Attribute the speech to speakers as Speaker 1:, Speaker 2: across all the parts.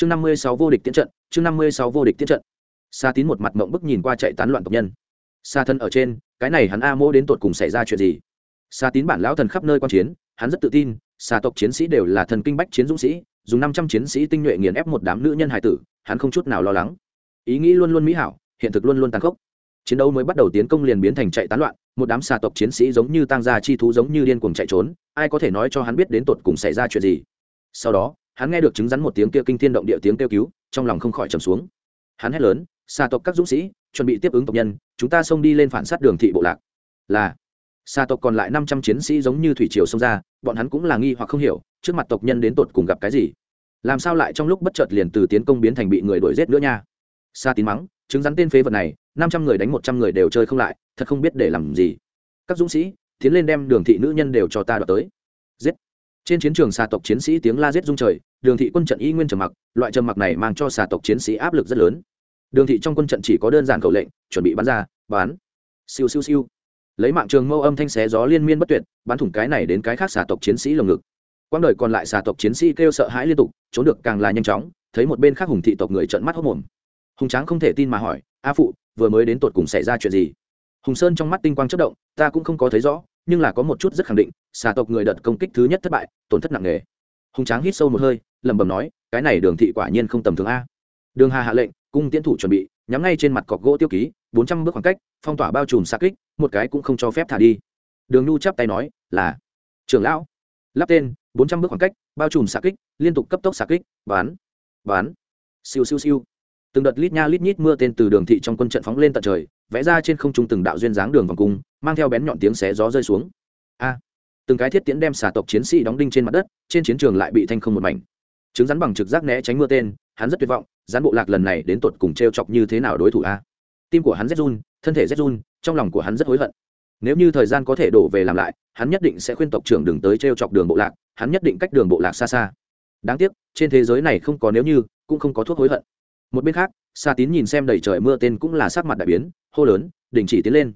Speaker 1: chương năm mươi sáu vô địch tiến trận, chương năm mươi sáu vô địch tiến trận. Sa tín một mặt mộng bức nhìn qua chạy tán loạn tộc nhân. Sa thân ở trên, cái này hắn a mô đến tột cùng xảy ra chuyện gì? Sa tín bản lão thần khắp nơi quan chiến, hắn rất tự tin, sa tộc chiến sĩ đều là thần kinh bách chiến dũng sĩ, dùng năm trăm chiến sĩ tinh nhuệ nghiền ép một đám nữ nhân hải tử, hắn không chút nào lo lắng. Ý nghĩ luôn luôn mỹ hảo, hiện thực luôn luôn tàn khốc. Chiến đấu mới bắt đầu tiến công liền biến thành chạy tán loạn, một đám xà tộc chiến sĩ giống như tăng gia chi thú giống như điên cuồng chạy trốn, ai có thể nói cho hắn biết đến tột cùng xảy ra chuyện gì? Sau đó hắn nghe được chứng rắn một tiếng kia kinh thiên động địa tiếng kêu cứu, trong lòng không khỏi trầm xuống. Hắn hét lớn, Sa tộc các dũng sĩ, chuẩn bị tiếp ứng tộc nhân, chúng ta xông đi lên phản sát đường thị bộ lạc. Là, Sa tộc còn lại năm trăm chiến sĩ giống như thủy triều xông ra, bọn hắn cũng là nghi hoặc không hiểu, trước mặt tộc nhân đến tột cùng gặp cái gì? Làm sao lại trong lúc bất chợt liền từ tiến công biến thành bị người đuổi giết nữa nha? Xa tín mắng, chứng rắn tên phế vật này, năm trăm người đánh một trăm người đều chơi không lại, thật không biết để làm gì. Các dũng sĩ, tiến lên đem đường thị nữ nhân đều cho ta đoạt tới. Giết trên chiến trường xà tộc chiến sĩ tiếng la giết rung trời, đường thị quân trận y nguyên trầm mặc, loại trầm mặc này mang cho xà tộc chiến sĩ áp lực rất lớn. Đường thị trong quân trận chỉ có đơn giản khẩu lệnh, chuẩn bị bắn ra bán siêu siêu siêu. Lấy mạng trường mâu âm thanh xé gió liên miên bất tuyệt, bắn thủng cái này đến cái khác xà tộc chiến sĩ lồng ngực. Quang đời còn lại xà tộc chiến sĩ kêu sợ hãi liên tục, trốn được càng là nhanh chóng, thấy một bên khác hùng thị tộc người trợn mắt hốc mồm. Hùng tráng không thể tin mà hỏi, a phụ, vừa mới đến tột cùng xảy ra chuyện gì? Hùng sơn trong mắt tinh quang chất động, ta cũng không có thấy rõ nhưng là có một chút rất khẳng định, xà tộc người đợt công kích thứ nhất thất bại, tổn thất nặng nề. Hùng tráng hít sâu một hơi, lẩm bẩm nói, cái này đường thị quả nhiên không tầm thường a. Đường hà hạ lệnh, cung tiến thủ chuẩn bị, nhắm ngay trên mặt cọc gỗ tiêu ký, bốn trăm bước khoảng cách, phong tỏa bao trùm xa kích, một cái cũng không cho phép thả đi. Đường nhu chắp tay nói, là. Trưởng lão. Lắp tên, bốn trăm bước khoảng cách, bao trùm xạ kích, liên tục cấp tốc xạ kích bán bán siêu siêu siêu từng đợt lít nha lít nhít mưa tên từ đường thị trong quân trận phóng lên tận trời, vẽ ra trên không trung từng đạo duyên dáng đường vòng cung, mang theo bén nhọn tiếng xé gió rơi xuống. A! Từng cái thiết tiễn đem xà tộc chiến sĩ đóng đinh trên mặt đất, trên chiến trường lại bị thanh không một mảnh. Chứng rắn bằng trực giác né tránh mưa tên, hắn rất tuyệt vọng, rắn bộ lạc lần này đến tột cùng t r e o chọc như thế nào đối thủ a? Tim của hắn rét run, thân thể rét run, trong lòng của hắn rất hối hận. Nếu như thời gian có thể đổ về làm lại, hắn nhất định sẽ khuyên tộc trưởng đừng tới t r e o chọc đường bộ lạc, hắn nhất định cách đường bộ lạc xa xa. Đáng tiếc, trên thế giới này không có nếu như, cũng không có thuốc hối hận một bên khác xà tín nhìn xem đầy trời mưa tên cũng là sắc mặt đại biến, hô lớn, đình chỉ tiến lên.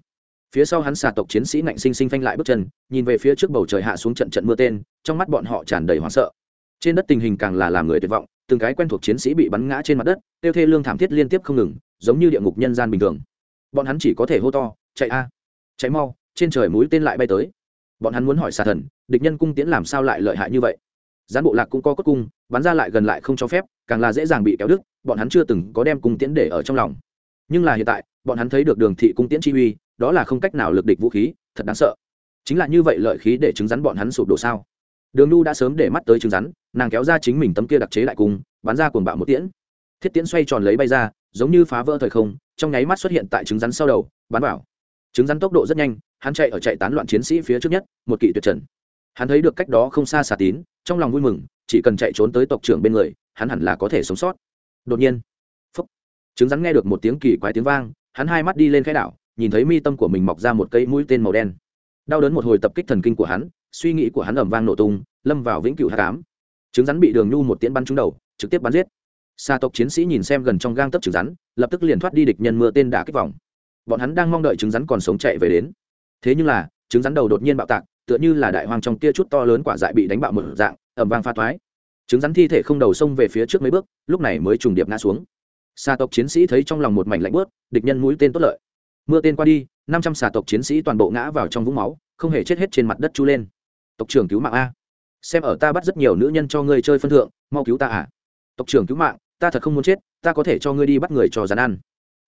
Speaker 1: Phía sau hắn xà tộc chiến sĩ ngạnh sinh sinh phanh lại bước chân, nhìn về phía trước bầu trời hạ xuống trận trận mưa tên, trong mắt bọn họ tràn đầy hoảng sợ. Trên đất tình hình càng là làm người tuyệt vọng, từng cái quen thuộc chiến sĩ bị bắn ngã trên mặt đất, tiêu thê lương thảm thiết liên tiếp không ngừng, giống như địa ngục nhân gian bình thường. Bọn hắn chỉ có thể hô to, chạy a, chạy mau, trên trời mũi tên lại bay tới. Bọn hắn muốn hỏi xà thần, địch nhân cung tiễn làm sao lại lợi hại như vậy? Gián bộ lạc cũng có cốt cung, bắn ra lại gần lại không cho phép, càng là dễ dàng bị kéo đứt, bọn hắn chưa từng có đem cung tiễn để ở trong lòng. Nhưng là hiện tại, bọn hắn thấy được đường thị cung tiễn chi uy, đó là không cách nào lực địch vũ khí, thật đáng sợ. Chính là như vậy lợi khí để chứng rắn bọn hắn sụp đổ sao? Đường nu đã sớm để mắt tới chứng rắn, nàng kéo ra chính mình tấm kia đặc chế lại cung, bắn ra cuồng bạo một tiễn. Thiết tiễn xoay tròn lấy bay ra, giống như phá vỡ thời không, trong nháy mắt xuất hiện tại trứng rắn sau đầu, bắn vào. Trứng rắn tốc độ rất nhanh, hắn chạy ở chạy tán loạn chiến sĩ phía trước nhất, một kỵ tuyệt trần. Hắn thấy được cách đó không xa xà tín trong lòng vui mừng, chỉ cần chạy trốn tới tộc trưởng bên người, hắn hẳn là có thể sống sót. Đột nhiên, phúc trứng rắn nghe được một tiếng kỳ quái tiếng vang, hắn hai mắt đi lên khai đảo, nhìn thấy mi tâm của mình mọc ra một cây mũi tên màu đen. Đau đớn một hồi tập kích thần kinh của hắn, suy nghĩ của hắn ẩm vang nổ tung, lâm vào vĩnh cửu hạ cám trứng rắn bị đường nhu một tiễn bắn trúng đầu, trực tiếp bắn giết. Xa tộc chiến sĩ nhìn xem gần trong gang tấp trứng rắn, lập tức liền thoát đi địch nhân mưa tên đả kích vòng. Bọn hắn đang mong đợi trứng rắn còn sống chạy về đến. Thế nhưng là trứng rắn đầu đột nhiên bạo tạc tựa như là đại hoàng trong kia chút to lớn quả dại bị đánh bạo một dạng ẩm vang pha thoái. Trứng rắn thi thể không đầu xông về phía trước mấy bước, lúc này mới trùng điệp ngã xuống. Xà tộc chiến sĩ thấy trong lòng một mảnh lạnh bớt địch nhân mũi tên tốt lợi. Mưa tên qua đi, năm trăm xà tộc chiến sĩ toàn bộ ngã vào trong vũng máu, không hề chết hết trên mặt đất chú lên. Tộc trưởng cứu mạng a. Xem ở ta bắt rất nhiều nữ nhân cho ngươi chơi phân thượng, mau cứu ta à. Tộc trưởng cứu mạng, ta thật không muốn chết, ta có thể cho ngươi đi bắt người cho rắn ăn.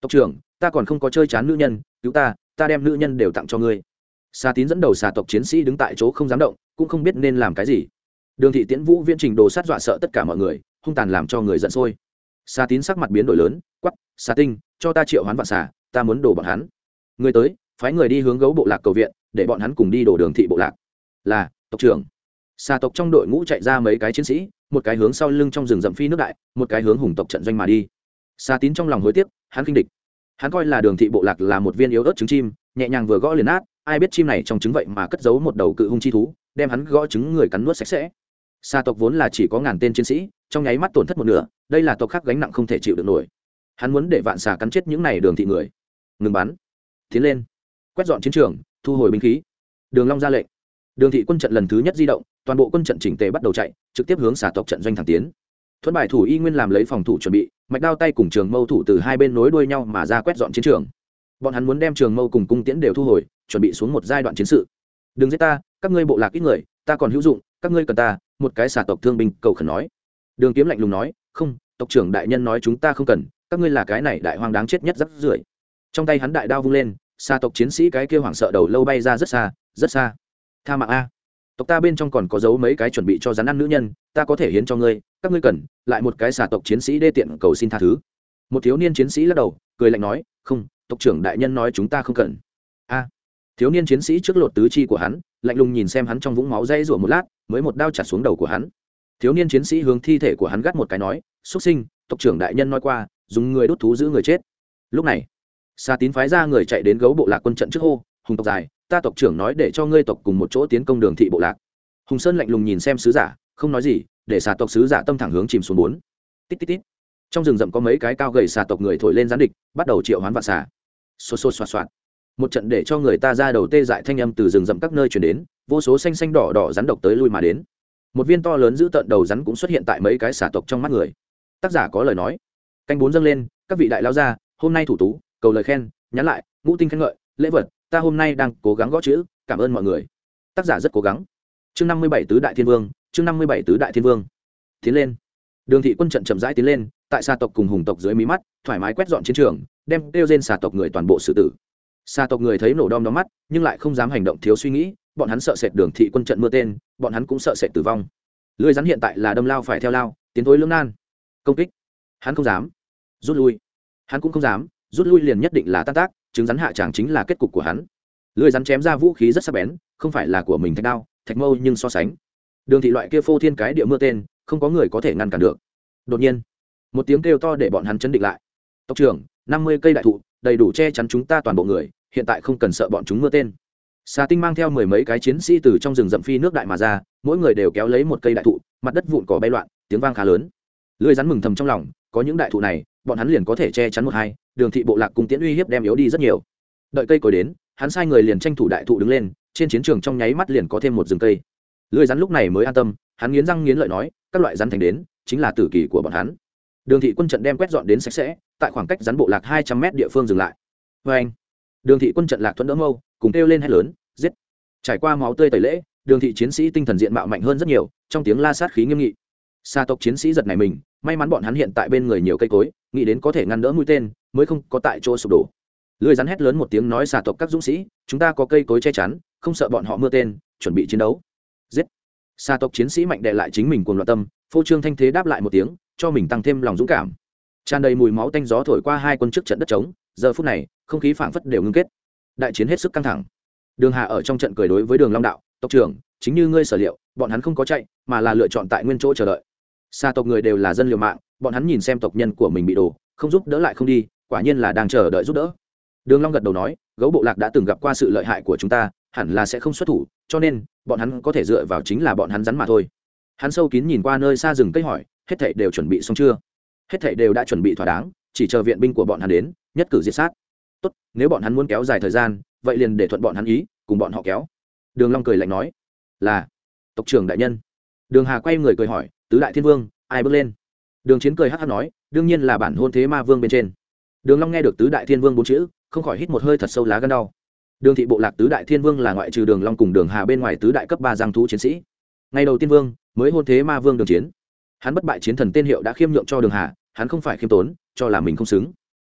Speaker 1: Tộc trưởng, ta còn không có chơi chán nữ nhân, cứu ta ta đem nữ nhân đều tặng cho ngươi xà tín dẫn đầu xà tộc chiến sĩ đứng tại chỗ không dám động, cũng không biết nên làm cái gì. Đường thị tiễn vũ viễn trình đồ sát dọa sợ tất cả mọi người, hung tàn làm cho người giận sôi. Xà tín sắc mặt biến đổi lớn quắp xà tinh, cho ta triệu hoán vạn xà, ta muốn đổ bọn hắn. Người tới, phái người đi hướng gấu bộ lạc cầu viện, để bọn hắn cùng đi đổ đường thị bộ lạc. Là, tộc trưởng. Xà tộc trong đội ngũ chạy ra mấy cái chiến sĩ, một cái hướng sau lưng trong rừng rậm phi nước đại, một cái hướng hùng tộc trận doanh mà đi. Xà tín trong lòng hối tiếc, hắn kinh địch. Hắn coi là đường thị bộ lạc là một viên yếu ớt trứng chim, nhẹ nhàng vừa gõ liền át ai biết chim này trong trứng vậy mà cất giấu một đầu cự hung chi thú, đem hắn gõ trứng người cắn nuốt sạch sẽ. Xa tộc vốn là chỉ có ngàn tên chiến sĩ, trong nháy mắt tổn thất một nửa, đây là tộc khác gánh nặng không thể chịu được nổi. Hắn muốn để vạn xà cắn chết những này đường thị người. Ngừng bắn. Tiến lên. Quét dọn chiến trường, thu hồi binh khí. Đường long ra lệnh. Đường thị quân trận lần thứ nhất di động, toàn bộ quân trận chỉnh tề bắt đầu chạy, trực tiếp hướng xà tộc trận doanh thẳng tiến. Thuẫn bài thủ y nguyên làm lấy phòng thủ chuẩn bị, mạch đao tay cùng trường mâu thủ từ hai bên nối đuôi nhau mà ra quét dọn chiến trường. Bọn hắn muốn đem trường mâu cùng cung tiễn đều thu hồi chuẩn bị xuống một giai đoạn chiến sự. Đừng giết ta, các ngươi bộ lạc ít người, ta còn hữu dụng, các ngươi cần ta, một cái xả tộc thương binh, cầu khẩn nói. Đường kiếm lạnh lùng nói, không, tộc trưởng đại nhân nói chúng ta không cần, các ngươi là cái này đại hoang đáng chết nhất rất rưởi. Trong tay hắn đại đao vung lên xa tộc chiến sĩ cái kia hoảng sợ đầu lâu bay ra rất xa rất xa. Tha mạng a. Tộc ta bên trong còn có giấu mấy cái chuẩn bị cho rắn ăn nữ nhân, ta có thể hiến cho ngươi, các ngươi cần, lại một cái xà tộc chiến sĩ đê tiện cầu xin tha thứ. Một thiếu niên chiến sĩ lắc đầu, cười lạnh nói, không, tộc trưởng đại nhân nói chúng ta không cần thiếu niên chiến sĩ trước lột tứ chi của hắn, lạnh lùng nhìn xem hắn trong vũng máu dây rủa một lát, mới một đao chặt xuống đầu của hắn. Thiếu niên chiến sĩ hướng thi thể của hắn gắt một cái nói, xuất sinh, tộc trưởng đại nhân nói qua, dùng người đốt thú giữ người chết. Lúc này xa tín phái ra người chạy đến gấu bộ lạc quân trận trước hô, hùng tộc dài, ta tộc trưởng nói để cho ngươi tộc cùng một chỗ tiến công đường thị bộ lạc. Hùng sơn lạnh lùng nhìn xem sứ giả, không nói gì, để xà tộc sứ giả tâm thẳng hướng chìm xuống bốn. Tít tít tít. Trong rừng rậm có mấy cái cao gầy xà tộc người thổi lên gián địch, bắt đầu triệu hoán vạn xà. Xô xô xoạt xoạt một trận để cho người ta ra đầu tê dại thanh âm từ rừng rậm các nơi chuyển đến, vô số xanh xanh đỏ đỏ rắn độc tới lui mà đến. Một viên to lớn giữ tận đầu rắn cũng xuất hiện tại mấy cái xà tộc trong mắt người. Tác giả có lời nói. Canh bốn dâng lên, các vị đại lao gia hôm nay thủ tú, cầu lời khen, nhắn lại, ngũ tinh khen ngợi, lễ vật, ta hôm nay đang cố gắng gõ chữ, cảm ơn mọi người. Tác giả rất cố gắng. Chương năm mươi bảy tứ đại thiên vương, chương năm mươi bảy tứ đại thiên vương. Tiến lên. Đường thị quân trận chậm rãi tiến lên, tại xa tộc cùng hùng tộc dưới mí mắt, thoải mái quét dọn chiến trường, đem đeo trên xà tộc người toàn bộ xử tử xa tộc người thấy nổ đom đóm mắt, nhưng lại không dám hành động thiếu suy nghĩ, bọn hắn sợ sệt đường thị quân trận mưa tên, bọn hắn cũng sợ sệt tử vong. Lưới rắn hiện tại là đâm lao phải theo lao, tiến thối lưỡng nan. Công kích. Hắn không dám. Rút lui. Hắn cũng không dám, rút lui liền nhất định là tan tác, chứng rắn hạ tràng chính là kết cục của hắn. Lưới rắn chém ra vũ khí rất sắc bén, không phải là của mình thạch đao, thạch mâu nhưng so sánh. Đường thị loại kia phô thiên cái địa mưa tên, không có người có thể ngăn cản được. Đột nhiên, một tiếng kêu to để bọn hắn chấn định lại. Tộc trưởng, năm mươi cây đại thụ đầy đủ che chắn chúng ta toàn bộ người, hiện tại không cần sợ bọn chúng mưa tên. Xà tinh mang theo mười mấy cái chiến sĩ từ trong rừng rậm phi nước đại mà ra, mỗi người đều kéo lấy một cây đại thụ, mặt đất vụn cỏ bay loạn, tiếng vang khá lớn. Lưới rắn mừng thầm trong lòng, có những đại thụ này, bọn hắn liền có thể che chắn một hai, đường thị bộ lạc cùng tiễn uy hiếp đem yếu đi rất nhiều. Đợi cây cối đến, hắn sai người liền tranh thủ đại thụ đứng lên, trên chiến trường trong nháy mắt liền có thêm một rừng cây. Lưới rắn lúc này mới an tâm, hắn nghiến răng nghiến lợi nói, các loại rắn thành đến, chính là tử kỳ của bọn hắn đường thị quân trận đem quét dọn đến sạch sẽ, tại khoảng cách rắn bộ lạc hai trăm mét địa phương dừng lại. Vê anh, đường thị quân trận lạc thuận đỡ mâu, cùng kêu lên hét lớn, giết. Trải qua máu tươi tẩy lễ, đường thị chiến sĩ tinh thần diện mạo mạnh hơn rất nhiều, trong tiếng la sát khí nghiêm nghị. Xa tộc chiến sĩ giật này mình, may mắn bọn hắn hiện tại bên người nhiều cây cối, nghĩ đến có thể ngăn đỡ mũi tên, mới không có tại chỗ sụp đổ. Lưới rắn hét lớn một tiếng nói xà tộc các dũng sĩ, chúng ta có cây cối che chắn, không sợ bọn họ mưa tên, chuẩn bị chiến đấu. Giết. Xà tộc chiến sĩ mạnh đệ lại chính mình cùng loạn tâm, phô trương thanh thế đáp lại một tiếng cho mình tăng thêm lòng dũng cảm. Tràn đầy mùi máu tanh gió thổi qua hai quân trước trận đất trống, giờ phút này, không khí phảng phất đều ngưng kết. Đại chiến hết sức căng thẳng. Đường hà ở trong trận cười đối với đường long đạo, tộc trưởng, chính như ngươi sở liệu, bọn hắn không có chạy, mà là lựa chọn tại nguyên chỗ chờ đợi. Xa tộc người đều là dân liều mạng, bọn hắn nhìn xem tộc nhân của mình bị đổ, không giúp đỡ lại không đi, quả nhiên là đang chờ đợi giúp đỡ. Đường long gật đầu nói, gấu bộ lạc đã từng gặp qua sự lợi hại của chúng ta, hẳn là sẽ không xuất thủ, cho nên, bọn hắn có thể dựa vào chính là bọn hắn rắn mà thôi. Hắn sâu kín nhìn qua nơi xa rừng cây hỏi hết thảy đều chuẩn bị xong chưa? Hết thảy đều đã chuẩn bị thỏa đáng, chỉ chờ viện binh của bọn hắn đến, nhất cử diệt sát. Tốt, nếu bọn hắn muốn kéo dài thời gian, vậy liền để thuận bọn hắn ý, cùng bọn họ kéo. Đường long cười lạnh nói, là, tộc trưởng đại nhân. Đường hà quay người cười hỏi, tứ đại thiên vương, ai bước lên? Đường chiến cười hắc hắc nói, đương nhiên là bản hôn thế ma vương bên trên. Đường long nghe được tứ đại thiên vương bốn chữ, không khỏi hít một hơi thật sâu lá gan đau. Đường thị bộ lạc tứ đại thiên vương là ngoại trừ đường long cùng đường hà bên ngoài tứ đại cấp ba giang thú chiến sĩ. Ngày đầu tiên vương, mới hôn thế ma vương đường chiến hắn bất bại chiến thần tên hiệu đã khiêm nhượng cho đường hà, hắn không phải khiêm tốn, cho là mình không xứng.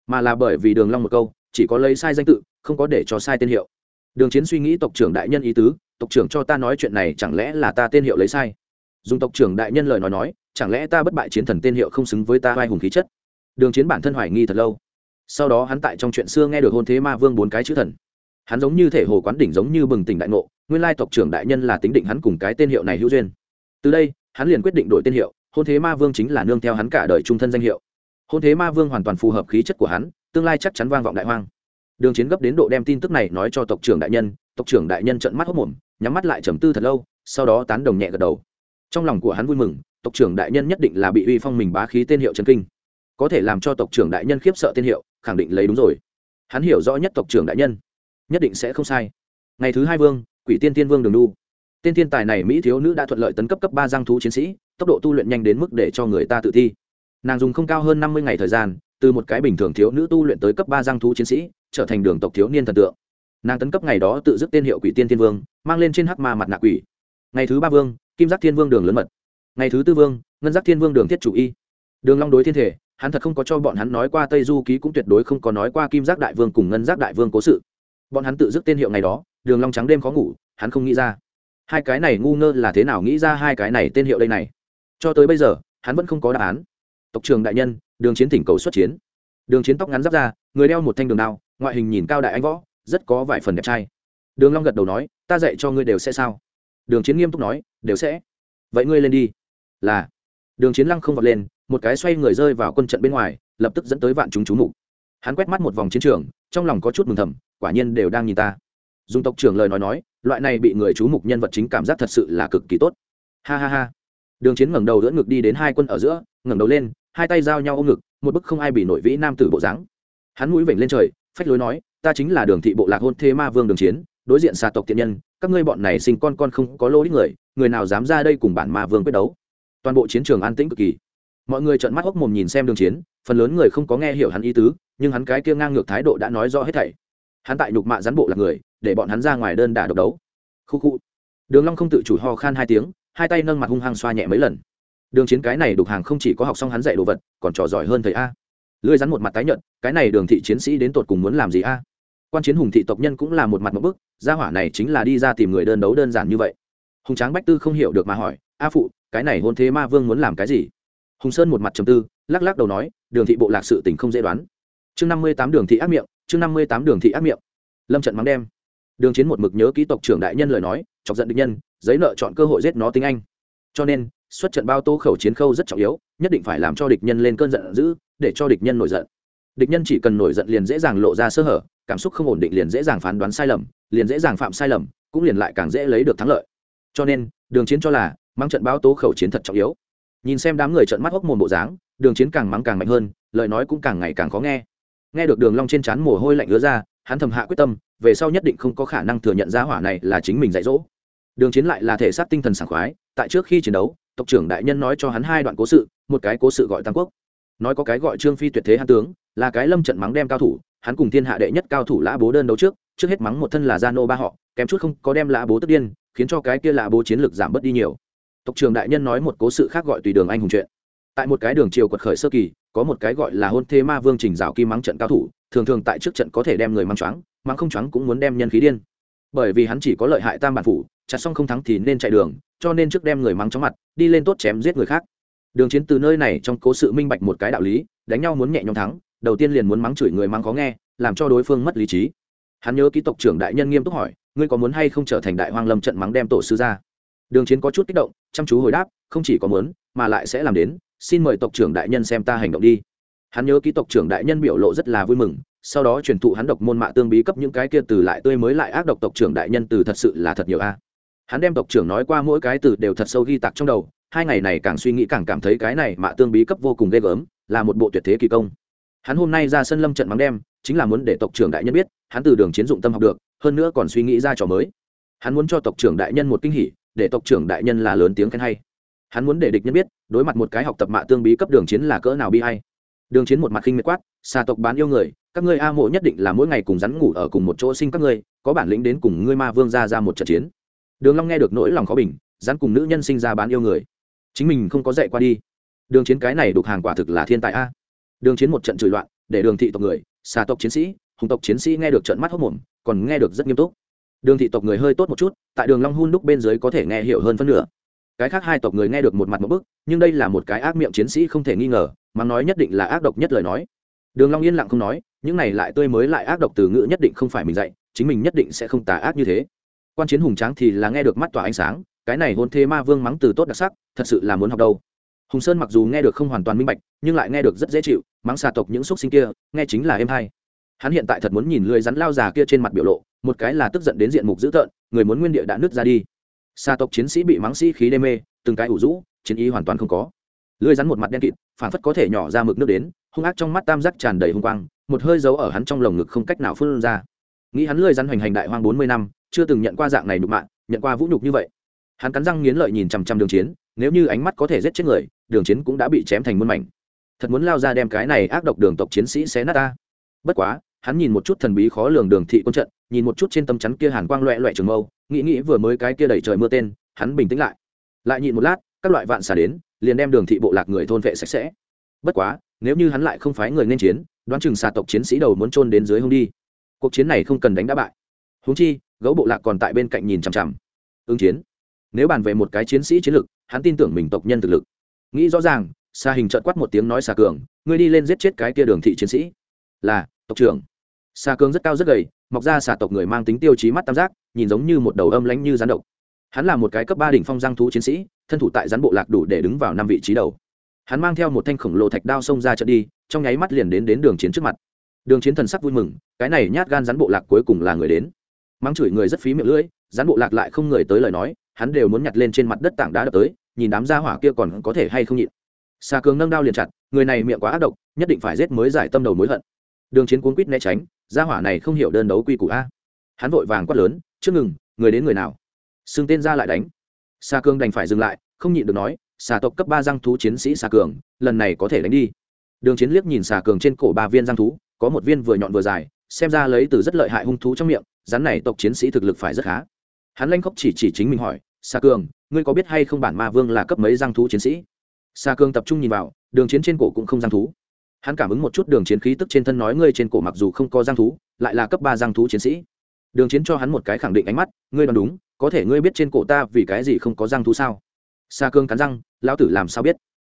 Speaker 1: Mà là bởi vì đường long một câu, chỉ có lấy sai danh tự, không có để cho sai tên hiệu. Đường chiến suy nghĩ tộc trưởng đại nhân ý tứ, tộc trưởng cho ta nói chuyện này chẳng lẽ là ta tên hiệu lấy sai? Dùng tộc trưởng đại nhân lời nói nói, chẳng lẽ ta bất bại chiến thần tên hiệu không xứng với ta vai hùng khí chất? Đường chiến bản thân hoài nghi thật lâu. Sau đó hắn tại trong chuyện xưa nghe được hôn thế ma vương bốn cái chữ thần. Hắn giống như thể hồ quán đỉnh giống như bừng tỉnh đại ngộ, nguyên lai tộc trưởng đại nhân là tính định hắn cùng cái tên hiệu này hữu duyên. Từ đây, hắn liền quyết định đổi tên hiệu hôn thế ma vương chính là nương theo hắn cả đời trung thân danh hiệu. Hôn thế ma vương hoàn toàn phù hợp khí chất của hắn, tương lai chắc chắn vang vọng đại hoang. Đường chiến gấp đến độ đem tin tức này nói cho tộc trưởng đại nhân, tộc trưởng đại nhân trận mắt hốc mồm, nhắm mắt lại trầm tư thật lâu, sau đó tán đồng nhẹ gật đầu. Trong lòng của hắn vui mừng, tộc trưởng đại nhân nhất định là bị uy phong mình bá khí tên hiệu trần kinh. Có thể làm cho tộc trưởng đại nhân khiếp sợ tên hiệu, khẳng định lấy đúng rồi. Hắn hiểu rõ nhất tộc trưởng đại nhân, nhất định sẽ không sai. Ngày thứ hai vương, quỷ tiên tiên vương đường đu tên thiên tài này mỹ thiếu nữ đã thuận lợi tấn cấp cấp ba giang thú chiến sĩ, tốc độ tu luyện nhanh đến mức để cho người ta tự thi. Nàng dùng không cao hơn năm mươi ngày thời gian, từ một cái bình thường thiếu nữ tu luyện tới cấp ba giang thú chiến sĩ, trở thành đường tộc thiếu niên thần tượng. Nàng tấn cấp ngày đó tự dứt tên hiệu quỷ tiên thiên vương, mang lên trên hắc ma mặt nạ quỷ. Ngày thứ ba vương, kim giác thiên vương đường lớn mật. Ngày thứ tư vương, ngân giác thiên vương đường thiết chủ y. Đường long đối thiên thể, hắn thật không có cho bọn hắn nói qua tây du ký cũng tuyệt đối không có nói qua kim giác đại vương cùng ngân giác đại vương cố sự. Bọn hắn tự dứt tên hiệu ngày đó, đường long trắng đêm khó ngủ, hắn không nghĩ ra hai cái này ngu ngơ là thế nào nghĩ ra hai cái này tên hiệu đây này? Cho tới bây giờ, hắn vẫn không có đáp án. Tộc trường đại nhân, đường chiến thỉnh cầu xuất chiến. Đường chiến tóc ngắn giáp ra, người đeo một thanh đường đao, ngoại hình nhìn cao đại anh võ, rất có vài phần đẹp trai. Đường long gật đầu nói, ta dạy cho ngươi đều sẽ sao? Đường chiến nghiêm túc nói, đều sẽ. Vậy ngươi lên đi. Là. Đường chiến lăng không vọt lên, một cái xoay người rơi vào quân trận bên ngoài, lập tức dẫn tới vạn chúng chú mục. Hắn quét mắt một vòng chiến trường, trong lòng có chút mừng thầm, quả nhiên đều đang nhìn ta dùng tộc trưởng lời nói nói, loại này bị người chú mục nhân vật chính cảm giác thật sự là cực kỳ tốt. Ha ha ha. Đường chiến ngẩng đầu đỡ ngực đi đến hai quân ở giữa, ngẩng đầu lên, hai tay giao nhau ôm ngực, một bức không ai bị nổi vĩ nam tử bộ dáng. Hắn mũi vểnh lên trời, phách lối nói, ta chính là đường thị bộ lạc hôn thế ma vương đường chiến, đối diện xà tộc thiện nhân, các ngươi bọn này sinh con con không có lỗ ít người người nào dám ra đây cùng bản ma vương quyết đấu? Toàn bộ chiến trường an tĩnh cực kỳ. Mọi người trợn mắt hốc mồm nhìn xem đường chiến, phần lớn người không có nghe hiểu hắn ý tứ, nhưng hắn cái kia ngang ngược thái độ đã nói rõ hết thảy. Hắn tại nhục mạ rắn bộ là người để bọn hắn ra ngoài đơn đả độc đấu. Khu khu. Đường long không tự chủ ho khan hai tiếng, hai tay nâng mặt hung hăng xoa nhẹ mấy lần. Đường chiến cái này đục hàng không chỉ có học xong hắn dạy đồ vật, còn trò giỏi hơn thầy a. Lưỡi rắn một mặt tái nhợt, cái này đường thị chiến sĩ đến tột cùng muốn làm gì a? Quan chiến hùng thị tộc nhân cũng là một mặt một bức, gia hỏa này chính là đi ra tìm người đơn đấu đơn giản như vậy. Hùng tráng bách tư không hiểu được mà hỏi, a phụ, cái này hôn thế ma vương muốn làm cái gì? Hùng sơn một mặt trầm tư, lắc lắc đầu nói, đường thị bộ lạc sự tình không dễ đoán. Chương năm mươi tám đường thị ác miệng, chương năm mươi tám đường thị ác miệng. Lâm trận mắng đem đường chiến một mực nhớ ký tộc trưởng đại nhân lời nói, chọc giận địch nhân, giấy nợ chọn cơ hội giết nó tiếng anh. Cho nên, xuất trận bao tô khẩu chiến khâu rất trọng yếu, nhất định phải làm cho địch nhân lên cơn giận dữ, để cho địch nhân nổi giận. Địch nhân chỉ cần nổi giận liền dễ dàng lộ ra sơ hở, cảm xúc không ổn định liền dễ dàng phán đoán sai lầm, liền dễ dàng phạm sai lầm, cũng liền lại càng dễ lấy được thắng lợi. Cho nên, đường chiến cho là, mang trận báo tố khẩu chiến thật trọng yếu. Nhìn xem đám người trận mắt hốc mồm bộ dáng, đường chiến càng mắng càng mạnh hơn, lời nói cũng càng ngày càng khó nghe. Nghe được đường long trên chán mồ hôi lạnh ứa ra hắn thầm hạ quyết tâm, về sau nhất định không có khả năng thừa nhận ra hỏa này là chính mình dạy dỗ. Đường chiến lại là thể xác tinh thần sảng khoái, tại trước khi chiến đấu, tộc trưởng đại nhân nói cho hắn hai đoạn cố sự, một cái cố sự gọi tam quốc. Nói có cái gọi trương phi tuyệt thế hán tướng, là cái lâm trận mắng đem cao thủ, hắn cùng thiên hạ đệ nhất cao thủ lã bố đơn đấu trước trước hết mắng một thân là gia nô ba họ, kém chút không có đem lã bố tức điên, khiến cho cái kia lã bố chiến lược giảm bớt đi nhiều. Tộc trưởng đại nhân nói một cố sự khác gọi tùy đường anh hùng chuyện. Tại một cái đường triều quật khởi sơ kỳ, có một cái gọi là hôn thế ma vương trình rào kim mắng trận cao thủ thường thường tại trước trận có thể đem người mang choáng mang không choáng cũng muốn đem nhân khí điên. Bởi vì hắn chỉ có lợi hại tam bản phủ, chặt xong không thắng thì nên chạy đường, cho nên trước đem người mắng chóng mặt, đi lên tốt chém giết người khác. Đường chiến từ nơi này trong cố sự minh bạch một cái đạo lý, đánh nhau muốn nhẹ nhõm thắng, đầu tiên liền muốn mắng chửi người mắng khó nghe, làm cho đối phương mất lý trí. Hắn nhớ ký tộc trưởng đại nhân nghiêm túc hỏi, ngươi có muốn hay không trở thành đại hoang lâm trận mắng đem tổ sư ra? Đường chiến có chút kích động, chăm chú hồi đáp, không chỉ có muốn, mà lại sẽ làm đến, xin mời tộc trưởng đại nhân xem ta hành động đi hắn nhớ ký tộc trưởng đại nhân biểu lộ rất là vui mừng, sau đó truyền thụ hắn độc môn mạ tương bí cấp những cái kia từ lại tươi mới lại ác độc tộc trưởng đại nhân từ thật sự là thật nhiều a. Hắn đem tộc trưởng nói qua mỗi cái từ đều thật sâu ghi tặc trong đầu, hai ngày này càng suy nghĩ càng cảm thấy cái này mạ tương bí cấp vô cùng ghê gớm, là một bộ tuyệt thế kỳ công. Hắn hôm nay ra sân lâm trận mắng đem, chính là muốn để tộc trưởng đại nhân biết, hắn từ đường chiến dụng tâm học được, hơn nữa còn suy nghĩ ra trò mới. Hắn muốn cho tộc trưởng đại nhân một kinh hỉ, để tộc trưởng đại nhân là lớn tiếng khen hay. Hắn muốn để địch nhân biết, đối mặt một cái học tập mạ tương bí cấp đường chiến là cỡ nào bi hay đường chiến một mặt khinh miệt quát, xà tộc bán yêu người, các ngươi a mộ nhất định là mỗi ngày cùng rắn ngủ ở cùng một chỗ sinh các ngươi, có bản lĩnh đến cùng ngươi ma vương ra ra một trận chiến. Đường long nghe được nỗi lòng khó bình, rắn cùng nữ nhân sinh ra bán yêu người. Chính mình không có dạy qua đi. Đường chiến cái này đục hàng quả thực là thiên tài a. Đường chiến một trận chửi loạn, để đường thị tộc người, xà tộc chiến sĩ, hùng tộc chiến sĩ nghe được trận mắt hốc mồm, còn nghe được rất nghiêm túc. Đường thị tộc người hơi tốt một chút, tại đường long hun đúc bên dưới có thể nghe hiểu hơn phân nửa. Cái khác hai tộc người nghe được một mặt một bức, nhưng đây là một cái ác miệng chiến sĩ không thể nghi ngờ mắng nói nhất định là ác độc nhất lời nói. Đường long yên lặng không nói, những này lại tươi mới lại ác độc từ ngữ nhất định không phải mình dạy, chính mình nhất định sẽ không tà ác như thế. Quan chiến hùng tráng thì là nghe được mắt tỏa ánh sáng, cái này hôn thế ma vương mắng từ tốt đặc sắc, thật sự là muốn học đâu. Hùng sơn mặc dù nghe được không hoàn toàn minh bạch, nhưng lại nghe được rất dễ chịu, mắng xà tộc những xúc sinh kia, nghe chính là em hay. Hắn hiện tại thật muốn nhìn lưới rắn lao già kia trên mặt biểu lộ, một cái là tức giận đến diện mục dữ tợn, người muốn nguyên địa đã nứt ra đi. Xà tộc chiến sĩ bị mắng sĩ khí đê mê, từng cái ủ rũ, chiến ý hoàn toàn không có. Lưới rắn một mặt đen kịt phản phất có thể nhỏ ra mực nước đến, hung ác trong mắt tam giác tràn đầy hung quang, một hơi giấu ở hắn trong lồng ngực không cách nào phun ra. Nghĩ hắn lười rắn hoành hành đại hoang bốn mươi năm, chưa từng nhận qua dạng này nhục mạ, nhận qua vũ nhục như vậy. Hắn cắn răng nghiến lợi nhìn chằm chằm đường chiến, nếu như ánh mắt có thể giết chết người, đường chiến cũng đã bị chém thành muôn mảnh. Thật muốn lao ra đem cái này ác độc đường tộc chiến sĩ xé nát ta. Bất quá, hắn nhìn một chút thần bí khó lường đường thị quân trận, nhìn một chút trên tấm chắn kia hàn quang loẹ loẹ trường mâu, nghĩ nghĩ vừa mới cái kia đẩy trời mưa tên, hắn bình tĩnh lại. Lại nhịn một lát, các loại vạn xả đến liền đem đường thị bộ lạc người thôn vệ sạch sẽ. Bất quá, nếu như hắn lại không phái người nên chiến, đoán chừng xà tộc chiến sĩ đầu muốn trôn đến dưới hông đi. Cuộc chiến này không cần đánh đã bại. Húng chi, gấu bộ lạc còn tại bên cạnh nhìn chằm chằm. Ứng chiến. Nếu bàn về một cái chiến sĩ chiến lực, hắn tin tưởng mình tộc nhân thực lực. Nghĩ rõ ràng xa hình trợt quát một tiếng nói xà cường, ngươi đi lên giết chết cái kia đường thị chiến sĩ. Là, tộc trưởng. Xà cường rất cao rất gầy, mọc ra xà tộc người mang tính tiêu chí mắt tam giác, nhìn giống như một đầu âm lánh như rắn độc. Hắn là một cái cấp ba đỉnh phong giang thú chiến sĩ thân thủ tại rắn bộ lạc đủ để đứng vào năm vị trí đầu. Hắn mang theo một thanh khổng lồ thạch đao xông ra trận đi, trong nháy mắt liền đến đến đường chiến trước mặt. Đường chiến thần sắc vui mừng, cái này nhát gan rắn bộ lạc cuối cùng là người đến. Mắng chửi người rất phí miệng lưỡi, rắn bộ lạc lại không người tới lời nói, hắn đều muốn nhặt lên trên mặt đất tảng đá đập tới, nhìn đám gia hỏa kia còn có thể hay không nhịn. Xa cường nâng đao liền chặt, người này miệng quá ác độc, nhất định phải giết mới giải tâm đầu mối hận. Đường chiến cuốn quýt né tránh, gia hỏa này không hiểu đơn đấu quy củ a. Hắn vội vàng quát lớn, trước ngừng, người đến người nào? Xưng tên ra lại đánh xà cường đành phải dừng lại, không nhịn được nói xà tộc cấp ba giang thú chiến sĩ xà cường, lần này có thể đánh đi. Đường chiến liếc nhìn xà cường trên cổ ba viên giang thú, có một viên vừa nhọn vừa dài, xem ra lấy từ rất lợi hại hung thú trong miệng, rắn này tộc chiến sĩ thực lực phải rất khá. Hắn lanh khóc chỉ chỉ chính mình hỏi xà cường, ngươi có biết hay không bản ma vương là cấp mấy giang thú chiến sĩ? Xà cường tập trung nhìn vào, đường chiến trên cổ cũng không giang thú. Hắn cảm ứng một chút đường chiến khí tức trên thân nói ngươi trên cổ mặc dù không có giang thú, lại là cấp ba giang thú chiến sĩ. Đường chiến cho hắn một cái khẳng định ánh mắt, ngươi đoán đúng có thể ngươi biết trên cổ ta vì cái gì không có giang thú sao? Xa cương cắn răng, lão tử làm sao biết?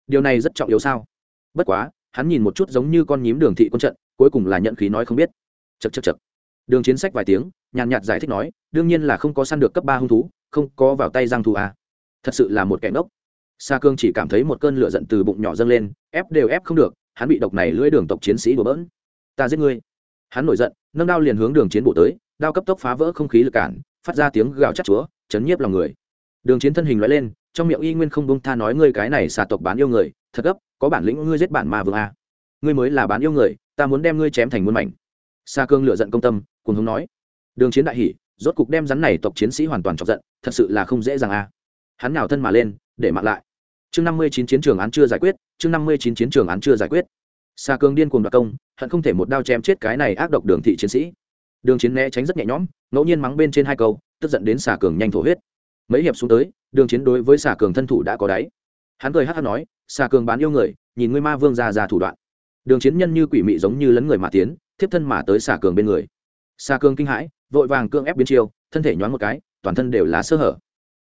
Speaker 1: Điều này rất trọng yếu sao? Bất quá, hắn nhìn một chút giống như con nhím đường thị quân trận, cuối cùng là nhận khí nói không biết. Chật chật chật đường chiến sách vài tiếng, nhàn nhạt giải thích nói, đương nhiên là không có săn được cấp ba hung thú, không có vào tay giang thú à. thật sự là một kẻ ngốc. Sa cương chỉ cảm thấy một cơn lửa giận từ bụng nhỏ dâng lên, ép đều ép không được, hắn bị độc này lưỡi đường tộc chiến sĩ đổ bỡn. Ta giết ngươi. Hắn nổi giận, nâng đao liền hướng đường chiến bộ tới, đao cấp tốc phá vỡ không khí lực cản phát ra tiếng gào chắc chúa, chấn nhiếp lòng người. Đường chiến thân hình loại lên, trong miệng y nguyên không bông tha nói ngươi cái này xà tộc bán yêu người, thật gấp, có bản lĩnh ngươi giết bản ma vương a. Ngươi mới là bán yêu người, ta muốn đem ngươi chém thành muôn mảnh. Xa cương lựa giận công tâm cùng hống nói. Đường chiến đại hỉ, rốt cục đem rắn này tộc chiến sĩ hoàn toàn chọc giận, thật sự là không dễ dàng a. Hắn nào thân mà lên, để mặc lại. Chương năm mươi chín chiến trường án chưa giải quyết, chương năm mươi chín chiến trường án chưa giải quyết. Xa cương điên cuồng đoạt công, hận không thể một đao chém chết cái này ác độc đường thị chiến sĩ đường chiến né tránh rất nhẹ nhõm, ngẫu nhiên mắng bên trên hai câu, tức giận đến xà cường nhanh thổ huyết. Mấy hiệp xuống tới, đường chiến đối với xà cường thân thủ đã có đáy. Hắn cười hát hát nói xà cường bán yêu người, nhìn ngươi ma vương ra ra thủ đoạn. Đường chiến nhân như quỷ mị giống như lấn người mà tiến, thiếp thân mà tới xà cường bên người. Xà cường kinh hãi, vội vàng cương ép biến chiêu, thân thể nhoáng một cái, toàn thân đều là sơ hở.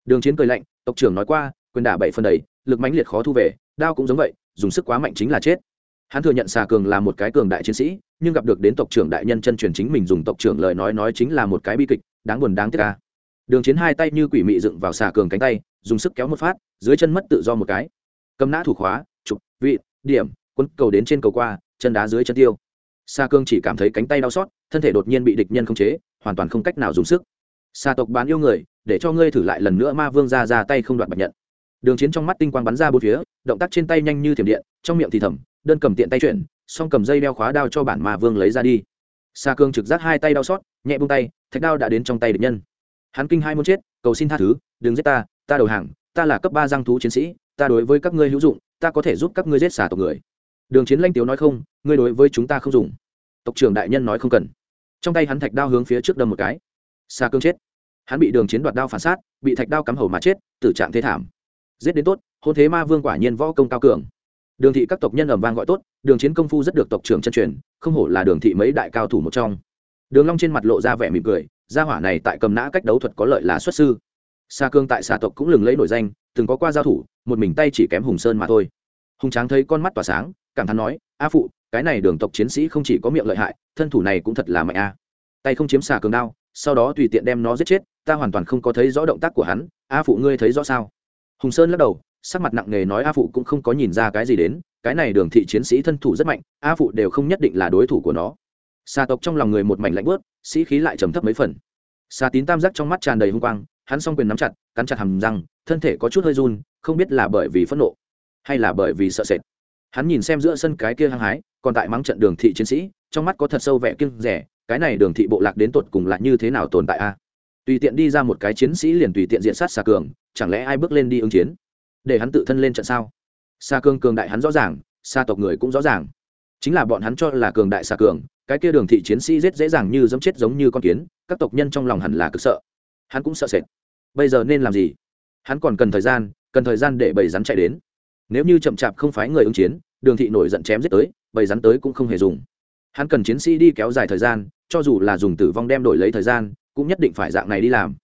Speaker 1: Đường chiến cười lạnh, tộc trưởng nói qua, quyền đả bảy phần đầy, lực mãnh liệt khó thu về, đao cũng giống vậy, dùng sức quá mạnh chính là chết. Hắn thừa nhận xà cường là một cái cường đại chiến sĩ nhưng gặp được đến tộc trưởng đại nhân chân truyền chính mình dùng tộc trưởng lời nói nói chính là một cái bi kịch, đáng buồn đáng tiếc ca đường chiến hai tay như quỷ mị dựng vào xà cường cánh tay, dùng sức kéo một phát, dưới chân mất tự do một cái. Cầm nã thủ khóa trục vị, điểm quân cầu đến trên cầu qua, chân đá dưới chân tiêu. Xa cương chỉ cảm thấy cánh tay đau xót, thân thể đột nhiên bị địch nhân khống chế, hoàn toàn không cách nào dùng sức. Xa tộc bán yêu người, để cho ngươi thử lại lần nữa ma vương ra ra tay không đoạt bạch nhận. Đường chiến trong mắt tinh quang bắn ra bốn phía, động tác trên tay nhanh như thiểm điện, trong miệng thì thầm, đơn cầm tiện tay chuyển xong cầm dây đeo khóa đao cho bản ma vương lấy ra đi. Xa cương trực giác hai tay đau xót, nhẹ buông tay, thạch đao đã đến trong tay địch nhân. Hắn kinh hai muốn chết, cầu xin tha thứ, đừng giết ta ta đầu hàng, ta là cấp ba giang thú chiến sĩ, ta đối với các ngươi hữu dụng, ta có thể giúp các ngươi giết xả tộc người. Đường chiến lanh tiếu nói không, ngươi đối với chúng ta không dùng. Tộc trưởng đại nhân nói không cần. Trong tay hắn thạch đao hướng phía trước đâm một cái. Xa cương chết. Hắn bị đường chiến đoạt đao phản sát, bị thạch đao cắm hầu mà chết, tử trạng thế thảm. Giết đến tốt, hôn thế ma vương quả nhiên võ công cao cường. Đường thị các tộc nhân ẩm vang gọi tốt đường chiến công phu rất được tộc trưởng chân truyền, không hổ là đường thị mấy đại cao thủ một trong. Đường long trên mặt lộ ra vẻ mỉm cười, gia hỏa này tại cầm nã cách đấu thuật có lợi là xuất sư. Xa cương tại xà tộc cũng lừng lấy nổi danh, từng có qua giao thủ, một mình tay chỉ kém hùng sơn mà thôi. Hùng tráng thấy con mắt tỏa sáng, cảm thán nói, a phụ, cái này đường tộc chiến sĩ không chỉ có miệng lợi hại, thân thủ này cũng thật là mạnh a. Tay không chiếm xà cường đao, sau đó tùy tiện đem nó giết chết, ta hoàn toàn không có thấy rõ động tác của hắn, a phụ ngươi thấy rõ sao? Hùng sơn lắc đầu, sắc mặt nặng nề nói, a phụ cũng không có nhìn ra cái gì đến cái này đường thị chiến sĩ thân thủ rất mạnh, a phụ đều không nhất định là đối thủ của nó. Xà tộc trong lòng người một mảnh lạnh bớt sĩ khí lại trầm thấp mấy phần. Xà tín tam giác trong mắt tràn đầy hung quang, hắn s o n g quyền nắm chặt, cắn chặt hầm răng, thân thể có chút hơi run, không biết là bởi vì phẫn nộ, hay là bởi vì sợ sệt. Hắn nhìn xem giữa sân cái kia hăng hái, còn tại mắng trận đường thị chiến sĩ, trong mắt có thật sâu vẻ kiêng rẻ, cái này đường thị bộ lạc đến tột cùng là như thế nào tồn tại a? Tùy tiện đi ra một cái chiến sĩ liền tùy tiện diện sát xà cường, chẳng lẽ ai bước lên đi ứng chiến, để hắn tự thân lên trận sao? Xa cường cường đại hắn rõ ràng xa tộc người cũng rõ ràng. Chính là bọn hắn cho là cường đại xa cường cái kia đường thị chiến sĩ rất dễ dàng như dẫm chết giống như con kiến, các tộc nhân trong lòng hẳn là cực sợ. Hắn cũng sợ sệt. Bây giờ nên làm gì? Hắn còn cần thời gian, cần thời gian để bầy rắn chạy đến. Nếu như chậm chạp không phái người ứng chiến, đường thị nổi giận chém giết tới, bầy rắn tới cũng không hề dùng. Hắn cần chiến sĩ đi kéo dài thời gian, cho dù là dùng tử vong đem đổi lấy thời gian, cũng nhất định phải dạng này đi làm.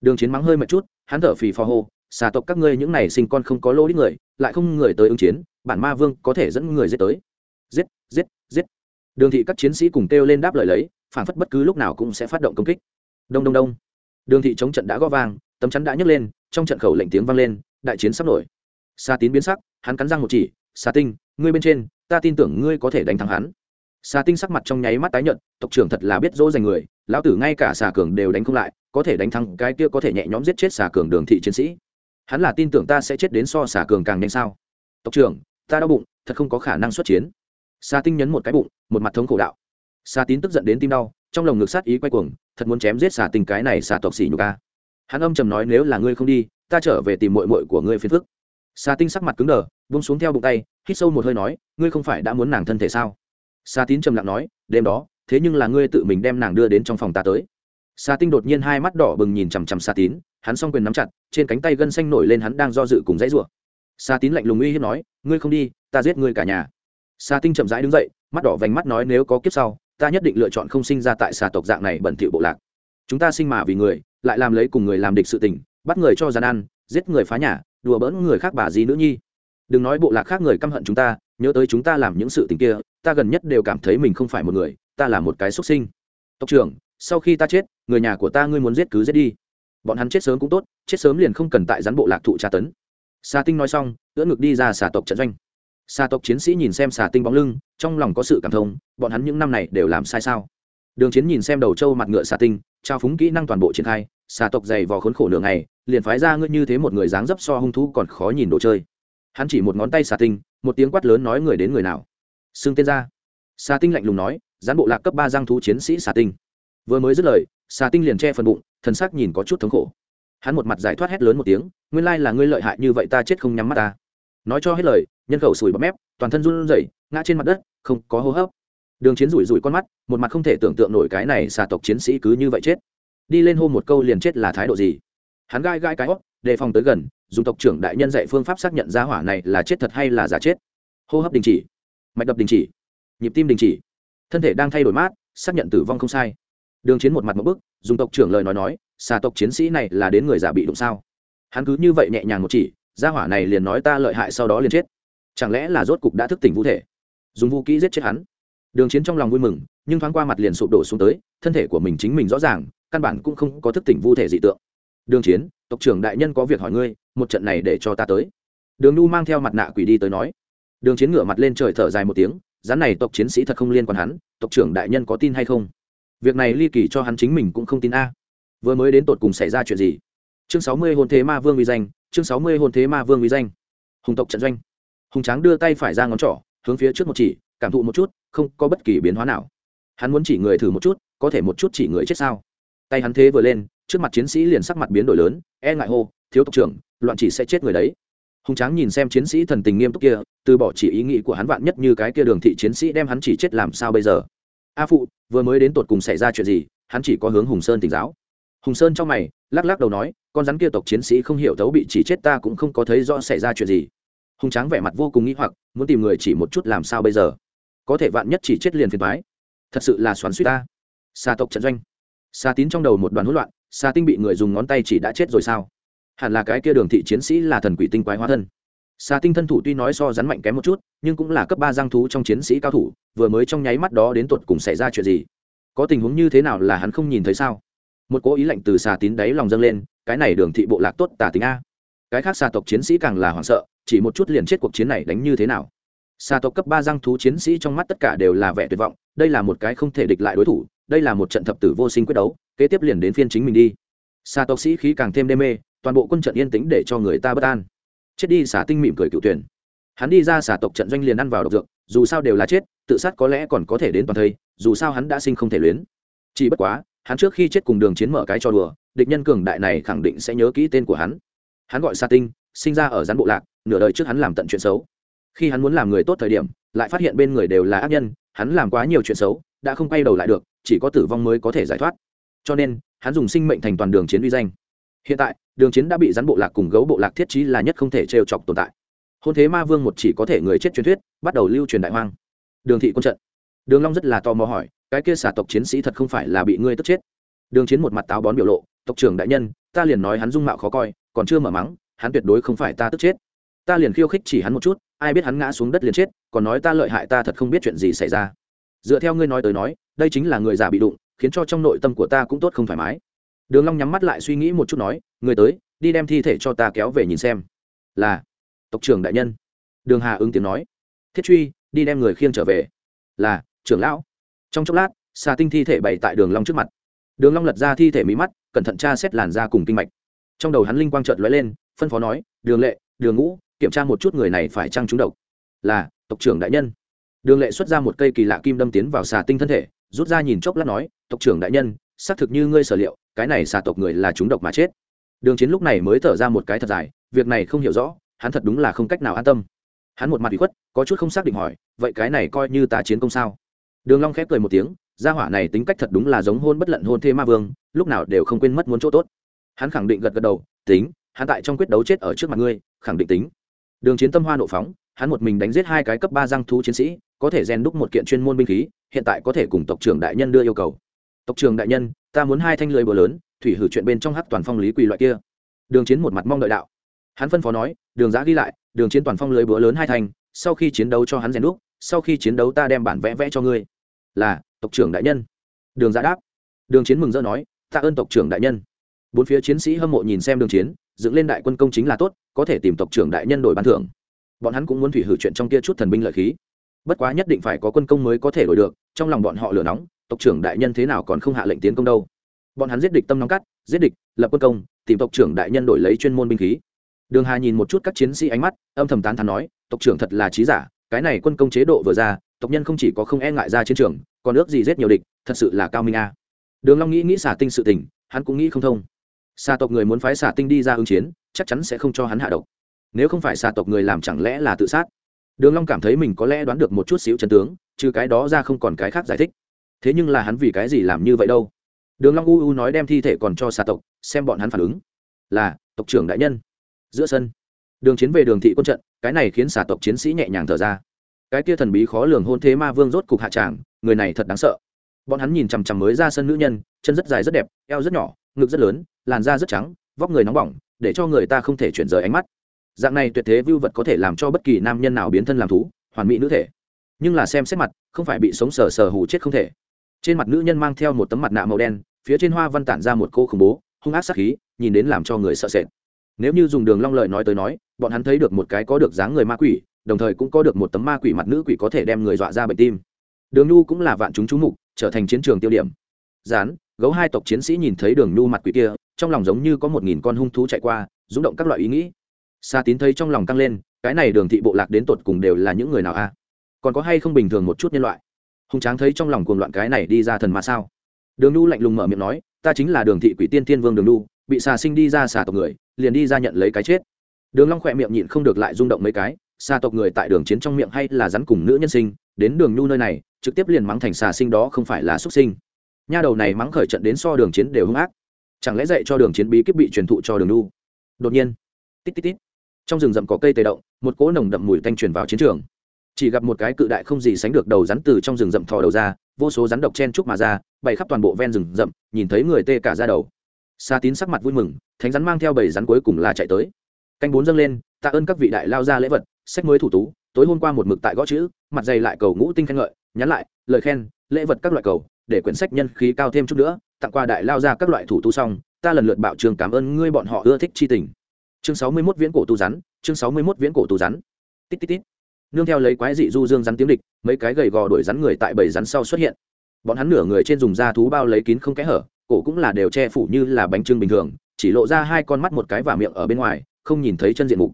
Speaker 1: Đường chiến mắng hơi một chút, hắn thở phì phò hô xà tộc các ngươi những này sinh con không có lỗ đi người lại không người tới ứng chiến bản ma vương có thể dẫn người giết tới. Giết giết giết. Đường thị các chiến sĩ cùng kêu lên đáp lời lấy phản phất bất cứ lúc nào cũng sẽ phát động công kích. Đông đông đông. Đường thị chống trận đã gó vang tấm chắn đã nhấc lên trong trận khẩu lệnh tiếng vang lên đại chiến sắp nổi. Sa tín biến sắc hắn cắn răng một chỉ Sa tinh ngươi bên trên ta tin tưởng ngươi có thể đánh thắng hắn. Sa tinh sắc mặt trong nháy mắt tái nhợt, tộc trưởng thật là biết dỗ dành người lão tử ngay cả xà cường đều đánh không lại có thể đánh thắng cái kia có thể nhẹ nhõm giết chết xà cường đường thị chiến sĩ hắn là tin tưởng ta sẽ chết đến so xả cường càng nhanh sao? Tộc trưởng, ta đau bụng, thật không có khả năng xuất chiến. Xa tinh nhấn một cái bụng, một mặt thống khổ đạo. Xa tín tức giận đến tim đau, trong lồng ngực sát ý quay cuồng, thật muốn chém giết xả tinh cái này xả tộc xỉ nhục ca hắn âm trầm nói, nếu là ngươi không đi, ta trở về tìm mội mội của ngươi phiền phức. Xà tinh sắc mặt cứng đờ vung xuống theo bụng tay, hít sâu một hơi nói, ngươi không phải đã muốn nàng thân thể sao? Xà tín trầm lặng nói, đêm đó, thế nhưng là ngươi tự mình đem nàng đưa đến trong phòng ta tới. Xà tinh đột nhiên hai mắt đỏ bừng nhìn chằm chằm xà tín hắn s o n g quyền nắm chặt, trên cánh tay gân xanh nổi lên hắn đang do dự cùng dãy rủa. Sa tín lạnh lùng uy hiếp nói, ngươi không đi, ta giết ngươi cả nhà. Sa tinh chậm rãi đứng dậy, mắt đỏ vành mắt nói, nếu có kiếp sau, ta nhất định lựa chọn không sinh ra tại xà tộc dạng này bẩn thỉu bộ lạc. Chúng ta sinh mà vì người, lại làm lấy cùng người làm địch sự tình, bắt người cho gian ăn, giết người phá nhà, đùa bỡn người khác bà gì nữ nhi. Đừng nói bộ lạc khác người căm hận chúng ta, nhớ tới chúng ta làm những sự tình kia, ta gần nhất đều cảm thấy mình không phải một người, ta là một cái xuất sinh. Tộc trưởng, sau khi ta chết, người nhà của ta ngươi muốn giết cứ giết đi bọn hắn chết sớm cũng tốt, chết sớm liền không cần tại rắn bộ lạc thụ tra tấn. Xà tinh nói xong, ưỡn ngực đi ra xà tộc trận doanh. Xà tộc chiến sĩ nhìn xem xà tinh bóng lưng, trong lòng có sự cảm thông, bọn hắn những năm này đều làm sai sao? Đường chiến nhìn xem đầu trâu mặt ngựa xà tinh, trao phúng kỹ năng toàn bộ triển khai, xà tộc dày vò khốn khổ nửa ngày, liền phái ra ngươi như thế một người dáng dấp so hung thú còn khó nhìn đồ chơi. Hắn chỉ một ngón tay xà tinh, một tiếng quát lớn nói người đến người nào. Xưng tên ra. Xà tinh lạnh lùng nói, gián bộ lạc cấp ba giang thú chiến sĩ xà tinh. Vừa mới dứt lời, xà tinh liền che phần bụng thần sắc nhìn có chút thống khổ. Hắn một mặt giải thoát hét lớn một tiếng, nguyên lai là ngươi lợi hại như vậy ta chết không nhắm mắt ta. Nói cho hết lời, nhân khẩu sùi bọt mép, toàn thân run rẩy, ngã trên mặt đất, không có hô hấp. Đường chiến rủi rủi con mắt, một mặt không thể tưởng tượng nổi cái này xà tộc chiến sĩ cứ như vậy chết. Đi lên hô một câu liền chết là thái độ gì? Hắn gai gai cái hót, đề phòng tới gần, dùng tộc trưởng đại nhân dạy phương pháp xác nhận ra hỏa này là chết thật hay là giả chết. Hô hấp đình chỉ. Mạch đập đình chỉ. Nhịp tim đình chỉ. Thân thể đang thay đổi mát, xác nhận tử vong không sai đường chiến một mặt một bức, dùng tộc trưởng lời nói nói, xà tộc chiến sĩ này là đến người giả bị đụng sao? Hắn cứ như vậy nhẹ nhàng một chỉ, gia hỏa này liền nói ta lợi hại sau đó liền chết. Chẳng lẽ là rốt cục đã thức tỉnh vũ thể? Dùng vũ kỹ giết chết hắn. Đường chiến trong lòng vui mừng, nhưng thoáng qua mặt liền sụp đổ xuống tới, thân thể của mình chính mình rõ ràng, căn bản cũng không có thức tỉnh vũ thể dị tượng. Đường chiến, tộc trưởng đại nhân có việc hỏi ngươi, một trận này để cho ta tới. Đường nu mang theo mặt nạ quỷ đi tới nói. Đường chiến ngửa mặt lên trời thở dài một tiếng, rắn này tộc chiến sĩ thật không liên quan hắn, tộc trưởng đại nhân có tin hay không? Việc này ly kỳ cho hắn chính mình cũng không tin a. Vừa mới đến tột cùng xảy ra chuyện gì? Chương sáu mươi hôn thế ma vương uy danh, chương sáu mươi hôn thế ma vương uy danh. Hùng tộc trận doanh. Hùng tráng đưa tay phải ra ngón trỏ, hướng phía trước một chỉ, cảm thụ một chút, không có bất kỳ biến hóa nào. Hắn muốn chỉ người thử một chút, có thể một chút chỉ người chết sao? Tay hắn thế vừa lên, trước mặt chiến sĩ liền sắc mặt biến đổi lớn e ngại hô, thiếu tộc trưởng, loạn chỉ sẽ chết người đấy. Hùng tráng nhìn xem chiến sĩ thần tình nghiêm túc kia, từ bỏ chỉ ý nghĩ của hắn vạn nhất như cái kia đường thị chiến sĩ đem hắn chỉ chết làm sao bây giờ? A phụ, vừa mới đến tột cùng xảy ra chuyện gì? Hắn chỉ có hướng hùng sơn tỉnh giáo. Hùng sơn trong mày, lắc lắc đầu nói, con rắn kia tộc chiến sĩ không hiểu thấu bị chỉ chết ta cũng không có thấy rõ xảy ra chuyện gì. Hùng tráng vẻ mặt vô cùng nghĩ hoặc, muốn tìm người chỉ một chút làm sao bây giờ? Có thể vạn nhất chỉ chết liền phiền thoái thật sự là xoắn suýt ta. Xa tộc trận doanh. Xa tín trong đầu một đoàn hỗn loạn xa tinh bị người dùng ngón tay chỉ đã chết rồi sao? Hẳn là cái kia đường thị chiến sĩ là thần quỷ tinh quái hóa thân xà tinh thân thủ tuy nói so rắn mạnh kém một chút, nhưng cũng là cấp ba giang thú trong chiến sĩ cao thủ, vừa mới trong nháy mắt đó đến tột cùng xảy ra chuyện gì? Có tình huống như thế nào là hắn không nhìn thấy sao? Một cố ý lạnh từ xà tín đáy lòng dâng lên, cái này đường thị bộ lạc tốt tả tính a. Cái khác xà tộc chiến sĩ càng là hoảng sợ, chỉ một chút liền chết cuộc chiến này đánh như thế nào? Xà tộc cấp ba giang thú chiến sĩ trong mắt tất cả đều là vẻ tuyệt vọng, đây là một cái không thể địch lại đối thủ, đây là một trận thập tử vô sinh quyết đấu, kế tiếp liền đến phiên chính mình đi. Xà tộc sĩ khí càng thêm đê mê, toàn bộ quân trận yên tĩnh để cho người ta bất an chết đi xả tinh mỉm cười cựu tuyển. Hắn đi ra xả tộc trận doanh liền ăn vào độc dược, dù sao đều là chết, tự sát có lẽ còn có thể đến toàn thây, dù sao hắn đã sinh không thể luyến. Chỉ bất quá, hắn trước khi chết cùng đường chiến mở cái cho đùa, địch nhân cường đại này khẳng định sẽ nhớ kỹ tên của hắn. Hắn gọi sa tinh, sinh ra ở rắn bộ lạc, nửa đời trước hắn làm tận chuyện xấu. Khi hắn muốn làm người tốt thời điểm, lại phát hiện bên người đều là ác nhân, hắn làm quá nhiều chuyện xấu, đã không quay đầu lại được, chỉ có tử vong mới có thể giải thoát. Cho nên, hắn dùng sinh mệnh thành toàn đường chiến uy danh hiện tại, đường chiến đã bị rắn bộ lạc cùng gấu bộ lạc thiết trí là nhất không thể trêu chọc tồn tại. Hôn thế ma vương một chỉ có thể người chết truyền thuyết, bắt đầu lưu truyền đại hoang. Đường thị quân trận. Đường long rất là tò mò hỏi, cái kia xả tộc chiến sĩ thật không phải là bị ngươi tức chết. Đường chiến một mặt táo bón biểu lộ, tộc trưởng đại nhân, ta liền nói hắn dung mạo khó coi, còn chưa mở mắng, hắn tuyệt đối không phải ta tức chết. Ta liền khiêu khích chỉ hắn một chút, ai biết hắn ngã xuống đất liền chết, còn nói ta lợi hại ta thật không biết chuyện gì xảy ra. Dựa theo ngươi nói tới nói, đây chính là người già bị đụng, khiến cho trong nội tâm của ta cũng tốt không thoải mái đường long nhắm mắt lại suy nghĩ một chút nói, người tới, đi đem thi thể cho ta kéo về nhìn xem. Là, tộc trưởng đại nhân. Đường hà ứng tiếng nói. Thiết truy, đi đem người khiêng trở về. Là, trưởng lão. Trong chốc lát, xà tinh thi thể bày tại đường long trước mặt. Đường long lật ra thi thể mí mắt, cẩn thận tra xét làn da cùng kinh mạch. Trong đầu hắn linh quang chợt lóe lên, phân phó nói, đường lệ, đường ngũ, kiểm tra một chút người này phải trang trúng độc. Là, tộc trưởng đại nhân. Đường lệ xuất ra một cây kỳ lạ kim đâm tiến vào xà tinh thân thể, rút ra nhìn chốc lát nói, tộc trưởng đại nhân xác thực như ngươi sở liệu, cái này xà tộc người là chúng độc mà chết. Đường chiến lúc này mới thở ra một cái thật dài, việc này không hiểu rõ, hắn thật đúng là không cách nào an tâm. Hắn một mặt bị khuất, có chút không xác định hỏi, vậy cái này coi như ta chiến công sao? Đường long khép cười một tiếng, gia hỏa này tính cách thật đúng là giống hôn bất lận hôn thê ma vương, lúc nào đều không quên mất muốn chỗ tốt. Hắn khẳng định gật gật đầu, tính, hắn tại trong quyết đấu chết ở trước mặt ngươi, khẳng định tính. Đường chiến tâm hoa nộ phóng, hắn một mình đánh giết hai cái cấp ba răng thú chiến sĩ, có thể rèn đúc một kiện chuyên môn binh khí, hiện tại có thể cùng tộc trưởng đại nhân đưa yêu cầu tộc trưởng đại nhân ta muốn hai thanh lưới bờ lớn thủy hử chuyện bên trong hát toàn phong lý quỳ loại kia. Đường chiến một mặt mong đợi đạo. Hắn phân phó nói đường giã ghi lại đường chiến toàn phong lưới búa lớn hai thành, sau khi chiến đấu cho hắn rèn đúc sau khi chiến đấu ta đem bản vẽ vẽ cho ngươi. Là tộc trưởng đại nhân. Đường giã đáp. Đường chiến mừng rỡ nói tạ ơn tộc trưởng đại nhân. Bốn phía chiến sĩ hâm mộ nhìn xem đường chiến dựng lên đại quân công chính là tốt có thể tìm tộc trưởng đại nhân đổi ban thưởng. Bọn hắn cũng muốn thủy hử chuyện trong kia chút thần binh lợi khí. Bất quá nhất định phải có quân công mới có thể đổi được trong lòng bọn họ lửa nóng tộc trưởng đại nhân thế nào còn không hạ lệnh tiến công đâu. Bọn hắn giết địch tâm nóng cắt giết địch, lập quân công, tìm tộc trưởng đại nhân đổi lấy chuyên môn binh khí. Đường hà nhìn một chút các chiến sĩ ánh mắt, âm thầm tán thán nói, tộc trưởng thật là trí giả, cái này quân công chế độ vừa ra, tộc nhân không chỉ có không e ngại ra chiến trường, còn ước gì giết nhiều địch, thật sự là cao minh a. Đường long nghĩ nghĩ xả tinh sự tình, hắn cũng nghĩ không thông. Xà tộc người muốn phái xả tinh đi ra ứng chiến, chắc chắn sẽ không cho hắn hạ độc. Nếu không phải xà tộc người làm chẳng lẽ là tự sát? Đường long cảm thấy mình có lẽ đoán được một chút xíu chân tướng, trừ cái đó ra không còn cái khác giải thích thế nhưng là hắn vì cái gì làm như vậy đâu? Đường long u u nói đem thi thể còn cho xà tộc, xem bọn hắn phản ứng. Là, tộc trưởng đại nhân. Giữa sân, đường chiến về đường thị quân trận, cái này khiến xà tộc chiến sĩ nhẹ nhàng thở ra. Cái kia thần bí khó lường hôn thế ma vương rốt cục hạ tràng, người này thật đáng sợ. Bọn hắn nhìn chằm chằm mới ra sân nữ nhân, chân rất dài rất đẹp, eo rất nhỏ, ngực rất lớn, làn da rất trắng, vóc người nóng bỏng, để cho người ta không thể chuyển rời ánh mắt. Dạng này tuyệt thế vưu vật có thể làm cho bất kỳ nam nhân nào biến thân làm thú, hoàn mỹ nữ thể. Nhưng là xem xét mặt, không phải bị sống sờ sờ hủ chết không thể trên mặt nữ nhân mang theo một tấm mặt nạ màu đen, phía trên hoa văn tản ra một cô khủng bố, hung ác sắc khí, nhìn đến làm cho người sợ sệt. Nếu như dùng đường long lợi nói tới nói, bọn hắn thấy được một cái có được dáng người ma quỷ, đồng thời cũng có được một tấm ma quỷ mặt nữ quỷ có thể đem người dọa ra bệnh tim. Đường nhu cũng là vạn chúng chú mục, trở thành chiến trường tiêu điểm. Dán gấu hai tộc chiến sĩ nhìn thấy đường nhu mặt quỷ kia, trong lòng giống như có một nghìn con hung thú chạy qua, rung động các loại ý nghĩ. Sa tín thấy trong lòng căng lên, cái này đường thị bộ lạc đến tột cùng đều là những người nào a? Còn có hay không bình thường một chút nhân loại? Hùng tráng thấy trong lòng cuồng loạn cái này đi ra thần mà sao? Đường nhu lạnh lùng mở miệng nói, ta chính là đường thị quỷ tiên Thiên vương đường nhu, bị xà sinh đi ra xà tộc người, liền đi ra nhận lấy cái chết. Đường long khỏe miệng nhịn không được lại rung động mấy cái, xà tộc người tại đường chiến trong miệng hay là rắn cùng nữ nhân sinh, đến đường nhu nơi này, trực tiếp liền mắng thành xà sinh đó không phải là xuất sinh. Nha đầu này mắng khởi trận đến so đường chiến đều hung ác. Chẳng lẽ dạy cho đường chiến bí kíp bị truyền thụ cho đường nhu? Đột nhiên, tít tít tít, trong rừng rậm có cây tề động, một cỗ nồng đậm mùi tanh truyền vào chiến trường chỉ gặp một cái cự đại không gì sánh được đầu rắn từ trong rừng rậm thò đầu ra vô số rắn độc chen trúc mà ra bày khắp toàn bộ ven rừng rậm nhìn thấy người tê cả ra đầu Sa Tín sắc mặt vui mừng, thánh rắn mang theo bảy rắn cuối cùng là chạy tới. Canh bốn dâng lên, tạ ơn các vị đại lao ra lễ vật, sách mới thủ tú, tối hôm qua một mực tại gõ chữ, mặt dày lại cầu ngũ tinh khen ngợi, nhắn lại, lời khen, lễ vật các loại cầu, để quyển sách nhân khí cao thêm chút nữa, tặng qua đại lao ra các loại thủ tú xong, ta lần lượt bạo trường cảm ơn ngươi bọn họ ưa thích chi tình. Chương sáu mươi 61 viễn cổ tu rắn, chương sáu mươi 61 viễn cổ tu rắn. Tít tít tít. Nương theo lấy quái dị du dương rắn tiếng địch, mấy cái gầy gò đuổi rắn người tại bầy rắn sau xuất hiện. Bọn hắn nửa người trên dùng da thú bao lấy kín không kẽ hở, cổ cũng là đều che phủ như là bánh trưng bình thường chỉ lộ ra hai con mắt một cái và miệng ở bên ngoài không nhìn thấy chân diện mục.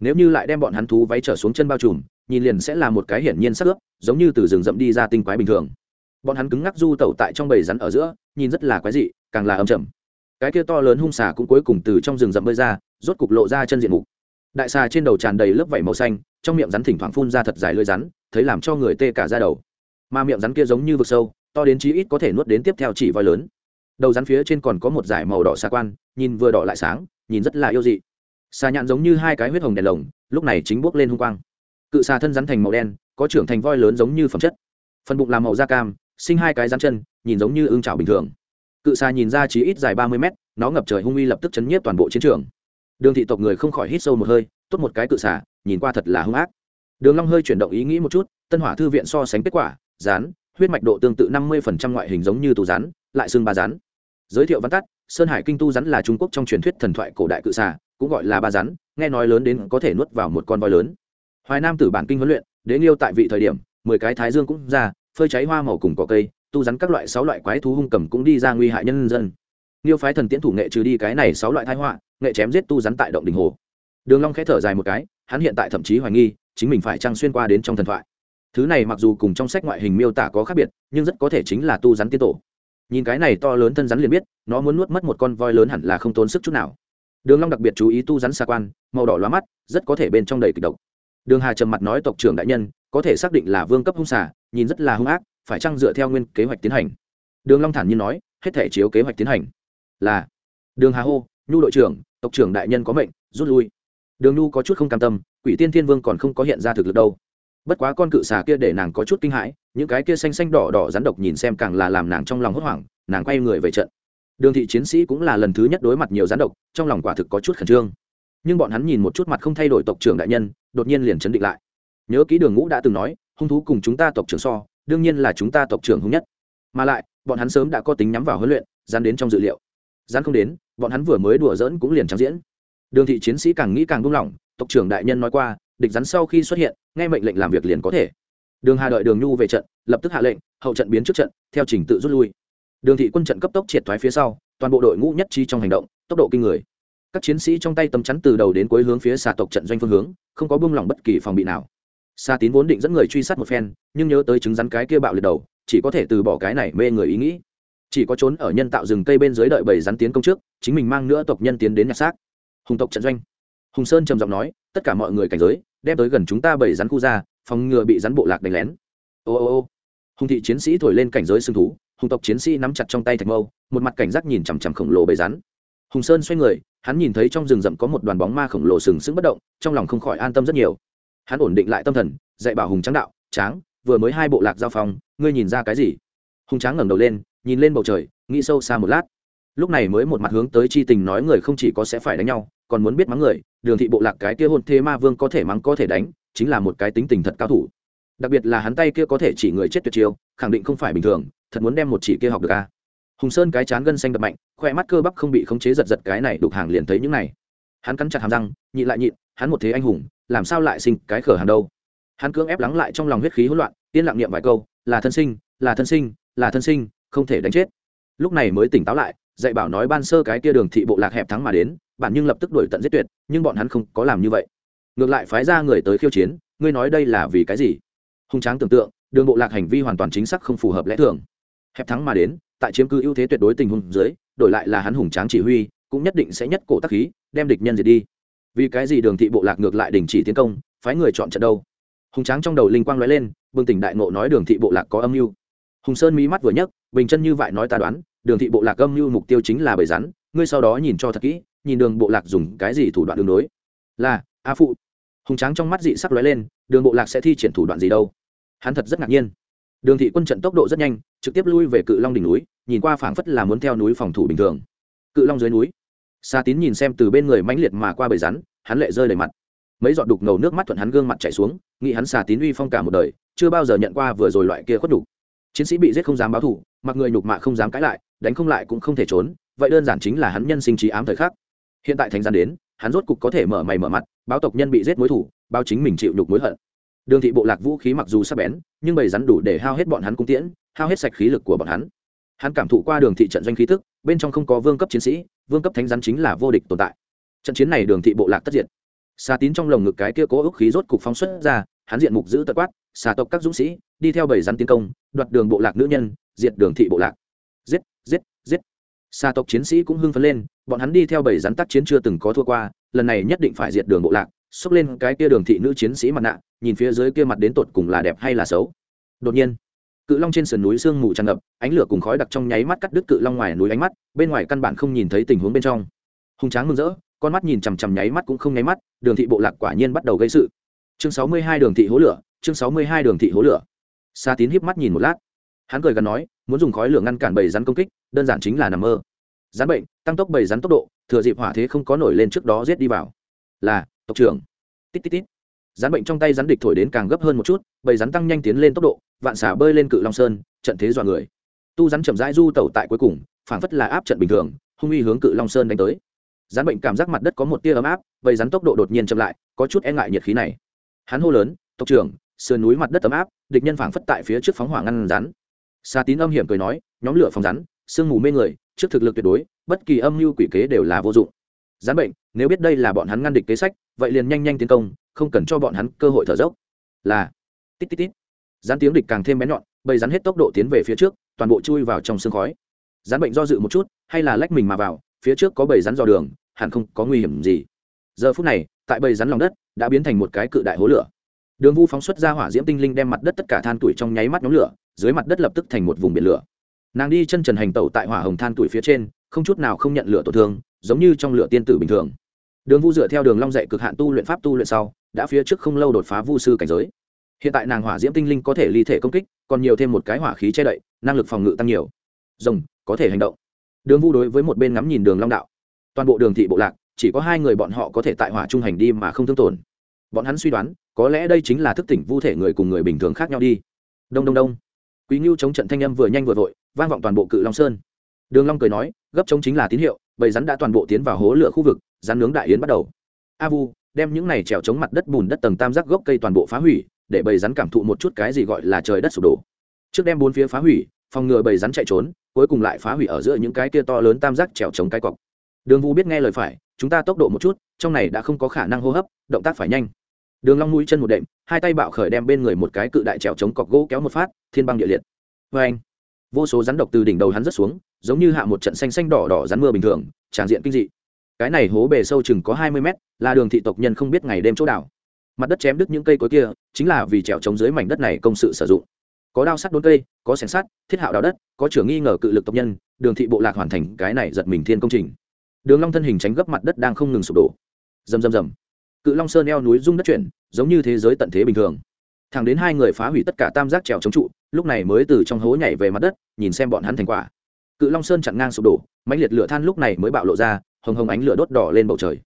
Speaker 1: Nếu như lại đem bọn hắn thú váy trở xuống chân bao trùm nhìn liền sẽ là một cái hiển nhiên sắc ướp giống như từ rừng rậm đi ra tinh quái bình thường. Bọn hắn cứng ngắc du tẩu tại trong bầy rắn ở giữa nhìn rất là quái dị càng là âm trầm. Cái kia to lớn hung xà cũng cuối cùng từ trong rừng rậm bơi ra rốt cục lộ ra chân diện mục đại xà trên đầu tràn đầy lớp vảy màu xanh, trong miệng rắn thỉnh thoảng phun ra thật dài lưỡi rắn, thấy làm cho người tê cả ra đầu. Mà miệng rắn kia giống như vực sâu, to đến chí ít có thể nuốt đến tiếp theo chỉ voi lớn. Đầu rắn phía trên còn có một dải màu đỏ xa quan, nhìn vừa đỏ lại sáng, nhìn rất là yêu dị. Xà nhạn giống như hai cái huyết hồng đèn lồng, lúc này chính bốc lên hung quang. Cự xà thân rắn thành màu đen, có trưởng thành voi lớn giống như phẩm chất. Phần bụng làm màu da cam, sinh hai cái rắn chân, nhìn giống như ương trào bình thường. Cự xà nhìn ra chí ít dài ba mươi mét, nó ngập trời hung uy lập tức chấn nhiếp toàn bộ chiến trường đường thị tộc người không khỏi hít sâu một hơi, tốt một cái cự xả nhìn qua thật là hung ác. Đường long hơi chuyển động ý nghĩ một chút, tân hỏa thư viện so sánh kết quả, rán, huyết mạch độ tương tự năm mươi ngoại hình giống như tù rắn lại xương ba rắn giới thiệu văn tắt, sơn hải kinh tu rắn là trung quốc trong truyền thuyết thần thoại cổ đại cự xà, cũng gọi là ba rắn nghe nói lớn đến có thể nuốt vào một con voi lớn. Hoài nam tử bản kinh huấn luyện đến yêu tại vị thời điểm, mười cái thái dương cũng ra, phơi cháy hoa màu cùng cỏ cây, tu rắn các loại sáu loại quái thú hung cầm cũng đi ra nguy hại nhân dân. Niêu phái thần tiễn thủ nghệ trừ đi cái này sáu loại tai họa, nghệ chém giết tu rắn tại động đình hồ. Đường long khẽ thở dài một cái, hắn hiện tại thậm chí hoài nghi, chính mình phải trang xuyên qua đến trong thần thoại. Thứ này mặc dù cùng trong sách ngoại hình miêu tả có khác biệt, nhưng rất có thể chính là tu rắn tiên tổ. Nhìn cái này to lớn thân rắn liền biết, nó muốn nuốt mất một con voi lớn hẳn là không tốn sức chút nào. Đường long đặc biệt chú ý tu rắn xa quan, màu đỏ lóa mắt, rất có thể bên trong đầy kịch độc. Đường hà trầm mặt nói tộc trưởng đại nhân, có thể xác định là vương cấp hung xà, nhìn rất là hung ác, phải chăng dựa theo nguyên kế hoạch tiến hành? Đường long thản nhiên nói, hết thể chiếu kế hoạch tiến hành là đường hà hô, nhu đội trưởng, tộc trưởng đại nhân có mệnh, rút lui. Đường nhu có chút không cam tâm, quỷ tiên thiên vương còn không có hiện ra thực lực đâu. Bất quá con cự xà kia để nàng có chút kinh hãi, những cái kia xanh xanh đỏ đỏ rắn độc nhìn xem càng là làm nàng trong lòng hốt hoảng, nàng quay người về trận. Đường thị chiến sĩ cũng là lần thứ nhất đối mặt nhiều rắn độc, trong lòng quả thực có chút khẩn trương. Nhưng bọn hắn nhìn một chút mặt không thay đổi tộc trưởng đại nhân, đột nhiên liền chấn định lại. Nhớ kỹ đường ngũ đã từng nói, hung thú cùng chúng ta tộc trưởng so, đương nhiên là chúng ta tộc trưởng hung nhất. Mà lại, bọn hắn sớm đã có tính nhắm vào huấn luyện, dán đến trong dự liệu dán không đến, bọn hắn vừa mới đùa dỡn cũng liền trắng diễn. Đường thị chiến sĩ càng nghĩ càng buông lỏng, tộc trưởng đại nhân nói qua, địch rắn sau khi xuất hiện, nghe mệnh lệnh làm việc liền có thể. Đường hà đợi đường nhu về trận, lập tức hạ lệnh, hậu trận biến trước trận, theo trình tự rút lui. Đường thị quân trận cấp tốc triệt thoái phía sau, toàn bộ đội ngũ nhất trí trong hành động, tốc độ kinh người. Các chiến sĩ trong tay tấm chắn từ đầu đến cuối hướng phía xà tộc trận doanh phương hướng, không có buông lỏng bất kỳ phòng bị nào. Xa tín vốn định dẫn người truy sát một phen, nhưng nhớ tới chứng rắn cái kia bạo liệt đầu, chỉ có thể từ bỏ cái này mê người ý nghĩ chỉ có trốn ở nhân tạo rừng cây bên dưới đợi bầy rắn tiến công trước, chính mình mang nữa tộc nhân tiến đến nhặt xác. Hùng tộc trận doanh. Hùng sơn trầm giọng nói, tất cả mọi người cảnh giới, đem tới gần chúng ta bầy rắn khu ra, phòng ngừa bị rắn bộ lạc đánh lén. Ô ô ô. Hùng thị chiến sĩ thổi lên cảnh giới xương thú, hùng tộc chiến sĩ nắm chặt trong tay thạch mâu, một mặt cảnh giác nhìn chằm chằm khổng lồ bầy rắn. Hùng sơn xoay người, hắn nhìn thấy trong rừng rậm có một đoàn bóng ma khổng lồ sừng sững bất động, trong lòng không khỏi an tâm rất nhiều. Hắn ổn định lại tâm thần, dạy bảo hùng tráng đạo, tráng, vừa mới hai bộ lạc giao phong, ngươi nhìn ra cái gì? Hùng tráng ngẩng đầu lên nhìn lên bầu trời, nghĩ sâu xa một lát. Lúc này mới một mặt hướng tới chi tình nói người không chỉ có sẽ phải đánh nhau, còn muốn biết mắng người, đường thị bộ lạc cái kia hôn thế ma vương có thể mắng có thể đánh, chính là một cái tính tình thật cao thủ. Đặc biệt là hắn tay kia có thể chỉ người chết tuyệt chiêu, khẳng định không phải bình thường, thật muốn đem một chỉ kia học được a. Hùng sơn cái chán gân xanh đập mạnh, khoe mắt cơ bắp không bị khống chế giật giật cái này đục hàng liền thấy những này. Hắn cắn chặt hàm răng nhịn lại nhịn hắn một thế anh hùng, làm sao lại sinh cái khở hàng đâu? Hắn cưỡng ép lắng lại trong lòng huyết khí hỗn loạn, yên lặng niệm vài câu, là thân sinh, là thân sinh, là thân sinh không thể đánh chết. Lúc này mới tỉnh táo lại, dạy bảo nói ban sơ cái kia đường thị bộ lạc hẹp thắng mà đến, bản nhưng lập tức đuổi tận giết tuyệt, nhưng bọn hắn không có làm như vậy. Ngược lại phái ra người tới khiêu chiến, ngươi nói đây là vì cái gì? Hùng tráng tưởng tượng, đường bộ lạc hành vi hoàn toàn chính xác không phù hợp lẽ thường. Hẹp thắng mà đến, tại chiếm cứ ưu thế tuyệt đối tình huống dưới, đổi lại là hắn hùng tráng chỉ huy, cũng nhất định sẽ nhất cổ tác khí, đem địch nhân diệt đi. Vì cái gì đường thị bộ lạc ngược lại đình chỉ tiến công, phái người chọn trận đâu? Hùng tráng trong đầu linh quang lóe lên, bừng tỉnh đại ngộ nói đường thị bộ lạc có âm mưu hùng sơn mí mắt vừa nhấc, bình chân như vậy nói ta đoán, đường thị bộ lạc âm mưu mục tiêu chính là bầy rắn, ngươi sau đó nhìn cho thật kỹ, nhìn đường bộ lạc dùng cái gì thủ đoạn đường đối. Là, a phụ. Hùng tráng trong mắt dị sắc lóe lên, đường bộ lạc sẽ thi triển thủ đoạn gì đâu? Hắn thật rất ngạc nhiên. Đường thị quân trận tốc độ rất nhanh, trực tiếp lui về cự long đỉnh núi, nhìn qua phảng phất là muốn theo núi phòng thủ bình thường. Cự long dưới núi. Sa tín nhìn xem từ bên người mãnh liệt mà qua bầy rắn, hắn lệ rơi đầy mặt. Mấy giọt đục ngầu nước mắt thuận hắn gương mặt chảy xuống, nghĩ hắn xà tín uy phong cả một đời, chưa bao giờ nhận qua vừa rồi loại kia khuất đục chiến sĩ bị giết không dám báo thù, mặc người nhục mạ không dám cãi lại, đánh không lại cũng không thể trốn, vậy đơn giản chính là hắn nhân sinh trí ám thời khắc. Hiện tại thành gian đến, hắn rốt cục có thể mở mày mở mặt, báo tộc nhân bị giết mối thủ báo chính mình chịu nhục mối hận. Đường thị bộ lạc vũ khí mặc dù sắp bén, nhưng bầy rắn đủ để hao hết bọn hắn cung tiễn, hao hết sạch khí lực của bọn hắn. Hắn cảm thụ qua đường thị trận doanh khí tức, bên trong không có vương cấp chiến sĩ, vương cấp thánh rắn chính là vô địch tồn tại. Trận chiến này đường thị bộ lạc tất diệt. Xà tín trong lồng ngực cái kia cố ức khí rốt cục phóng xuất ra, hắn diện mục giữ tật quát, xà tộc các dũng sĩ đi theo bảy rắn tiến công, đoạt đường bộ lạc nữ nhân, diệt đường thị bộ lạc. Giết giết giết. Xa tộc chiến sĩ cũng hưng phấn lên, bọn hắn đi theo bảy rắn tác chiến chưa từng có thua qua, lần này nhất định phải diệt đường bộ lạc, xốc lên cái kia đường thị nữ chiến sĩ mặt nạ, nhìn phía dưới kia mặt đến tột cùng là đẹp hay là xấu. Đột nhiên, cự long trên sườn núi sương mù tràn ngập, ánh lửa cùng khói đặc trong nháy mắt cắt đứt cự long ngoài núi ánh mắt, bên ngoài căn bản không nhìn thấy tình huống bên trong. Hùng tráng mừng rỡ, con mắt nhìn chằm chằm nháy mắt cũng không nháy mắt, đường thị bộ lạc quả nhiên bắt đầu gây sự. Chương sáu mươi hai đường thị hố lửa, chương sáu mươi hai đường thị hố lửa sa tín híp mắt nhìn một lát. Hắn cười gần nói, muốn dùng khói lửa ngăn cản bầy rắn công kích, đơn giản chính là nằm mơ. Rắn bệnh, tăng tốc bầy rắn tốc độ, thừa dịp hỏa thế không có nổi lên trước đó giết đi vào. Là, tộc trưởng. Tít tít tít. Rắn bệnh trong tay rắn địch thổi đến càng gấp hơn một chút, bầy rắn tăng nhanh tiến lên tốc độ, vạn xả bơi lên cự long sơn, trận thế dọa người. Tu rắn chậm rãi du tẩu tại cuối cùng, phảng phất là áp trận bình thường, hung uy hướng cự long sơn đánh tới. Rắn bệnh cảm giác mặt đất có một tia ấm áp, bầy rắn tốc độ đột nhiên chậm lại, có chút e ngại nhiệt khí này. Hắn hô lớn, tộc trưởng sườn núi mặt đất ấm áp, địch nhân phảng phất tại phía trước phóng hỏa ngăn rắn. Xa tín âm hiểm cười nói, nhóm lửa phòng rắn, sương mù mê người, trước thực lực tuyệt đối, bất kỳ âm mưu quỷ kế đều là vô dụng. Rắn bệnh, nếu biết đây là bọn hắn ngăn địch kế sách, vậy liền nhanh nhanh tiến công, không cần cho bọn hắn cơ hội thở dốc. Là, tít tít tít. Rắn tiếng địch càng thêm bén nhọn, bầy rắn hết tốc độ tiến về phía trước, toàn bộ chui vào trong sương khói. Rắn bệnh do dự một chút, hay là lách mình mà vào, phía trước có bầy rắn dò đường, hẳn không có nguy hiểm gì. Giờ phút này, tại bầy rắn lòng đất, đã biến thành một cái cự đại hố lửa đường vu phóng xuất ra hỏa diễm tinh linh đem mặt đất tất cả than tuổi trong nháy mắt nhóm lửa, dưới mặt đất lập tức thành một vùng biển lửa. Nàng đi chân trần hành tẩu tại hỏa hồng than tuổi phía trên, không chút nào không nhận lửa tổn thương, giống như trong lửa tiên tử bình thường. Đường vu dựa theo đường long dạy cực hạn tu luyện pháp tu luyện sau, đã phía trước không lâu đột phá vu sư cảnh giới. Hiện tại nàng hỏa diễm tinh linh có thể ly thể công kích, còn nhiều thêm một cái hỏa khí che đậy, năng lực phòng ngự tăng nhiều. Rồng, có thể hành động. Đường vu đối với một bên ngắm nhìn đường long đạo. Toàn bộ đường thị bộ lạc, chỉ có hai người bọn họ có thể tại hỏa trung hành đi mà không thương tổn. Bọn hắn suy đoán có lẽ đây chính là thức tỉnh vu thể người cùng người bình thường khác nhau đi. Đông đông đông. Quý ngưu chống trận thanh âm vừa nhanh vừa vội, vang vọng toàn bộ cự long sơn. Đường long cười nói, gấp chống chính là tín hiệu, bầy rắn đã toàn bộ tiến vào hố lửa khu vực, rắn nướng đại yến bắt đầu. A vu, đem những này trèo chống mặt đất bùn đất tầng tam giác gốc cây toàn bộ phá hủy, để bầy rắn cảm thụ một chút cái gì gọi là trời đất sụp đổ. Trước đem bốn phía phá hủy, phòng ngừa bầy rắn chạy trốn, cuối cùng lại phá hủy ở giữa những cái kia to lớn tam giác trèo chống cái cọc. Đường vu biết nghe lời phải, chúng ta tốc độ một chút, trong này đã không có khả năng hô hấp, động tác phải nhanh đường long mũi chân một đệm, hai tay bạo khởi đem bên người một cái cự đại trèo chống cọc gỗ kéo một phát, thiên băng địa liệt. Với anh, vô số rắn độc từ đỉnh đầu hắn rớt xuống, giống như hạ một trận xanh xanh đỏ đỏ rắn mưa bình thường, tràn diện kinh dị. Cái này hố bề sâu chừng có hai mươi mét, là đường thị tộc nhân không biết ngày đêm chỗ đảo mặt đất chém đứt những cây cối kia, chính là vì trèo chống dưới mảnh đất này công sự sử dụng. Có đao sắt đốn cây, có xẻng sắt, thiết hạo đào đất, có trưởng nghi ngờ cự lực tộc nhân, đường thị bộ lạc hoàn thành cái này giật mình thiên công trình. Đường long thân hình tránh gấp mặt đất đang không ngừng sụp đổ. Rầm rầm rầm cự long sơn eo núi rung đất chuyển, giống như thế giới tận thế bình thường. Thẳng đến hai người phá hủy tất cả tam giác trèo chống trụ, lúc này mới từ trong hố nhảy về mặt đất, nhìn xem bọn hắn thành quả. Cự long sơn chặn ngang sụp đổ, mãnh liệt lửa than lúc này mới bạo lộ ra, hồng hồng ánh lửa đốt đỏ lên bầu trời.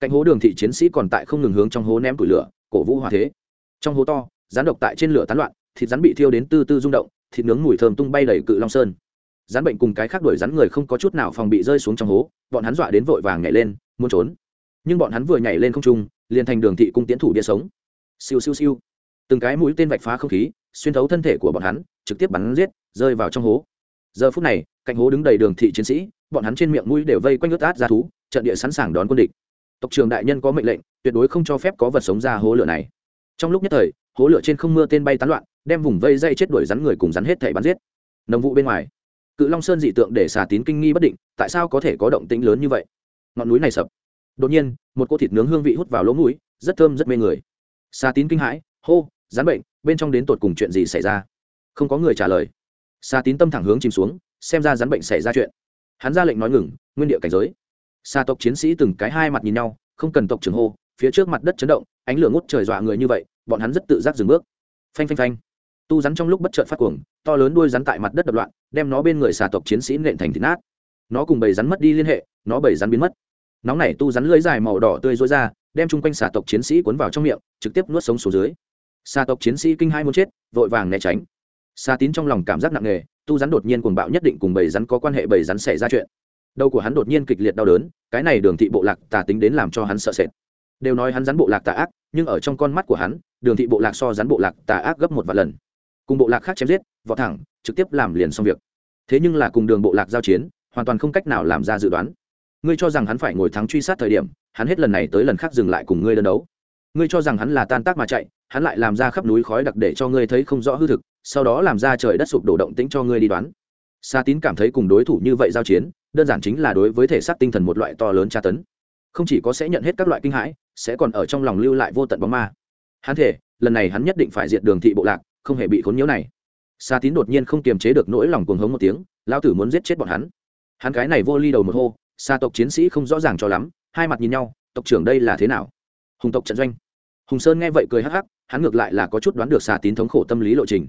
Speaker 1: Cạnh hố đường thị chiến sĩ còn tại không ngừng hướng trong hố ném củi lửa, cổ vũ hòa thế. Trong hố to, rắn độc tại trên lửa tán loạn, thịt rắn bị thiêu đến tư tư rung động, thịt nướng mùi thơm tung bay đầy cự long sơn. Rắn bệnh cùng cái khác đuổi rắn người không có chút nào phòng bị rơi xuống trong hố, bọn hắn dọa đến vội vàng nhảy lên, muốn trốn. Nhưng bọn hắn vừa nhảy lên không trung liền thành đường thị cung tiến thủ bia sống. Siêu siêu siêu. Từng cái mũi tên vạch phá không khí, xuyên thấu thân thể của bọn hắn, trực tiếp bắn giết, rơi vào trong hố. Giờ phút này, cạnh hố đứng đầy đường thị chiến sĩ, bọn hắn trên miệng mũi đều vây quanh ướt át ra thú, trận địa sẵn sàng đón quân địch. Tộc trường đại nhân có mệnh lệnh, tuyệt đối không cho phép có vật sống ra hố lửa này. Trong lúc nhất thời, hố lửa trên không mưa tên bay tán loạn, đem vùng vây dây chết đuổi rắn người cùng rắn hết thể bắn giết. Nồng vụ bên ngoài, cự long sơn dị tượng để xà tín kinh nghi bất định, tại sao có thể có động tĩnh lớn như vậy? Ngọn núi này sập đột nhiên, một cô thịt nướng hương vị hút vào lỗ mũi, rất thơm rất mê người. Xa tín kinh hãi, hô rắn bệnh, bên trong đến tột cùng chuyện gì xảy ra? Không có người trả lời. Xa tín tâm thẳng hướng chìm xuống, xem ra rắn bệnh xảy ra chuyện. Hắn ra lệnh nói ngừng, nguyên địa cảnh giới. Xa tộc chiến sĩ từng cái hai mặt nhìn nhau, không cần tộc trưởng hô, phía trước mặt đất chấn động, ánh lửa ngút trời dọa người như vậy, bọn hắn rất tự giác dừng bước. Phanh phanh phanh. Tu rắn trong lúc bất chợt phát cuồng, to lớn đuôi rắn tại mặt đất đập loạn, đem nó bên người xà tộc chiến sĩ nện thành thịt nát. Nó cùng bầy rắn mất đi liên hệ, nó bầy rắn biến mất nóng này tu rắn lưới dài màu đỏ tươi rối ra, đem chung quanh xà tộc chiến sĩ cuốn vào trong miệng, trực tiếp nuốt sống xuống dưới. Xà tộc chiến sĩ kinh hai muốn chết, vội vàng né tránh. Xà tín trong lòng cảm giác nặng nề, tu rắn đột nhiên cuồng bạo nhất định cùng bầy rắn có quan hệ, bầy rắn xảy ra chuyện. Đầu của hắn đột nhiên kịch liệt đau đớn, cái này đường thị bộ lạc tà tính đến làm cho hắn sợ sệt. Đều nói hắn rắn bộ lạc tà ác, nhưng ở trong con mắt của hắn, đường thị bộ lạc so rắn bộ lạc tà ác gấp một vài lần. Cùng bộ lạc khác chém giết, vọt thẳng, trực tiếp làm liền xong việc. Thế nhưng là cùng đường bộ lạc giao chiến, hoàn toàn không cách nào làm ra dự đoán ngươi cho rằng hắn phải ngồi thắng truy sát thời điểm, hắn hết lần này tới lần khác dừng lại cùng ngươi đơn đấu. Ngươi cho rằng hắn là tan tác mà chạy, hắn lại làm ra khắp núi khói đặc để cho ngươi thấy không rõ hư thực, sau đó làm ra trời đất sụp đổ động tĩnh cho ngươi đi đoán. Sa tín cảm thấy cùng đối thủ như vậy giao chiến, đơn giản chính là đối với thể xác tinh thần một loại to lớn tra tấn. Không chỉ có sẽ nhận hết các loại kinh hãi, sẽ còn ở trong lòng lưu lại vô tận bóng ma. Hắn thể lần này hắn nhất định phải diệt đường thị bộ lạc, không hề bị khốn nhiễu này. Sa tín đột nhiên không kiềm chế được nỗi lòng cuồng hống một tiếng lao tử muốn giết chết bọn hắn. Hắn cái này vô ly đầu một hô xa tộc chiến sĩ không rõ ràng cho lắm, hai mặt nhìn nhau, tộc trưởng đây là thế nào? Hùng tộc trận doanh. Hùng sơn nghe vậy cười hắc hắc, hắn ngược lại là có chút đoán được xà tín thống khổ tâm lý lộ trình.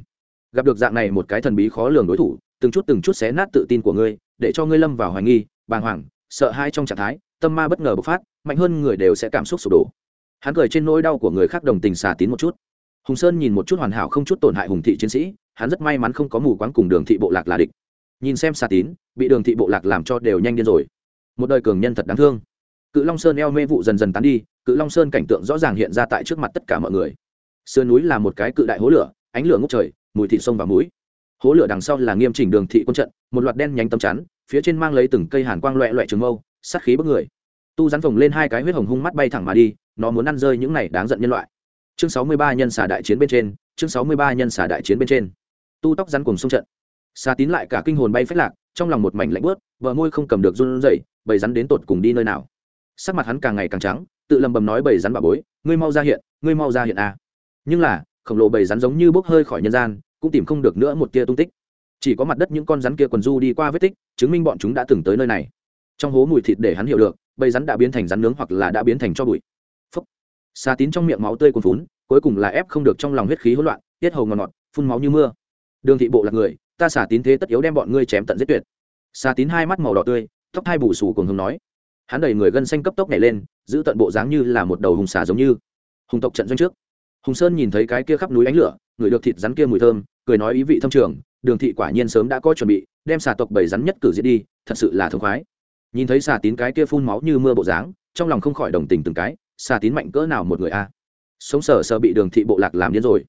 Speaker 1: Gặp được dạng này một cái thần bí khó lường đối thủ, từng chút từng chút xé nát tự tin của ngươi, để cho ngươi lâm vào hoài nghi, bàng hoàng, sợ hãi trong trạng thái, tâm ma bất ngờ bộc phát, mạnh hơn người đều sẽ cảm xúc sụp đổ. Hắn cười trên nỗi đau của người khác đồng tình xà tín một chút. Hùng sơn nhìn một chút hoàn hảo không chút tổn hại hùng thị chiến sĩ, hắn rất may mắn không có mù quáng cùng đường thị bộ lạc là địch. Nhìn xem xà tín, bị đường thị bộ lạc làm cho đều nhanh điên rồi một đời cường nhân thật đáng thương. Cự long sơn eo mê vụ dần dần tán đi, cự long sơn cảnh tượng rõ ràng hiện ra tại trước mặt tất cả mọi người. Sườn núi là một cái cự đại hố lửa, ánh lửa ngốc trời, mùi thịt sông và mũi hố lửa đằng sau là nghiêm chỉnh đường thị quân trận, một loạt đen nhánh tấm chắn, phía trên mang lấy từng cây hàn quang loẹ loẹ trường mâu, sát khí bức người. Tu rắn phồng lên hai cái huyết hồng hung mắt bay thẳng mà đi, nó muốn ăn rơi những này đáng giận nhân loại. Chương sáu mươi ba nhân xà đại chiến bên trên, chương sáu mươi ba nhân xà đại chiến bên trên. Tu tóc rắn cùng sông trận. Xà tín lại cả kinh hồn bay phách lạc trong lòng một mảnh lạnh bớt vợ môi không cầm được run rẩy, bầy rắn đến tột cùng đi nơi nào. Sắc mặt hắn càng ngày càng trắng, tự lầm bầm nói bầy rắn bà bối, ngươi mau ra hiện, ngươi mau ra hiện a nhưng là, khổng lồ bầy rắn giống như bốc hơi khỏi nhân gian, cũng tìm không được nữa một tia tung tích. Chỉ có mặt đất những con rắn kia quần du đi qua vết tích, chứng minh bọn chúng đã từng tới nơi này. Trong hố mùi thịt để hắn hiểu được, bầy rắn đã biến thành rắn nướng hoặc là đã biến thành cho bụi. Phấp xa tín trong miệng máu tươi cuồn phún cuối cùng là ép không được trong lòng huyết khí hỗn loạn, tiết hầu ngọt ngọt, phun máu như mưa. Đường thị bộ là người ta xả tín thế tất yếu đem bọn ngươi chém tận giết tuyệt. Xà tín hai mắt màu đỏ tươi, tóc hai bù xù cùng hùng nói. Hắn đầy người gân xanh cấp tốc nhảy lên, giữ tận bộ dáng như là một đầu hùng xà giống như. Hùng tộc trận doanh trước. Hùng sơn nhìn thấy cái kia khắp núi ánh lửa, người được thịt rắn kia mùi thơm, cười nói ý vị thâm trường, đường thị quả nhiên sớm đã có chuẩn bị, đem xà tộc bảy rắn nhất cử diễn đi, thật sự là thống khoái. Nhìn thấy xà tín cái kia phun máu như mưa bộ dáng, trong lòng không khỏi đồng tình từng cái, xà tín mạnh cỡ nào một người a. Sống sờ sờ bị đường thị bộ lạc làm điên rồi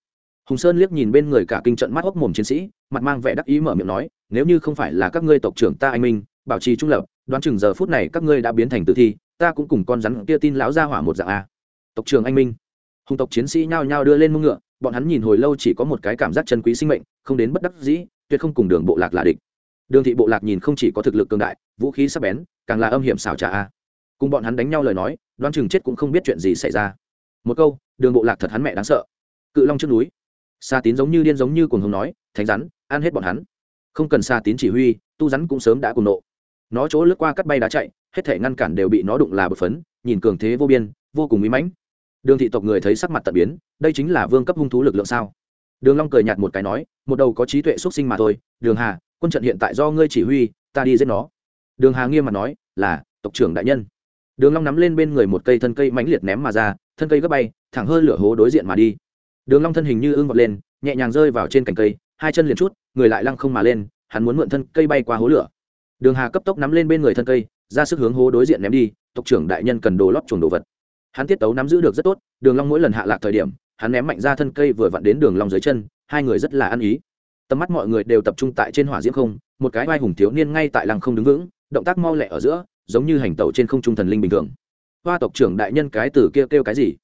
Speaker 1: hùng sơn liếc nhìn bên người cả kinh trận mắt hốc mồm chiến sĩ, mặt mang vẻ đắc ý mở miệng nói, nếu như không phải là các ngươi tộc trưởng ta anh minh, bảo trì trung lập, đoán chừng giờ phút này các ngươi đã biến thành tử thi, ta cũng cùng con rắn kia tin lão ra hỏa một dạng a. Tộc trưởng anh minh. Hùng tộc chiến sĩ nhao nhao đưa lên mông ngựa, bọn hắn nhìn hồi lâu chỉ có một cái cảm giác chân quý sinh mệnh, không đến bất đắc dĩ, tuyệt không cùng đường bộ lạc là địch. Đường thị bộ lạc nhìn không chỉ có thực lực cường đại, vũ khí sắc bén, càng là âm hiểm xảo trà a. Cùng bọn hắn đánh nhau lời nói, đoán chừng chết cũng không biết chuyện gì xảy ra. Một câu, đường bộ lạc thật hắn mẹ đáng sợ. Cự long trước núi xa tín giống như điên giống như cùng hồng nói, thánh rắn, ăn hết bọn hắn. Không cần xa tín chỉ huy, tu rắn cũng sớm đã cùng nộ. Nó chỗ lướt qua cắt bay đá chạy, hết thể ngăn cản đều bị nó đụng là bột phấn, nhìn cường thế vô biên, vô cùng mỹ mãnh. Đường thị tộc người thấy sắc mặt tận biến, đây chính là vương cấp hung thú lực lượng sao? Đường long cười nhạt một cái nói, một đầu có trí tuệ xuất sinh mà thôi, đường hà, quân trận hiện tại do ngươi chỉ huy, ta đi giết nó. Đường hà nghiêm mặt nói, là, tộc trưởng đại nhân. Đường long nắm lên bên người một cây thân cây mãnh liệt ném mà ra, thân cây gấp bay, thẳng hơi lửa hố đối diện mà đi đường long thân hình như ương vọt lên nhẹ nhàng rơi vào trên cành cây hai chân liền chút người lại lăng không mà lên hắn muốn mượn thân cây bay qua hố lửa. Đường hà cấp tốc nắm lên bên người thân cây ra sức hướng hố đối diện ném đi tộc trưởng đại nhân cần đồ lót chuồng đồ vật. Hắn tiết tấu nắm giữ được rất tốt đường long mỗi lần hạ lạc thời điểm hắn ném mạnh ra thân cây vừa vặn đến đường long dưới chân hai người rất là ăn ý. Tầm mắt mọi người đều tập trung tại trên hỏa diễm không một cái vai hùng thiếu niên ngay tại lăng không đứng vững động tác mau lẹ ở giữa giống như hành tẩu trên không trung thần linh bình thường. Hoa tộc trưởng đại nhân cái tử kia kêu, kêu cái gì?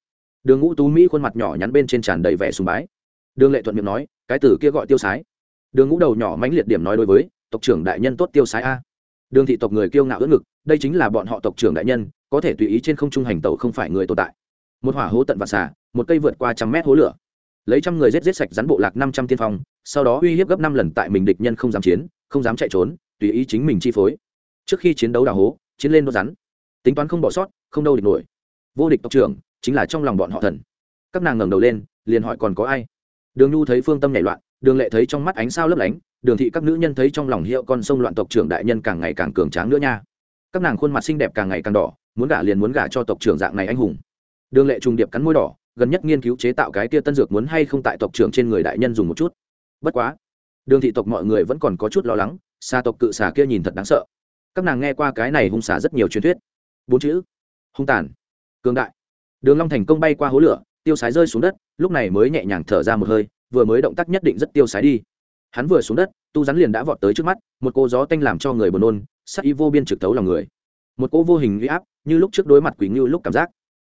Speaker 1: Đường ngũ tú mỹ khuôn mặt nhỏ nhắn bên trên tràn đầy vẻ sùng bái. Đường lệ thuận miệng nói, cái tử kia gọi tiêu sái. Đường ngũ đầu nhỏ mãnh liệt điểm nói đối với, tộc trưởng đại nhân tốt tiêu sái a. Đường thị tộc người kiêu ngạo ướt ngực, đây chính là bọn họ tộc trưởng đại nhân, có thể tùy ý trên không trung hành tẩu không phải người tồn tại. Một hỏa hố tận và xả một cây vượt qua trăm mét hố lửa. Lấy trăm người giết giết sạch rắn bộ lạc năm trăm tiên phong, sau đó uy hiếp gấp năm lần tại mình địch nhân không dám chiến, không dám chạy trốn, tùy ý chính mình chi phối. Trước khi chiến đấu đào hố, chiến lên đốt rắn. Tính toán không bỏ sót, không đâu địch nổi. Vô địch tộc trưởng chính là trong lòng bọn họ thần. Các nàng ngẩng đầu lên, liền hỏi còn có ai? Đường nhu thấy phương tâm nhảy loạn, đường lệ thấy trong mắt ánh sao lấp lánh, đường thị các nữ nhân thấy trong lòng hiệu con sông loạn tộc trưởng đại nhân càng ngày càng cường tráng nữa nha. Các nàng khuôn mặt xinh đẹp càng ngày càng đỏ, muốn gả liền muốn gả cho tộc trưởng dạng này anh hùng. Đường lệ trùng điệp cắn môi đỏ, gần nhất nghiên cứu chế tạo cái tia tân dược muốn hay không tại tộc trưởng trên người đại nhân dùng một chút. Bất quá, đường thị tộc mọi người vẫn còn có chút lo lắng, xa tộc cự xà kia nhìn thật đáng sợ. Các nàng nghe qua cái này hung xà rất nhiều truyền thuyết. Bốn chữ, hung tàn, cường đại đường long thành công bay qua hố lửa, tiêu sái rơi xuống đất, lúc này mới nhẹ nhàng thở ra một hơi, vừa mới động tác nhất định rất tiêu sái đi. Hắn vừa xuống đất, tu rắn liền đã vọt tới trước mắt, một cô gió tanh làm cho người buồn nôn, sắc y vô biên trực tấu lòng người. Một cô vô hình uy áp, như lúc trước đối mặt quý ngưu lúc cảm giác.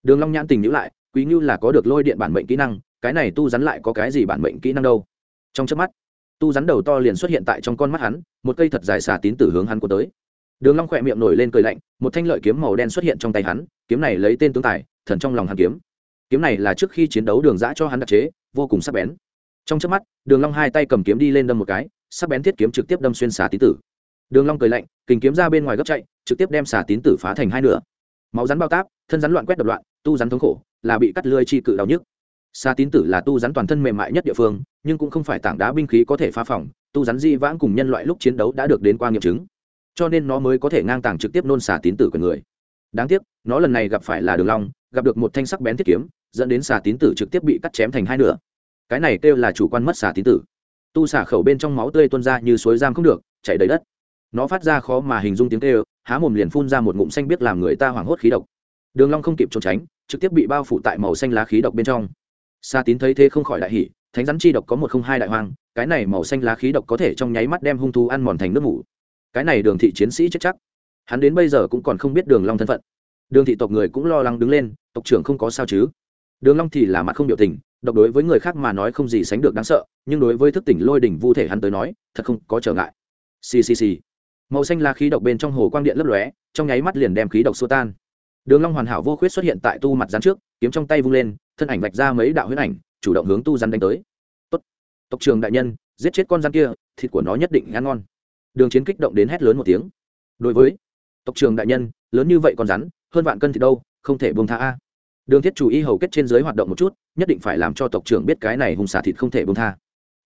Speaker 1: Đường long nhãn tình nhíu lại quý ngưu là có được lôi điện bản mệnh kỹ năng, cái này tu rắn lại có cái gì bản mệnh kỹ năng đâu? Trong chớp mắt, tu rắn đầu to liền xuất hiện tại trong con mắt hắn, một cây thật dài xà tín tử hướng hắn cuốn tới. Đường long khoẹt miệng nổi lên cười lạnh, một thanh lợi kiếm màu đen xuất hiện trong tay hắn, kiếm này lấy tên tướng tài thần trong lòng hắn kiếm. Kiếm này là trước khi chiến đấu đường dã cho hắn đặc chế, vô cùng sắc bén. Trong chớp mắt, đường long hai tay cầm kiếm đi lên đâm một cái, sắc bén thiết kiếm trực tiếp đâm xuyên xà tín tử. Đường long cười lạnh, kình kiếm ra bên ngoài gấp chạy, trực tiếp đem xà tín tử phá thành hai nửa. Máu rắn bao táp, thân rắn loạn quét đập loạn, tu rắn thống khổ, là bị cắt lưỡi chi cự đau nhức. Xà tín tử là tu rắn toàn thân mềm mại nhất địa phương, nhưng cũng không phải tảng đá binh khí có thể phá phòng, tu rắn di vãng cùng nhân loại lúc chiến đấu đã được đến qua nghiệm chứng. Cho nên nó mới có thể ngang tàng trực tiếp nôn xà tín tử của người. Đáng tiếc, nó lần này gặp phải là đường long gặp được một thanh sắc bén thiết kiếm, dẫn đến xà tín tử trực tiếp bị cắt chém thành hai nửa. Cái này kêu là chủ quan mất xà tín tử. Tu xả khẩu bên trong máu tươi tuôn ra như suối giam không được, chảy đầy đất. Nó phát ra khó mà hình dung tiếng kêu, há mồm liền phun ra một ngụm xanh biết làm người ta hoảng hốt khí độc. Đường long không kịp trốn tránh, trực tiếp bị bao phủ tại màu xanh lá khí độc bên trong. Xà tín thấy thế không khỏi đại hỉ, thánh rắn chi độc có một không hai đại hoang, cái này màu xanh lá khí độc có thể trong nháy mắt đem hung thú ăn mòn thành nước ngủ cái này đường thị chiến sĩ chết chắc. Hắn đến bây giờ cũng còn không biết đường long thân phận đường thị tộc người cũng lo lắng đứng lên, tộc trưởng không có sao chứ? Đường long thì là mặt không biểu tình, độc đối với người khác mà nói không gì sánh được đáng sợ, nhưng đối với thức tỉnh lôi đỉnh vu thể hắn tới nói, thật không có trở ngại. Xì xì xì. Màu xanh là khí độc bên trong hồ quang điện lấp lóe, trong nháy mắt liền đem khí độc xua tan. Đường long hoàn hảo vô khuyết xuất hiện tại tu mặt rắn trước, kiếm trong tay vung lên, thân ảnh vạch ra mấy đạo huyết ảnh, chủ động hướng tu rắn đánh tới. Tốt. Tộc trưởng đại nhân, giết chết con rắn kia, thịt của nó nhất định ăn ngon. Đường chiến kích động đến hét lớn một tiếng. Đối với tộc trưởng đại nhân, lớn như vậy con rắn hơn vạn cân thì đâu, không thể buông tha a. Đường thiết chủ y hầu kết trên dưới hoạt động một chút, nhất định phải làm cho tộc trưởng biết cái này hùng xả thịt không thể buông tha.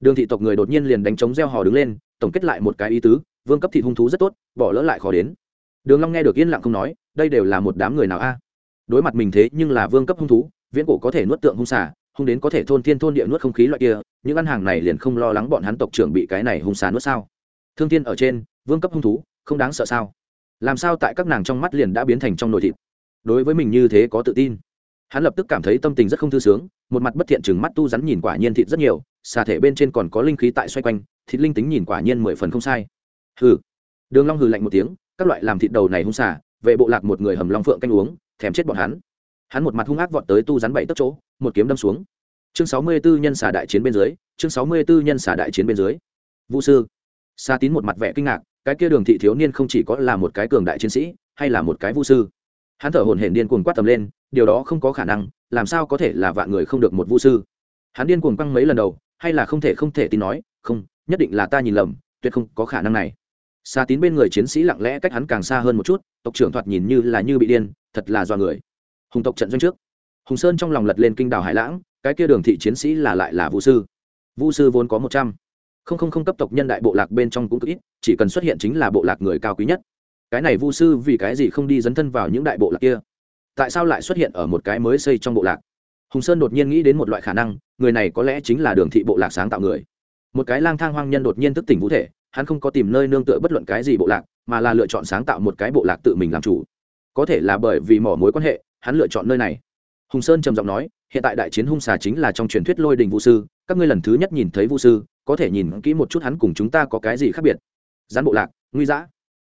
Speaker 1: Đường thị tộc người đột nhiên liền đánh trống gieo hò đứng lên, tổng kết lại một cái ý tứ, vương cấp thịt hung thú rất tốt, bỏ lỡ lại khó đến. Đường long nghe được yên lặng không nói, đây đều là một đám người nào a? Đối mặt mình thế nhưng là vương cấp hung thú, viễn cổ có thể nuốt tượng hung xà hung đến có thể thôn thiên thôn địa nuốt không khí loại kia, những ăn hàng này liền không lo lắng bọn hắn tộc trưởng bị cái này hung xà nuốt sao? Thương thiên ở trên, vương cấp hung thú, không đáng sợ sao? Làm sao tại các nàng trong mắt liền đã biến thành trong nội thịt? Đối với mình như thế có tự tin. Hắn lập tức cảm thấy tâm tình rất không thư sướng, một mặt bất thiện chừng mắt tu rắn nhìn quả nhiên thịt rất nhiều, xà thể bên trên còn có linh khí tại xoay quanh, thịt linh tính nhìn quả nhiên mười phần không sai. Hừ. Đường long hừ lạnh một tiếng, các loại làm thịt đầu này hung xà, vệ bộ lạc một người hầm long phượng canh uống, thèm chết bọn hắn. Hắn một mặt hung ác vọt tới tu rắn bảy tấc chỗ, một kiếm đâm xuống. Chương sáu mươi 64 nhân xà đại chiến bên dưới, chương sáu mươi 64 nhân xà đại chiến bên dưới. Vũ sư. Xà tín một mặt vẻ kinh ngạc cái kia đường thị thiếu niên không chỉ có là một cái cường đại chiến sĩ, hay là một cái vũ sư. Hắn thở hổn hển điên cuồng quát tầm lên, điều đó không có khả năng, làm sao có thể là vạn người không được một vũ sư? Hắn điên cuồng quăng mấy lần đầu, hay là không thể không thể tin nói, không, nhất định là ta nhìn lầm, tuyệt không có khả năng này. Xa tín bên người chiến sĩ lặng lẽ cách hắn càng xa hơn một chút, tộc trưởng thoạt nhìn như là như bị điên, thật là do người. Hùng tộc trận doanh trước. Hùng sơn trong lòng lật lên kinh đào hải lãng, cái kia đường thị chiến sĩ là lại là vũ sư. Vũ sư vốn có một trăm không không không cấp tộc nhân đại bộ lạc bên trong cũng cực ít, chỉ cần xuất hiện chính là bộ lạc người cao quý nhất. Cái này vu sư vì cái gì không đi dấn thân vào những đại bộ lạc kia? Tại sao lại xuất hiện ở một cái mới xây trong bộ lạc? Hùng sơn đột nhiên nghĩ đến một loại khả năng, người này có lẽ chính là đường thị bộ lạc sáng tạo người. Một cái lang thang hoang nhân đột nhiên thức tỉnh vũ thể, hắn không có tìm nơi nương tựa bất luận cái gì bộ lạc, mà là lựa chọn sáng tạo một cái bộ lạc tự mình làm chủ. Có thể là bởi vì mỏ mối quan hệ, hắn lựa chọn nơi này. Hùng sơn trầm giọng nói, hiện tại đại chiến hung xà chính là trong truyền thuyết lôi đình vũ sư các ngươi lần thứ nhất nhìn thấy Vu sư, có thể nhìn kỹ một chút hắn cùng chúng ta có cái gì khác biệt. Gián bộ lạc, nguy dã.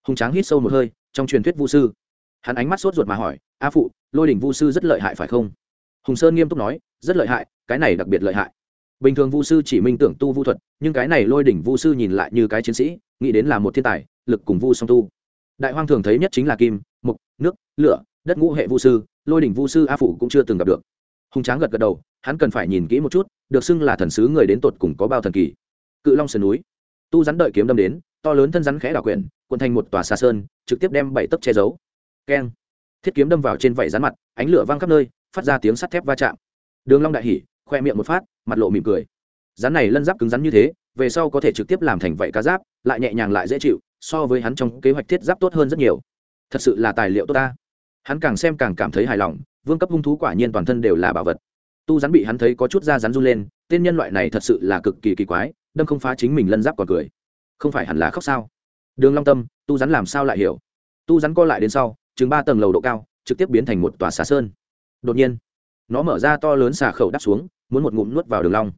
Speaker 1: Hùng tráng hít sâu một hơi, trong truyền thuyết Vu sư. Hắn ánh mắt sốt ruột mà hỏi, a phụ, lôi đình Vu sư rất lợi hại phải không? Hùng sơn nghiêm túc nói, rất lợi hại, cái này đặc biệt lợi hại. Bình thường vu sư chỉ minh tưởng tu vu thuật, nhưng cái này lôi đỉnh vu sư nhìn lại như cái chiến sĩ, nghĩ đến là một thiên tài, lực cùng vu song tu. Đại hoang thường thấy nhất chính là kim, mục, nước, lửa, đất ngũ hệ vu sư, lôi đỉnh vu sư a phụ cũng chưa từng gặp được. Hùng tráng gật gật đầu hắn cần phải nhìn kỹ một chút, được xưng là thần sứ người đến tột cùng có bao thần kỳ. Cự long sườn núi. Tu rắn đợi kiếm đâm đến, to lớn thân rắn khẽ đảo quyển quận thành một tòa xa sơn, trực tiếp đem bảy tấc che giấu. Keng. Thiết kiếm đâm vào trên vảy rắn mặt, ánh lửa văng khắp nơi, phát ra tiếng sắt thép va chạm. Đường long đại hỉ, khoe miệng một phát, mặt lộ mỉm cười. Rắn này lân giáp cứng rắn như thế, về sau có thể trực tiếp làm thành vảy cá giáp, lại nhẹ nhàng lại dễ chịu, so với hắn trong kế hoạch thiết giáp tốt hơn rất nhiều. Thật sự là tài liệu tốt ta. Hắn càng xem càng cảm thấy hài lòng, vương cấp hung thú quả nhiên toàn thân đều là bảo vật tu rắn bị hắn thấy có chút da rắn run lên, tên nhân loại này thật sự là cực kỳ kỳ quái, đâm không phá chính mình lân giáp còn cười. Không phải hẳn là khóc sao? Đường long tâm, tu rắn làm sao lại hiểu? Tu rắn co lại đến sau, chừng ba tầng lầu độ cao, trực tiếp biến thành một tòa xà sơn. Đột nhiên, nó mở ra to lớn xà khẩu đắp xuống, muốn một ngụm nuốt vào đường long.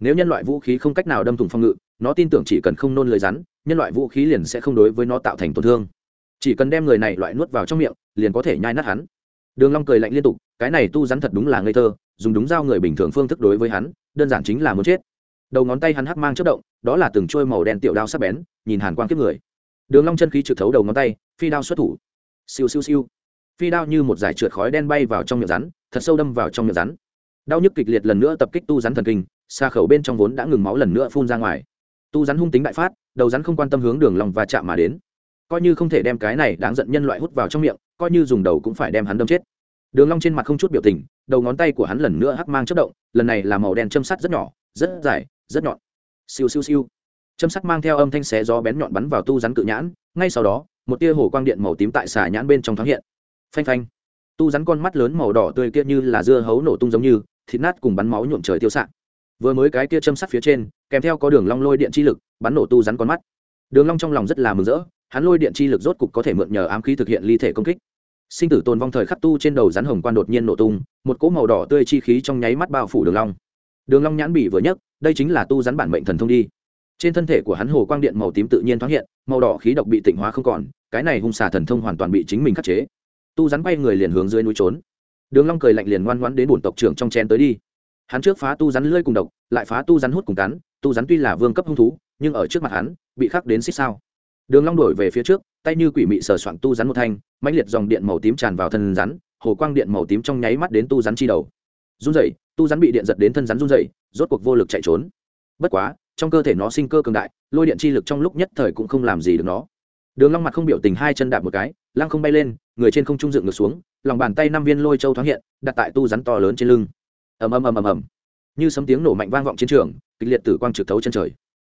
Speaker 1: Nếu nhân loại vũ khí không cách nào đâm thủng phong ngự, nó tin tưởng chỉ cần không nôn lời rắn, nhân loại vũ khí liền sẽ không đối với nó tạo thành tổn thương. Chỉ cần đem người này loại nuốt vào trong miệng, liền có thể nhai nát hắn đường long cười lạnh liên tục, cái này tu rắn thật đúng là ngây thơ, dùng đúng dao người bình thường phương thức đối với hắn, đơn giản chính là muốn chết. Đầu ngón tay hắn hắc mang chớp động, đó là từng trôi màu đen tiểu đao sắc bén, nhìn hàn quang kiếp người. Đường long chân khí trực thấu đầu ngón tay, phi đao xuất thủ. Siêu siêu siêu. Phi đao như một giải trượt khói đen bay vào trong miệng rắn, thật sâu đâm vào trong miệng rắn. Đau nhức kịch liệt lần nữa tập kích tu rắn thần kinh, xa khẩu bên trong vốn đã ngừng máu lần nữa phun ra ngoài. Tu rắn hung tính đại phát, đầu rắn không quan tâm hướng đường long và chạm mà đến coi như không thể đem cái này đáng giận nhân loại hút vào trong miệng, coi như dùng đầu cũng phải đem hắn đâm chết. Đường long trên mặt không chút biểu tình, đầu ngón tay của hắn lần nữa hắc mang chớp động, lần này là màu đen châm sắt rất nhỏ, rất dài, rất nhọn. Siêu siêu siêu. Châm sắt mang theo âm thanh xé gió bén nhọn bắn vào tu rắn cự nhãn, ngay sau đó, một tia hồ quang điện màu tím tại xà nhãn bên trong thoáng hiện. Phanh phanh. Tu rắn con mắt lớn màu đỏ tươi kia như là dưa hấu nổ tung giống như, thịt nát cùng bắn máu nhuộm trời tiêu sạc. vừa mới cái kia châm sắt phía trên, kèm theo có đường long lôi điện chi lực, bắn nổ tu rắn con mắt. Đường long trong lòng rất là mừng rỡ hắn lôi điện chi lực rốt cục có thể mượn nhờ ám khí thực hiện ly thể công kích. Sinh tử tồn vong thời khắc tu trên đầu rắn hồng quan đột nhiên nổ tung, một cỗ màu đỏ tươi chi khí trong nháy mắt bao phủ đường long. Đường long nhãn bỉ vừa nhấc, đây chính là tu rắn bản mệnh thần thông đi. Trên thân thể của hắn hồ quang điện màu tím tự nhiên thoáng hiện, màu đỏ khí độc bị tịnh hóa không còn, cái này hung xà thần thông hoàn toàn bị chính mình khắc chế. Tu rắn bay người liền hướng dưới núi trốn. Đường long cười lạnh liền ngoan ngoãn đến bổn tộc trưởng trong chen tới đi. Hắn trước phá tu rắn lưỡi cùng độc, lại phá tu rắn hút cùng cắn, tu rắn tuy là vương cấp hung thú, nhưng ở trước mặt hắn, bị khắc đến xích sao đường long đổi về phía trước, tay như quỷ mị sờ soạn tu rắn một thanh, mãnh liệt dòng điện màu tím tràn vào thân rắn, hồ quang điện màu tím trong nháy mắt đến tu rắn chi đầu. Run rẩy, tu rắn bị điện giật đến thân rắn run rẩy, rốt cuộc vô lực chạy trốn. Bất quá, trong cơ thể nó sinh cơ cường đại, lôi điện chi lực trong lúc nhất thời cũng không làm gì được nó. Đường long mặt không biểu tình hai chân đạp một cái, lăng không bay lên, người trên không trung dựng ngược xuống, lòng bàn tay năm viên lôi châu thoáng hiện, đặt tại tu rắn to lớn trên lưng. Ầm ầm ầm ầm ầm. Như sấm tiếng nổ mạnh vang vọng chiến trường, kịch liệt tử quang trực thấu chân trời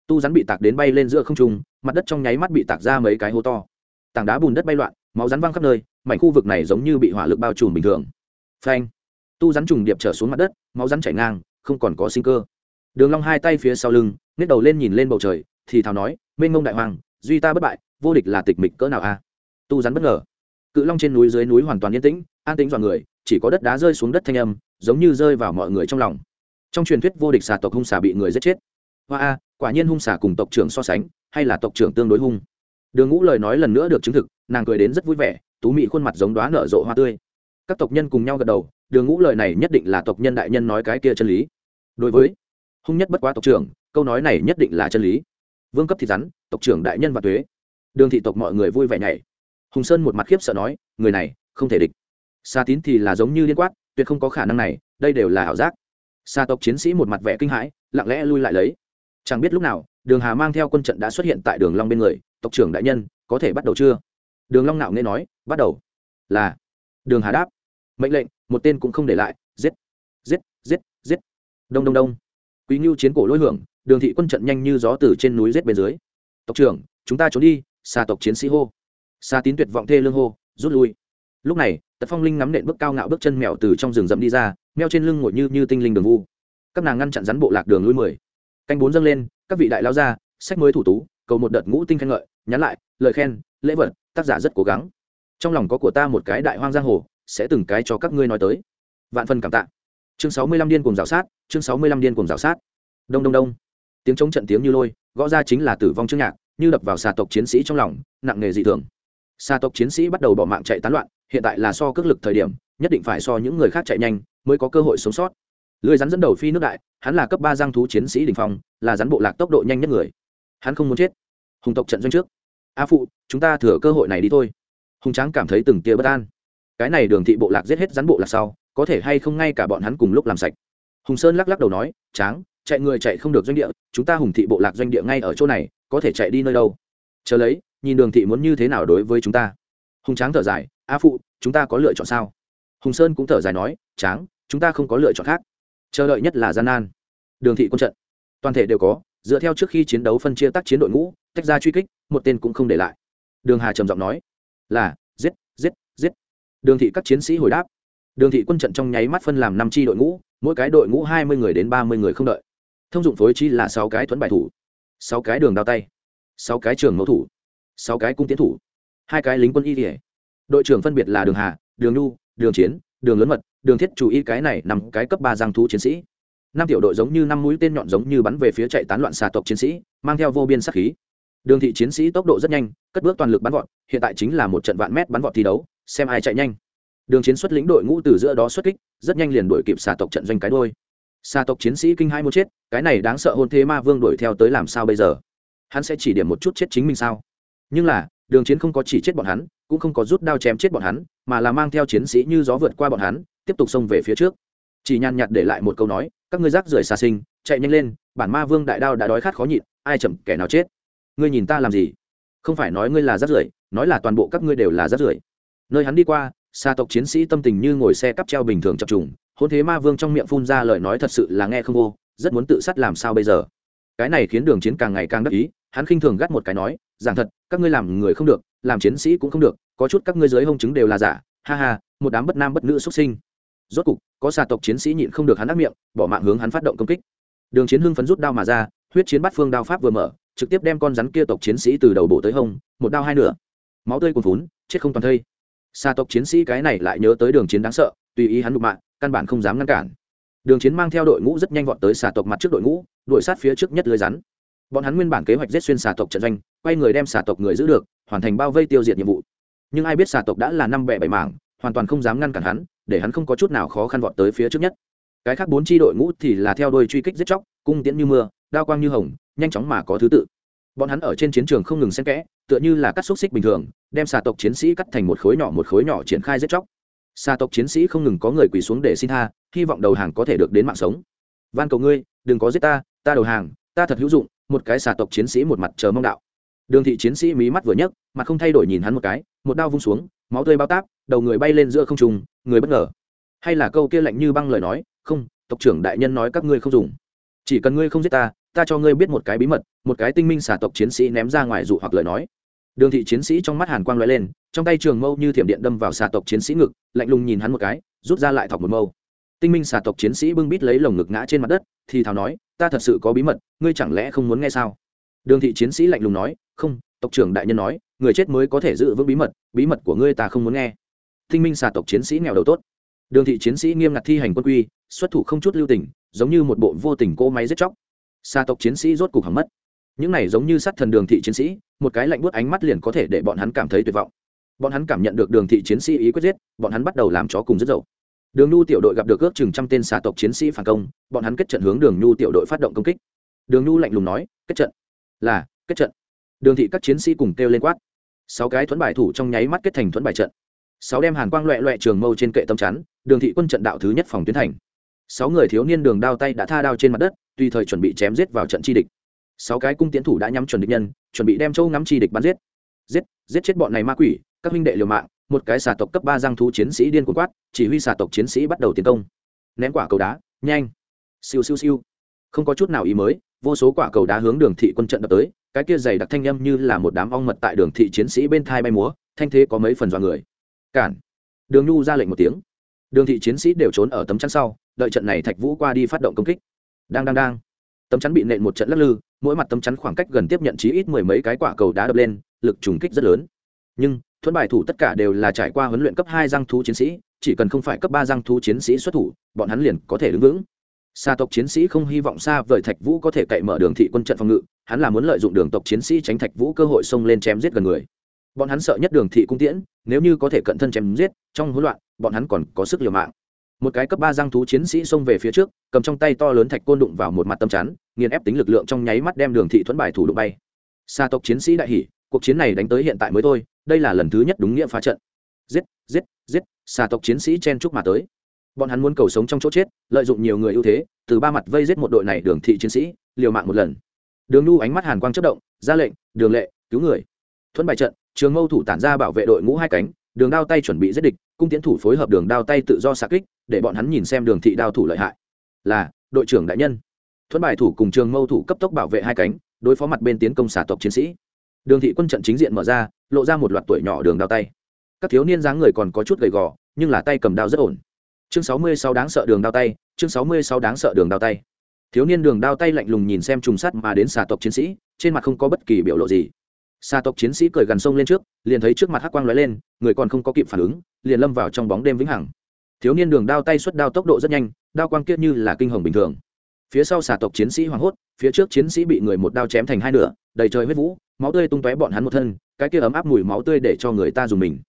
Speaker 1: tu rắn bị tạc đến bay lên giữa không trung, mặt đất trong nháy mắt bị tạc ra mấy cái hố to. Tảng đá bùn đất bay loạn, máu rắn văng khắp nơi, mảnh khu vực này giống như bị hỏa lực bao trùm bình thường. Phanh! Tu rắn trùng điệp trở xuống mặt đất, máu rắn chảy ngang, không còn có sinh cơ. Đường long hai tay phía sau lưng nhét đầu lên nhìn lên bầu trời, thì thào nói, mênh mông đại hoàng, duy ta bất bại, vô địch là tịch mịch cỡ nào a? Tu rắn bất ngờ. Cự long trên núi dưới núi hoàn toàn yên tĩnh, an tĩnh dọn người, chỉ có đất đá rơi xuống đất thanh âm, giống như rơi vào mọi người trong lòng. Trong truyền thuyết vô địch xà tộc hung xà bị người giết chết. Hoa a quả nhiên hung xà cùng tộc trưởng so sánh, hay là tộc trưởng tương đối hung. Đường ngũ lời nói lần nữa được chứng thực, nàng cười đến rất vui vẻ, tú mị khuôn mặt giống đoá nở rộ hoa tươi. Các tộc nhân cùng nhau gật đầu, đường ngũ lời này nhất định là tộc nhân đại nhân nói cái kia chân lý. Đối với hung nhất bất quá tộc trưởng, câu nói này nhất định là chân lý. Vương cấp thì rắn, tộc trưởng đại nhân và thuế đường thị tộc mọi người vui vẻ nhảy. Hùng sơn một mặt khiếp sợ nói, người này không thể địch. Xa tín thì là giống như liên quát, tuyệt không có khả năng này, đây đều là ảo giác. Xa tộc chiến sĩ một mặt vẻ kinh hãi, lặng lẽ lui lại lấy chẳng biết lúc nào, đường hà mang theo quân trận đã xuất hiện tại đường long bên người, tộc trưởng đại nhân, có thể bắt đầu chưa? Đường long nạo nghe nói, bắt đầu. Là. Đường hà đáp. Mệnh lệnh, một tên cũng không để lại, giết giết giết giết. Đông đông đông. Quý ngưu chiến cổ lôi hưởng, đường thị quân trận nhanh như gió từ trên núi giết bên dưới. Tộc trưởng, chúng ta trốn đi xa tộc chiến sĩ hô. Xa tín tuyệt vọng thê lương hô, rút lui. Lúc này, tật phong linh ngắm nện bước cao ngạo bước chân mèo từ trong rừng rậm đi ra, meo trên lưng ngồi như như tinh linh đường vu. Các nàng ngăn chặn rắn bộ lạc đường lui mười canh bốn dâng lên, các vị đại lao ra, sách mới thủ tú, cầu một đợt ngũ tinh khen ngợi, nhắn lại, lời khen, lễ vật, tác giả rất cố gắng. Trong lòng có của ta một cái đại hoang giang hồ, sẽ từng cái cho các ngươi nói tới. Vạn phần cảm tạ. Chương sáu mươi lăm điên cùng rào sát, chương sáu mươi lăm điên cùng rào sát. Đông đông đông. Tiếng chống trận tiếng như lôi, gõ ra chính là tử vong chương nhạc, như đập vào xà tộc chiến sĩ trong lòng, nặng nề dị thường. Xà tộc chiến sĩ bắt đầu bỏ mạng chạy tán loạn, hiện tại là so cước lực thời điểm, nhất định phải so những người khác chạy nhanh, mới có cơ hội sống sót lưới rắn dẫn đầu phi nước đại, hắn là cấp ba giang thú chiến sĩ đình phong, là rắn bộ lạc tốc độ nhanh nhất người. Hắn không muốn chết. Hùng tộc trận doanh trước. A phụ, chúng ta thừa cơ hội này đi thôi. Hùng tráng cảm thấy từng tia bất an. Cái này đường thị bộ lạc giết hết rắn bộ lạc sau, có thể hay không ngay cả bọn hắn cùng lúc làm sạch. Hùng sơn lắc lắc đầu nói, tráng, chạy người chạy không được doanh địa, chúng ta hùng thị bộ lạc doanh địa ngay ở chỗ này, có thể chạy đi nơi đâu? Chờ lấy, nhìn đường thị muốn như thế nào đối với chúng ta. Hùng tráng thở dài, a phụ, chúng ta có lựa chọn sao? Hùng sơn cũng thở dài nói, tráng, chúng ta không có lựa chọn khác chờ đợi nhất là gian nan. Đường thị quân trận. Toàn thể đều có, dựa theo trước khi chiến đấu phân chia tác chiến đội ngũ, tách ra truy kích, một tên cũng không để lại. Đường hà trầm giọng nói, là, giết giết giết. Đường thị các chiến sĩ hồi đáp. Đường thị quân trận trong nháy mắt phân làm năm tri đội ngũ, mỗi cái đội ngũ hai mươi người đến ba mươi người không đợi. Thông dụng phối trí là sáu cái thuẫn bài thủ, sáu cái đường đao tay, sáu cái trường mẫu thủ, sáu cái cung tiến thủ, hai cái lính quân y thể đội trưởng phân biệt là đường hà, đường nhu, đường chiến đường lớn mật, đường thiết chú ý cái này nằm cái cấp ba giang thú chiến sĩ. Năm tiểu đội giống như năm mũi tên nhọn giống như bắn về phía chạy tán loạn xà tộc chiến sĩ, mang theo vô biên sát khí. Đường thị chiến sĩ tốc độ rất nhanh, cất bước toàn lực bắn vọt, hiện tại chính là một trận vạn mét bắn vọt thi đấu, xem ai chạy nhanh. Đường chiến xuất lĩnh đội ngũ từ giữa đó xuất kích, rất nhanh liền đuổi kịp xà tộc trận doanh cái đôi xà tộc chiến sĩ kinh hai muốn chết, cái này đáng sợ hôn thế ma vương đuổi theo tới làm sao bây giờ? Hắn sẽ chỉ điểm một chút chết chính mình sao? Nhưng là đường chiến không có chỉ chết bọn hắn, cũng không có rút đao chém chết bọn hắn, mà là mang theo chiến sĩ như gió vượt qua bọn hắn, tiếp tục xông về phía trước. Chỉ nhàn nhạt để lại một câu nói, các ngươi rác rưởi xa sinh, chạy nhanh lên, bản ma vương đại đao đã đói khát khó nhịn, ai chậm, kẻ nào chết? Ngươi nhìn ta làm gì? Không phải nói ngươi là rác rưởi, nói là toàn bộ các ngươi đều là rác rưởi. Nơi hắn đi qua xa tộc chiến sĩ tâm tình như ngồi xe cắp treo bình thường chập trùng, hôn thế ma vương trong miệng phun ra lời nói thật sự là nghe không vô, rất muốn tự sát làm sao bây giờ? Cái này khiến đường chiến càng ngày càng đắc ý, hắn khinh thường gắt một cái nói giảng thật, các ngươi làm người không được, làm chiến sĩ cũng không được, có chút các ngươi dưới hông chứng đều là giả, ha ha, một đám bất nam bất nữ xuất sinh. Rốt cục, có xà tộc chiến sĩ nhịn không được hắn ác miệng, bỏ mạng hướng hắn phát động công kích. Đường chiến hưng phấn rút đao mà ra, huyết chiến bắt phương đao pháp vừa mở, trực tiếp đem con rắn kia tộc chiến sĩ từ đầu bộ tới hông, một đao hai nửa. Máu tươi cuồn vốn chết không toàn thây. Xà tộc chiến sĩ cái này lại nhớ tới đường chiến đáng sợ, tùy ý hắn đụng mạng, căn bản không dám ngăn cản. Đường chiến mang theo đội ngũ rất nhanh vọt tới xà tộc mặt trước đội ngũ đuổi sát phía trước nhất lưới rắn bọn hắn nguyên bản kế hoạch giết xuyên xà tộc trận doanh, quay người đem xà tộc người giữ được, hoàn thành bao vây tiêu diệt nhiệm vụ. Nhưng ai biết xà tộc đã là năm bẻ bảy mảng, hoàn toàn không dám ngăn cản hắn, để hắn không có chút nào khó khăn vọt tới phía trước nhất. Cái khác bốn tri đội ngũ thì là theo đôi truy kích giết chóc, cung tiễn như mưa, đao quang như hồng, nhanh chóng mà có thứ tự. Bọn hắn ở trên chiến trường không ngừng xen kẽ, tựa như là cắt xúc xích bình thường, đem xà tộc chiến sĩ cắt thành một khối nhỏ một khối nhỏ triển khai giết chóc. Xà tộc chiến sĩ không ngừng có người quỳ xuống để xin tha, hy vọng đầu hàng có thể được đến mạng sống. Van cầu ngươi, đừng có giết ta ta đầu hàng, ta thật hữu dụng một cái xà tộc chiến sĩ một mặt chờ mong đạo. Đường thị chiến sĩ mí mắt vừa nhấc mặt không thay đổi nhìn hắn một cái, một đao vung xuống, máu tươi bao táp, đầu người bay lên giữa không trùng người bất ngờ. Hay là câu kia lạnh như băng lời nói, không, tộc trưởng đại nhân nói các ngươi không dùng. Chỉ cần ngươi không giết ta ta cho ngươi biết một cái bí mật, một cái tinh minh xà tộc chiến sĩ ném ra ngoài dụ hoặc lời nói. Đường thị chiến sĩ trong mắt hàn quang l lên, trong tay trường mâu như thiểm điện đâm vào xà tộc chiến sĩ ngực, lạnh lùng nhìn hắn một cái, rút ra lại thọc một mâu. Tinh minh xà tộc chiến sĩ bưng bít lấy lồng ngực ngã trên mặt đất thì thào nói, ta thật sự có bí mật, ngươi chẳng lẽ không muốn nghe sao? Đường thị chiến sĩ lạnh lùng nói, không, tộc trưởng đại nhân nói, người chết mới có thể giữ vững bí mật bí mật của ngươi ta không muốn nghe. Tinh minh xà tộc chiến sĩ nghèo đầu tốt. Đường thị chiến sĩ nghiêm ngặt thi hành quân quy, xuất thủ không chút lưu tình, giống như một bộ vô tình cỗ máy giết chóc. Xà tộc chiến sĩ rốt cục hỏng mất. Những này giống như sát thần đường thị chiến sĩ, một cái lạnh buốt ánh mắt liền có thể để bọn hắn cảm thấy tuyệt vọng. Bọn hắn cảm nhận được đường thị chiến sĩ ý quyết giết, bọn hắn bắt đầu làm chó cùng rất dậu đường nhu tiểu đội gặp được ước chừng trăm tên xà tộc chiến sĩ phản công, bọn hắn kết trận hướng đường nhu tiểu đội phát động công kích. Đường nhu lạnh lùng nói, kết trận? Là, kết trận. Đường thị các chiến sĩ cùng kêu lên quát. Sáu cái thuẫn bài thủ trong nháy mắt kết thành thuẫn bài trận. Sáu đem hàn quang loẹ loẹ trường mâu trên kệ tâm chắn, đường thị quân trận đạo thứ nhất phòng tuyến thành. Sáu người thiếu niên đường đao tay đã tha đao trên mặt đất, tùy thời chuẩn bị chém giết vào trận chi địch. Sáu cái cung tiến thủ đã nhắm chuẩn địch nhân, chuẩn bị đem châu ngắm chi địch bắn giết. Giết giết chết bọn này ma quỷ, các huynh đệ liều mạng một cái xà tộc cấp ba giang thú chiến sĩ điên cuồng quát, chỉ huy xà tộc chiến sĩ bắt đầu tiến công. Ném quả cầu đá, nhanh. Siêu siêu siêu. Không có chút nào ý mới, vô số quả cầu đá hướng đường thị quân trận đập tới, cái kia dày đặc thanh âm như là một đám ong mật tại đường thị chiến sĩ bên thai bay múa, thanh thế có mấy phần dọa người. Cản. Đường nhu ra lệnh một tiếng. Đường thị chiến sĩ đều trốn ở tấm chắn sau, đợi trận này thạch vũ qua đi phát động công kích. Đang đang đang. Tấm chắn bị nện một trận lắc lư, mỗi mặt tấm chắn khoảng cách gần tiếp nhận chí ít mười mấy cái quả cầu đá đập lên, lực trùng kích rất lớn. Nhưng thuẫn bài thủ tất cả đều là trải qua huấn luyện cấp hai giang thú chiến sĩ, chỉ cần không phải cấp ba giang thú chiến sĩ xuất thủ, bọn hắn liền có thể đứng vững. Xa tộc chiến sĩ không hy vọng xa vời thạch vũ có thể cậy mở đường thị quân trận phòng ngự, hắn là muốn lợi dụng đường tộc chiến sĩ tránh thạch vũ cơ hội xông lên chém giết gần người. Bọn hắn sợ nhất đường thị cung tiễn, nếu như có thể cận thân chém giết, trong hỗn loạn, bọn hắn còn có sức liều mạng. Một cái cấp ba giang thú chiến sĩ xông về phía trước, cầm trong tay to lớn thạch côn đụng vào một mặt tâm chắn, nghiền ép tính lực lượng trong nháy mắt đem đường thị thuẫn bài thủ đụng bay. Xa tộc chiến sĩ đại hỉ cuộc chiến này đánh tới hiện tại mới thôi, đây là lần thứ nhất đúng nghĩa phá trận. Giết giết giết, xà tộc chiến sĩ chen chúc mà tới. Bọn hắn muốn cầu sống trong chỗ chết, lợi dụng nhiều người ưu thế, từ ba mặt vây giết một đội này đường thị chiến sĩ, liều mạng một lần. Đường nu ánh mắt hàn quang chất động, ra lệnh, đường lệ, cứu người. Thuẫn bài trận, trường mâu thủ tản ra bảo vệ đội ngũ hai cánh, đường đao tay chuẩn bị giết địch, cung tiến thủ phối hợp đường đao tay tự do xạ kích, để bọn hắn nhìn xem đường thị đao thủ lợi hại. Là, đội trưởng đại nhân. Thuẫn bài thủ cùng trường mâu thủ cấp tốc bảo vệ hai cánh, đối phó mặt bên tiến công xả tộc chiến sĩ đường thị quân trận chính diện mở ra, lộ ra một loạt tuổi nhỏ đường đao tay. Các thiếu niên dáng người còn có chút gầy gò, nhưng là tay cầm đao rất ổn. Chương sáu mươi sáu đáng sợ đường đao tay, chương sáu mươi sáu đáng sợ đường đao tay. Thiếu niên đường đao tay lạnh lùng nhìn xem trùng sắt mà đến xà tộc chiến sĩ, trên mặt không có bất kỳ biểu lộ gì. Xà tộc chiến sĩ cười gần sông lên trước, liền thấy trước mặt hắc quang lóe lên, người còn không có kịp phản ứng, liền lâm vào trong bóng đêm vĩnh hằng. Thiếu niên đường đao tay xuất đao tốc độ rất nhanh, đao quang kiết như là kinh hồng bình thường. Phía sau xà tộc chiến sĩ hoảng hốt, phía trước chiến sĩ bị người một đao chém thành hai nửa, đầy trời huyết vũ máu tươi tung tóe bọn hắn một thân, cái kia ấm áp mùi máu tươi để cho người ta dùng mình.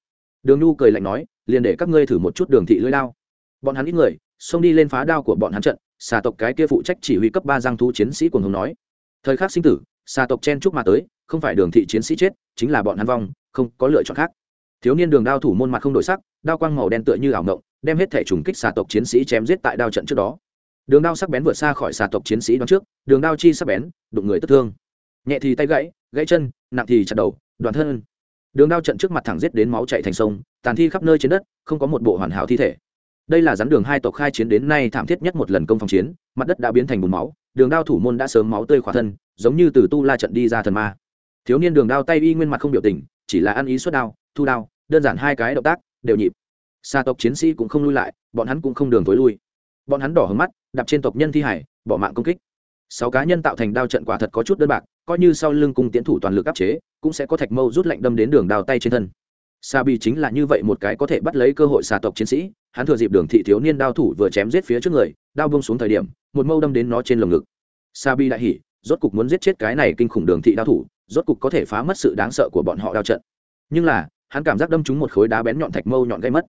Speaker 1: Đường nhu cười lạnh nói, liền để các ngươi thử một chút đường thị lưỡi lao. bọn hắn ít người, xông đi lên phá đao của bọn hắn trận, xà tộc cái kia phụ trách chỉ huy cấp ba giang thú chiến sĩ cùng hùng nói, thời khắc sinh tử, xà tộc chen chúc mà tới, không phải đường thị chiến sĩ chết, chính là bọn hắn vong, không có lựa chọn khác. Thiếu niên đường đao thủ môn mặt không đổi sắc, đao quang màu đen tựa như ảo ngộng đem hết thể trùng kích xà tộc chiến sĩ chém giết tại đao trận trước đó. Đường đao sắc bén vượt xa khỏi xà tộc chiến sĩ đón trước, đường đao chi sắc bén, đụng người tất thương. Nhẹ thì tay gãy gãy chân, nặng thì chặt đầu, đoạn thân. Đường đao trận trước mặt thẳng giết đến máu chạy thành sông, tàn thi khắp nơi trên đất, không có một bộ hoàn hảo thi thể. Đây là rắn đường hai tộc khai chiến đến nay thảm thiết nhất một lần công phòng chiến, mặt đất đã biến thành bùn máu, đường đao thủ môn đã sớm máu tươi khỏa thân, giống như từ tu la trận đi ra thần ma. Thiếu niên đường đao tay y nguyên mặt không biểu tình, chỉ là ăn ý suất đao, thu đao, đơn giản hai cái động tác, đều nhịp. Xa tộc chiến sĩ cũng không lui lại, bọn hắn cũng không đường tối lui. Bọn hắn đỏ hứng mắt, đạp trên tộc nhân thi hải, bỏ mạng công kích. Sáu cá nhân tạo thành đao trận quả thật có chút đơn bạc coi như sau lưng cung tiến thủ toàn lực áp chế, cũng sẽ có thạch mâu rút lạnh đâm đến đường đào tay trên thân. Sa bi chính là như vậy một cái có thể bắt lấy cơ hội xà tộc chiến sĩ, hắn thừa dịp đường thị thiếu niên đao thủ vừa chém giết phía trước người, đao bông xuống thời điểm, một mâu đâm đến nó trên lồng ngực. Sa bi đại hỉ, rốt cục muốn giết chết cái này kinh khủng đường thị đao thủ, rốt cục có thể phá mất sự đáng sợ của bọn họ đao trận. Nhưng là, hắn cảm giác đâm trúng một khối đá bén nhọn thạch mâu nhọn gây mất.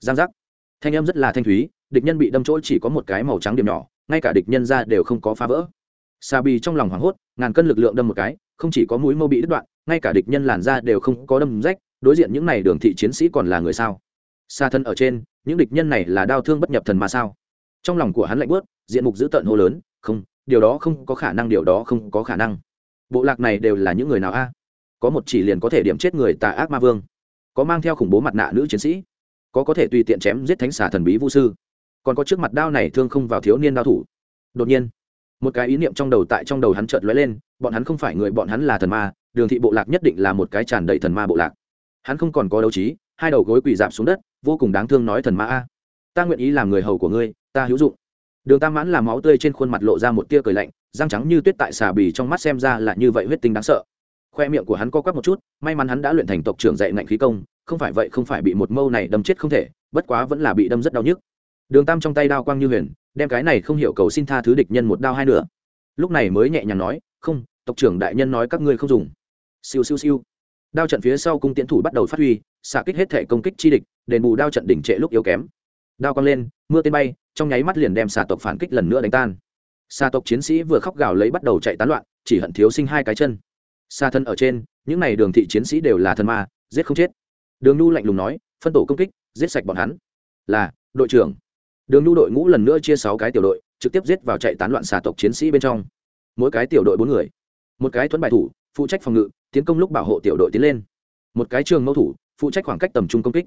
Speaker 1: Giang giác. Thanh âm rất là thanh thúy, địch nhân bị đâm chỗ chỉ có một cái màu trắng điểm nhỏ, ngay cả địch nhân ra đều không có phá vỡ. Sa bi trong lòng hoảng hốt ngàn cân lực lượng đâm một cái, không chỉ có mũi mâu bị đứt đoạn, ngay cả địch nhân làn ra đều không có đâm rách, đối diện những này đường thị chiến sĩ còn là người sao? Xa thân ở trên, những địch nhân này là đau thương bất nhập thần mà sao? Trong lòng của hắn lạnh bớt diện mục dữ tợn hô lớn, không, điều đó không có khả năng, điều đó không có khả năng. Bộ lạc này đều là những người nào a? Có một chỉ liền có thể điểm chết người tà ác ma vương. Có mang theo khủng bố mặt nạ nữ chiến sĩ. Có có thể tùy tiện chém giết thánh xà thần bí vũ sư. Còn có trước mặt đao này thương không vào thiếu niên đao thủ. Đột nhiên một cái ý niệm trong đầu tại trong đầu hắn chợt lóe lên, bọn hắn không phải người, bọn hắn là thần ma, đường thị bộ lạc nhất định là một cái tràn đầy thần ma bộ lạc. Hắn không còn có đấu trí, hai đầu gối quỳ dạp xuống đất, vô cùng đáng thương nói thần ma a, ta nguyện ý làm người hầu của ngươi, ta hữu dụng. Đường tam mãn làm máu tươi trên khuôn mặt lộ ra một tia cười lạnh, răng trắng như tuyết tại xà bì trong mắt xem ra là như vậy huyết tinh đáng sợ. Khoe miệng của hắn co quắp một chút, may mắn hắn đã luyện thành tộc trưởng dạy ngạnh khí công, không phải vậy không phải bị một mâu này đâm chết không thể, bất quá vẫn là bị đâm rất đau nhức. Đường tam trong tay đao quang như huyền đem cái này không hiểu cầu xin tha thứ địch nhân một đao hai nữa lúc này mới nhẹ nhàng nói, không, tộc trưởng đại nhân nói các ngươi không dùng. Siêu siêu siêu. Đao trận phía sau cung tiến thủ bắt đầu phát huy, xạ kích hết thể công kích chi địch, đền bù đao trận đỉnh trệ lúc yếu kém. Đao quang lên, mưa tên bay, trong nháy mắt liền đem xà tộc phản kích lần nữa đánh tan. Xà tộc chiến sĩ vừa khóc gào lấy bắt đầu chạy tán loạn, chỉ hận thiếu sinh hai cái chân. Xa thân ở trên, những n à y đường thị chiến sĩ đều là thân ma, giết không chết. Đường nhu lạnh lùng nói, phân tổ công kích, giết sạch bọn hắn. Là, đội trưởng đường nhu đội ngũ lần nữa chia sáu cái tiểu đội, trực tiếp giết vào chạy tán loạn xà tộc chiến sĩ bên trong. Mỗi cái tiểu đội bốn người. Một cái thuẫn bài thủ, phụ trách phòng ngự, tiến công lúc bảo hộ tiểu đội tiến lên. Một cái trường mâu thủ, phụ trách khoảng cách tầm trung công kích.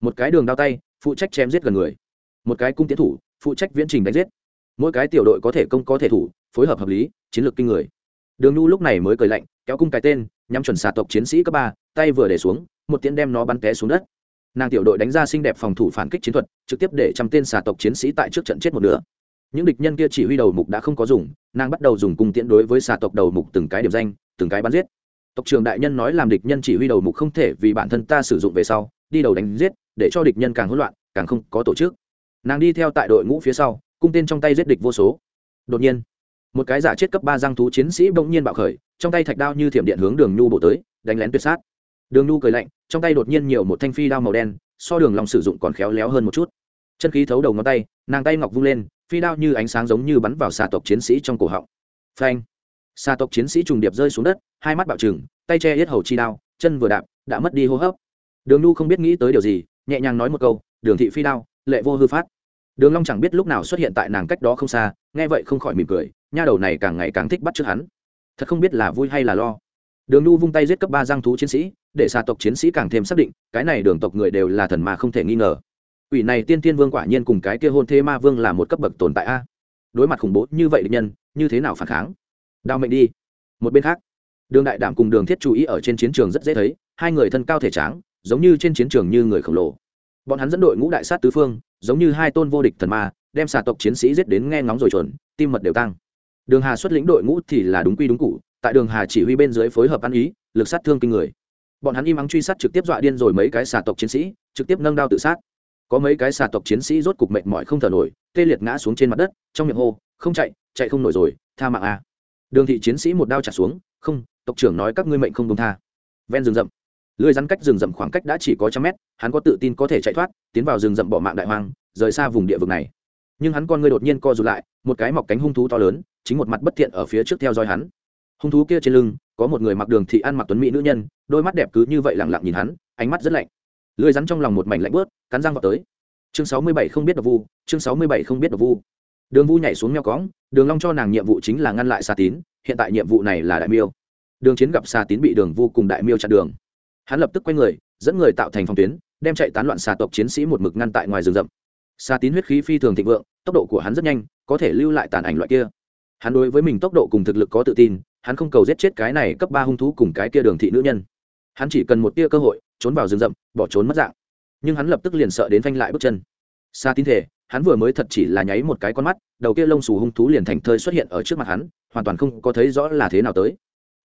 Speaker 1: Một cái đường đao tay, phụ trách chém giết gần người. Một cái cung tiến thủ, phụ trách viễn trình đánh giết. Mỗi cái tiểu đội có thể công có thể thủ, phối hợp hợp lý, chiến lược kinh người. Đường nhu lúc này mới cười lạnh, kéo cung cái tên, nhắm chuẩn xà tộc chiến sĩ cấp ba, tay vừa để xuống, một tiễn đem nó bắn té xuống đất nàng tiểu đội đánh ra xinh đẹp phòng thủ phản kích chiến thuật, trực tiếp để trăm tên xà tộc chiến sĩ tại trước trận chết một nửa. Những địch nhân kia chỉ huy đầu mục đã không có dùng, nàng bắt đầu dùng cung tiễn đối với xà tộc đầu mục từng cái điểm danh, từng cái bắn giết. Tộc trưởng đại nhân nói làm địch nhân chỉ huy đầu mục không thể vì bản thân ta sử dụng về sau, đi đầu đánh giết, để cho địch nhân càng hỗn loạn, càng không có tổ chức. Nàng đi theo tại đội ngũ phía sau, cung tên trong tay giết địch vô số. Đột nhiên, một cái giả chết cấp ba giang thú chiến sĩ bỗng nhiên bạo khởi, trong tay thạch đao như thiểm điện hướng đường nhu bộ tới, đánh lén tuyệt sát đường nhu cười lạnh, trong tay đột nhiên nhiều một thanh phi đao màu đen, so đường lòng sử dụng còn khéo léo hơn một chút. Chân khí thấu đầu ngón tay, nàng tay ngọc vung lên, phi đao như ánh sáng giống như bắn vào xà tộc chiến sĩ trong cổ họng. Phanh! Xà tộc chiến sĩ trùng điệp rơi xuống đất, hai mắt bạo trừng, tay che hết hầu chi đao, chân vừa đạp, đã mất đi hô hấp. Đường nhu không biết nghĩ tới điều gì, nhẹ nhàng nói một câu, đường thị phi đao, lệ vô hư phát. Đường long chẳng biết lúc nào xuất hiện tại nàng cách đó không xa, nghe vậy không khỏi mỉm cười, nha đầu này càng ngày càng thích bắt chước hắn. Thật không biết là vui hay là lo đường nhu vung tay giết cấp ba giang thú chiến sĩ, để xà tộc chiến sĩ càng thêm xác định, cái này đường tộc người đều là thần mà không thể nghi ngờ. Ủy này tiên tiên vương quả nhiên cùng cái kia hôn thế ma vương là một cấp bậc tồn tại a. Đối mặt khủng bố như vậy địch nhân, như thế nào phản kháng? Đao mệnh đi. Một bên khác, đường đại đảm cùng đường thiết chú ý ở trên chiến trường rất dễ thấy, hai người thân cao thể tráng, giống như trên chiến trường như người khổng lồ. Bọn hắn dẫn đội ngũ đại sát tứ phương, giống như hai tôn vô địch thần ma, đem xà tộc chiến sĩ giết đến nghe ngóng rồi chuẩn, tim mật đều tăng. Đường hà xuất lĩnh đội ngũ thì là đúng quy đúng cụ tại đường hà chỉ huy bên dưới phối hợp ăn ý, lực sát thương kinh người. Bọn hắn im ắng truy sát trực tiếp dọa điên rồi mấy cái xà tộc chiến sĩ, trực tiếp nâng đao tự sát. Có mấy cái xà tộc chiến sĩ rốt cục mệt mỏi không thở nổi, tê liệt ngã xuống trên mặt đất, trong miệng hô, không chạy chạy không nổi rồi, tha mạng a. À. đường thị chiến sĩ một đao trả xuống, không, tộc trưởng nói các ngươi mệnh không công tha. Ven rừng rậm. Lưới rắn cách rừng rậm khoảng cách đã chỉ có trăm mét, hắn có tự tin có thể chạy thoát, tiến vào rừng rậm bỏ mạng đại hoang, rời xa vùng địa vực này. Nhưng hắn con ngươi đột nhiên co rụt lại, một cái mọc cánh hung thú to lớn, chính một mặt bất thiện ở phía trước theo dõi hắn hung thú kia trên lưng, có một người mặc đường thị ăn mặc tuấn mỹ nữ nhân, đôi mắt đẹp cứ như vậy lẳng lặng nhìn hắn, ánh mắt rất lạnh. Lưới rắn trong lòng một mảnh lạnh bớt, cắn răng vào tới. Chương sáu mươi bảy không biết độc vu, chương sáu mươi bảy không biết độc vu. Đường vu nhảy xuống meo cõng, đường long cho nàng nhiệm vụ chính là ngăn lại xà tín, hiện tại nhiệm vụ này là đại miêu. Đường chiến gặp xà tín bị đường vu cùng đại miêu chặn đường. Hắn lập tức quay người, dẫn người tạo thành phòng tuyến, đem chạy tán loạn xà tộc chiến sĩ một mực ngăn tại ngoài rừng rậm. Xà tín huyết khí phi thường thịnh vượng, tốc độ của hắn rất nhanh, có thể lưu lại tàn ảnh loại kia. Hắn đối với mình tốc độ cùng thực lực có tự tin hắn không cầu giết chết cái này cấp ba hung thú cùng cái kia đường thị nữ nhân. Hắn chỉ cần một tia cơ hội, trốn vào rừng rậm, bỏ trốn mất dạng. Nhưng hắn lập tức liền sợ đến phanh lại bước chân. Xa tín thể, hắn vừa mới thật chỉ là nháy một cái con mắt, đầu kia lông xù hung thú liền thành thơi xuất hiện ở trước mặt hắn, hoàn toàn không có thấy rõ là thế nào tới.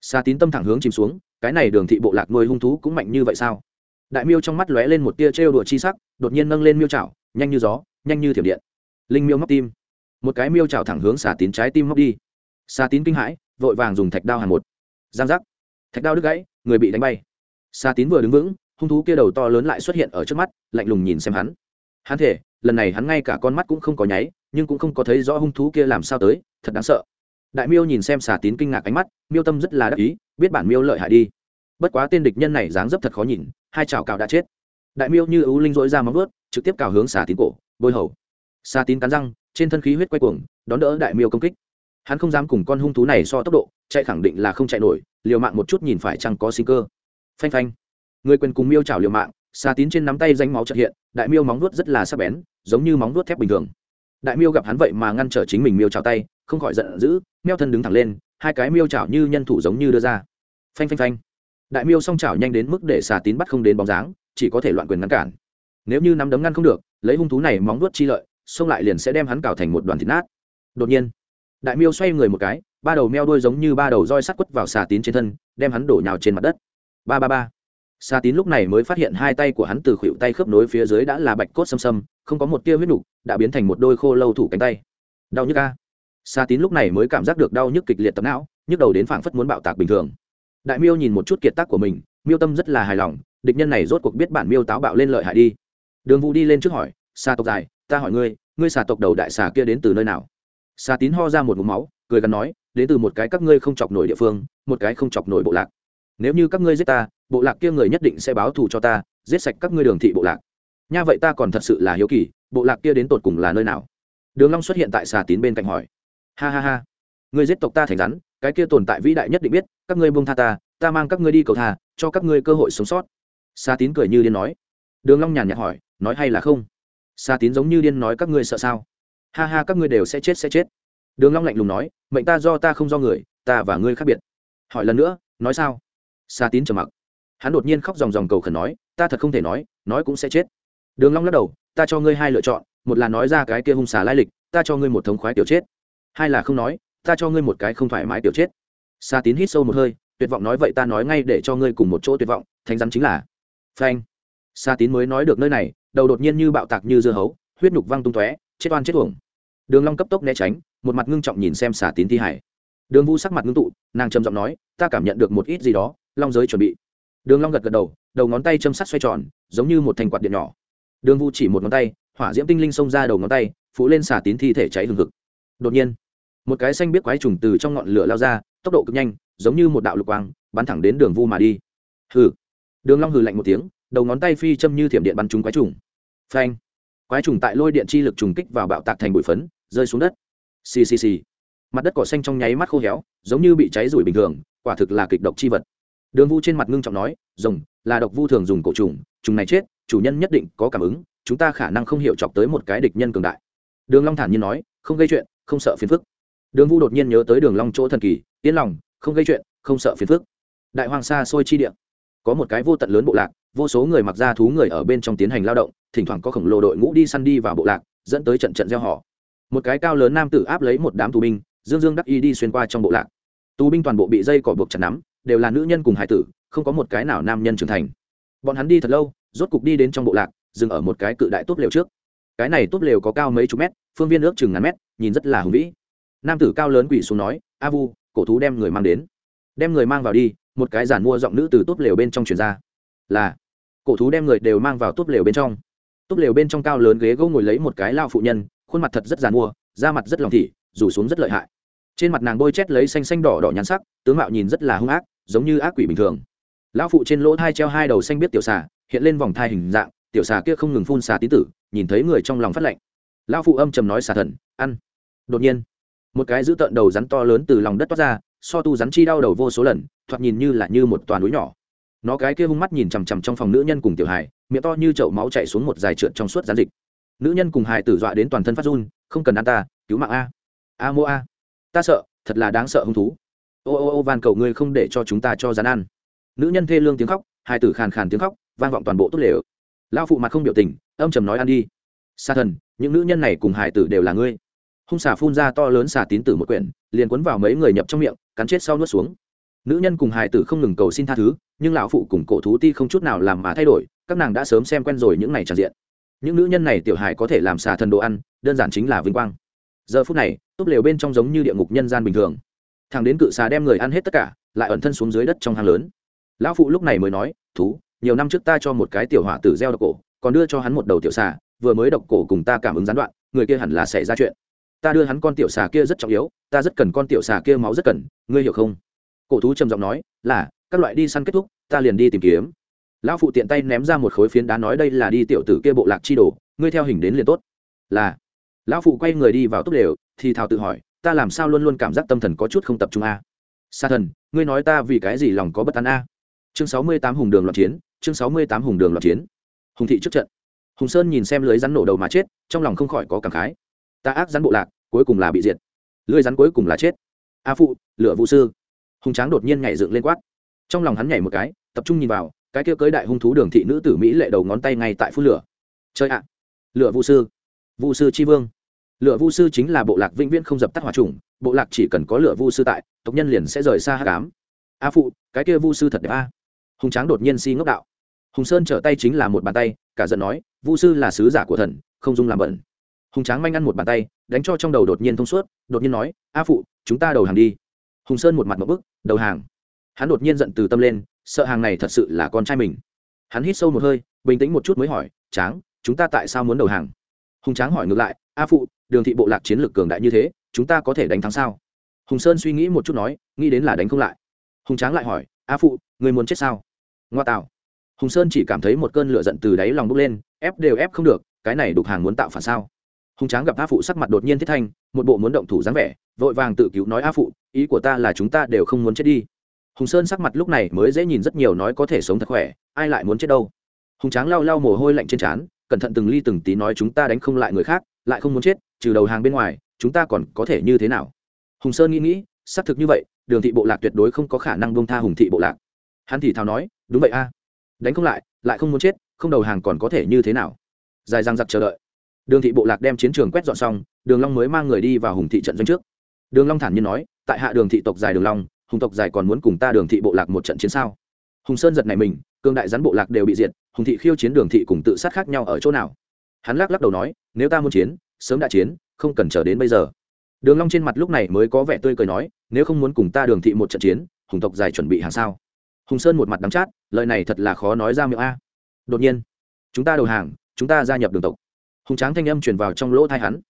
Speaker 1: Xa tín tâm thẳng hướng chìm xuống, cái này đường thị bộ lạc nuôi hung thú cũng mạnh như vậy sao? Đại miêu trong mắt lóe lên một tia trêu đùa chi sắc, đột nhiên nâng lên miêu chảo, nhanh như gió, nhanh như thiểm điện. Linh miêu móc tim. Một cái miêu chảo thẳng hướng xà tín trái tim móc đi. Xà tín kinh hãi vội vàng dùng thạch đao hàn một. Giang giác. Thạch đao đứt gãy, người bị đánh bay. Xà tín vừa đứng vững, hung thú kia đầu to lớn lại xuất hiện ở trước mắt, lạnh lùng nhìn xem hắn. Hắn thể, lần này hắn ngay cả con mắt cũng không có nháy, nhưng cũng không có thấy rõ hung thú kia làm sao tới, thật đáng sợ. Đại miêu nhìn xem xà tín kinh ngạc ánh mắt, miêu tâm rất là đắc ý, biết bản miêu lợi hại đi. Bất quá tên địch nhân này dáng dấp thật khó nhìn, hai chảo cào đã chết. Đại miêu như ưu linh dỗi ra móng vớt trực tiếp cào hướng xà tín cổ, bôi hầu. Xà tín cắn răng, trên thân khí huyết quay cuồng, đón đỡ đại miêu công kích hắn không dám cùng con hung thú này so tốc độ, chạy khẳng định là không chạy nổi, liều mạng một chút nhìn phải chăng có sinh cơ. Phanh phanh. Người quyền cùng miêu chảo liều mạng, xà tín trên nắm tay danh máu trợ hiện, đại miêu móng vuốt rất là sắc bén, giống như móng vuốt thép bình thường. Đại miêu gặp hắn vậy mà ngăn trở chính mình miêu chảo tay, không khỏi giận dữ meo thân đứng thẳng lên, hai cái miêu chảo như nhân thủ giống như đưa ra. Phanh phanh phanh. Đại miêu song chảo nhanh đến mức để xà tín bắt không đến bóng dáng, chỉ có thể loạn quyền ngăn cản. Nếu như nắm đấm ngăn không được, lấy hung thú này móng vuốt chi lợi, xông lại liền sẽ đem hắn cào thành một đoàn thịt nát. Đột nhiên đại miêu xoay người một cái, ba đầu meo đuôi giống như ba đầu roi sắt quất vào xà tín trên thân, đem hắn đổ nhào trên mặt đất. Ba ba ba. Xà tín lúc này mới phát hiện hai tay của hắn từ khuỵu tay khớp nối phía dưới đã là bạch cốt xâm xâm, không có một tia huyết nục, đã biến thành một đôi khô lâu thủ cánh tay. Đau nhức a. Xà tín lúc này mới cảm giác được đau nhức kịch liệt tập não, nhức đầu đến phảng phất muốn bạo tạc bình thường. Đại miêu nhìn một chút kiệt tác của mình, miêu tâm rất là hài lòng, địch nhân này rốt cuộc biết bản miêu táo bạo lên lợi hại đi. Đường vũ đi lên trước hỏi, xà tộc dài, ta hỏi ngươi ngươi xà tộc đầu đại xà kia đến từ nơi nào? Xà tín ho ra một mụm máu, cười gắn nói, đến từ một cái các ngươi không chọc nổi địa phương, một cái không chọc nổi bộ lạc. Nếu như các ngươi giết ta, bộ lạc kia người nhất định sẽ báo thù cho ta, giết sạch các ngươi đường thị bộ lạc. Nha, vậy ta còn thật sự là hiếu kỳ, bộ lạc kia đến tột cùng là nơi nào? Đường long xuất hiện tại xà tín bên cạnh hỏi. Ha ha ha. Ngươi giết tộc ta thành rắn, cái kia tồn tại vĩ đại nhất định biết, các ngươi buông tha ta ta mang các ngươi đi cầu tha cho các ngươi cơ hội sống sót. Xà tín cười như điên nói. Đường long nhàn nhạt hỏi, nói hay là không? Xà tín giống như điên nói, các ngươi sợ sao? Ha ha các ngươi đều sẽ chết sẽ chết. Đường long lạnh lùng nói, mệnh ta do ta không do người, ta và ngươi khác biệt. Hỏi lần nữa, nói sao? Sa tín trầm mặc. Hắn đột nhiên khóc ròng ròng cầu khẩn nói, ta thật không thể nói nói cũng sẽ chết. Đường long lắc đầu, ta cho ngươi hai lựa chọn, một là nói ra cái kia hung xà lai lịch, ta cho ngươi một thống khoái tiểu chết. Hai là không nói, ta cho ngươi một cái không thoải mái tiểu chết. Sa tín hít sâu một hơi, tuyệt vọng nói vậy ta nói ngay để cho ngươi cùng một chỗ tuyệt vọng, thánh rắn chính là phanh. Sa tín mới nói được nơi này, đầu đột nhiên như bạo tạc như dưa hấu, huyết nhục văng tung tóe, chết oan chết uổng đường long cấp tốc né tránh, một mặt ngưng trọng nhìn xem xà tín thi hải. Đường vu sắc mặt ngưng tụ, nàng trầm giọng nói, ta cảm nhận được một ít gì đó, long giới chuẩn bị. Đường long gật gật đầu đầu ngón tay châm sắt xoay tròn, giống như một thành quạt điện nhỏ. Đường vu chỉ một ngón tay, hỏa diễm tinh linh xông ra đầu ngón tay, phủ lên xà tín thi thể cháy hừng hực. Đột nhiên, một cái xanh biết quái trùng từ trong ngọn lửa lao ra, tốc độ cực nhanh, giống như một đạo lục quang, bắn thẳng đến đường vu mà đi. Hừ. Đường long hừ lạnh một tiếng, đầu ngón tay phi châm như thiểm điện bắn trúng quái trùng. Phanh quái trùng tại lôi điện chi lực trùng kích vào bạo tạc thành bụi phấn, rơi xuống đất. Xì xì xì. Mặt đất cỏ xanh trong nháy mắt khô héo, giống như bị cháy rủi bình thường, quả thực là kịch độc chi vật. Đường vu trên mặt ngưng trọng nói, rồng, là độc vu thường dùng cổ trùng trùng này chết, chủ nhân nhất định có cảm ứng, chúng ta khả năng không hiểu chọc tới một cái địch nhân cường đại. Đường long thản nhiên nói, không gây chuyện, không sợ phiền phức. Đường vu đột nhiên nhớ tới đường long chỗ thần kỳ, yên lòng, không gây chuyện, không sợ phiền phức. Đại hoàng sa sôi chi địa. Có một cái vô tận lớn bộ lạc, vô số người mặc ra thú người ở bên trong tiến hành lao động thỉnh thoảng có khổng lồ đội ngũ đi săn đi vào bộ lạc, dẫn tới trận trận gieo họ. Một cái cao lớn nam tử áp lấy một đám tù binh, dương dương đắc y đi xuyên qua trong bộ lạc. Tù binh toàn bộ bị dây cỏ buộc chặt nắm, đều là nữ nhân cùng hải tử, không có một cái nào nam nhân trưởng thành. Bọn hắn đi thật lâu, rốt cục đi đến trong bộ lạc, dừng ở một cái cự đại tốt lều trước. Cái này tốt lều có cao mấy chục mét, phương viên ước chừng ngàn mét, nhìn rất là hùng vĩ. Nam tử cao lớn quỷ xuống nói, a vu, cổ thú đem người mang đến. Đem người mang vào đi, một cái giản mua giọng nữ từ tốt lều bên trong truyền ra. Là, cổ thú đem người đều mang vào tốt lều bên trong túp lều bên trong cao lớn ghế gỗ ngồi lấy một cái lao phụ nhân, khuôn mặt thật rất giàn mua da mặt rất lòng thị rủ xuống rất lợi hại. Trên mặt nàng bôi chét lấy xanh xanh đỏ đỏ nhắn sắc, tướng mạo nhìn rất là hung ác, giống như ác quỷ bình thường. Lão phụ trên lỗ thai treo hai đầu xanh biết tiểu xà, hiện lên vòng thai hình dạng, tiểu xà kia không ngừng phun xà tí tử, nhìn thấy người trong lòng phát lạnh lão phụ âm trầm nói xà thần, ăn. Đột nhiên, một cái giữ tợn đầu rắn to lớn từ lòng đất toát ra, so tu rắn chi đau đầu vô số lần, thoạt nhìn như là như một toàn núi nhỏ nó cái kia hung mắt nhìn chằm chằm trong phòng nữ nhân cùng tiểu hài, miệng to như chậu máu chạy xuống một dài trượt trong suốt gián dịch. Nữ nhân cùng hài tử dọa đến toàn thân phát run, không cần ăn ta, cứu mạng a. A mô a. Ta sợ, thật là đáng sợ hung thú. Ô ô ô, van cầu ngươi không để cho chúng ta cho rán ăn. Nữ nhân thê lương tiếng khóc, hài tử khàn khàn tiếng khóc, vang vọng toàn bộ tốt lều. Lao phụ mặt không biểu tình, âm trầm nói ăn đi. Sa thần, những nữ nhân này cùng hài tử đều là ngươi. Hung xà phun ra to lớn xà tín tử một quyển, liền cuốn vào mấy người nhập trong miệng, cắn chết sau nuốt xuống nữ nhân cùng hài tử không ngừng cầu xin tha thứ, nhưng lão phụ cùng cổ thú ti không chút nào làm mà thay đổi, các nàng đã sớm xem quen rồi những này tràn diện. Những nữ nhân này tiểu hài có thể làm xà thần đồ ăn, đơn giản chính là vinh quang. Giờ phút này, túp lều bên trong giống như địa ngục nhân gian bình thường. Thằng đến cự xà đem người ăn hết tất cả, lại ẩn thân xuống dưới đất trong hang lớn. Lão phụ lúc này mới nói, thú, nhiều năm trước ta cho một cái tiểu hỏa tử gieo độc cổ, còn đưa cho hắn một đầu tiểu xà, vừa mới độc cổ cùng ta cảm ứng gián đoạn, người kia hẳn là xảy ra chuyện. Ta đưa hắn con tiểu xà kia rất trọng yếu, ta rất cần con tiểu xà kia máu rất cần, ngươi hiểu không? Cổ thú trầm giọng nói, là, các loại đi săn kết thúc, ta liền đi tìm kiếm. Lão phụ tiện tay ném ra một khối phiến đá nói, đây là đi tiểu tử kia bộ lạc chi đồ, ngươi theo hình đến liền tốt. Là. Lão phụ quay người đi vào túc đều, thì thào tự hỏi, ta làm sao luôn luôn cảm giác tâm thần có chút không tập trung a? À? sa thần, ngươi nói ta vì cái gì lòng có bất an a? Chương sáu mươi tám hùng đường loạn chiến, chương sáu mươi tám hùng đường loạn chiến. Hùng thị trước trận. Hùng sơn nhìn xem lưới rắn nổ đầu mà chết, trong lòng không khỏi có cảm khái. Ta ác rắn bộ lạc, cuối cùng là bị diệt. Lưới rắn cuối cùng là chết. A phụ lựa vũ sư hùng tráng đột nhiên nhảy dựng lên quát. Trong lòng hắn nhảy một cái, tập trung nhìn vào, cái kia cưới đại hung thú đường thị nữ tử mỹ lệ đầu ngón tay ngay tại phút lửa. Chơi ạ! À. lựa vũ sư! Vũ sư tri vương! Lựa vu sư chính là bộ lạc vĩnh viễn không dập tắt hỏa trùng bộ lạc chỉ cần có lựa vu sư tại, tộc nhân liền sẽ rời xa hát cám a phụ, cái kia vu sư thật đẹp a. Hùng tráng đột nhiên si ngốc đạo. Hùng sơn trở tay chính là một bàn tay, cả giận nói, vu sư là sứ giả của thần, không dung làm bẩn. Hùng tráng manh ăn một bàn tay, đánh cho trong đầu đột nhiên thông suốt, đột nhiên nói, a phụ, chúng ta đầu hàng đi hùng sơn một mặt một bức, đầu hàng. Hắn đột nhiên giận từ tâm lên, sợ hàng này thật sự là con trai mình. Hắn hít sâu một hơi, bình tĩnh một chút mới hỏi, tráng, chúng ta tại sao muốn đầu hàng? Hùng tráng hỏi ngược lại, a phụ, đường thị bộ lạc chiến lược cường đại như thế, chúng ta có thể đánh thắng sao? Hùng sơn suy nghĩ một chút nói, nghĩ đến là đánh không lại. Hùng tráng lại hỏi, a phụ, người muốn chết sao? Ngoa tạo. Hùng sơn chỉ cảm thấy một cơn lửa giận từ đáy lòng bốc lên, ép đều ép không được, cái này đục hàng muốn tạo phản sao? Hùng tráng gặp a phụ sắc mặt đột nhiên thiết thanh một bộ muốn động thủ dáng vẻ, vội vàng tự cứu nói, a phụ, ý của ta là chúng ta đều không muốn chết đi. Hùng sơn sắc mặt lúc này mới dễ nhìn rất nhiều, nói, có thể sống thật khỏe, ai lại muốn chết đâu? Hùng tráng lau lau mồ hôi lạnh trên trán, cẩn thận từng ly từng tí nói, chúng ta đánh không lại người khác, lại không muốn chết, trừ đầu hàng bên ngoài, chúng ta còn có thể như thế nào? Hùng sơn nghĩ nghĩ, xác thực như vậy, đường thị bộ lạc tuyệt đối không có khả năng bông tha hùng thị bộ lạc. Hắn thì thào nói, đúng vậy a, đánh không lại lại không muốn chết, không đầu hàng còn có thể như thế nào? Dài răng giặc chờ đợi. Đường thị bộ lạc đem chiến trường quét dọn xong đường long mới mang người đi vào hùng thị trận doanh trước. Đường long thản nhiên nói, tại hạ đường thị tộc dài đường long, hùng tộc dài còn muốn cùng ta đường thị bộ lạc một trận chiến sao? Hùng sơn giật này mình cương đại rắn bộ lạc đều bị diệt, hùng thị khiêu chiến đường thị cùng tự sát khác nhau ở chỗ nào? Hắn lắc lắc đầu nói, nếu ta muốn chiến, sớm đã chiến, không cần chờ đến bây giờ. Đường long trên mặt lúc này mới có vẻ tươi cười nói, nếu không muốn cùng ta đường thị một trận chiến, hùng tộc dài chuẩn bị hàng sao? Hùng sơn một mặt đắng chát, lời này thật là khó nói ra miệng a. Đột nhiên, chúng ta đầu hàng, chúng ta gia nhập đường tộc. Hùng tráng thanh âm truyền vào trong lỗ tai hắn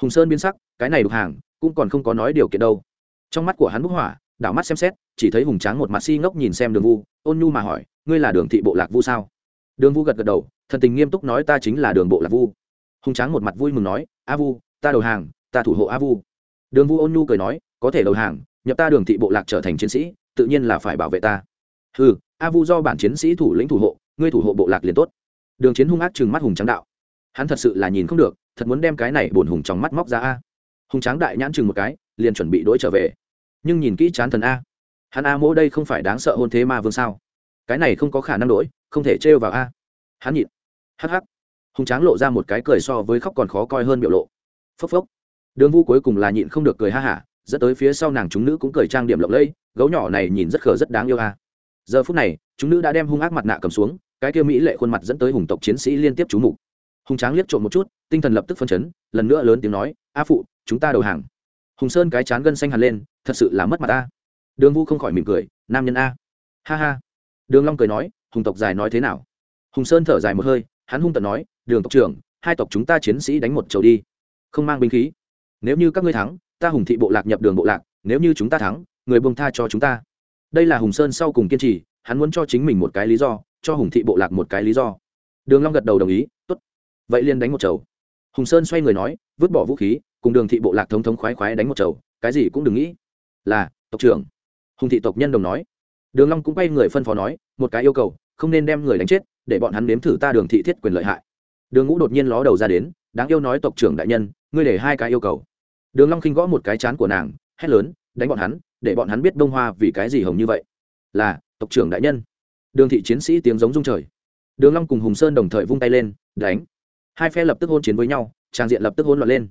Speaker 1: hùng sơn biến sắc, cái này đục hàng, cũng còn không có nói điều kiện đâu. Trong mắt của hắn bốc hỏa, đảo mắt xem xét, chỉ thấy hùng tráng một mặt si ngốc nhìn xem đường vu, ôn nhu mà hỏi, ngươi là đường thị bộ lạc vu sao? Đường vu gật gật đầu, thần tình nghiêm túc nói, ta chính là đường bộ lạc vu. Hùng tráng một mặt vui mừng nói, a vu, ta đầu hàng, ta thủ hộ a vu. Đường vu ôn nhu cười nói, có thể đầu hàng, nhập ta đường thị bộ lạc trở thành chiến sĩ, tự nhiên là phải bảo vệ ta. Ừ a vu do bản chiến sĩ thủ lĩnh thủ hộ, ngươi thủ hộ bộ lạc liền tốt. Đường chiến hung ác chừng mắt hùng tráng đạo. Hắn thật sự là nhìn không được thật muốn đem cái này bổn hùng trong mắt móc ra a. Hùng tráng đại nhãn chừng một cái, liền chuẩn bị đỗi trở về. Nhưng nhìn kỹ chán thần a. Hắn a mỗ đây không phải đáng sợ hôn thế ma vương sao? Cái này không có khả năng đỗi không thể trêu vào a. Hắn nhịn. Hắc hắc. Hùng tráng lộ ra một cái cười so với khóc còn khó coi hơn biểu lộ. Phốc phốc. Đường vu cuối cùng là nhịn không được cười ha hả, dẫn tới phía sau nàng chúng nữ cũng cười trang điểm lộng lẫy, gấu nhỏ này nhìn rất khờ rất đáng yêu a. Giờ phút này, chúng nữ đã đem hung ác mặt nạ cầm xuống, cái kia mỹ lệ khuôn mặt dẫn tới hùng tộc chiến sĩ liên tiếp trú mục hùng tráng liếc trộm một chút tinh thần lập tức phân chấn lần nữa lớn tiếng nói a phụ chúng ta đầu hàng hùng sơn cái chán gân xanh hẳn lên thật sự là mất mặt ta. đường vu không khỏi mỉm cười nam nhân a ha ha đường long cười nói hùng tộc dài nói thế nào hùng sơn thở dài một hơi hắn hung tận nói đường tộc trưởng hai tộc chúng ta chiến sĩ đánh một chầu đi không mang binh khí nếu như các ngươi thắng ta hùng thị bộ lạc nhập đường bộ lạc nếu như chúng ta thắng người buông tha cho chúng ta đây là hùng sơn sau cùng kiên trì hắn muốn cho chính mình một cái lý do cho hùng thị bộ lạc một cái lý do đường long gật đầu đồng ý tốt vậy liền đánh một chầu. Hùng sơn xoay người nói, vứt bỏ vũ khí, cùng đường thị bộ lạc thống thống khoái khoái đánh một chầu, cái gì cũng đừng nghĩ. Là, tộc trưởng. Hùng thị tộc nhân đồng nói. Đường long cũng quay người phân phó nói, một cái yêu cầu, không nên đem người đánh chết, để bọn hắn nếm thử ta đường thị thiết quyền lợi hại. Đường ngũ đột nhiên ló đầu ra đến, đáng yêu nói tộc trưởng đại nhân, ngươi để hai cái yêu cầu. Đường long khinh gõ một cái chán của nàng, hét lớn, đánh bọn hắn, để bọn hắn biết đông hoa vì cái gì hồng như vậy. Là, tộc trưởng đại nhân. Đường thị chiến sĩ tiếng giống rung trời. Đường long cùng hùng sơn đồng thời vung tay lên, đánh hai phe lập tức hôn chiến với nhau, trang diện lập tức hỗn loạn lên.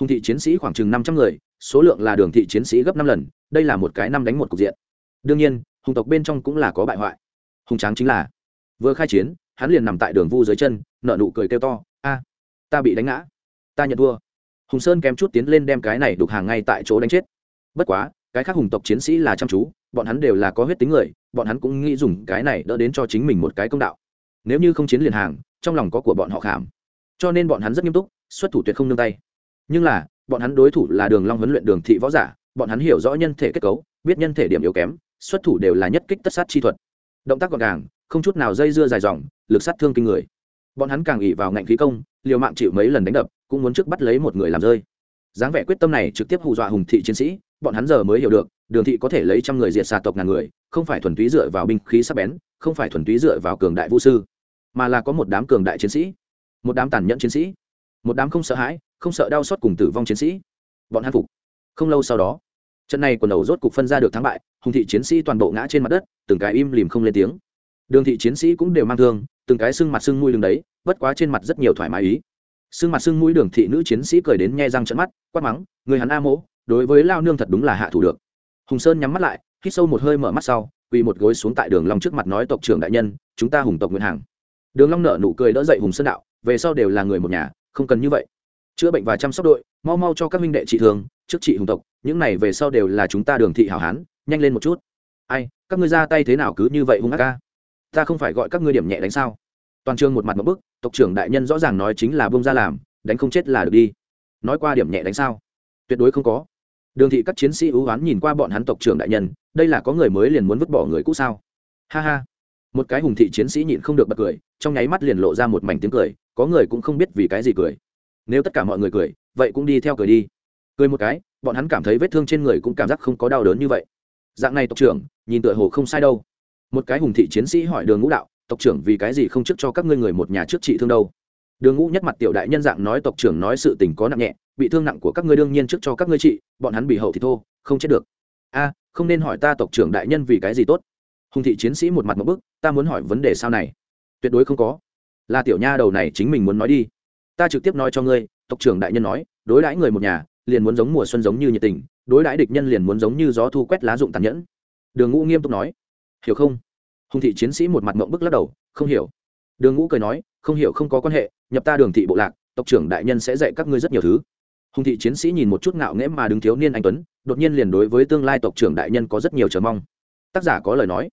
Speaker 1: Hùng thị chiến sĩ khoảng chừng năm trăm người, số lượng là đường thị chiến sĩ gấp năm lần, đây là một cái năm đánh một cục diện. Đương nhiên, hùng tộc bên trong cũng là có bại hoại. Hùng tráng chính là vừa khai chiến, hắn liền nằm tại đường vu dưới chân nợ nụ cười kêu to, a, ta bị đánh ngã. Ta nhận thua. Hùng sơn kém chút tiến lên đem cái này đục hàng ngay tại chỗ đánh chết. Bất quá, cái khác hùng tộc chiến sĩ là chăm chú, bọn hắn đều là có huyết tính người, bọn hắn cũng nghĩ dùng cái này đỡ đến cho chính mình một cái công đạo. Nếu như không chiến liền hàng, trong lòng có của bọn họ khảm cho nên bọn hắn rất nghiêm túc, xuất thủ tuyệt không nương tay. Nhưng là, bọn hắn đối thủ là đường long huấn luyện đường thị võ giả, bọn hắn hiểu rõ nhân thể kết cấu, biết nhân thể điểm yếu kém, xuất thủ đều là nhất kích tất sát chi thuật. Động tác gọn gàng, không chút nào dây dưa dài dòng, lực sát thương kinh người. Bọn hắn càng ỉ vào ngạnh khí công, liều mạng chịu mấy lần đánh đập, cũng muốn trước bắt lấy một người làm rơi. Dáng vẻ quyết tâm này trực tiếp hù dọa hùng thị chiến sĩ, bọn hắn giờ mới hiểu được, đường thị có thể lấy trăm người diệt xà tộc ngàn người, không phải thuần túy dựa vào binh khí sắc bén, không phải thuần túy dựa vào cường đại vũ sư, mà là có một đám cường đại chiến sĩ một đám tàn nhẫn chiến sĩ, một đám không sợ hãi, không sợ đau xót cùng tử vong chiến sĩ. Bọn hắn phục. Không lâu sau đó, trận này quần đầu rốt cục phân ra được thắng bại, hùng thị chiến sĩ toàn bộ ngã trên mặt đất, từng cái im lìm không lên tiếng. Đường thị chiến sĩ cũng đều mang thương, từng cái sưng mặt sưng mũi đường đấy, bất quá trên mặt rất nhiều thoải mái ý. Sưng mặt sưng mũi đường thị nữ chiến sĩ cười đến nhe răng trận mắt, quát mắng, người hắn a mỗ, đối với lao nương thật đúng là hạ thủ được. Hùng sơn nhắm mắt lại, hít sâu một hơi mở mắt sau, quỳ một gối xuống tại đường long trước mặt nói, tộc trưởng đại nhân, chúng ta hùng tộc nguyện hàng đường long nở nụ cười đỡ dậy hùng sơn đạo, về sau đều là người một nhà, không cần như vậy. Chữa bệnh và chăm sóc đội, mau mau cho các minh đệ trị thường trước trị hùng tộc, những này về sau đều là chúng ta đường thị hảo hán, nhanh lên một chút. Ai, các ngươi ra tay thế nào cứ như vậy hung ác ca? Ta không phải gọi các ngươi điểm nhẹ đánh sao? Toàn trường một mặt một bức, tộc trưởng đại nhân rõ ràng nói chính là bông ra làm, đánh không chết là được đi. Nói qua điểm nhẹ đánh sao? Tuyệt đối không có. Đường thị các chiến sĩ ưu oán nhìn qua bọn hắn tộc trưởng đại nhân, đây là có người mới liền muốn vứt bỏ người cũ sao? Ha ha một cái hùng thị chiến sĩ nhịn không được bật cười, trong nháy mắt liền lộ ra một mảnh tiếng cười, có người cũng không biết vì cái gì cười. Nếu tất cả mọi người cười, vậy cũng đi theo cười đi. Cười một cái, bọn hắn cảm thấy vết thương trên người cũng cảm giác không có đau đớn như vậy. Dạng này tộc trưởng, nhìn tựa hồ không sai đâu. Một cái hùng thị chiến sĩ hỏi đường ngũ đạo, tộc trưởng, vì cái gì không trước cho các ngươi người một nhà trước trị thương đâu? Đường ngũ nhất mặt tiểu đại nhân dạng nói tộc trưởng nói sự tình có nặng nhẹ, bị thương nặng của các ngươi đương nhiên trước cho các ngươi trị, bọn hắn bị hậu thì thô, không chết được. A, không nên hỏi ta tộc trưởng đại nhân vì cái gì tốt hùng thị chiến sĩ một mặt một bức, ta muốn hỏi vấn đề sao này. Tuyệt đối không có. Là tiểu nha đầu này chính mình muốn nói đi. Ta trực tiếp nói cho ngươi, tộc trưởng đại nhân nói, đối đãi người một nhà, liền muốn giống mùa xuân giống như nhiệt tình, đối đãi địch nhân liền muốn giống như gió thu quét lá dụng tàn nhẫn. Đường ngũ nghiêm túc nói. Hiểu không? Hùng thị chiến sĩ một mặt mộng bức lắc đầu, không hiểu. Đường ngũ cười nói, không hiểu không có quan hệ, nhập ta đường thị bộ lạc, tộc trưởng đại nhân sẽ dạy các ngươi rất nhiều thứ. Hùng thị chiến sĩ nhìn một chút ngạo nghễ mà đứng thiếu niên anh tuấn, đột nhiên liền đối với tương lai tộc trưởng đại nhân có rất nhiều chờ mong. Tác giả có lời nói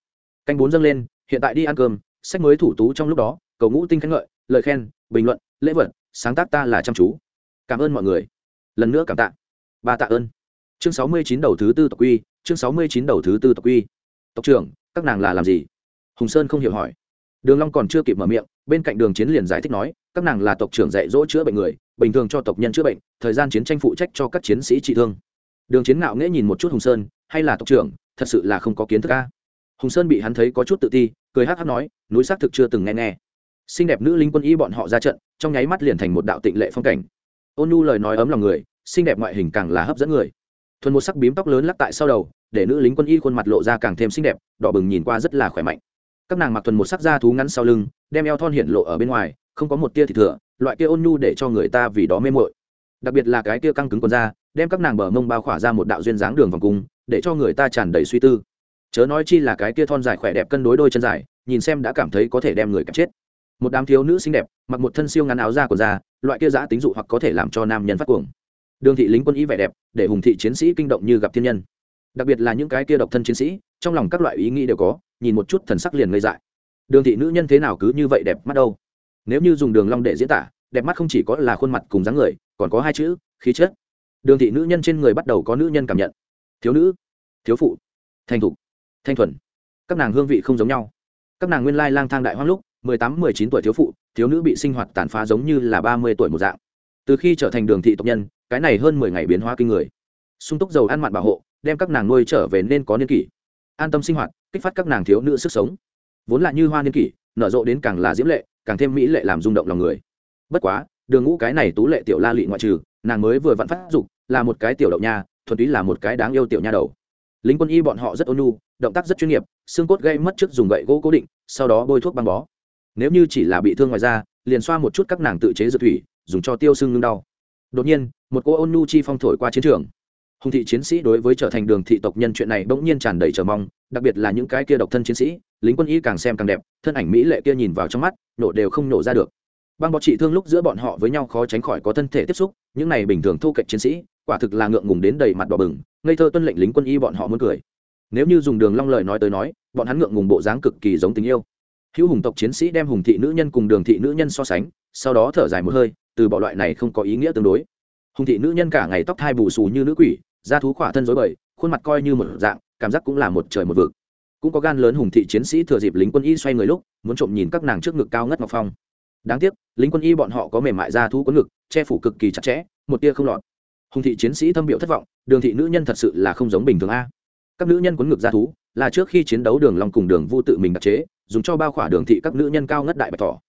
Speaker 1: canh bốn dâng lên, hiện tại đi ăn cơm, sách mới thủ tú trong lúc đó, cầu ngũ tinh khen ngợi, lời khen, bình luận, lễ vật, sáng tác ta là chăm chú. Cảm ơn mọi người. Lần nữa cảm tạ. Ba tạ ơn. Chương sáu mươi chín đầu thứ tư tộc quy, chương sáu mươi chín đầu thứ tư tộc quy. Tộc trưởng, các nàng là làm gì? Hùng sơn không hiểu hỏi. Đường long còn chưa kịp mở miệng, bên cạnh đường chiến liền giải thích nói, các nàng là tộc trưởng dạy dỗ chữa bệnh người, bình thường cho tộc nhân chữa bệnh, thời gian chiến tranh phụ trách cho các chiến sĩ trị thương. Đường chiến ngạo nghễ nhìn một chút hùng sơn, hay là tộc trưởng, thật sự là không có kiến thức a? Hùng sơn bị hắn thấy có chút tự ti, cười hắc hắc nói, núi xác thực chưa từng nghe nghe. Xinh đẹp nữ linh quân y bọn họ ra trận, trong nháy mắt liền thành một đạo tịnh lệ phong cảnh. Ôn nhu lời nói ấm lòng người, xinh đẹp ngoại hình càng là hấp dẫn người. Thuần một sắc bím tóc lớn lắc tại sau đầu, để nữ lính quân y khuôn mặt lộ ra càng thêm xinh đẹp, đỏ bừng nhìn qua rất là khỏe mạnh. Các nàng mặc thuần một sắc da thú ngắn sau lưng, đem eo thon hiện lộ ở bên ngoài, không có một tia thịt thừa, loại kia ôn nhu để cho người ta vì đó mê mội đặc biệt là cái kia căng cứng quần da, đem các nàng bờ mông bao khỏa ra một đạo duyên dáng đường vòng cung, để cho người ta tràn đầy suy tư chớ nói chi là cái kia thon dài khỏe đẹp cân đối đôi chân dài, nhìn xem đã cảm thấy có thể đem người cặp chết. Một đám thiếu nữ xinh đẹp, mặc một thân siêu ngắn áo da của da, loại kia giã tính dụ hoặc có thể làm cho nam nhân phát cuồng. Đường thị lính quân y vẻ đẹp, để hùng thị chiến sĩ kinh động như gặp thiên nhân. Đặc biệt là những cái kia độc thân chiến sĩ, trong lòng các loại ý nghĩ đều có, nhìn một chút thần sắc liền ngây dại. Đường thị nữ nhân thế nào cứ như vậy đẹp mắt đâu? Nếu như dùng đường long để diễn tả, đẹp mắt không chỉ có là khuôn mặt cùng dáng người, còn có hai chữ, khí chất. Đường thị nữ nhân trên người bắt đầu có nữ nhân cảm nhận. Thiếu nữ, thiếu phụ thanh thục thanh thuần. Các nàng hương vị không giống nhau. Các nàng nguyên lai lang thang đại hoang lúc, mười tám, mười chín tuổi thiếu phụ, thiếu nữ bị sinh hoạt tàn phá giống như là ba mươi tuổi một dạng. Từ khi trở thành đường thị tộc nhân, cái này hơn mười ngày biến hóa kinh người. Sung túc dầu ăn mặn bảo hộ, đem các nàng nuôi trở về nên có niên kỷ. An tâm sinh hoạt, kích phát các nàng thiếu nữ sức sống. Vốn là như hoa niên kỷ, nở rộ đến càng là diễm lệ, càng thêm mỹ lệ làm rung động lòng người. Bất quá, đường ngũ cái này tú lệ tiểu la lị ngoại trừ, nàng mới vừa vặn phát dục, là một cái tiểu đậu nha, thuần túy là một cái đáng yêu tiểu nha đầu. Lính quân y bọn họ rất ôn nhu động tác rất chuyên nghiệp, xương cốt gây mất trước dùng gậy gỗ cố định, sau đó bôi thuốc băng bó. Nếu như chỉ là bị thương ngoài da, liền xoa một chút các nàng tự chế dược thủy, dùng cho tiêu xương ngưng đau. Đột nhiên, một cô ôn nhu chi phong thổi qua chiến trường. Hùng thị chiến sĩ đối với trở thành đường thị tộc nhân chuyện này bỗng nhiên tràn đầy chờ mong, đặc biệt là những cái kia độc thân chiến sĩ, lính quân y càng xem càng đẹp, thân ảnh mỹ lệ kia nhìn vào trong mắt, nổ đều không nổ ra được. Băng bó trị thương lúc giữa bọn họ với nhau khó tránh khỏi có thân thể tiếp xúc, những này bình thường thu cạnh chiến sĩ, quả thực là ngượng ngùng đến đầy mặt đỏ bừng, ngây thơ tuân lệnh lính quân y bọn họ muốn cười nếu như dùng đường long lời nói tới nói, bọn hắn ngượng ngùng bộ dáng cực kỳ giống tình yêu. Hữu hùng tộc chiến sĩ đem hùng thị nữ nhân cùng đường thị nữ nhân so sánh, sau đó thở dài một hơi, từ bỏ loại này không có ý nghĩa tương đối. Hùng thị nữ nhân cả ngày tóc thai bù xù như nữ quỷ, da thú khỏa thân dối bời, khuôn mặt coi như một dạng, cảm giác cũng là một trời một vực. Cũng có gan lớn hùng thị chiến sĩ thừa dịp lính quân y xoay người lúc, muốn trộm nhìn các nàng trước ngực cao ngất ngọc phong. Đáng tiếc, lính quân y bọn họ có mềm mại da thú quấn ngực, che phủ cực kỳ chặt chẽ, một tia không lọt. Hùng thị chiến sĩ thâm biểu thất vọng, đường thị nữ nhân thật sự là không giống bình thường a các nữ nhân quấn ngực ra thú, là trước khi chiến đấu đường long cùng đường vu tự mình đặc chế, dùng cho bao khỏa đường thị các nữ nhân cao ngất đại bạch thỏ.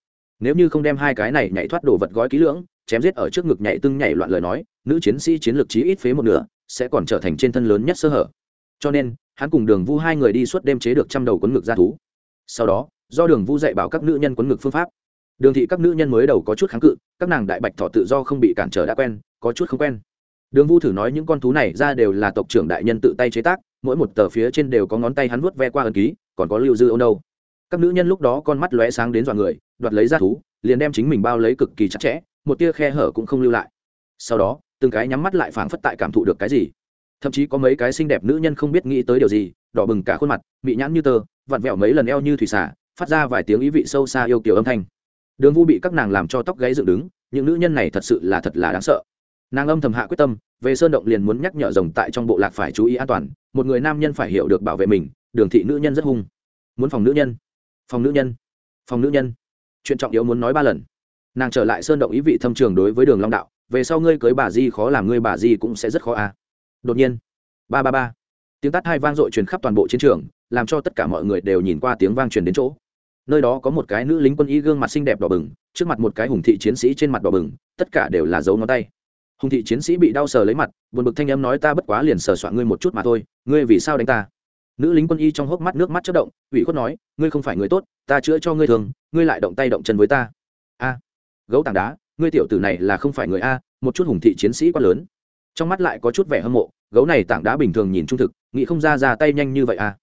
Speaker 1: Nếu như không đem hai cái này nhảy thoát đồ vật gói kỹ lưỡng, chém giết ở trước ngực nhảy tưng nhảy loạn lời nói, nữ chiến sĩ chiến lược chí ít phế một nửa, sẽ còn trở thành trên thân lớn nhất sơ hở. Cho nên, hắn cùng đường vu hai người đi suốt đêm chế được trăm đầu quấn ngực ra thú. Sau đó, do đường vu dạy bảo các nữ nhân quấn ngực phương pháp. Đường thị các nữ nhân mới đầu có chút kháng cự, các nàng đại bạch thọ tự do không bị cản trở đã quen, có chút không quen. Đường vu thử nói những con thú này ra đều là tộc trưởng đại nhân tự tay chế tác mỗi một tờ phía trên đều có ngón tay hắn vuốt ve qua ẩn ký, còn có lưu dư âu đâu. Các nữ nhân lúc đó con mắt lóe sáng đến dọa người, đoạt lấy ra thú, liền đem chính mình bao lấy cực kỳ chặt chẽ, một tia khe hở cũng không lưu lại. Sau đó, từng cái nhắm mắt lại phảng phất tại cảm thụ được cái gì. Thậm chí có mấy cái xinh đẹp nữ nhân không biết nghĩ tới điều gì, đỏ bừng cả khuôn mặt bị nhãn như tơ, vặn vẹo mấy lần eo như thủy xả phát ra vài tiếng ý vị sâu xa yêu kiểu âm thanh. Đường vu bị các nàng làm cho tóc gáy dựng đứng, những nữ nhân này thật sự là thật là đáng sợ. Nàng âm thầm hạ quyết tâm về sơn động liền muốn nhắc nhở rồng tại trong bộ lạc phải chú ý an toàn, một người nam nhân phải hiểu được bảo vệ mình, đường thị nữ nhân rất hung. Muốn phòng nữ nhân. Phòng nữ nhân. Phòng nữ nhân. Chuyện trọng yếu muốn nói ba lần. Nàng trở lại sơn động ý vị thâm trường đối với đường long đạo, về sau ngươi cưới bà di khó làm ngươi bà di cũng sẽ rất khó à đột nhiên, ba ba ba, tiếng tắt hai vang dội truyền khắp toàn bộ chiến trường, làm cho tất cả mọi người đều nhìn qua tiếng vang truyền đến chỗ. Nơi đó có một cái nữ lính quân y gương mặt xinh đẹp đỏ bừng, trước mặt một cái hùng thị chiến sĩ trên mặt đỏ bừng, tất cả đều là dấu ngón tay hùng thị chiến sĩ bị đau sờ lấy mặt, buồn bực thanh âm nói ta bất quá liền sờ soạn ngươi một chút mà thôi, ngươi vì sao đánh ta? Nữ lính quân y trong hốc mắt nước mắt chất động, ủy khuất nói, ngươi không phải người tốt, ta chữa cho ngươi thường, ngươi lại động tay động chân với ta. A, gấu tảng đá, ngươi tiểu tử này là không phải người a, một chút hùng thị chiến sĩ quá lớn. Trong mắt lại có chút vẻ hâm mộ, gấu này tảng đá bình thường nhìn trung thực, nghĩ không ra ra tay nhanh như vậy a.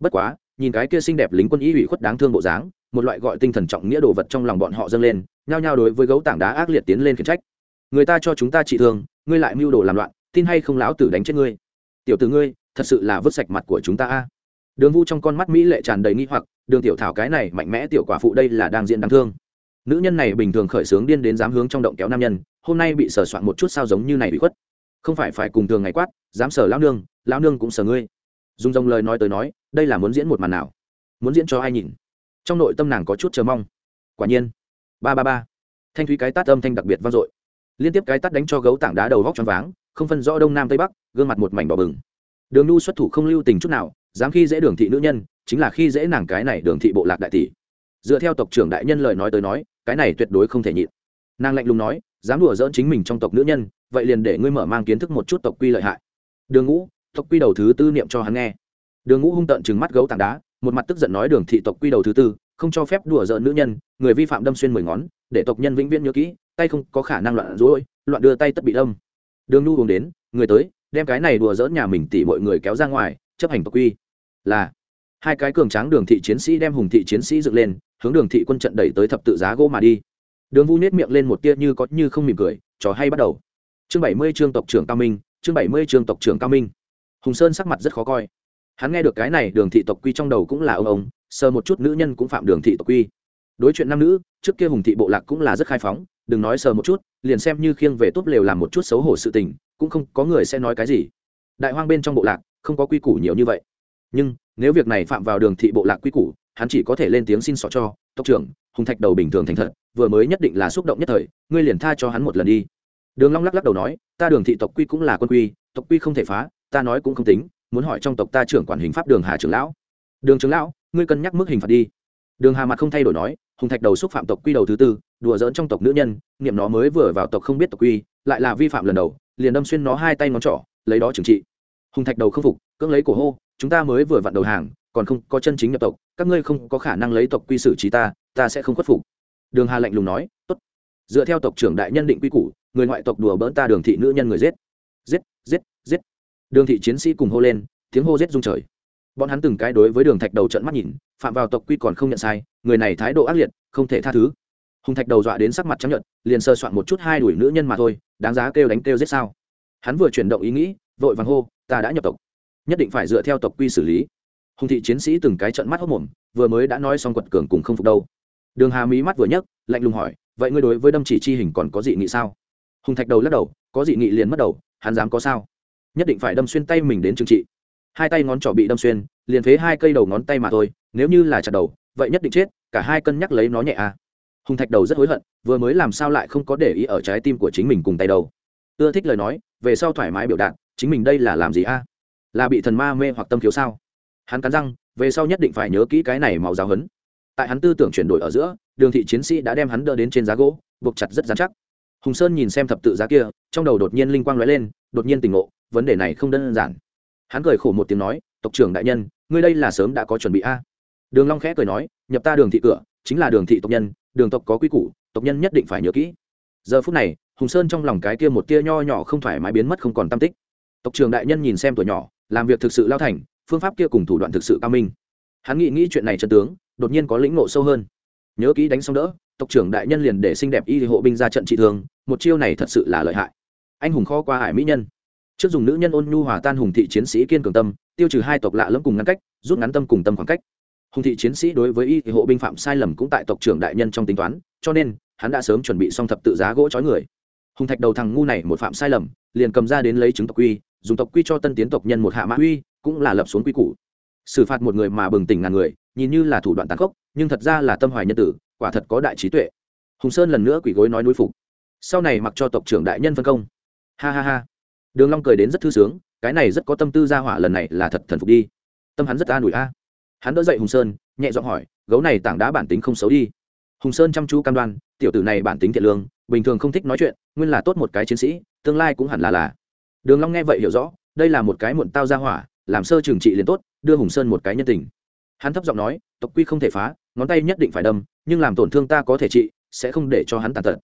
Speaker 1: Bất quá, nhìn cái kia xinh đẹp lính quân y ủy khuất đáng thương bộ dáng, một loại gọi tinh thần trọng nghĩa đồ vật trong lòng bọn họ dâng lên, nhao nhao đối với gấu tảng đá ác liệt tiến lên khiển trách người ta cho chúng ta trị thương, ngươi lại mưu đồ làm loạn, tin hay không lão tử đánh chết ngươi? Tiểu tử ngươi, thật sự là vứt sạch mặt của chúng ta a. Đường vu trong con mắt mỹ lệ tràn đầy nghi hoặc, đường tiểu thảo cái này mạnh mẽ tiểu quả phụ đây là đang diễn đáng thương. Nữ nhân này bình thường khởi sướng điên đến dám hướng trong động kéo nam nhân, hôm nay bị sờ soạn một chút sao giống như này bị khuất. Không phải phải cùng thường ngày quát, dám sờ lão nương lão nương cũng sờ ngươi. Dùng dòng lời nói tới nói, đây là muốn diễn một màn nào? Muốn diễn cho ai nhìn? Trong nội tâm nàng có chút chờ mong. Quả nhiên. Ba ba ba. Thanh thúy cái tát âm thanh đặc biệt vang dội liên tiếp cái tát đánh cho gấu tảng đá đầu vóc choáng váng, không phân rõ đông nam tây bắc, gương mặt một mảnh đỏ bừng. Đường nhu xuất thủ không lưu tình chút nào, dám khi dễ đường thị nữ nhân, chính là khi dễ nàng cái này đường thị bộ lạc đại tỷ. Dựa theo tộc trưởng đại nhân lời nói tới nói, cái này tuyệt đối không thể nhịn. Nàng lạnh lùng nói, dám đùa dỡn chính mình trong tộc nữ nhân, vậy liền để ngươi mở mang kiến thức một chút tộc quy lợi hại. Đường ngũ, tộc quy đầu thứ tư niệm cho hắn nghe. Đường ngũ hung tợn chừng mắt gấu tảng đá, một mặt tức giận nói, đường thị tộc quy đầu thứ tư, không cho phép đùa dỡn nữ nhân, người vi phạm đâm xuyên mười ngón, để tộc nhân vĩnh viễn nhớ kỹ tay không có khả năng loạn rối, loạn đưa tay tất bị đâm. Đường nhu uống đến, người tới, đem cái này đùa dỡn nhà mình tỉ mọi người kéo ra ngoài, chấp hành tộc quy. Là, hai cái cường tráng đường thị chiến sĩ đem hùng thị chiến sĩ dựng lên, hướng đường thị quân trận đẩy tới thập tự giá gỗ mà đi. Đường vu nết miệng lên một tia như có như không mỉm cười, trò hay bắt đầu. Chương bảy mươi trương tộc trưởng cao minh, chương bảy mươi trương tộc trưởng cao minh. Hùng sơn sắc mặt rất khó coi. Hắn nghe được cái này đường thị tộc quy trong đầu cũng là ông ông, sờ một chút nữ nhân cũng phạm đường thị tộc quy. Đối chuyện nam nữ trước kia hùng thị bộ lạc cũng là rất khai phóng, đừng nói sờ một chút, liền xem như khiêng về tốt lều làm một chút xấu hổ sự tình, cũng không có người sẽ nói cái gì. Đại hoang bên trong bộ lạc, không có quy củ nhiều như vậy. Nhưng, nếu việc này phạm vào đường thị bộ lạc quy củ, hắn chỉ có thể lên tiếng xin xỏ cho, tộc trưởng, hùng thạch đầu bình thường thành thật, vừa mới nhất định là xúc động nhất thời, ngươi liền tha cho hắn một lần đi. Đường long lắc lắc đầu nói, ta đường thị tộc quy cũng là quân quy, tộc quy không thể phá, ta nói cũng không tính, muốn hỏi trong tộc ta trưởng quản hình pháp đường hà trưởng lão. Đường trưởng lão, ngươi cân nhắc mức hình phạt đi. Đường hà mặt không thay đổi nói hùng thạch đầu xúc phạm tộc quy đầu thứ tư, đùa dỡn trong tộc nữ nhân, niệm nó mới vừa vào tộc không biết tộc quy, lại là vi phạm lần đầu, liền đâm xuyên nó hai tay ngón trỏ, lấy đó trừng trị. Hùng thạch đầu không phục, cưỡng lấy cổ hô, chúng ta mới vừa vặn đầu hàng, còn không có chân chính nhập tộc, các ngươi không có khả năng lấy tộc quy xử trí ta ta sẽ không khuất phục. Đường hà lạnh lùng nói, tốt, dựa theo tộc trưởng đại nhân định quy củ, người ngoại tộc đùa bỡn ta đường thị nữ nhân người giết. Giết giết giết. Đường thị chiến sĩ cùng hô lên, tiếng hô giết rung trời. Bọn hắn từng cái đối với đường thạch đầu trận mắt nhìn phạm vào tộc quy còn không nhận sai, người này thái độ ác liệt, không thể tha thứ. Hùng thạch đầu dọa đến sắc mặt trắng nhận liền sơ soạn một chút hai đuổi nữ nhân mà thôi, đáng giá kêu đánh kêu giết sao. Hắn vừa chuyển động ý nghĩ, vội vàng hô, ta đã nhập tộc, nhất định phải dựa theo tộc quy xử lý. Hùng thị chiến sĩ từng cái trận mắt hốc mồm, vừa mới đã nói xong quật cường cùng không phục đâu. Đường hà mí mắt vừa nhấc, lạnh lùng hỏi, vậy ngươi đối với đâm chỉ chi hình còn có dị nghị sao? Hùng thạch đầu lắc đầu, có dị nghị liền mất đầu, hắn dám có sao? Nhất định phải đâm xuyên tay mình đến trừng trị. Hai tay ngón trỏ bị đâm xuyên, liền phế hai cây đầu ngón tay mà thôi nếu như là chặt đầu, vậy nhất định chết, cả hai cân nhắc lấy nó nhẹ à. Hùng thạch đầu rất hối hận, vừa mới làm sao lại không có để ý ở trái tim của chính mình cùng tay đầu. Ưa thích lời nói, về sau thoải mái biểu đạt, chính mình đây là làm gì a? Là bị thần ma mê hoặc tâm thiếu sao? Hắn cắn răng, về sau nhất định phải nhớ kỹ cái này màu giáo hấn tại hắn tư tưởng chuyển đổi ở giữa, đường thị chiến sĩ đã đem hắn đỡ đến trên giá gỗ, buộc chặt rất dán chắc. Hùng sơn nhìn xem thập tự giá kia, trong đầu đột nhiên linh quang lóe lên, đột nhiên tỉnh ngộ, vấn đề này không đơn giản. Hắn cười khổ một tiếng nói, tộc trưởng đại nhân, ngươi đây là sớm đã có chuẩn bị a? Đường long khẽ cười nói, nhập ta đường thị cửa, chính là đường thị tộc nhân, đường tộc có quy củ, tộc nhân nhất định phải nhớ kỹ. Giờ phút này, hùng sơn trong lòng cái kia một tia nho nhỏ không thoải mái biến mất không còn tâm tích. Tộc trưởng đại nhân nhìn xem tuổi nhỏ, làm việc thực sự lao thành, phương pháp kia cùng thủ đoạn thực sự cao minh. Hắn nghĩ nghĩ chuyện này chân tướng, đột nhiên có lĩnh ngộ sâu hơn. Nhớ kỹ đánh xong đỡ, tộc trưởng đại nhân liền để xinh đẹp y hộ binh ra trận trị thương một chiêu này thật sự là lợi hại. Anh hùng kho qua hải mỹ nhân. Trước dùng nữ nhân ôn nhu hòa tan hùng thị chiến sĩ kiên cường tâm, tiêu trừ hai tộc lạ lẫm cùng ngăn cách, rút ngắn tâm cùng tâm khoảng cách hùng thị chiến sĩ đối với y hộ binh phạm sai lầm cũng tại tộc trưởng đại nhân trong tính toán, cho nên, hắn đã sớm chuẩn bị xong thập tự giá gỗ chói người. Hùng thạch đầu thằng ngu này một phạm sai lầm, liền cầm ra đến lấy chứng tộc quy, dùng tộc quy cho tân tiến tộc nhân một hạ mã uy, cũng là lập xuống quy củ. Xử phạt một người mà bừng tỉnh ngàn người, nhìn như là thủ đoạn tàn khốc, nhưng thật ra là tâm hoài nhân tử, quả thật có đại trí tuệ. Hùng sơn lần nữa quỷ gối nói núi phục. Sau này mặc cho tộc trưởng đại nhân phân công. Ha ha ha. Đường long cười đến rất thư sướng, cái này rất có tâm tư gia hỏa lần này là thật thần phục đi. Tâm hắn rất an ủi a hắn đỡ dậy hùng sơn, nhẹ giọng hỏi, gấu này tảng đá bản tính không xấu đi. Hùng sơn chăm chú cam đoan, tiểu tử này bản tính thiện lương, bình thường không thích nói chuyện, nguyên là tốt một cái chiến sĩ, tương lai cũng hẳn là là. Đường long nghe vậy hiểu rõ, đây là một cái muộn tao ra hỏa, làm sơ trưởng trị liền tốt, đưa hùng sơn một cái nhân tình. Hắn thấp giọng nói, tộc quy không thể phá, ngón tay nhất định phải đâm, nhưng làm tổn thương ta có thể trị, sẽ không để cho hắn tàn tật.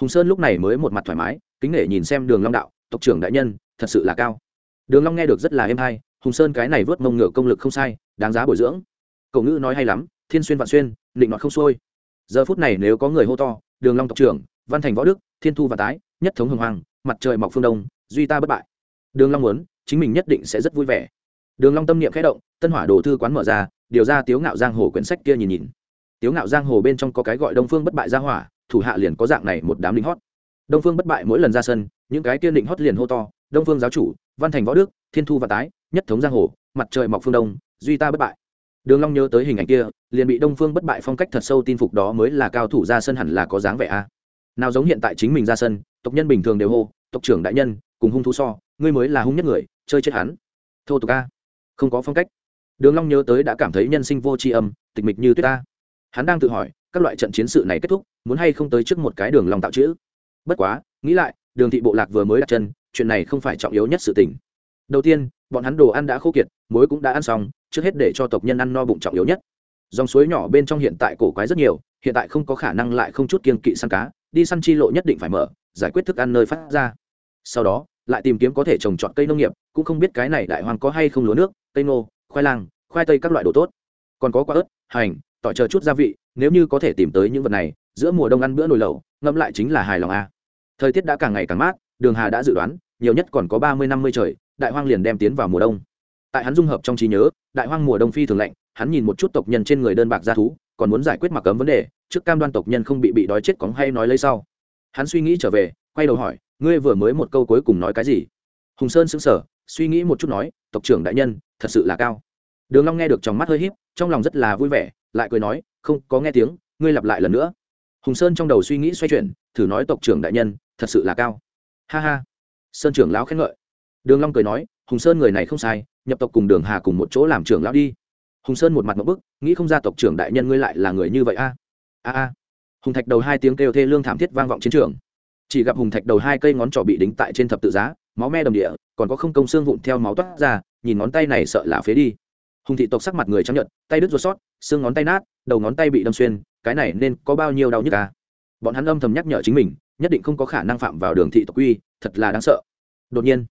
Speaker 1: Hùng sơn lúc này mới một mặt thoải mái, kính nể nhìn xem đường long đạo, tộc trưởng đại nhân, thật sự là cao. Đường long nghe được rất là êm hay hùng sơn cái này vớt mông ngựa công lực không sai, đáng giá bồi dưỡng. Cậu ngữ nói hay lắm, thiên xuyên vạn xuyên định nọt không xuôi. Giờ phút này nếu có người hô to, đường long tộc trưởng, văn thành võ đức, thiên thu và tái, nhất thống hồng hoàng mặt trời mọc phương đông, duy ta bất bại. Đường long muốn, chính mình nhất định sẽ rất vui vẻ. Đường long tâm niệm khẽ động, tân hỏa đồ thư quán mở ra, điều ra tiếu ngạo giang hồ quyển sách kia nhìn nhìn. Tiếu ngạo giang hồ bên trong có cái gọi đông phương bất bại gia hỏa, thủ hạ liền có dạng này một đám lính hót. Đông phương bất bại mỗi lần ra sân, những cái kia định hót liền hô to, đông phương giáo chủ, văn thành võ đức, thiên thu và tái nhất thống giang hồ, mặt trời mọc phương đông, duy ta bất bại. Đường long nhớ tới hình ảnh kia, liền bị đông phương bất bại phong cách thật sâu tin phục đó mới là cao thủ ra sân hẳn là có dáng vẻ a. Nào giống hiện tại chính mình ra sân, tộc nhân bình thường đều hô, tộc trưởng đại nhân, cùng hung thú so, ngươi mới là hung nhất người, chơi chết hắn. Thô tục a. Không có phong cách. Đường long nhớ tới đã cảm thấy nhân sinh vô tri âm, tịch mịch như tuyết ta. Hắn đang tự hỏi, các loại trận chiến sự này kết thúc, muốn hay không tới trước một cái đường long tạo chữ. Bất quá, nghĩ lại, đường thị bộ lạc vừa mới đặt chân, chuyện này không phải trọng yếu nhất sự tình. Đầu tiên bọn hắn đồ ăn đã khô kiệt, muối cũng đã ăn xong, trước hết để cho tộc nhân ăn no bụng trọng yếu nhất. Dòng suối nhỏ bên trong hiện tại cổ quái rất nhiều, hiện tại không có khả năng lại không chút kiên kỵ săn cá, đi săn chi lộ nhất định phải mở, giải quyết thức ăn nơi phát ra. Sau đó, lại tìm kiếm có thể trồng trọt cây nông nghiệp, cũng không biết cái này đại hoàng có hay không lúa nước, cây nô khoai lang, khoai tây các loại đồ tốt. Còn có quả ớt, hành tỏi chờ chút gia vị, nếu như có thể tìm tới những vật này, giữa mùa đông ăn bữa nồi lẩu, ngẫm lại chính là hài lòng a. Thời tiết đã càng ngày càng mát, đường hà đã dự đoán, nhiều nhất còn có ba mươi năm mươi trời đại hoang liền đem tiến vào mùa đông. Tại hắn dung hợp trong trí nhớ, đại hoang mùa đông phi thường lạnh, hắn nhìn một chút tộc nhân trên người đơn bạc ra thú, còn muốn giải quyết mặc cấm vấn đề, trước cam đoan tộc nhân không bị bị đói chết cóng hay nói lấy sau. Hắn suy nghĩ trở về, quay đầu hỏi, ngươi vừa mới một câu cuối cùng nói cái gì? Hùng sơn sững sờ, suy nghĩ một chút nói, tộc trưởng đại nhân, thật sự là cao. Đường long nghe được trong mắt hơi híp, trong lòng rất là vui vẻ, lại cười nói, không, có nghe tiếng, ngươi lặp lại lần nữa. Hùng sơn trong đầu suy nghĩ xoay chuyển, thử nói, tộc trưởng đại nhân, thật sự là cao. Ha ha. Sơn trưởng lão khen ngợi đường long cười nói hùng sơn người này không sai nhập tộc cùng đường hà cùng một chỗ làm trưởng lão đi. Hùng sơn một mặt một bức nghĩ không ra tộc trưởng đại nhân ngươi lại là người như vậy a? A a. Hùng thạch đầu hai tiếng kêu thê lương thảm thiết vang vọng chiến trường. Chỉ gặp hùng thạch đầu hai cây ngón trỏ bị đính tại trên thập tự giá máu me đầm địa còn có không công xương vụn theo máu toát ra nhìn ngón tay này sợ là phế đi. Hùng thị tộc sắc mặt người trắng nhợt, tay đứt ruột sót xương ngón tay nát đầu ngón tay bị đâm xuyên cái này nên có bao nhiêu đau nhức à? bọn hắn âm thầm nhắc nhở chính mình nhất định không có khả năng phạm vào đường thị tộc quy thật là đáng sợ. Đột nhiên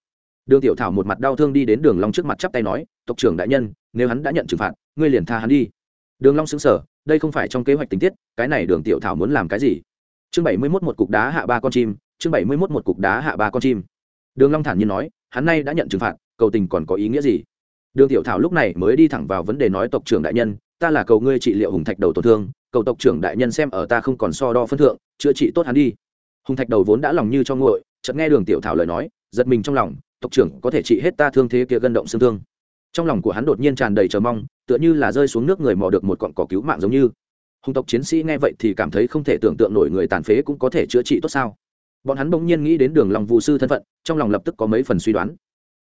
Speaker 1: đường tiểu thảo một mặt đau thương đi đến đường long trước mặt chắp tay nói, tộc trưởng đại nhân, nếu hắn đã nhận trừng phạt, ngươi liền tha hắn đi. Đường long sững sờ, đây không phải trong kế hoạch tình tiết, cái này đường tiểu thảo muốn làm cái gì? Chương bảy mươi 71 một cục đá hạ ba con chim, chương bảy mươi 71 một cục đá hạ ba con chim. Đường long thản nhiên nói, hắn nay đã nhận trừng phạt, cầu tình còn có ý nghĩa gì? Đường tiểu thảo lúc này mới đi thẳng vào vấn đề nói, tộc trưởng đại nhân, ta là cầu ngươi trị liệu hùng thạch đầu tổn thương, cầu tộc trưởng đại nhân xem ở ta không còn so đo phân thượng, chữa trị tốt hắn đi. Hùng thạch đầu vốn đã lòng như cho nguội, chợt nghe đường tiểu thảo lời nói, giật mình trong lòng tộc trưởng có thể trị hết ta thương thế kia gân động xương thương. Trong lòng của hắn đột nhiên tràn đầy chờ mong, tựa như là rơi xuống nước người mò được một cọn cỏ cứu mạng giống như. Hùng tộc chiến sĩ nghe vậy thì cảm thấy không thể tưởng tượng nổi người tàn phế cũng có thể chữa trị tốt sao. Bọn hắn bỗng nhiên nghĩ đến đường lòng vụ sư thân phận, trong lòng lập tức có mấy phần suy đoán.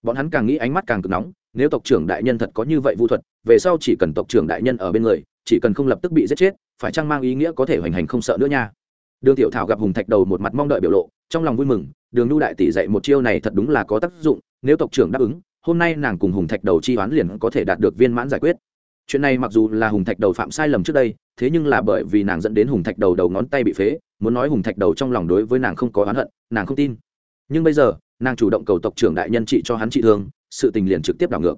Speaker 1: Bọn hắn càng nghĩ ánh mắt càng cực nóng, nếu tộc trưởng đại nhân thật có như vậy vu thuật, về sau chỉ cần tộc trưởng đại nhân ở bên người, chỉ cần không lập tức bị giết chết, phải chăng mang ý nghĩa có thể hoành hành không sợ nữa nha? Đường tiểu thảo gặp hùng thạch đầu một mặt mong đợi biểu lộ, trong lòng vui mừng đường nhu đại tỷ dạy một chiêu này thật đúng là có tác dụng, nếu tộc trưởng đáp ứng, hôm nay nàng cùng hùng thạch đầu chi hoán liền có thể đạt được viên mãn giải quyết. Chuyện này mặc dù là hùng thạch đầu phạm sai lầm trước đây, thế nhưng là bởi vì nàng dẫn đến hùng thạch đầu đầu ngón tay bị phế, muốn nói hùng thạch đầu trong lòng đối với nàng không có oán hận, nàng không tin. Nhưng bây giờ, nàng chủ động cầu tộc trưởng đại nhân trị cho hắn trị thương, sự tình liền trực tiếp đảo ngược.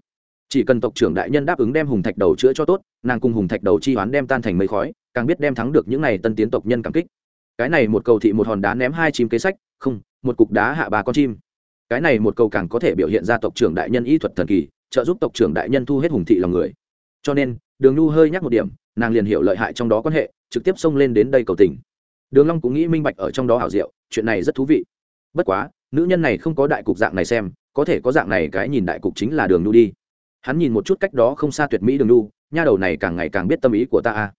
Speaker 1: Chỉ cần tộc trưởng đại nhân đáp ứng đem hùng thạch đầu chữa cho tốt, nàng cùng hùng thạch đầu chi hoán đem tan thành mây khói, càng biết đem thắng được những n à y tân tiến tộc nhân cảm kích cái này một cầu thị một hòn đá ném hai chim kế sách, không, một cục đá hạ ba con chim. Cái này một cầu càng có thể biểu hiện ra tộc trưởng đại nhân y thuật thần kỳ, trợ giúp tộc trưởng đại nhân thu hết hùng thị lòng người. Cho nên, đường nhu hơi nhắc một điểm, nàng liền hiểu lợi hại trong đó quan hệ, trực tiếp xông lên đến đây cầu tình. Đường long cũng nghĩ minh bạch ở trong đó hảo diệu, chuyện này rất thú vị. Bất quá, nữ nhân này không có đại cục dạng này xem, có thể có dạng này cái nhìn đại cục chính là đường nhu đi. Hắn nhìn một chút cách đó không xa tuyệt mỹ đường nhu, nha đầu này càng ngày càng biết tâm ý của ta a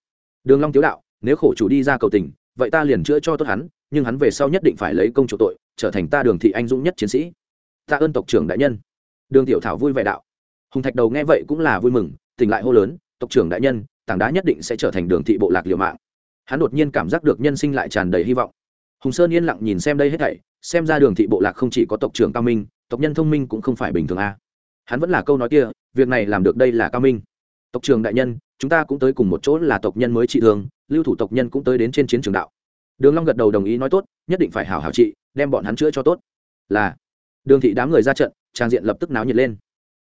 Speaker 1: đường long tiếu đạo, nếu khổ chủ đi ra cầu tình vậy ta liền chữa cho tốt hắn, nhưng hắn về sau nhất định phải lấy công chủ tội, trở thành ta đường thị anh dũng nhất chiến sĩ. Ta ơn tộc trưởng đại nhân. Đường tiểu thảo vui vẻ đạo. Hùng thạch đầu nghe vậy cũng là vui mừng, tỉnh lại hô lớn, tộc trưởng đại nhân, tảng đá nhất định sẽ trở thành đường thị bộ lạc liều mạng. Hắn đột nhiên cảm giác được nhân sinh lại tràn đầy hy vọng. Hùng sơn yên lặng nhìn xem đây hết thảy, xem ra đường thị bộ lạc không chỉ có tộc trưởng cao minh, tộc nhân thông minh cũng không phải bình thường a. Hắn vẫn là câu nói kia, việc này làm được đây là cao minh. Tộc trưởng đại nhân chúng ta cũng tới cùng một chỗ là tộc nhân mới trị thương, lưu thủ tộc nhân cũng tới đến trên chiến trường đạo. Đường long gật đầu đồng ý nói tốt, nhất định phải hảo hảo trị, đem bọn hắn chữa cho tốt. Là, đường thị đám người ra trận, trang diện lập tức náo nhiệt lên.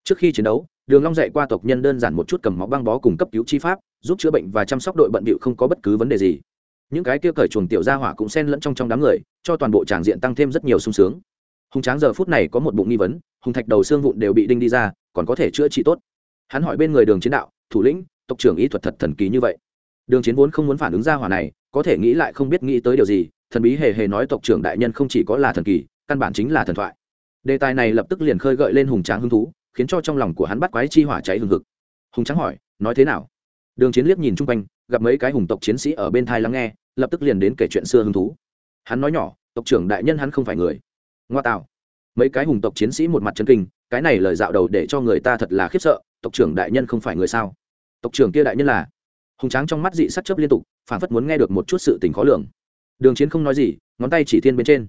Speaker 1: Trước khi chiến đấu, đường long dạy qua tộc nhân đơn giản một chút cầm máu băng bó cùng cấp cứu chi pháp, giúp chữa bệnh và chăm sóc đội bận bịu không có bất cứ vấn đề gì. Những cái kia cởi chuồng tiểu gia hỏa cũng xen lẫn trong trong đám người, cho toàn bộ tràng diện tăng thêm rất nhiều sung sướng. Hùng tráng giờ phút này có một bụng nghi vấn, hùng thạch đầu xương vụn đều bị đinh đi ra, còn có thể chữa trị tốt. Hắn hỏi bên người đường chiến đạo, thủ lĩnh tộc trưởng ý thuật thật thần kỳ như vậy. Đường chiến vốn không muốn phản ứng ra hỏa này, có thể nghĩ lại không biết nghĩ tới điều gì, thần bí hề hề nói tộc trưởng đại nhân không chỉ có là thần kỳ, căn bản chính là thần thoại. Đề tài này lập tức liền khơi gợi lên hùng tráng hứng thú, khiến cho trong lòng của hắn bắt quái chi hỏa cháy hừng hực. Hùng tráng hỏi, nói thế nào? Đường chiến liếc nhìn chung quanh, gặp mấy cái hùng tộc chiến sĩ ở bên thai lắng nghe, lập tức liền đến kể chuyện xưa hứng thú. Hắn nói nhỏ, tộc trưởng đại nhân hắn không phải người. Ngoa tạo. Mấy cái hùng tộc chiến sĩ một mặt chân kinh, cái này lời dạo đầu để cho người ta thật là khiếp sợ, tộc trưởng đại nhân không phải người sao? Tộc trưởng kia đại nhân là. Hùng tráng trong mắt dị sắc chấp liên tục phản phất muốn nghe được một chút sự tình khó lường. Đường chiến không nói gì, ngón tay chỉ thiên bên trên.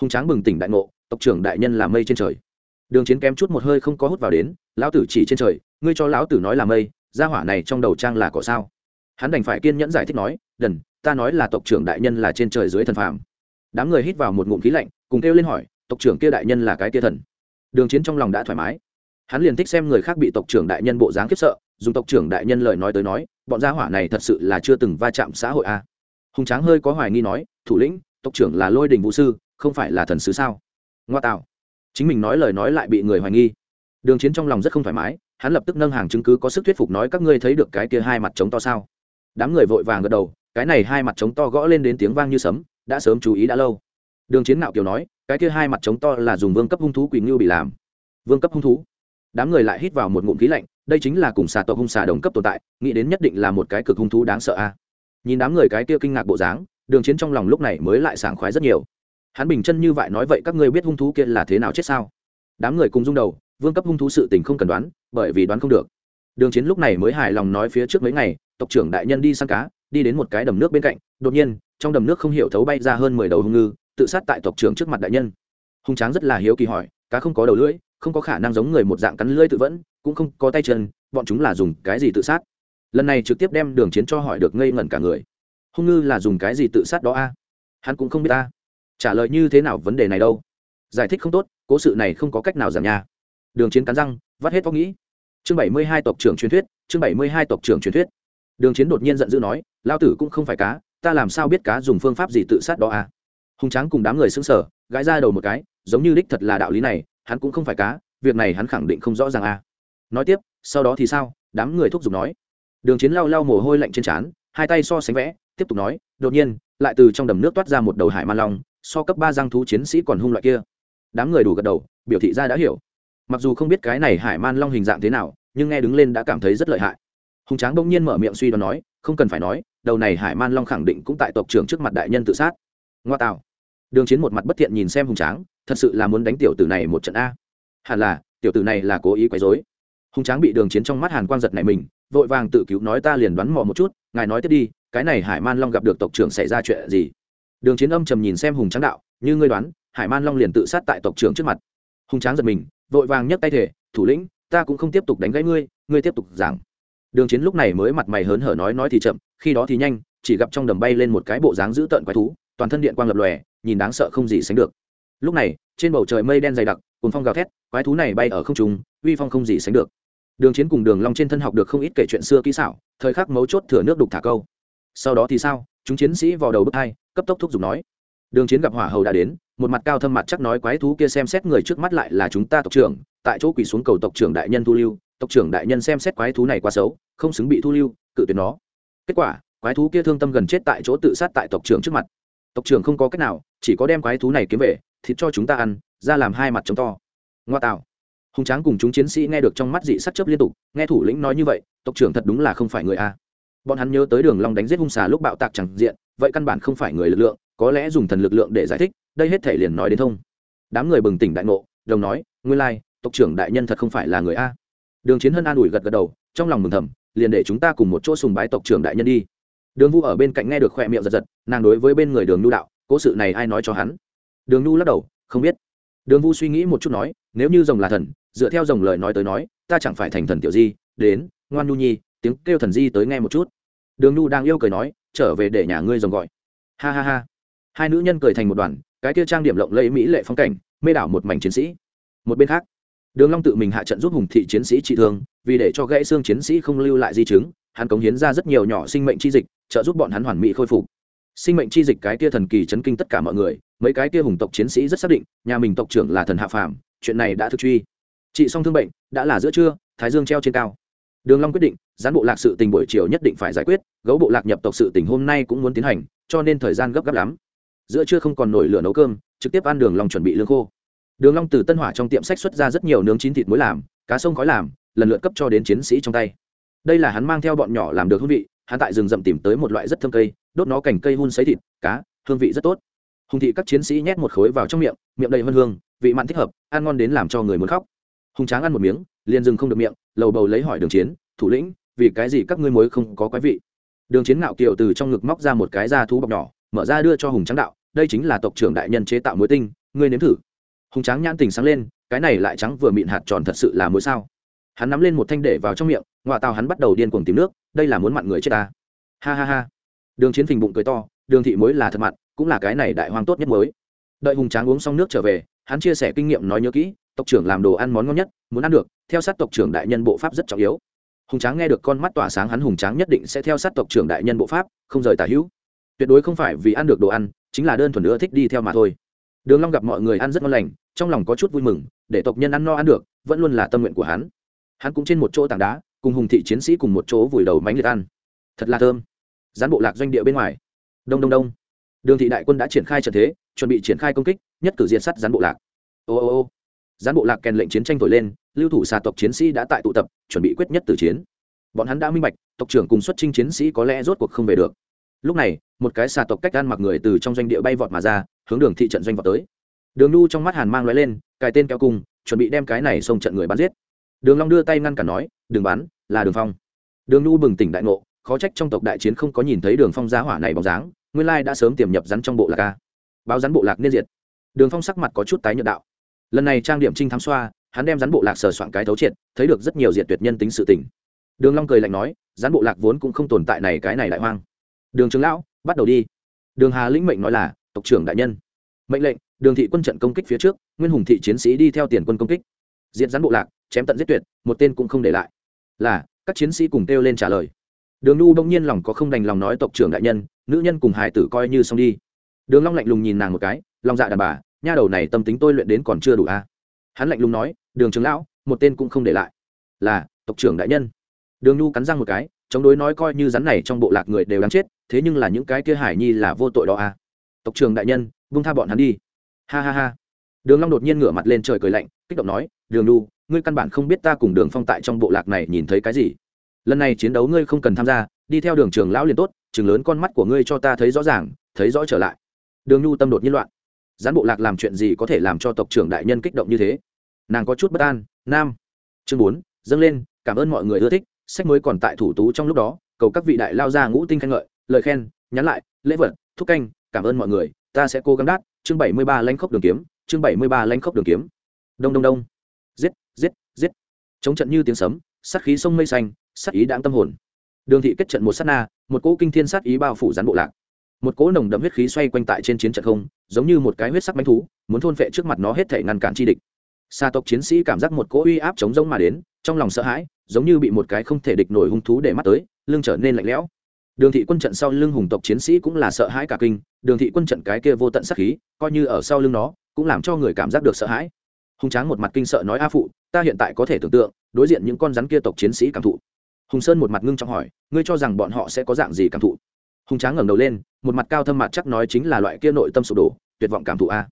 Speaker 1: Hùng tráng bừng tỉnh đại ngộ, tộc trưởng đại nhân là mây trên trời. Đường chiến kém chút một hơi không có hút vào đến, lão tử chỉ trên trời, ngươi cho lão tử nói là mây, gia hỏa này trong đầu trang là cỏ sao? Hắn đành phải kiên nhẫn giải thích nói, đần, ta nói là tộc trưởng đại nhân là trên trời dưới thần phàm. Đám người hít vào một ngụm khí lạnh, cùng kêu lên hỏi, tộc trưởng kia đại nhân là cái kia thần? Đường chiến trong lòng đã thoải mái hắn liền thích xem người khác bị tộc trưởng đại nhân bộ dáng khiếp sợ, dùng tộc trưởng đại nhân lời nói tới nói, bọn gia hỏa này thật sự là chưa từng va chạm xã hội a. À. hùng tráng hơi có hoài nghi nói, thủ lĩnh, tộc trưởng là lôi đình vũ sư, không phải là thần sứ sao? Ngoa tạo. Chính mình nói lời nói lại bị người hoài nghi. Đường chiến trong lòng rất không thoải mái, hắn lập tức nâng hàng chứng cứ có sức thuyết phục nói, các ngươi thấy được cái kia hai mặt trống to sao? Đám người vội vàng gật đầu, cái này hai mặt trống to gõ lên đến tiếng vang như sấm, đã sớm chú ý đã lâu. Đường chiến nạo kiều nói, cái kia hai mặt trống to là dùng vương cấp hung thú quỳnh ngưu bị làm. Vương cấp hung thú? Đám người lại hít vào một ngụm khí lạnh, đây chính là cùng xà tộc hung xà đồng cấp tồn tại, nghĩ đến nhất định là một cái cực hung thú đáng sợ a. Nhìn đám người cái kia kinh ngạc bộ dáng, đường chiến trong lòng lúc này mới lại sảng khoái rất nhiều. Hắn bình chân như vậy nói vậy các ngươi biết hung thú kia là thế nào chết sao? Đám người cùng rung đầu, vương cấp hung thú sự tình không cần đoán, bởi vì đoán không được. Đường chiến lúc này mới hài lòng nói phía trước mấy ngày, tộc trưởng đại nhân đi săn cá, đi đến một cái đầm nước bên cạnh, đột nhiên, trong đầm nước không hiểu thấu bay ra hơn mười đầu hung ngư, tự sát tại tộc trưởng trước mặt đại nhân. Hung tráng rất là hiếu kỳ hỏi, cá không có đầu lưỡi? Không có khả năng giống người một dạng cắn lưỡi tự vẫn, cũng không có tay chân, bọn chúng là dùng cái gì tự sát? Lần này trực tiếp đem đường chiến cho hỏi được ngây ngẩn cả người. Hung ngư là dùng cái gì tự sát đó a? Hắn cũng không biết ta. Trả lời như thế nào vấn đề này đâu? Giải thích không tốt, cố sự này không có cách nào giảm nha. Đường chiến cắn răng, vắt hết óc nghĩ. Chương bảy mươi hai tộc trưởng truyền thuyết, chương bảy mươi hai tộc trưởng truyền thuyết. Đường chiến đột nhiên giận dữ nói lao tử cũng không phải cá, ta làm sao biết cá dùng phương pháp gì tự sát đó à hùng tráng cùng đám người xứng sở gãi ra đầu một cái, giống như đích thật là đạo lý này hắn cũng không phải cá, việc này hắn khẳng định không rõ ràng à. Nói tiếp, sau đó thì sao? Đám người thúc giục nói. Đường chiến lao lao mồ hôi lạnh trên trán, hai tay so sánh vẽ, tiếp tục nói, đột nhiên, lại từ trong đầm nước toát ra một đầu hải man long, so cấp ba giang thú chiến sĩ còn hung loại kia. Đám người đủ gật đầu, biểu thị ra đã hiểu. Mặc dù không biết cái này hải man long hình dạng thế nào, nhưng nghe đứng lên đã cảm thấy rất lợi hại. Hùng tráng bỗng nhiên mở miệng suy đoán nói, không cần phải nói, đầu này hải man long khẳng định cũng tại tộc trưởng trước mặt đại nhân tự sát. Ngoa tạo. Đường chiến một mặt bất thiện nhìn xem hùng tráng thật sự là muốn đánh tiểu tử này một trận a. Hẳn là, tiểu tử này là cố ý quấy dối hùng tráng bị đường chiến trong mắt hàn quang giật này mình, vội vàng tự cứu nói ta liền đoán mò một chút, ngài nói tiếp đi, cái này hải man long gặp được tộc trưởng xảy ra chuyện gì? Đường chiến âm trầm nhìn xem hùng tráng đạo, như ngươi đoán, hải man long liền tự sát tại tộc trưởng trước mặt. Hùng tráng giật mình, vội vàng nhấc tay thể thủ lĩnh, ta cũng không tiếp tục đánh gãy ngươi ngươi tiếp tục giảng. Đường chiến lúc này mới mặt mày hớn hở nói nói thì chậm, khi đó thì nhanh, chỉ gặp trong đầm bay lên một cái bộ dáng dữ tợn quái thú, toàn thân điện quang lập lòe, nhìn đáng sợ không gì sánh được lúc này, trên bầu trời mây đen dày đặc cùng phong gào thét, quái thú này bay ở không trung, uy phong không gì sánh được. Đường chiến cùng đường long trên thân học được không ít kể chuyện xưa kỹ xảo, thời khắc mấu chốt thừa nước đục thả câu. Sau đó thì sao? Chúng chiến sĩ vào đầu bước hai, cấp tốc thúc giục nói. Đường chiến gặp hỏa hầu đã đến, một mặt cao thâm mặt chắc nói quái thú kia xem xét người trước mắt lại là chúng ta tộc trưởng, tại chỗ quỳ xuống cầu tộc trưởng đại nhân thu lưu, tộc trưởng đại nhân xem xét quái thú này quá xấu, không xứng bị thu lưu, cự tuyệt nó. Kết quả, quái thú kia thương tâm gần chết tại chỗ tự sát tại tộc trưởng trước mặt. Tộc trưởng không có cách nào, chỉ có đem quái thú này kiếm về thịt cho chúng ta ăn, ra làm hai mặt trống to. Ngoa tạo. Hùng tráng cùng chúng chiến sĩ nghe được trong mắt dị sắc chấp liên tục, nghe thủ lĩnh nói như vậy, tộc trưởng thật đúng là không phải người a. Bọn hắn nhớ tới đường long đánh giết hung xà lúc bạo tạc chẳng diện, vậy căn bản không phải người lực lượng, có lẽ dùng thần lực lượng để giải thích, đây hết thể liền nói đến thông. Đám người bừng tỉnh đại ngộ, đồng nói, nguyên lai, tộc trưởng đại nhân thật không phải là người a. Đường chiến hân an ủi gật gật đầu, trong lòng mừng thầm, liền để chúng ta cùng một chỗ sùng bái tộc trưởng đại nhân đi. Đường vu ở bên cạnh nghe được khoe miệng giật giật, nàng đối với bên người đường nhu đạo, cố sự này ai nói cho hắn? Đường nhu lắc đầu, không biết. Đường vu suy nghĩ một chút nói, nếu như rồng là thần, dựa theo rồng lời nói tới nói, ta chẳng phải thành thần tiểu di, đến, ngoan nhu nhi, tiếng kêu thần di tới nghe một chút. Đường nhu đang yêu cười nói, trở về để nhà ngươi rồng gọi. Ha ha ha. Hai nữ nhân cười thành một đoàn, cái kia trang điểm lộng lẫy mỹ lệ phong cảnh, mê đảo một mảnh chiến sĩ. Một bên khác, đường long tự mình hạ trận giúp hùng thị chiến sĩ trị thương, vì để cho gãy xương chiến sĩ không lưu lại di chứng, hắn cống hiến ra rất nhiều nhỏ sinh mệnh chi dịch, trợ giúp bọn hắn hoàn mỹ khôi phục. Sinh mệnh chi dịch cái kia thần kỳ chấn kinh tất cả mọi người mấy cái kia hùng tộc chiến sĩ rất xác định, nhà mình tộc trưởng là thần hạ phàm, chuyện này đã thực truy. Chị xong thương bệnh, đã là giữa trưa, thái dương treo trên cao. Đường long quyết định, gián bộ lạc sự tình buổi chiều nhất định phải giải quyết, gấu bộ lạc nhập tộc sự tình hôm nay cũng muốn tiến hành, cho nên thời gian gấp gáp lắm. Giữa trưa không còn nổi lửa nấu cơm, trực tiếp ăn đường long chuẩn bị lương khô. Đường long từ tân hỏa trong tiệm sách xuất ra rất nhiều nướng chín thịt muối làm, cá sông khói làm, lần lượt cấp cho đến chiến sĩ trong tay. Đây là hắn mang theo bọn nhỏ làm được hương vị, hắn tại rừng rậm tìm tới một loại rất thơm cây, đốt nó cành cây hun sấy thịt, cá, hương vị rất tốt hùng thị các chiến sĩ nhét một khối vào trong miệng miệng đầy vân hương, vị mặn thích hợp, ăn ngon đến làm cho người muốn khóc. Hùng tráng ăn một miếng, liền dừng không được miệng, lầu bầu lấy hỏi đường chiến, thủ lĩnh, vì cái gì các ngươi muối không có quái vị? Đường chiến ngạo kiều từ trong ngực móc ra một cái da thú bọc nhỏ, mở ra đưa cho hùng tráng đạo, đây chính là tộc trưởng đại nhân chế tạo muối tinh, ngươi nếm thử. Hùng tráng nhãn tình sáng lên, cái này lại trắng vừa mịn hạt tròn thật sự là muối sao? Hắn nắm lên một thanh để vào trong miệng, ngoại tàu hắn bắt đầu điên cuồng tìm nước, đây là muốn mặn người chết ta. Ha ha ha. Đường chiến phình bụng cười to, đường thị muối là thật mặn cũng là cái này đại hoang tốt nhất mới. Đợi hùng tráng uống xong nước trở về, hắn chia sẻ kinh nghiệm nói nhớ kỹ, tộc trưởng làm đồ ăn món ngon nhất, muốn ăn được, theo sát tộc trưởng đại nhân bộ pháp rất trọng yếu. Hùng tráng nghe được con mắt tỏa sáng hắn hùng tráng nhất định sẽ theo sát tộc trưởng đại nhân bộ pháp, không rời tả hữu. Tuyệt đối không phải vì ăn được đồ ăn, chính là đơn thuần nữa thích đi theo mà thôi. Đường long gặp mọi người ăn rất ngon lành, trong lòng có chút vui mừng, để tộc nhân ăn no ăn được, vẫn luôn là tâm nguyện của hắn. Hắn cũng trên một chỗ tảng đá, cùng hùng thị chiến sĩ cùng một chỗ vùi đầu mánh liệt ăn. Thật là thơm. Gián bộ lạc doanh địa bên ngoài. Đông đông đông đường thị đại quân đã triển khai trận thế, chuẩn bị triển khai công kích, nhất cử diện sắt gián bộ lạc. Ô ô ô. Gián bộ lạc kèn lệnh chiến tranh thổi lên, lưu thủ xà tộc chiến sĩ đã tại tụ tập, chuẩn bị quyết nhất tử chiến. Bọn hắn đã minh bạch, tộc trưởng cùng xuất trinh chiến sĩ có lẽ rốt cuộc không về được. Lúc này, một cái xà tộc cách gan mặc người từ trong doanh địa bay vọt mà ra, hướng đường thị trận doanh vọt tới. Đường nu trong mắt hàn mang lóe lên, cài tên kéo cung, chuẩn bị đem cái này xông trận người bắn giết. Đường long đưa tay ngăn cản nói, đừng bắn, là đường phong. Đường nu bừng tỉnh đại ngộ, khó trách trong tộc đại chiến không có nhìn thấy đường phong giá hỏa này bóng dáng nguyên lai đã sớm tiềm nhập rắn trong bộ lạc a. Báo rắn bộ lạc nên diệt. Đường phong sắc mặt có chút tái nhợt đạo. Lần này trang điểm trinh thám xoa, hắn đem rắn bộ lạc sờ soạn cái thấu triệt, thấy được rất nhiều diệt tuyệt nhân tính sự tình. Đường long cười lạnh nói, rắn bộ lạc vốn cũng không tồn tại này, cái này đại hoang. Đường trường lão, bắt đầu đi. Đường hà lĩnh mệnh nói là, tộc trưởng đại nhân. Mệnh lệnh, đường thị quân trận công kích phía trước, nguyên hùng thị chiến sĩ đi theo tiền quân công kích. Diện rắn bộ lạc, chém tận giết tuyệt, một tên cũng không để lại. Là, các chiến sĩ cùng kêu lên trả lời đường nu bỗng nhiên lòng có không đành lòng nói tộc trưởng đại nhân, nữ nhân cùng hải tử coi như xong đi. Đường long lạnh lùng nhìn nàng một cái lòng dạ đàn bà, nha đầu này tâm tính tôi luyện đến còn chưa đủ a à? hắn lạnh lùng nói, đường trưởng lão, một tên cũng không để lại. Là, tộc trưởng đại nhân. Đường nu cắn răng một cái, chống đối nói coi như rắn này trong bộ lạc người đều đáng chết, thế nhưng là những cái kia hải nhi là vô tội đó a à? tộc trưởng đại nhân, buông tha bọn hắn đi. Ha ha ha. Đường long đột nhiên ngửa mặt lên trời cười lạnh, kích động nói, đường nu ngươi căn bản không biết ta cùng đường phong tại trong bộ lạc này nhìn thấy cái gì lần này chiến đấu ngươi không cần tham gia, đi theo đường trường lão liền tốt, chừng lớn con mắt của ngươi cho ta thấy rõ ràng, thấy rõ trở lại. Đường nhu tâm đột nhiên loạn. Gián bộ lạc làm chuyện gì có thể làm cho tộc trưởng đại nhân kích động như thế? Nàng có chút bất an. Nam. Chương bốn, dâng lên, cảm ơn mọi người ưa thích, sách mới còn tại thủ tú trong lúc đó, cầu các vị đại lao ra ngũ tinh khen ngợi, lời khen, nhắn lại, lễ vật, thúc canh, cảm ơn mọi người, ta sẽ cố gắng đát chương bảy mươi ba lanh khốc đường kiếm, chương bảy mươi ba lanh khốc đường kiếm. Đông đông đông. Giết giết giết. Chống trận như tiếng sấm, sát khí sông mây xanh sát ý đáng tâm hồn. Đường thị kết trận một sát na, một cỗ kinh thiên sát ý bao phủ rắn bộ lạc. Một cỗ nồng đậm huyết khí xoay quanh tại trên chiến trận không, giống như một cái huyết sắc bánh thú, muốn thôn vệ trước mặt nó hết thể ngăn cản chi địch. Xa tộc chiến sĩ cảm giác một cỗ uy áp chống rông mà đến, trong lòng sợ hãi, giống như bị một cái không thể địch nổi hung thú để mắt tới, lưng trở nên lạnh lẽo. Đường thị quân trận sau lưng hùng tộc chiến sĩ cũng là sợ hãi cả kinh, đường thị quân trận cái kia vô tận sát khí, coi như ở sau lưng nó, cũng làm cho người cảm giác được sợ hãi. Hùng tráng một mặt kinh sợ nói a phụ, ta hiện tại có thể tưởng tượng, đối diện những con rắn kia tộc chiến sĩ cảm thụ hùng sơn một mặt ngưng trọng hỏi, ngươi cho rằng bọn họ sẽ có dạng gì cảm thụ? Hùng tráng ngẩng đầu lên, một mặt cao thâm mặt chắc nói chính là loại kia nội tâm sụp đổ, tuyệt vọng cảm thụ a.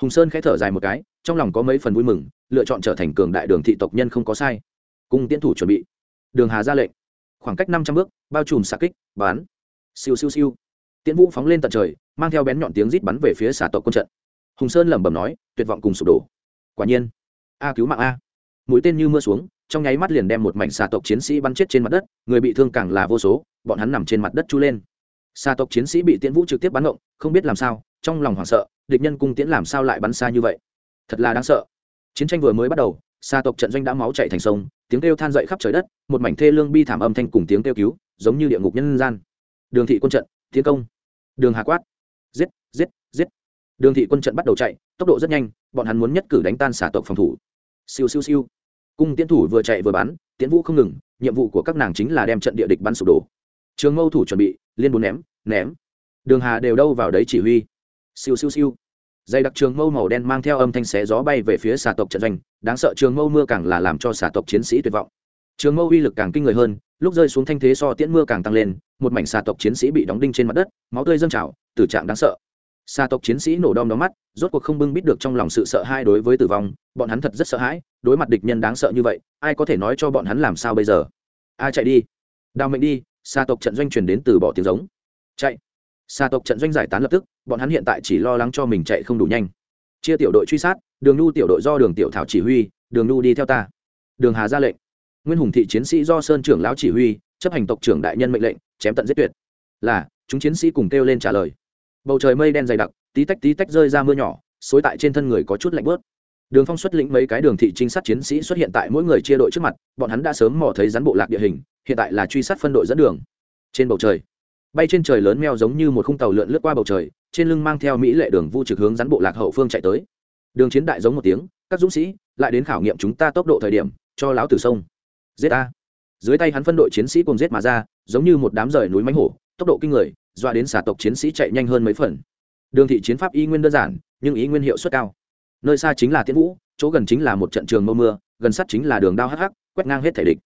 Speaker 1: Hùng sơn khẽ thở dài một cái, trong lòng có mấy phần vui mừng, lựa chọn trở thành cường đại đường thị tộc nhân không có sai. Cung tiến thủ chuẩn bị. Đường hà ra lệnh. Khoảng cách năm trăm bước, bao trùm xạ kích bán siêu siêu siêu. Tiễn vũ phóng lên tận trời, mang theo bén nhọn tiếng rít bắn về phía xả tộc quân trận. Hùng sơn lẩm bẩm nói, tuyệt vọng cùng sụp đổ. Quả nhiên, a cứu mạng a. Mũi tên như mưa xuống trong nháy mắt liền đem một mảnh xà tộc chiến sĩ bắn chết trên mặt đất, người bị thương càng là vô số, bọn hắn nằm trên mặt đất chu lên. Xà tộc chiến sĩ bị tiễn vũ trực tiếp bắn ngộng, không biết làm sao, trong lòng hoảng sợ, địch nhân cung tiễn làm sao lại bắn xa như vậy? Thật là đáng sợ. Chiến tranh vừa mới bắt đầu, xà tộc trận doanh đã máu chạy thành sông, tiếng kêu than dậy khắp trời đất, một mảnh thê lương bi thảm âm thanh cùng tiếng kêu cứu, giống như địa ngục nhân gian. Đường thị quân trận, tiến công. Đường hà quát. Giết giết giết. Đường thị quân trận bắt đầu chạy, tốc độ rất nhanh, bọn hắn muốn nhất cử đánh tan xà tộc phòng thủ. Siêu siêu siêu cung tiến thủ vừa chạy vừa bắn tiến vũ không ngừng, nhiệm vụ của các nàng chính là đem trận địa địch bắn sụp đổ. Trường mâu thủ chuẩn bị, liên bốn ném ném. Đường hà đều đâu vào đấy chỉ huy. Siêu siêu siêu. Dây đặc trường mâu màu đen mang theo âm thanh xé gió bay về phía xà tộc trận doanh, đáng sợ trường mâu mưa càng là làm cho xà tộc chiến sĩ tuyệt vọng. Trường mâu uy lực càng kinh người hơn, lúc rơi xuống thanh thế so tiễn mưa càng tăng lên, một mảnh xà tộc chiến sĩ bị đóng đinh trên mặt đất, máu tươi dâng trào, tử trạng đáng sợ. Sa tộc chiến sĩ nổ đom đóm mắt, rốt cuộc không bưng bít được trong lòng sự sợ hãi đối với tử vong, bọn hắn thật rất sợ hãi, đối mặt địch nhân đáng sợ như vậy, ai có thể nói cho bọn hắn làm sao bây giờ? Ai chạy đi. Đào mệnh đi, Sa tộc trận doanh truyền đến từ bỏ tiếng giống. Chạy. Sa tộc trận doanh giải tán lập tức, bọn hắn hiện tại chỉ lo lắng cho mình chạy không đủ nhanh. Chia tiểu đội truy sát, đường nhu tiểu đội do đường tiểu thảo chỉ huy, đường nhu đi theo ta. Đường hà ra lệnh. Nguyên hùng thị chiến sĩ do sơn trưởng lão chỉ huy, chấp hành tộc trưởng đại nhân mệnh lệnh, chém tận giết tuyệt. Là, chúng chiến sĩ cùng kêu lên trả lời bầu trời mây đen dày đặc, tí tách tí tách rơi ra mưa nhỏ, xối tại trên thân người có chút lạnh bớt đường phong xuất lĩnh mấy cái đường thị trinh sát chiến sĩ xuất hiện tại mỗi người chia đội trước mặt, bọn hắn đã sớm mò thấy rắn bộ lạc địa hình, hiện tại là truy sát phân đội dẫn đường. Trên bầu trời, bay trên trời lớn meo giống như một khung tàu lượn lướt qua bầu trời, trên lưng mang theo mỹ lệ đường vu trực hướng rắn bộ lạc hậu phương chạy tới. Đường chiến đại giống một tiếng, các dũng sĩ, lại đến khảo nghiệm chúng ta tốc độ thời điểm, cho láo tử sông. Giết a dưới tay hắn phân đội chiến sĩ cùng giết mà ra, giống như một đám rời núi mánh hổ, tốc độ kinh người dọa đến xà tộc chiến sĩ chạy nhanh hơn mấy phần. Đường thị chiến pháp y nguyên đơn giản, nhưng ý nguyên hiệu suất cao. Nơi xa chính là tiễn vũ, chỗ gần chính là một trận trường mưa mưa, gần sát chính là đường đao hắc hắc, quét ngang hết thể địch.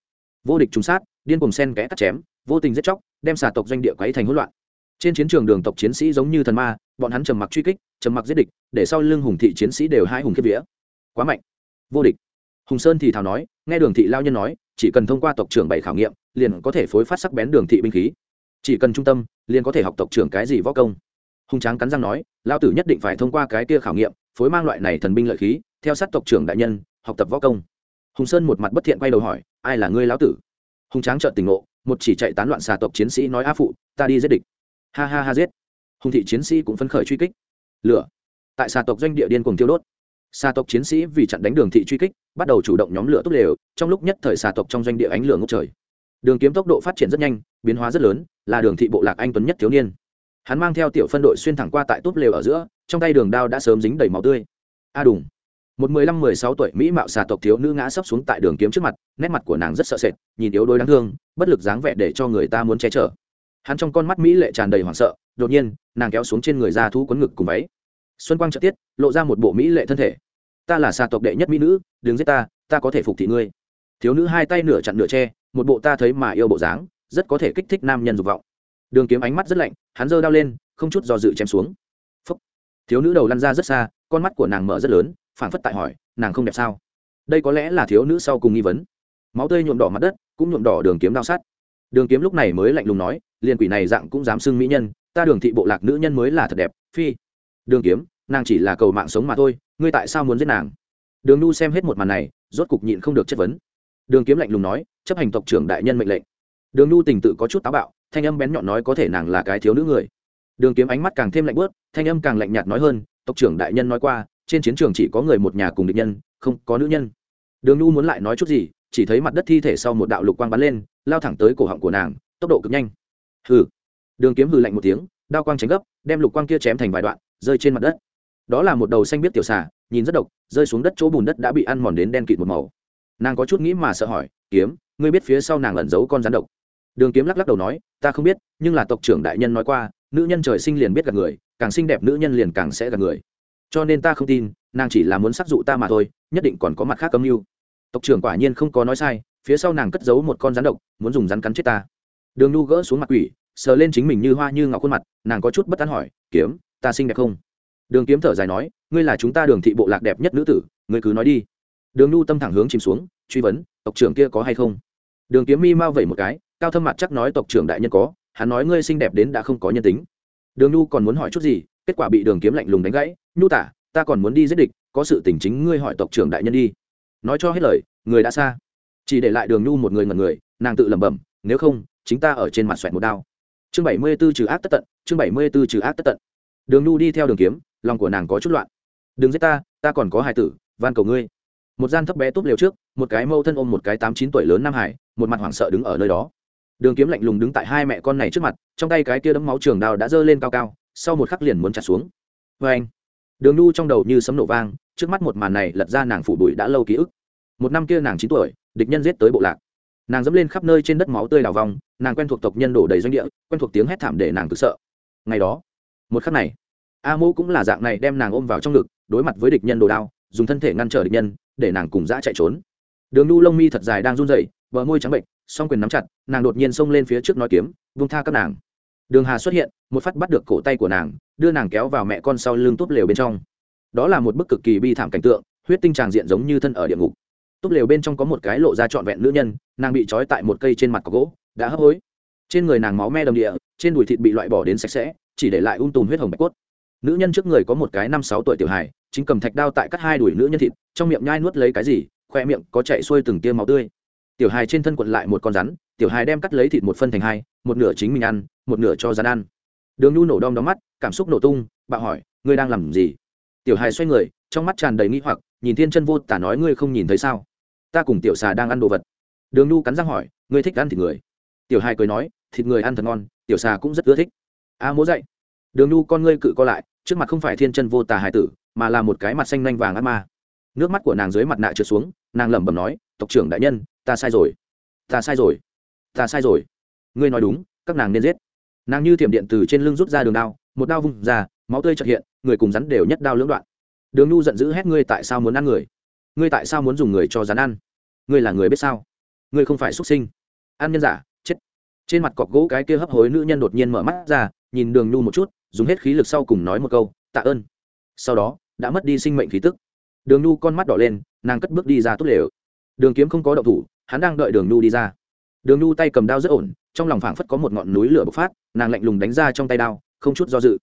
Speaker 1: Vô địch trùng sát, điên cùng sen kẽ cắt chém, vô tình giết chóc, đem xà tộc doanh địa quấy thành hỗn loạn. Trên chiến trường đường tộc chiến sĩ giống như thần ma, bọn hắn trầm mặc truy kích, trầm mặc giết địch, để sau lưng hùng thị chiến sĩ đều hai hùng kiếp vía. Quá mạnh. Vô địch. Hùng sơn thì thào nói, nghe đường thị lao nhân nói, chỉ cần thông qua tộc trưởng bảy khảo nghiệm, liền có thể phối phát sắc bén đường thị binh khí chỉ cần trung tâm, liền có thể học tộc trưởng cái gì võ công. Hùng tráng cắn răng nói lao tử nhất định phải thông qua cái kia khảo nghiệm, phối mang loại này thần binh lợi khí, theo sát tộc trưởng đại nhân, học tập võ công. Hùng sơn một mặt bất thiện quay đầu hỏi, ai là ngươi lão tử? Hùng tráng trợn tỉnh ngộ, một chỉ chạy tán loạn xà tộc chiến sĩ nói, a phụ, ta đi giết địch. Ha ha ha, giết. Hùng thị chiến sĩ cũng phấn khởi truy kích. Lửa. Tại xà tộc doanh địa điên cùng tiêu đốt. Xà tộc chiến sĩ vì chặn đánh đường thị truy kích, bắt đầu chủ động nhóm lửa tốt lều trong lúc nhất thời xà tộc trong doanh địa ánh lửa ngốc trời đường kiếm tốc độ phát triển rất nhanh, biến hóa rất lớn, là đường thị bộ lạc anh tuấn nhất thiếu niên. Hắn mang theo tiểu phân đội xuyên thẳng qua tại túp lều ở giữa, trong tay đường đao đã sớm dính đầy máu tươi. A đùng. Một mười lăm, mười sáu tuổi mỹ mạo xà tộc thiếu nữ ngã sấp xuống tại đường kiếm trước mặt, nét mặt của nàng rất sợ sệt, nhìn yếu đuối đáng thương, bất lực dáng vẻ để cho người ta muốn che chở. Hắn trong con mắt mỹ lệ tràn đầy hoảng sợ, đột nhiên, nàng kéo xuống trên người ra thu quấn ngực cùng váy. Xuân quang trợ tiết, lộ ra một bộ mỹ lệ thân thể. Ta là xà tộc đệ nhất mỹ nữ, đừng giết ta ta có thể phục thị ngươi. Thiếu nữ hai tay nửa chặn nửa che một bộ ta thấy mà yêu bộ dáng, rất có thể kích thích nam nhân dục vọng. Đường kiếm ánh mắt rất lạnh, hắn giơ đao lên, không chút do dự chém xuống. Phúc. thiếu nữ đầu lăn ra rất xa, con mắt của nàng mở rất lớn, phảng phất tại hỏi, nàng không đẹp sao? Đây có lẽ là thiếu nữ sau cùng nghi vấn. Máu tươi nhuộm đỏ mặt đất, cũng nhuộm đỏ đường kiếm đao sát đường kiếm lúc này mới lạnh lùng nói liền quỷ này dạng cũng dám xưng mỹ nhân, ta đường thị bộ lạc nữ nhân mới là thật đẹp, phi. Đường kiếm, nàng chỉ là cầu mạng sống mà thôi, ngươi tại sao muốn giết nàng? Đường nu xem hết một màn này, rốt cục nhịn không được chất vấn đường kiếm lạnh lùng nói, chấp hành tộc trưởng đại nhân mệnh lệnh. Đường nu tình tự có chút táo bạo, thanh âm bén nhọn nói có thể nàng là cái thiếu nữ người. Đường kiếm ánh mắt càng thêm lạnh bớt, thanh âm càng lạnh nhạt nói hơn, tộc trưởng đại nhân nói qua, trên chiến trường chỉ có người một nhà cùng địch nhân, không có nữ nhân. Đường nu muốn lại nói chút gì, chỉ thấy mặt đất thi thể sau một đạo lục quang bắn lên, lao thẳng tới cổ họng của nàng, tốc độ cực nhanh. Hừ. Đường kiếm hừ lạnh một tiếng, đao quang tránh gấp, đem lục quang kia chém thành vài đoạn, rơi trên mặt đất. Đó là một đầu xanh biết tiểu xà, nhìn rất độc, rơi xuống đất chỗ bùn đất đã bị ăn mòn đến đen kịt một màu nàng có chút nghĩ mà sợ hỏi, kiếm, ngươi biết phía sau nàng lẩn giấu con rắn độc? Đường kiếm lắc lắc đầu nói, ta không biết, nhưng là tộc trưởng đại nhân nói qua, nữ nhân trời sinh liền biết gặp người, càng xinh đẹp nữ nhân liền càng sẽ gặp người. Cho nên ta không tin, nàng chỉ là muốn sắc dụ ta mà thôi, nhất định còn có mặt khác âm mưu. Tộc trưởng quả nhiên không có nói sai, phía sau nàng cất giấu một con rắn độc, muốn dùng rắn cắn chết ta. Đường nu gỡ xuống mặt quỷ, sờ lên chính mình như hoa như ngọc khuôn mặt, nàng có chút bất tán hỏi, kiếm, ta xinh đẹp không? Đường kiếm thở dài nói, ngươi là chúng ta đường thị bộ lạc đẹp nhất nữ tử, ngươi cứ nói đi đường nu tâm thẳng hướng chìm xuống, truy vấn, tộc trưởng kia có hay không? Đường kiếm mi mau vẩy một cái, cao thâm mặt chắc nói, tộc trưởng đại nhân có, hắn nói ngươi xinh đẹp đến đã không có nhân tính. Đường nu còn muốn hỏi chút gì, kết quả bị đường kiếm lạnh lùng đánh gãy, nhu tả, ta còn muốn đi giết địch, có sự tình chính ngươi hỏi tộc trưởng đại nhân đi. Nói cho hết lời, người đã xa. Chỉ để lại đường nhu một người ngần người, nàng tự lẩm bẩm, nếu không, chính ta ở trên mặt xoẹt một đao. Chương bảy mươi b ố trừ ác tất tận, chương bảy mươi b ố trừ ác tất tận. Đường nhu đi theo đường kiếm, lòng của nàng có chút loạn. Đừng giết ta ta còn có hai tử, van cầu ngươi một gian thấp bé tốt liều trước, một cái mâu thân ôm một cái tám chín tuổi lớn nam hải, một mặt hoảng sợ đứng ở nơi đó. Đường kiếm lạnh lùng đứng tại hai mẹ con này trước mặt, trong tay cái kia đấm máu trường đao đã dơ lên cao cao, sau một khắc liền muốn chặt xuống. Vê anh, đường nhu trong đầu như sấm nổ vang, trước mắt một màn này lật ra nàng phủ bụi đã lâu ký ức. Một năm kia nàng chín tuổi, địch nhân giết tới bộ lạc. Nàng dẫm lên khắp nơi trên đất máu tươi đào vòng, nàng quen thuộc tộc nhân đổ đầy doanh địa, quen thuộc tiếng hét thảm để nàng tự sợ. Ngày đó, một khắc này, a mô cũng là dạng này đem nàng ôm vào trong ngực, đối mặt với địch nhân đồ đao, dùng thân thể ngăn trở địch nhân để nàng cùng dã chạy trốn. Đường nu lông mi thật dài đang run rẩy, bờ môi trắng bệnh song quyền nắm chặt, nàng đột nhiên xông lên phía trước nói kiếm vung tha các nàng. Đường hà xuất hiện, một phát bắt được cổ tay của nàng, đưa nàng kéo vào mẹ con sau lưng túp lều bên trong. Đó là một bức cực kỳ bi thảm cảnh tượng, huyết tinh tràng diện giống như thân ở địa ngục. Túp lều bên trong có một cái lộ ra trọn vẹn nữ nhân, nàng bị trói tại một cây trên mặt có gỗ, đã hấp hối. Trên người nàng máu me đồng địa, trên đùi thịt bị loại bỏ đến sạch sẽ, chỉ để lại ung um tùm huyết hồng bạch cốt nữ nhân trước người có một cái năm sáu tuổi tiểu hài chính cầm thạch đao tại cắt hai đuổi nữ nhân thịt trong miệng nhai nuốt lấy cái gì khoe miệng có chạy xuôi từng tia máu tươi. Tiểu hài trên thân quận lại một con rắn tiểu hài đem cắt lấy thịt một phân thành hai một nửa chính mình ăn một nửa cho rắn ăn. Đường nhu nổ đom đóm mắt cảm xúc nổ tung bạo hỏi ngươi đang làm gì? Tiểu hài xoay người trong mắt tràn đầy nghĩ hoặc nhìn thiên chân vô tả nói ngươi không nhìn thấy sao? Ta cùng tiểu xà đang ăn đồ vật. Đường nhu cắn răng hỏi ngươi thích ăn thịt người? Tiểu hài cười nói thịt người ăn thật ngon tiểu xà cũng rất ưa thích. A à, múa dậy đường nhu con ngươi cự co lại, trước mặt không phải thiên chân vô tà hải tử, mà là một cái mặt xanh nanh vàng ác ma. Nước mắt của nàng dưới mặt nạ trượt xuống, nàng lẩm bẩm nói, tộc trưởng đại nhân, ta sai rồi. Ta sai rồi. Ta sai rồi. Ngươi nói đúng, các nàng nên giết. Nàng như thiểm điện từ trên lưng rút ra đường đao, một đao vung ra, máu tươi trật hiện, người cùng rắn đều nhất đao lưỡng đoạn. Đường nhu giận dữ hét, ngươi tại sao muốn ăn người? Ngươi tại sao muốn dùng người cho rắn ăn? Ngươi là người biết sao? Ngươi không phải xuất sinh. Ăn nhân giả, chết. Trên mặt cọc gỗ cái kia hấp hối nữ nhân đột nhiên mở mắt ra, nhìn đường nhu một chút dùng hết khí lực sau cùng nói một câu, tạ ơn. Sau đó, đã mất đi sinh mệnh khí tức. Đường nhu con mắt đỏ lên, nàng cất bước đi ra tốt lều. Đường kiếm không có động thủ, hắn đang đợi đường nhu đi ra. Đường nhu tay cầm đao rất ổn, trong lòng phảng phất có một ngọn núi lửa bộc phát, nàng lạnh lùng đánh ra trong tay đao, không chút do dự.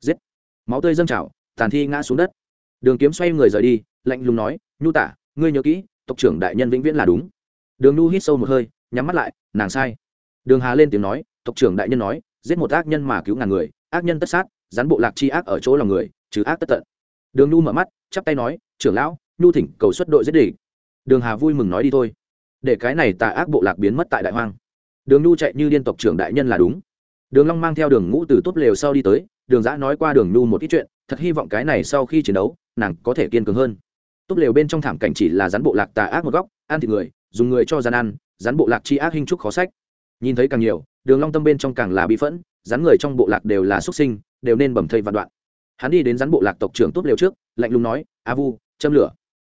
Speaker 1: Giết! Máu tươi dâng trào, tàn thi ngã xuống đất. Đường kiếm xoay người rời đi, lạnh lùng nói, nhu tả ngươi nhớ kỹ, tộc trưởng đại nhân vĩnh viễn là đúng. Đường nhu hít sâu một hơi, nhắm mắt lại, nàng sai. Đường hà lên tiếng nói, tộc trưởng đại nhân nói, giết một ác nhân mà cứu ngàn người ác nhân tất sát, rắn bộ lạc chi ác ở chỗ lòng người, trừ ác tất tận. Đường nhu mở mắt, chắp tay nói, trưởng lão, nhu thỉnh cầu xuất đội giết địch. Đường hà vui mừng nói đi thôi. Để cái này tà ác bộ lạc biến mất tại đại hoang. Đường nhu chạy như liên tộc trưởng đại nhân là đúng. Đường long mang theo đường ngũ từ tốt lều sau đi tới, đường giã nói qua đường nhu một ít chuyện, thật hy vọng cái này sau khi chiến đấu, nàng có thể kiên cường hơn. Tốt lều bên trong thảm cảnh chỉ là rắn bộ lạc tà ác một góc, ăn thịt người, dùng người cho gian ăn, rắn bộ lạc chi ác hình trúc khó sách. Nhìn thấy càng nhiều, đường long tâm bên trong càng là bi phẫn rắn người trong bộ lạc đều là xuất sinh, đều nên bầm thây vạn đoạn. Hắn đi đến rắn bộ lạc tộc trưởng tốt lều trước, lạnh lùng nói, a vu, châm lửa.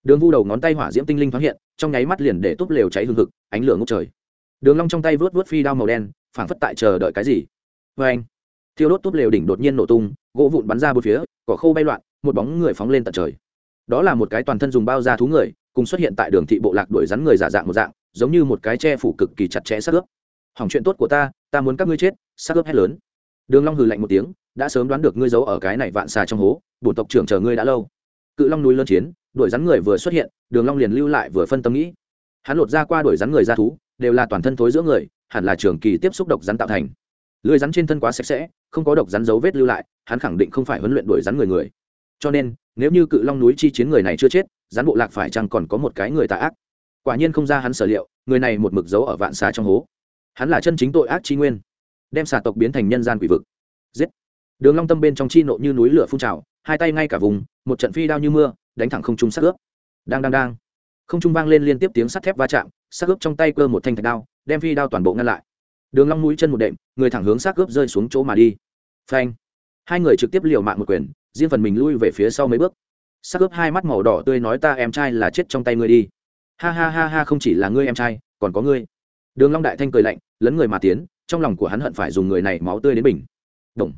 Speaker 1: Đường vu đầu ngón tay hỏa diễm tinh linh thoáng hiện, trong nháy mắt liền để tốt lều cháy hương hực, ánh lửa ngốc trời. Đường long trong tay vớt vớt phi đao màu đen, phảng phất tại chờ đợi cái gì. Với anh, thiêu đốt tốt lều đỉnh đột nhiên nổ tung, gỗ vụn bắn ra bốn phía, cỏ khô bay loạn, một bóng người phóng lên tận trời. Đó là một cái toàn thân dùng bao da thú người, cùng xuất hiện tại đường thị bộ lạc đuổi rắn người giả dạng một dạng, giống như một cái che phủ cực kỳ chặt chẽ sát ướp hỏng chuyện tốt của ta ta muốn các ngươi chết sát ướp hét lớn. Đường long hừ lạnh một tiếng, đã sớm đoán được ngươi giấu ở cái này vạn xà trong hố, bổn tộc trưởng chờ ngươi đã lâu. Cự long núi lớn chiến, đuổi rắn người vừa xuất hiện, đường long liền lưu lại vừa phân tâm nghĩ. Hắn lột ra qua đuổi rắn người ra thú, đều là toàn thân thối giữa người, hẳn là trường kỳ tiếp xúc độc rắn tạo thành. Lưỡi rắn trên thân quá sạch sẽ, không có độc rắn dấu vết lưu lại, hắn khẳng định không phải huấn luyện đuổi rắn người người. Cho nên, nếu như cự long núi chi chiến người này chưa chết, rắn bộ lạc phải chăng còn có một cái người tà ác? Quả nhiên không ra hắn sở liệu, người này một mực giấu ở vạn xà trong hố hắn là chân chính tội ác chi nguyên, đem xà tộc biến thành nhân gian quỷ vực. Giết! Đường long tâm bên trong chi nộ như núi lửa phun trào, hai tay ngay cả vùng, một trận phi đao như mưa, đánh thẳng không trung sát ướp. Đang đang đang! Không trung vang lên liên tiếp tiếng sắt thép va chạm, sát ướp trong tay cơ một thanh thạch đao, đem phi đao toàn bộ ngăn lại. Đường long mũi chân một đệm, người thẳng hướng sát ướp rơi xuống chỗ mà đi. Phanh! Hai người trực tiếp liều mạng một quyền, riêng phần mình lui về phía sau mấy bước. Sát ướp hai mắt màu đỏ tươi nói ta em trai là chết trong tay ngươi đi. Ha ha ha ha, không chỉ là ngươi em trai, còn có ngươi đường long đại thanh cười lạnh, lấn người mà tiến, trong lòng của hắn hận phải dùng người này máu tươi đến bình đồng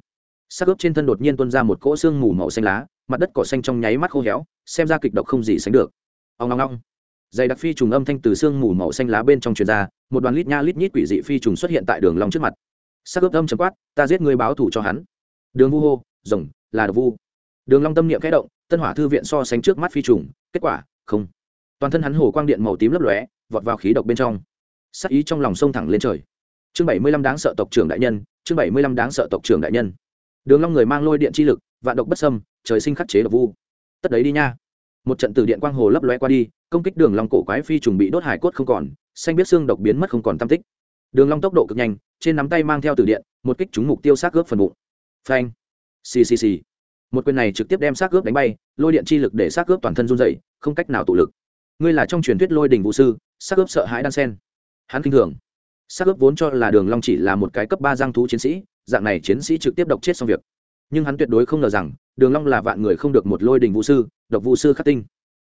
Speaker 1: sắc ướp trên thân đột nhiên tuôn ra một cỗ xương mù màu xanh lá, mặt đất cỏ xanh trong nháy mắt khô héo, xem ra kịch độc không gì sánh được. Ong ong ong. Dày đặc phi trùng âm thanh từ xương mù màu xanh lá bên trong truyền ra, một đoàn lít nha lít nhít quỷ dị phi trùng xuất hiện tại đường long trước mặt. Sắc ướp âm chấm quát, ta giết người báo thù cho hắn. Đường vu hô, rồng, là độc vu. Đường long tâm niệm khẽ động, tân hỏa thư viện so sánh trước mắt phi trùng, kết quả, không. Toàn thân hắn hồ quang điện màu tím lấp lóe, vọt vào khí độc bên trong sắc ý trong lòng sông thẳng lên trời. Chương bảy mươi lăm đáng sợ tộc trưởng đại nhân, chương bảy mươi lăm đáng sợ tộc trưởng đại nhân. Đường long người mang lôi điện chi lực, vạn độc bất sâm trời sinh khắc chế độc vu. Tất đấy đi nha. Một trận tử điện quang hồ lấp lóe qua đi, công kích đường long cổ quái phi trùng bị đốt hải cốt không còn, xanh biết xương độc biến mất không còn tâm tích. Đường long tốc độ cực nhanh, trên nắm tay mang theo tử điện, một kích trúng mục tiêu sát gớp phần bụng. Phanh. Xì xì xì. Một quyền này trực tiếp đem sát gớp đánh bay, lôi điện chi lực để sát gớp toàn thân run rẩy, không cách nào tụ lực. Ngươi là trong truyền thuyết lôi đỉnh vũ sư sát gớp sợ hãi đan sen hắn kinh thường. Sát ướp vốn cho là đường long chỉ là một cái cấp ba giang thú chiến sĩ, dạng này chiến sĩ trực tiếp độc chết xong việc. Nhưng hắn tuyệt đối không ngờ rằng, đường long là vạn người không được một lôi đình vũ sư, độc vũ sư khắc tinh.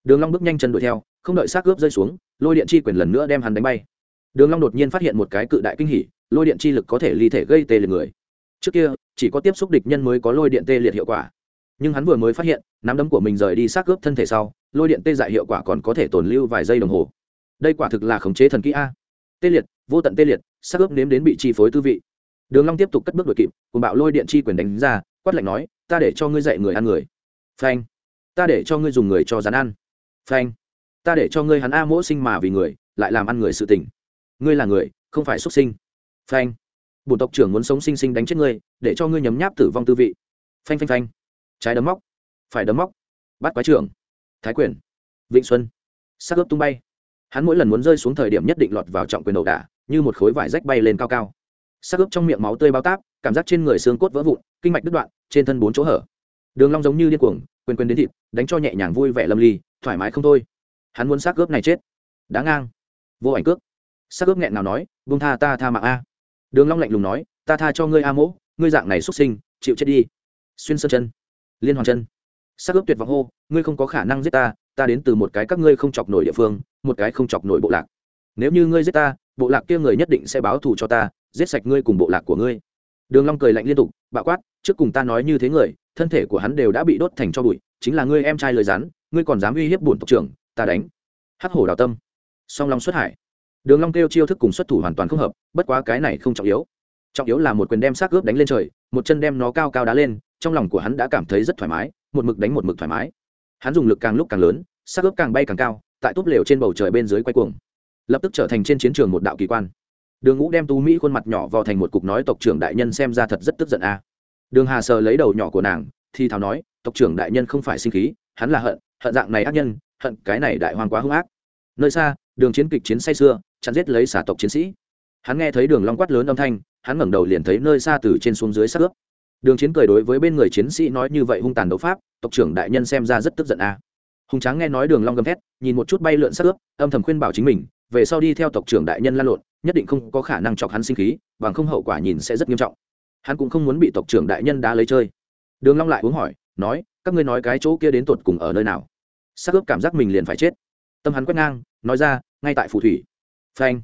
Speaker 1: Đường long bước nhanh chân đuổi theo, không đợi sát ướp rơi xuống, lôi điện chi quyền lần nữa đem hắn đánh bay. Đường long đột nhiên phát hiện một cái cự đại kinh hỉ, lôi điện chi lực có thể ly thể gây tê liệt người. Trước kia, chỉ có tiếp xúc địch nhân mới có lôi điện tê liệt hiệu quả. Nhưng hắn vừa mới phát hiện, nắm đấm của mình rời đi sát cướp thân thể sau, lôi điện tê dại hiệu quả còn có thể tồn lưu vài giây đồng hồ. Đây quả thực là khống chế thần kỹ a tê liệt, vô tận tê liệt, sắc ướp nếm đến bị chi phối tư vị. Đường long tiếp tục cất bước đuổi kịp cùng bạo lôi điện chi quyền đánh ra, quát lạnh nói, ta để cho ngươi dạy người ăn người. Phanh. Ta để cho ngươi dùng người cho rắn ăn. Phanh. Ta để cho ngươi hắn a mỗ sinh mà vì người, lại làm ăn người sự tình. Ngươi là người, không phải xuất sinh. Phanh. Bùn tộc trưởng muốn sống sinh sinh đánh chết ngươi, để cho ngươi nhấm nháp tử vong tư vị. Phanh phanh phanh. Trái đấm móc. Phải đấm móc. Bắt quái trưởng. Thái quyền. Vịnh xuân. Sắc ướp tung bay hắn mỗi lần muốn rơi xuống thời điểm nhất định lọt vào trọng quyền đầu đả như một khối vải rách bay lên cao cao. Sắc ướp trong miệng máu tươi bao táp, cảm giác trên người xương cốt vỡ vụn, kinh mạch đứt đoạn, trên thân bốn chỗ hở. Đường long giống như điên cuồng quên quên đến thịt, đánh cho nhẹ nhàng vui vẻ lâm ly, thoải mái không thôi. Hắn muốn xác cướp này chết. Đáng ngang. Vô ảnh cướp xác cướp nghẹn nào nói, buông tha ta, tha mạng a. Đường long lạnh lùng nói, ta tha cho ngươi a mỗ, ngươi dạng này xuất sinh, chịu chết đi. Xuyên sơn chân. Liên hoàn chân. Xác cướp tuyệt vọng hô, ngươi không có khả năng giết ta ta đến từ một cái các ngươi không chọc nổi địa phương, một cái không chọc nổi bộ lạc. Nếu như ngươi giết ta, bộ lạc kia người nhất định sẽ báo thù cho ta, giết sạch ngươi cùng bộ lạc của ngươi. Đường long cười lạnh liên tục, bạo quát, trước cùng ta nói như thế người, thân thể của hắn đều đã bị đốt thành cho bụi, chính là ngươi em trai lời rắn, ngươi còn dám uy hiếp bổn tộc trưởng, ta đánh. Hắc hổ đào tâm. Song long xuất hải. Đường long kêu chiêu thức cùng xuất thủ hoàn toàn không hợp, bất quá cái này không trọng yếu. Trọng yếu là một quyền đem xác ướp đánh lên trời, một chân đem nó cao cao đá lên, trong lòng của hắn đã cảm thấy rất thoải mái, một mực đánh một mực thoải mái hắn dùng lực càng lúc càng lớn xác ướp càng bay càng cao, tại túp lều trên bầu trời bên dưới quay cuồng. Lập tức trở thành trên chiến trường một đạo kỳ quan. Đường ngũ đem tú mỹ khuôn mặt nhỏ vào thành một cục nói tộc trưởng đại nhân xem ra thật rất tức giận a. Đường hà sờ lấy đầu nhỏ của nàng, thì thào nói, tộc trưởng đại nhân không phải sinh khí, hắn là hận hận dạng này ác nhân, hận cái này đại hoàng quá hung ác. Nơi xa, đường chiến kịch chiến say xưa chặn giết lấy xả tộc chiến sĩ. Hắn nghe thấy đường long quát lớn âm thanh, hắn ngẩng đầu liền thấy nơi xa từ trên xuống dưới sắc ướp đường chiến cười đối với bên người chiến sĩ nói như vậy hung tàn đấu pháp, tộc trưởng đại nhân xem ra rất tức giận a. Hùng tráng nghe nói đường long gầm thét, nhìn một chút bay lượn sát ướp, âm thầm khuyên bảo chính mình, về sau đi theo tộc trưởng đại nhân lan lộn, nhất định không có khả năng chọc hắn sinh khí, bằng không hậu quả nhìn sẽ rất nghiêm trọng. Hắn cũng không muốn bị tộc trưởng đại nhân đá lấy chơi. Đường long lại uống hỏi, nói, các ngươi nói cái chỗ kia đến tột cùng ở nơi nào? Sắc ướp cảm giác mình liền phải chết. Tâm hắn quét ngang, nói ra, ngay tại phù thủy. Phanh.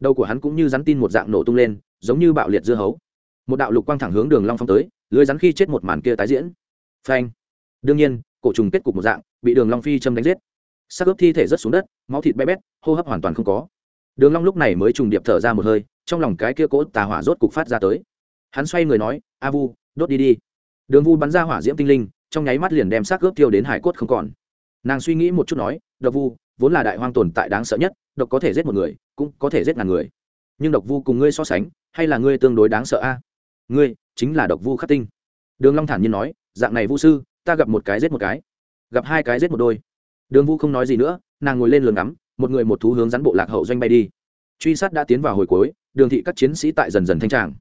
Speaker 1: Đầu của hắn cũng như rắn tin một dạng nổ tung lên, giống như bạo liệt dưa hấu một đạo lục quang thẳng hướng đường long phong tới, lưới rắn khi chết một màn kia tái diễn. Phanh. Đương nhiên, cổ trùng kết cục một dạng, bị đường long phi châm đánh giết. Xác ướp thi thể rất xuống đất, máu thịt bé bét, hô hấp hoàn toàn không có. Đường long lúc này mới trùng điệp thở ra một hơi, trong lòng cái kia cỗ tà hỏa rốt cục phát ra tới. Hắn xoay người nói, a vu, đốt đi đi. Đường vu bắn ra hỏa diễm tinh linh, trong nháy mắt liền đem xác ướp tiêu đến hải cốt không còn. Nàng suy nghĩ một chút nói, độc vu, vốn là đại hoang tồn tại đáng sợ nhất, độc có thể giết một người, cũng có thể giết ngàn người. Nhưng độc vu cùng ngươi so sánh, hay là ngươi tương đối đáng sợ a? Ngươi chính là độc vu khắc tinh đường long thản nhiên nói dạng này vu sư ta gặp một cái giết một cái gặp hai cái giết một đôi đường vu không nói gì nữa nàng ngồi lên lường ngắm một người một thú hướng rắn bộ lạc hậu doanh bay đi truy sát đã tiến vào hồi cuối đường thị các chiến sĩ tại dần dần thanh tràng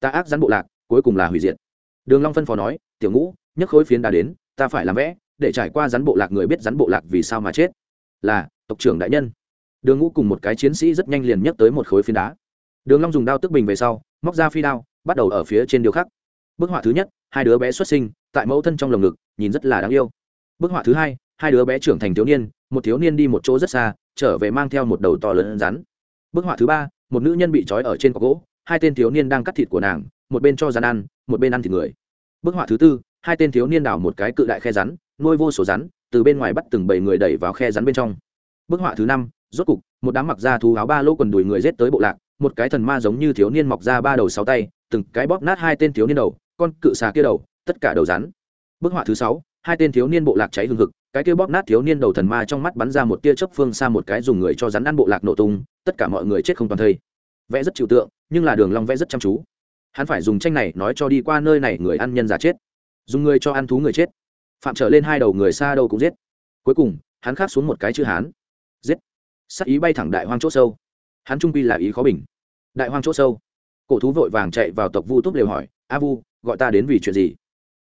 Speaker 1: ta ác rắn bộ lạc cuối cùng là hủy diệt đường long phân phó nói tiểu ngũ nhấc khối phiến đá đến ta phải làm vẽ để trải qua rắn bộ lạc người biết rắn bộ lạc vì sao mà chết là tộc trưởng đại nhân đường ngũ cùng một cái chiến sĩ rất nhanh liền nhấc tới một khối phiến đá đường long dùng đao tức bình về sau móc ra phi đao bắt đầu ở phía trên điêu khắc. Bức họa thứ nhất, hai đứa bé xuất sinh, tại mẫu thân trong lồng ngực, nhìn rất là đáng yêu. Bức họa thứ hai hai đứa bé trưởng thành thiếu niên, một thiếu niên đi một chỗ rất xa, trở về mang theo một đầu to lớn rắn. Bức họa thứ ba, một nữ nhân bị trói ở trên cọc gỗ, hai tên thiếu niên đang cắt thịt của nàng, một bên cho rắn ăn, một bên ăn thịt người. Bức họa thứ tư, hai tên thiếu niên đào một cái cự đại khe rắn, nuôi vô số rắn, từ bên ngoài bắt từng bảy người đẩy vào khe rắn bên trong. Bức họa thứ năm, rốt cục, một đám mặc da thú áo ba lỗ quần đùi người rết tới bộ lạc, một cái thần ma giống như thiếu niên mọc ra ba đầu sáu tay từng cái bóp nát hai tên thiếu niên đầu, con cự xà kia đầu, tất cả đầu rắn. Bức họa thứ sáu, hai tên thiếu niên bộ lạc cháy hừng hực, cái kia bóp nát thiếu niên đầu thần ma trong mắt bắn ra một tia chớp phương xa một cái dùng người cho rắn ăn bộ lạc nổ tung, tất cả mọi người chết không toàn thây. Vẽ rất chịu tượng, nhưng là đường long vẽ rất chăm chú. Hắn phải dùng tranh này nói cho đi qua nơi này người ăn nhân giả chết. Dùng người cho ăn thú người chết. Phạm trở lên hai đầu người xa đâu cũng giết. Cuối cùng, hắn khắc xuống một cái chữ hán. Giết. Sắc ý bay thẳng đại hoang chỗ sâu. Hắn trung quy là ý khó bình. Đại hoang chỗ sâu cổ thú vội vàng chạy vào tộc vu túc đều hỏi, a vu, gọi ta đến vì chuyện gì?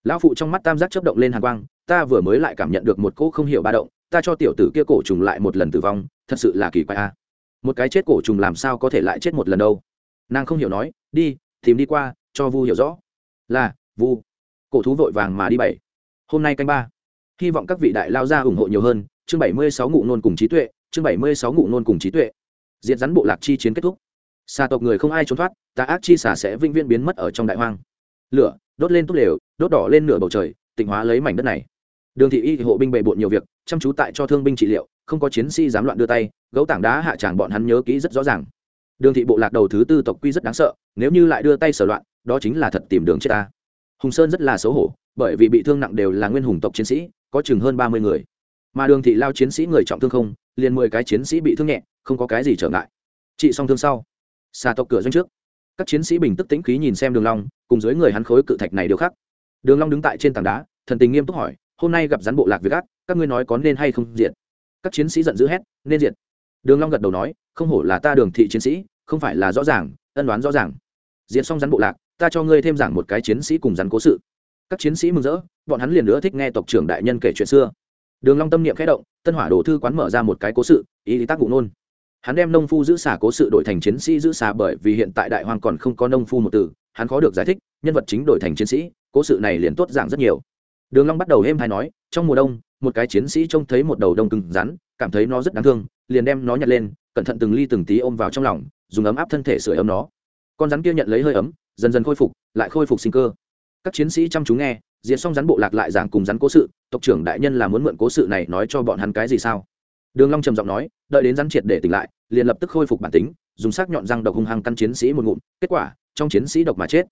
Speaker 1: Lão phụ trong mắt tam giác chấp động lên hàng quang, ta vừa mới lại cảm nhận được một cỗ không hiểu ba động, ta cho tiểu tử kia cổ trùng lại một lần tử vong, thật sự là kỳ quái a. Một cái chết cổ trùng làm sao có thể lại chết một lần đâu? Nàng không hiểu nói, đi, tìm đi qua, cho vu hiểu rõ. Là, vu. Cổ thú vội vàng mà đi bảy hôm nay canh ba, hy vọng các vị đại lao ra ủng hộ nhiều hơn, chương bảy mươi sáu ngụ nôn cùng trí tuệ, chương bảy mươi sáu ngụ nôn cùng trí tuệ. Diện rắn bộ lạc chi chiến kết thúc xà tộc người không ai trốn thoát, tà ác chi xà sẽ vĩnh viễn biến mất ở trong đại hoang. Lửa, đốt lên túp lều, đốt đỏ lên nửa bầu trời, tịnh hóa lấy mảnh đất này. Đường thị y hộ binh bệ bộn nhiều việc, chăm chú tại cho thương binh trị liệu, không có chiến sĩ dám loạn đưa tay, gấu tảng đá hạ tràng bọn hắn nhớ kỹ rất rõ ràng. Đường thị bộ lạc đầu thứ tư tộc quy rất đáng sợ, nếu như lại đưa tay sở loạn, đó chính là thật tìm đường chết ta. Hùng sơn rất là xấu hổ, bởi vì bị thương nặng đều là nguyên hùng tộc chiến sĩ, có chừng hơn ba mươi người. Mà đường thị lao chiến sĩ người trọng thương không, liền mười cái chiến sĩ bị thương nhẹ, không có cái gì trở ngại. Trị xong thương sau xà tộc cửa doanh trước. Các chiến sĩ bình tức tĩnh khí nhìn xem đường long, cùng dưới người hắn khối cự thạch này đều khác. Đường long đứng tại trên tảng đá, thần tình nghiêm túc hỏi, hôm nay gặp rắn bộ lạc việc ác, các ngươi nói có nên hay không diện các chiến sĩ giận dữ hét, nên diện đường long gật đầu nói, không hổ là ta đường thị chiến sĩ, không phải là rõ ràng, ân đoán rõ ràng. Diện xong rắn bộ lạc, ta cho ngươi thêm giảng một cái chiến sĩ cùng rắn cố sự. Các chiến sĩ mừng rỡ, bọn hắn liền nữa thích nghe tộc trưởng đại nhân kể chuyện xưa. Đường long tâm niệm khẽ động, tân hỏa đồ thư quán mở ra một cái cố sự, ý lý tác ngụ nôn hắn đem nông phu giữ xả cố sự đổi thành chiến sĩ giữ xả bởi vì hiện tại đại hoàng còn không có nông phu một từ, hắn khó được giải thích, nhân vật chính đổi thành chiến sĩ, cố sự này liền tốt dạng rất nhiều. Đường long bắt đầu êm hay nói, trong mùa đông, một cái chiến sĩ trông thấy một đầu đông cứng rắn, cảm thấy nó rất đáng thương, liền đem nó nhặt lên, cẩn thận từng ly từng tí ôm vào trong lòng, dùng ấm áp thân thể sưởi ấm nó. Con rắn kia nhận lấy hơi ấm, dần dần khôi phục, lại khôi phục sinh cơ. Các chiến sĩ chăm chú nghe, diệt xong rắn bộ lạc lại giảng cùng rắn cố sự, tộc trưởng đại nhân là muốn mượn cố sự này nói cho bọn hắn cái gì sao? Đường long trầm giọng nói, đợi đến rắn triệt để tỉnh lại, liền lập tức khôi phục bản tính, dùng sắc nhọn răng độc hung hăng căn chiến sĩ một ngụm, kết quả, trong chiến sĩ độc mà chết.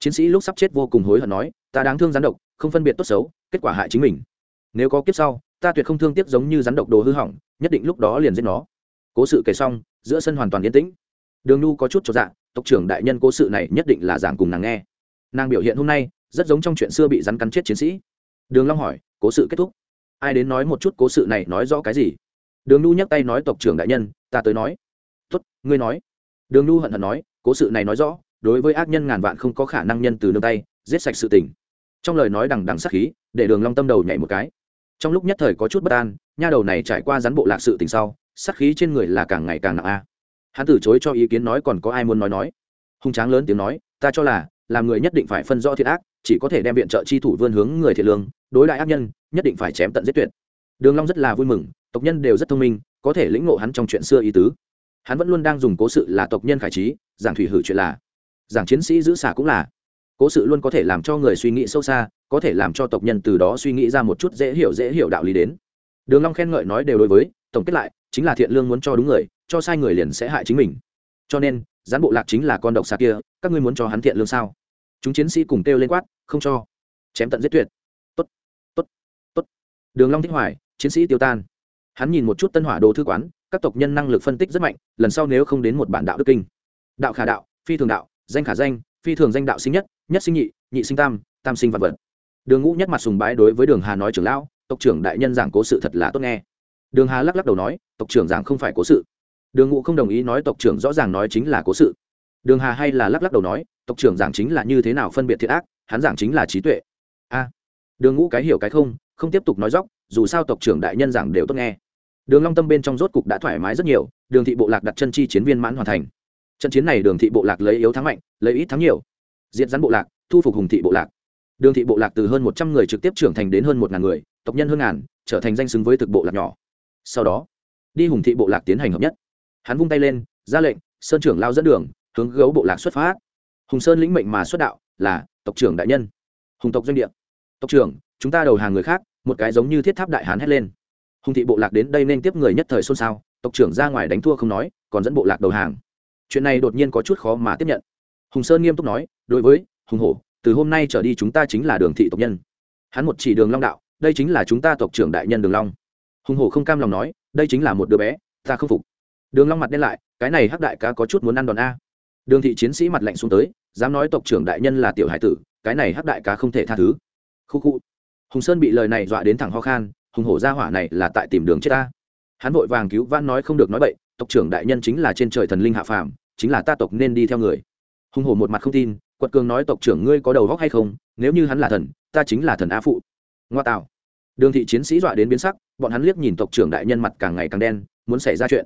Speaker 1: Chiến sĩ lúc sắp chết vô cùng hối hận nói, ta đáng thương rắn độc, không phân biệt tốt xấu, kết quả hại chính mình. Nếu có kiếp sau, ta tuyệt không thương tiếc giống như rắn độc đồ hư hỏng, nhất định lúc đó liền giết nó. Cố sự kể xong, giữa sân hoàn toàn yên tĩnh. Đường nu có chút cho dạ tộc trưởng đại nhân cố sự này nhất định là giảng cùng nàng nghe. Nàng biểu hiện hôm nay, rất giống trong chuyện xưa bị rắn cắn chết chiến sĩ. Đường long hỏi, cố sự kết thúc? Ai đến nói một chút cố sự này nói rõ cái gì? Đường nu nhấc tay nói tộc trưởng đại nhân, ta tới nói. Tuất ngươi nói. Đường nu hận hận nói, cố sự này nói rõ, đối với ác nhân ngàn vạn không có khả năng nhân từ nương tay, giết sạch sự tình. Trong lời nói đằng đằng sắc khí, để đường long tâm đầu nhảy một cái. Trong lúc nhất thời có chút bất an, nha đầu này trải qua rắn bộ lạc sự tình sau sắc khí trên người là càng ngày càng nặng a. Hắn từ chối cho ý kiến nói còn có ai muốn nói nói. Hung tráng lớn tiếng nói, ta cho là, làm người nhất định phải phân rõ thiện ác, chỉ có thể đem viện trợ chi thủ vươn hướng người thiện lương, đối đại ác nhân, nhất định phải chém tận giết tuyệt đường long rất là vui mừng, tộc nhân đều rất thông minh, có thể lĩnh ngộ hắn trong chuyện xưa ý tứ. Hắn vẫn luôn đang dùng cố sự là tộc nhân khải trí, giảng thủy hử chuyện là, giảng chiến sĩ giữ xả cũng là. Cố sự luôn có thể làm cho người suy nghĩ sâu xa, có thể làm cho tộc nhân từ đó suy nghĩ ra một chút dễ hiểu dễ hiểu đạo lý đến. Đường long khen ngợi nói đều đối với, tổng kết lại, chính là thiện lương muốn cho đúng người, cho sai người liền sẽ hại chính mình. Cho nên, gián bộ lạc chính là con độc xà kia, các ngươi muốn cho hắn thiện lương sao? Chúng chiến sĩ cùng kêu lên quát, không cho. Chém tận giết tuyệt. Tốt tốt tốt. Đường long thích hoài chiến sĩ tiêu tan. Hắn nhìn một chút tân hỏa đồ thư quán, các tộc nhân năng lực phân tích rất mạnh, lần sau nếu không đến một bản đạo đức kinh. Đạo khả đạo, phi thường đạo, danh khả danh, phi thường danh đạo sinh nhất nhất sinh nhị nhị sinh tam tam sinh vật vật. Đường ngũ nhất mặt sùng bái đối với đường hà nói trưởng lão, tộc trưởng đại nhân giảng cố sự thật là tốt nghe. Đường hà lắc lắc đầu nói, tộc trưởng giảng không phải cố sự. Đường ngũ không đồng ý nói tộc trưởng rõ ràng nói chính là cố sự. Đường hà hay là lắc lắc đầu nói, tộc trưởng giảng chính là như thế nào phân biệt thiệt ác, hắn giảng chính là trí tuệ. A. Đường ngũ cái hiểu cái không không tiếp tục nói dóc dù sao tộc trưởng đại nhân giảng đều tốt nghe. Đường long tâm bên trong rốt cục đã thoải mái rất nhiều, đường thị bộ lạc đặt chân chi chiến viên mãn hoàn thành. Trận chiến này đường thị bộ lạc lấy yếu thắng mạnh, lấy ít thắng nhiều. Diệt rắn bộ lạc, thu phục hùng thị bộ lạc. Đường thị bộ lạc từ hơn một trăm người trực tiếp trưởng thành đến hơn một ngàn người, tộc nhân hơn ngàn, trở thành danh xứng với thực bộ lạc nhỏ. Sau đó, đi hùng thị bộ lạc tiến hành hợp nhất. Hắn vung tay lên, ra lệnh, sơn trưởng lao dẫn đường, hướng gấu bộ lạc xuất phát. Hùng sơn lĩnh mệnh mà xuất đạo là tộc trưởng đại nhân. Hùng tộc doanh địa. Tộc trưởng, chúng ta đầu hàng người khác một cái giống như thiết tháp đại hán hét lên. Hùng thị bộ lạc đến đây nên tiếp người nhất thời xôn xao, tộc trưởng ra ngoài đánh thua không nói, còn dẫn bộ lạc đầu hàng. Chuyện này đột nhiên có chút khó mà tiếp nhận. Hùng sơn nghiêm túc nói, đối với, hùng hổ, từ hôm nay trở đi chúng ta chính là đường thị tộc nhân. Hắn một chỉ đường long đạo, đây chính là chúng ta tộc trưởng đại nhân đường long. Hùng hổ không cam lòng nói, đây chính là một đứa bé, ta không phục. Đường long mặt đen lại, cái này hắc đại ca có chút muốn ăn đòn a. Đường thị chiến sĩ mặt lạnh xuống tới, dám nói tộc trưởng đại nhân là tiểu hải tử, cái này hắc đại ca không thể tha thứ. Khu khu hùng sơn bị lời này dọa đến thẳng ho khan, hùng hổ ra hỏa này là tại tìm đường chết ta. Hắn vội vàng cứu vãn nói không được nói bậy, tộc trưởng đại nhân chính là trên trời thần linh hạ phàm, chính là ta tộc nên đi theo người. Hùng hổ một mặt không tin, quật cường nói tộc trưởng ngươi có đầu góc hay không, nếu như hắn là thần, ta chính là thần á phụ. Ngoa tạo. Đường thị chiến sĩ dọa đến biến sắc, bọn hắn liếc nhìn tộc trưởng đại nhân mặt càng ngày càng đen, muốn xảy ra chuyện.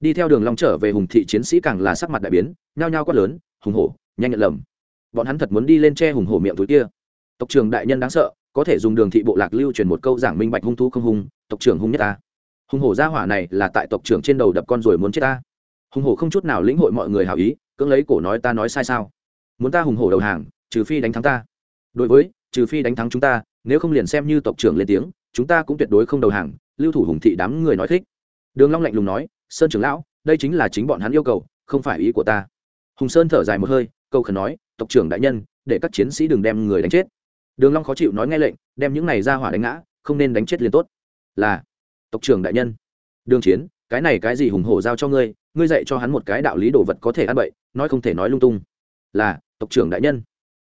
Speaker 1: Đi theo đường long trở về hùng thị chiến sĩ càng là sắc mặt đại biến, nhao nhao quát lớn, hùng hổ, nhanh nhận lầm. Bọn hắn thật muốn đi lên che hùng hổ miệng túi kia. Tộc trưởng đại nhân đáng sợ có thể dùng đường thị bộ lạc lưu truyền một câu giảng minh bạch hung thú không hung, tộc trưởng hung nhất ta. Hung hổ gia hỏa này là tại tộc trưởng trên đầu đập con rồi muốn chết ta. Hung hổ không chút nào lĩnh hội mọi người hào ý, cưỡng lấy cổ nói ta nói sai sao? Muốn ta hùng hổ đầu hàng, trừ phi đánh thắng ta. Đối với, trừ phi đánh thắng chúng ta, nếu không liền xem như tộc trưởng lên tiếng, chúng ta cũng tuyệt đối không đầu hàng, lưu thủ hùng thị đám người nói thích. Đường long lạnh lùng nói, sơn trưởng lão, đây chính là chính bọn hắn yêu cầu, không phải ý của ta. Hùng sơn thở dài một hơi, câu khẩn nói, tộc trưởng đại nhân, để các chiến sĩ đừng đem người đánh chết đường long khó chịu nói nghe lệnh, đem những này ra hỏa đánh ngã, không nên đánh chết liền tốt. Là, tộc trưởng đại nhân. Đường chiến, cái này cái gì hùng hổ giao cho ngươi ngươi dạy cho hắn một cái đạo lý đồ vật có thể ăn bậy, nói không thể nói lung tung. Là, tộc trưởng đại nhân.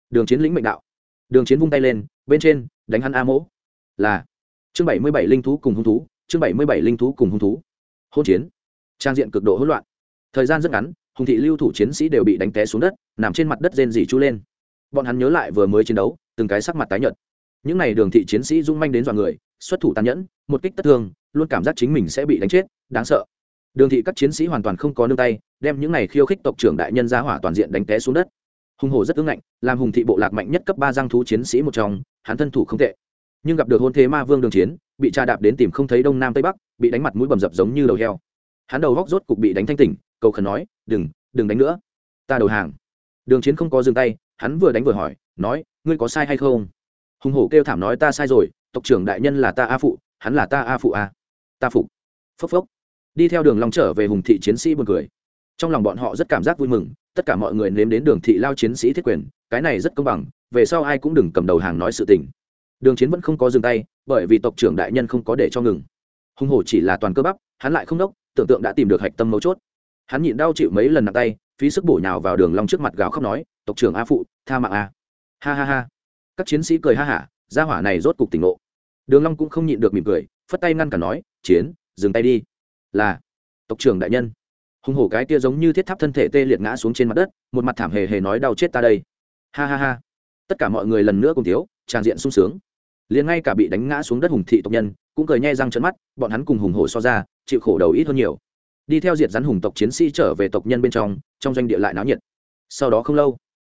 Speaker 1: Đường chiến lĩnh mệnh đạo. Đường chiến vung tay lên, bên trên, đánh hắn a mỗ. Là, chương bảy mươi bảy linh thú cùng hung thú, chương bảy mươi bảy linh thú cùng hung thú. Hôn chiến. Trang diện cực độ hỗn loạn. Thời gian rất ngắn, hùng thị lưu thủ chiến sĩ đều bị đánh té xuống đất, nằm trên mặt đất rên rỉ chú lên. Bọn hắn nhớ lại vừa mới chiến đấu từng cái sắc mặt tái nhợt. Những n à y đường thị chiến sĩ rung manh đến dọa người, xuất thủ tàn nhẫn, một kích tất thương, luôn cảm giác chính mình sẽ bị đánh chết, đáng sợ. Đường thị các chiến sĩ hoàn toàn không có nương tay, đem những n à y khiêu khích tộc trưởng đại nhân ra hỏa toàn diện đánh té xuống đất. Hùng hồ rất ưng ngạnh, làm hùng thị bộ lạc mạnh nhất cấp ba giang thú chiến sĩ một trong, hắn thân thủ không tệ. Nhưng gặp được hôn thế ma vương đường chiến, bị tra đạp đến tìm không thấy đông nam tây bắc, bị đánh mặt mũi bầm dập giống như đầu heo. Hắn đầu góc rốt cục bị đánh thanh tỉnh, cầu khẩn nói, đừng đừng đánh nữa. Ta đầu hàng. Đường chiến không có dừng tay, hắn vừa đánh vừa hỏi, nói ngươi có sai hay không? Hùng hổ kêu thảm nói ta sai rồi, tộc trưởng đại nhân là ta a phụ, hắn là ta a phụ a. Ta phụ. Phốc phốc. Đi theo đường long trở về hùng thị chiến sĩ buồn cười. Trong lòng bọn họ rất cảm giác vui mừng, tất cả mọi người nếm đến đường thị lao chiến sĩ thiết quyền, cái này rất công bằng, về sau ai cũng đừng cầm đầu hàng nói sự tình. Đường chiến vẫn không có dừng tay, bởi vì tộc trưởng đại nhân không có để cho ngừng. Hùng hổ chỉ là toàn cơ bắp, hắn lại không đốc, tưởng tượng đã tìm được hạch tâm mấu chốt. Hắn nhịn đau chịu mấy lần nặng tay, phí sức bổ nhào vào đường long trước mặt gào khóc nói, tộc trưởng a phụ, tha mạng a ha ha ha. Các chiến sĩ cười ha hả, gia hỏa này rốt cục tỉnh ngộ. Đường long cũng không nhịn được mỉm cười, phất tay ngăn cả nói, chiến, dừng tay đi. Là, tộc trưởng đại nhân. Hùng hổ cái kia giống như thiết tháp thân thể tê liệt ngã xuống trên mặt đất, một mặt thảm hề hề nói, đau chết ta đây. Ha ha ha. Tất cả mọi người lần nữa cùng thiếu tràn diện sung sướng. Liền ngay cả bị đánh ngã xuống đất hùng thị tộc nhân, cũng cười nhai răng trợn mắt, bọn hắn cùng hùng hổ so ra, chịu khổ đầu ít hơn nhiều. Đi theo diệt rắn hùng tộc chiến sĩ trở về tộc nhân bên trong trong doanh địa lại náo nhiệt. Sau đó không lâu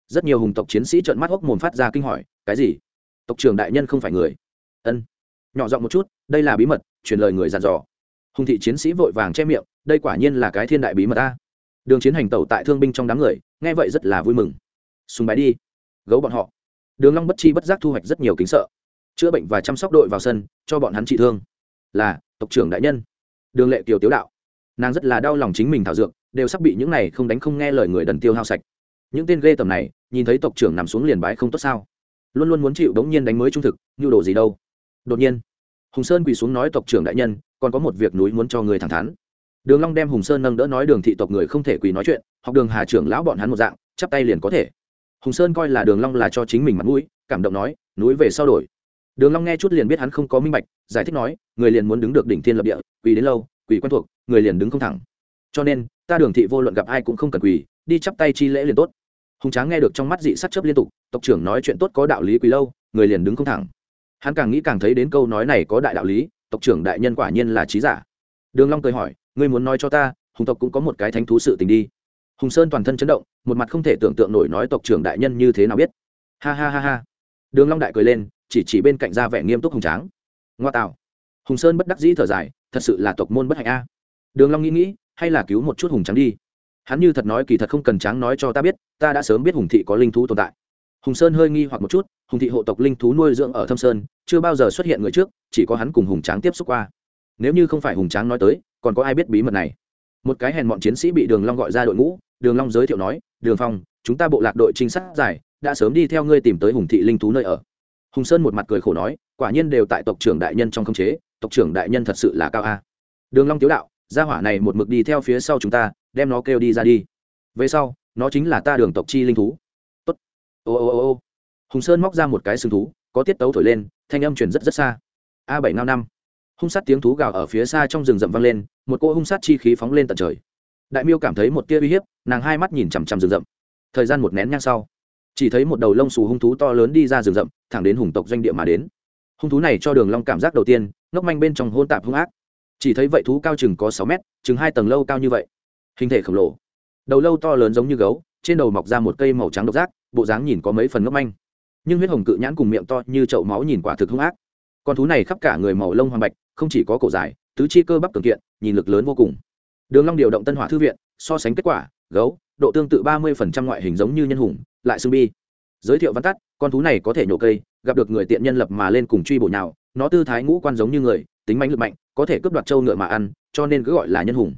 Speaker 1: rất nhiều hùng tộc chiến sĩ trợn mắt hốc mồm phát ra kinh hỏi, cái gì? Tộc trưởng đại nhân không phải người? Ân. Nhỏ giọng một chút, đây là bí mật, truyền lời người dàn dò. Hùng thị chiến sĩ vội vàng che miệng, đây quả nhiên là cái thiên đại bí mật ta đường chiến hành tẩu tại thương binh trong đám người, nghe vậy rất là vui mừng. Sùng bái đi, gấu bọn họ. Đường long bất chi bất giác thu hoạch rất nhiều kính sợ. Chữa bệnh và chăm sóc đội vào sân, cho bọn hắn trị thương. Là, tộc trưởng đại nhân. Đường lệ kiều tiếu đạo. Nàng rất là đau lòng chính mình thảo dược, đều sắp bị những này không đánh không nghe lời người đần tiêu hao sạch. Những tên ghê tầm này nhìn thấy tộc trưởng nằm xuống liền bái không tốt sao? Luôn luôn muốn chịu đống nhiên đánh mới trung thực, nhu đồ gì đâu? Đột nhiên, hùng sơn quỳ xuống nói tộc trưởng đại nhân, còn có một việc núi muốn cho người thẳng thắn. Đường long đem hùng sơn nâng đỡ nói đường thị tộc người không thể quỳ nói chuyện, học đường hà trưởng lão bọn hắn một dạng, chắp tay liền có thể. Hùng sơn coi là đường long là cho chính mình mặt mũi, cảm động nói, núi về sau đổi. Đường long nghe chút liền biết hắn không có minh bạch, giải thích nói, người liền muốn đứng được đỉnh thiên lập địa, quỳ đến lâu, quỳ quen thuộc, người liền đứng không thẳng. Cho nên, ta đường thị vô luận gặp ai cũng không cần quỳ, đi chắp tay chi lễ liền tốt hùng tráng nghe được trong mắt dị sắc chớp liên tục, tộc trưởng nói chuyện tốt có đạo lý quý lâu, người liền đứng không thẳng. Hắn càng nghĩ càng thấy đến câu nói này có đại đạo lý, tộc trưởng đại nhân quả nhiên là trí giả. Đường long cười hỏi, ngươi muốn nói cho ta, hùng tộc cũng có một cái thánh thú sự tình đi. Hùng sơn toàn thân chấn động, một mặt không thể tưởng tượng nổi nói tộc trưởng đại nhân như thế nào biết. Ha ha ha ha. Đường long đại cười lên, chỉ chỉ bên cạnh ra vẻ nghiêm túc hùng tráng. Ngoa tào hùng sơn bất đắc dĩ thở dài, thật sự là tộc môn bất hạnh a. Đường long nghĩ nghĩ, hay là cứu một chút hùng tráng đi hắn như thật nói kỳ thật không cần tráng nói cho ta biết, ta đã sớm biết hùng thị có linh thú tồn tại. Hùng sơn hơi nghi hoặc một chút, hùng thị hộ tộc linh thú nuôi dưỡng ở thâm sơn, chưa bao giờ xuất hiện người trước, chỉ có hắn cùng hùng tráng tiếp xúc qua. Nếu như không phải hùng tráng nói tới, còn có ai biết bí mật này? Một cái hèn bọn chiến sĩ bị đường long gọi ra đội ngũ, đường long giới thiệu nói, đường phong, chúng ta bộ lạc đội trinh sát giải, đã sớm đi theo ngươi tìm tới hùng thị linh thú nơi ở. Hùng sơn một mặt cười khổ nói, quả nhiên đều tại tộc trưởng đại nhân trong khống chế, tộc trưởng đại nhân thật sự là cao a. Đường long tiếu đạo, gia hỏa này một mực đi theo phía sau chúng ta đem nó kêu đi ra đi. Về sau, nó chính là ta đường tộc chi linh thú. Tốt. Ô ô ô ô. Hùng sơn móc ra một cái sừng thú, có tiết tấu thổi lên, thanh âm truyền rất rất xa. A bảy ngao năm. Hung sát tiếng thú gào ở phía xa trong rừng rậm vang lên, một cô hung sát chi khí phóng lên tận trời. Đại miêu cảm thấy một tia uy hiếp, nàng hai mắt nhìn chằm chằm rừng rậm. Thời gian một nén nhang sau, chỉ thấy một đầu lông xù hung thú to lớn đi ra rừng rậm, thẳng đến hùng tộc doanh địa mà đến. Hung thú này cho đường long cảm giác đầu tiên, ngốc manh bên trong hôn tạp hung ác. Chỉ thấy vậy thú cao chừng có sáu mét, chừng hai tầng lâu cao như vậy hình thể khổng lồ. Đầu lâu to lớn giống như gấu, trên đầu mọc ra một cây màu trắng độc giác, bộ dáng nhìn có mấy phần ngốc manh. Nhưng huyết hồng cự nhãn cùng miệng to như chậu máu nhìn quả thực hung ác. Con thú này khắp cả người màu lông hoàng bạch, không chỉ có cổ dài, tứ chi cơ bắp cường kiện, nhìn lực lớn vô cùng. Đường long điều động tân hỏa thư viện, so sánh kết quả, gấu, độ tương tự ba mươi ngoại hình giống như nhân hùng, lại xương bi. Giới thiệu văn tắt, con thú này có thể nhổ cây, gặp được người tiện nhân lập mà lên cùng truy bổ nhào, nó tư thái ngũ quan giống như người, tính mãnh lực mạnh, có thể cướp đoạt trâu ngựa mà ăn, cho nên cứ gọi là nhân hùng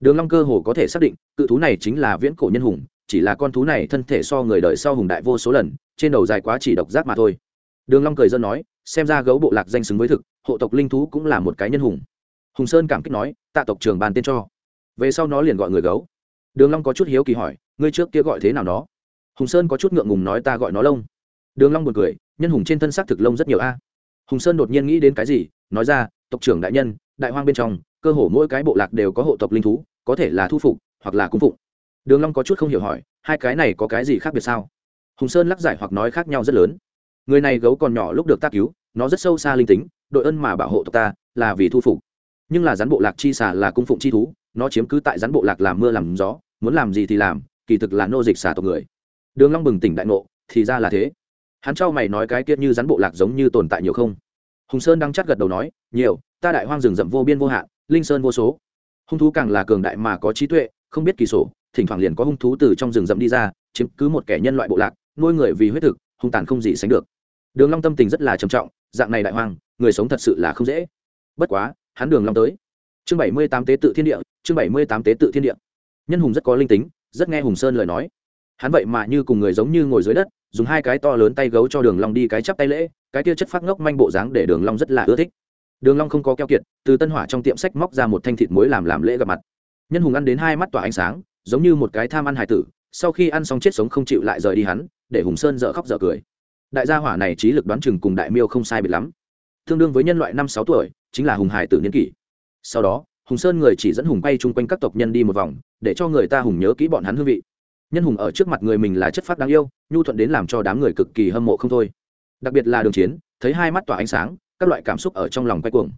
Speaker 1: đường long cơ hồ có thể xác định, cự thú này chính là viễn cổ nhân hùng, chỉ là con thú này thân thể so người đời sau hùng đại vô số lần, trên đầu dài quá chỉ độc giác mà thôi. Đường long cười dân nói, xem ra gấu bộ lạc danh xứng với thực, hộ tộc linh thú cũng là một cái nhân hùng. Hùng sơn cảm kích nói, tạ tộc trưởng bàn tên cho. Về sau nó liền gọi người gấu. Đường long có chút hiếu kỳ hỏi, ngươi trước kia gọi thế nào nó? Hùng sơn có chút ngượng ngùng nói ta gọi nó lông đường long buồn cười, nhân hùng trên thân xác thực lông rất nhiều a. Hùng sơn đột nhiên nghĩ đến cái gì, nói ra, tộc trưởng đại nhân, đại hoang bên trong cơ hồ mỗi cái bộ lạc đều có hộ tộc linh thú, có thể là thu phục, hoặc là cung phụng. Đường long có chút không hiểu hỏi, hai cái này có cái gì khác biệt sao? Hùng sơn lắc giải hoặc nói khác nhau rất lớn. Người này gấu còn nhỏ lúc được tác cứu, nó rất sâu xa linh tính, đội ơn mà bảo hộ tộc ta là vì thu phục. Nhưng là rắn bộ lạc chi xà là cung phụng chi thú, nó chiếm cứ tại rắn bộ lạc làm mưa làm gió, muốn làm gì thì làm, kỳ thực là nô dịch xà tộc người. Đường long bừng tỉnh đại ngộ, thì ra là thế. Hắn trao mày nói cái kia như rắn bộ lạc giống như tồn tại nhiều không? Hùng sơn đang chắc gật đầu nói, nhiều, ta đại hoang rừng rậm vô biên vô hạn linh sơn vô số. Hung thú càng là cường đại mà có trí tuệ, không biết kỳ sổ, thỉnh thoảng liền có hung thú từ trong rừng rậm đi ra, chiếm cứ một kẻ nhân loại bộ lạc, nuôi người vì huyết thực, hung tàn không gì sánh được. Đường long tâm tình rất là trầm trọng, dạng này đại hoàng người sống thật sự là không dễ. Bất quá, hắn đường long tới. Chương bảy mươi tám tế tự thiên địa, chương bảy mươi tám tế tự thiên địa. Nhân hùng rất có linh tính, rất nghe hùng sơn lời nói. Hắn vậy mà như cùng người giống như ngồi dưới đất, dùng hai cái to lớn tay gấu cho đường long đi cái chắp tay lễ, cái kia chất phát ngốc manh bộ dáng để đường long rất là ưa thích đường long không có keo kiệt, từ tân hỏa trong tiệm sách móc ra một thanh thịt muối làm làm lễ gặp mặt. Nhân hùng ăn đến hai mắt tỏa ánh sáng, giống như một cái tham ăn hải tử, sau khi ăn xong chết sống không chịu lại rời đi hắn, để hùng sơn dở khóc dở cười. Đại gia hỏa này trí lực đoán chừng cùng đại miêu không sai biệt lắm. Tương đương với nhân loại năm sáu tuổi, chính là hùng hải tử niên kỷ. Sau đó, hùng sơn người chỉ dẫn hùng bay chung quanh các tộc nhân đi một vòng, để cho người ta hùng nhớ kỹ bọn hắn hương vị. Nhân hùng ở trước mặt người mình là chất phát đáng yêu, nhu thuận đến làm cho đám người cực kỳ hâm mộ không thôi. Đặc biệt là đường chiến, thấy hai mắt tỏa ánh sáng các loại cảm xúc ở trong lòng quay cuồng.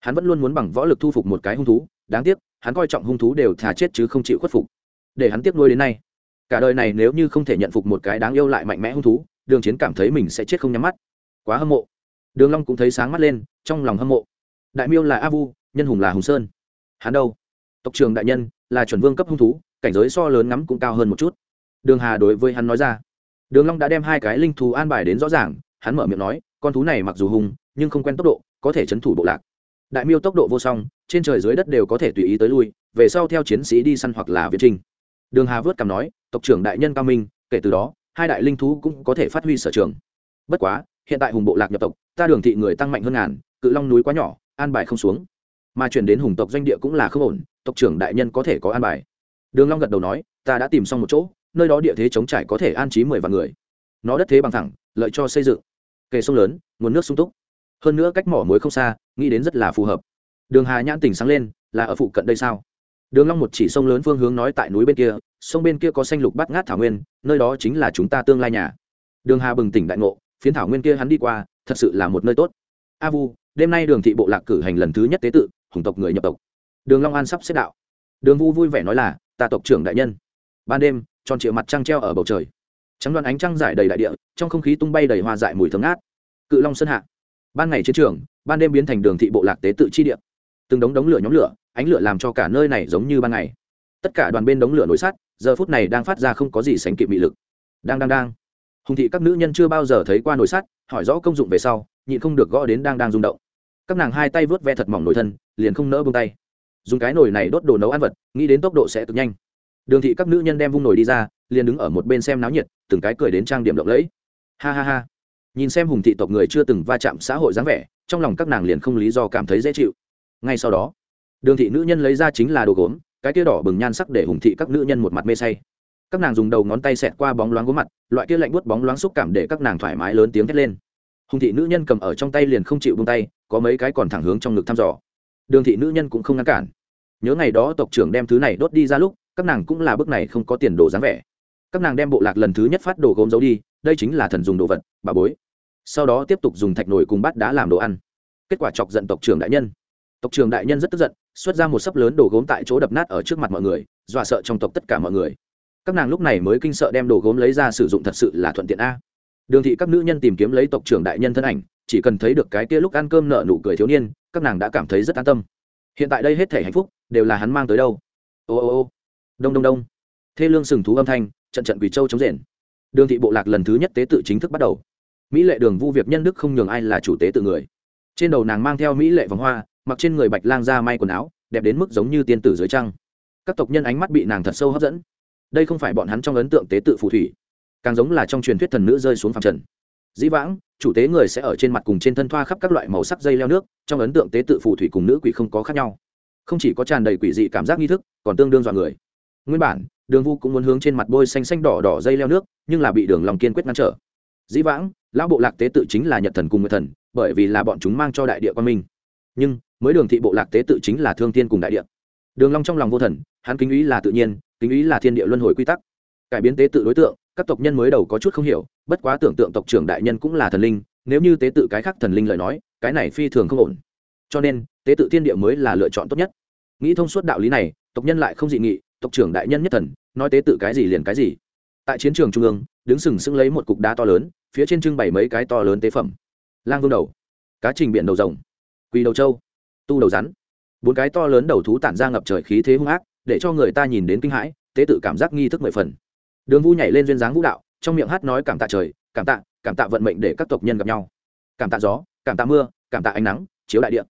Speaker 1: Hắn vẫn luôn muốn bằng võ lực thu phục một cái hung thú, đáng tiếc, hắn coi trọng hung thú đều thà chết chứ không chịu khuất phục. Để hắn tiếp nuôi đến nay. Cả đời này nếu như không thể nhận phục một cái đáng yêu lại mạnh mẽ hung thú, đường chiến cảm thấy mình sẽ chết không nhắm mắt. Quá hâm mộ. Đường long cũng thấy sáng mắt lên, trong lòng hâm mộ. Đại miêu là a vu, nhân hùng là hùng sơn. Hắn đâu? Tộc trưởng đại nhân, là chuẩn vương cấp hung thú, cảnh giới so lớn ngắm cũng cao hơn một chút. Đường hà đối với hắn nói ra. Đường long đã đem hai cái linh thú an bài đến rõ ràng, hắn mở miệng nói, con thú này mặc dù hung nhưng không quen tốc độ, có thể chấn thủ bộ lạc. Đại miêu tốc độ vô song, trên trời dưới đất đều có thể tùy ý tới lui, về sau theo chiến sĩ đi săn hoặc là viễn trinh đường hà vớt cằm nói, tộc trưởng đại nhân cao minh, kể từ đó, hai đại linh thú cũng có thể phát huy sở trường. Bất quá, hiện tại hùng bộ lạc nhập tộc, ta đường thị người tăng mạnh hơn ngàn, cự long núi quá nhỏ, an bài không xuống. Mà chuyển đến hùng tộc doanh địa cũng là không ổn, tộc trưởng đại nhân có thể có an bài. Đường long gật đầu nói, ta đã tìm xong một chỗ, nơi đó địa thế chống trải có thể an trí mười vạn người. Nó đất thế bằng thẳng, lợi cho xây dựng. Kề sông lớn, nguồn nước sung túc hơn nữa cách mỏ muối không xa, nghĩ đến rất là phù hợp. Đường hà nhãn tỉnh sáng lên, là ở phụ cận đây sao? Đường long một chỉ sông lớn phương hướng nói tại núi bên kia, sông bên kia có xanh lục bát ngát thảo nguyên, nơi đó chính là chúng ta tương lai nhà. Đường hà bừng tỉnh đại ngộ, phiến thảo nguyên kia hắn đi qua, thật sự là một nơi tốt. A vu, đêm nay đường thị bộ lạc cử hành lần thứ nhất tế tự, hùng tộc người nhập tộc. Đường long an sắp xếp đạo. Đường vu vui vẻ nói là, ta tộc trưởng đại nhân. Ban đêm, tròn triệu mặt trăng treo ở bầu trời. Trắng đoan ánh trăng giải đầy đại địa, trong không khí tung bay đầy hoa dại mùi thơm ngát. Cự long sơn hạ ban ngày chiến trường, ban đêm biến thành đường thị bộ lạc tế tự chi địa. Từng đống đống lửa nhóm lửa, ánh lửa làm cho cả nơi này giống như ban ngày. Tất cả đoàn bên đống lửa nổi sát giờ phút này đang phát ra không có gì sánh kịp bị lực. Đang đang đang. Hùng thị các nữ nhân chưa bao giờ thấy qua nồi sắt, hỏi rõ công dụng về sau, nhịn không được gõ đến đang đang rung động. Các nàng hai tay vớt ve thật mỏng nổi thân, liền không nỡ bông tay. Dùng cái nồi này đốt đồ nấu ăn vật, nghĩ đến tốc độ sẽ cực nhanh. Đường thị các nữ nhân đem vung nồi đi ra, liền đứng ở một bên xem náo nhiệt, từng cái cười đến trang điểm lộng lẫy. Ha ha ha nhìn xem hùng thị tộc người chưa từng va chạm xã hội dáng vẻ, trong lòng các nàng liền không lý do cảm thấy dễ chịu. Ngay sau đó, đường thị nữ nhân lấy ra chính là đồ gốm, cái kia đỏ bừng nhan sắc để hùng thị các nữ nhân một mặt mê say. Các nàng dùng đầu ngón tay xẹt qua bóng loáng gốm mặt, loại kia lạnh buốt bóng loáng xúc cảm để các nàng thoải mái lớn tiếng thét lên. Hùng thị nữ nhân cầm ở trong tay liền không chịu bung tay, có mấy cái còn thẳng hướng trong ngực thăm dò. Đường thị nữ nhân cũng không ngăn cản. Nhớ ngày đó tộc trưởng đem thứ này đốt đi ra lúc, các nàng cũng là bước này không có tiền đồ dáng vẻ các nàng đem bộ lạc lần thứ nhất phát đồ gốm giấu đi, đây chính là thần dùng đồ vật, bà bối. Sau đó tiếp tục dùng thạch nổi cùng bát đá làm đồ ăn. Kết quả chọc giận tộc trưởng đại nhân. Tộc trưởng đại nhân rất tức giận, xuất ra một sấp lớn đồ gốm tại chỗ đập nát ở trước mặt mọi người, dọa sợ trong tộc tất cả mọi người. Các nàng lúc này mới kinh sợ đem đồ gốm lấy ra sử dụng thật sự là thuận tiện a. Đường thị các nữ nhân tìm kiếm lấy tộc trưởng đại nhân thân ảnh, chỉ cần thấy được cái kia lúc ăn cơm nợ nụ cười thiếu niên, các nàng đã cảm thấy rất an tâm. Hiện tại đây hết thể hạnh phúc, đều là hắn mang tới đâu. Ô ô ô. Đông đông đông. Thê lương sừng thú âm thanh trận trận quỷ châu chống rền. Đường thị bộ lạc lần thứ nhất tế tự chính thức bắt đầu. Mỹ lệ đường vu việc nhân đức không nhường ai là chủ tế tự người. Trên đầu nàng mang theo mỹ lệ vòng hoa, mặc trên người bạch lang ra may quần áo, đẹp đến mức giống như tiên tử dưới trăng. Các tộc nhân ánh mắt bị nàng thật sâu hấp dẫn. Đây không phải bọn hắn trong ấn tượng tế tự phù thủy, càng giống là trong truyền thuyết thần nữ rơi xuống phàm trần. Dĩ vãng, chủ tế người sẽ ở trên mặt cùng trên thân thoa khắp các loại màu sắc dây leo nước, trong ấn tượng tế tự phù thủy cùng nữ quỷ không có khác nhau. Không chỉ có tràn đầy quỷ dị cảm giác nghi thức, còn tương đương dọa người nguyên bản, đường vu cũng muốn hướng trên mặt bôi xanh xanh đỏ đỏ dây leo nước, nhưng là bị đường lòng kiên quyết ngăn trở. Dĩ vãng, lão bộ lạc tế tự chính là nhật thần cùng nguyệt thần, bởi vì là bọn chúng mang cho đại địa quan minh. Nhưng, mới đường thị bộ lạc tế tự chính là thương thiên cùng đại địa. Đường long trong lòng vô thần, hắn kính ý là tự nhiên, kính ý là thiên địa luân hồi quy tắc. Cải biến tế tự đối tượng, các tộc nhân mới đầu có chút không hiểu, bất quá tưởng tượng tộc trưởng đại nhân cũng là thần linh, nếu như tế tự cái khác thần linh lời nói, cái này phi thường không ổn. Cho nên, tế tự thiên địa mới là lựa chọn tốt nhất. Nghĩ thông suốt đạo lý này, tộc nhân lại không dị nghị tộc trưởng đại nhân nhất thần, nói tế tự cái gì liền cái gì. Tại chiến trường trung ương, đứng sừng sững lấy một cục đá to lớn, phía trên trưng bày mấy cái to lớn tế phẩm. Lang vương đầu, cá trình biển đầu rồng, quỳ đầu trâu, tu đầu rắn. Bốn cái to lớn đầu thú tản ra ngập trời khí thế hung ác, để cho người ta nhìn đến kinh hãi, tế tự cảm giác nghi thức mười phần. Đường vu nhảy lên duyên dáng vũ đạo, trong miệng hát nói cảm tạ trời, cảm tạ cảm tạ vận mệnh để các tộc nhân gặp nhau. Cảm tạ gió, cảm tạ mưa, cảm tạ ánh nắng, chiếu đại địa.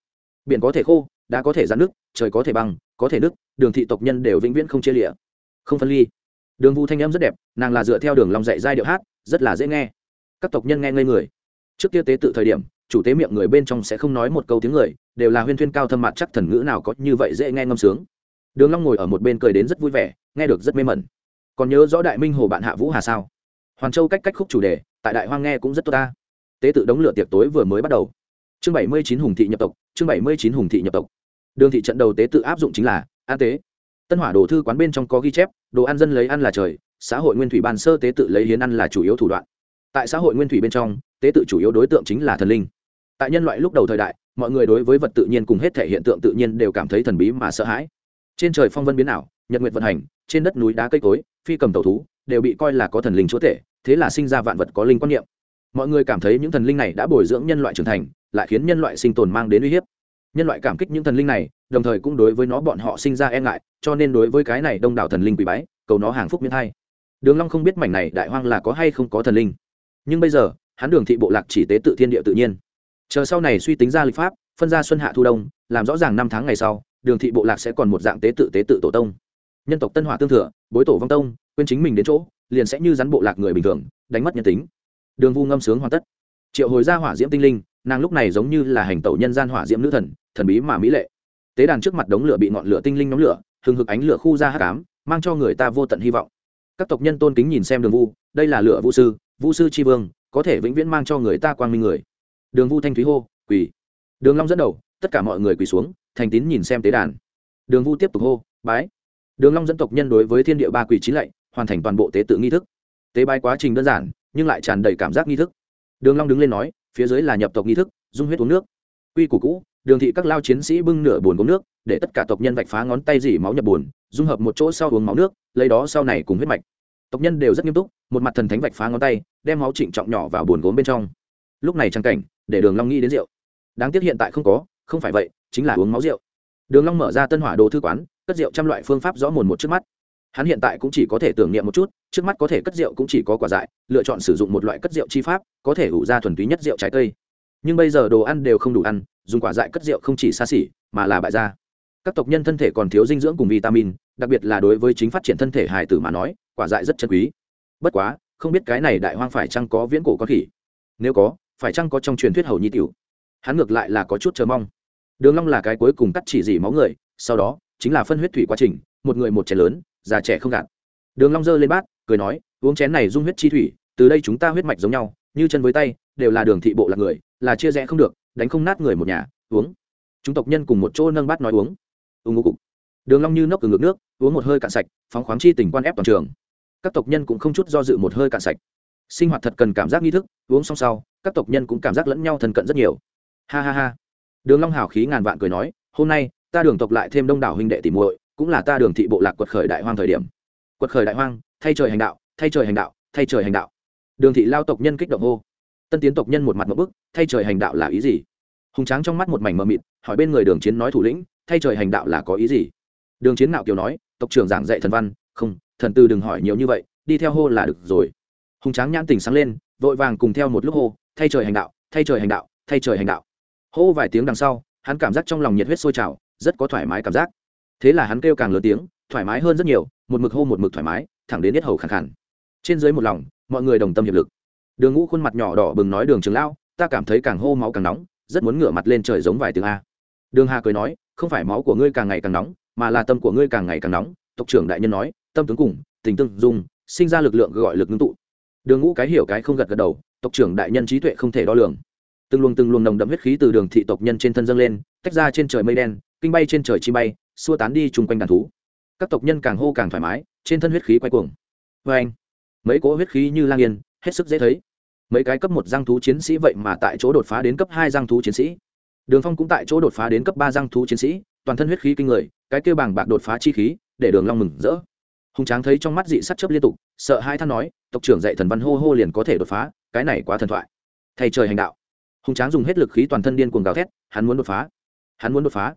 Speaker 1: Biển có thể khô đã có thể rắn nước, trời có thể băng, có thể nước đường thị tộc nhân đều vĩnh viễn không chia lịa không phân ly. Đường vu thanh âm rất đẹp, nàng là dựa theo đường long dạy giai điệu hát, rất là dễ nghe. Các tộc nhân nghe ngây người. Trước kia tế tự thời điểm, chủ tế miệng người bên trong sẽ không nói một câu tiếng người, đều là huyên thuyên cao thâm mặt chắc thần ngữ nào có như vậy dễ nghe ngâm sướng. Đường long ngồi ở một bên cười đến rất vui vẻ, nghe được rất mê mẩn. Còn nhớ rõ đại minh hồ bạn hạ vũ hà sao? Hoàn châu cách cách khúc chủ đề, tại đại hoang nghe cũng rất tốt ta. Tế tự đống lửa tiệc tối vừa mới bắt đầu. Chương bảy mươi chín hùng thị nhập tộc, chương bảy mươi chín hùng thị nhập tộc. Đường thị trận đầu tế tự áp dụng chính là an tế. Tân hỏa đồ thư quán bên trong có ghi chép, đồ ăn dân lấy ăn là trời, xã hội nguyên thủy ban sơ tế tự lấy hiến ăn là chủ yếu thủ đoạn. Tại xã hội nguyên thủy bên trong, tế tự chủ yếu đối tượng chính là thần linh. Tại nhân loại lúc đầu thời đại, mọi người đối với vật tự nhiên cùng hết thể hiện tượng tự nhiên đều cảm thấy thần bí mà sợ hãi. Trên trời phong vân biến ảo, nhật nguyện vận hành, trên đất núi đá cây cối, phi cầm tàu thú, đều bị coi là có thần linh chúa tể, thế là sinh ra vạn vật có linh quan niệm. Mọi người cảm thấy những thần linh này đã bồi dưỡng nhân loại trưởng thành, lại khiến nhân loại sinh tồn mang đến uy hiếp nhân loại cảm kích những thần linh này, đồng thời cũng đối với nó bọn họ sinh ra e ngại, cho nên đối với cái này đông đảo thần linh quỷ bái, cầu nó hàng phúc miễn thay. Đường long không biết mảnh này đại hoang là có hay không có thần linh. Nhưng bây giờ, hắn đường thị bộ lạc chỉ tế tự thiên địa tự nhiên. Chờ sau này suy tính ra lịch pháp, phân ra xuân hạ thu đông, làm rõ ràng năm tháng ngày sau, đường thị bộ lạc sẽ còn một dạng tế tự tế tự tổ tông. Nhân tộc tân hỏa tương thừa, bối tổ vong tông, quên chính mình đến chỗ, liền sẽ như rắn bộ lạc người bình thường, đánh mất nhân tính. Đường vu ngâm sướng hoàn tất. Triệu hồi ra hỏa diễm tinh linh, nàng lúc này giống như là hành tẩu nhân gian hỏa diễm nữ thần thần bí mà mỹ lệ. Tế đàn trước mặt đống lửa bị ngọn lửa tinh linh nhóm lửa, hừng hực ánh lửa khu ra hát cám mang cho người ta vô tận hy vọng. Các tộc nhân tôn kính nhìn xem đường vu, đây là lửa vũ sư vũ sư tri vương, có thể vĩnh viễn mang cho người ta quang minh người. Đường vu thanh thúy hô, quỳ. Đường long dẫn đầu, tất cả mọi người quỳ xuống, thành tín nhìn xem tế đàn. Đường vu tiếp tục hô, bái. Đường long dẫn tộc nhân đối với thiên địa ba quỳ chín lạy, hoàn thành toàn bộ tế tự nghi thức. Tế bái quá trình đơn giản, nhưng lại tràn đầy cảm giác nghi thức. Đường long đứng lên nói, phía dưới là nhập tộc nghi thức, dung huyết uống nước. Quy củ cũ đường thị các lao chiến sĩ bưng nửa buồn gốm nước, để tất cả tộc nhân vạch phá ngón tay dỉ máu nhập buồn, dung hợp một chỗ sau uống máu nước, lấy đó sau này cùng huyết mạch. Tộc nhân đều rất nghiêm túc, một mặt thần thánh vạch phá ngón tay, đem máu trịnh trọng nhỏ vào buồn gốm bên trong. Lúc này trang cảnh, để đường long nghĩ đến rượu. Đáng tiếc hiện tại không có, không phải vậy, chính là uống máu rượu. Đường long mở ra tân hỏa đồ thư quán, cất rượu trăm loại phương pháp rõ mồn một trước mắt. Hắn hiện tại cũng chỉ có thể tưởng niệm một chút, trước mắt có thể cất rượu cũng chỉ có quả dại, lựa chọn sử dụng một loại cất rượu chi pháp, có thể ủ ra thuần túy nhất rượu trái cây. Nhưng bây giờ đồ ăn đều không đủ ăn dùng quả dại cất rượu không chỉ xa xỉ, mà là bại gia. Các tộc nhân thân thể còn thiếu dinh dưỡng cùng vitamin, đặc biệt là đối với chính phát triển thân thể hài tử mà nói, quả dại rất chân quý. Bất quá, không biết cái này đại hoang phải chăng có viễn cổ con khỉ? Nếu có, phải chăng có trong truyền thuyết hầu nhi tiểu? Hắn ngược lại là có chút chờ mong. Đường long là cái cuối cùng cắt chỉ dỉ máu người, sau đó, chính là phân huyết thủy quá trình, một người một chén lớn, già trẻ không gạt. Đường long giơ lên bát, cười nói, uống chén này dung huyết chi thủy, từ đây chúng ta huyết mạch giống nhau, như chân với tay, đều là đường thị bộ là người, là chia rẽ không được đánh không nát người một nhà, uống. Chúng tộc nhân cùng một chỗ nâng bát nói uống. Ung cục. Đường long như nốc từ ngược nước, uống một hơi cạn sạch, phóng khoáng chi tình quan ép toàn trường. Các tộc nhân cũng không chút do dự một hơi cạn sạch. Sinh hoạt thật cần cảm giác nghi thức, uống xong sau, các tộc nhân cũng cảm giác lẫn nhau thân cận rất nhiều. Ha ha ha. Đường long hào khí ngàn vạn cười nói, hôm nay, ta đường tộc lại thêm đông đảo huynh đệ tỷ muội, cũng là ta đường thị bộ lạc quật khởi đại hoang thời điểm. Quật khởi đại hoang, thay trời hành đạo, thay trời hành đạo, thay trời hành đạo. Đường thị lao tộc nhân kích động hô tân tiến tộc nhân một mặt một bức, thay trời hành đạo là ý gì? Hùng tráng trong mắt một mảnh mờ mịt, hỏi bên người đường chiến nói thủ lĩnh, thay trời hành đạo là có ý gì? Đường chiến nạo kiều nói, tộc trưởng giảng dạy thần văn, không, thần tư đừng hỏi nhiều như vậy, đi theo hô là được rồi. Hùng tráng nhãn tình sáng lên, vội vàng cùng theo một lúc hô, thay trời hành đạo, thay trời hành đạo, thay trời hành đạo. Hô vài tiếng đằng sau, hắn cảm giác trong lòng nhiệt huyết sôi trào, rất có thoải mái cảm giác. Thế là hắn kêu càng lớn tiếng, thoải mái hơn rất nhiều, một mực hô một mực thoải mái, thẳng đến yết hầu khẳng khẳng trên dưới một lòng, mọi người đồng tâm hiệp lực đường ngũ khuôn mặt nhỏ đỏ bừng nói, đường trường lão, ta cảm thấy càng hô máu càng nóng, rất muốn ngửa mặt lên trời giống vài tiếng a. Đường hà cười nói, không phải máu của ngươi càng ngày càng nóng, mà là tâm của ngươi càng ngày càng nóng. Tộc trưởng đại nhân nói, tâm tướng cùng, tình tương dung, sinh ra lực lượng gọi lực ngưng tụ. Đường ngũ cái hiểu cái không gật gật đầu, tộc trưởng đại nhân trí tuệ không thể đo lường. Từng luồng từng luồng nồng đậm huyết khí từ đường thị tộc nhân trên thân dâng lên, tách ra trên trời mây đen, kinh bay trên trời chi bay, xua tán đi chung quanh đàn thú. Các tộc nhân càng hô càng thoải mái, trên thân huyết khí quay cuồng. Vê anh mấy cỗ huyết khí như lang yên hết sức dễ thấy. Mấy cái cấp một giang thú chiến sĩ vậy mà tại chỗ đột phá đến cấp hai giang thú chiến sĩ. Đường phong cũng tại chỗ đột phá đến cấp ba giang thú chiến sĩ, toàn thân huyết khí kinh người, cái kêu bảng bạc đột phá chi khí, để đường long mừng rỡ. Hùng tráng thấy trong mắt dị sắt chớp liên tục, sợ hai than nói, tộc trưởng dạy thần văn hô hô liền có thể đột phá, cái này quá thần thoại. Thầy trời hành đạo. Hùng tráng dùng hết lực khí toàn thân điên cuồng gào thét, hắn muốn đột phá! Hắn muốn đột phá!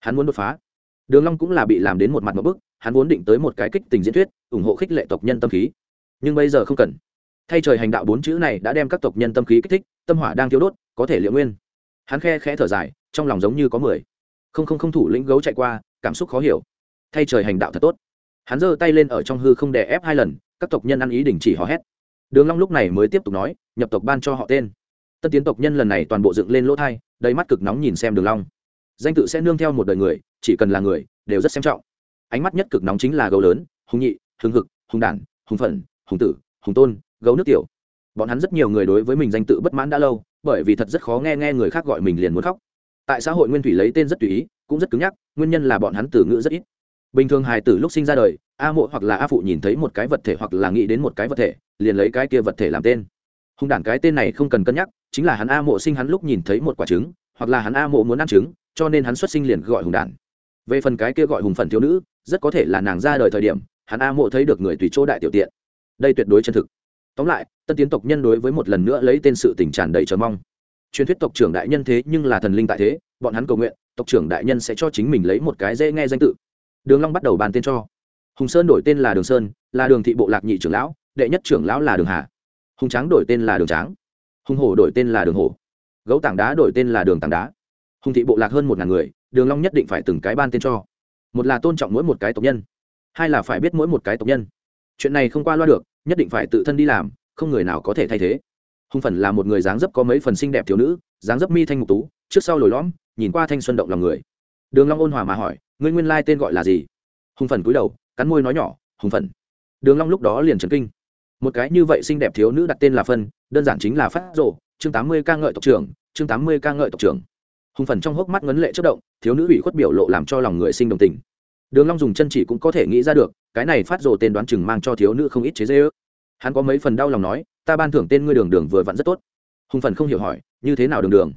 Speaker 1: Hắn muốn đột phá! Đường long cũng là bị làm đến một mặt một bước hắn vốn định tới một cái kích tình diễn thuyết, ủng hộ khích lệ tộc nhân tâm khí. Nhưng bây giờ không cần thay trời hành đạo bốn chữ này đã đem các tộc nhân tâm khí kích thích, tâm hỏa đang thiếu đốt, có thể liệu nguyên. Hắn khe khẽ thở dài, trong lòng giống như có mười. Không không không thủ lĩnh gấu chạy qua, cảm xúc khó hiểu. Thay trời hành đạo thật tốt. Hắn giơ tay lên ở trong hư không đè ép hai lần, các tộc nhân ăn ý đình chỉ hò hét. Đường long lúc này mới tiếp tục nói, nhập tộc ban cho họ tên. Tân tiến tộc nhân lần này toàn bộ dựng lên lỗ thai, đầy mắt cực nóng nhìn xem đường long. Danh tự sẽ nương theo một đời người, chỉ cần là người, đều rất xem trọng. Ánh mắt nhất cực nóng chính là gấu lớn, hùng nhị hùng hực, hùng đản, hùng phận, hùng tử, hùng tôn gấu nước tiểu. Bọn hắn rất nhiều người đối với mình danh tự bất mãn đã lâu, bởi vì thật rất khó nghe nghe người khác gọi mình liền muốn khóc. Tại xã hội nguyên thủy lấy tên rất tùy ý, cũng rất cứng nhắc, nguyên nhân là bọn hắn từ ngữ rất ít. Bình thường hài tử lúc sinh ra đời, a mộ hoặc là a phụ nhìn thấy một cái vật thể hoặc là nghĩ đến một cái vật thể, liền lấy cái kia vật thể làm tên. Hùng đản cái tên này không cần cân nhắc, chính là hắn a mộ sinh hắn lúc nhìn thấy một quả trứng, hoặc là hắn a mộ muốn ăn trứng, cho nên hắn xuất sinh liền gọi hùng đản. Về phần cái kia gọi hùng phần thiếu nữ, rất có thể là nàng ra đời thời điểm, hắn a mộ thấy được người tùy chỗ đại tiểu tiện. Đây tuyệt đối chân thực tóm lại, tân tiến tộc nhân đối với một lần nữa lấy tên sự tình tràn đầy chờ mong. Truyền thuyết tộc trưởng đại nhân thế nhưng là thần linh tại thế, bọn hắn cầu nguyện, tộc trưởng đại nhân sẽ cho chính mình lấy một cái dễ nghe danh tự. Đường long bắt đầu bàn tên cho. Hùng sơn đổi tên là đường sơn, là đường thị bộ lạc nhị trưởng lão, đệ nhất trưởng lão là đường hà. Hùng tráng đổi tên là đường tráng. Hùng hổ đổi tên là đường hổ. Gấu tảng đá đổi tên là đường tảng đá. Hùng thị bộ lạc hơn một ngàn người, đường long nhất định phải từng cái ban tên cho. Một là tôn trọng mỗi một cái tộc nhân, hai là phải biết mỗi một cái tộc nhân. Chuyện này không qua loa được nhất định phải tự thân đi làm, không người nào có thể thay thế. Hùng phần là một người dáng dấp có mấy phần xinh đẹp thiếu nữ, dáng dấp mi thanh ngục tú, trước sau lồi lõm, nhìn qua thanh xuân động lòng người. Đường long ôn hòa mà hỏi, ngươi nguyên lai tên gọi là gì? Hùng phần cúi đầu, cắn môi nói nhỏ, hùng phần đường long lúc đó liền chấn kinh. Một cái như vậy xinh đẹp thiếu nữ đặt tên là phân, đơn giản chính là phát rồ. chương tám mươi ca ngợi tộc trưởng, chương tám mươi ca ngợi tộc trưởng. Hùng phần trong hốc mắt ngấn lệ chất động, thiếu nữ ủy khuất biểu lộ làm cho lòng người sinh đồng tình đường long dùng chân chỉ cũng có thể nghĩ ra được, cái này phát rồ tên đoán chừng mang cho thiếu nữ không ít chế dễ ước hắn có mấy phần đau lòng nói, ta ban thưởng tên ngươi đường đường vừa vặn rất tốt. Hùng phần không hiểu hỏi, như thế nào đường đường?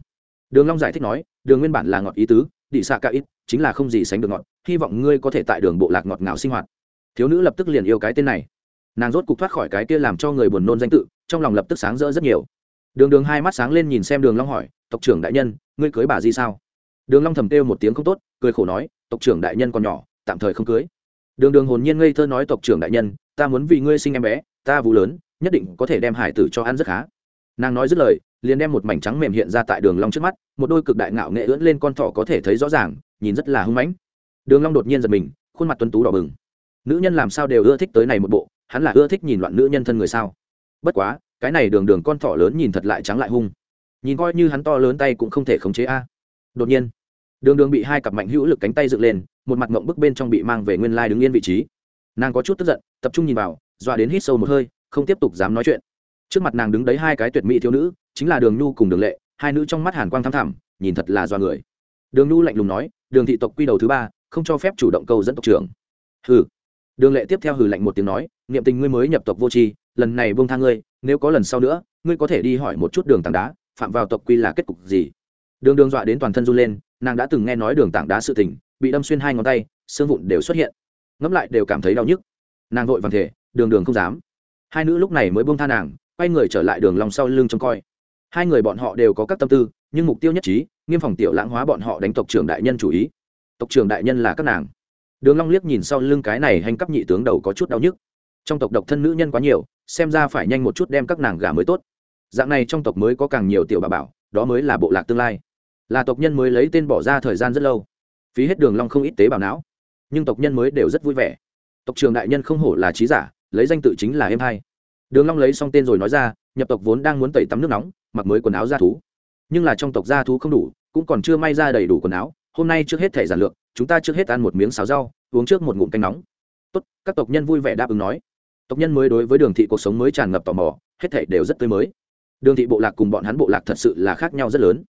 Speaker 1: Đường long giải thích nói, đường nguyên bản là ngọt ý tứ đi xạ ca ít, chính là không gì sánh được ngọt, hy vọng ngươi có thể tại đường bộ lạc ngọt ngào sinh hoạt. Thiếu nữ lập tức liền yêu cái tên này. Nàng rốt cục thoát khỏi cái kia làm cho người buồn nôn danh tự, trong lòng lập tức sáng rỡ rất nhiều. Đường đường hai mắt sáng lên nhìn xem đường long hỏi, tộc trưởng đại nhân, ngươi cưới bà gì sao? Đường long thầm kêu một tiếng không tốt, cười khổ nói, tộc trưởng đại nhân còn nhỏ tạm thời không cưới. Đường đường hồn nhiên ngây thơ nói tộc trưởng đại nhân, ta muốn vì ngươi sinh em bé, ta vũ lớn, nhất định có thể đem hải tử cho ăn rất khá. Nàng nói dứt lời, liền đem một mảnh trắng mềm hiện ra tại đường long trước mắt, một đôi cực đại ngạo nghệ ưỡn lên con thỏ có thể thấy rõ ràng, nhìn rất là hung mãnh. Đường long đột nhiên giật mình, khuôn mặt tuấn tú đỏ bừng. Nữ nhân làm sao đều ưa thích tới này một bộ, hắn là ưa thích nhìn loạn nữ nhân thân người sao? Bất quá, cái này đường đường con thỏ lớn nhìn thật lại trắng lại hung. Nhìn coi như hắn to lớn tay cũng không thể khống chế a. Đột nhiên đường đường bị hai cặp mạnh hữu lực cánh tay dựng lên, một mặt ngộng bức bên trong bị mang về nguyên lai đứng yên vị trí. Nàng có chút tức giận, tập trung nhìn vào, dọa đến hít sâu một hơi, không tiếp tục dám nói chuyện. Trước mặt nàng đứng đấy hai cái tuyệt mỹ thiếu nữ, chính là đường nhu cùng đường lệ, hai nữ trong mắt hàn quang thăm thẳm, nhìn thật là do người. Đường nhu lạnh lùng nói, đường thị tộc quy đầu thứ ba, không cho phép chủ động câu dẫn tộc trưởng. Hừ. Đường lệ tiếp theo hừ lạnh một tiếng nói, niệm tình ngươi mới nhập tộc vô tri, lần này buông tha ngươi, nếu có lần sau nữa, ngươi có thể đi hỏi một chút đường tảng đá, phạm vào tộc quy là kết cục gì? Đường đường dọa đến toàn thân run lên nàng đã từng nghe nói đường tảng đá sự tình, bị đâm xuyên hai ngón tay, xương vụn đều xuất hiện. Ngẫm lại đều cảm thấy đau nhức. Nàng vội vàng thể đường đường không dám. Hai nữ lúc này mới buông tha nàng, quay người trở lại đường lòng sau lưng trông coi. Hai người bọn họ đều có các tâm tư, nhưng mục tiêu nhất trí, nghiêm phòng tiểu lãng hóa bọn họ đánh tộc trưởng đại nhân chủ ý. Tộc trưởng đại nhân là các nàng. Đường long liếc nhìn sau lưng cái này hành cấp nhị tướng đầu có chút đau nhức. Trong tộc độc thân nữ nhân quá nhiều, xem ra phải nhanh một chút đem các nàng gả mới tốt. Dạng này trong tộc mới có càng nhiều tiểu bà bảo, đó mới là bộ lạc tương lai là tộc nhân mới lấy tên bỏ ra thời gian rất lâu. Phí hết đường long không ít tế bào não. Nhưng tộc nhân mới đều rất vui vẻ. Tộc trưởng đại nhân không hổ là trí giả, lấy danh tự chính là em hai. Đường long lấy xong tên rồi nói ra, nhập tộc vốn đang muốn tẩy tắm nước nóng, mặc mới quần áo gia thú. Nhưng là trong tộc gia thú không đủ, cũng còn chưa may ra đầy đủ quần áo, hôm nay trước hết thể giản lược, chúng ta trước hết ăn một miếng xào rau, uống trước một ngụm canh nóng. Tốt, các tộc nhân vui vẻ đáp ứng nói. Tộc nhân mới đối với đường thị cuộc sống mới tràn ngập tò mò, hết thể đều rất tươi mới. Đường thị bộ lạc cùng bọn hắn bộ lạc thật sự là khác nhau rất lớn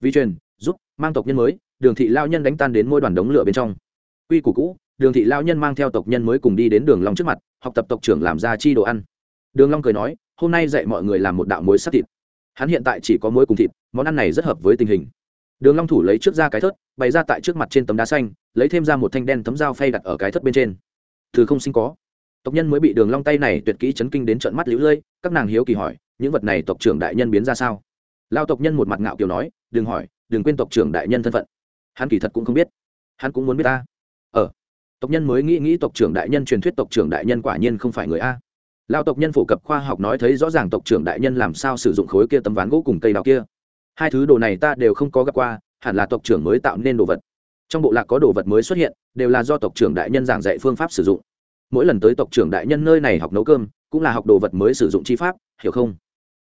Speaker 1: vi truyền, giúp, mang tộc nhân mới, đường thị lao nhân đánh tan đến môi đoàn đống lửa bên trong. Quy củ cũ, đường thị lao nhân mang theo tộc nhân mới cùng đi đến đường long trước mặt, học tập tộc trưởng làm ra chi đồ ăn. Đường long cười nói, hôm nay dạy mọi người làm một đạo muối sắt thịt. Hắn hiện tại chỉ có muối cùng thịt, món ăn này rất hợp với tình hình. Đường long thủ lấy trước ra cái thớt, bày ra tại trước mặt trên tấm đá xanh, lấy thêm ra một thanh đen tấm dao phay đặt ở cái thớt bên trên. Thứ không sinh có. Tộc nhân mới bị đường long tay này tuyệt kỹ chấn kinh đến trợn mắt liễu lơi, các nàng hiếu kỳ hỏi, những vật này tộc trưởng đại nhân biến ra sao? Lao tộc nhân một mặt ngạo kiều nói đừng hỏi đừng quên tộc trưởng đại nhân thân phận. Hắn kỳ thật cũng không biết. Hắn cũng muốn biết ta. Ở ờ, tộc nhân mới nghĩ nghĩ tộc trưởng đại nhân truyền thuyết tộc trưởng đại nhân quả nhiên không phải người a. Lao tộc nhân phổ cập khoa học nói thấy rõ ràng tộc trưởng đại nhân làm sao sử dụng khối kia tấm ván gỗ cùng cây đào kia. Hai thứ đồ này ta đều không có gặp qua hẳn là tộc trưởng mới tạo nên đồ vật. Trong bộ lạc có đồ vật mới xuất hiện đều là do tộc trưởng đại nhân giảng dạy phương pháp sử dụng. Mỗi lần tới tộc trưởng đại nhân nơi này học nấu cơm cũng là học đồ vật mới sử dụng chi pháp hiểu không?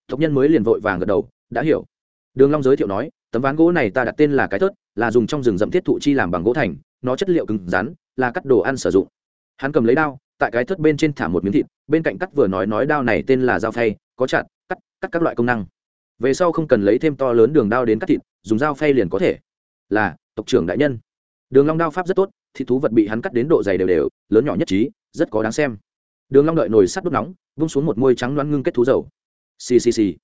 Speaker 1: Tộc nhân mới liền vội vàng gật đầu, đã hiểu. Đường long giới thiệu nói, tấm ván gỗ này ta đặt tên là cái thớt, là dùng trong rừng rậm thiết thụ chi làm bằng gỗ thành, nó chất liệu cứng rắn, là cắt đồ ăn sử dụng. Hắn cầm lấy đao, tại cái thớt bên trên thả một miếng thịt, bên cạnh cắt vừa nói nói đao này tên là dao phay, có chặt, cắt cắt các loại công năng. Về sau không cần lấy thêm to lớn đường đao đến cắt thịt, dùng dao phay liền có thể. Là, tộc trưởng đại nhân. Đường long đao pháp rất tốt, thịt thú vật bị hắn cắt đến độ dày đều đều, lớn nhỏ nhất trí, rất có đáng xem. Đường long đợi nồi sắt đốt nóng, vung xuống một môi trắng loáng ngưng kết thú dầu xì xì xì.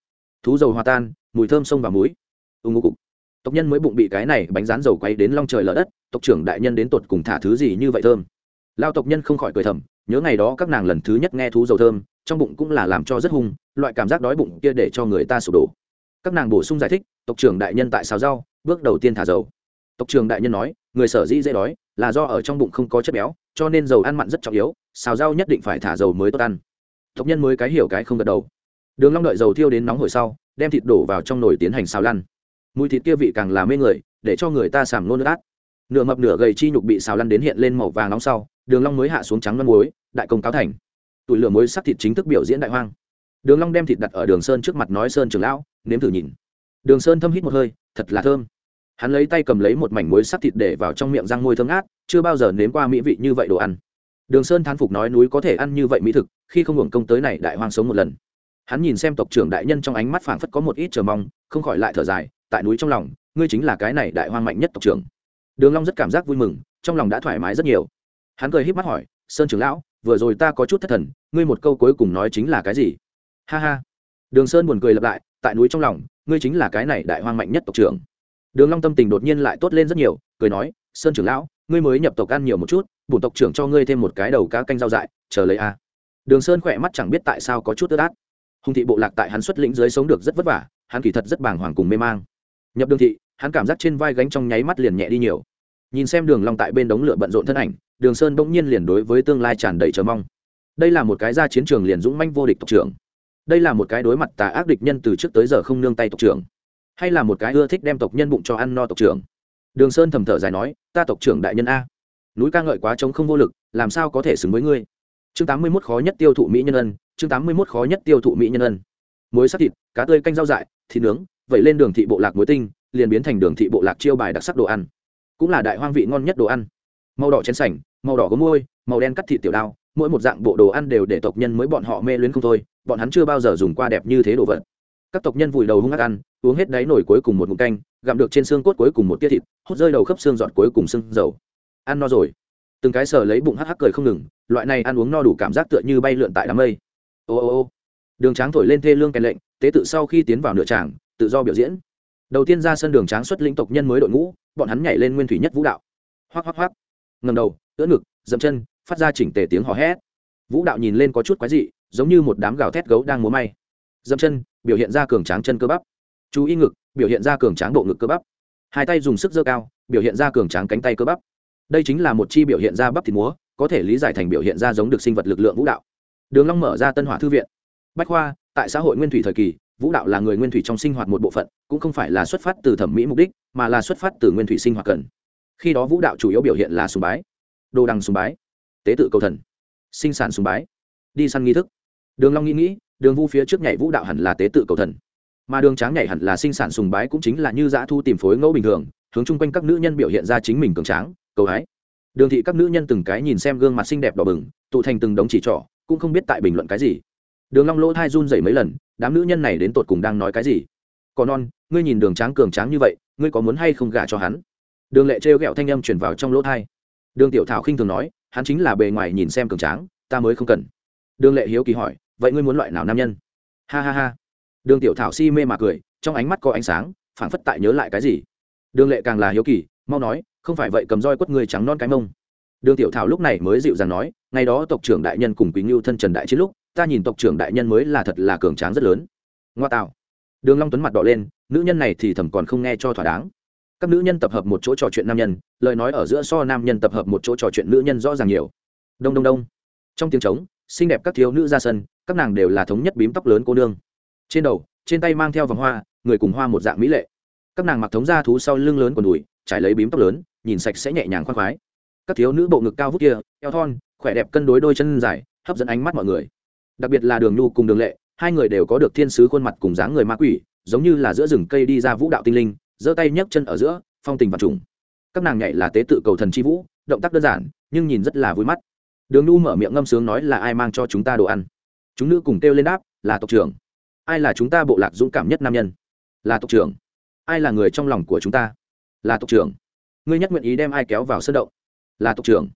Speaker 1: Thú dầu hòa tan, mùi thơm sông vào mũi. Ưng ngô cục. Tộc nhân mới bụng bị cái này bánh rán dầu quay đến long trời lở đất, tộc trưởng đại nhân đến tột cùng thả thứ gì như vậy thơm. Lao tộc nhân không khỏi cười thầm, nhớ ngày đó các nàng lần thứ nhất nghe thú dầu thơm, trong bụng cũng là làm cho rất hung, loại cảm giác đói bụng kia để cho người ta sụp đổ. Các nàng bổ sung giải thích, tộc trưởng đại nhân tại xào rau, bước đầu tiên thả dầu. Tộc trưởng đại nhân nói, người sở dĩ dễ đói là do ở trong bụng không có chất béo, cho nên dầu ăn mặn rất trọng yếu, xào rau nhất định phải thả dầu mới tốt ăn. Tộc nhân mới cái hiểu cái không gật đầu đường long đợi dầu thiêu đến nóng hổi sau, đem thịt đổ vào trong nồi tiến hành xào lăn. Mùi thịt kia vị càng là mê người, để cho người ta sàm nôn nước át. Nửa mập nửa gầy chi nhục bị xào lăn đến hiện lên màu vàng nóng sau, đường long mới hạ xuống trắng non muối, đại công cáo thành. Tủi lửa muối sắc thịt chính thức biểu diễn đại hoang. Đường long đem thịt đặt ở đường sơn trước mặt nói, sơn trưởng lão, nếm thử nhìn. Đường sơn thâm hít một hơi, thật là thơm. Hắn lấy tay cầm lấy một mảnh muối sắc thịt để vào trong miệng răng môi thơm ngát, chưa bao giờ nếm qua mỹ vị như vậy đồ ăn. Đường sơn thán phục nói, núi có thể ăn như vậy mỹ thực, khi không hưởng công tới này đại hoang sống một lần hắn nhìn xem tộc trưởng đại nhân trong ánh mắt phảng phất có một ít chờ mong, không khỏi lại thở dài, tại núi trong lòng, ngươi chính là cái này đại hoang mạnh nhất tộc trưởng. Đường long rất cảm giác vui mừng, trong lòng đã thoải mái rất nhiều. Hắn cười híp mắt hỏi, sơn trưởng lão, vừa rồi ta có chút thất thần, ngươi một câu cuối cùng nói chính là cái gì? Ha ha. Đường sơn buồn cười lặp lại, tại núi trong lòng, ngươi chính là cái này đại hoang mạnh nhất tộc trưởng. Đường long tâm tình đột nhiên lại tốt lên rất nhiều, cười nói, sơn trưởng lão, ngươi mới nhập tộc ăn nhiều một chút bổn tộc trưởng cho ngươi thêm một cái đầu cá canh rau dại, chờ lấy a. Đường sơn khỏe mắt chẳng biết tại sao có chút tơ át hùng thị bộ lạc tại hắn xuất lĩnh dưới sống được rất vất vả, hắn kỳ thật rất bàng hoàng cùng mê mang. Nhập đường thị, hắn cảm giác trên vai gánh trong nháy mắt liền nhẹ đi nhiều. Nhìn xem đường long tại bên đống lửa bận rộn thân ảnh, đường sơn bỗng nhiên liền đối với tương lai tràn đầy chờ mong. Đây là một cái ra chiến trường liền dũng manh vô địch tộc trưởng. Đây là một cái đối mặt tà ác địch nhân từ trước tới giờ không nương tay tộc trưởng. Hay là một cái ưa thích đem tộc nhân bụng cho ăn no tộc trưởng. Đường sơn thầm thở dài nói, ta tộc trưởng đại nhân a. Núi ca ngợi quá trống không vô lực, làm sao có thể xứng với ngươi? Chương tám mươi mốt khó nhất tiêu thụ mỹ nhân ân, chương tám mươi mốt khó nhất tiêu thụ mỹ nhân ân. Muối sắc thịt, cá tươi canh rau dại, thịt nướng vậy lên đường thị bộ lạc muối tinh, liền biến thành đường thị bộ lạc chiêu bài đặc sắc đồ ăn. Cũng là đại hoang vị ngon nhất đồ ăn. Màu đỏ chén sảnh, màu đỏ có môi màu đen cắt thịt tiểu đao, mỗi một dạng bộ đồ ăn đều để tộc nhân mới bọn họ mê luyến không thôi, bọn hắn chưa bao giờ dùng qua đẹp như thế đồ vật. Các tộc nhân vùi đầu hung ác ăn, uống hết đáy nổi cuối cùng một ngụm canh, gặm được trên xương cốt cuối cùng một tia thịt, hút rơi đầu khớp xương giọt cuối cùng xương dầu. Ăn no rồi. Từng cái sờ lấy bụng hắc hắc cười không ngừng loại này ăn uống no đủ cảm giác tựa như bay lượn tại đám mây. Ô ô ô. Đường tráng thổi lên thê lương kèn lệnh, tế tự sau khi tiến vào nửa tràng, tự do biểu diễn. Đầu tiên ra sân đường tráng xuất lĩnh tộc nhân mới đội ngũ, bọn hắn nhảy lên nguyên thủy nhất vũ đạo. Hoác hoác hoác ngầm đầu, ưỡn ngực, dậm chân, phát ra chỉnh tề tiếng hò hét. Vũ đạo nhìn lên có chút quái dị, giống như một đám gào thét gấu đang múa may. Dậm chân, biểu hiện ra cường tráng chân cơ bắp. Chú ý ngực, biểu hiện ra cường tráng bộ ngực cơ bắp. Hai tay dùng sức dơ cao, biểu hiện ra cường tráng cánh tay cơ bắp. Đây chính là một chi biểu hiện ra bắp thịt múa có thể lý giải thành biểu hiện ra giống được sinh vật lực lượng vũ đạo. Đường long mở ra tân hỏa thư viện. Bách khoa, tại xã hội nguyên thủy thời kỳ, vũ đạo là người nguyên thủy trong sinh hoạt một bộ phận, cũng không phải là xuất phát từ thẩm mỹ mục đích, mà là xuất phát từ nguyên thủy sinh hoạt cần. Khi đó vũ đạo chủ yếu biểu hiện là sùng bái. Đồ đằng sùng bái. Tế tự cầu thần. Sinh sản sùng bái. Đi săn nghi thức. Đường long nghĩ nghĩ, đường vu phía trước nhảy vũ đạo hẳn là tế tự cầu thần. Mà đường tráng nhảy hẳn là sinh sản sùng bái cũng chính là như dã thu tìm phối ngẫu bình thường, hướng chung quanh các nữ nhân biểu hiện ra chính mình cường tráng, cầu hái đường thị các nữ nhân từng cái nhìn xem gương mặt xinh đẹp đỏ bừng, tụ thành từng đống chỉ trỏ, cũng không biết tại bình luận cái gì. Đường long lỗ thai run rẩy mấy lần, đám nữ nhân này đến tột cùng đang nói cái gì? Còn non, ngươi nhìn đường tráng cường tráng như vậy, ngươi có muốn hay không gả cho hắn? Đường lệ trêu ghẹo thanh âm truyền vào trong lỗ thai. Đường tiểu thảo khinh thường nói, hắn chính là bề ngoài nhìn xem cường tráng, ta mới không cần. Đường lệ hiếu kỳ hỏi, vậy ngươi muốn loại nào nam nhân? Ha ha ha. Đường tiểu thảo si mê mà cười, trong ánh mắt có ánh sáng, phảng phất tại nhớ lại cái gì. Đường lệ càng là hiếu kỳ, mau nói không phải vậy cầm roi quất người trắng non cái mông. Đường tiểu thảo lúc này mới dịu dàng nói, ngày đó tộc trưởng đại nhân cùng quý ngưu thân trần đại chiến lúc, ta nhìn tộc trưởng đại nhân mới là thật là cường tráng rất lớn. Ngoa tạo. Đường long tuấn mặt đỏ lên, nữ nhân này thì thầm còn không nghe cho thỏa đáng. Các nữ nhân tập hợp một chỗ trò chuyện nam nhân, lời nói ở giữa so nam nhân tập hợp một chỗ trò chuyện nữ nhân rõ ràng nhiều. Đông đông đông. Trong tiếng trống, xinh đẹp các thiếu nữ ra sân, các nàng đều là thống nhất bím tóc lớn cô nương. Trên đầu, trên tay mang theo vòng hoa, người cùng hoa một dạng mỹ lệ. Các nàng mặc thống da thú sau lưng lớn quần đùi trải lấy bím tóc lớn, nhìn sạch sẽ nhẹ nhàng khoan khoái. Các thiếu nữ bộ ngực cao vút kia, eo thon, khỏe đẹp cân đối đôi chân dài, hấp dẫn ánh mắt mọi người. Đặc biệt là đường nhu cùng đường lệ, hai người đều có được thiên sứ khuôn mặt cùng dáng người ma quỷ, giống như là giữa rừng cây đi ra vũ đạo tinh linh, giơ tay nhấc chân ở giữa, phong tình và trùng. Các nàng nhảy là tế tự cầu thần chi vũ, động tác đơn giản, nhưng nhìn rất là vui mắt. Đường nhu mở miệng ngâm sướng nói là ai mang cho chúng ta đồ ăn? Chúng nữ cùng kêu lên đáp, là tộc trưởng. Ai là chúng ta bộ lạc dũng cảm nhất nam nhân? Là tộc trưởng. Ai là người trong lòng của chúng ta? Là tộc trưởng. Ngươi nhất nguyện ý đem ai kéo vào sân động? Là tộc trưởng.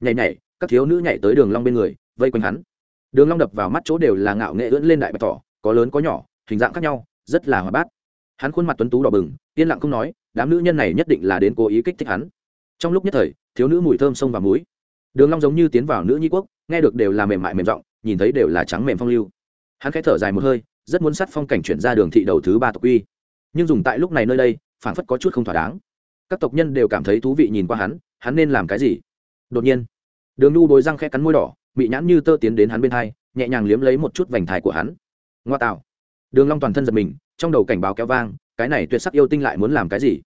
Speaker 1: Nhảy nhảy, các thiếu nữ nhảy tới đường long bên người, vây quanh hắn. Đường long đập vào mắt chỗ đều là ngạo nghệ ưỡn lên đại bạch tỏ có lớn có nhỏ, hình dạng khác nhau, rất là hòa bát. Hắn khuôn mặt tuấn tú đỏ bừng, yên lặng không nói, đám nữ nhân này nhất định là đến cố ý kích thích hắn. Trong lúc nhất thời, thiếu nữ mùi thơm sông và muối đường long giống như tiến vào nữ nhi quốc, nghe được đều là mềm mại mềm giọng, nhìn thấy đều là trắng mềm phong lưu. Hắn khẽ thở dài một hơi, rất muốn sát phong cảnh chuyển ra đường thị đầu thứ ba tộc quy nhưng dùng tại lúc này nơi đây, phảng phất có chút không thỏa đáng các tộc nhân đều cảm thấy thú vị nhìn qua hắn hắn nên làm cái gì? Đột nhiên, đường nu đôi răng khẽ cắn môi đỏ bị nhãn như tơ tiến đến hắn bên hai, nhẹ nhàng liếm lấy một chút vành thai của hắn. Ngoa tạo. Đường long toàn thân giật mình, trong đầu cảnh báo kéo vang, cái này tuyệt sắc yêu tinh lại muốn làm cái gì?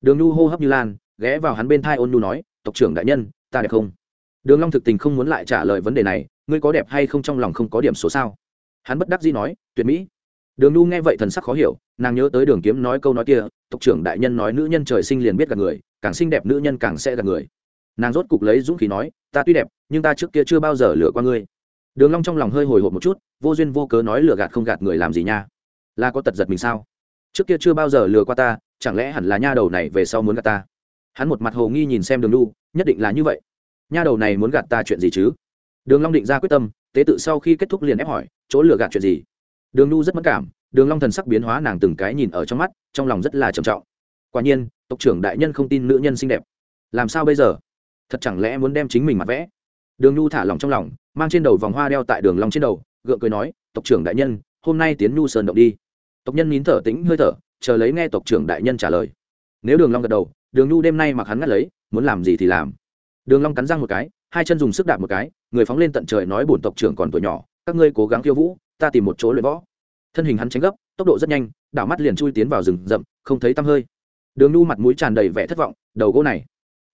Speaker 1: Đường nu hô hấp như lan, ghé vào hắn bên thai ôn nu nói, tộc trưởng đại nhân, ta đẹp không? Đường long thực tình không muốn lại trả lời vấn đề này, ngươi có đẹp hay không trong lòng không có điểm số sao? Hắn bất đắc dĩ nói, tuyệt mỹ. Đường nu nghe vậy thần sắc khó hiểu nàng nhớ tới đường kiếm nói câu nói kia, tộc trưởng đại nhân nói nữ nhân trời sinh liền biết gạt người, càng xinh đẹp nữ nhân càng sẽ gạt người. Nàng rốt cục lấy dũng khí nói, ta tuy đẹp, nhưng ta trước kia chưa bao giờ lừa qua ngươi. Đường long trong lòng hơi hồi hộp một chút, vô duyên vô cớ nói lừa gạt không gạt người làm gì nha? Là có tật giật mình sao? Trước kia chưa bao giờ lừa qua ta, chẳng lẽ hẳn là nha đầu này về sau muốn gạt ta? Hắn một mặt hồ nghi nhìn xem đường lu nhất định là như vậy. Nha đầu này muốn gạt ta chuyện gì chứ? Đường long định ra quyết tâm, tế tự sau khi kết thúc liền ép hỏi, chỗ lừa gạt chuyện gì? Đường lu rất mất cảm đường long thần sắc biến hóa nàng từng cái nhìn ở trong mắt, trong lòng rất là trầm trọng. Quả nhiên, tộc trưởng đại nhân không tin nữ nhân xinh đẹp. Làm sao bây giờ? Thật chẳng lẽ muốn đem chính mình mặt vẽ? Đường nhu thả lòng trong lòng, mang trên đầu vòng hoa đeo tại đường long trên đầu, gượng cười nói, tộc trưởng đại nhân, hôm nay tiến nhu sơn động đi. Tộc nhân nín thở tĩnh, hơi thở, chờ lấy nghe tộc trưởng đại nhân trả lời. Nếu đường long gật đầu, đường nhu đêm nay mặc hắn ngắt lấy, muốn làm gì thì làm. Đường long cắn răng một cái, hai chân dùng sức đạp một cái, người phóng lên tận trời nói bổn tộc trưởng còn tuổi nhỏ, các ngươi cố gắng khiêu vũ, ta tìm một chỗ luyện võ thân hình hắn tránh gấp, tốc độ rất nhanh, đảo mắt liền chui tiến vào rừng rậm, không thấy tăm hơi. Đường Nu mặt mũi tràn đầy vẻ thất vọng, đầu gỗ này.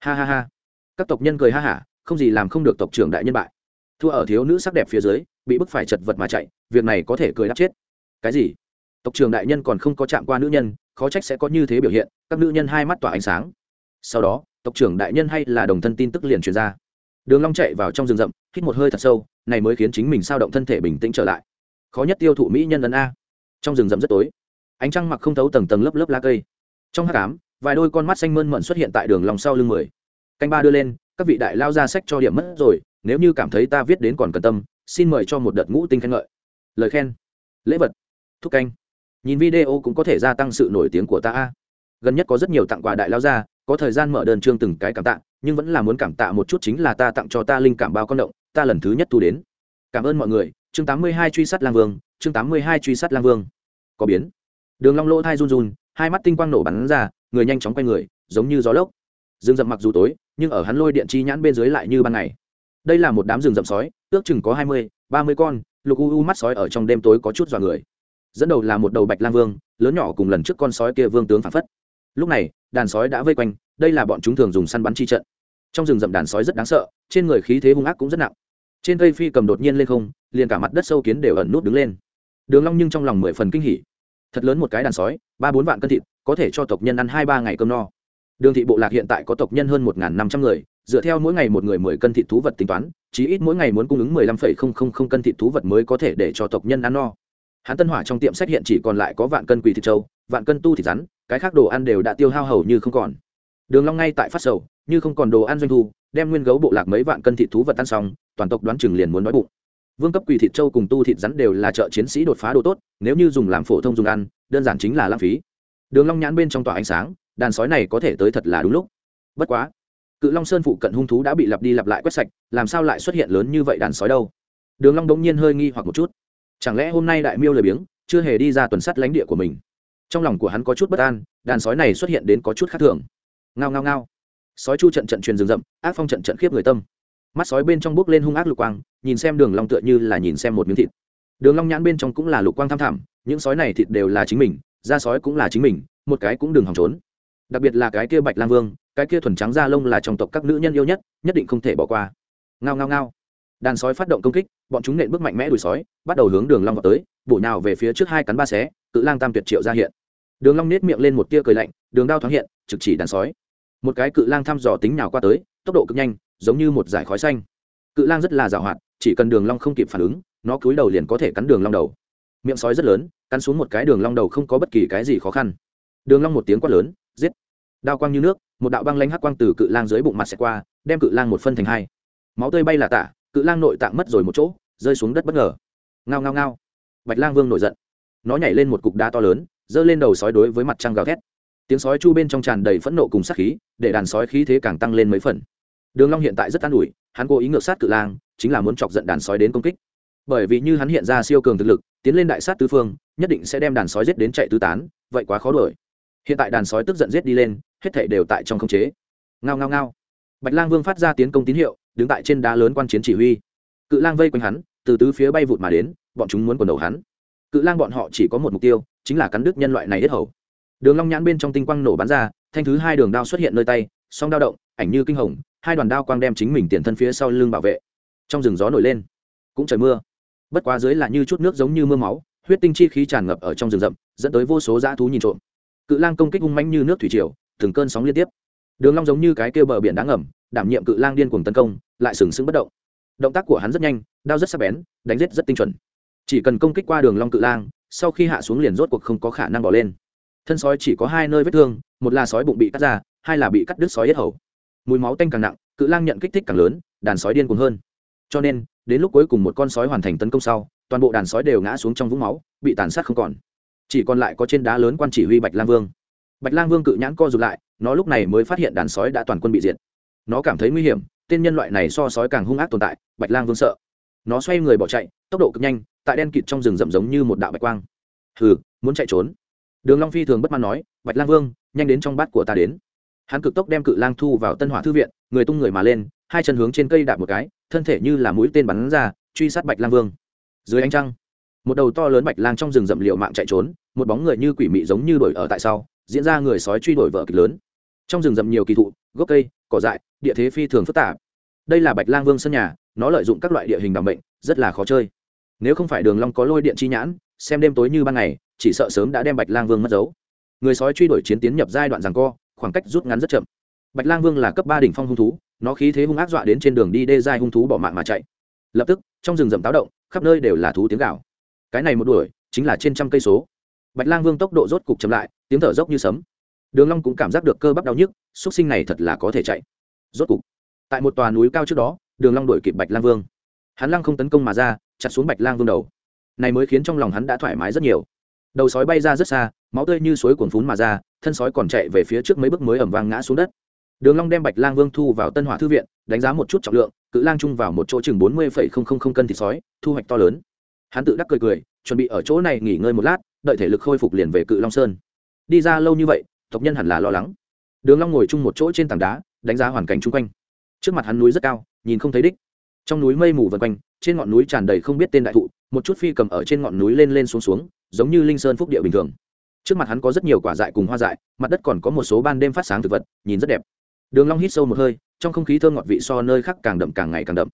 Speaker 1: Ha ha ha. Các tộc nhân cười ha hả, không gì làm không được tộc trưởng đại nhân bại. Thua ở thiếu nữ sắc đẹp phía dưới, bị bức phải chật vật mà chạy, việc này có thể cười đắp chết. Cái gì? Tộc trưởng đại nhân còn không có chạm qua nữ nhân, khó trách sẽ có như thế biểu hiện, các nữ nhân hai mắt tỏa ánh sáng. Sau đó, tộc trưởng đại nhân hay là đồng thân tin tức liền truyền ra. Đường long chạy vào trong rừng rậm, hít một hơi thật sâu, này mới khiến chính mình sao động thân thể bình tĩnh trở lại khó nhất tiêu thụ mỹ nhân ấn a. Trong rừng rậm rất tối, ánh trăng mặc không thấu tầng tầng lớp lớp lá cây. Trong h ám, vài đôi con mắt xanh mơn mận xuất hiện tại đường lòng sau lưng mười. Canh ba đưa lên, các vị đại lao ra sách cho điểm mất rồi, nếu như cảm thấy ta viết đến còn cần tâm, xin mời cho một đợt ngũ tinh khen ngợi. Lời khen, lễ vật, thúc canh. Nhìn video cũng có thể gia tăng sự nổi tiếng của ta a. Gần nhất có rất nhiều tặng quà đại lao ra, có thời gian mở đơn chương từng cái cảm tạ, nhưng vẫn là muốn cảm tạ một chút chính là ta tặng cho ta linh cảm bao con động, ta lần thứ nhất thu đến. Cảm ơn mọi người chương tám mươi hai truy sát lang vương, chương tám mươi hai truy sát lang vương. Có biến. Đường long lỗ thai run run, hai mắt tinh quang nổ bắn ra, người nhanh chóng quay người, giống như gió lốc. Rừng rậm mặc dù tối, nhưng ở hắn lôi điện chi nhãn bên dưới lại như ban ngày. Đây là một đám rừng rậm sói, ước chừng có hai mươi, ba mươi con, lục u u mắt sói ở trong đêm tối có chút dọa người. Dẫn đầu là một đầu bạch lang vương, lớn nhỏ cùng lần trước con sói kia vương tướng phản phất. Lúc này, đàn sói đã vây quanh, đây là bọn chúng thường dùng săn bắn chi trận. Trong rừng rậm đàn sói rất đáng sợ, trên người khí thế hung ác cũng rất nặng. Trên cây phi cầm đột nhiên lên không liền cả mặt đất sâu kiến đều ẩn nút đứng lên. Đường long nhưng trong lòng mười phần kinh hỉ. Thật lớn một cái đàn sói, ba bốn vạn cân thịt, có thể cho tộc nhân ăn hai ba ngày cơm no. Đường thị bộ lạc hiện tại có tộc nhân hơn một năm trăm người, dựa theo mỗi ngày một người mười cân thịt thú vật tính toán, chí ít mỗi ngày muốn cung ứng mười lăm phẩy không không không cân thịt thú vật mới có thể để cho tộc nhân ăn no. Hắn tân hỏa trong tiệm sách hiện chỉ còn lại có vạn cân quỳ thịt trâu, vạn cân tu thịt rắn, cái khác đồ ăn đều đã tiêu hao hầu như không còn. Đường long ngay tại phát sầu, như không còn đồ ăn doanh thu, đem nguyên gấu bộ lạc mấy vạn cân thịt thú vật ăn xong, toàn tộc đoán chừng liền muốn nói bụng vương cấp quỳ thịt trâu cùng tu thịt rắn đều là chợ chiến sĩ đột phá đồ tốt, nếu như dùng làm phổ thông dùng ăn, đơn giản chính là lãng phí. Đường long nhãn bên trong tỏa ánh sáng, đàn sói này có thể tới thật là đúng lúc. Bất quá, cự long sơn phụ cận hung thú đã bị lặp đi lặp lại quét sạch, làm sao lại xuất hiện lớn như vậy đàn sói đâu? Đường long đống nhiên hơi nghi hoặc một chút. Chẳng lẽ hôm nay đại miêu lười biếng, chưa hề đi ra tuần sát lãnh địa của mình? Trong lòng của hắn có chút bất an, đàn sói này xuất hiện đến có chút khác thường. Ngao ngao ngao. Sói chu trận trận truyền rừng rậm, ác phong trận trận khiếp người tâm mắt sói bên trong bước lên hung ác lục quang, nhìn xem đường long tựa như là nhìn xem một miếng thịt. Đường long nhãn bên trong cũng là lục quang tham thẳm, những sói này thịt đều là chính mình, da sói cũng là chính mình, một cái cũng đừng hòng trốn. Đặc biệt là cái kia bạch lang vương, cái kia thuần trắng da lông là trong tộc các nữ nhân yêu nhất nhất định không thể bỏ qua. Ngao ngao ngao. Đàn sói phát động công kích, bọn chúng nện bước mạnh mẽ đuổi sói, bắt đầu hướng đường long vào tới, bổ nhào về phía trước hai cắn ba xé, cự lang tam tuyệt triệu ra hiện. Đường long nét miệng lên một tia cười lạnh, đường đao thoáng hiện, trực chỉ đàn sói. Một cái cự lang thăm dò tính nào qua tới tốc độ cực nhanh, giống như một dải khói xanh. Cự lang rất là giàu hoạt, chỉ cần đường long không kịp phản ứng, nó cúi đầu liền có thể cắn đường long đầu. Miệng sói rất lớn, cắn xuống một cái đường long đầu không có bất kỳ cái gì khó khăn. Đường long một tiếng quát lớn, giết. Đao quang như nước, một đạo băng lãnh hắc quang từ cự lang dưới bụng mặt sẽ qua, đem cự lang một phân thành hai. Máu tươi bay là tả, cự lang nội tạng mất rồi một chỗ, rơi xuống đất bất ngờ. Ngao ngao ngao. Bạch lang vương nổi giận. Nó nhảy lên một cục đá to lớn, giơ lên đầu sói đối với mặt trăng gào thét. Tiếng sói chu bên trong tràn đầy phẫn nộ cùng sát khí, để đàn sói khí thế càng tăng lên mấy phần đường long hiện tại rất an ủi, hắn cố ý ngược sát cự lang, chính là muốn chọc giận đàn sói đến công kích. Bởi vì như hắn hiện ra siêu cường thực lực, tiến lên đại sát tứ phương, nhất định sẽ đem đàn sói giết đến chạy tứ tán, vậy quá khó đuổi. Hiện tại đàn sói tức giận giết đi lên, hết thảy đều tại trong khống chế. Ngao ngao ngao. Bạch lang vương phát ra tiến công tín hiệu, đứng tại trên đá lớn quan chiến chỉ huy. Cự lang vây quanh hắn, từ tứ phía bay vụt mà đến, bọn chúng muốn quần đầu hắn. Cự lang bọn họ chỉ có một mục tiêu, chính là cắn đứt nhân loại này hết hầu. Đường long nhãn bên trong tinh quang nổ bắn ra, thanh thứ hai đường đao xuất hiện nơi tay, song đao động, ảnh như kinh hồng hai đoàn đao quang đem chính mình tiền thân phía sau lưng bảo vệ. Trong rừng gió nổi lên, cũng trời mưa. Bất quá dưới là như chút nước giống như mưa máu, huyết tinh chi khí tràn ngập ở trong rừng rậm, dẫn tới vô số dã thú nhìn trộm. Cự lang công kích hung mánh như nước thủy triều, từng cơn sóng liên tiếp. Đường long giống như cái kêu bờ biển đáng ngầm, đảm nhiệm cự lang điên cuồng tấn công, lại sừng sững bất động. Động tác của hắn rất nhanh, đao rất sắc bén, đánh giết rất tinh chuẩn. Chỉ cần công kích qua đường long cự lang, sau khi hạ xuống liền rốt cuộc không có khả năng bỏ lên. Thân sói chỉ có hai nơi vết thương, một là sói bụng bị cắt ra, hai là bị cắt đứt sói yết hầu mùi máu tanh càng nặng, cự lang nhận kích thích càng lớn, đàn sói điên cuồng hơn. Cho nên, đến lúc cuối cùng một con sói hoàn thành tấn công sau, toàn bộ đàn sói đều ngã xuống trong vũng máu, bị tàn sát không còn. Chỉ còn lại có trên đá lớn quan chỉ huy bạch lang vương. Bạch lang vương cự nhãn co rụt lại, nó lúc này mới phát hiện đàn sói đã toàn quân bị diệt. Nó cảm thấy nguy hiểm, tên nhân loại này so sói càng hung ác tồn tại, bạch lang vương sợ. Nó xoay người bỏ chạy, tốc độ cực nhanh, tại đen kịt trong rừng rậm giống như một đạo bạch quang. Hừ, muốn chạy trốn. Đường long phi thường bất mãn nói, bạch lang vương, nhanh đến trong bát của ta đến hắn cực tốc đem cự lang thu vào tân hỏa thư viện, người tung người mà lên, hai chân hướng trên cây đạp một cái, thân thể như là mũi tên bắn ra, truy sát bạch lang vương. Dưới ánh trăng, một đầu to lớn bạch lang trong rừng rậm liệu mạng chạy trốn, một bóng người như quỷ mị giống như đuổi ở tại sau, diễn ra người sói truy đuổi vợ kịch lớn. Trong rừng rậm nhiều kỳ thụ, gốc cây, cỏ dại, địa thế phi thường phức tạp. Đây là bạch lang vương sân nhà, nó lợi dụng các loại địa hình đặc bệnh rất là khó chơi. Nếu không phải đường long có lôi điện chi nhãn, xem đêm tối như ban ngày, chỉ sợ sớm đã đem bạch lang vương mất dấu. Người sói truy đuổi chiến tiến nhập giai đoạn giằng co khoảng cách rút ngắn rất chậm. Bạch lang vương là cấp ba đỉnh phong hung thú, nó khí thế hung ác dọa đến trên đường đi đê giai hung thú bỏ mạng mà chạy. Lập tức, trong rừng rậm táo động, khắp nơi đều là thú tiếng gào. Cái này một đuổi, chính là trên trăm cây số. Bạch lang vương tốc độ rốt cục chậm lại, tiếng thở dốc như sấm. Đường long cũng cảm giác được cơ bắp đau nhức xuất sinh này thật là có thể chạy. Rốt cục, tại một tòa núi cao trước đó, đường long đuổi kịp bạch lang vương. Hắn lăng không tấn công mà ra, chặt xuống bạch lang vương đầu. Này mới khiến trong lòng hắn đã thoải mái rất nhiều. Đầu sói bay ra rất xa, máu tươi như suối cuồn phún mà ra thân sói còn chạy về phía trước mấy bước mới ẩm vang ngã xuống đất. Đường long đem bạch lang vương thu vào tân hỏa thư viện, đánh giá một chút trọng lượng, cự lang chung vào một chỗ chừng bốn mươi cân thịt sói, thu hoạch to lớn. Hắn tự đắc cười cười, chuẩn bị ở chỗ này nghỉ ngơi một lát, đợi thể lực khôi phục liền về cự long sơn. Đi ra lâu như vậy, tộc nhân hẳn là lo lắng. Đường long ngồi chung một chỗ trên tảng đá, đánh giá hoàn cảnh chung quanh. Trước mặt hắn núi rất cao, nhìn không thấy đích. Trong núi mây mù vần quanh, trên ngọn núi tràn đầy không biết tên đại thụ, một chút phi cầm ở trên ngọn núi lên lên xuống xuống, giống như linh sơn phúc địa bình thường trước mặt hắn có rất nhiều quả dại cùng hoa dại, mặt đất còn có một số ban đêm phát sáng thực vật, nhìn rất đẹp. Đường long hít sâu một hơi, trong không khí thơm ngọt vị so nơi khác càng đậm càng ngày càng đậm.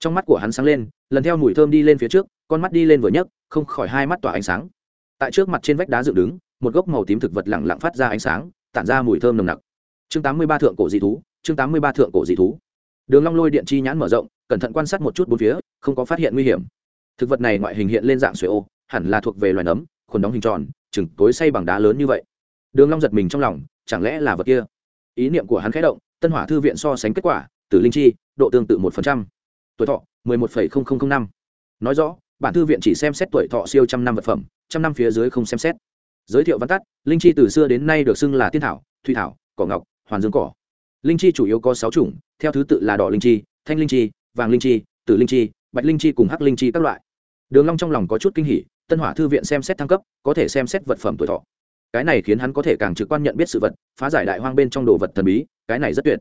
Speaker 1: Trong mắt của hắn sáng lên, lần theo mùi thơm đi lên phía trước, con mắt đi lên vừa nhấc, không khỏi hai mắt tỏa ánh sáng. Tại trước mặt trên vách đá dựng đứng, một gốc màu tím thực vật lẳng lặng phát ra ánh sáng, tản ra mùi thơm nồng nặc. Chương tám mươi ba thượng cổ dị thú, chương tám mươi ba thượng cổ dị thú. Đường long lôi điện chi nhãn mở rộng, cẩn thận quan sát một chút bốn phía, không có phát hiện nguy hiểm. Thực vật này ngoại hình hiện lên dạng xuệ ô, hẳn là thuộc về loài nấm, khuẩn đóng hình tròn chừng cối say bằng đá lớn như vậy. Đường long giật mình trong lòng, chẳng lẽ là vật kia? Ý niệm của hắn khẽ động, tân hỏa thư viện so sánh kết quả, tử linh chi, độ tương tự một phần trăm. Tuổi thọ, mười một phẩy không không không năm. Nói rõ, bản thư viện chỉ xem xét tuổi thọ siêu trăm năm vật phẩm, trăm năm phía dưới không xem xét. Giới thiệu văn tắt, linh chi từ xưa đến nay được xưng là tiên thảo, thủy thảo, cỏ ngọc, hoàn dương cỏ. Linh chi chủ yếu có sáu chủng, theo thứ tự là đỏ linh chi, thanh linh chi, vàng linh chi, tử linh chi, bạch linh chi cùng hắc linh chi các loại. Đường long trong lòng có chút kinh hỉ tân hỏa thư viện xem xét thăng cấp, có thể xem xét vật phẩm tuổi thọ. Cái này khiến hắn có thể càng trực quan nhận biết sự vật, phá giải đại hoang bên trong đồ vật thần bí, cái này rất tuyệt.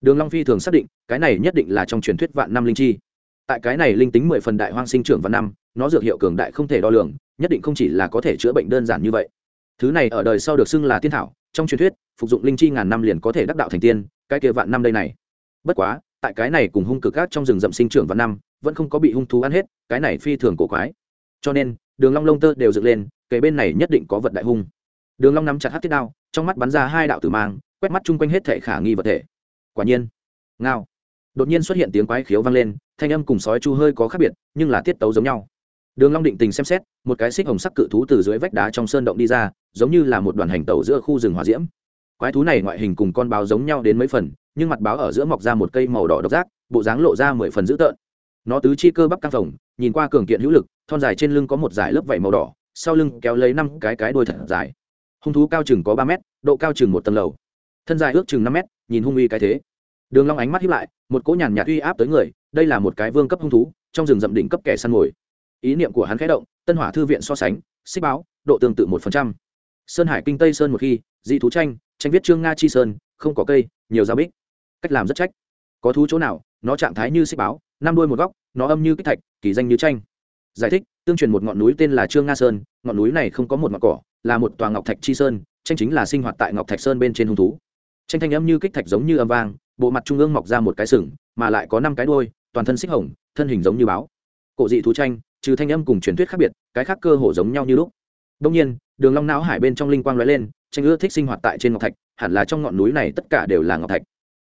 Speaker 1: Đường long phi thường xác định, cái này nhất định là trong truyền thuyết vạn năm linh chi. Tại cái này linh tính mười phần đại hoang sinh trưởng vạn năm, nó dược hiệu cường đại không thể đo lường, nhất định không chỉ là có thể chữa bệnh đơn giản như vậy. Thứ này ở đời sau được xưng là tiên thảo, trong truyền thuyết, phục dụng linh chi ngàn năm liền có thể đắc đạo thành tiên, cái kia vạn năm đây này. Bất quá, tại cái này cùng hung cực gác trong rừng rậm sinh trưởng vạn năm, vẫn không có bị hung thú ăn hết, cái này phi thường cổ quái. Cho nên đường long lông tơ đều dựng lên, kề bên này nhất định có vật đại hung. Đường long nắm chặt hắc thiết đao, trong mắt bắn ra hai đạo tử mang, quét mắt chung quanh hết thể khả nghi vật thể. Quả nhiên, ngao. Đột nhiên xuất hiện tiếng quái khiếu vang lên, thanh âm cùng sói chu hơi có khác biệt, nhưng là tiết tấu giống nhau. Đường long định tình xem xét, một cái xích hồng sắc cự thú từ dưới vách đá trong sơn động đi ra, giống như là một đoàn hành tẩu giữa khu rừng hỏa diễm. Quái thú này ngoại hình cùng con báo giống nhau đến mấy phần, nhưng mặt báo ở giữa mọc ra một cây màu đỏ độc giác, bộ dáng lộ ra mười phần dữ tợn nó tứ chi cơ bắp căng phồng, nhìn qua cường kiện hữu lực, thon dài trên lưng có một dải lớp vảy màu đỏ, sau lưng kéo lấy năm cái cái đuôi thật dài. Hung thú cao chừng có ba mét, độ cao chừng một tầng lầu. Thân dài ước chừng năm mét, nhìn hung uy cái thế. Đường long ánh mắt hiếp lại, một cỗ nhàn nhạt uy áp tới người, đây là một cái vương cấp hung thú, trong rừng rậm đỉnh cấp kẻ săn mồi. Ý niệm của hắn khẽ động, tân hỏa thư viện so sánh, xích báo, độ tương tự một phần trăm. Sơn hải kinh tây sơn một khi, dị thú tranh tranh viết trương nga chi sơn, không có cây, nhiều giao bích. Cách làm rất trách. Có thú chỗ nào, nó trạng thái như xích báo năm đuôi một góc, nó âm như kích thạch, kỳ danh như tranh. Giải thích, tương truyền một ngọn núi tên là trương nga sơn, ngọn núi này không có một mặt cỏ, là một tòa ngọc thạch chi sơn, tranh chính là sinh hoạt tại ngọc thạch sơn bên trên hung thú. Tranh thanh âm như kích thạch giống như âm vang, bộ mặt trung ương mọc ra một cái sừng, mà lại có năm cái đuôi, toàn thân xích hồng, thân hình giống như báo. Cổ dị thú tranh, trừ thanh âm cùng truyền thuyết khác biệt, cái khác cơ hồ giống nhau như lúc. Đông nhiên, đường long não hải bên trong linh quang lóe lên, tranh ưa thích sinh hoạt tại trên ngọc thạch, hẳn là trong ngọn núi này tất cả đều là ngọc thạch.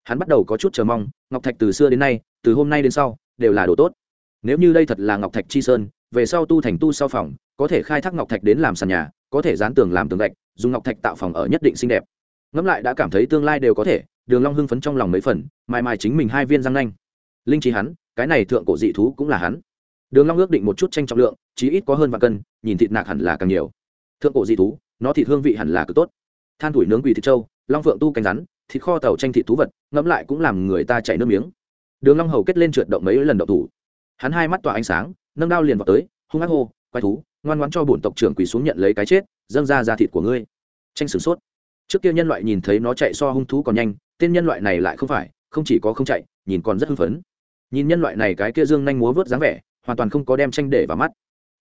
Speaker 1: Hắn bắt đầu có chút chờ mong, ngọc thạch từ xưa đến nay từ hôm nay đến sau, đều là đồ tốt. Nếu như đây thật là ngọc thạch chi sơn, về sau tu thành tu sau phòng, có thể khai thác ngọc thạch đến làm sàn nhà, có thể dán tường làm tường gạch, dùng ngọc thạch tạo phòng ở nhất định xinh đẹp. Ngẫm lại đã cảm thấy tương lai đều có thể, đường long hưng phấn trong lòng mấy phần mài mài chính mình hai viên răng nanh. Linh trí hắn, cái này thượng cổ dị thú cũng là hắn. Đường long ước định một chút tranh trọng lượng, chí ít có hơn vạn cân, nhìn thịt nạc hẳn là càng nhiều. Thượng cổ dị thú, nó thịt hương vị hẳn là cực tốt. Than tuổi nướng quỳ thịt trâu, long phượng tu canh rắn, thịt kho tàu tranh thịt thú vật, ngẫm lại cũng làm người ta chảy nước miếng đường long hầu kết lên trượt động mấy lần động thủ. Hắn hai mắt tỏa ánh sáng, nâng đao liền vào tới, hung ác hô, quái thú, ngoan ngoãn cho bổn tộc trưởng quỳ xuống nhận lấy cái chết, dâng ra da thịt của ngươi. Tranh sửng sốt. Trước kia nhân loại nhìn thấy nó chạy so hung thú còn nhanh, tên nhân loại này lại không phải, không chỉ có không chạy, nhìn còn rất hưng phấn. Nhìn nhân loại này cái kia dương nhanh múa vớt dáng vẻ, hoàn toàn không có đem tranh để vào mắt.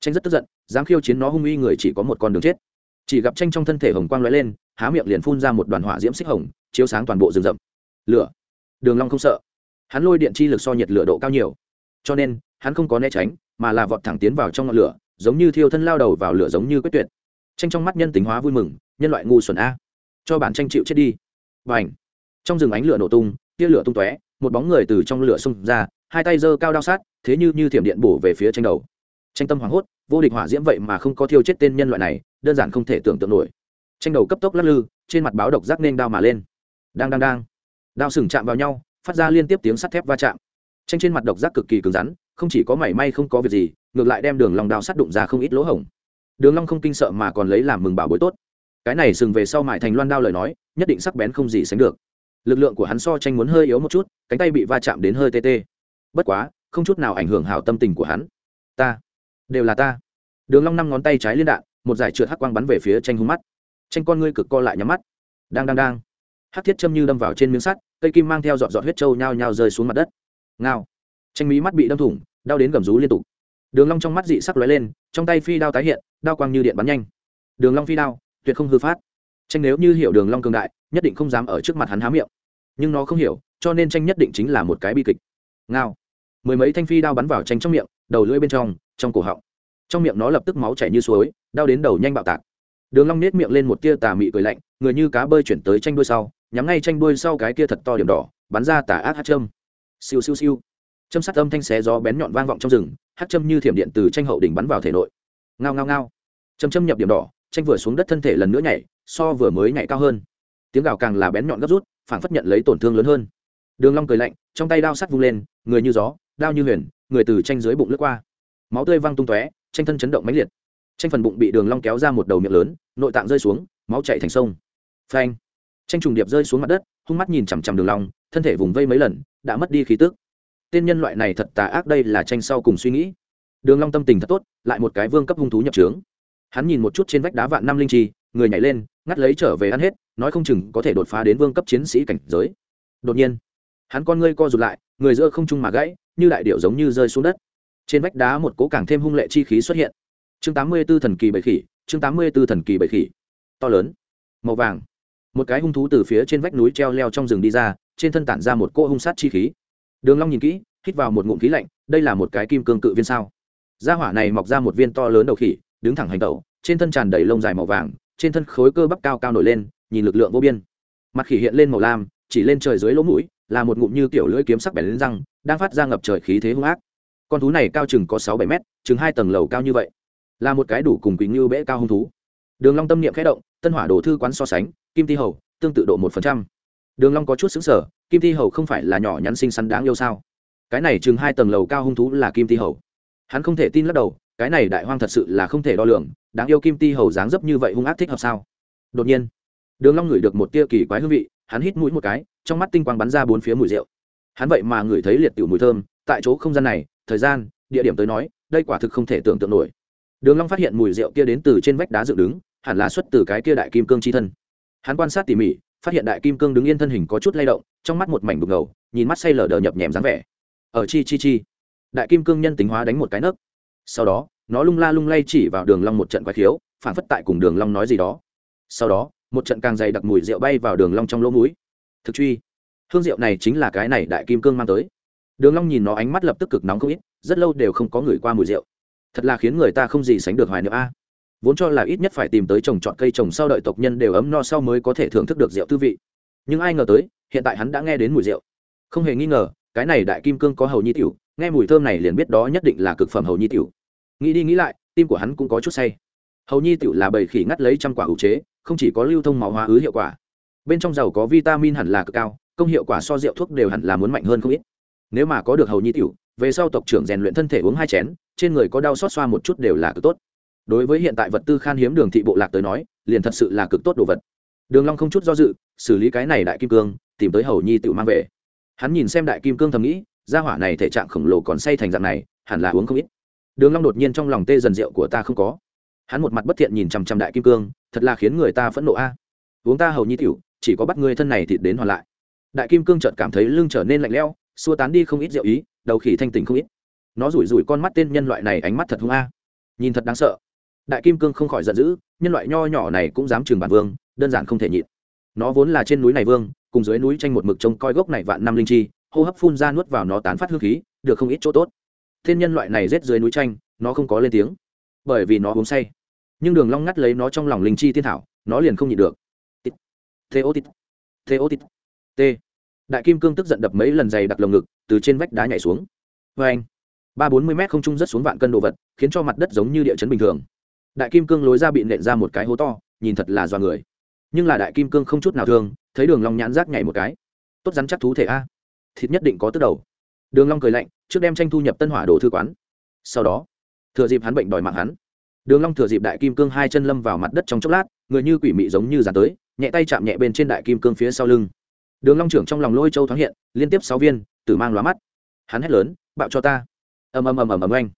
Speaker 1: Tranh rất tức giận, dám khiêu chiến nó hung uy người chỉ có một con đường chết. Chỉ gặp tranh trong thân thể hồng quang lóe lên, há miệng liền phun ra một đoàn hỏa diễm xích hồng, chiếu sáng toàn bộ rừng rậm. Lửa. Đường long không sợ hắn lôi điện chi lực so nhiệt lửa độ cao nhiều. Cho nên, hắn không có né tránh, mà là vọt thẳng tiến vào trong ngọn lửa, giống như thiêu thân lao đầu vào lửa giống như quyết tuyệt. Tranh trong mắt nhân tính hóa vui mừng, nhân loại ngu xuẩn a. Cho bản tranh chịu chết đi. Và ảnh trong rừng ánh lửa nổ tung, tia lửa tung tóe, một bóng người từ trong lửa xông ra, hai tay giơ cao đao sát, thế như như thiểm điện bổ về phía tranh đầu. Tranh tâm hoảng hốt, vô địch hỏa diễm vậy mà không có thiêu chết tên nhân loại này, đơn giản không thể tưởng tượng nổi. Tranh đầu cấp tốc lắc lư, trên mặt báo độc giác nên đao mà lên. Đang đang đang. Đao sừng chạm vào nhau phát ra liên tiếp tiếng sắt thép va chạm. Tranh trên mặt độc giác cực kỳ cứng rắn, không chỉ có mảy may không có việc gì, ngược lại đem đường long đao sắt đụng ra không ít lỗ hổng. Đường long không kinh sợ mà còn lấy làm mừng bảo bối tốt. Cái này sừng về sau mại thành loan đao lời nói, nhất định sắc bén không gì sánh được. Lực lượng của hắn so tranh muốn hơi yếu một chút, cánh tay bị va chạm đến hơi tê tê. Bất quá, không chút nào ảnh hưởng hảo tâm tình của hắn. Ta, đều là ta. Đường long năm ngón tay trái liên đạn, một giải trượt hắc quang bắn về phía tranh hung mắt. Tranh con ngươi cực co lại nhắm mắt. Đang đang đang hắc thiết châm như đâm vào trên miếng sắt, cây kim mang theo giọt giọt huyết trâu nhao nhao rơi xuống mặt đất. Ngao. Tranh mí mắt bị đâm thủng, đau đến gầm rú liên tục. Đường long trong mắt dị sắc lóe lên, trong tay phi đao tái hiện, đao quang như điện bắn nhanh. Đường long phi đao, tuyệt không hư phát. Tranh nếu như hiểu đường long cường đại, nhất định không dám ở trước mặt hắn há miệng. Nhưng nó không hiểu, cho nên tranh nhất định chính là một cái bi kịch. Ngao. Mười mấy thanh phi đao bắn vào tranh trong miệng, đầu lưỡi bên trong trong cổ họng. Trong miệng nó lập tức máu chảy như suối, đau đến đầu nhanh bạo tạc. Đường long nết miệng lên một tia tà mị cười lạnh, người như cá bơi chuyển tới tranh đuôi sau nhắm ngay tranh đuôi sau cái kia thật to điểm đỏ, bắn ra tà ác hát châm. Siêu siêu siêu. Châm sát âm thanh xé gió bén nhọn vang vọng trong rừng, hát châm như thiểm điện từ tranh hậu đỉnh bắn vào thể nội. Ngao ngao ngao. Châm châm nhập điểm đỏ, tranh vừa xuống đất thân thể lần nữa nhảy, so vừa mới nhảy cao hơn. Tiếng gào càng là bén nhọn gấp rút phản phất nhận lấy tổn thương lớn hơn. Đường long cười lạnh, trong tay đao sắt vung lên, người như gió, đao như huyền, người từ tranh dưới bụng lướt qua. Máu tươi văng tung tóe, tranh thân chấn động mãnh liệt. Tranh phần bụng bị đường long kéo ra một đầu miệng lớn, nội tạng rơi xuống, máu chảy thành sông. Phanh tranh trùng điệp rơi xuống mặt đất, hung mắt nhìn chằm chằm đường long, thân thể vùng vây mấy lần, đã mất đi khí tức. Tên nhân loại này thật tà ác, đây là tranh sau cùng suy nghĩ. Đường long tâm tình thật tốt, lại một cái vương cấp hung thú nhập trướng. Hắn nhìn một chút trên vách đá vạn năm linh chi, người nhảy lên, ngắt lấy trở về ăn hết, nói không chừng có thể đột phá đến vương cấp chiến sĩ cảnh giới. Đột nhiên, hắn con ngươi co rụt lại, người giữa không trung mà gãy, như đại điệu giống như rơi xuống đất. Trên vách đá một cố càng thêm hung lệ chi khí xuất hiện. Chương tám mươi b ố thần kỳ bầy khỉ, chương tám mươi b ố thần kỳ bầy khỉ. To lớn, màu vàng một cái hung thú từ phía trên vách núi treo leo trong rừng đi ra, trên thân tản ra một cỗ hung sát chi khí. Đường long nhìn kỹ, hít vào một ngụm khí lạnh, đây là một cái kim cương cự viên sao? Gia hỏa này mọc ra một viên to lớn đầu khỉ, đứng thẳng hành tẩu, trên thân tràn đầy lông dài màu vàng, trên thân khối cơ bắp cao cao nổi lên, nhìn lực lượng vô biên. Mặt khỉ hiện lên màu lam, chỉ lên trời dưới lỗ mũi, là một ngụm như kiểu lưỡi kiếm sắc bén lên răng, đang phát ra ngập trời khí thế hung ác. Con thú này cao chừng có sáu bảy mét, chừng hai tầng lầu cao như vậy. Là một cái đủ cùng quý như bẽ cao hung thú đường long tâm niệm khẽ động, tân hỏa đồ thư quán so sánh, kim ti hầu, tương tự độ một phần trăm. Đường long có chút xứng sở kim ti hầu không phải là nhỏ nhắn xinh xắn đáng yêu sao? Cái này chừng hai tầng lầu cao hung thú là kim ti hầu. Hắn không thể tin lắc đầu, cái này đại hoang thật sự là không thể đo lường, đáng yêu kim ti hầu dáng dấp như vậy hung ác thích hợp sao? Đột nhiên, đường long ngửi được một tia kỳ quái hương vị, hắn hít mũi một cái, trong mắt tinh quang bắn ra bốn phía mùi rượu. Hắn vậy mà ngửi thấy liệt tiểu mùi thơm, tại chỗ không gian này, thời gian, địa điểm tới nói, đây quả thực không thể tưởng tượng nổi. Đường long phát hiện mùi rượu kia đến từ trên vách đá dựng đứng hẳn là xuất từ cái kia đại kim cương chi thân. Hắn quan sát tỉ mỉ, phát hiện đại kim cương đứng yên thân hình có chút lay động, trong mắt một mảnh đục ngầu, nhìn mắt say lờ đờ nhập nhèm dáng vẻ. Ở chi chi chi, đại kim cương nhân tính hóa đánh một cái nấc. Sau đó, nó lung la lung lay chỉ vào đường long một trận quái khiếu, phản phất tại cùng đường long nói gì đó. Sau đó, một trận càng dày đặc mùi rượu bay vào đường long trong lỗ mũi. Thực truy, hương rượu này chính là cái này đại kim cương mang tới. Đường long nhìn nó ánh mắt lập tức cực nóng không ít, rất lâu đều không có người qua mùi rượu. Thật là khiến người ta không gì sánh được hoài niệm a vốn cho là ít nhất phải tìm tới trồng trọt cây trồng sau đợi tộc nhân đều ấm no sau mới có thể thưởng thức được rượu tư vị. Nhưng ai ngờ tới, hiện tại hắn đã nghe đến mùi rượu. Không hề nghi ngờ, cái này đại kim cương có hầu nhi tiểu, nghe mùi thơm này liền biết đó nhất định là cực phẩm hầu nhi tiểu. Nghĩ đi nghĩ lại, tim của hắn cũng có chút say. Hầu nhi tiểu là bầy khỉ ngắt lấy trăm quả hữu chế, không chỉ có lưu thông máu hóa ứ hiệu quả, bên trong dầu có vitamin hẳn là cực cao, công hiệu quả so rượu thuốc đều hẳn là muốn mạnh hơn không ít. Nếu mà có được hầu nhi tiểu, về sau tộc trưởng rèn luyện thân thể uống hai chén, trên người có đau xót xoa một chút đều là cực tốt đối với hiện tại vật tư khan hiếm đường thị bộ lạc tới nói, liền thật sự là cực tốt đồ vật. Đường long không chút do dự, xử lý cái này đại kim cương, tìm tới hầu nhi tiểu mang về. Hắn nhìn xem đại kim cương thầm nghĩ, gia hỏa này thể trạng khổng lồ còn say thành dạng này, hẳn là uống không ít. Đường long đột nhiên trong lòng tê dần rượu của ta không có. Hắn một mặt bất thiện nhìn chằm chằm đại kim cương, thật là khiến người ta phẫn nộ a. Uống ta hầu nhi tiểu, chỉ có bắt người thân này thịt đến hoàn lại. Đại kim cương chợt cảm thấy lưng trở nên lạnh lẽo, xua tán đi không ít rượu ý, đầu khỉ thanh tỉnh không ít. Nó rủi rủi con mắt tên nhân loại này ánh mắt thật hung a. Nhìn thật đáng sợ đại kim cương không khỏi giận dữ, nhân loại nho nhỏ này cũng dám trừng bản vương, đơn giản không thể nhịn. Nó vốn là trên núi này vương, cùng dưới núi tranh một mực trông coi gốc này vạn năm linh chi, hô hấp phun ra nuốt vào nó tán phát hương khí, được không ít chỗ tốt. Thiên nhân loại này rết dưới núi tranh, nó không có lên tiếng. Bởi vì nó uống say. Nhưng đường long ngắt lấy nó trong lòng linh chi tiên thảo, nó liền không nhịn được. Tê ô tít. Tê ô tít. T. Đại kim cương tức giận đập mấy lần dày đặc lồng ngực, từ trên vách đá nhảy xuống. Vê anh ba bốn mươi mét không trung rất xuống vạn cân đồ vật, khiến cho mặt đất giống như địa chấn bình thường đại kim cương lối ra bị nện ra một cái hố to, nhìn thật là do người. Nhưng là đại kim cương không chút nào thương, thấy đường long nhãn rác nhảy một cái. Tốt rắn chắc thú thể a. Thịt nhất định có tức đầu. Đường long cười lạnh, trước đem tranh thu nhập tân hỏa đồ thư quán. Sau đó, thừa dịp hắn bệnh đòi mạng hắn, đường long thừa dịp đại kim cương hai chân lâm vào mặt đất trong chốc lát, người như quỷ mị giống như dàn tới, nhẹ tay chạm nhẹ bên trên đại kim cương phía sau lưng. Đường long trưởng trong lòng lôi châu thoáng hiện, liên tiếp sáu viên, tử mang lóa mắt. Hắn hét lớn, bạo cho ta! Ầm ầm ầm ầm ầm anh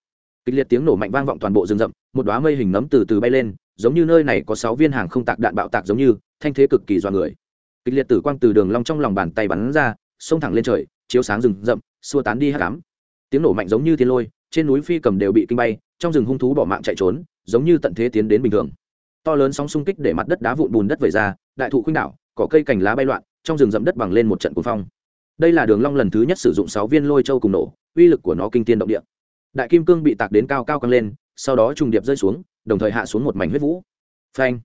Speaker 1: kịch liệt tiếng nổ mạnh vang vọng toàn bộ rừng rậm một đóa mây hình nấm từ từ bay lên, giống như nơi này có sáu viên hàng không tạc đạn bạo tạc giống như, thanh thế cực kỳ dọa người. Kịch liệt tử quang từ đường long trong lòng bàn tay bắn ra, xông thẳng lên trời, chiếu sáng rừng rậm, xua tán đi hắc ám. Tiếng nổ mạnh giống như thiên lôi, trên núi phi cầm đều bị kinh bay, trong rừng hung thú bỏ mạng chạy trốn, giống như tận thế tiến đến bình thường. To lớn sóng xung kích để mặt đất đá vụn bùn đất vẩy ra, đại thụ khuynh đảo, cỏ cây cành lá bay loạn, trong rừng rậm đất bằng lên một trận cuồng phong. Đây là đường long lần thứ nhất sử dụng sáu viên lôi châu cùng nổ, uy lực của nó kinh thiên động địa. Đại kim cương bị tạc đến cao cao căng lên sau đó trùng điệp rơi xuống đồng thời hạ xuống một mảnh huyết vũ. Phanh.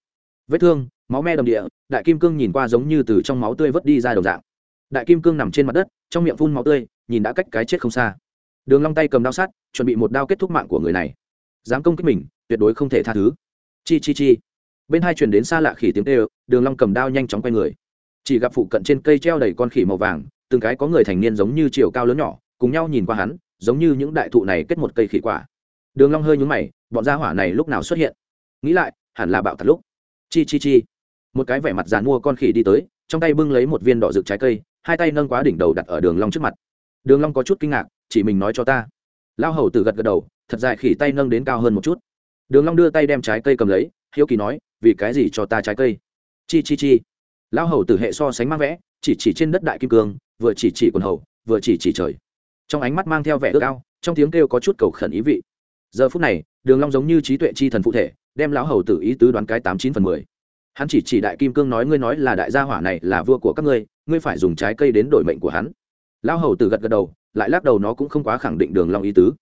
Speaker 1: Vết thương máu me đồng địa đại kim cương nhìn qua giống như từ trong máu tươi vớt đi ra đồng dạng. Đại kim cương nằm trên mặt đất trong miệng phun máu tươi nhìn đã cách cái chết không xa. Đường long tay cầm đao sắt chuẩn bị một đao kết thúc mạng của người này. Dám công kích mình tuyệt đối không thể tha thứ. Chi chi chi. Bên hai truyền đến xa lạ khỉ tiếng kêu, đường long cầm đao nhanh chóng quay người. Chỉ gặp phụ cận trên cây treo đầy con khỉ màu vàng từng cái có người thành niên giống như chiều cao lớn nhỏ cùng nhau nhìn qua hắn giống như những đại thụ này kết một cây khỉ quả đường long hơi nhướng mày, bọn gia hỏa này lúc nào xuất hiện? Nghĩ lại, hẳn là bạo thật lúc. Chi chi chi. Một cái vẻ mặt giàn mua con khỉ đi tới, trong tay bưng lấy một viên đỏ rực trái cây, hai tay nâng quá đỉnh đầu đặt ở đường long trước mặt. Đường long có chút kinh ngạc, chỉ mình nói cho ta. Lao hầu tử gật gật đầu, thật dài khỉ tay nâng đến cao hơn một chút. Đường long đưa tay đem trái cây cầm lấy, hiếu kỳ nói, vì cái gì cho ta trái cây? Chi chi chi. Lao hầu tử hệ so sánh mang vẽ chỉ chỉ trên đất đại kim cương, vừa chỉ chỉ quần hầu, vừa chỉ chỉ trời. Trong ánh mắt mang theo vẻ ước ao, trong tiếng kêu có chút cầu khẩn ý vị giờ phút này, đường long giống như trí tuệ chi thần phụ thể, đem lão hầu tử ý tứ đoán cái tám chín phần mười. Hắn chỉ chỉ đại kim cương nói ngươi nói là đại gia hỏa này là vua của các ngươi ngươi phải dùng trái cây đến đổi mệnh của hắn. Lão hầu tử gật gật đầu, lại lắc đầu nó cũng không quá khẳng định đường long ý tứ.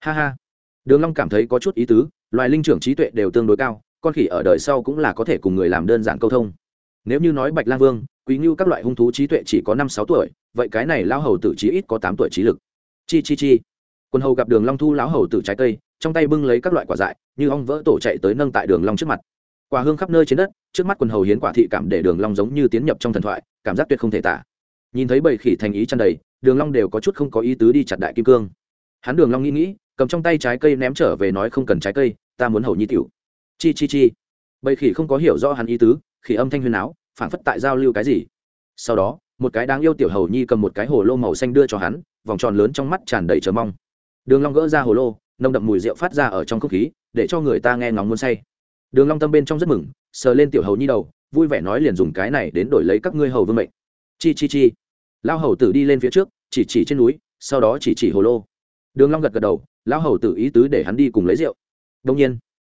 Speaker 1: Ha ha. Đường long cảm thấy có chút ý tứ, loài linh trưởng trí tuệ đều tương đối cao, con khỉ ở đời sau cũng là có thể cùng người làm đơn giản câu thông. Nếu như nói bạch lang vương, quý ngưu các loại hung thú trí tuệ chỉ có năm sáu tuổi, vậy cái này lão hầu tử chí ít có tám tuổi trí lực. Chi chi chi. Quân hầu gặp đường long thu lão hầu tử trái cây trong tay bưng lấy các loại quả dại, như ong vỡ tổ chạy tới nâng tại đường long trước mặt. Quả hương khắp nơi trên đất, trước mắt quần hầu hiến quả thị cảm để đường long giống như tiến nhập trong thần thoại, cảm giác tuyệt không thể tả. Nhìn thấy bầy khỉ thành ý chăn đầy, đường long đều có chút không có ý tứ đi chặt đại kim cương. Hắn đường long nghĩ nghĩ, cầm trong tay trái cây ném trở về nói không cần trái cây, ta muốn hầu nhi tiểu. Chi chi chi. Bầy khỉ không có hiểu rõ hắn ý tứ, khỉ âm thanh huyền áo, phảng phất tại giao lưu cái gì. Sau đó, một cái đáng yêu tiểu hầu nhi cầm một cái hồ lô màu xanh đưa cho hắn, vòng tròn lớn trong mắt tràn đầy chờ mong. Đường long gỡ ra hồ lô nồng đậm mùi rượu phát ra ở trong không khí, để cho người ta nghe ngóng muốn say. Đường long tâm bên trong rất mừng, sờ lên tiểu hầu nhi đầu, vui vẻ nói liền dùng cái này đến đổi lấy các ngươi hầu vương mệnh. Chi chi chi. Lão hầu tử đi lên phía trước, chỉ chỉ trên núi, sau đó chỉ chỉ hồ lô. Đường long gật gật đầu, lão hầu tử ý tứ để hắn đi cùng lấy rượu. Đương nhiên,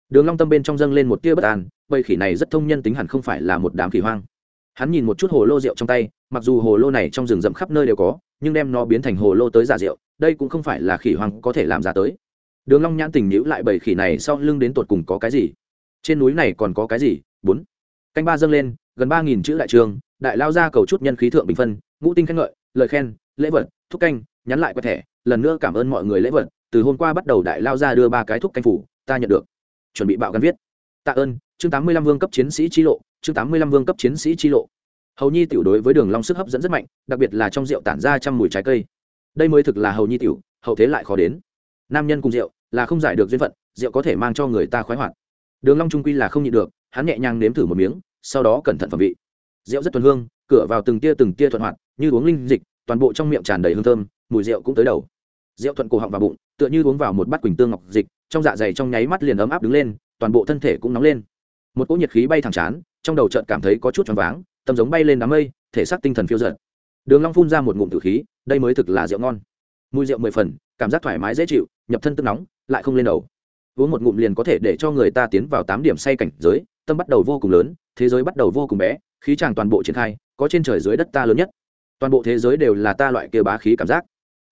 Speaker 1: đường long tâm bên trong dâng lên một tia bất an bầy khỉ này rất thông nhân tính hẳn không phải là một đám khỉ hoang. Hắn nhìn một chút hồ lô rượu trong tay, mặc dù hồ lô này trong rừng rậm khắp nơi đều có, nhưng đem nó biến thành hồ lô tới giả rượu, đây cũng không phải là khỉ hoang có thể làm ra tới đường long nhãn tình nhíu lại bầy khỉ này sau lưng đến tột cùng có cái gì? Trên núi này còn có cái gì? Bốn. Canh ba dâng lên, gần ba nghìn chữ đại trường, đại lao ra cầu chút nhân khí thượng bình phân, ngũ tinh khen ngợi, lời khen, lễ vật, thúc canh, nhắn lại quẹt thẻ, lần nữa cảm ơn mọi người lễ vật, từ hôm qua bắt đầu đại lao ra đưa ba cái thúc canh phủ, ta nhận được. Chuẩn bị bạo gắn viết. Tạ ơn, chương tám mươi lăm vương cấp chiến sĩ chi lộ, chương tám mươi lăm vương cấp chiến sĩ chi lộ. Hầu nhi tiểu đối với đường long sức hấp dẫn rất mạnh, đặc biệt là trong rượu tản ra trăm mùi trái cây. Đây mới thực là hầu nhi tiểu, hậu thế lại khó đến nam nhân cùng rượu là không giải được duyên phận, rượu có thể mang cho người ta khoái hoạt. Đường long trung quy là không nhịn được, hắn nhẹ nhàng nếm thử một miếng, sau đó cẩn thận phẩm vị. Rượu rất thuần hương, cửa vào từng tia từng tia thuận hoạt, như uống linh dịch, toàn bộ trong miệng tràn đầy hương thơm, mùi rượu cũng tới đầu. Rượu thuận cổ họng và bụng, tựa như uống vào một bát quỳnh tương ngọc dịch, trong dạ dày trong nháy mắt liền ấm áp đứng lên, toàn bộ thân thể cũng nóng lên. Một cỗ nhiệt khí bay thẳng chán, trong đầu chợt cảm thấy có chút choáng váng, tâm giống bay lên đám mây, thể xác tinh thần phiêu dật. Đường long phun ra một ngụm tử khí, đây mới thực là rượu ngon mùi rượu mười phần, cảm giác thoải mái dễ chịu, nhập thân tức nóng, lại không lên đầu. Uống một ngụm liền có thể để cho người ta tiến vào tám điểm say cảnh giới, tâm bắt đầu vô cùng lớn, thế giới bắt đầu vô cùng bé, khí tràng toàn bộ triển khai, có trên trời dưới đất ta lớn nhất. Toàn bộ thế giới đều là ta loại kia bá khí cảm giác.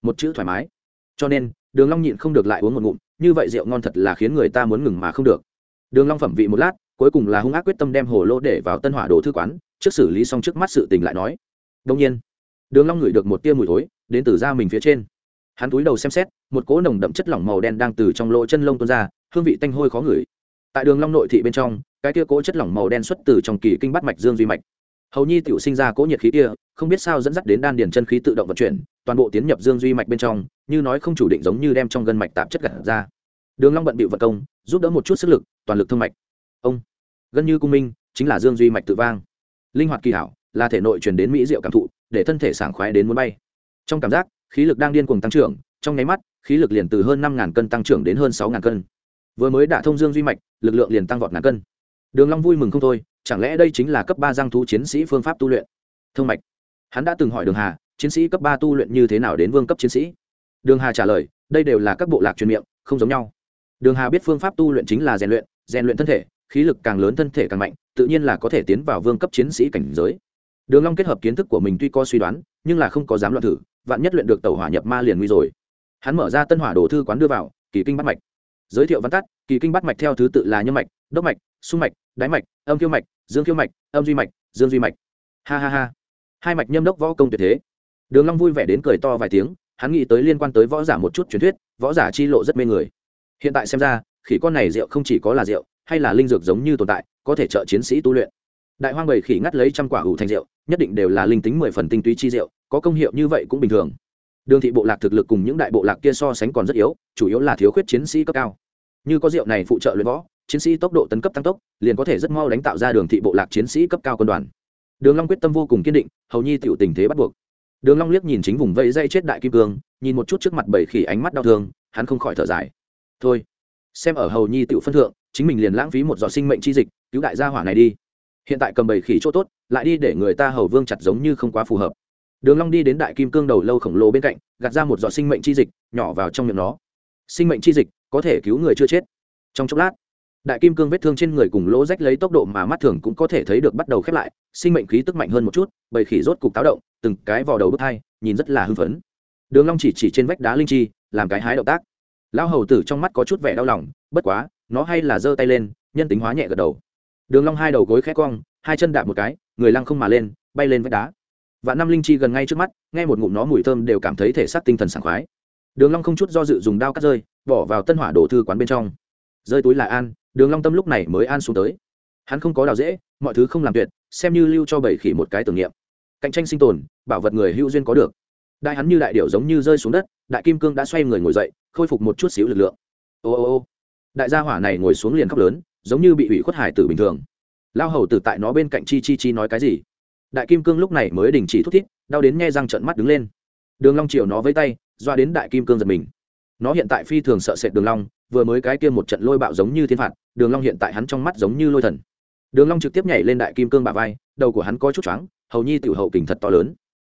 Speaker 1: Một chữ thoải mái. Cho nên, đường long nhịn không được lại uống một ngụm, như vậy rượu ngon thật là khiến người ta muốn ngừng mà không được. Đường long phẩm vị một lát, cuối cùng là hung ác quyết tâm đem hồ lô để vào tân hỏa đồ thư quán, trước xử lý xong trước mắt sự tình lại nói. Đương nhiên, đường long ngửi được một tia mùi thối, đến từ da mình phía trên hắn cúi đầu xem xét, một cỗ nồng đậm chất lỏng màu đen đang từ trong lỗ chân lông tuôn ra, hương vị tanh hôi khó ngửi. Tại đường long nội thị bên trong, cái kia cỗ chất lỏng màu đen xuất từ trong kỳ kinh bát mạch dương duy mạch. Hầu nhi tiểu sinh ra cỗ nhiệt khí kia, không biết sao dẫn dắt đến đan điền chân khí tự động vận chuyển, toàn bộ tiến nhập dương duy mạch bên trong, như nói không chủ định giống như đem trong gân mạch tạp chất gạt ra. Đường long bận bịu vận công, giúp đỡ một chút sức lực, toàn lực thương mạch. Ông gần như cung minh, chính là dương duy mạch tự vang. Linh hoạt kỳ hảo, là thể nội truyền đến mỹ diệu cảm thụ, để thân thể sảng khoái đến muốn bay. Trong cảm giác khí lực đang điên cuồng tăng trưởng, trong nháy mắt, khí lực liền từ hơn năm cân tăng trưởng đến hơn sáu cân. Vừa mới đả thông dương duy mạch, lực lượng liền tăng vọt ngàn cân. Đường long vui mừng không thôi, chẳng lẽ đây chính là cấp ba giang thú chiến sĩ phương pháp tu luyện? Thông mạch, hắn đã từng hỏi đường hà, chiến sĩ cấp ba tu luyện như thế nào đến vương cấp chiến sĩ? Đường hà trả lời, đây đều là các bộ lạc truyền miệng, không giống nhau. Đường hà biết phương pháp tu luyện chính là rèn luyện rèn luyện thân thể, khí lực càng lớn thân thể càng mạnh, tự nhiên là có thể tiến vào vương cấp chiến sĩ cảnh giới. Đường long kết hợp kiến thức của mình tuy có suy đoán, nhưng là không có dám loạn thử vạn nhất luyện được tẩu hỏa nhập ma liền nguy rồi. Hắn mở ra tân hỏa đồ thư quán đưa vào, kỳ kinh bắt mạch. Giới thiệu văn tắt, kỳ kinh bắt mạch theo thứ tự là nhâm mạch, đốc mạch sung mạch đáy mạch, âm kiêu mạch, dương kiêu mạch, âm duy mạch, dương duy mạch. Ha ha ha. Hai mạch nhâm đốc võ công tuyệt thế. Đường long vui vẻ đến cười to vài tiếng, hắn nghĩ tới liên quan tới võ giả một chút truyền thuyết, võ giả chi lộ rất mê người. Hiện tại xem ra, khỉ con này rượu không chỉ có là rượu, hay là linh dược giống như tồn tại, có thể trợ chiến sĩ tu luyện đại hoang bầy khỉ ngắt lấy trăm quả ủ thành rượu, nhất định đều là linh tính mười phần tinh túy chi rượu, có công hiệu như vậy cũng bình thường. Đường thị bộ lạc thực lực cùng những đại bộ lạc kia so sánh còn rất yếu, chủ yếu là thiếu khuyết chiến sĩ cấp cao. Như có rượu này phụ trợ luyện võ, chiến sĩ tốc độ tấn cấp tăng tốc, liền có thể rất mau đánh tạo ra đường thị bộ lạc chiến sĩ cấp cao quân đoàn. Đường long quyết tâm vô cùng kiên định, hầu nhi tiểu tình thế bắt buộc. Đường long liếc nhìn chính vùng vây dây chết đại kim cương, nhìn một chút trước mặt bầy khỉ ánh mắt đau thương, hắn không khỏi thở dài. Thôi, xem ở hầu nhi tiểu phân thượng, chính mình liền lãng phí một giọt sinh mệnh chi dịch, cứu đại gia hỏa này đi hiện tại cầm bầy khỉ chỗ tốt, lại đi để người ta hầu vương chặt giống như không quá phù hợp. Đường long đi đến đại kim cương đầu lâu khổng lồ bên cạnh, gạt ra một giọt sinh mệnh chi dịch, nhỏ vào trong miệng nó. Sinh mệnh chi dịch, có thể cứu người chưa chết. Trong chốc lát, đại kim cương vết thương trên người cùng lỗ rách lấy tốc độ mà mắt thường cũng có thể thấy được bắt đầu khép lại, sinh mệnh khí tức mạnh hơn một chút, bầy khỉ rốt cục táo động, từng cái vò đầu bước hai, nhìn rất là hưng phấn. Đường long chỉ chỉ trên vách đá linh chi, làm cái hái động tác. Lão hầu tử trong mắt có chút vẻ đau lòng, bất quá, nó hay là giơ tay lên, nhân tính hóa nhẹ gật đầu đường long hai đầu gối khẽ cong, hai chân đạp một cái, người lăng không mà lên, bay lên vách đá. Vạn năm linh chi gần ngay trước mắt, nghe một ngụm nó mùi thơm đều cảm thấy thể xác tinh thần sảng khoái. Đường long không chút do dự dùng đao cắt rơi, bỏ vào tân hỏa đổ thư quán bên trong. Rơi túi là an, đường long tâm lúc này mới an xuống tới. Hắn không có đào dễ, mọi thứ không làm tuyệt, xem như lưu cho bảy khỉ một cái tưởng niệm. Cạnh tranh sinh tồn, bảo vật người hữu duyên có được. Đại hắn như đại điểu giống như rơi xuống đất, đại kim cương đã xoay người ngồi dậy, khôi phục một chút xíu lực lượng. Ô ô ô. Đại gia hỏa này ngồi xuống liền khóc lớn giống như bị hủy khuất hải tử bình thường. Lao hầu tử tại nó bên cạnh chi chi chi nói cái gì? Đại kim cương lúc này mới đình chỉ thút thít, đau đến nghe răng trận mắt đứng lên. Đường long chiều nó với tay, doa đến đại kim cương giật mình. Nó hiện tại phi thường sợ sệt đường long, vừa mới cái kia một trận lôi bạo giống như thiên phạt, đường long hiện tại hắn trong mắt giống như lôi thần. Đường long trực tiếp nhảy lên đại kim cương bả vai, đầu của hắn có chút choáng, hầu nhi tiểu hậu kình thật to lớn.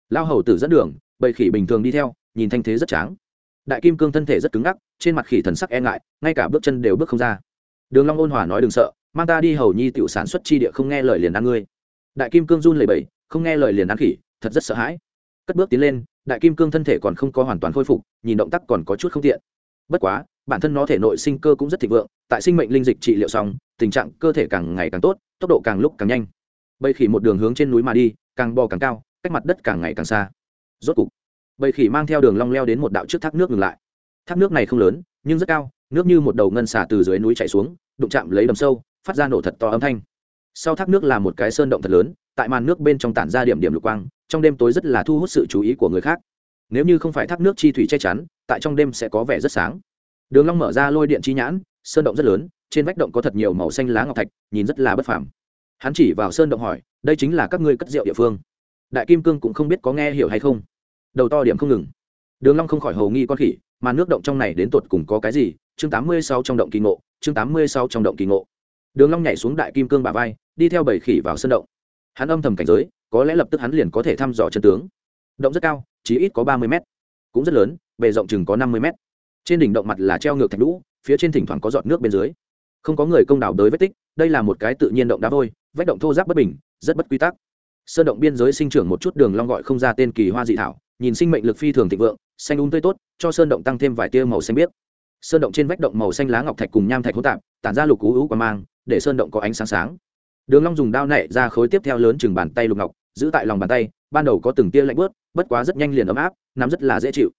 Speaker 1: Lao hầu tử dẫn đường, bầy khỉ bình thường đi theo, nhìn thanh thế rất tráng. Đại kim cương thân thể rất cứng ngắc, trên mặt khỉ thần sắc e ngại, ngay cả bước chân đều bước không ra đường long ôn hòa nói đừng sợ, mang ta đi hầu nhi tiểu sản xuất chi địa không nghe lời liền ăn ngươi. Đại kim cương run lẩy bẩy, không nghe lời liền ăn khỉ, thật rất sợ hãi. Cất bước tiến lên, đại kim cương thân thể còn không có hoàn toàn khôi phục, nhìn động tác còn có chút không tiện. Bất quá, bản thân nó thể nội sinh cơ cũng rất thịnh vượng, tại sinh mệnh linh dịch trị liệu xong, tình trạng cơ thể càng ngày càng tốt, tốc độ càng lúc càng nhanh. Bầy khỉ một đường hướng trên núi mà đi, càng bò càng cao, cách mặt đất càng ngày càng xa. Rốt cục, bầy khỉ mang theo đường long leo đến một đạo trước thác nước ngừng lại. Thác nước này không lớn, nhưng rất cao nước như một đầu ngân xả từ dưới núi chảy xuống, đụng chạm lấy đầm sâu, phát ra nổ thật to âm thanh. Sau thác nước là một cái sơn động thật lớn, tại màn nước bên trong tản ra điểm điểm lục quang, trong đêm tối rất là thu hút sự chú ý của người khác. Nếu như không phải thác nước chi thủy che chắn, tại trong đêm sẽ có vẻ rất sáng. Đường long mở ra lôi điện chi nhãn, sơn động rất lớn, trên vách động có thật nhiều màu xanh lá ngọc thạch, nhìn rất là bất phàm. Hắn chỉ vào sơn động hỏi, đây chính là các ngươi cất rượu địa phương? Đại kim cương cũng không biết có nghe hiểu hay không. Đầu to điểm không ngừng. Đường long không khỏi hồ nghi con khỉ mà nước động trong này đến tột cùng có cái gì chương 86 trong động kỳ ngộ, chương 86 trong động kỳ ngộ. Đường long nhảy xuống đại kim cương bả vai, đi theo bảy khỉ vào sân động. Hắn âm thầm cảnh giới, có lẽ lập tức hắn liền có thể thăm dò chân tướng. Động rất cao chỉ ít có ba mươi mét. Cũng rất lớn, bề rộng chừng có năm mươi mét. Trên đỉnh động mặt là treo ngược thạch lũ phía trên thỉnh thoảng có giọt nước bên dưới. Không có người công đào đới vết tích, đây là một cái tự nhiên động đá vôi, vách động thô ráp bất bình, rất bất quy tắc. Sơn động biên giới sinh trưởng một chút đường long gọi không ra tên kỳ hoa dị thảo, nhìn sinh mệnh lực phi thường thịnh vượng, xanh um tươi tốt, cho sơn động tăng thêm vài tia màu xanh biếc sơn động trên vách động màu xanh lá ngọc thạch cùng nham thạch hỗn tạp, tản ra lục cú ú qua mang, để sơn động có ánh sáng sáng. Đường long dùng đao nảy ra khối tiếp theo lớn chừng bàn tay lục ngọc, giữ tại lòng bàn tay, ban đầu có từng tia lạnh bớt bất quá rất nhanh liền ấm áp, nắm rất là dễ chịu.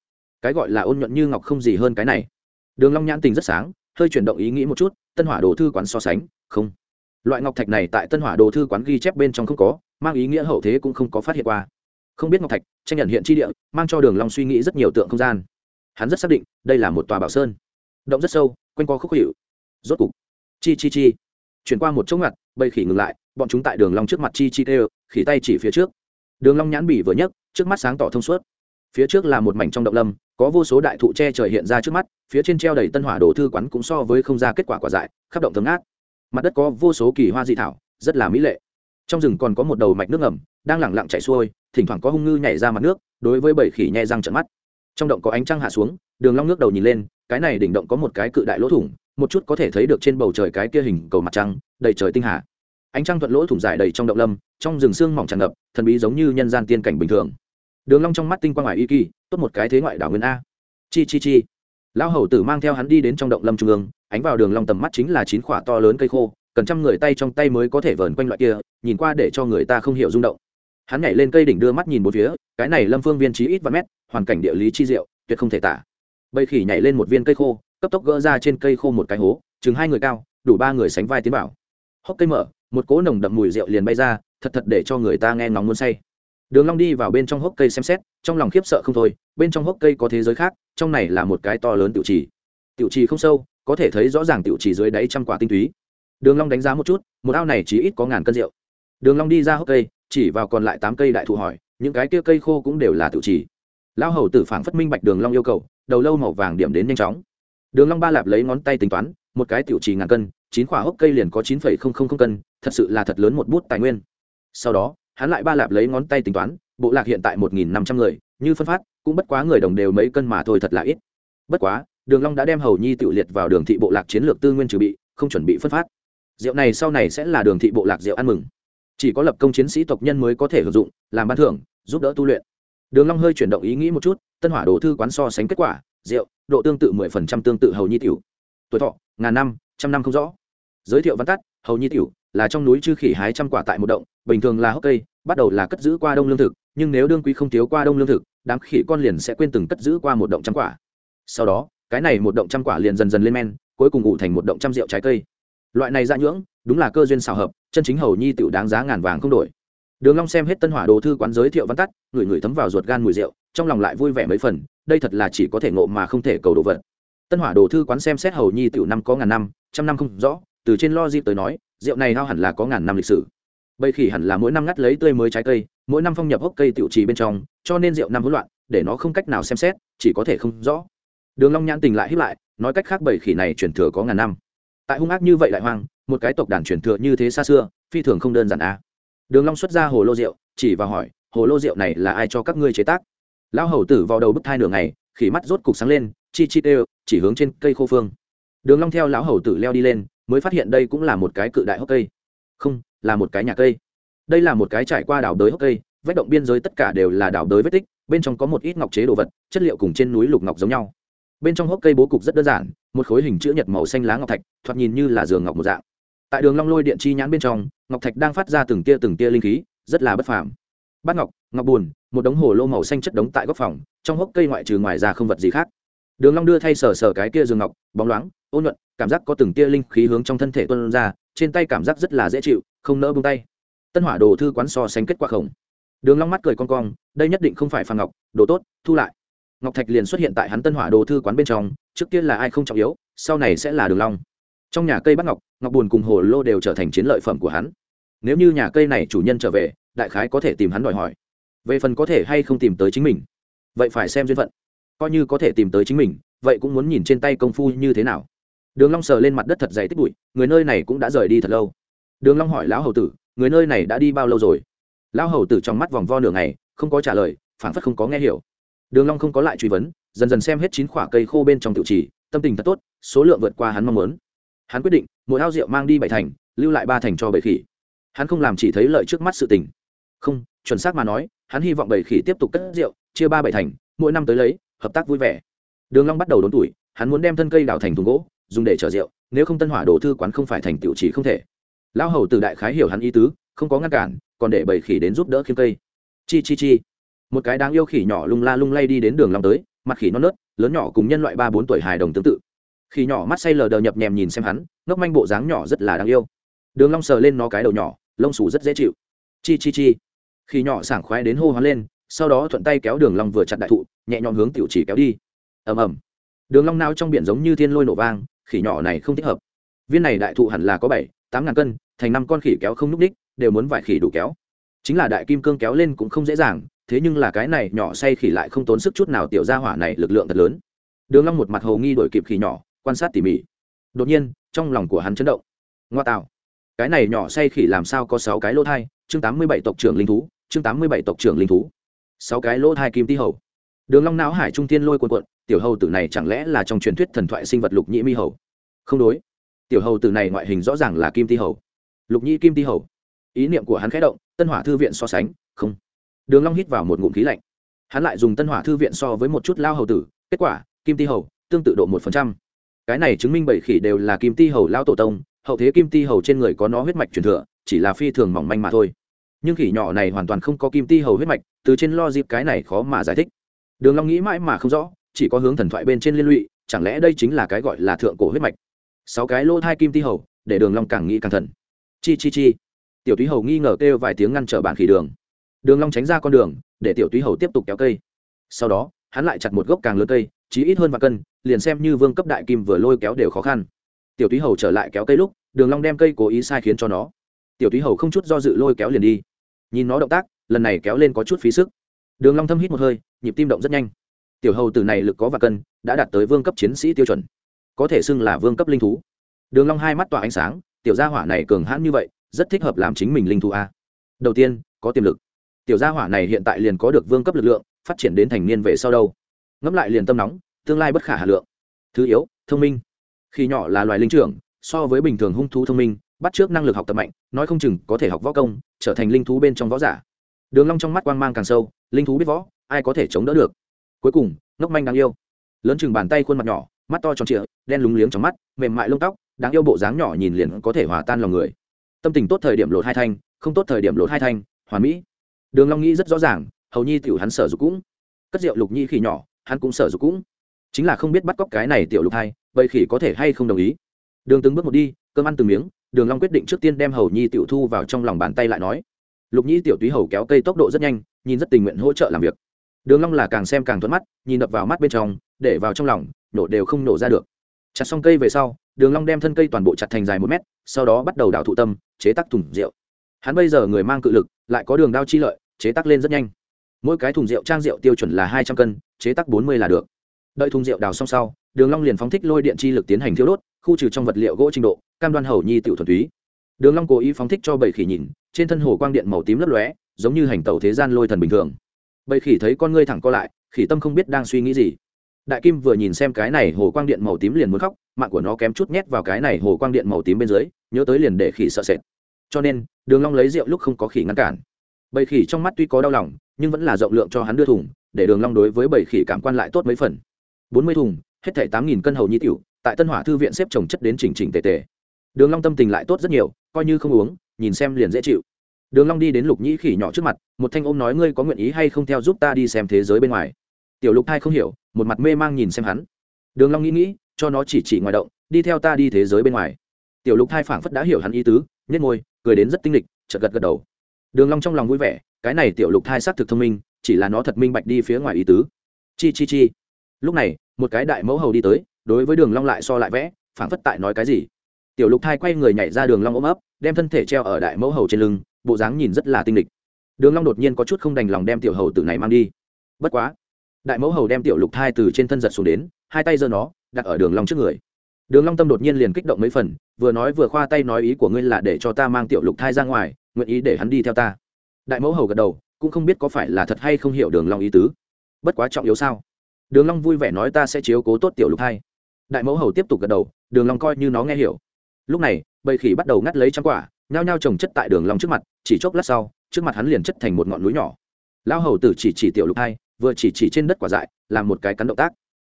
Speaker 1: Cái gọi là ôn nhuận như ngọc không gì hơn cái này. Đường long nhãn tình rất sáng, hơi chuyển động ý nghĩ một chút, tân hỏa đồ thư quán so sánh, không. Loại ngọc thạch này tại tân hỏa đồ thư quán ghi chép bên trong không có, mang ý nghĩa hậu thế cũng không có phát hiện qua. Không biết ngọc thạch, tranh nhận hiện chi địa, mang cho đường long suy nghĩ rất nhiều tượng không gian. Hắn rất xác định, đây là một tòa bảo sơn động rất sâu, quanh co khúc hiệu rốt cục, chi chi chi, chuyển qua một chỗ ngặt, bầy khỉ ngừng lại, bọn chúng tại đường long trước mặt chi chi tê khỉ tay chỉ phía trước. Đường long nhãn bỉ vừa nhấc, trước mắt sáng tỏ thông suốt. Phía trước là một mảnh trong động lâm, có vô số đại thụ che trời hiện ra trước mắt, phía trên treo đầy tân hỏa đồ thư quán cũng so với không ra kết quả quả dại, khắp động thấm ác mặt đất có vô số kỳ hoa dị thảo, rất là mỹ lệ. Trong rừng còn có một đầu mạch nước ngầm, đang lẳng lặng chảy xuôi, thỉnh thoảng có hung ngư nhảy ra mặt nước, đối với bầy khỉ nhẹ răng trợn mắt. Trong động có ánh trăng hạ xuống, đường long nước đầu nhìn lên cái này đỉnh động có một cái cự đại lỗ thủng, một chút có thể thấy được trên bầu trời cái kia hình cầu mặt trăng, đầy trời tinh hà. Ánh trăng thuận lỗ thủng dài đầy trong động lâm, trong rừng xương mỏng tràn ngập, thần bí giống như nhân gian tiên cảnh bình thường. Đường long trong mắt tinh quang ngoài y kỳ, tốt một cái thế ngoại đảo nguyên a. Chi chi chi. Lão hầu tử mang theo hắn đi đến trong động lâm trung ương, ánh vào đường long tầm mắt chính là chín khỏa to lớn cây khô, cần trăm người tay trong tay mới có thể vờn quanh loại kia, nhìn qua để cho người ta không hiểu rung động. Hắn nhảy lên cây đỉnh đưa mắt nhìn bốn phía, cái này lâm phương viên trí ít vạn mét, hoàn cảnh địa lý chi diệu, tuyệt không thể tả bầy khỉ nhảy lên một viên cây khô, cấp tốc gỡ ra trên cây khô một cái hố, chừng hai người cao, đủ ba người sánh vai tiến vào. Hốc cây mở, một cỗ nồng đậm mùi rượu liền bay ra, thật thật để cho người ta nghe ngóng muốn say. Đường long đi vào bên trong hốc cây xem xét, trong lòng khiếp sợ không thôi, bên trong hốc cây có thế giới khác, trong này là một cái to lớn tiểu trì. Tiểu trì không sâu, có thể thấy rõ ràng tiểu trì dưới đáy trăm quả tinh túy. Đường long đánh giá một chút, một ao này chỉ ít có ngàn cân rượu. Đường long đi ra hốc cây, chỉ vào còn lại tám cây đại thụ hỏi, những cái kia cây khô cũng đều là tiểu trì. Lão hầu tử phảng phất minh bạch đường long yêu cầu đầu lâu màu vàng điểm đến nhanh chóng. Đường long ba lạp lấy ngón tay tính toán, một cái tiểu trì ngàn cân, chín quả hốc cây liền có chín phẩy không không không cân, thật sự là thật lớn một bút tài nguyên. Sau đó, hắn lại ba lạp lấy ngón tay tính toán, bộ lạc hiện tại một nghìn năm trăm người, như phân phát, cũng bất quá người đồng đều mấy cân mà thôi thật là ít. Bất quá, đường long đã đem hầu nhi tiểu liệt vào đường thị bộ lạc chiến lược tư nguyên chuẩn bị, không chuẩn bị phân phát. Rượu này sau này sẽ là đường thị bộ lạc rượu ăn mừng. Chỉ có lập công chiến sĩ tộc nhân mới có thể sử dụng, làm ban thưởng, giúp đỡ tu luyện. Đường long hơi chuyển động ý nghĩ một chút tân hỏa đồ thư quán so sánh kết quả, rượu, độ tương tự mười phần trăm tương tự hầu nhi tiểu. Tuổi thọ, ngàn năm, trăm năm không rõ. Giới thiệu văn tắt, hầu nhi tiểu, là trong núi chư khỉ hái trăm quả tại một động, bình thường là hốc cây, bắt đầu là cất giữ qua đông lương thực, nhưng nếu đương quý không thiếu qua đông lương thực, đám khỉ con liền sẽ quên từng cất giữ qua một động trăm quả. Sau đó, cái này một động trăm quả liền dần dần lên men, cuối cùng ủ thành một động trăm rượu trái cây. Loại này dạ nhưỡng, đúng là cơ duyên xào hợp, chân chính hầu nhi tiểu đáng giá ngàn vàng không đổi. Đường long xem hết tân hỏa đồ thư quán giới thiệu văn tắt người người thấm vào ruột gan mùi rượu trong lòng lại vui vẻ mấy phần, đây thật là chỉ có thể ngộ mà không thể cầu đồ vật. Tân hỏa đồ thư quán xem xét hầu nhi tiểu năm có ngàn năm, trăm năm không rõ, từ trên lo di tới nói, rượu này hao hẳn là có ngàn năm lịch sử. Bây khỉ hẳn là mỗi năm ngắt lấy tươi mới trái cây, mỗi năm phong nhập hốc cây tiểu trì bên trong, cho nên rượu năm hỗn loạn, để nó không cách nào xem xét, chỉ có thể không rõ. Đường long nhãn tình lại hiếp lại, nói cách khác bảy khỉ này truyền thừa có ngàn năm. Tại hung ác như vậy đại hoang, một cái tộc đàn truyền thừa như thế xa xưa, phi thường không đơn giản a à. đường long xuất ra hồ lô rượu, chỉ và hỏi, hồ lô rượu này là ai cho các ngươi chế tác? Lão hầu tử vào đầu bức thai nửa ngày, khỉ mắt rốt cục sáng lên, chi chi tê, chỉ hướng trên cây khô phương. Đường long theo lão hầu tử leo đi lên, mới phát hiện đây cũng là một cái cự đại hốc cây. Không, là một cái nhà cây. Đây là một cái trải qua đảo đới hốc cây, vách động biên giới tất cả đều là đảo đới vết tích, bên trong có một ít ngọc chế đồ vật, chất liệu cùng trên núi lục ngọc giống nhau. Bên trong hốc cây bố cục rất đơn giản, một khối hình chữ nhật màu xanh lá ngọc thạch, thoạt nhìn như là giường ngọc một dạng. Tại đường long lôi điện chi nhãn bên trong, ngọc thạch đang phát ra từng tia từng tia linh khí, rất là bất phàm. Bát ngọc ngọc buồn một đống hồ lô màu xanh chất đống tại góc phòng, trong hốc cây ngoại trừ ngoài ra không vật gì khác. Đường long đưa thay sờ sờ cái kia giường ngọc, bóng loáng, ôn nhuận, cảm giác có từng tia linh khí hướng trong thân thể tuôn ra, trên tay cảm giác rất là dễ chịu, không nỡ buông tay. Tân hỏa đồ thư quán so sánh kết quả khổng. Đường long mắt cười con cong, đây nhất định không phải phàn ngọc, đồ tốt, thu lại. Ngọc thạch liền xuất hiện tại hắn tân hỏa đồ thư quán bên trong, trước tiên là ai không trọng yếu, sau này sẽ là đường long. Trong nhà cây bắt ngọc ngọc buồn cùng hồ lô đều trở thành chiến lợi phẩm của hắn. Nếu như nhà cây này chủ nhân trở về, đại khái có thể tìm hắn đòi hỏi về phần có thể hay không tìm tới chính mình. Vậy phải xem duyên phận. Coi như có thể tìm tới chính mình, vậy cũng muốn nhìn trên tay công phu như thế nào. Đường long sờ lên mặt đất thật dày tích bụi, người nơi này cũng đã rời đi thật lâu. Đường long hỏi lão hầu tử, người nơi này đã đi bao lâu rồi? Lão hầu tử trong mắt vòng vo nửa ngày, không có trả lời phản phất không có nghe hiểu. Đường long không có lại truy vấn, dần dần xem hết chín quả cây khô bên trong tiểu trì, tâm tình thật tốt, số lượng vượt qua hắn mong muốn. Hắn quyết định, mỗi ao rượu mang đi bảy thành, lưu lại ba thành cho bảy khỉ. Hắn không làm chỉ thấy lợi trước mắt sự tình. Không chuẩn xác mà nói, hắn hy vọng bảy khỉ tiếp tục cất rượu, chia ba bảy thành, mỗi năm tới lấy, hợp tác vui vẻ. Đường long bắt đầu đốn tuổi, hắn muốn đem thân cây đào thành thùng gỗ, dùng để chở rượu, nếu không tân hỏa đồ thư quán không phải thành tiểu chỉ không thể. Lão hầu từ đại khái hiểu hắn ý tứ, không có ngăn cản, còn để bảy khỉ đến giúp đỡ khiêng cây. Chi chi chi. Một cái đáng yêu khỉ nhỏ lung la lung lay đi đến đường long tới, mặt khỉ non nớt, lớn nhỏ cùng nhân loại ba bốn tuổi hài đồng tương tự. Khỉ nhỏ mắt say lờ đờ nhập nhèm nhìn xem hắn, ngốc manh bộ dáng nhỏ rất là đáng yêu. Đường long sờ lên nó cái đầu nhỏ, lông xù rất dễ chịu. Chi chi chi. Khi nhỏ sảng khoái đến hô hoán lên, sau đó thuận tay kéo đường long vừa chặt đại thụ, nhẹ nhõm hướng tiểu chỉ kéo đi. Ầm ầm. Đường long nao trong biển giống như thiên lôi nổ vang, khỉ nhỏ này không thích hợp. Viên này đại thụ hẳn là có bảy, tám ngàn cân, thành năm con khỉ kéo không núc đích, đều muốn vài khỉ đủ kéo. Chính là đại kim cương kéo lên cũng không dễ dàng, thế nhưng là cái này nhỏ say khỉ lại không tốn sức chút nào tiểu gia hỏa này lực lượng thật lớn. Đường long một mặt hồ nghi đuổi kịp khỉ nhỏ, quan sát tỉ mỉ. Đột nhiên, trong lòng của hắn chấn động. Ngoa tạo. Cái này nhỏ say khỉ làm sao có sáu cái lỗ thai, chương tám mươi bảy tộc trưởng linh thú chương tám mươi bảy tộc trưởng linh thú. Sáu cái lỗ thai kim ti hầu. Đường long não hải trung tiên lôi cuộn cuộn, tiểu hầu tử này chẳng lẽ là trong truyền thuyết thần thoại sinh vật lục nhĩ mi hầu? Không đối. Tiểu hầu tử này ngoại hình rõ ràng là kim ti hầu. Lục nhĩ kim ti hầu. Ý niệm của hắn khẽ động, tân hỏa thư viện so sánh, không. Đường long hít vào một ngụm khí lạnh. Hắn lại dùng tân hỏa thư viện so với một chút lao hầu tử, kết quả, kim ti hầu, tương tự độ một phần trăm. Cái này chứng minh bảy khỉ đều là kim ti hầu lao tổ tông, hậu thế kim ti hầu trên người có nó huyết mạch truyền thừa, chỉ là phi thường mỏng manh mà thôi nhưng khỉ nhỏ này hoàn toàn không có kim ti hầu huyết mạch, từ trên lo dịp cái này khó mà giải thích. Đường long nghĩ mãi mà không rõ, chỉ có hướng thần thoại bên trên liên lụy, chẳng lẽ đây chính là cái gọi là thượng cổ huyết mạch? Sáu cái lô thai kim ti hầu, để đường long càng nghĩ càng thần. Chi chi chi. Tiểu túy hầu nghi ngờ kêu vài tiếng ngăn trở bản khỉ đường. Đường long tránh ra con đường, để tiểu túy hầu tiếp tục kéo cây. Sau đó, hắn lại chặt một gốc càng lớn cây, chí ít hơn vài cân, liền xem như vương cấp đại kim vừa lôi kéo đều khó khăn. Tiểu túy hầu trở lại kéo cây lúc, đường long đem cây cố ý sai khiến cho nó tiểu túy hầu không chút do dự lôi kéo liền đi. Nhìn nó động tác, lần này kéo lên có chút phí sức. Đường long thâm hít một hơi, nhịp tim động rất nhanh. Tiểu hầu từ này lực có và cân, đã đạt tới vương cấp chiến sĩ tiêu chuẩn. Có thể xưng là vương cấp linh thú. Đường long hai mắt tỏa ánh sáng, tiểu gia hỏa này cường hãn như vậy, rất thích hợp làm chính mình linh thú a. Đầu tiên, có tiềm lực. Tiểu gia hỏa này hiện tại liền có được vương cấp lực lượng, phát triển đến thành niên về sau đâu. Ngẫm lại liền tâm nóng, tương lai bất khả hà lượng. Thứ yếu, thông minh. Khi nhỏ là loài linh trưởng, so với bình thường hung thú thông minh bắt trước năng lực học tập mạnh, nói không chừng có thể học võ công, trở thành linh thú bên trong võ giả. Đường long trong mắt quang mang càng sâu, linh thú biết võ, ai có thể chống đỡ được? Cuối cùng, ngốc manh đáng yêu. Lớn chừng bàn tay khuôn mặt nhỏ, mắt to tròn trịa, đen lúng liếng trong mắt, mềm mại lông tóc, đáng yêu bộ dáng nhỏ nhìn liền có thể hòa tan lòng người. Tâm tình tốt thời điểm lột hai thanh, không tốt thời điểm lột hai thanh, hoàn mỹ. Đường long nghĩ rất rõ ràng, hầu nhi tiểu hắn sở dục cũng. Cất rượu lục nhi khỉ nhỏ, hắn cũng sở dục cũng. Chính là không biết bắt cóc cái này tiểu lục hai, vậy khỉ có thể hay không đồng ý? Đường từng bước một đi, cơm ăn từng miếng đường long quyết định trước tiên đem hầu nhi tiểu thu vào trong lòng bàn tay lại nói, lục nhi tiểu túy hầu kéo cây tốc độ rất nhanh, nhìn rất tình nguyện hỗ trợ làm việc. Đường long là càng xem càng thuận mắt, nhìn đập vào mắt bên trong, để vào trong lòng, nổ đều không nổ ra được. Chặt xong cây về sau, đường long đem thân cây toàn bộ chặt thành dài một mét, sau đó bắt đầu đào thụ tâm, chế tác thùng rượu. Hắn bây giờ người mang cự lực, lại có đường đao chi lợi, chế tác lên rất nhanh. Mỗi cái thùng rượu trang rượu tiêu chuẩn là hai trăm cân, chế tác bốn mươi là được. Đợi thùng rượu đào xong sau, đường long liền phóng thích lôi điện chi lực tiến hành thiêu đốt, khu trừ trong vật liệu gỗ trình độ cam đoan hầu nhi tiểu thuần túy. Đường long cố ý phóng thích cho bảy khỉ nhìn, trên thân hồ quang điện màu tím lấp lóe, giống như hành tẩu thế gian lôi thần bình thường. Bảy khỉ thấy con ngươi thẳng co lại, khỉ tâm không biết đang suy nghĩ gì. Đại kim vừa nhìn xem cái này hồ quang điện màu tím liền muốn khóc, mạng của nó kém chút nhét vào cái này hồ quang điện màu tím bên dưới, nhớ tới liền để khỉ sợ sệt. Cho nên, đường long lấy rượu lúc không có khỉ ngăn cản. Bầy khỉ trong mắt tuy có đau lòng, nhưng vẫn là rộng lượng cho hắn đưa thùng, để đường long đối với bầy khỉ cảm quan lại tốt mấy phần. Bốn mươi thùng, hết thảy tám nghìn cân hầu nhi tiểu, tại tân hỏa thư viện xếp chồng chất đến chỉnh chỉnh tề tề đường long tâm tình lại tốt rất nhiều, coi như không uống, nhìn xem liền dễ chịu. Đường long đi đến lục nhĩ khỉ nhỏ trước mặt, một thanh ôm nói, ngươi có nguyện ý hay không theo giúp ta đi xem thế giới bên ngoài? Tiểu lục thai không hiểu, một mặt mê mang nhìn xem hắn. Đường long nghĩ nghĩ, cho nó chỉ chỉ ngoài động, đi theo ta đi thế giới bên ngoài. Tiểu lục thai phảng phất đã hiểu hắn ý tứ, nhếch môi, cười đến rất tinh lịch chợt gật gật đầu. Đường long trong lòng vui vẻ, cái này tiểu lục thai xác thực thông minh, chỉ là nó thật minh bạch đi phía ngoài ý tứ. Chi chi chi. Lúc này, một cái đại mẫu hầu đi tới, đối với đường long lại so lại vẽ, phảng phất tại nói cái gì tiểu lục thai quay người nhảy ra đường long ôm ấp, đem thân thể treo ở đại mẫu hầu trên lưng, bộ dáng nhìn rất là tinh lịch đường long đột nhiên có chút không đành lòng đem tiểu hầu tử này mang đi. Bất quá, đại mẫu hầu đem tiểu lục thai từ trên thân giật xuống đến, hai tay giơ nó, đặt ở đường long trước người. Đường long tâm đột nhiên liền kích động mấy phần, vừa nói vừa khoa tay nói ý của ngươi là để cho ta mang tiểu lục thai ra ngoài, nguyện ý để hắn đi theo ta. Đại mẫu hầu gật đầu, cũng không biết có phải là thật hay không hiểu đường long ý tứ. Bất quá trọng yếu sao? Đường long vui vẻ nói ta sẽ chiếu cố tốt tiểu lục thai. Đại mẫu hầu tiếp tục gật đầu, đường long coi như nó nghe hiểu lúc này, bầy khỉ bắt đầu ngắt lấy trăm quả, nhao nhao trồng chất tại đường long trước mặt, chỉ chốc lát sau, trước mặt hắn liền chất thành một ngọn núi nhỏ. Lao hầu tử chỉ chỉ tiểu lục thai vừa chỉ chỉ trên đất quả dại, làm một cái cắn động tác.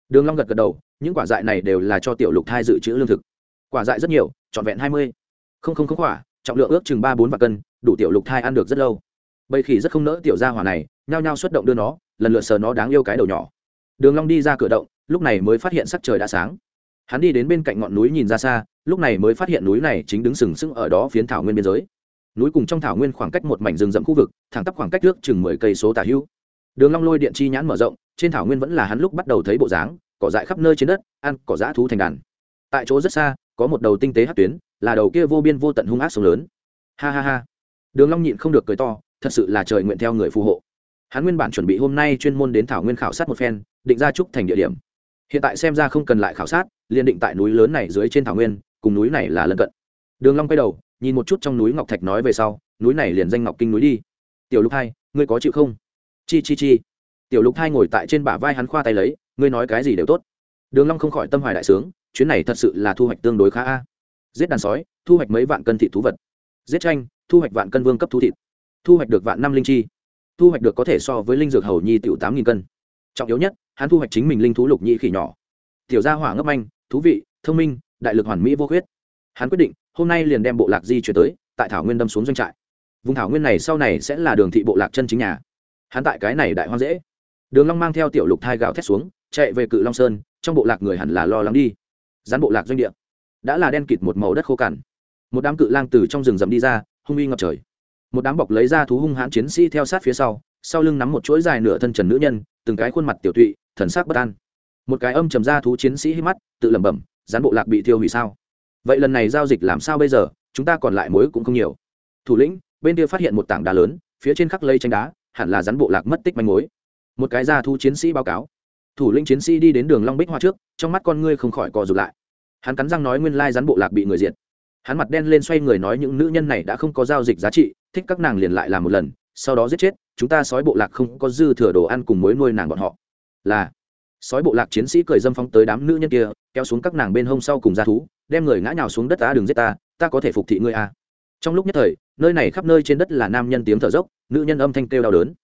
Speaker 1: Đường long gật gật đầu, những quả dại này đều là cho tiểu lục thai dự trữ lương thực. Quả dại rất nhiều, trọn vẹn hai mươi. Không không không quả, trọng lượng ước chừng ba bốn vạn cân, đủ tiểu lục thai ăn được rất lâu. Bầy khỉ rất không nỡ tiểu gia hỏa này, nhao nhao xuất động đưa nó, lần lượt sờ nó đáng yêu cái đầu nhỏ. Đường long đi ra cửa động, lúc này mới phát hiện sắc trời đã sáng hắn đi đến bên cạnh ngọn núi nhìn ra xa, lúc này mới phát hiện núi này chính đứng sừng sững ở đó phiến thảo nguyên biên giới. Núi cùng trong thảo nguyên khoảng cách một mảnh rừng rậm khu vực, thẳng tắp khoảng cách trước chừng mười cây số tả hữu. Đường long lôi điện chi nhãn mở rộng, trên thảo nguyên vẫn là hắn lúc bắt đầu thấy bộ dáng, cỏ dại khắp nơi trên đất, ăn cỏ dã thú thành đàn. Tại chỗ rất xa, có một đầu tinh tế hát tuyến, là đầu kia vô biên vô tận hung ác sông lớn. Ha ha ha. Đường long nhịn không được cười to, thật sự là trời nguyện theo người phù hộ. Hắn nguyên bản chuẩn bị hôm nay chuyên môn đến thảo nguyên khảo sát một phen, định ra trúc thành địa điểm. Hiện tại xem ra không cần lại khảo sát liền định tại núi lớn này dưới trên thảo nguyên, cùng núi này là lân cận. Đường long quay đầu, nhìn một chút trong núi ngọc thạch nói về sau, núi này liền danh ngọc kinh núi đi. Tiểu lục hai, ngươi có chịu không? Chi chi chi. Tiểu lục hai ngồi tại trên bả vai hắn khoa tay lấy, ngươi nói cái gì đều tốt. Đường long không khỏi tâm hoài đại sướng, chuyến này thật sự là thu hoạch tương đối khá a. Giết đàn sói, thu hoạch mấy vạn cân thịt thú vật. Giết tranh thu hoạch vạn cân vương cấp thú thịt. Thu hoạch được vạn năm linh chi. Thu hoạch được có thể so với linh dược hầu nhi tiểu tám nghìn cân. Trọng yếu nhất, hắn thu hoạch chính mình linh thú lục nhị khỉ nhỏ. Tiểu gia hỏa ngấp anh thú vị, thông minh, đại lực hoàn mỹ vô khuyết. Hắn quyết định, hôm nay liền đem bộ lạc di chuyển tới, tại thảo nguyên đâm xuống doanh trại. Vùng thảo nguyên này sau này sẽ là đường thị bộ lạc chân chính nhà. Hắn tại cái này đại hoang dễ. Đường long mang theo tiểu lục thai gạo thét xuống, chạy về cự long sơn, trong bộ lạc người hẳn là lo lắng đi. Gián bộ lạc doanh địa. Đã là đen kịt một màu đất khô cằn. Một đám cự lang từ trong rừng rậm đi ra, hung uy ngập trời. Một đám bọc lấy ra thú hung hãn chiến sĩ theo sát phía sau sau lưng nắm một chuỗi dài nửa thân trần nữ nhân, từng cái khuôn mặt tiểu tụy, thần sắc bất an một cái âm trầm ra thú chiến sĩ hít mắt, tự lẩm bẩm, gián bộ lạc bị thiêu hủy sao? Vậy lần này giao dịch làm sao bây giờ? Chúng ta còn lại mối cũng không nhiều. Thủ lĩnh, bên kia phát hiện một tảng đá lớn, phía trên khắc lây tranh đá, hẳn là rắn bộ lạc mất tích manh mối. Một cái ra thu chiến sĩ báo cáo. Thủ lĩnh chiến sĩ đi đến đường long bích hoa trước, trong mắt con ngươi không khỏi co rụt lại. Hắn cắn răng nói nguyên lai rắn bộ lạc bị người diệt. Hắn mặt đen lên xoay người nói những nữ nhân này đã không có giao dịch giá trị, thích các nàng liền lại làm một lần, sau đó giết chết, chúng ta sói bộ lạc không có dư thừa đồ ăn cùng mối nuôi nàng bọn họ. Là sói bộ lạc chiến sĩ cười dâm phóng tới đám nữ nhân kia, kéo xuống các nàng bên hông sau cùng ra thú, đem người ngã nhào xuống đất, ta đừng giết ta ta có thể phục thị ngươi à. trong lúc nhất thời, nơi này khắp nơi trên đất là nam nhân tiếng thở dốc, nữ nhân âm thanh kêu đau đớn.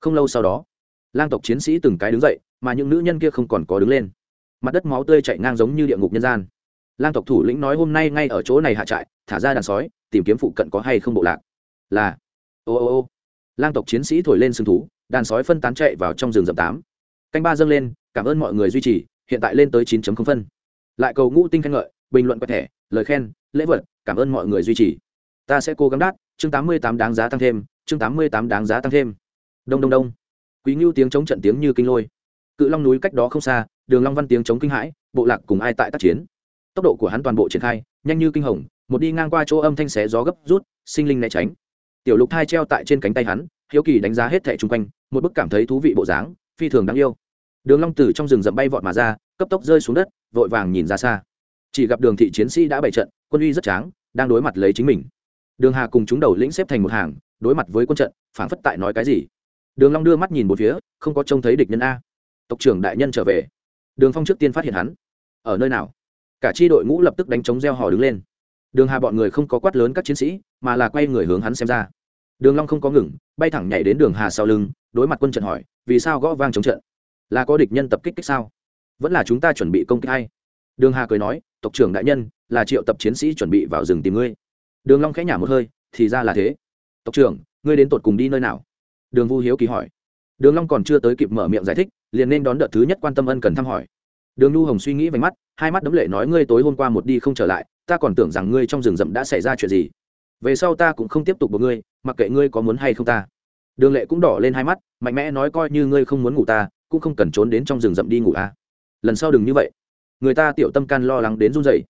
Speaker 1: Không lâu sau đó, lang tộc chiến sĩ từng cái đứng dậy, mà những nữ nhân kia không còn có đứng lên. Mặt đất máu tươi chạy ngang giống như địa ngục nhân gian. Lang tộc thủ lĩnh nói, hôm nay ngay ở chỗ này hạ trại, thả ra đàn sói, tìm kiếm phụ cận có hay không bộ lạc. Là, ô ô ô. Lang tộc chiến sĩ thổi lên sừng thú, đàn sói phân tán chạy vào trong rừng rậm tám. Canh ba dâng lên cảm ơn mọi người duy trì, hiện tại lên tới 9 không phân. Lại cầu ngũ tinh khen ngợi, bình luận quẹt thẻ, lời khen, lễ vật, cảm ơn mọi người duy trì. Ta sẽ cố gắng đắt chương 88 đáng giá tăng thêm, chương 88 đáng giá tăng thêm. Đông đông đông. Quý ngưu tiếng chống trận tiếng như kinh lôi. Cự long núi cách đó không xa, đường long văn tiếng chống kinh hãi, bộ lạc cùng ai tại tác chiến. Tốc độ của hắn toàn bộ triển khai, nhanh như kinh hồng, một đi ngang qua chỗ âm thanh xé gió gấp rút, sinh linh né tránh. Tiểu lục thai treo tại trên cánh tay hắn, hiếu kỳ đánh giá hết thẻ chung quanh, một bức cảm thấy thú vị bộ dáng, phi thường đáng yêu đường long từ trong rừng rậm bay vọt mà ra, cấp tốc rơi xuống đất, vội vàng nhìn ra xa. Chỉ gặp đường thị chiến sĩ đã bày trận, quân uy rất tráng, đang đối mặt lấy chính mình. Đường hà cùng chúng đầu lĩnh xếp thành một hàng, đối mặt với quân trận, phảng phất tại nói cái gì. Đường long đưa mắt nhìn một phía, không có trông thấy địch nhân a. Tộc trưởng đại nhân trở về. Đường phong trước tiên phát hiện hắn. Ở nơi nào? Cả chi đội ngũ lập tức đánh chống gieo hò đứng lên. Đường hà bọn người không có quát lớn các chiến sĩ, mà là quay người hướng hắn xem ra. Đường long không có ngừng, bay thẳng nhảy đến đường hà sau lưng, đối mặt quân trận hỏi, vì sao gõ vang chống trận? Là có địch nhân tập kích kích sao? Vẫn là chúng ta chuẩn bị công kích hay? Đường hà cười nói, tộc trưởng đại nhân, là triệu tập chiến sĩ chuẩn bị vào rừng tìm ngươi. Đường long khẽ nhả một hơi, thì ra là thế. Tộc trưởng, ngươi đến tột cùng đi nơi nào? Đường vu hiếu kỳ hỏi. Đường long còn chưa tới kịp mở miệng giải thích, liền nên đón đợt thứ nhất quan tâm ân cần thăm hỏi. Đường Nu hồng suy nghĩ vành mắt, hai mắt đấm lệ nói, ngươi tối hôm qua một đi không trở lại, ta còn tưởng rằng ngươi trong rừng rậm đã xảy ra chuyện gì. Về sau ta cũng không tiếp tục buộc ngươi, mặc kệ ngươi có muốn hay không ta. Đường lệ cũng đỏ lên hai mắt, mạnh mẽ nói, coi như ngươi không muốn ngủ ta cũng không cần trốn đến trong rừng rậm đi ngủ à. lần sau đừng như vậy. Người ta tiểu tâm can lo lắng đến run dậy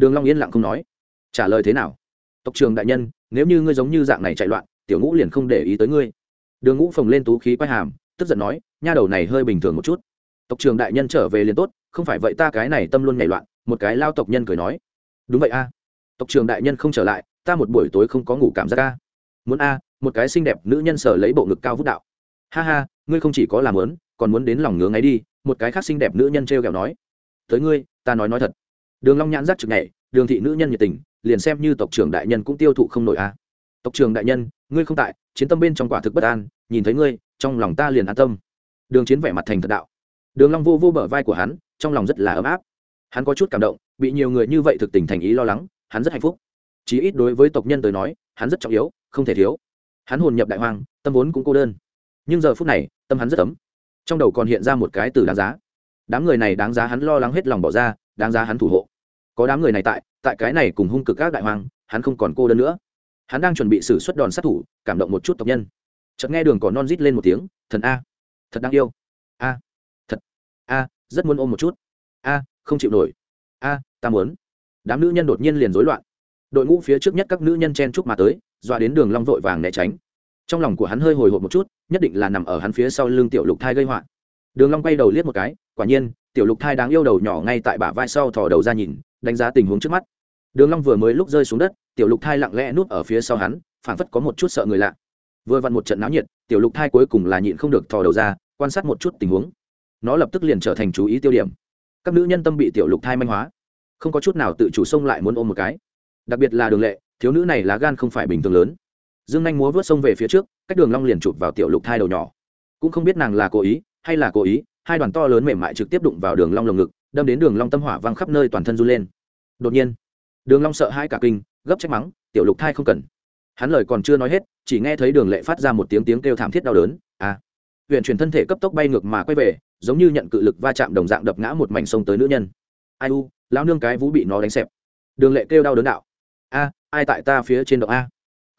Speaker 1: đường long yên lặng không nói. Trả lời thế nào? Tộc trường đại nhân, nếu như ngươi giống như dạng này chạy loạn, tiểu ngũ liền không để ý tới ngươi. Đường ngũ phồng lên tú khí quay hàm, tức giận nói, nha đầu này hơi bình thường một chút. Tộc trường đại nhân trở về liền tốt, không phải vậy ta cái này tâm luôn nhảy loạn, một cái lao tộc nhân cười nói. Đúng vậy a. Tộc trường đại nhân không trở lại, ta một buổi tối không có ngủ cảm giác a. Muốn a, một cái xinh đẹp nữ nhân sở lấy bộ ngực cao vút đạo. Ha ha, ngươi không chỉ có làm lớn còn muốn đến lòng ngứa ngáy đi một cái khác xinh đẹp nữ nhân t r e o kẹo nói. Tới ngươi ta nói nói thật. Đường long nhãn giác trực nhẹ, đường thị nữ nhân nhiệt tình liền xem như tộc trưởng đại nhân cũng tiêu thụ không nổi a tộc trưởng đại nhân ngươi không tại chiến tâm bên trong quả thực bất an nhìn thấy ngươi trong lòng ta liền an tâm. Đường chiến vẻ mặt thành thật đạo. Đường long vô vô bờ vai của hắn trong lòng rất là ấm áp. Hắn có chút cảm động bị nhiều người như vậy thực tình thành ý lo lắng hắn rất hạnh phúc. Chí ít đối với tộc nhân tới nói hắn rất trọng yếu không thể thiếu. Hắn hồn nhập đại hoang tâm vốn cũng cô đơn. Nhưng giờ phút này tâm hắn rất ấm trong đầu còn hiện ra một cái từ đáng giá. Đám người này đáng giá hắn lo lắng hết lòng bỏ ra, đáng giá hắn thủ hộ. Có đám người này tại tại cái này cùng hung cực các đại hoàng hắn không còn cô đơn nữa. Hắn đang chuẩn bị xử suất đòn sát thủ, cảm động một chút tộc nhân. Chợt nghe đường cỏ non rít lên một tiếng, thần a, thật đáng yêu. A, thật. A, rất muốn ôm một chút. A, không chịu nổi. A, ta muốn. Đám nữ nhân đột nhiên liền rối loạn. Đội ngũ phía trước nhất các nữ nhân chen chúc mà tới, dọa đến đường long vội vàng né tránh trong lòng của hắn hơi hồi hộp một chút, nhất định là nằm ở hắn phía sau lưng tiểu lục thai gây họa. Đường long quay đầu liếc một cái, quả nhiên, tiểu lục thai đáng yêu đầu nhỏ ngay tại bả vai sau thò đầu ra nhìn, đánh giá tình huống trước mắt. Đường long vừa mới lúc rơi xuống đất, tiểu lục thai lặng lẽ núp ở phía sau hắn, phảng phất có một chút sợ người lạ. Vừa vặn một trận náo nhiệt, tiểu lục thai cuối cùng là nhịn không được thò đầu ra, quan sát một chút tình huống. Nó lập tức liền trở thành chú ý tiêu điểm. Các nữ nhân tâm bị tiểu lục thai manh hóa. Không có chút nào tự chủ xông lại muốn ôm một cái. Đặc biệt là đường lệ, thiếu nữ này lá gan không phải bình thường lớn dương anh múa vớt sông về phía trước, cách đường long liền chụp vào tiểu lục thai đầu nhỏ. Cũng không biết nàng là cố ý, hay là cố ý, hai đoàn to lớn mềm mại trực tiếp đụng vào đường long lồng ngực, đâm đến đường long tâm hỏa văng khắp nơi toàn thân run lên. Đột nhiên, đường long sợ hai cả kinh, gấp trách mắng, tiểu lục thai không cần. Hắn lời còn chưa nói hết, chỉ nghe thấy đường lệ phát ra một tiếng tiếng kêu thảm thiết đau đớn à! Huyện chuyển thân thể cấp tốc bay ngược mà quay về, giống như nhận cự lực va chạm đồng dạng đập ngã một mảnh sông tới nữ nhân. Ai u, lão nương cái vũ bị nó đánh xẹp. Đường lệ kêu đau đớn đạo, a, ai tại ta phía trên động a?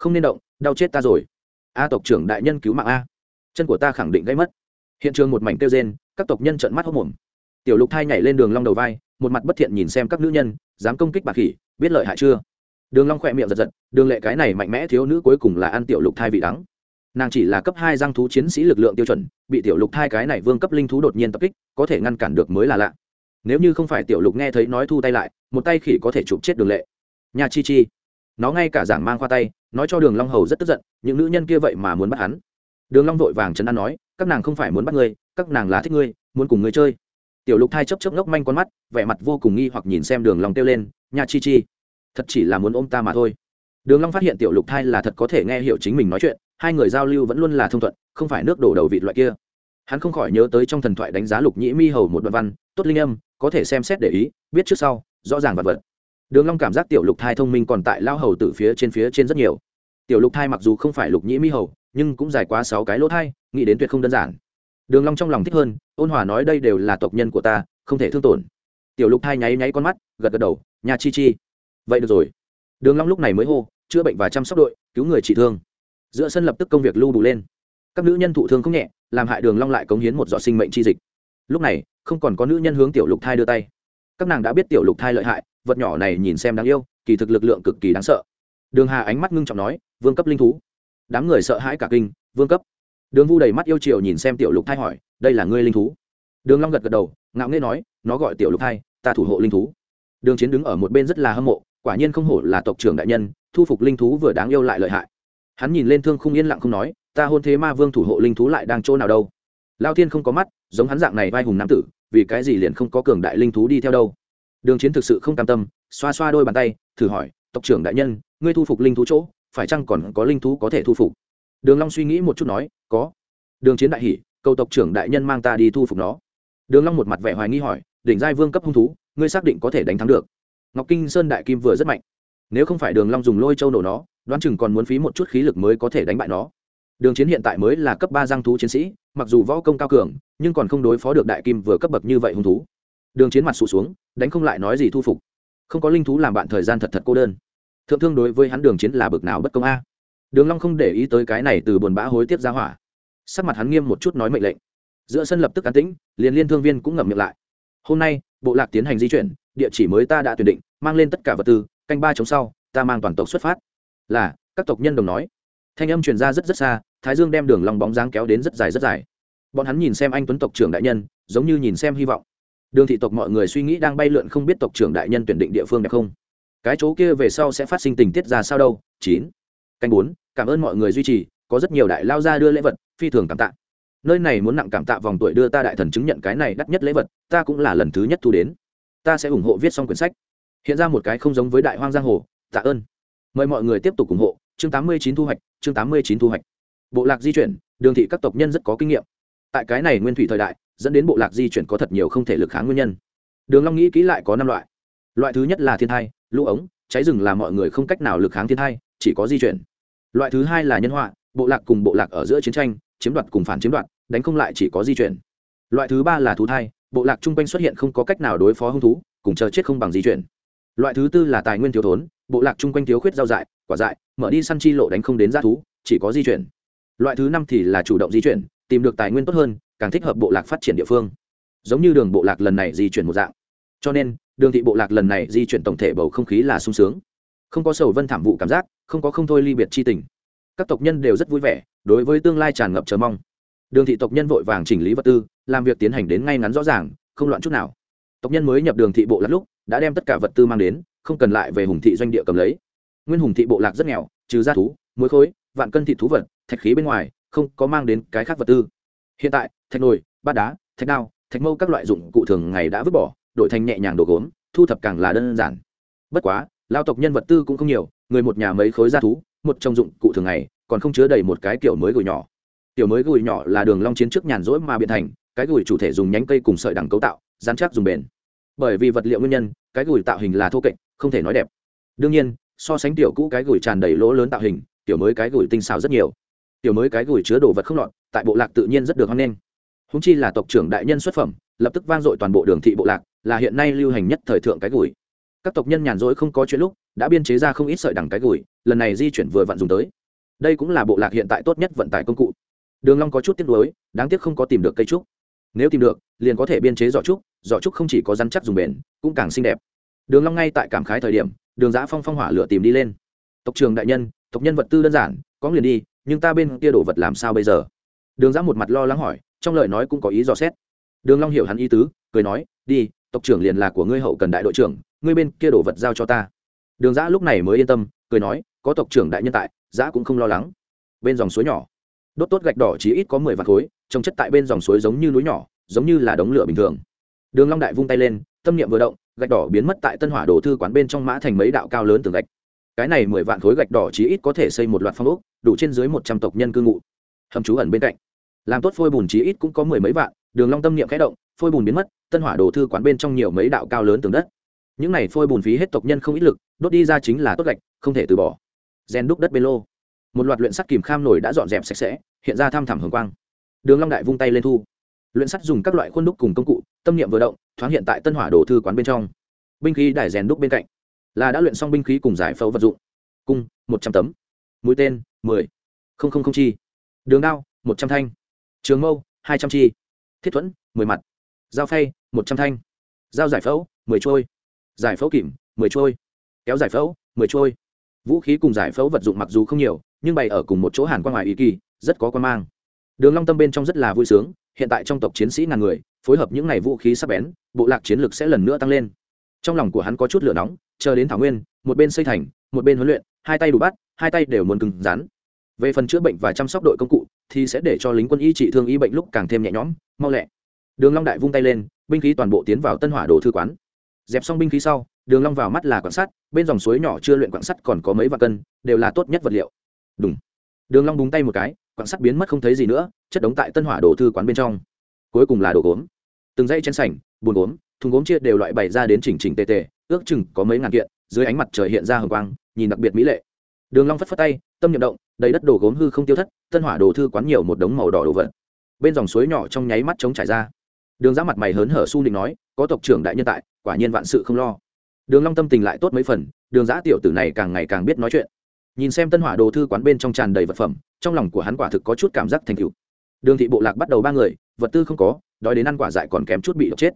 Speaker 1: Không nên động, đau chết ta rồi. A tộc trưởng đại nhân cứu mạng a. Chân của ta khẳng định gây mất. Hiện trường một mảnh kêu rên, các tộc nhân trợn mắt hốc mồm tiểu lục thai nhảy lên đường long đầu vai, một mặt bất thiện nhìn xem các nữ nhân, dám công kích bà khỉ, biết lợi hại chưa? Đường long khỏe miệng giật giật, đường lệ cái này mạnh mẽ thiếu nữ cuối cùng là ăn tiểu lục thai vị đắng. Nàng chỉ là cấp hai giang thú chiến sĩ lực lượng tiêu chuẩn, bị tiểu lục thai cái này vương cấp linh thú đột nhiên tập kích, có thể ngăn cản được mới là lạ. Nếu như không phải tiểu lục nghe thấy nói thu tay lại, một tay khỉ có thể chụp chết đường lệ. Nhà chi chi nó ngay cả giảng mang khoa tay, nói cho đường long hầu rất tức giận, những nữ nhân kia vậy mà muốn bắt hắn. Đường long vội vàng chấn an nói, các nàng không phải muốn bắt ngươi, các nàng là thích ngươi, muốn cùng ngươi chơi. Tiểu lục thai chớp chớp ngốc manh con mắt, vẻ mặt vô cùng nghi hoặc nhìn xem đường long kêu lên nhà chi chi, thật chỉ là muốn ôm ta mà thôi. Đường long phát hiện tiểu lục thai là thật có thể nghe hiểu chính mình nói chuyện, hai người giao lưu vẫn luôn là thông thuận, không phải nước đổ đầu vị loại kia. Hắn không khỏi nhớ tới trong thần thoại đánh giá lục nhĩ mi hầu một đoạn văn, tốt linh âm, có thể xem xét để ý, biết trước sau, rõ ràng vật vật đường long cảm giác tiểu lục thai thông minh còn tại lao hầu từ phía trên phía trên rất nhiều. Tiểu lục thai mặc dù không phải lục nhĩ mi hầu, nhưng cũng dài quá sáu cái lỗ thai, nghĩ đến tuyệt không đơn giản. Đường long trong lòng thích hơn, ôn hòa nói đây đều là tộc nhân của ta, không thể thương tổn. Tiểu lục thai nháy nháy con mắt, gật gật đầu nhà chi chi. Vậy được rồi. Đường long lúc này mới hô, chữa bệnh và chăm sóc đội, cứu người trị thương. Giữa sân lập tức công việc lưu đủ lên. Các nữ nhân thụ thương không nhẹ, làm hại đường long lại cống hiến một giọt sinh mệnh chi dịch. Lúc này, không còn có nữ nhân hướng tiểu lục thai đưa tay. Các nàng đã biết tiểu lục thai lợi hại vật nhỏ này nhìn xem đáng yêu, kỳ thực lực lượng cực kỳ đáng sợ. Đường hà ánh mắt ngưng trọng nói, vương cấp linh thú. Đám người sợ hãi cả kinh, vương cấp? Đường vu đầy mắt yêu chiều nhìn xem tiểu lục thai hỏi, đây là ngươi linh thú? Đường long gật gật đầu, ngạo nghễ nói, nó gọi tiểu lục thai, ta thủ hộ linh thú. Đường chiến đứng ở một bên rất là hâm mộ, quả nhiên không hổ là tộc trưởng đại nhân, thu phục linh thú vừa đáng yêu lại lợi hại. Hắn nhìn lên thương không yên lặng không nói, ta hôn thế ma vương thủ hộ linh thú lại đang chỗ nào đâu? Lao thiên không có mắt, giống hắn dạng này vai hùng nam tử, vì cái gì liền không có cường đại linh thú đi theo đâu? Đường chiến thực sự không cam tâm, xoa xoa đôi bàn tay, thử hỏi, tộc trưởng đại nhân, ngươi thu phục linh thú chỗ, phải chăng còn có linh thú có thể thu phục? Đường long suy nghĩ một chút nói, có. Đường chiến đại hỉ, cầu tộc trưởng đại nhân mang ta đi thu phục nó. Đường long một mặt vẻ hoài nghi hỏi, đỉnh giai vương cấp hung thú, ngươi xác định có thể đánh thắng được? Ngọc kinh sơn đại kim vừa rất mạnh. Nếu không phải đường long dùng lôi châu nổ nó, đoán chừng còn muốn phí một chút khí lực mới có thể đánh bại nó. Đường chiến hiện tại mới là cấp ba giang thú chiến sĩ, mặc dù võ công cao cường, nhưng còn không đối phó được đại kim vừa cấp bậc như vậy hung thú đường chiến mặt sụt xuống, đánh không lại nói gì thu phục. Không có linh thú làm bạn thời gian thật thật cô đơn. Thượng thương đối với hắn đường chiến là bực nào bất công a. Đường long không để ý tới cái này từ buồn bã hối tiếc ra hỏa. Sắc mặt hắn nghiêm một chút nói mệnh lệnh. Giữa sân lập tức an tĩnh, liền liên thương viên cũng ngậm miệng lại. Hôm nay, bộ lạc tiến hành di chuyển, địa chỉ mới ta đã tuyển định, mang lên tất cả vật tư, canh ba chống sau, ta mang toàn tộc xuất phát. Là, các tộc nhân đồng nói. Thanh âm truyền ra rất rất xa, thái dương đem đường long bóng dáng kéo đến rất dài rất dài. Bọn hắn nhìn xem anh tuấn tộc trưởng đại nhân, giống như nhìn xem hy vọng đường thị tộc mọi người suy nghĩ đang bay lượn không biết tộc trưởng đại nhân tuyển định địa phương đẹp không? Cái chỗ kia về sau sẽ phát sinh tình tiết ra sao đâu? Chín. Canh bốn, cảm ơn mọi người duy trì, có rất nhiều đại lao ra đưa lễ vật, phi thường cảm tạ. Nơi này muốn nặng cảm tạ vòng tuổi đưa ta đại thần chứng nhận cái này đắt nhất lễ vật, ta cũng là lần thứ nhất thu đến. Ta sẽ ủng hộ viết xong quyển sách. Hiện ra một cái không giống với đại hoang giang hồ, tạ ơn. Mời mọi người tiếp tục ủng hộ, chương tám mươi chín thu hoạch, chương tám mươi chín thu hoạch. Bộ lạc di chuyển, đường thị các tộc nhân rất có kinh nghiệm. Tại cái này nguyên thủy thời đại dẫn đến bộ lạc di chuyển có thật nhiều không thể lực kháng nguyên nhân. Đường long nghĩ kỹ lại có năm loại. Loại thứ nhất là thiên thai, lũ ống, cháy rừng là mọi người không cách nào lực kháng thiên thai, chỉ có di chuyển. Loại thứ hai là nhân họa, bộ lạc cùng bộ lạc ở giữa chiến tranh, chiếm đoạt cùng phản chiếm đoạt, đánh không lại chỉ có di chuyển. Loại thứ ba là thú thai, bộ lạc chung quanh xuất hiện không có cách nào đối phó hung thú, cùng chờ chết không bằng di chuyển. Loại thứ tư là tài nguyên thiếu thốn, bộ lạc chung quanh thiếu khuyết rau dại, quả dại, mở đi săn chi lộ đánh không đến g thú, chỉ có di chuyển. Loại thứ năm thì là chủ động di chuyển, tìm được tài nguyên tốt hơn càng thích hợp bộ lạc phát triển địa phương. Giống như đường bộ lạc lần này di chuyển một dạng. Cho nên, đường thị bộ lạc lần này di chuyển tổng thể bầu không khí là sung sướng. Không có sầu vân thảm vụ cảm giác, không có không thôi ly biệt c h i tình. Các tộc nhân đều rất vui vẻ, đối với tương lai tràn ngập chờ mong. Đường thị tộc nhân vội vàng chỉnh lý vật tư, làm việc tiến hành đến ngay ngắn rõ ràng, không loạn chút nào. Tộc nhân mới nhập đường thị bộ lạc lúc, đã đem tất cả vật tư mang đến, không cần lại về hùng thị doanh địa cầm lấy. Nguyên hùng thị bộ lạc rất nghèo, trừ g thú, muối khối, vạn cân thị thú vật, thạch khí bên ngoài, không có mang đến cái khác vật tư hiện tại, thạch nồi, bát đá, thạch đao, thạch mâu các loại dụng cụ thường ngày đã vứt bỏ, đổi thành nhẹ nhàng đồ gốm, thu thập càng là đơn giản. Bất quá, lao tộc nhân vật tư cũng không nhiều, người một nhà mấy khối g thú, một trong dụng cụ thường ngày, còn không chứa đầy một cái kiểu mới gùi nhỏ. Kiểu mới gùi nhỏ là đường long chiến trước nhàn rỗi mà biện thành, cái gùi chủ thể dùng nhánh cây cùng sợi đằng cấu tạo dán chắc dùng bền. Bởi vì vật liệu nguyên nhân, cái gùi tạo hình là thô kệch, không thể nói đẹp. Đương nhiên, so sánh tiểu cũ cái gùi tràn đầy lỗ lớn tạo hình tiểu mới cái gùi tinh xảo rất nhiều tiểu mới cái gửi chứa đồ vật không lọt tại bộ lạc tự nhiên rất được hoan nghênh. Húng chi là tộc trưởng đại nhân xuất phẩm lập tức vang dội toàn bộ đường thị bộ lạc là hiện nay lưu hành nhất thời thượng cái gửi. các tộc nhân nhàn rỗi không có chuyện lúc đã biên chế ra không ít sợi đằng cái gửi, lần này di chuyển vừa vặn dùng tới. Đây cũng là bộ lạc hiện tại tốt nhất vận tải công cụ. Đường long có chút tiếc nuối đáng tiếc không có tìm được cây trúc. Nếu tìm được liền có thể biên chế giỏ trúc giỏ trúc không chỉ có rắn chắc dùng bền cũng càng xinh đẹp. Đường long ngay tại cảm khái thời điểm đường giã phong phong hỏa lửa tìm đi lên. Tộc trường đại nhân tộc nhân vật tư đơn giản có liền đi nhưng ta bên kia đổ vật làm sao bây giờ? Đường giã một mặt lo lắng hỏi, trong lời nói cũng có ý dò xét. Đường long hiểu hắn ý tứ, cười nói, đi, tộc trưởng liền là của ngươi hậu cần đại đội trưởng, ngươi bên kia đổ vật giao cho ta. Đường giã lúc này mới yên tâm, cười nói, có tộc trưởng đại nhân tại, giã cũng không lo lắng. Bên dòng suối nhỏ. Đốt tốt gạch đỏ chỉ ít có mười vạt khối, trồng chất tại bên dòng suối giống như núi nhỏ, giống như là đống lửa bình thường. Đường long đại vung tay lên, tâm niệm vừa động, gạch đỏ biến mất tại tân hỏa đồ thư quán bên trong mã thành mấy đạo cao lớn tường gạch cái này mười vạn khối gạch đỏ chí ít có thể xây một loạt phong ốc, đủ trên dưới một trăm tộc nhân cư ngụ. Hầm trú ẩn bên cạnh. Làm tốt phôi bùn chí ít cũng có mười mấy vạn, đường long tâm niệm khẽ động, phôi bùn biến mất, tân hỏa đồ thư quán bên trong nhiều mấy đạo cao lớn tường đất. Những này phôi bùn phí hết tộc nhân không ít lực, đốt đi ra chính là tốt gạch, không thể từ bỏ. Gen đúc đất bên lô. Một loạt luyện sắt kìm kham nổi đã dọn dẹp sạch sẽ, hiện ra tham thẳm hường quang. Đường long đại vung tay lên thu. Luyện sắt dùng các loại khuôn đúc cùng công cụ, tâm niệm vừa động, thoáng hiện tại tân hỏa đồ thư quán bên trong. Binh khí đài rèn đúc bên cạnh là đã luyện xong binh khí cùng giải phẫu vật dụng. Cung, một trăm tấm. Mũi tên, mười. Không không không chi. Đường đao, một trăm thanh. Trường mâu, hai trăm chi. Thiết thuẫn, mười mặt. Dao phay, một trăm thanh. Dao giải phẫu, mười trôi. Giải phẫu kìm, mười trôi. Kéo giải phẫu, mười trôi. Vũ khí cùng giải phẫu vật dụng mặc dù không nhiều, nhưng bày ở cùng một chỗ hàn quan ngoài ý kỳ, rất có quan mang. Đường long tâm bên trong rất là vui sướng, hiện tại trong tộc chiến sĩ ngàn người, phối hợp những ngày vũ khí sắc bén, bộ lạc chiến lược sẽ lần nữa tăng lên trong lòng của hắn có chút lửa nóng, chờ đến thảo nguyên, một bên xây thành, một bên huấn luyện, hai tay đủ bắt, hai tay đều muốn cứng rắn. Về phần chữa bệnh và chăm sóc đội công cụ, thì sẽ để cho lính quân y trị thương y bệnh lúc càng thêm nhẹ nhõm, mau lẹ. Đường long đại vung tay lên, binh khí toàn bộ tiến vào tân hỏa đồ thư quán. Dẹp xong binh khí sau, đường long vào mắt là quặng sắt bên dòng suối nhỏ chưa luyện quặng sắt còn có mấy vạn cân, đều là tốt nhất vật liệu. Đúng đường long búng tay một cái quặng sắt biến mất không thấy gì nữa, chất đống tại tân hỏa đồ thư quán bên trong. Cuối cùng là đồ gốm. Từng dãy chén sành buồn gốm thùng gốm chia đều loại bày ra đến chỉnh chỉnh tề tề, ước chừng có mấy ngàn kiện, dưới ánh mặt trời hiện ra hồng quang, nhìn đặc biệt mỹ lệ. Đường long phất phất tay, tâm niệm động, đầy đất đồ gốm hư không tiêu thất, tân hỏa đồ thư quán nhiều một đống màu đỏ đồ vật. Bên dòng suối nhỏ trong nháy mắt trống trải ra. Đường giã mặt mày hớn hở su định nói, có tộc trưởng đại nhân tại, quả nhiên vạn sự không lo. Đường long tâm tình lại tốt mấy phần, đường giã tiểu tử này càng ngày càng biết nói chuyện. Nhìn xem tân hỏa đồ thư quán bên trong tràn đầy vật phẩm, trong lòng của hắn quả thực có chút cảm giác thành cựu đường thị bộ lạc bắt đầu ba người, vật tư không có, đói đến ăn quả dại còn kém chút bị độc chết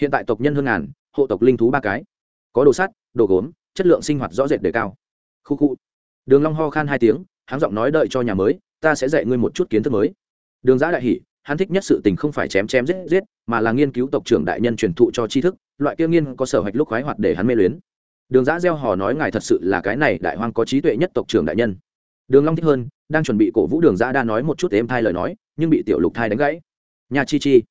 Speaker 1: hiện tại tộc nhân hơn ngàn, hộ tộc linh thú ba cái. Có đồ sắt, đồ gốm, chất lượng sinh hoạt rõ rệt đề cao. Khu khu. Đường long ho khan hai tiếng hắn giọng nói đợi cho nhà mới, ta sẽ dạy ngươi một chút kiến thức mới. Đường giã đại hỉ, hắn thích nhất sự tình không phải chém chém giết giết, mà là nghiên cứu tộc trưởng đại nhân truyền thụ cho tri thức, loại kia nghiên có sở hoạch lúc khoái hoạt để hắn mê luyến. Đường giã gieo hò nói ngài thật sự là cái này đại hoang có trí tuệ nhất tộc trưởng đại nhân. Đường long thích hơn, đang chuẩn bị cổ vũ đường giã đa nói một chút êm thai lời nói, nhưng bị tiểu lục thai đánh gãy. Nhà chi chi.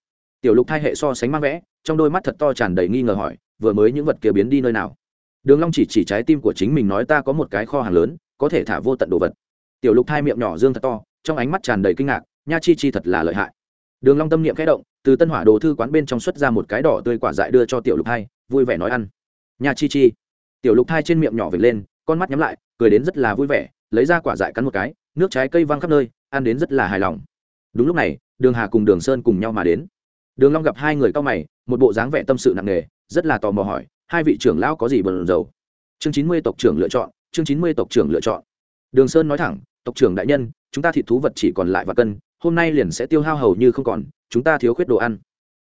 Speaker 1: Tiểu lục thai hệ so sánh mang vẽ trong đôi mắt thật to tràn đầy nghi ngờ hỏi, vừa mới những vật kia biến đi nơi nào? Đường long chỉ chỉ trái tim của chính mình nói, ta có một cái kho hàng lớn, có thể thả vô tận đồ vật. Tiểu lục thai miệng nhỏ dương thật to, trong ánh mắt tràn đầy kinh ngạc, nha chi chi thật là lợi hại. Đường long tâm niệm khẽ động, từ tân hỏa đồ thư quán bên trong xuất ra một cái đỏ tươi quả dại đưa cho tiểu lục thai vui vẻ nói ăn. Nha chi chi. Tiểu lục thai trên miệng nhỏ vệt lên, con mắt nhắm lại, cười đến rất là vui vẻ, lấy ra quả dại cắn một cái, nước trái cây văng khắp nơi, ăn đến rất là hài lòng. Đúng lúc này, đường hà cùng đường sơn cùng nhau mà đến đường long gặp hai người cao mày, một bộ dáng vẻ tâm sự nặng nề, rất là tò mò hỏi, hai vị trưởng lão có gì bận rầu chương chín mươi tộc trưởng lựa chọn, chương chín mươi tộc trưởng lựa chọn. Đường sơn nói thẳng, tộc trưởng đại nhân, chúng ta thịt thú vật chỉ còn lại và cân, hôm nay liền sẽ tiêu hao hầu như không còn, chúng ta thiếu khuyết đồ ăn.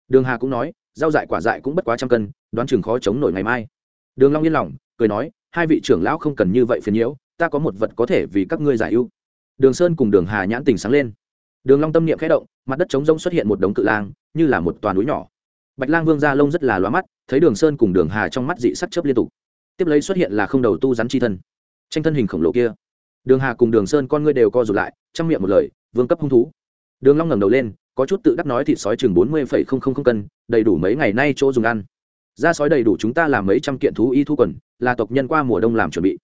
Speaker 1: Đường hà cũng nói, rau dại quả dại cũng bất quá trăm cân, đoán chừng khó chống nổi ngày mai. Đường long yên lòng, cười nói, hai vị trưởng lão không cần như vậy phiền nhiễu, ta có một vật có thể vì các ngươi giải ưu. Đường sơn cùng đường hà nhãn tình sáng lên đường long tâm niệm khẽ động, mặt đất trống rỗng xuất hiện một đống cự lang, như là một toàn núi nhỏ. Bạch lang vương gia lông rất là loa mắt, thấy đường sơn cùng đường hà trong mắt dị sắc chớp liên tục. Tiếp lấy xuất hiện là không đầu tu rắn chi thân. Tranh thân hình khổng lồ kia. Đường hà cùng đường sơn con ngươi đều co rụt lại, trong miệng một lời, vương cấp hung thú. Đường long ngẩng đầu lên, có chút tự đắc nói thịt sói chừng bốn mươi phẩy không không không cân, đầy đủ mấy ngày nay chỗ dùng ăn. Da sói đầy đủ chúng ta làm mấy trăm kiện thú y thu quần, là tộc nhân qua mùa đông làm chuẩn bị.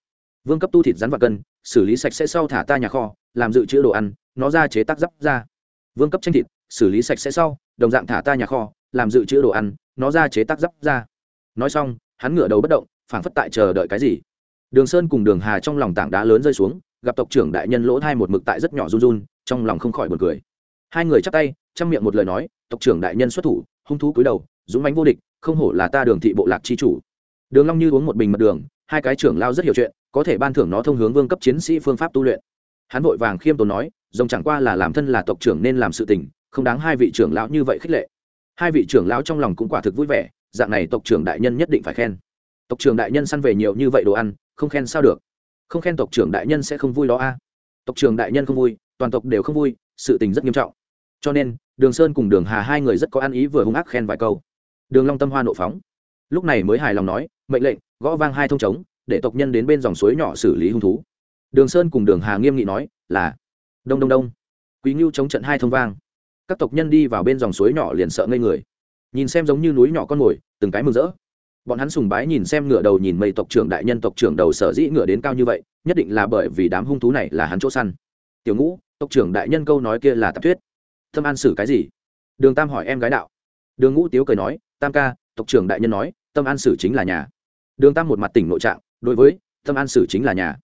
Speaker 1: Vương cấp tu thịt rắn và cân, xử lý sạch sẽ sau thả ta nhà kho, làm dự trữ đồ ăn nó ra chế tác giáp ra vương cấp tranh thịt, xử lý sạch sẽ sau, đồng dạng thả ta nhà kho, làm dự trữ đồ ăn, nó ra chế tác giáp ra nói xong, hắn ngửa đầu bất động, phảng phất tại chờ đợi cái gì. Đường sơn cùng đường hà trong lòng tảng đá lớn rơi xuống, gặp tộc trưởng đại nhân lỗ thai một mực tại rất nhỏ run run, trong lòng không khỏi buồn cười. Hai người chắp tay, chăm miệng một lời nói, tộc trưởng đại nhân xuất thủ, hung thú cúi đầu, dũng mánh vô địch, không hổ là ta đường thị bộ lạc chi chủ. Đường long như uống một bình mật đường, hai cái trưởng lao rất hiểu chuyện, có thể ban thưởng nó thông hướng vương cấp chiến sĩ phương pháp tu luyện. Hắn vội vàng khiêm tốn nói rồng chẳng qua là làm thân là tộc trưởng nên làm sự tình, không đáng hai vị trưởng lão như vậy khích lệ. Hai vị trưởng lão trong lòng cũng quả thực vui vẻ, dạng này tộc trưởng đại nhân nhất định phải khen. Tộc trưởng đại nhân săn về nhiều như vậy đồ ăn, không khen sao được? Không khen tộc trưởng đại nhân sẽ không vui đó a. À? Tộc trưởng đại nhân không vui, toàn tộc đều không vui, sự tình rất nghiêm trọng. Cho nên, đường sơn cùng đường hà hai người rất có ăn ý vừa hung ác khen vài câu. Đường long tâm hoa nộ phóng. Lúc này mới hài lòng nói, mệnh lệnh, gõ vang hai thông trống, để tộc nhân đến bên dòng suối nhỏ xử lý hung thú. Đường sơn cùng đường hà nghiêm nghị nói, là đông đông đông. Quý ngưu chống trận hai thông vang. Các tộc nhân đi vào bên dòng suối nhỏ liền sợ ngây người. Nhìn xem giống như núi nhỏ con mồi, từng cái mừng rỡ. Bọn hắn sùng bái nhìn xem ngựa đầu nhìn mây tộc trưởng đại nhân tộc trưởng đầu sở dĩ ngựa đến cao như vậy, nhất định là bởi vì đám hung thú này là hắn chỗ săn. Tiểu ngũ, tộc trưởng đại nhân câu nói kia là tạp thuyết. Thâm an xử cái gì? Đường tam hỏi em gái đạo. Đường ngũ tiếu cười nói, tam ca, tộc trưởng đại nhân nói tâm an xử chính là nhà. Đường tam một mặt tỉnh nội trạng, đối với tâm an xử chính là nhà.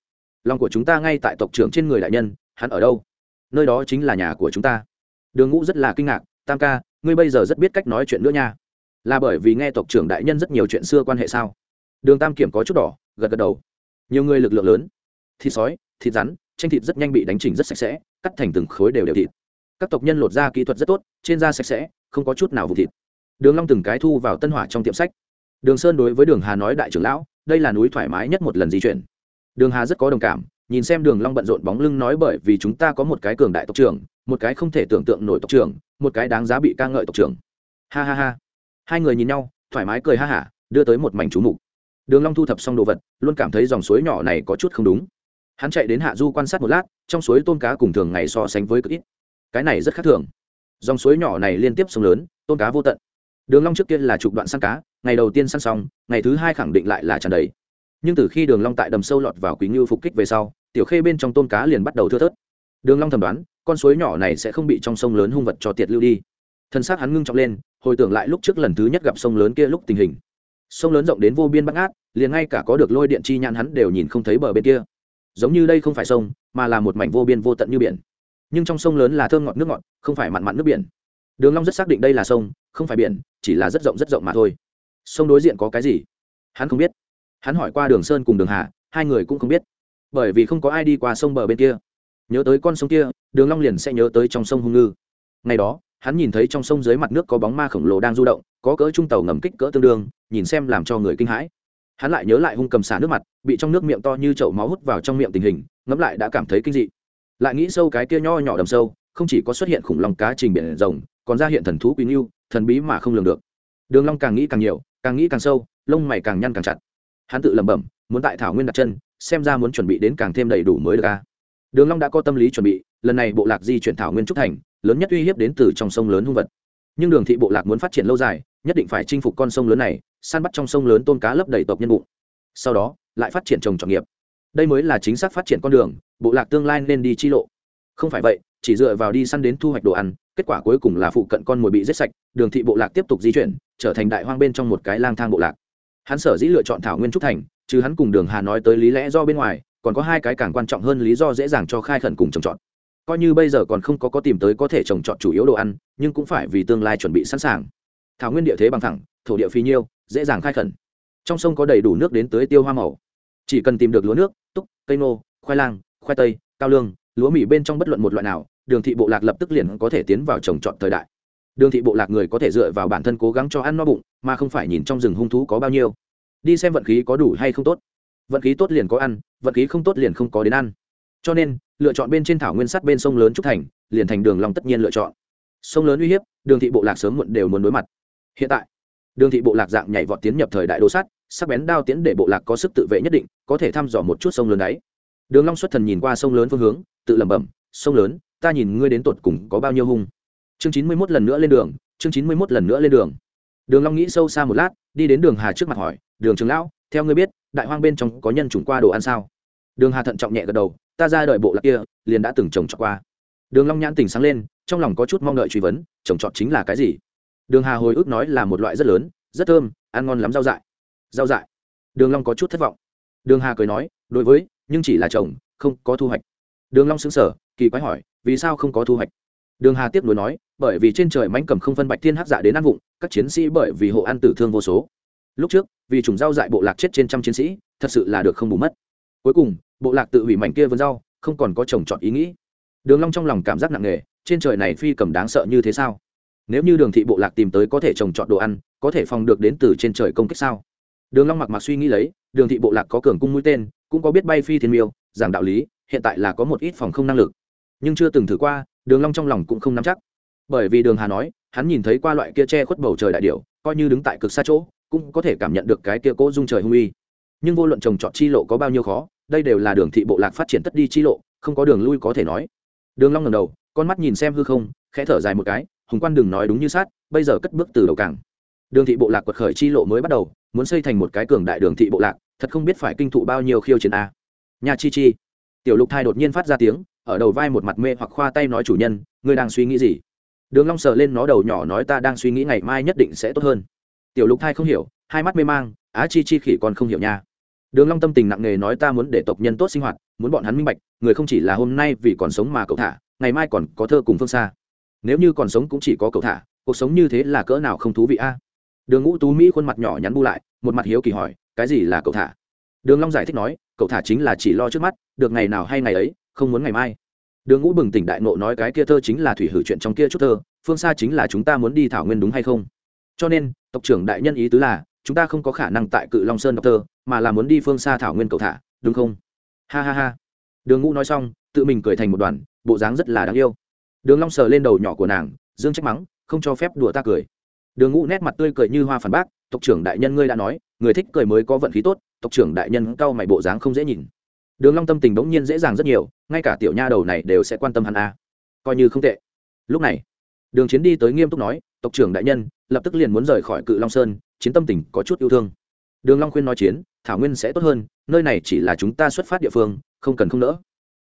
Speaker 1: Lòng của chúng ta ngay tại tộc trưởng trên người đại nhân, hắn ở đâu? Nơi đó chính là nhà của chúng ta. Đường ngũ rất là kinh ngạc, tam ca, ngươi bây giờ rất biết cách nói chuyện nữa nha. Là bởi vì nghe tộc trưởng đại nhân rất nhiều chuyện xưa quan hệ sao? Đường tam kiểm có chút đỏ, gật gật đầu. Nhiều người lực lượng lớn, thịt sói, thịt rắn tranh thịt rất nhanh bị đánh chỉnh rất sạch sẽ, cắt thành từng khối đều đều thịt. Các tộc nhân lột da kỹ thuật rất tốt, trên da sạch sẽ, không có chút nào vụ thịt. Đường long từng cái thu vào tân hỏa trong tiệm sách. Đường sơn đối với đường hà nói, đại trưởng lão, đây là núi thoải mái nhất một lần di chuyển. Đường hà rất có đồng cảm nhìn xem đường long bận rộn bóng lưng nói bởi vì chúng ta có một cái cường đại tộc trưởng, một cái không thể tưởng tượng nổi tộc trưởng, một cái đáng giá bị ca ngợi tộc trưởng. Ha ha ha. Hai người nhìn nhau, thoải mái cười ha hả, đưa tới một mảnh chú mục. Đường long thu thập xong đồ vật, luôn cảm thấy dòng suối nhỏ này có chút không đúng. Hắn chạy đến hạ du quan sát một lát, trong suối tôm cá cùng thường ngày so sánh với cực ít. Cái này rất khác thường. Dòng suối nhỏ này liên tiếp sông lớn, tôm cá vô tận. Đường long trước kia là chụp đoạn săn cá, ngày đầu tiên săn xong, ngày thứ hai khẳng định lại là tràn đầy. Nhưng từ khi đường long tại đầm sâu lọt vào quý ngưu phục kích về sau tiểu khê bên trong tôm cá liền bắt đầu thưa thớt. Đường long thầm đoán, con suối nhỏ này sẽ không bị trong sông lớn hung vật cho tiệt lưu đi. Thân xác hắn ngưng trọng lên, hồi tưởng lại lúc trước lần thứ nhất gặp sông lớn kia lúc tình hình. Sông lớn rộng đến vô biên bắt ngát liền ngay cả có được lôi điện chi nhãn hắn đều nhìn không thấy bờ bên kia. Giống như đây không phải sông, mà là một mảnh vô biên vô tận như biển. Nhưng trong sông lớn là thơm ngọt nước ngọt, không phải mặn mặn nước biển. Đường long rất xác định đây là sông, không phải biển, chỉ là rất rộng rất rộng mà thôi. Sông đối diện có cái gì? Hắn không biết. Hắn hỏi qua đường sơn cùng đường hà, hai người cũng không biết bởi vì không có ai đi qua sông bờ bên kia. Nhớ tới con sông kia, đường long liền sẽ nhớ tới trong sông hung ngư. Ngày đó, hắn nhìn thấy trong sông dưới mặt nước có bóng ma khổng lồ đang du động, có cỡ trung tàu ngầm kích cỡ tương đương, nhìn xem làm cho người kinh hãi. Hắn lại nhớ lại hung cầm xả nước mặt, bị trong nước miệng to như chậu máu hút vào trong miệng tình hình, ngẫm lại đã cảm thấy kinh dị. Lại nghĩ sâu cái kia nho nhỏ đầm sâu, không chỉ có xuất hiện khủng long cá trình biển rồng còn ra hiện thần thú quý yêu thần bí mà không lường được. Đường long càng nghĩ càng nhiều, càng nghĩ càng sâu, lông mày càng nhăn càng chặt. Hắn tự lẩm bẩm muốn tại thảo nguyên đặt chân, xem ra muốn chuẩn bị đến càng thêm đầy đủ mới được a. Đường long đã có tâm lý chuẩn bị, lần này bộ lạc di chuyển thảo nguyên trúc thành, lớn nhất uy hiếp đến từ trong sông lớn hung vật. Nhưng đường thị bộ lạc muốn phát triển lâu dài, nhất định phải chinh phục con sông lớn này, săn bắt trong sông lớn tôm cá lấp đầy tộc nhân bụng. Sau đó, lại phát triển trồng trọt nghiệp. Đây mới là chính xác phát triển con đường, bộ lạc tương lai nên đi chi lộ. Không phải vậy, chỉ dựa vào đi săn đến thu hoạch đồ ăn, kết quả cuối cùng là phụ cận con mồi bị giết sạch, đường thị bộ lạc tiếp tục di chuyển, trở thành đại hoang bên trong một cái lang thang bộ lạc. Hắn sở dĩ lựa chọn thảo nguyên trúc thành chứ hắn cùng đường hà nói tới lý lẽ do bên ngoài, còn có hai cái càng quan trọng hơn lý do dễ dàng cho khai khẩn cùng trồng trọt. Coi như bây giờ còn không có có tìm tới có thể trồng trọt chủ yếu đồ ăn, nhưng cũng phải vì tương lai chuẩn bị sẵn sàng. Thảo nguyên địa thế bằng thẳng, thổ địa phi nhiêu, dễ dàng khai khẩn. Trong sông có đầy đủ nước đến tới tiêu hoa màu. Chỉ cần tìm được lúa nước, túc, cây nô, khoai lang, khoai tây, cao lương, lúa mì bên trong bất luận một loại nào, đường thị bộ lạc lập tức liền có thể tiến vào trồng trọt thời đại. Đường thị bộ lạc người có thể dựa vào bản thân cố gắng cho ăn no bụng, mà không phải nhìn trong rừng hung thú có bao nhiêu đi xem vận khí có đủ hay không tốt. Vận khí tốt liền có ăn, vận khí không tốt liền không có đến ăn. Cho nên, lựa chọn bên trên thảo nguyên sắt bên sông lớn trúc thành, liền thành đường long tất nhiên lựa chọn. Sông lớn uy hiếp, đường thị bộ lạc sớm muộn đều muốn đối mặt. Hiện tại, đường thị bộ lạc dạng nhảy vọt tiến nhập thời đại đồ sắt sắc bén đao tiến để bộ lạc có sức tự vệ nhất định, có thể thăm dò một chút sông lớn đấy. Đường long xuất thần nhìn qua sông lớn phương hướng, tự lẩm bẩm, sông lớn, ta nhìn ngươi đến tột cùng có bao nhiêu hung. Chương chín mươi 91 lần nữa lên đường, chương chín mươi 91 lần nữa lên đường. Đường long nghĩ sâu xa một lát đi đến đường hà trước mặt hỏi, đường trường lão, theo ngươi biết, đại hoang bên trong có nhân chủng qua đồ ăn sao? Đường hà thận trọng nhẹ gật đầu, ta ra đợi bộ lạc kia, liền đã từng trồng trọt qua. Đường long nhãn tỉnh sáng lên, trong lòng có chút mong đợi truy vấn, trồng trọt chính là cái gì? Đường hà hồi ức nói là một loại rất lớn, rất thơm, ăn ngon lắm rau dại. Rau dại? Đường long có chút thất vọng. Đường hà cười nói, đối với, nhưng chỉ là trồng, không có thu hoạch. Đường long sững sờ, kỳ quái hỏi, vì sao không có thu hoạch? Đường hà tiếp nối nói, bởi vì trên trời mãnh cầm không phân bạch thiên hắc dạ đến ăn vụng, các chiến sĩ bởi vì hộ ăn tử thương vô số. Lúc trước, vì trùng rau dại bộ lạc chết trên trăm chiến sĩ, thật sự là được không bù mất. Cuối cùng, bộ lạc tự hủy mảnh kia vườn rau, không còn có trồng trọt ý nghĩ. Đường long trong lòng cảm giác nặng nề, trên trời này phi cầm đáng sợ như thế sao? Nếu như đường thị bộ lạc tìm tới có thể trồng trọt đồ ăn, có thể phòng được đến từ trên trời công kích sao? Đường long mặc mặc suy nghĩ lấy, đường thị bộ lạc có cường cung mũi tên, cũng có biết bay phi thiên miêu, giảng đạo lý, hiện tại là có một ít phòng không năng lực. Nhưng chưa từng thử qua đường long trong lòng cũng không nắm chắc. Bởi vì đường hà nói, hắn nhìn thấy qua loại kia che khuất bầu trời đại điểu, coi như đứng tại cực xa chỗ, cũng có thể cảm nhận được cái kia cố dung trời hung uy. Nhưng vô luận trồng trọt chi lộ có bao nhiêu khó, đây đều là đường thị bộ lạc phát triển tất đi chi lộ, không có đường lui có thể nói. Đường long ngẩng đầu, con mắt nhìn xem hư không, khẽ thở dài một cái, hùng quan đừng nói đúng như sát, bây giờ cất bước từ đầu cảng. Đường thị bộ lạc quật khởi chi lộ mới bắt đầu, muốn xây thành một cái cường đại đường thị bộ lạc, thật không biết phải kinh thụ bao nhiêu khiêu chiến a. Nhà chi chi. Tiểu lục thai đột nhiên phát ra tiếng ở đầu vai một mặt mê hoặc khoa tay nói chủ nhân, ngươi đang suy nghĩ gì? Đường long sờ lên nó đầu nhỏ nói ta đang suy nghĩ ngày mai nhất định sẽ tốt hơn. Tiểu lục thai không hiểu, hai mắt mê mang, á chi chi khỉ còn không hiểu nha. Đường long tâm tình nặng nề nói ta muốn để tộc nhân tốt sinh hoạt, muốn bọn hắn minh bạch, người không chỉ là hôm nay vì còn sống mà cậu thả, ngày mai còn có thơ cùng phương xa. Nếu như còn sống cũng chỉ có cậu thả, cuộc sống như thế là cỡ nào không thú vị a? Đường ngũ tú mỹ khuôn mặt nhỏ nhắn bu lại, một mặt hiếu kỳ hỏi, cái gì là cậu thả? Đường long giải thích nói, cậu thả chính là chỉ lo trước mắt, được ngày nào hay ngày ấy không muốn ngày mai. Đường ngũ bừng tỉnh đại nộ nói cái kia thơ chính là thủy hử chuyện trong kia chút thơ, phương xa chính là chúng ta muốn đi thảo nguyên đúng hay không? Cho nên, tộc trưởng đại nhân ý tứ là, chúng ta không có khả năng tại cự long sơn đọc thơ, mà là muốn đi phương xa thảo nguyên cầu thả, đúng không? Ha ha ha. Đường ngũ nói xong, tự mình cười thành một đoàn, bộ dáng rất là đáng yêu. Đường long sờ lên đầu nhỏ của nàng, dương trách mắng, không cho phép đùa ta cười. Đường ngũ nét mặt tươi cười như hoa phản bác, tộc trưởng đại nhân ngươi đã nói, người thích cười mới có vận khí tốt, tộc trưởng đại nhân cao mày bộ dáng không dễ nhìn đường long tâm tình bỗng nhiên dễ dàng rất nhiều, ngay cả tiểu nha đầu này đều sẽ quan tâm hắn a. À. coi như không tệ. Lúc này, đường chiến đi tới nghiêm túc nói, tộc trưởng đại nhân, lập tức liền muốn rời khỏi cự long sơn, chiến tâm tình có chút yêu thương. Đường long khuyên nói chiến, thảo nguyên sẽ tốt hơn, nơi này chỉ là chúng ta xuất phát địa phương, không cần không nỡ.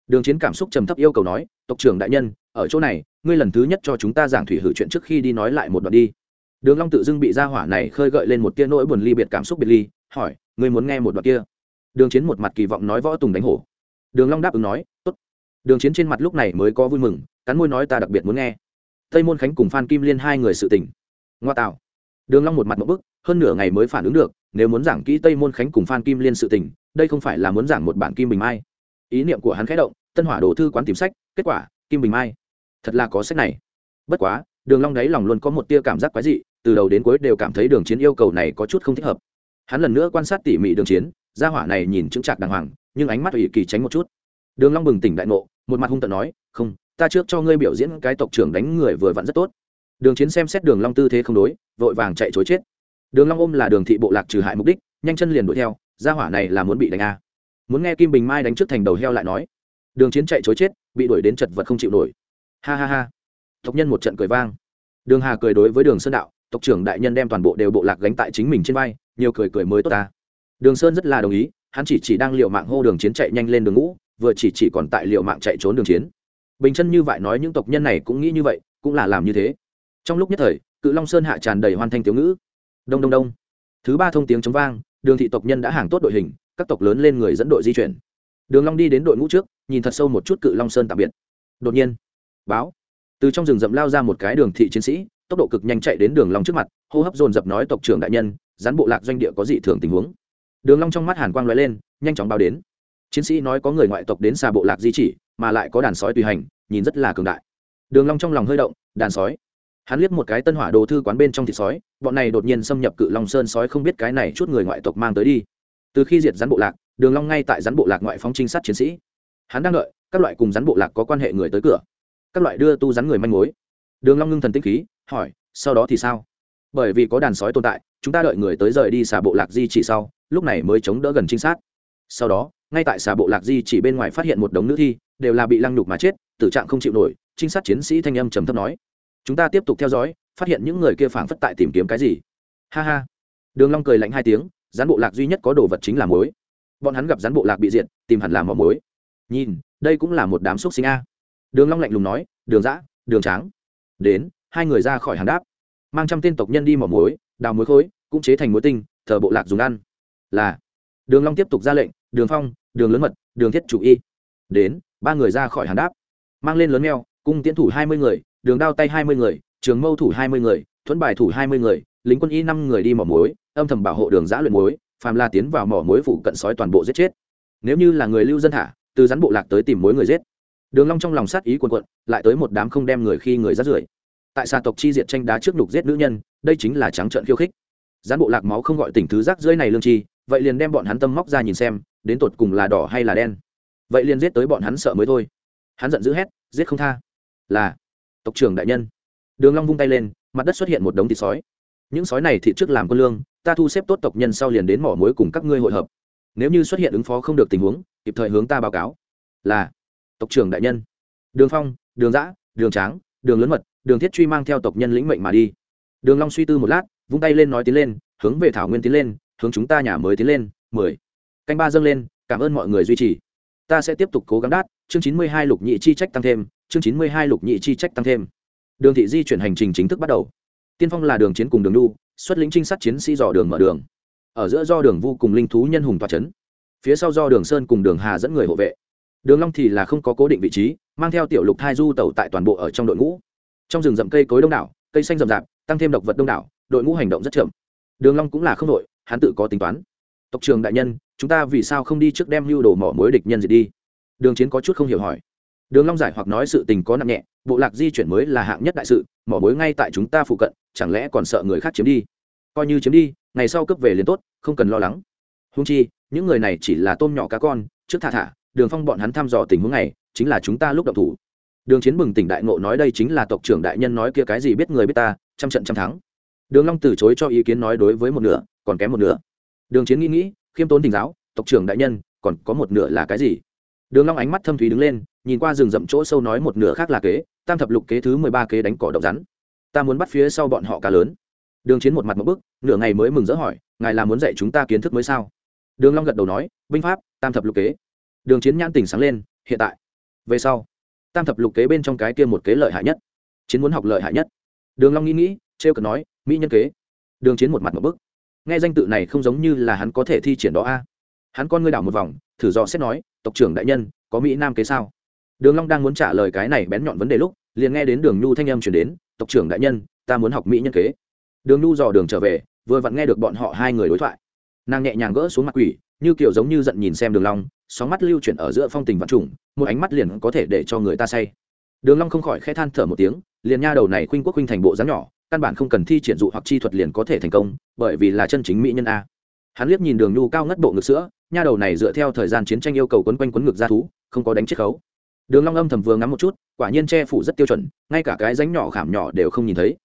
Speaker 1: Đường chiến cảm xúc trầm thấp yêu cầu nói, tộc trưởng đại nhân, ở chỗ này, ngươi lần thứ nhất cho chúng ta giảng thủy hử chuyện trước khi đi nói lại một đoạn đi. Đường long tự dưng bị gia hỏa này khơi gợi lên một tia nỗi buồn ly biệt cảm xúc biệt ly, hỏi, ngươi muốn nghe một đoạn kia? Đường chiến một mặt kỳ vọng nói võ tùng đánh hổ. Đường long đáp ứng nói, tốt. Đường chiến trên mặt lúc này mới có vui mừng, cắn môi nói ta đặc biệt muốn nghe. Tây môn khánh cùng phan kim liên hai người sự tình. Ngoa tạo. Đường long một mặt một bức, hơn nửa ngày mới phản ứng được, nếu muốn giảng kỹ tây môn khánh cùng phan kim liên sự tình, đây không phải là muốn giảng một bản kim bình mai. Ý niệm của hắn khẽ động, tân hỏa đồ thư quán tìm sách, kết quả, kim bình mai. Thật là có sách này. Bất quá, đường long đấy lòng luôn có một tia cảm giác quái dị, từ đầu đến cuối đều cảm thấy đường chiến yêu cầu này có chút không thích hợp. Hắn lần nữa quan sát tỉ mỉ đường chiến gia hỏa này nhìn chững chạc đàng hoàng, nhưng ánh mắt ủy kỳ tránh một chút. Đường long bừng tỉnh đại ngộ, một mặt hung tợn nói, không, ta trước cho ngươi biểu diễn cái tộc trưởng đánh người vừa vặn rất tốt. Đường chiến xem xét đường long tư thế không đối, vội vàng chạy trối chết. Đường long ôm là đường thị bộ lạc trừ hại mục đích, nhanh chân liền đuổi theo, gia hỏa này là muốn bị đánh a. À. muốn nghe kim bình mai đánh trước thành đầu heo lại nói. Đường chiến chạy chối chết, bị đuổi đến chật vật không chịu nổi. Ha ha ha. Tộc nhân một trận cười vang. Đường hà cười đối với đường sơn đạo, tộc trưởng đại nhân đem toàn bộ đều bộ lạc gánh tại chính mình trên vai, nhiều cười cười mới tốt ta đường sơn rất là đồng ý, hắn chỉ chỉ đang liều mạng hô đường chiến chạy nhanh lên đường ngũ, vừa chỉ chỉ còn tại liều mạng chạy trốn đường chiến. Bình chân như vậy nói những tộc nhân này cũng nghĩ như vậy, cũng là làm như thế. Trong lúc nhất thời, cự long sơn hạ tràn đầy hoàn thanh tiểu ngữ. Đông đông đông. Thứ ba thông tiếng chống vang, đường thị tộc nhân đã hàng tốt đội hình, các tộc lớn lên người dẫn đội di chuyển. Đường long đi đến đội ngũ trước, nhìn thật sâu một chút cự long sơn tạm biệt. Đột nhiên, báo. Từ trong rừng rậm lao ra một cái đường thị chiến sĩ, tốc độ cực nhanh chạy đến đường long trước mặt, hô hấp dồn dập nói tộc trưởng đại nhân, gián bộ lạc doanh địa có dị thường tình huống đường long trong mắt hàn quang lóe lên, nhanh chóng báo đến. Chiến sĩ nói có người ngoại tộc đến xà bộ lạc di chỉ, mà lại có đàn sói tùy hành, nhìn rất là cường đại. Đường long trong lòng hơi động, đàn sói. Hắn liếc một cái tân hỏa đồ thư quán bên trong thịt sói, bọn này đột nhiên xâm nhập cự long sơn sói không biết cái này chút người ngoại tộc mang tới đi. Từ khi diệt rắn bộ lạc, đường long ngay tại rắn bộ lạc ngoại phóng trinh sát chiến sĩ. Hắn đang đợi, các loại cùng rắn bộ lạc có quan hệ người tới cửa. Các loại đưa tu rắn người manh mối. Đường long ngưng thần tinh khí, hỏi, sau đó thì sao? Bởi vì có đàn sói tồn tại, chúng ta đợi người tới rời đi xà bộ lạc di chỉ sau, lúc này mới chống đỡ gần trinh sát. Sau đó, ngay tại xà bộ lạc di chỉ bên ngoài phát hiện một đống nữ thi, đều là bị lăng nhục mà chết, tử trạng không chịu nổi, trinh sát chiến sĩ thanh âm trầm thấp nói. Chúng ta tiếp tục theo dõi, phát hiện những người kia phảng phất tại tìm kiếm cái gì. Ha ha. Đường long cười lạnh hai tiếng rắn bộ lạc duy nhất có đồ vật chính là muối. Bọn hắn gặp rắn bộ lạc bị diệt, tìm hẳn là mỏ muối. Nhìn, đây cũng là một đám xúc sinh a. Đường long lạnh lùng nói, đường dã, đường tráng. Đến, hai người ra khỏi hàng đáp mang trăm tên tộc nhân đi mỏ muối, đào muối khối, cũng chế thành muối tinh, thờ bộ lạc dùng ăn. Là, đường long tiếp tục ra lệnh, đường phong, đường lớn mật, đường thiết chủ y. Đến, ba người ra khỏi hàng đáp. Mang lên lớn meo cung tiễn thủ hai mươi người, đường đao tay hai mươi người, trường mâu thủ hai mươi người, thuẫn bài thủ hai mươi người, lính quân y năm người đi mỏ muối, âm thầm bảo hộ đường giã luyện muối, phàm la tiến vào mỏ muối phụ cận sói toàn bộ giết chết. Nếu như là người lưu dân thả từ rắn bộ lạc tới tìm mối người giết. Đường long trong lòng sát ý cuồn cuộn, lại tới một đám không đem người khi người rát rưởi tại xà tộc chi diệt tranh đá trước đục giết nữ nhân, đây chính là trắng trợn khiêu khích. Gián bộ lạc máu không gọi tỉnh thứ rác dưới này lương chi, vậy liền đem bọn hắn tâm móc ra nhìn xem, đến tột cùng là đỏ hay là đen. Vậy liền giết tới bọn hắn sợ mới thôi. Hắn giận dữ hét, giết không tha. Là, tộc trưởng đại nhân. Đường long vung tay lên, mặt đất xuất hiện một đống thịt sói. Những sói này thịt trước làm quân lương, ta thu xếp tốt tộc nhân sau liền đến mỏ muối cùng các ngươi hội hợp. Nếu như xuất hiện ứng phó không được tình huống, kịp thời hướng ta báo cáo. Là, tộc trưởng đại nhân. Đường phong, đường giã đường tráng, đường lớn mật đường thiết truy mang theo tộc nhân lĩnh mệnh mà đi. Đường long suy tư một lát vung tay lên nói tiến lên hướng về thảo nguyên tiến lên hướng chúng ta nhà mới tiến lên. Mười. Canh ba dâng lên cảm ơn mọi người duy trì. Ta sẽ tiếp tục cố gắng đát chương chín mươi hai lục nhị chi trách tăng thêm chương chín mươi hai lục nhị chi trách tăng thêm. Đường thị di chuyển hành trình chính thức bắt đầu. Tiên phong là đường chiến cùng đường đu xuất lĩnh trinh sát chiến sĩ dò đường mở đường. Ở giữa do đường vu cùng linh thú nhân hùng toa chấn, phía sau do đường sơn cùng đường hà dẫn người hộ vệ. Đường long thì là không có cố định vị trí mang theo tiểu lục thai du tàu tại toàn bộ ở trong đội ngũ trong rừng rậm cây cối đông đảo, cây xanh rậm rạp, tăng thêm độc vật đông đảo, đội ngũ hành động rất chậm. Đường long cũng là không đội hắn tự có tính toán. Tộc trường đại nhân, chúng ta vì sao không đi trước đem lưu đồ mỏ mối địch nhân diệt đi? Đường chiến có chút không hiểu hỏi. Đường long giải hoặc nói sự tình có nặng nhẹ, bộ lạc di chuyển mới là hạng nhất đại sự, mỏ mối ngay tại chúng ta phụ cận, chẳng lẽ còn sợ người khác chiếm đi? Coi như chiếm đi, ngày sau cướp về liền tốt, không cần lo lắng. Hung chi, những người này chỉ là tôm nhỏ cá con, trước thả thả, đường phong bọn hắn thăm dò tình huống này, chính là chúng ta lúc động thủ đường chiến bừng tỉnh đại ngộ nói đây chính là tộc trưởng đại nhân nói kia cái gì biết người biết ta, trăm trận trăm thắng. Đường long từ chối cho ý kiến nói đối với một nửa, còn kém một nửa. Đường chiến nghĩ nghĩ, khiêm tốn tỉnh giáo, tộc trưởng đại nhân, còn có một nửa là cái gì? Đường long ánh mắt thâm thúy đứng lên, nhìn qua rừng rậm chỗ sâu nói một nửa khác là kế, tam thập lục kế thứ mười ba kế đánh cỏ động rắn. Ta muốn bắt phía sau bọn họ cá lớn. Đường chiến một mặt một bức, nửa ngày mới mừng rỡ hỏi, ngài là muốn dạy chúng ta kiến thức mới sao? Đường long gật đầu nói, binh pháp, tam thập lục kế. Đường chiến nhãn tỉnh sáng lên, hiện tại. Về sau tam thập lục kế bên trong cái kia một kế lợi hại nhất, chiến muốn học lợi hại nhất. Đường long nghĩ nghĩ treo cần nói, mỹ nhân kế. Đường chiến một mặt một bức. Nghe danh tự này không giống như là hắn có thể thi triển đó a. Hắn con ngươi đảo một vòng, thử dò xét nói, tộc trưởng đại nhân, có mỹ nam kế sao? Đường long đang muốn trả lời cái này bén nhọn vấn đề lúc, liền nghe đến đường nhu thanh âm truyền đến, tộc trưởng đại nhân, ta muốn học mỹ nhân kế. Đường nhu dò đường trở về, vừa vặn nghe được bọn họ hai người đối thoại. Nàng nhẹ nhàng gỡ xuống mặt quỷ, như kiểu giống như giận nhìn xem đường long sóng mắt lưu chuyển ở giữa phong tình vạn trùng, một ánh mắt liền có thể để cho người ta say. Đường long không khỏi khẽ than thở một tiếng, liền nha đầu này khuynh quốc khuynh thành bộ dáng nhỏ, căn bản không cần thi triển dụ hoặc chi thuật liền có thể thành công, bởi vì là chân chính mỹ nhân a. Hắn liếc nhìn đường nhu cao ngất bộ ngực sữa, nha đầu này dựa theo thời gian chiến tranh yêu cầu quấn quanh quấn ngực ra thú, không có đánh chiết khấu. Đường long âm thầm vừa ngắm một chút, quả nhiên che phủ rất tiêu chuẩn, ngay cả cái rãnh nhỏ khảm nhỏ đều không nhìn thấy.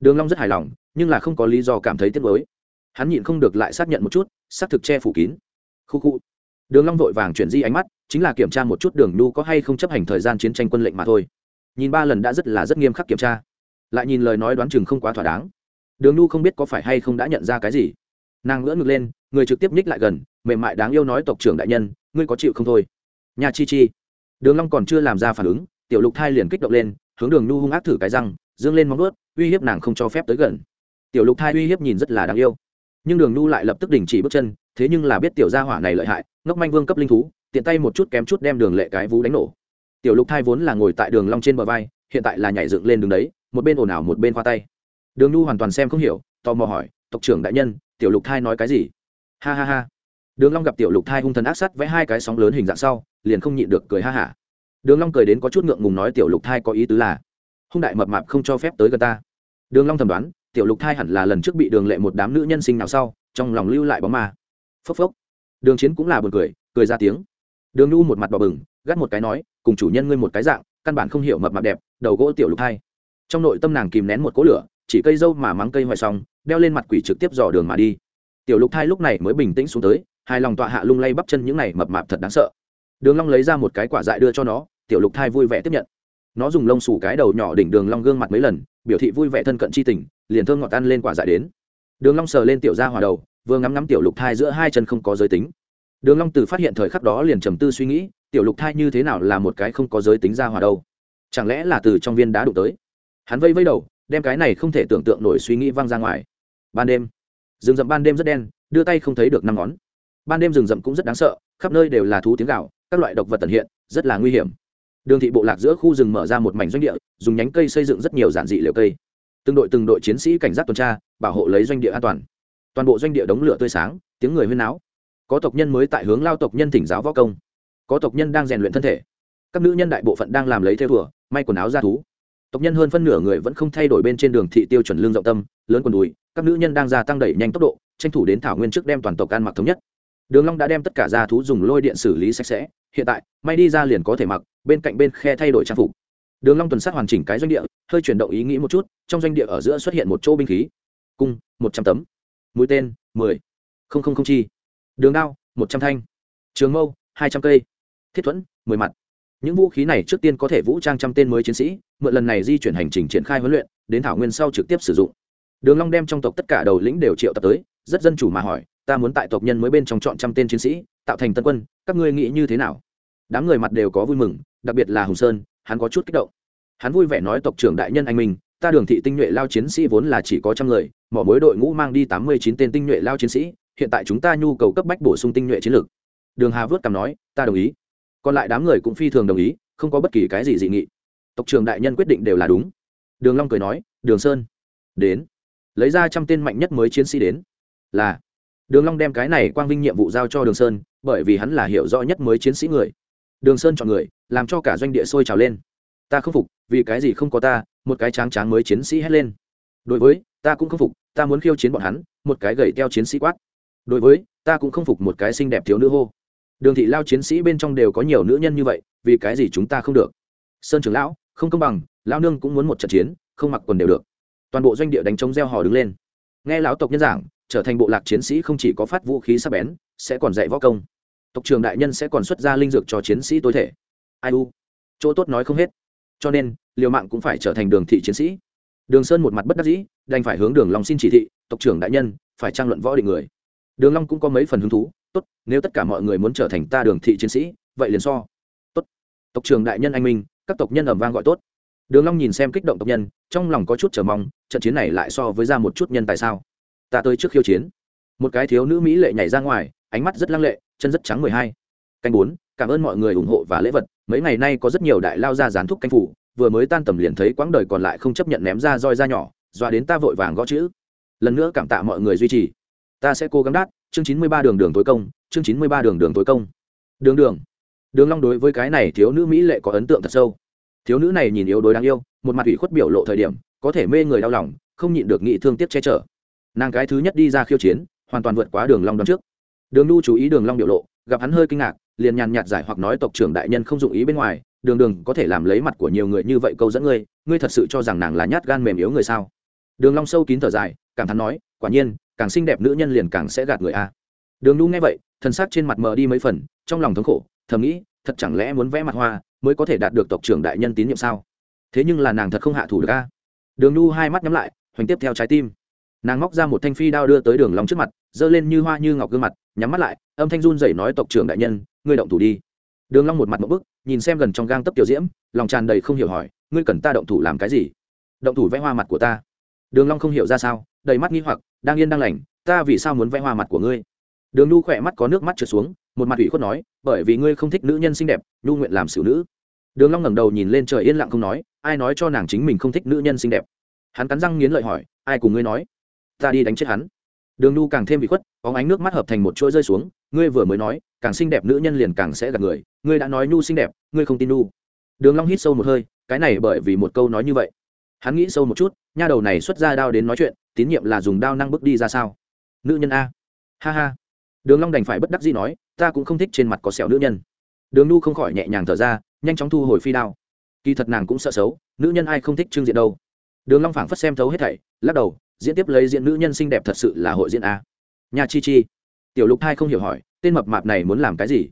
Speaker 1: Đường long rất hài lòng, nhưng là không có lý do cảm thấy tiếc nuối. Hắn nhịn không được lại xác nhận một chút, xác thực che phủ kín. Khu khu đường long vội vàng chuyển di ánh mắt, chính là kiểm tra một chút đường nu có hay không chấp hành thời gian chiến tranh quân lệnh mà thôi. Nhìn ba lần đã rất là rất nghiêm khắc kiểm tra. Lại nhìn lời nói đoán chừng không quá thỏa đáng. Đường nu không biết có phải hay không đã nhận ra cái gì. Nàng ngỡ ngực lên, người trực tiếp nhích lại gần, mềm mại đáng yêu nói tộc trưởng đại nhân, ngươi có chịu không thôi? Nhà chi chi. Đường long còn chưa làm ra phản ứng, tiểu lục thai liền kích động lên, hướng đường nu hung ác thử cái răng, dương lên móng vuốt, uy hiếp nàng không cho phép tới gần. Tiểu lục thai uy hiếp nhìn rất là đáng yêu. Nhưng đường nu lại lập tức đình chỉ bước chân thế nhưng là biết tiểu gia hỏa này lợi hại, ngốc manh vương cấp linh thú, tiện tay một chút kém chút đem đường lệ cái vú đánh nổ. Tiểu lục thai vốn là ngồi tại đường long trên bờ vai, hiện tại là nhảy dựng lên đường đấy, một bên ồn ào một bên khoa tay. Đường nhu hoàn toàn xem không hiểu, tò mò hỏi, tộc trưởng đại nhân, tiểu lục thai nói cái gì? Ha ha ha. Đường long gặp tiểu lục thai hung thần ác sát vẽ hai cái sóng lớn hình dạng sau, liền không nhịn được cười ha ha đường long cười đến có chút ngượng ngùng nói, tiểu lục thai có ý tứ là, hung đại mập mạp không cho phép tới gần ta. Đường long thầm đoán, tiểu lục thai hẳn là lần trước bị đường lệ một đám nữ nhân sinh nào sau, trong lòng lưu lại bóng ma phốc phốc. Đường chiến cũng là buồn cười cười ra tiếng. Đường nhu một mặt bỏ bừng, gắt một cái nói, cùng chủ nhân ngươi một cái dạng, căn bản không hiểu mập mạp đẹp, đầu gỗ tiểu lục thai trong nội tâm nàng kìm nén một cỗ lửa, chỉ cây dâu mà mắng cây hoài xong, đeo lên mặt quỷ trực tiếp dò đường mà đi. Tiểu lục thai lúc này mới bình tĩnh xuống tới hai lòng tọa hạ lung lay bắp chân những này mập mạp thật đáng sợ. Đường long lấy ra một cái quả dại đưa cho nó, tiểu lục thai vui vẻ tiếp nhận. Nó dùng lông xù cái đầu nhỏ đỉnh đường long gương mặt mấy lần, biểu thị vui vẻ thân cận chi tình, liền thơm ngọt ăn lên quả dại đến. Đường long sờ lên tiểu gia hòa đầu vừa ngắm ngắm tiểu lục thai giữa hai chân không có giới tính. Đường long từ phát hiện thời khắc đó liền trầm tư suy nghĩ, tiểu lục thai như thế nào là một cái không có giới tính ra hòa đâu? Chẳng lẽ là từ trong viên đá đụng tới? Hắn vây vây đầu, đem cái này không thể tưởng tượng nổi suy nghĩ văng ra ngoài. Ban đêm, rừng rậm ban đêm rất đen, đưa tay không thấy được năm ngón. Ban đêm rừng rậm cũng rất đáng sợ, khắp nơi đều là thú tiếng gạo các loại độc vật tận hiện, rất là nguy hiểm. Đường thị bộ lạc giữa khu rừng mở ra một mảnh doanh địa, dùng nhánh cây xây dựng rất nhiều giản dị liều cây. Từng đội từng đội chiến sĩ cảnh giác tuần tra, bảo hộ lấy doanh địa an toàn toàn bộ doanh địa đống lửa tươi sáng, tiếng người huyên náo. Có tộc nhân mới tại hướng lao tộc nhân thỉnh giáo võ công. Có tộc nhân đang rèn luyện thân thể. Các nữ nhân đại bộ phận đang làm lấy theo vừa may quần áo ra thú. Tộc nhân hơn phân nửa người vẫn không thay đổi bên trên đường thị tiêu chuẩn lương rộng tâm, lớn quần đùi. Các nữ nhân đang gia tăng đẩy nhanh tốc độ, tranh thủ đến thảo nguyên trước đem toàn tộc ăn mặc thống nhất. Đường long đã đem tất cả gia thú dùng lôi điện xử lý sạch sẽ. Hiện tại, may đi ra liền có thể mặc, bên cạnh bên khe thay đổi trang phục. Đường long tuần sát hoàn chỉnh cái doanh địa, hơi chuyển động ý nghĩ một chút, trong doanh địa ở giữa xuất hiện một chỗ binh khí. Cung, một trăm tấm mũi tên, mười. Không không không chi. Đường đao, một trăm thanh. Trường mâu, hai trăm cây. Thiết thuẫn, mười mặt. Những vũ khí này trước tiên có thể vũ trang trăm tên mới chiến sĩ, mượn lần này di chuyển hành trình triển khai huấn luyện, đến thảo nguyên sau trực tiếp sử dụng. Đường long đem trong tộc tất cả đầu lĩnh đều triệu tập tới, rất dân chủ mà hỏi, ta muốn tại tộc nhân mới bên trong chọn trăm tên chiến sĩ, tạo thành tân quân, các ngươi nghĩ như thế nào? Đám người mặt đều có vui mừng, đặc biệt là hùng sơn, hắn có chút kích động. Hắn vui vẻ nói tộc trưởng đại nhân anh minh ta đường thị tinh nhuệ lao chiến sĩ vốn là chỉ có trăm người, mỏ mối đội ngũ mang đi tám mươi chín tên tinh nhuệ lao chiến sĩ, hiện tại chúng ta nhu cầu cấp bách bổ sung tinh nhuệ chiến lược. Đường hà vớt cằm nói, ta đồng ý. Còn lại đám người cũng phi thường đồng ý, không có bất kỳ cái gì dị nghị. Tộc trưởng đại nhân quyết định đều là đúng. Đường long cười nói, đường sơn, đến. Lấy ra trăm tên mạnh nhất mới chiến sĩ đến. Là. Đường long đem cái này quang vinh nhiệm vụ giao cho đường sơn, bởi vì hắn là hiểu rõ nhất mới chiến sĩ người. Đường sơn chọn người, làm cho cả doanh địa sôi trào lên ta không phục, vì cái gì không có ta, một cái tráng tráng mới chiến sĩ hét lên. Đối với, ta cũng không phục, ta muốn khiêu chiến bọn hắn, một cái gậy theo chiến sĩ quát. Đối với, ta cũng không phục một cái xinh đẹp thiếu nữ hô. Đường thị lao chiến sĩ bên trong đều có nhiều nữ nhân như vậy, vì cái gì chúng ta không được? Sơn trưởng lão, không công bằng, lão nương cũng muốn một trận chiến, không mặc quần đều được. Toàn bộ doanh địa đánh trống gieo hò đứng lên. Nghe lão tộc nhân giảng, trở thành bộ lạc chiến sĩ không chỉ có phát vũ khí sắc bén, sẽ còn dạy võ công. Tộc trường đại nhân sẽ còn xuất ra linh dược cho chiến sĩ tối thể. Ai u? Chỗ tốt nói không hết cho nên, liều mạng cũng phải trở thành đường thị chiến sĩ. Đường sơn một mặt bất đắc dĩ, đành phải hướng đường long xin chỉ thị, tộc trưởng đại nhân, phải trang luận võ định người. Đường long cũng có mấy phần hứng thú, tốt, nếu tất cả mọi người muốn trở thành ta đường thị chiến sĩ, vậy liền so. Tốt. Tộc trưởng đại nhân anh minh, các tộc nhân ầm vang gọi tốt. Đường long nhìn xem kích động tộc nhân, trong lòng có chút chờ mong, trận chiến này lại so với ra một chút nhân tại sao? Ta tới trước khiêu chiến. Một cái thiếu nữ mỹ lệ nhảy ra ngoài, ánh mắt rất lăng lệ, chân rất trắng mười hai. Canh bốn cảm ơn mọi người ủng hộ và lễ vật, mấy ngày nay có rất nhiều đại lao ra gián thúc canh phủ, vừa mới tan tầm liền thấy quãng đời còn lại không chấp nhận ném ra roi ra nhỏ, dọa đến ta vội vàng gõ chữ. Lần nữa cảm tạ mọi người duy trì. Ta sẽ cố gắng đát chương chín mươi ba đường đường tối công, chương chín mươi ba đường đường tối công. Đường đường. Đường long đối với cái này thiếu nữ mỹ lệ có ấn tượng thật sâu. Thiếu nữ này nhìn yếu đuối đáng yêu, một mặt ủy khuất biểu lộ thời điểm, có thể mê người đau lòng, không nhịn được nghị thương tiếc che chở. Nàng cái thứ nhất đi ra khiêu chiến, hoàn toàn vượt quá đường long đón trước. Đường nu chú ý đường long biểu lộ gặp hắn hơi kinh ngạc, liền nhàn nhạt giải hoặc nói tộc trưởng đại nhân không dụng ý bên ngoài, đường đường có thể làm lấy mặt của nhiều người như vậy câu dẫn ngươi ngươi thật sự cho rằng nàng là nhát gan mềm yếu người sao? Đường long sâu kín thở dài, cảm thán nói, quả nhiên, càng xinh đẹp nữ nhân liền càng sẽ gạt người a. Đường nu nghe vậy thân xác trên mặt mờ đi mấy phần, trong lòng thống khổ, thầm nghĩ, thật chẳng lẽ muốn vẽ mặt hoa mới có thể đạt được tộc trưởng đại nhân tín nhiệm sao? Thế nhưng là nàng thật không hạ thủ được a. Đường nu hai mắt nhắm lại, hoành tiếp theo trái tim. Nàng móc ra một thanh phi đao đưa tới đường long trước mặt giơ lên như hoa như ngọc gương mặt, nhắm mắt lại, âm thanh run rẩy nói, tộc trưởng đại nhân, ngươi động thủ đi. Đường long một mặt một bức, nhìn xem gần trong gang tấp tiểu diễm, lòng tràn đầy không hiểu hỏi, ngươi cần ta động thủ làm cái gì? Động thủ vẽ hoa mặt của ta. Đường long không hiểu ra sao, đầy mắt nghi hoặc, đang yên đang lành, ta vì sao muốn vẽ hoa mặt của ngươi? Đường nhu khỏe mắt có nước mắt trượt xuống, một mặt ủy khuất nói, bởi vì ngươi không thích nữ nhân xinh đẹp, nhu nguyện làm xử nữ. Đường long ngẩng đầu nhìn lên trời yên lặng không nói, ai nói cho nàng chính mình không thích nữ nhân xinh đẹp? Hắn cắn răng nghiến lợi hỏi, ai cùng ngươi nói? Ta đi đánh chết hắn đường nhu càng thêm bị khuất có ánh nước mắt hợp thành một chuỗi rơi xuống, ngươi vừa mới nói, càng xinh đẹp nữ nhân liền càng sẽ gặp người, ngươi đã nói nhu xinh đẹp, ngươi không tin nhu đường long hít sâu một hơi, cái này bởi vì một câu nói như vậy. Hắn nghĩ sâu một chút, nha đầu này xuất ra đao đến nói chuyện, tín nhiệm là dùng đao năng bước đi ra sao? Nữ nhân a. Ha ha. Đường long đành phải bất đắc dĩ nói, ta cũng không thích trên mặt có sẹo nữ nhân. Đường nhu không khỏi nhẹ nhàng thở ra, nhanh chóng thu hồi phi đao. Kỳ thật nàng cũng sợ xấu, nữ nhân ai không thích trương diện đâu. Đường long phảng phất xem thấu hết thảy, lắc đầu diễn tiếp lấy diễn nữ nhân xinh đẹp thật sự là hội diễn a. Nhà chi chi. Tiểu lục hai không hiểu hỏi, tên mập mạp này muốn làm cái gì?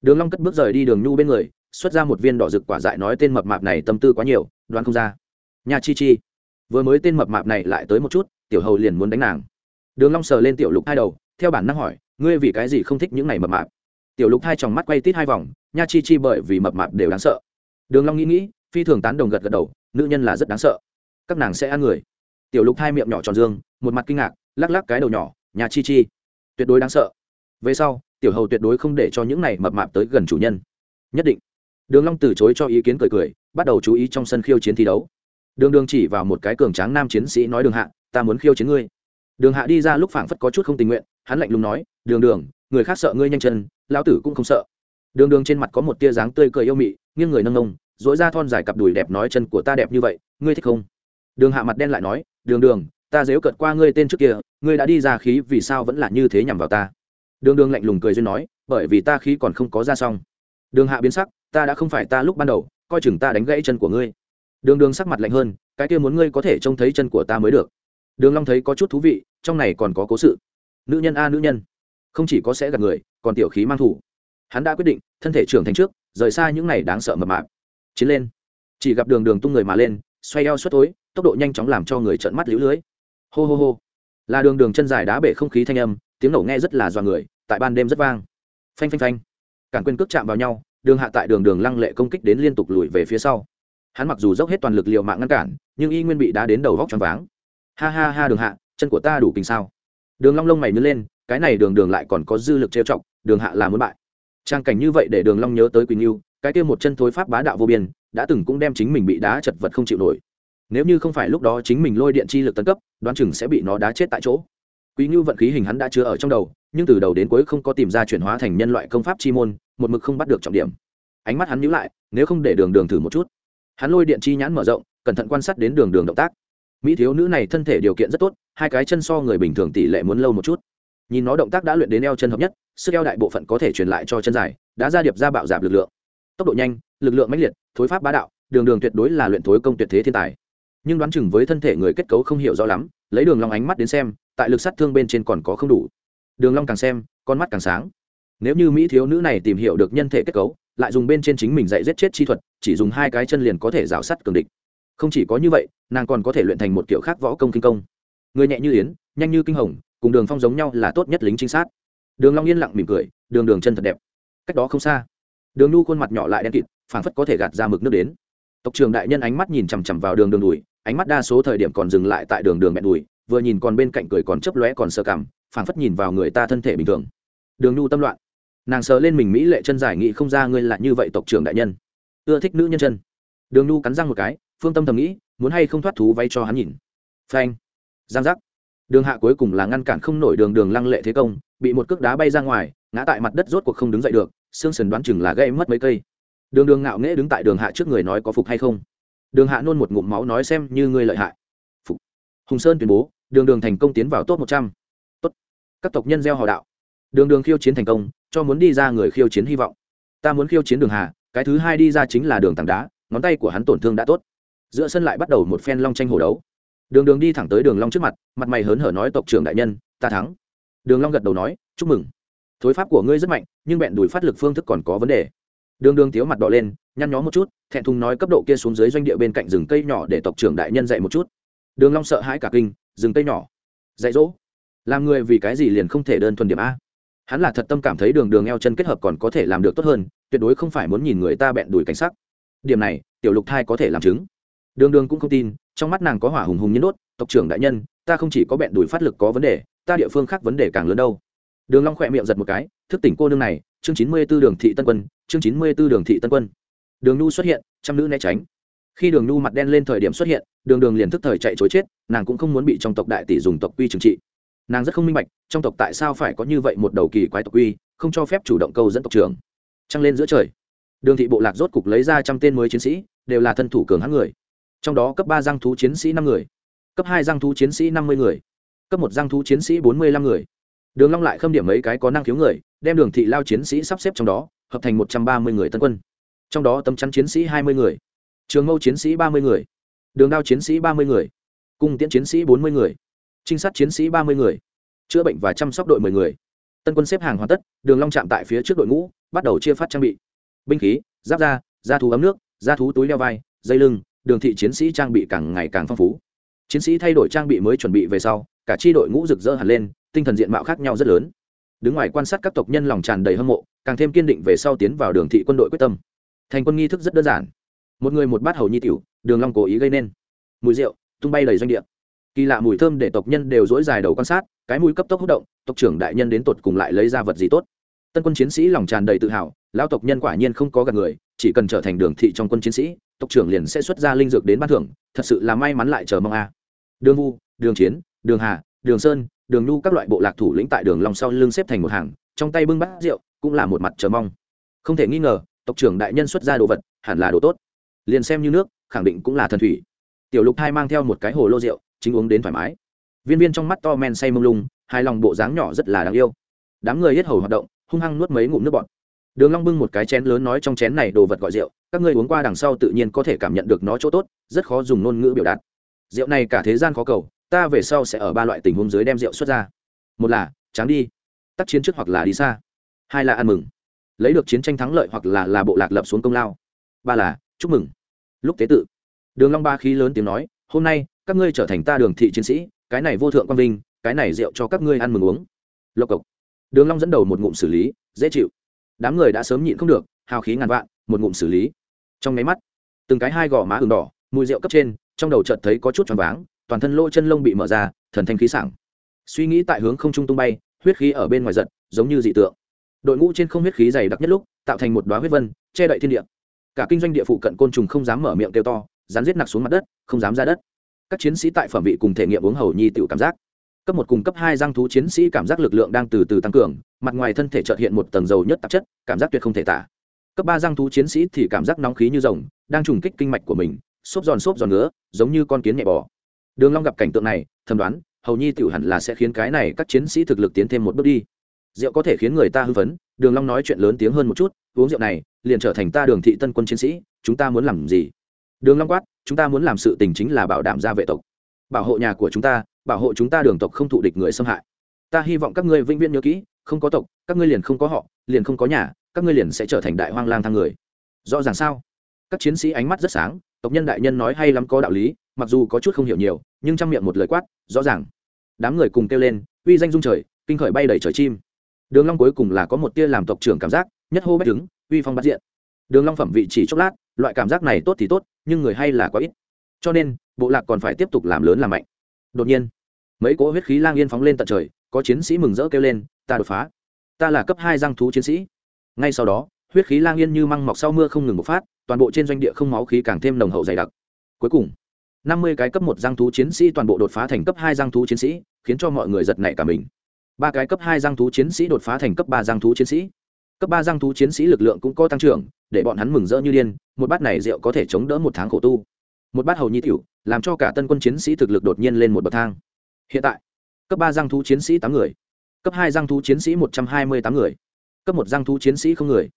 Speaker 1: Đường long cất bước rời đi đường nhu bên người, xuất ra một viên đỏ rực quả dại nói tên mập mạp này tâm tư quá nhiều, đoán không ra. Nhà chi chi. Vừa mới tên mập mạp này lại tới một chút, tiểu hầu liền muốn đánh nàng. Đường long sờ lên tiểu lục hai đầu, theo bản năng hỏi, ngươi vì cái gì không thích những này mập mạp? Tiểu lục hai tròng mắt quay tít hai vòng, nha chi chi bởi vì mập mạp đều đáng sợ. Đường long nghĩ nghĩ, phi thường tán đồng gật gật đầu, nữ nhân là rất đáng sợ. Các nàng sẽ ăn người tiểu lục hai miệng nhỏ tròn dương, một mặt kinh ngạc, lắc lắc cái đầu nhỏ, nhà chi chi, tuyệt đối đáng sợ. Về sau, tiểu hầu tuyệt đối không để cho những này mập mạp tới gần chủ nhân. Nhất định. Đường long từ chối cho ý kiến cười cười, bắt đầu chú ý trong sân khiêu chiến thi đấu. Đường đường chỉ vào một cái cường tráng nam chiến sĩ nói, đường hạ, ta muốn khiêu chiến ngươi. Đường hạ đi ra lúc phảng phất có chút không tình nguyện, hắn lạnh lùng nói, đường đường, người khác sợ ngươi nhanh chân, lão tử cũng không sợ. Đường đường trên mặt có một tia dáng tươi cười yêu mị, nghiêng người nâng nông dỗi ra thon dài cặp đùi đẹp nói, chân của ta đẹp như vậy, ngươi thích không? Đường hạ mặt đen lại nói đường đường, ta dếu cợt qua ngươi tên trước kia, ngươi đã đi ra khí vì sao vẫn là như thế nhằm vào ta? Đường đường lạnh lùng cười duyên nói, bởi vì ta khí còn không có ra xong. Đường hạ biến sắc, ta đã không phải ta lúc ban đầu, coi chừng ta đánh gãy chân của ngươi. Đường đường sắc mặt lạnh hơn, cái kia muốn ngươi có thể trông thấy chân của ta mới được. Đường long thấy có chút thú vị, trong này còn có cố sự. Nữ nhân a nữ nhân. Không chỉ có sẽ gạt người, còn tiểu khí mang thủ. Hắn đã quyết định, thân thể trưởng thành trước, rời xa những này đáng sợ mập mạp. Chiến lên. Chỉ gặp đường đường tung người mà lên, xoay eo suốt tối tốc độ nhanh chóng làm cho người trợn mắt lũ lưới. Hô hô hô. Là đường đường chân dài đá bể không khí thanh âm, tiếng nổ nghe rất là dọa người, tại ban đêm rất vang. Phanh phanh phanh. Cản quên cước chạm vào nhau, đường hạ tại đường đường lăng lệ công kích đến liên tục lùi về phía sau. Hắn mặc dù dốc hết toàn lực liệu mạng ngăn cản, nhưng y nguyên bị đá đến đầu vóc tròn váng. Ha ha ha đường hạ, chân của ta đủ kính sao? Đường long lông mày nhớ lên, cái này đường đường lại còn có dư lực trêu chọc, đường hạ là muốn bại. Trang cảnh như vậy để đường long nhớ tới quỳnh yêu cái kia một chân thối pháp bá đạo vô biên, đã từng cũng đem chính mình bị đá chật vật không chịu nổi nếu như không phải lúc đó chính mình lôi điện chi lực tấn cấp, đoán chừng sẽ bị nó đá chết tại chỗ. Quý ngưu vận khí hình hắn đã chứa ở trong đầu, nhưng từ đầu đến cuối không có tìm ra chuyển hóa thành nhân loại công pháp chi môn, một mực không bắt được trọng điểm. Ánh mắt hắn nhíu lại, nếu không để đường đường thử một chút. Hắn lôi điện chi nhãn mở rộng, cẩn thận quan sát đến đường đường động tác. Mỹ thiếu nữ này thân thể điều kiện rất tốt, hai cái chân so người bình thường tỷ lệ muốn lâu một chút. Nhìn nó động tác đã luyện đến eo chân hợp nhất, sức eo đại bộ phận có thể truyền lại cho chân dài, đã ra điệp ra bạo giảm lực lượng. Tốc độ nhanh, lực lượng mãnh liệt, thối pháp bá đạo, đường đường tuyệt đối là luyện thối công tuyệt thế thiên tài nhưng đoán chừng với thân thể người kết cấu không hiểu rõ lắm, lấy đường long ánh mắt đến xem, tại lực sát thương bên trên còn có không đủ. Đường long càng xem, con mắt càng sáng. Nếu như mỹ thiếu nữ này tìm hiểu được nhân thể kết cấu, lại dùng bên trên chính mình dạy giết chết chi thuật, chỉ dùng hai cái chân liền có thể rào sắt cường địch. Không chỉ có như vậy, nàng còn có thể luyện thành một kiểu khác võ công kinh công. Người nhẹ như yến, nhanh như kinh hồng, cùng đường phong giống nhau là tốt nhất lính trinh sát. Đường long yên lặng mỉm cười, đường đường chân thật đẹp. Cách đó không xa, đường nu khuôn mặt nhỏ lại đen kịt, phảng phất có thể gạt ra mực nước đến. Tộc trưởng đại nhân ánh mắt nhìn chằm chằm vào đường đường đùi ánh mắt đa số thời điểm còn dừng lại tại đường đường mẹ đùi, vừa nhìn còn bên cạnh cười còn chớp lóe còn sơ cảm phảng phất nhìn vào người ta thân thể bình thường. Đường nu tâm loạn. Nàng sờ lên mình mỹ lệ chân dài nghị không ra ngươi là như vậy tộc trưởng đại nhân. Ưa thích nữ nhân chân. Đường nu cắn răng một cái, phương tâm thầm nghĩ, muốn hay không thoát thú vay cho hắn nhìn. Phanh. Giang giác. Đường hạ cuối cùng là ngăn cản không nổi đường đường lăng lệ thế công, bị một cước đá bay ra ngoài, ngã tại mặt đất rốt cuộc không đứng dậy được, xương sần đoán chừng là gây mất mấy cây. Đường đường ngạo nghễ đứng tại đường hạ trước người nói có phục hay không? Đường hạ nôn một ngụm máu nói xem như ngươi lợi hại. Phục. Hùng sơn tuyên bố, đường đường thành công tiến vào top một trăm. Tốt. Các tộc nhân gieo hò đạo. Đường đường khiêu chiến thành công, cho muốn đi ra người khiêu chiến hy vọng. Ta muốn khiêu chiến đường hạ, cái thứ hai đi ra chính là đường tảng đá, ngón tay của hắn tổn thương đã tốt. Giữa sân lại bắt đầu một phen long tranh hồ đấu. Đường đường đi thẳng tới đường long trước mặt mặt mày hớn hở nói tộc trưởng đại nhân, ta thắng. Đường long gật đầu nói, chúc mừng. Thối pháp của ngươi rất mạnh, nhưng bẹn đùi phát lực phương thức còn có vấn đề đường đường tiếu mặt đỏ lên, nhăn nhó một chút, thẹn thùng nói cấp độ kia xuống dưới doanh địa bên cạnh rừng cây nhỏ để tộc trưởng đại nhân dạy một chút. Đường long sợ hãi cả kinh, rừng cây nhỏ. Dạy dỗ? Làm người vì cái gì liền không thể đơn thuần điểm a? Hắn là thật tâm cảm thấy đường đường eo chân kết hợp còn có thể làm được tốt hơn, tuyệt đối không phải muốn nhìn người ta bẹn đùi cảnh sắc. Điểm này, tiểu lục thai có thể làm chứng. Đường đường cũng không tin, trong mắt nàng có hỏa hùng hùng nhiên đốt, tộc trưởng đại nhân, ta không chỉ có bẹn đùi phát lực có vấn đề, ta địa phương khác vấn đề càng lớn đâu. Đường long khoe miệng giật một cái, thức tỉnh cô nương này chương chín mươi 94 đường thị tân quân, chương chín mươi 94 đường thị tân quân. Đường nu xuất hiện, trăm nữ né tránh. Khi đường nu mặt đen lên thời điểm xuất hiện, đường đường liền thức thời chạy chối chết, nàng cũng không muốn bị trong tộc đại tỷ dùng tộc quy trừng trị. Nàng rất không minh bạch, trong tộc tại sao phải có như vậy một đầu kỳ quái tộc quy, không cho phép chủ động câu dẫn tộc trưởng. Trăng lên giữa trời, đường thị bộ lạc rốt cục lấy ra trăm tên mới chiến sĩ, đều là thân thủ cường hãn người. Trong đó cấp ba giang thú chiến sĩ năm người, cấp hai giang thú chiến sĩ năm mươi người, cấp một giang thú chiến sĩ bốn mươi lăm người. Đường long lại khâm điểm mấy cái có năng khiếu người đem đường thị lao chiến sĩ sắp xếp trong đó, hợp thành một trăm ba mươi người tân quân. Trong đó tấm chắn chiến sĩ hai mươi người, trường mâu chiến sĩ ba mươi người, đường đao chiến sĩ ba mươi người, cung tiễn chiến sĩ bốn mươi người, trinh sát chiến sĩ ba mươi người, chữa bệnh và chăm sóc đội mười người. Tân quân xếp hàng hoàn tất, đường long chạm tại phía trước đội ngũ, bắt đầu chia phát trang bị. Binh khí, giáp da da thú ấm nước, da thú túi leo vai, dây lưng, đường thị chiến sĩ trang bị càng ngày càng phong phú. Chiến sĩ thay đổi trang bị mới chuẩn bị về sau, cả chi đội ngũ rực rỡ hẳn lên, tinh thần diện mạo khác nhau rất lớn đứng ngoài quan sát các tộc nhân lòng tràn đầy hâm mộ, càng thêm kiên định về sau tiến vào đường thị quân đội quyết tâm. Thành quân nghi thức rất đơn giản. Một người một bát hầu nhi tiểu, đường long cố ý gây nên. Mùi rượu, tung bay đầy doanh địa. Kỳ lạ mùi thơm để tộc nhân đều dỗi dài đầu quan sát, cái mùi cấp tốc hút động, tộc trưởng đại nhân đến tột cùng lại lấy ra vật gì tốt. Tân quân chiến sĩ lòng tràn đầy tự hào, lão tộc nhân quả nhiên không có gạt người, chỉ cần trở thành đường thị trong quân chiến sĩ, tộc trưởng liền sẽ xuất ra linh dược đến ban thưởng, thật sự là may mắn lại chờ mong a. Đường vu, đường chiến, đường hà, đường sơn đường nhu các loại bộ lạc thủ lĩnh tại đường long sau lưng xếp thành một hàng, trong tay bưng bát rượu, cũng là một mặt chờ mong. Không thể nghi ngờ, tộc trưởng đại nhân xuất ra đồ vật, hẳn là đồ tốt. Liền xem như nước, khẳng định cũng là thần thủy. Tiểu lục hai mang theo một cái hồ lô rượu, chính uống đến thoải mái. Viên viên trong mắt to men say mông lung hai lòng bộ dáng nhỏ rất là đáng yêu. Đám người hết hầu hoạt động, hung hăng nuốt mấy ngụm nước bọt. Đường long bưng một cái chén lớn nói trong chén này đồ vật gọi rượu, các ngươi uống qua đằng sau tự nhiên có thể cảm nhận được nó chỗ tốt, rất khó dùng ngôn ngữ biểu đạt. Rượu này cả thế gian khó cầu ta về sau sẽ ở ba loại tình huống dưới đem rượu xuất ra. Một là, tráng đi, tác chiến trước hoặc là đi xa. Hai là ăn mừng, lấy được chiến tranh thắng lợi hoặc là là bộ lạc lập xuống công lao. Ba là, chúc mừng. Lúc tế tự, đường long ba khí lớn tiếng nói, hôm nay, các ngươi trở thành ta đường thị chiến sĩ, cái này vô thượng quang vinh, cái này rượu cho các ngươi ăn mừng uống. Lộc cộc. Đường long dẫn đầu một ngụm xử lý, dễ chịu. Đám người đã sớm nhịn không được, hào khí ngàn vạn, một ngụm xử lý. Trong máy mắt, từng cái hai gò má ửng đỏ, mùi rượu cấp trên, trong đầu chợt thấy có chút choáng váng toàn thân lỗ chân lông bị mở ra, thần thanh khí sảng. Suy nghĩ tại hướng không trung tung bay, huyết khí ở bên ngoài giật, giống như dị tượng. Đội ngũ trên không huyết khí dày đặc nhất lúc, tạo thành một đoá huyết vân, che đậy thiên địa. Cả kinh doanh địa phụ cận côn trùng không dám mở miệng kêu to rán giết nặc xuống mặt đất, không dám ra đất. Các chiến sĩ tại phẩm vị cùng thể nghiệm uống hầu nhi tiểu cảm giác. Cấp một cùng cấp hai giang thú chiến sĩ cảm giác lực lượng đang từ từ tăng cường, mặt ngoài thân thể trợt hiện một tầng dầu nhất tạp chất, cảm giác tuyệt không thể tả. Cấp ba giang thú chiến sĩ thì cảm giác nóng khí như rồng, đang trùng kích kinh mạch của mình, xốp giòn xốp giòn ngứa, giống như con kiến nhẹ bò đường long gặp cảnh tượng này, thầm đoán, hầu nhi tiểu hẳn là sẽ khiến cái này các chiến sĩ thực lực tiến thêm một bước đi. Rượu có thể khiến người ta hư phấn, đường long nói chuyện lớn tiếng hơn một chút, uống rượu này, liền trở thành ta đường thị tân quân chiến sĩ, chúng ta muốn làm gì? Đường long quát, chúng ta muốn làm sự tình chính là bảo đảm gia vệ tộc. Bảo hộ nhà của chúng ta, bảo hộ chúng ta đường tộc không thụ địch người xâm hại. Ta hy vọng các ngươi vĩnh viễn nhớ kỹ, không có tộc, các ngươi liền không có họ, liền không có nhà, các ngươi liền sẽ trở thành đại hoang lang thang người. Rõ ràng sao? Các chiến sĩ ánh mắt rất sáng, tộc nhân đại nhân nói hay lắm có đạo lý mặc dù có chút không hiểu nhiều, nhưng trong miệng một lời quát, rõ ràng. Đám người cùng kêu lên, uy danh dung trời, kinh khởi bay đầy trời chim. Đường long cuối cùng là có một tia làm tộc trưởng cảm giác, nhất hô bách đứng, uy phong bắt diện. Đường long phẩm vị chỉ chốc lát, loại cảm giác này tốt thì tốt, nhưng người hay là quá ít. Cho nên, bộ lạc còn phải tiếp tục làm lớn làm mạnh. Đột nhiên, mấy cỗ huyết khí lang yên phóng lên tận trời, có chiến sĩ mừng rỡ kêu lên, ta đột phá. Ta là cấp hai giang thú chiến sĩ. Ngay sau đó, huyết khí lang yên như măng mọc sau mưa không ngừng một phát, toàn bộ trên doanh địa không máu khí càng thêm nồng hậu dày đặc. Cuối cùng năm mươi cái cấp một giang thú chiến sĩ toàn bộ đột phá thành cấp hai giang thú chiến sĩ, khiến cho mọi người giật nảy cả mình. Ba cái cấp hai giang thú chiến sĩ đột phá thành cấp ba giang thú chiến sĩ. Cấp ba giang thú chiến sĩ lực lượng cũng có tăng trưởng, để bọn hắn mừng rỡ như điên, một bát này rượu có thể chống đỡ một tháng khổ tu. Một bát hầu nhi tiểu, làm cho cả tân quân chiến sĩ thực lực đột nhiên lên một bậc thang. Hiện tại, cấp ba giang thú chiến sĩ tám người, cấp hai giang thú chiến sĩ một trăm hai mươi tám người, cấp một giang thú chiến sĩ không người.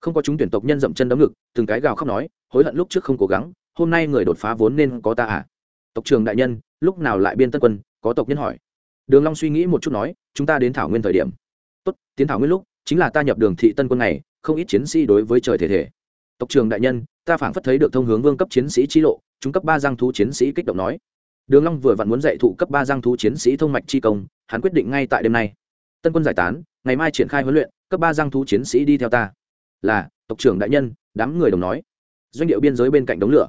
Speaker 1: Không có chúng tuyển tộc nhân dậm chân đấm ngực, từng cái gào khóc nói, hối hận lúc trước không cố gắng hôm nay người đột phá vốn nên có ta à? Tộc trường đại nhân, lúc nào lại biên tân quân? Có tộc nhân hỏi. Đường long suy nghĩ một chút nói, chúng ta đến thảo nguyên thời điểm. Tốt, tiến thảo nguyên lúc, chính là ta nhập đường thị tân quân này, không ít chiến sĩ đối với trời thể thể. Tộc trường đại nhân, ta phảng phất thấy được thông hướng vương cấp chiến sĩ chi lộ, chúng cấp ba giang thú chiến sĩ kích động nói. Đường long vừa vặn muốn dạy thụ cấp ba giang thú chiến sĩ thông mạch chi công, hắn quyết định ngay tại đêm nay. Tân quân giải tán, ngày mai triển khai huấn luyện, cấp ba giang thú chiến sĩ đi theo ta. Là, tộc trưởng đại nhân, đám người đồng nói. Doanh điệu biên giới bên cạnh đống lửa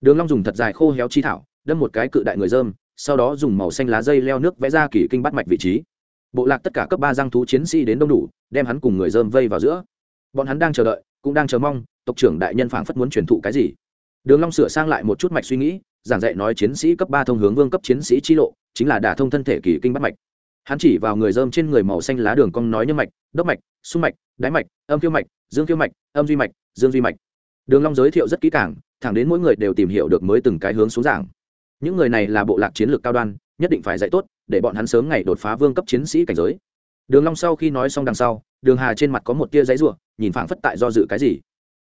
Speaker 1: đường long dùng thật dài khô héo chi thảo, đâm một cái cự đại người dơm, sau đó dùng màu xanh lá dây leo nước vẽ ra kỳ kinh bắt mạch vị trí. Bộ lạc tất cả cấp ba giang thú chiến sĩ đến đông đủ, đem hắn cùng người dơm vây vào giữa. Bọn hắn đang chờ đợi, cũng đang chờ mong, tộc trưởng đại nhân phảng phất muốn truyền thụ cái gì. Đường long sửa sang lại một chút mạch suy nghĩ, giảng dạy nói chiến sĩ cấp ba thông hướng vương cấp chiến sĩ chi lộ, chính là đả thông thân thể kỳ kinh bắt mạch. Hắn chỉ vào người dơm trên người màu xanh lá đường cong nói như mạch, đốc mạch sung mạch, đáy mạch, âm kiêu mạch, dương kiêu mạch, âm duy mạch, dương duy mạch. Đường long giới thiệu rất kỹ càng thẳng đến mỗi người đều tìm hiểu được mới từng cái hướng xuống giảng. Những người này là bộ lạc chiến lược cao đoan, nhất định phải dạy tốt, để bọn hắn sớm ngày đột phá vương cấp chiến sĩ cảnh giới. Đường long sau khi nói xong đằng sau, đường hà trên mặt có một tia giấy rủa, nhìn phảng phất tại do dự cái gì.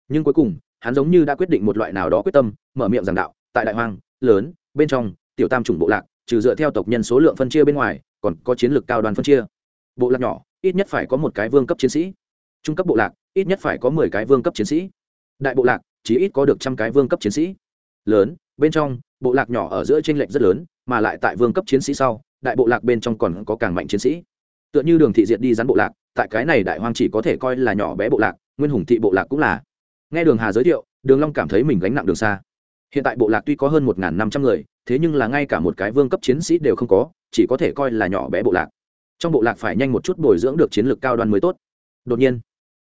Speaker 1: Nhưng cuối cùng, hắn giống như đã quyết định một loại nào đó quyết tâm, mở miệng giảng đạo, tại đại hoang, lớn, bên trong, tiểu tam chủng bộ lạc, trừ dựa theo tộc nhân số lượng phân chia bên ngoài, còn có chiến lược cao đoàn phân chia. Bộ lạc nhỏ, ít nhất phải có một cái vương cấp chiến sĩ. Trung cấp bộ lạc, ít nhất phải có mười cái vương cấp chiến sĩ. Đại bộ lạc chỉ ít có được trăm cái vương cấp chiến sĩ. Lớn, bên trong, bộ lạc nhỏ ở giữa tranh lệch rất lớn, mà lại tại vương cấp chiến sĩ sau, đại bộ lạc bên trong còn có càng mạnh chiến sĩ. Tựa như đường thị diệt đi rắn bộ lạc, tại cái này đại hoang chỉ có thể coi là nhỏ bé bộ lạc, nguyên hùng thị bộ lạc cũng là. Nghe đường hà giới thiệu, đường long cảm thấy mình gánh nặng đường xa. Hiện tại bộ lạc tuy có hơn một năm trăm người, thế nhưng là ngay cả một cái vương cấp chiến sĩ đều không có, chỉ có thể coi là nhỏ bé bộ lạc. Trong bộ lạc phải nhanh một chút bồi dưỡng được chiến lược cao đoan mới tốt. Đột nhiên,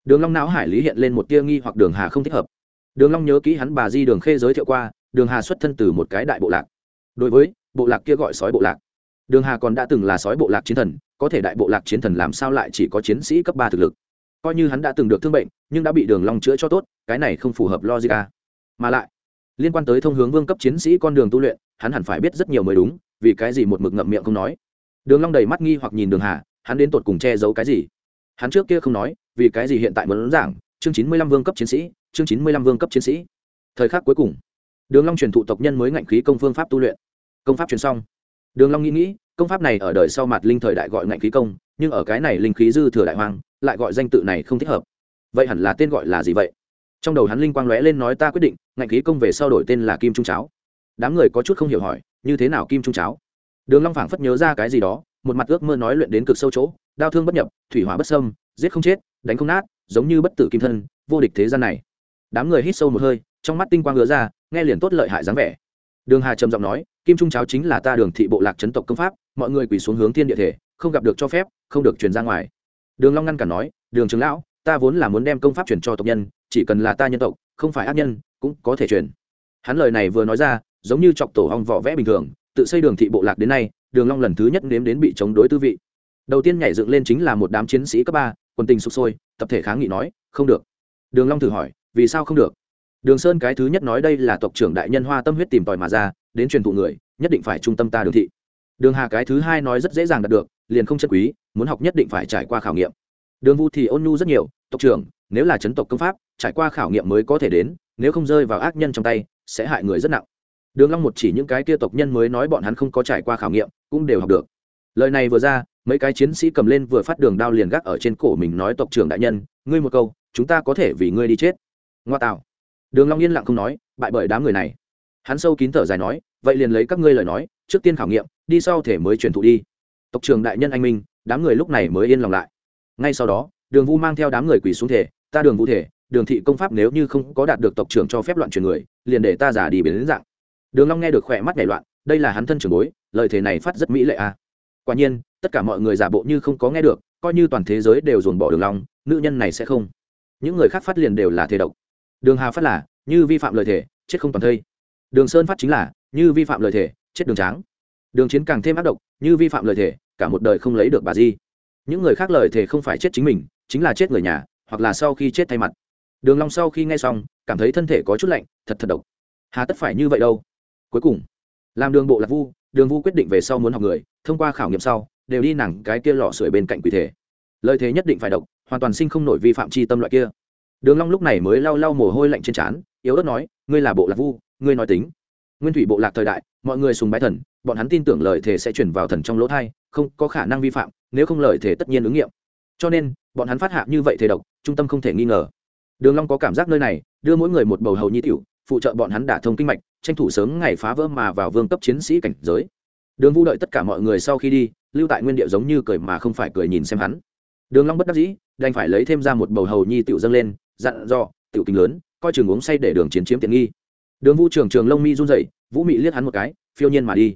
Speaker 1: đường long não hải lý hiện lên một tia nghi hoặc đường hà không thích hợp đường long nhớ kỹ hắn bà di đường khê giới thiệu qua, đường hà xuất thân từ một cái đại bộ lạc. Đối với, bộ lạc kia gọi sói bộ lạc. Đường hà còn đã từng là sói bộ lạc chiến thần, có thể đại bộ lạc chiến thần làm sao lại chỉ có chiến sĩ cấp ba thực lực. Coi như hắn đã từng được thương bệnh, nhưng đã bị đường long chữa cho tốt, cái này không phù hợp logic à. mà lại, liên quan tới thông hướng vương cấp chiến sĩ con đường tu luyện, hắn hẳn phải biết rất nhiều mới đúng, vì cái gì một mực ngậm miệng không nói. Đường long đầy mắt nghi hoặc nhìn đường hà, hắn đến tột cùng che giấu cái gì? Hắn trước kia không nói, vì cái gì hiện tại muốn giảng, chương chín mươi lăm vương cấp chiến sĩ chương chín mươi lăm vương cấp chiến sĩ. Thời khắc cuối cùng, đường long truyền thụ tộc nhân mới ngạnh khí công phương pháp tu luyện. Công pháp truyền xong, đường long nghĩ nghĩ, công pháp này ở đời sau mặt linh thời đại gọi ngạnh khí công, nhưng ở cái này linh khí dư thừa đại hoang, lại gọi danh tự này không thích hợp. Vậy hẳn là tên gọi là gì vậy? Trong đầu hắn linh quang lóe lên nói ta quyết định, ngạnh khí công về sau đổi tên là kim trung cháo. Đám người có chút không hiểu hỏi, như thế nào kim trung cháo? Đường long phảng phất nhớ ra cái gì đó, một mặt ước mơ nói luyện đến cực sâu chỗ đao thương bất nhập, thủy hỏa bất sâm giết không chết, đánh không nát, giống như bất tử kim thân, vô địch thế gian này đám người hít sâu một hơi, trong mắt tinh quang ngứa ra, nghe liền tốt lợi hại dáng vẻ. Đường hà trầm giọng nói, kim trung cháo chính là ta đường thị bộ lạc chấn tộc công pháp, mọi người quỳ xuống hướng thiên địa thể, không gặp được cho phép, không được truyền ra ngoài. Đường long ngăn cản nói, đường trưởng lão, ta vốn là muốn đem công pháp truyền cho tộc nhân, chỉ cần là ta nhân tộc, không phải ác nhân, cũng có thể truyền. Hắn lời này vừa nói ra, giống như chọc tổ hong vỏ vẽ bình thường, tự xây đường thị bộ lạc đến nay, đường long lần thứ nhất nếm đến bị chống đối tư vị. Đầu tiên nhảy dựng lên chính là một đám chiến sĩ cấp ba, quân tình sục sôi, tập thể kháng nghị nói, không được. Đường long thử hỏi vì sao không được? Đường sơn cái thứ nhất nói đây là tộc trưởng đại nhân hoa tâm huyết tìm tòi mà ra, đến truyền thụ người, nhất định phải trung tâm ta đường thị. Đường hà cái thứ hai nói rất dễ dàng đạt được, liền không chân quý, muốn học nhất định phải trải qua khảo nghiệm. Đường vu thì ôn nhu rất nhiều, tộc trưởng, nếu là chấn tộc công pháp, trải qua khảo nghiệm mới có thể đến, nếu không rơi vào ác nhân trong tay, sẽ hại người rất nặng. Đường long một chỉ những cái kia tộc nhân mới nói bọn hắn không có trải qua khảo nghiệm, cũng đều học được. Lời này vừa ra, mấy cái chiến sĩ cầm lên vừa phát đường đao liền gác ở trên cổ mình nói, tộc trưởng đại nhân, ngươi một câu, chúng ta có thể vì ngươi đi chết ngoa tạo đường long yên lặng không nói, bại bởi đám người này. Hắn sâu kín thở dài nói, vậy liền lấy các ngươi lời nói, trước tiên khảo nghiệm, đi sau thể mới truyền thụ đi. Tộc trưởng đại nhân anh minh, đám người lúc này mới yên lòng lại. Ngay sau đó, đường vu mang theo đám người quỳ xuống thể, ta đường vu thể, đường thị công pháp nếu như không có đạt được tộc trưởng cho phép loạn truyền người, liền để ta giả đi biến đến dạng. Đường long nghe được khỏe mắt nhảy loạn, đây là hắn thân trưởng bối, lời thể này phát rất mỹ lệ a. À. quả nhiên, tất cả mọi người giả bộ như không có nghe được, coi như toàn thế giới đều dồn bỏ đường long, nữ nhân này sẽ không. Những người khác phát liền đều là thể độc đường hà phát là như vi phạm lời thể, chết không toàn thây. Đường sơn phát chính là như vi phạm lời thể, chết đường tráng. Đường chiến càng thêm ác độc như vi phạm lời thể, cả một đời không lấy được bà di. Những người khác lời thể không phải chết chính mình chính là chết người nhà hoặc là sau khi chết thay mặt. Đường long sau khi nghe xong cảm thấy thân thể có chút lạnh thật thật độc. Hà tất phải như vậy đâu? Cuối cùng làm đường bộ lạc vu đường vu quyết định về sau muốn học người thông qua khảo nghiệm sau đều đi nàng cái kia lọ sưởi bên cạnh quỷ thể. Lời thế nhất định phải độc hoàn toàn sinh không nổi vi phạm chi tâm loại kia đường long lúc này mới lau lau mồ hôi lạnh trên trán, yếu ớt nói, ngươi là bộ lạc vu, ngươi nói tính. Nguyên thủy bộ lạc thời đại, mọi người sùng bái thần, bọn hắn tin tưởng lời thể sẽ chuyển vào thần trong lỗ thai, không có khả năng vi phạm, nếu không lời thể tất nhiên ứng nghiệm. Cho nên, bọn hắn phát hạ như vậy thể độc, trung tâm không thể nghi ngờ. Đường long có cảm giác nơi này, đưa mỗi người một bầu hầu nhi tiểu, phụ trợ bọn hắn đả thông kinh mạch, tranh thủ sớm ngày phá vỡ mà vào vương cấp chiến sĩ cảnh giới. Đường vu đợi tất cả mọi người sau khi đi, lưu tại nguyên địa giống như cười mà không phải cười nhìn xem hắn. Đường long bất đắc dĩ, đành phải lấy thêm ra một bầu hầu nhi tiểu dâng lên dặn dò, tiểu kinh lớn, coi chừng uống say để đường chiến chiếm tiện nghi. Đường vu trường trường lông mi run rẩy, vũ mị liếc hắn một cái, phiêu nhiên mà đi.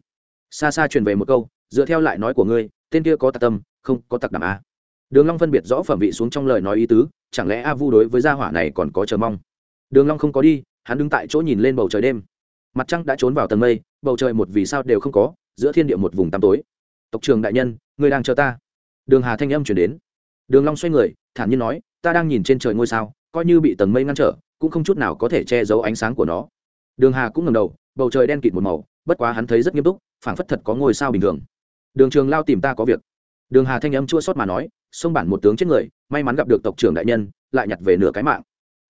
Speaker 1: Xa xa truyền về một câu, dựa theo lại nói của ngươi, tên kia có tạc tâm, không có tạc đảm a. Đường long phân biệt rõ phẩm vị xuống trong lời nói ý tứ, chẳng lẽ a vu đối với gia hỏa này còn có chờ mong? Đường long không có đi, hắn đứng tại chỗ nhìn lên bầu trời đêm. Mặt trăng đã trốn vào tầng mây, bầu trời một vì sao đều không có, giữa thiên địa một vùng tăm tối. Tộc trường đại nhân, ngươi đang chờ ta. Đường hà thanh âm truyền đến. Đường long xoay người, thản nhiên nói, ta đang nhìn trên trời ngôi sao coi như bị tầng mây ngăn trở, cũng không chút nào có thể che giấu ánh sáng của nó. Đường hà cũng ngầm đầu, bầu trời đen kịt một màu, bất quá hắn thấy rất nghiêm túc, phảng phất thật có ngôi sao bình thường. Đường trường lao tìm ta có việc. Đường hà thanh âm chua xót mà nói xông bản một tướng chết người, may mắn gặp được tộc trưởng đại nhân, lại nhặt về nửa cái mạng.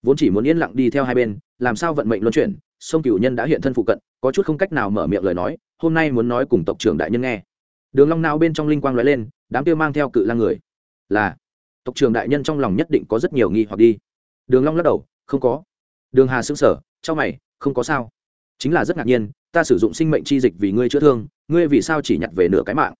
Speaker 1: Vốn chỉ muốn yên lặng đi theo hai bên, làm sao vận mệnh luân chuyển, sông cửu nhân đã hiện thân phụ cận, có chút không cách nào mở miệng lời nói, hôm nay muốn nói cùng tộc trưởng đại nhân nghe. Đường long nao bên trong linh quang lóe lên, đám kia mang theo cự lang người. Là, tộc trưởng đại nhân trong lòng nhất định có rất nhiều nghi hoặc đi đường long lắc đầu, không có. Đường hà sững sờ, trong mày, không có sao. Chính là rất ngạc nhiên, ta sử dụng sinh mệnh chi dịch vì ngươi chữa thương, ngươi vì sao chỉ nhặt về nửa cái mạng?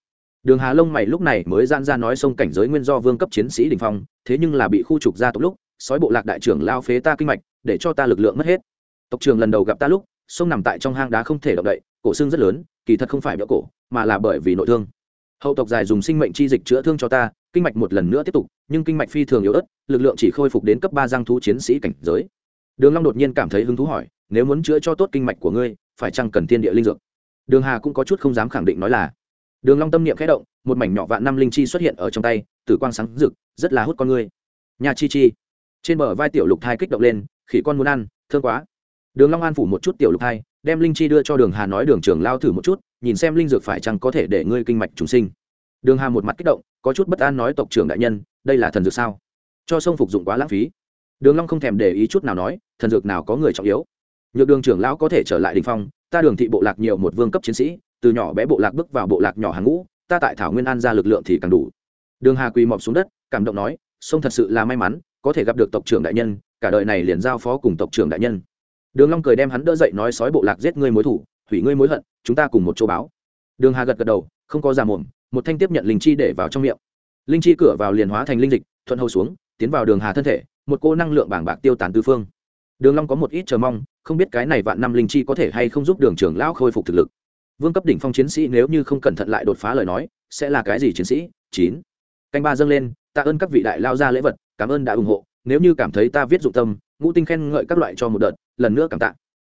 Speaker 1: Đường hà lông mày lúc này mới gian ra nói sông cảnh giới nguyên do vương cấp chiến sĩ đình phong, thế nhưng là bị khu trục ra tộc lúc, sói bộ lạc đại trưởng lao phế ta kinh mạch, để cho ta lực lượng mất hết. Tộc trưởng lần đầu gặp ta lúc, sông nằm tại trong hang đá không thể động đậy, cổ xương rất lớn, kỳ thật không phải bỡ cổ, mà là bởi vì nội thương hậu tộc dài dùng sinh mệnh chi dịch chữa thương cho ta, kinh mạch một lần nữa tiếp tục, nhưng kinh mạch phi thường yếu ớt, lực lượng chỉ khôi phục đến cấp ba giang thú chiến sĩ cảnh giới. Đường long đột nhiên cảm thấy hứng thú hỏi, nếu muốn chữa cho tốt kinh mạch của ngươi, phải chăng cần thiên địa linh dược? Đường hà cũng có chút không dám khẳng định nói là. Đường long tâm niệm khẽ động, một mảnh nhỏ vạn năm linh chi xuất hiện ở trong tay, tử quang sáng rực, rất là hút con ngươi nhà chi chi. Trên bờ vai tiểu lục thai kích động lên, khỉ con muốn ăn, thương quá. Đường long an phủ một chút tiểu lục thai, đem linh chi đưa cho đường hà nói, đường trưởng lao thử một chút nhìn xem linh dược phải chăng có thể để ngươi kinh mạch trùng sinh. Đường hà một mặt kích động, có chút bất an nói tộc trưởng đại nhân, đây là thần dược sao? Cho sông phục dụng quá lãng phí. Đường long không thèm để ý chút nào nói, thần dược nào có người trọng yếu? Nhược đường trưởng lão có thể trở lại đình phong, ta đường thị bộ lạc nhiều một vương cấp chiến sĩ, từ nhỏ bé bộ lạc bước vào bộ lạc nhỏ hàng ngũ, ta tại thảo nguyên an ra lực lượng thì càng đủ. Đường hà quỳ mọp xuống đất, cảm động nói, sông thật sự là may mắn, có thể gặp được tộc trưởng đại nhân, cả đời này liền giao phó cùng tộc trưởng đại nhân. Đường long cười đem hắn đỡ dậy nói sói bộ lạc giết ngươi mối thủ hủy ngươi mối hận, chúng ta cùng một chỗ báo. Đường hà gật gật đầu, không có giả mồm, một thanh tiếp nhận linh chi để vào trong miệng. Linh chi cửa vào liền hóa thành linh dịch, thuận hầu xuống, tiến vào đường hà thân thể, một cô năng lượng bảng bạc tiêu tán tứ phương. Đường long có một ít chờ mong, không biết cái này vạn năm linh chi có thể hay không giúp đường trưởng lão khôi phục thực lực. Vương cấp đỉnh phong chiến sĩ nếu như không cẩn thận lại đột phá lời nói, sẽ là cái gì chiến sĩ? Chín. Canh ba dâng lên, tạ ơn các vị đại lao ra lễ vật, cảm ơn đã ủng hộ. Nếu như cảm thấy ta viết dụng tâm, ngũ tinh khen ngợi các loại cho một đợt, lần nữa cảm tạ.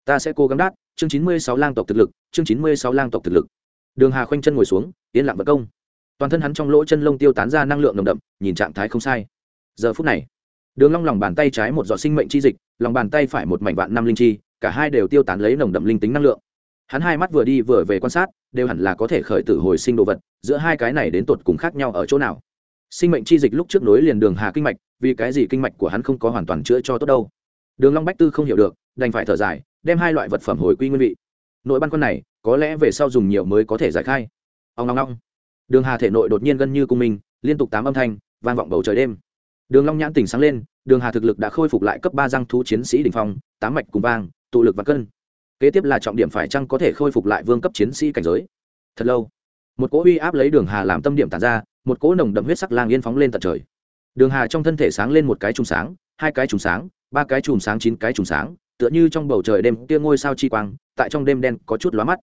Speaker 1: Ta sẽ cố gắng đát chương chín mươi sáu lang tộc thực lực, chương chín mươi sáu lang tộc thực lực. Đường hà khoanh chân ngồi xuống, yên lặng vật công. Toàn thân hắn trong lỗ chân lông tiêu tán ra năng lượng nồng đậm, nhìn trạng thái không sai. Giờ phút này, đường long lòng bàn tay trái một giọt sinh mệnh chi dịch, lòng bàn tay phải một mảnh vạn năm linh chi, cả hai đều tiêu tán lấy nồng đậm linh tính năng lượng. Hắn hai mắt vừa đi vừa về quan sát, đều hẳn là có thể khởi tử hồi sinh đồ vật, giữa hai cái này đến tột cùng khác nhau ở chỗ nào. Sinh mệnh chi dịch lúc trước nối liền đường hà kinh mạch, vì cái gì kinh mạch của hắn không có hoàn toàn chữa cho tốt đâu. Đường long bách tư không hiểu được, đành phải thở dài đem hai loại vật phẩm hồi quy nguyên vị. Nội ban con này, có lẽ về sau dùng nhiều mới có thể giải khai. Ông long long đường hà thể nội đột nhiên gần như cung minh, liên tục tám âm thanh, vang vọng bầu trời đêm. Đường long nhãn tỉnh sáng lên, đường hà thực lực đã khôi phục lại cấp ba răng thú chiến sĩ đỉnh phong, tám mạch cùng vang, tụ lực và cân. Kế tiếp là trọng điểm phải chăng có thể khôi phục lại vương cấp chiến sĩ cảnh giới? Thật lâu, một cỗ uy áp lấy đường hà làm tâm điểm tản ra, một cỗ nồng đậm huyết sắc lang yên phóng lên tận trời. Đường hà trong thân thể sáng lên một cái trùng sáng, hai cái trùng sáng, ba cái trùng sáng, chín cái trùng sáng tựa như trong bầu trời đêm kia ngôi sao chi quang, tại trong đêm đen có chút lóa mắt.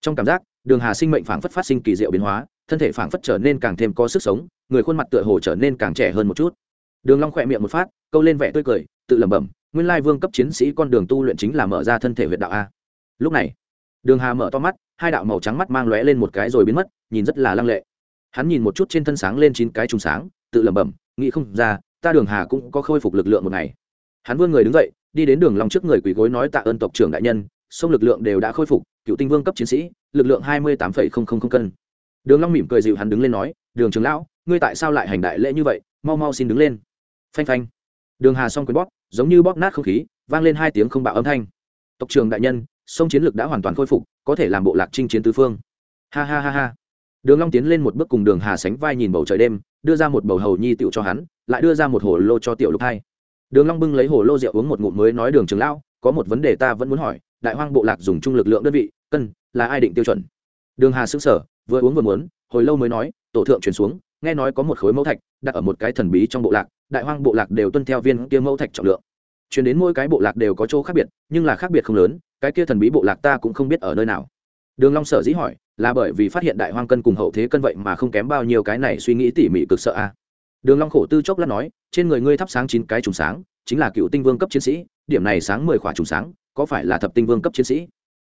Speaker 1: Trong cảm giác, đường hà sinh mệnh phảng phất phát sinh kỳ diệu biến hóa, thân thể phảng phất trở nên càng thêm có sức sống, người khuôn mặt tựa hồ trở nên càng trẻ hơn một chút. Đường long khỏe miệng một phát, câu lên vẻ tươi cười, tự lẩm bẩm, nguyên lai vương cấp chiến sĩ con đường tu luyện chính là mở ra thân thể huyệt đạo a. Lúc này, đường hà mở to mắt, hai đạo màu trắng mắt mang lóe lên một cái rồi biến mất, nhìn rất là lăng lệ. Hắn nhìn một chút trên thân sáng lên chín cái trùng sáng, tự lẩm bẩm, nghĩ không ra, ta đường hà cũng có khôi phục lực lượng một ngày. Hắn vươn người đứng dậy đi đến đường long trước người quỳ gối nói tạ ơn tộc trưởng đại nhân, sông lực lượng đều đã khôi phục, cựu tinh vương cấp chiến sĩ, lực lượng hai mươi tám cân. Đường long mỉm cười dịu hắn đứng lên nói, đường trưởng lão, ngươi tại sao lại hành đại lễ như vậy? Mau mau xin đứng lên. Phanh phanh. Đường hà song quyền bóp, giống như bóp nát không khí, vang lên hai tiếng không bạo âm thanh. Tộc trưởng đại nhân, sông chiến lược đã hoàn toàn khôi phục, có thể làm bộ lạc chinh chiến tứ phương. Ha ha ha ha. Đường long tiến lên một bước cùng đường hà sánh vai nhìn bầu trời đêm, đưa ra một bầu hầu nhi tiểu cho hắn, lại đưa ra một hồ lô cho tiểu lục hai đường long bưng lấy hồ lô rượu uống một ngụm mới nói, đường trưởng lão, có một vấn đề ta vẫn muốn hỏi. Đại hoang bộ lạc dùng chung lực lượng đơn vị, cân là ai định tiêu chuẩn? Đường hà sững sờ, vừa uống vừa muốn, hồi lâu mới nói, tổ thượng truyền xuống, nghe nói có một khối mẫu thạch đặt ở một cái thần bí trong bộ lạc, đại hoang bộ lạc đều tuân theo viên kia mẫu thạch trọng lượng. Truyền đến mỗi cái bộ lạc đều có chỗ khác biệt, nhưng là khác biệt không lớn, cái kia thần bí bộ lạc ta cũng không biết ở nơi nào. Đường long sở dĩ hỏi, là bởi vì phát hiện đại hoang cân cùng hậu thế cân vậy mà không kém bao nhiêu cái này suy nghĩ tỉ mỉ cực sợ a đường long khổ tư chốc lát nói, trên người ngươi thắp sáng chín cái trùng sáng, chính là cựu tinh vương cấp chiến sĩ, điểm này sáng mười khỏa trùng sáng, có phải là thập tinh vương cấp chiến sĩ?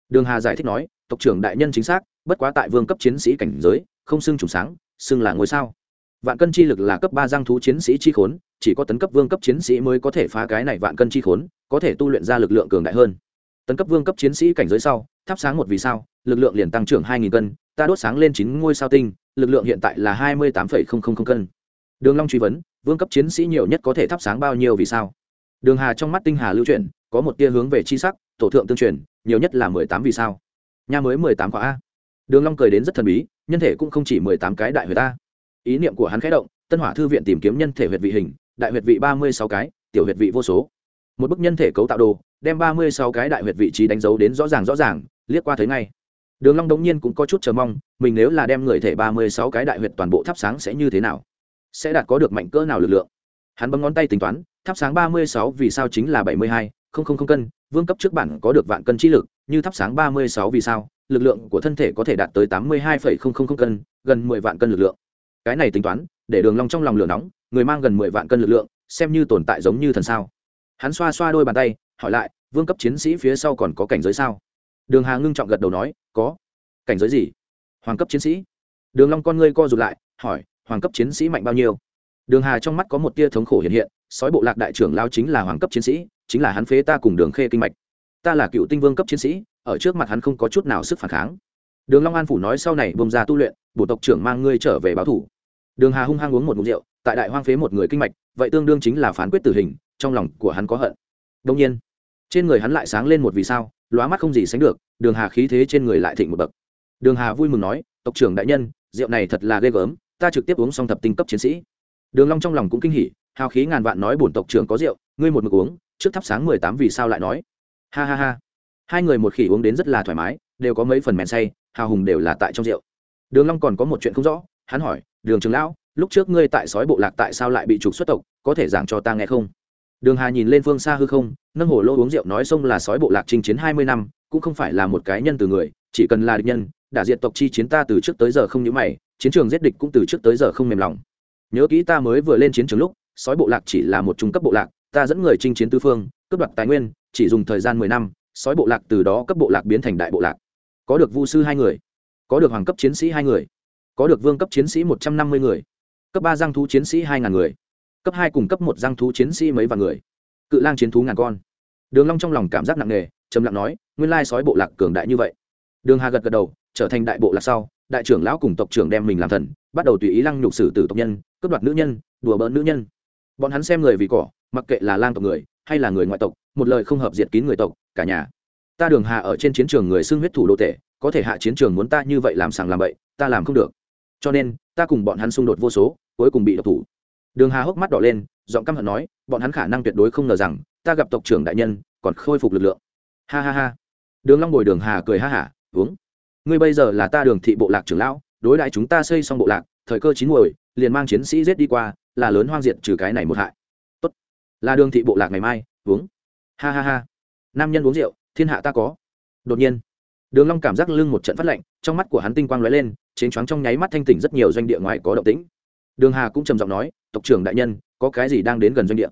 Speaker 1: Đường hà giải thích nói, tộc trưởng đại nhân chính xác, bất quá tại vương cấp chiến sĩ cảnh giới, không xưng trùng sáng, xưng là ngôi sao. Vạn cân chi lực là cấp ba giang thú chiến sĩ chi khốn, chỉ có tấn cấp vương cấp chiến sĩ mới có thể phá cái này vạn cân chi khốn, có thể tu luyện ra lực lượng cường đại hơn. Tấn cấp vương cấp chiến sĩ cảnh giới sau, thắp sáng một vì sao, lực lượng liền tăng trưởng hai nghìn cân, ta đốt sáng lên chín ngôi sao tinh, lực lượng hiện tại là hai mươi tám cân đường long truy vấn, vương cấp chiến sĩ nhiều nhất có thể thắp sáng bao nhiêu vì sao? Đường hà trong mắt tinh hà lưu chuyển, có một tia hướng về chi sắc, tổ thượng tương truyền, nhiều nhất là mười tám vì sao? Nha mới mười tám khóa a. Đường long cười đến rất thần bí, nhân thể cũng không chỉ mười tám cái đại huyệt ta ý niệm của hắn khẽ động, tân hỏa thư viện tìm kiếm nhân thể huyệt vị hình, đại huyệt vị ba mươi sáu cái, tiểu huyệt vị vô số. Một bức nhân thể cấu tạo đồ, đem ba mươi sáu cái đại huyệt vị trí đánh dấu đến rõ ràng rõ ràng, liếc qua thấy ngay. Đường long đống nhiên cũng có chút chờ mong, mình nếu là đem người thể ba mươi sáu cái đại huyệt toàn bộ thắp sáng sẽ như thế nào? Sẽ đạt có được mạnh cỡ nào lực lượng. Hắn bấm ngón tay tính toán, thắp sáng ba mươi sáu vì sao chính là bảy mươi hai, không không không cân, vương cấp trước bản có được vạn cân trí lực, như thắp sáng ba mươi sáu vì sao, lực lượng của thân thể có thể đạt tới tám mươi hai phẩy không không không cân, gần mười vạn cân lực lượng. Cái này tính toán, để đường long trong lòng lửa nóng, người mang gần mười vạn cân lực lượng, xem như tồn tại giống như thần sao. Hắn xoa xoa đôi bàn tay, hỏi lại, vương cấp chiến sĩ phía sau còn có cảnh giới sao? Đường hà ngưng trọng gật đầu nói, có. Cảnh giới gì? Hoàng cấp chiến sĩ. Đường long con ngươi co rụt lại, hỏi hoàng cấp chiến sĩ mạnh bao nhiêu? Đường hà trong mắt có một tia thống khổ hiện hiện, sói bộ lạc đại trưởng lao chính là hoàng cấp chiến sĩ, chính là hắn phế ta cùng đường khê kinh mạch. Ta là cựu tinh vương cấp chiến sĩ, ở trước mặt hắn không có chút nào sức phản kháng. Đường long an phủ nói sau này bông ra tu luyện bộ tộc trưởng mang ngươi trở về báo thủ. Đường hà hung hăng uống một ngụm rượu, tại đại hoang phế một người kinh mạch, vậy tương đương chính là phán quyết tử hình, trong lòng của hắn có hận. Đông nhiên, trên người hắn lại sáng lên một vì sao, lóa mắt không gì sánh được, đường hà khí thế trên người lại thịnh một bậc. Đường hà vui mừng nói, tộc trưởng đại nhân, rượu này thật là ghê gớm ta trực tiếp uống xong thập tinh cấp chiến sĩ. Đường long trong lòng cũng kinh hỉ, hào khí ngàn vạn nói bổn tộc trưởng có rượu, ngươi một mực uống, trước thắp sáng mười tám vì sao lại nói. Ha ha ha. Hai người một khỉ uống đến rất là thoải mái, đều có mấy phần mèn say, hào hùng đều là tại trong rượu. Đường long còn có một chuyện không rõ, hắn hỏi, đường trường lão, lúc trước ngươi tại sói bộ lạc tại sao lại bị trục xuất tộc, có thể giảng cho ta nghe không? Đường hà nhìn lên phương xa hư không, nâng hồ lô uống rượu nói sông là sói bộ lạc chinh chiến hai mươi năm, cũng không phải là một cái nhân từ người, chỉ cần là địch nhân, đả diệt tộc chi chiến ta từ trước tới giờ không nhíu mày chiến trường giết địch cũng từ trước tới giờ không mềm lòng. Nhớ kỹ ta mới vừa lên chiến trường lúc, sói bộ lạc chỉ là một trung cấp bộ lạc, ta dẫn người chinh chiến tư phương, cướp đoạt tài nguyên, chỉ dùng thời gian mười năm, sói bộ lạc từ đó cấp bộ lạc biến thành đại bộ lạc. Có được vu sư hai người, có được hoàng cấp chiến sĩ hai người, có được vương cấp chiến sĩ một trăm năm mươi người, cấp ba giang thú chiến sĩ hai ngàn người, cấp hai cùng cấp một giang thú chiến sĩ mấy vạn người. Cự lang chiến thú ngàn con. Đường long trong lòng cảm giác nặng nề, trầm lặng nói, nguyên lai sói bộ lạc cường đại như vậy. Đường hà gật gật đầu, trở thành đại bộ lạc sau đại trưởng lão cùng tộc trưởng đem mình làm thần, bắt đầu tùy ý lăng nhục sử tử tộc nhân, cướp đoạt nữ nhân, đùa bỡn nữ nhân. Bọn hắn xem người vì cỏ, mặc kệ là lang tộc người, hay là người ngoại tộc, một lời không hợp diệt kín người tộc, cả nhà. Ta đường hà ở trên chiến trường người xưng huyết thủ đô tể, có thể hạ chiến trường muốn ta như vậy làm sàng làm bậy, ta làm không được. Cho nên, ta cùng bọn hắn xung đột vô số, cuối cùng bị độc thủ. Đường hà hốc mắt đỏ lên, giọng căm hận nói, bọn hắn khả năng tuyệt đối không ngờ rằng, ta gặp tộc trưởng đại nhân, còn khôi phục lực lượng. Ha ha ha. Đường long bồi đường hà cười ha hả, uống ngươi bây giờ là ta đường thị bộ lạc trưởng lão, đối đại chúng ta xây xong bộ lạc, thời cơ chín muồi, liền mang chiến sĩ giết đi qua, là lớn hoang diệt trừ cái này một hại. Tốt. Là đường thị bộ lạc ngày mai, uống. Ha ha ha. Nam nhân uống rượu, thiên hạ ta có. Đột nhiên, đường long cảm giác lưng một trận phát lạnh, trong mắt của hắn tinh quang lóe lên chén choáng trong nháy mắt thanh tỉnh rất nhiều doanh địa ngoài có động tĩnh. Đường hà cũng trầm giọng nói, tộc trưởng đại nhân, có cái gì đang đến gần doanh địa?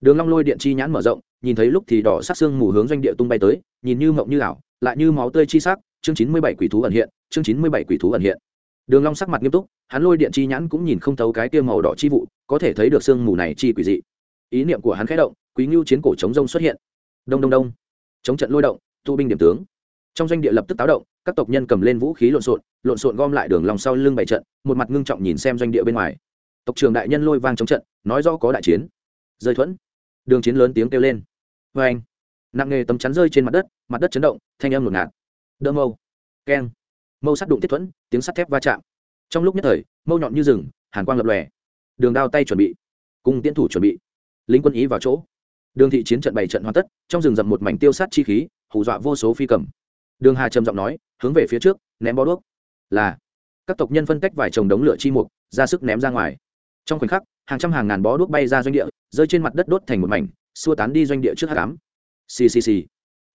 Speaker 1: Đường long lôi điện chi nhãn mở rộng, nhìn thấy lúc thì đỏ sắc xương mù hướng doanh địa tung bay tới, nhìn như mộng như ảo, lại như máu tươi chi sắc chương chín mươi bảy quỷ thú ẩn hiện, chương chín mươi bảy quỷ thú ẩn hiện. Đường long sắc mặt nghiêm túc, hắn lôi điện chi nhãn cũng nhìn không thấu cái kia màu đỏ chi vụ, có thể thấy được xương mù này chi quỷ dị. Ý niệm của hắn khẽ động, quý ngưu chiến cổ chống rông xuất hiện. Đông đông đông. Chống trận lôi động tu binh điểm tướng. Trong doanh địa lập tức táo động, các tộc nhân cầm lên vũ khí lộn xộn lộn xộn gom lại đường lòng sau lưng bày trận, một mặt ngưng trọng nhìn xem doanh địa bên ngoài. Tộc trưởng đại nhân lôi vang chống trận, nói rõ có đại chiến. Rơi thuẫn. Đường chiến lớn tiếng kêu lên. Vê anh nặng nghề tấm chắn rơi trên mặt đất mặt đất chấn động, thanh âm ngột ngạt đỡ mâu. Keng. Mâu sắt đụng tiết thuẫn, tiếng sắt thép va chạm. Trong lúc nhất thời, mâu nhọn như rừng, hàn quang lập lòe. Đường đao tay chuẩn bị cùng tiến thủ chuẩn bị. Lính quân ý vào chỗ. Đường thị chiến trận bảy trận hoàn tất, trong rừng rậm một mảnh tiêu sát chi khí, hù dọa vô số phi cầm. Đường hà trầm giọng nói, hướng về phía trước, ném bó đuốc. Là, các tộc nhân phân tách vài chồng đống lửa chi mục, ra sức ném ra ngoài. Trong khoảnh khắc, hàng trăm hàng ngàn bó đuốc bay ra doanh địa, rơi trên mặt đất đốt thành một mảnh, xua tán đi doanh địa trước hát cám ccc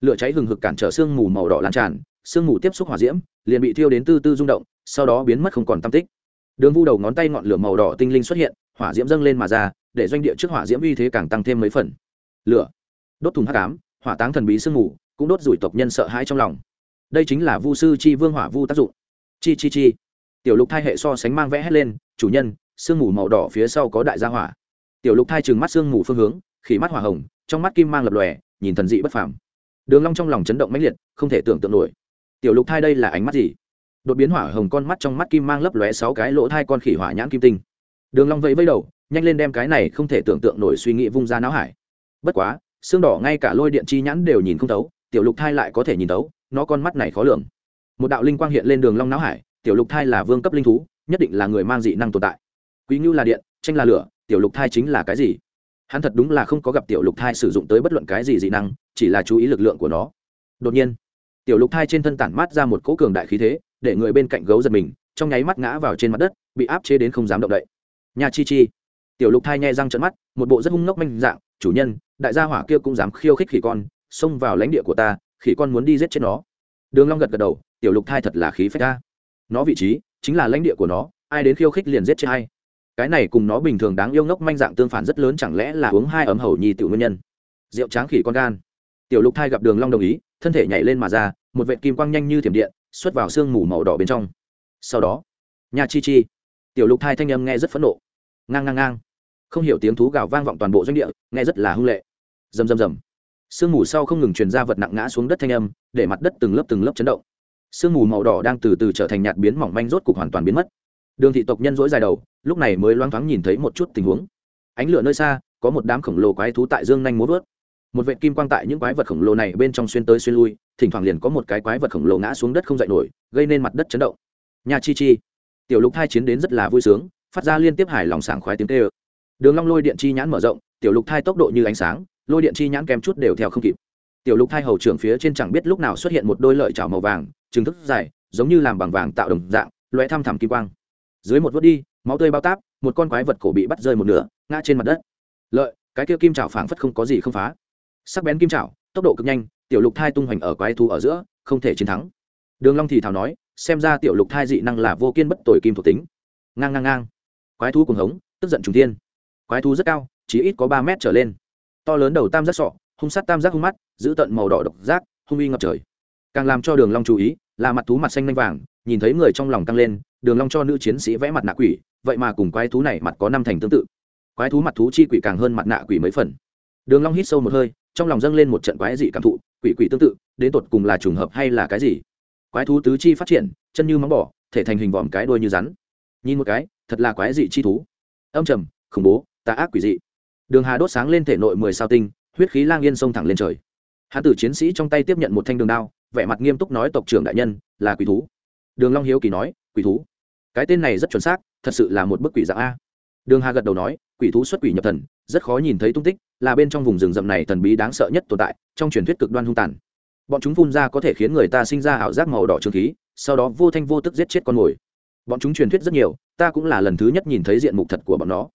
Speaker 1: lửa cháy hừng hực cản trở sương mù màu đỏ lan tràn sương mù tiếp xúc hỏa diễm, liền bị thiêu đến tư tư rung động, sau đó biến mất không còn tam tích. Đường vu đầu ngón tay ngọn lửa màu đỏ tinh linh xuất hiện, hỏa diễm dâng lên mà ra, để doanh địa trước hỏa diễm uy thế càng tăng thêm mấy phần. Lửa, đốt thùng hắc ám, hỏa táng thần bí sương mù, cũng đốt rủi tộc nhân sợ hãi trong lòng. Đây chính là vu sư chi vương hỏa vu tác dụng. Chi chi chi. Tiểu lục thai hệ so sánh mang vẽ hết lên, chủ nhân, sương mù màu đỏ phía sau có đại gia hỏa. Tiểu lục thai trừng mắt sương mù phương hướng, khỉ mắt hỏa hồng, trong mắt kim mang lập lòe, nhìn thần dị bất phàm. Đường long trong lòng chấn động mãnh liệt, không thể tưởng tượng nổi tiểu lục thai đây là ánh mắt gì? Đột biến hỏa hồng con mắt trong mắt kim mang lấp lóe sáu cái lỗ thai con khỉ hỏa nhãn kim tinh. Đường long vẫy vẫy đầu, nhanh lên đem cái này không thể tưởng tượng nổi suy nghĩ vung ra não hải. Bất quá, xương đỏ ngay cả lôi điện chi nhãn đều nhìn không thấu, tiểu lục thai lại có thể nhìn thấu, nó con mắt này khó lường. Một đạo linh quang hiện lên đường long não hải, tiểu lục thai là vương cấp linh thú, nhất định là người mang dị năng tồn tại. Quý Như là điện, tranh là lửa, tiểu lục thai chính là cái gì? Hắn thật đúng là không có gặp tiểu lục thai sử dụng tới bất luận cái gì dị năng, chỉ là chú ý lực lượng của nó. Đột nhiên tiểu lục thai trên thân tản mát ra một cỗ cường đại khí thế, để người bên cạnh gấu giật mình, trong nháy mắt ngã vào trên mặt đất, bị áp chế đến không dám động đậy. Nhà chi chi. Tiểu lục thai nhai răng trận mắt, một bộ rất hung ngốc manh dạng, chủ nhân, đại gia hỏa kia cũng dám khiêu khích khỉ con, xông vào lãnh địa của ta, khỉ con muốn đi giết chết nó. Đường long gật gật đầu, tiểu lục thai thật là khí phách ta nó vị trí chính là lãnh địa của nó, ai đến khiêu khích liền giết chết hay cái này cùng nó bình thường đáng yêu ngốc manh dạng tương phản rất lớn chẳng lẽ là uống hai ấm hầu nhi tiểu nguyên nhân. Rượu tráng khỉ con gan tiểu lục thai gặp đường long đồng ý, thân thể nhảy lên mà ra, một vệt kim quang nhanh như thiểm điện, xuất vào xương mù màu đỏ bên trong. Sau đó nhà chi chi, tiểu lục thai thanh âm nghe rất phẫn nộ. Ngang ngang ngang. Không hiểu tiếng thú gào vang vọng toàn bộ doanh địa, nghe rất là hung lệ. Rầm rầm rầm. Sương mù sau không ngừng truyền ra vật nặng ngã xuống đất thanh âm, để mặt đất từng lớp từng lớp chấn động. Sương mù màu đỏ đang từ từ trở thành nhạt biến mỏng manh rốt cục hoàn toàn biến mất. Đường thị tộc nhân dỗi dài đầu, lúc này mới loáng thoáng nhìn thấy một chút tình huống. Ánh lửa nơi xa, có một đám khổng lồ quái thú tại dương nhanh múa vớt một vệ kim quang tại những quái vật khổng lồ này bên trong xuyên tới xuyên lui, thỉnh thoảng liền có một cái quái vật khổng lồ ngã xuống đất không dậy nổi, gây nên mặt đất chấn động. Nhà chi chi. Tiểu lục thai chiến đến rất là vui sướng, phát ra liên tiếp hài lòng sảng khoái tiếng tê ơ đường long lôi điện chi nhãn mở rộng, tiểu lục thai tốc độ như ánh sáng, lôi điện chi nhãn kém chút đều theo không kịp. Tiểu lục thai hầu trưởng phía trên chẳng biết lúc nào xuất hiện một đôi lợi chảo màu vàng, trừng thức dài, giống như làm bằng vàng tạo đồng dạng loé thăm thẳm kim quang. Dưới một vớt đi, máu tươi bao táp, một con quái vật cổ bị bắt rơi một nửa, ngã trên mặt đất. Lợi, cái kia kim chảo phảng phất không có gì không phá sắc bén kim chảo, tốc độ cực nhanh, tiểu lục thai tung hoành ở quái thú ở giữa, không thể chiến thắng. Đường long thì thào nói, xem ra tiểu lục thai dị năng là vô kiên bất tồi kim thuộc tính. Ngang ngang ngang. Quái thú cuồng hống, tức giận trùng thiên. Quái thú rất cao, chỉ ít có ba mét trở lên. To lớn đầu tam giác sọ, hung sát tam giác hung mắt, giữ tận màu đỏ độc giác, hung uy ngập trời. Càng làm cho đường long chú ý, là mặt thú mặt xanh nhanh vàng, nhìn thấy người trong lòng tăng lên, đường long cho nữ chiến sĩ vẽ mặt nạ quỷ, vậy mà cùng quái thú này mặt có năm thành tương tự. Quái thú mặt thú chi quỷ càng hơn mặt nạ quỷ mấy phần. Đường long hít sâu một hơi trong lòng dâng lên một trận quái dị cảm thụ, quỷ quỷ tương tự, đến tột cùng là trùng hợp hay là cái gì? Quái thú tứ chi phát triển, chân như móng bò, thể thành hình vòm cái đuôi như rắn. Nhìn một cái, thật là quái dị chi thú. Âm trầm, khủng bố, tà ác quỷ dị. Đường hà đốt sáng lên thể nội mười sao tinh, huyết khí lang yên sông thẳng lên trời. Hán tử chiến sĩ trong tay tiếp nhận một thanh đường đao, vẻ mặt nghiêm túc nói tộc trưởng đại nhân, là quỷ thú. Đường long hiếu kỳ nói, quỷ thú. Cái tên này rất chuẩn xác, thật sự là một bức quỷ dạng a. Đường hà gật đầu nói quỷ thú xuất quỷ nhập thần, rất khó nhìn thấy tung tích, là bên trong vùng rừng rậm này thần bí đáng sợ nhất tồn tại, trong truyền thuyết cực đoan hung tàn. Bọn chúng phun ra có thể khiến người ta sinh ra ảo giác màu đỏ trương khí, sau đó vô thanh vô tức giết chết con mồi. Bọn chúng truyền thuyết rất nhiều, ta cũng là lần thứ nhất nhìn thấy diện mục thật của bọn nó.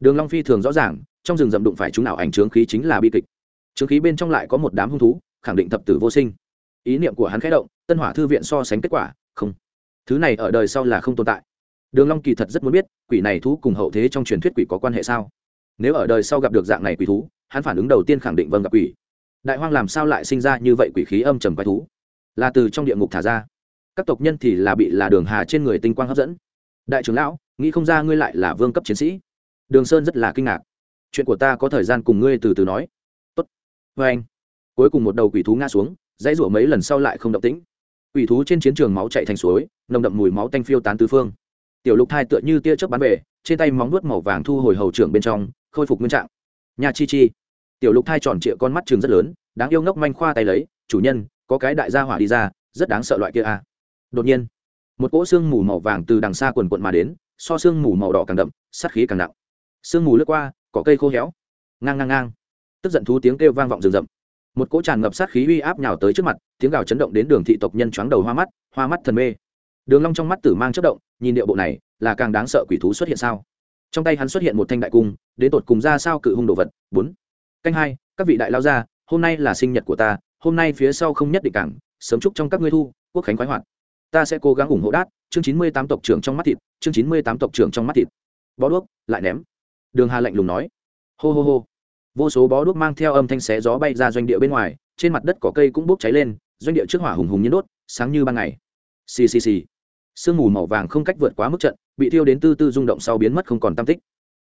Speaker 1: Đường long phi thường rõ ràng, trong rừng rậm đụng phải chúng nào ảnh trướng khí chính là bi kịch. Trướng khí bên trong lại có một đám hung thú, khẳng định thập tử vô sinh. Ý niệm của hắn khẽ động, tân hỏa thư viện so sánh kết quả, không. Thứ này ở đời sau là không tồn tại đường long kỳ thật rất muốn biết, quỷ này thú cùng hậu thế trong truyền thuyết quỷ có quan hệ sao? Nếu ở đời sau gặp được dạng này quỷ thú, hắn phản ứng đầu tiên khẳng định vâng gặp quỷ. Đại hoang làm sao lại sinh ra như vậy quỷ khí âm trầm quái thú? Là từ trong địa ngục thả ra. Các tộc nhân thì là bị là đường hà trên người tinh quang hấp dẫn. Đại trưởng lão, nghĩ không ra ngươi lại là vương cấp chiến sĩ. Đường sơn rất là kinh ngạc. Chuyện của ta có thời gian cùng ngươi từ từ nói. Tốt. Vô anh, cuối cùng một đầu quỷ thú ngã xuống, dãy rủa mấy lần sau lại không động tĩnh. Quỷ thú trên chiến trường máu chạy thành suối, nồng đậm mùi máu tanh phiêu tán tứ phương tiểu lục thai tựa như tia chớp bắn về, trên tay móng nuốt màu vàng thu hồi hầu trưởng bên trong, khôi phục nguyên trạng. Nhà chi chi. Tiểu lục thai tròn trịa con mắt trường rất lớn, đáng yêu ngốc manh khoa tay lấy, chủ nhân, có cái đại gia hỏa đi ra, rất đáng sợ loại kia à. đột nhiên, một cỗ xương mù màu vàng từ đằng xa quần quận mà đến, so xương mù màu đỏ càng đậm, sát khí càng nặng. Sương mù lướt qua, cỏ cây khô héo. Ngang ngang ngang. Tức giận thú tiếng kêu vang vọng rừng rậm. Một cỗ tràn ngập sát khí uy áp nhào tới trước mặt, tiếng gào chấn động đến đường thị tộc nhân choáng đầu hoa mắt hoa mắt thần mê đường long trong mắt tử mang chất động, nhìn điệu bộ này, là càng đáng sợ quỷ thú xuất hiện sao? Trong tay hắn xuất hiện một thanh đại cung, đến tột cùng ra sao cự hung đồ vật? Bốn. Canh hai, các vị đại lao gia hôm nay là sinh nhật của ta, hôm nay phía sau không nhất định cảng, sớm chúc trong các ngươi thu, quốc khánh khoái hoạt. Ta sẽ cố gắng ủng hộ đát, chương chín mươi tám tộc trưởng trong mắt thịt, chương chín mươi tám tộc trưởng trong mắt thịt. Bó đuốc, lại ném. Đường hà lạnh lùng nói. Hô hô hô. Vô số bó đuốc mang theo âm thanh xé gió bay ra doanh địa bên ngoài, trên mặt đất cỏ cây cũng bốc cháy lên, doanh địa trước hỏa hùng hùng nhiên đốt, sáng như ban ngày xì xì xì sương mù màu vàng không cách vượt quá mức trận, bị thiêu đến tư tư rung động sau biến mất không còn tam tích.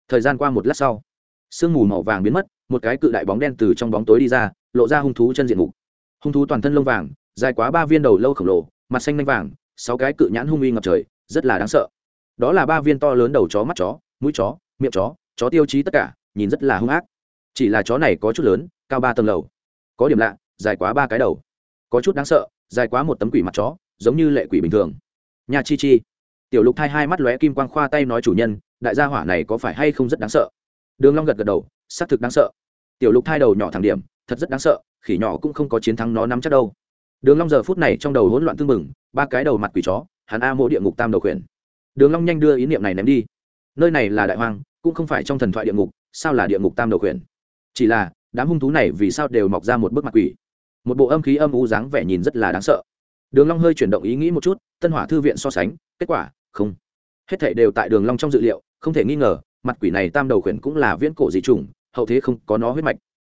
Speaker 1: Thời gian qua một lát sau, sương mù màu vàng biến mất, một cái cự đại bóng đen từ trong bóng tối đi ra, lộ ra hung thú chân diện mục. Hung thú toàn thân lông vàng, dài quá ba viên đầu lâu khổng lồ, mặt xanh nhanh vàng, sáu cái cự nhãn hung uy ngập trời, rất là đáng sợ. Đó là ba viên to lớn đầu chó mắt chó, mũi chó, miệng chó chó tiêu chí tất cả, nhìn rất là hung ác. Chỉ là chó này có chút lớn, cao ba tầng lầu. Có điểm lạ, dài quá ba cái đầu. Có chút đáng sợ, dài quá một tấm quỷ mặt chó giống như lệ quỷ bình thường. Nhà chi chi. Tiểu lục thai hai mắt lóe kim quang khoa tay nói chủ nhân, đại gia hỏa này có phải hay không rất đáng sợ? Đường long gật gật đầu, xác thực đáng sợ. Tiểu lục thai đầu nhỏ thẳng điểm, thật rất đáng sợ, khỉ nhỏ cũng không có chiến thắng nó nắm chắc đâu. Đường long giờ phút này trong đầu hỗn loạn tương mừng ba cái đầu mặt quỷ chó, hắn a mộ địa ngục tam đầu khuyển. Đường long nhanh đưa ý niệm này ném đi. Nơi này là đại hoang, cũng không phải trong thần thoại địa ngục, sao là địa ngục tam đầu khuyển? Chỉ là, đám hung thú này vì sao đều mọc ra một bức mặt quỷ? Một bộ âm khí âm u dáng vẻ nhìn rất là đáng sợ đường long hơi chuyển động ý nghĩ một chút, tân hỏa thư viện so sánh, kết quả, không. Hết thảy đều tại đường long trong dự liệu, không thể nghi ngờ, mặt quỷ này tam đầu khuyển cũng là viễn cổ dị trùng hậu thế không có nó huyết mạch.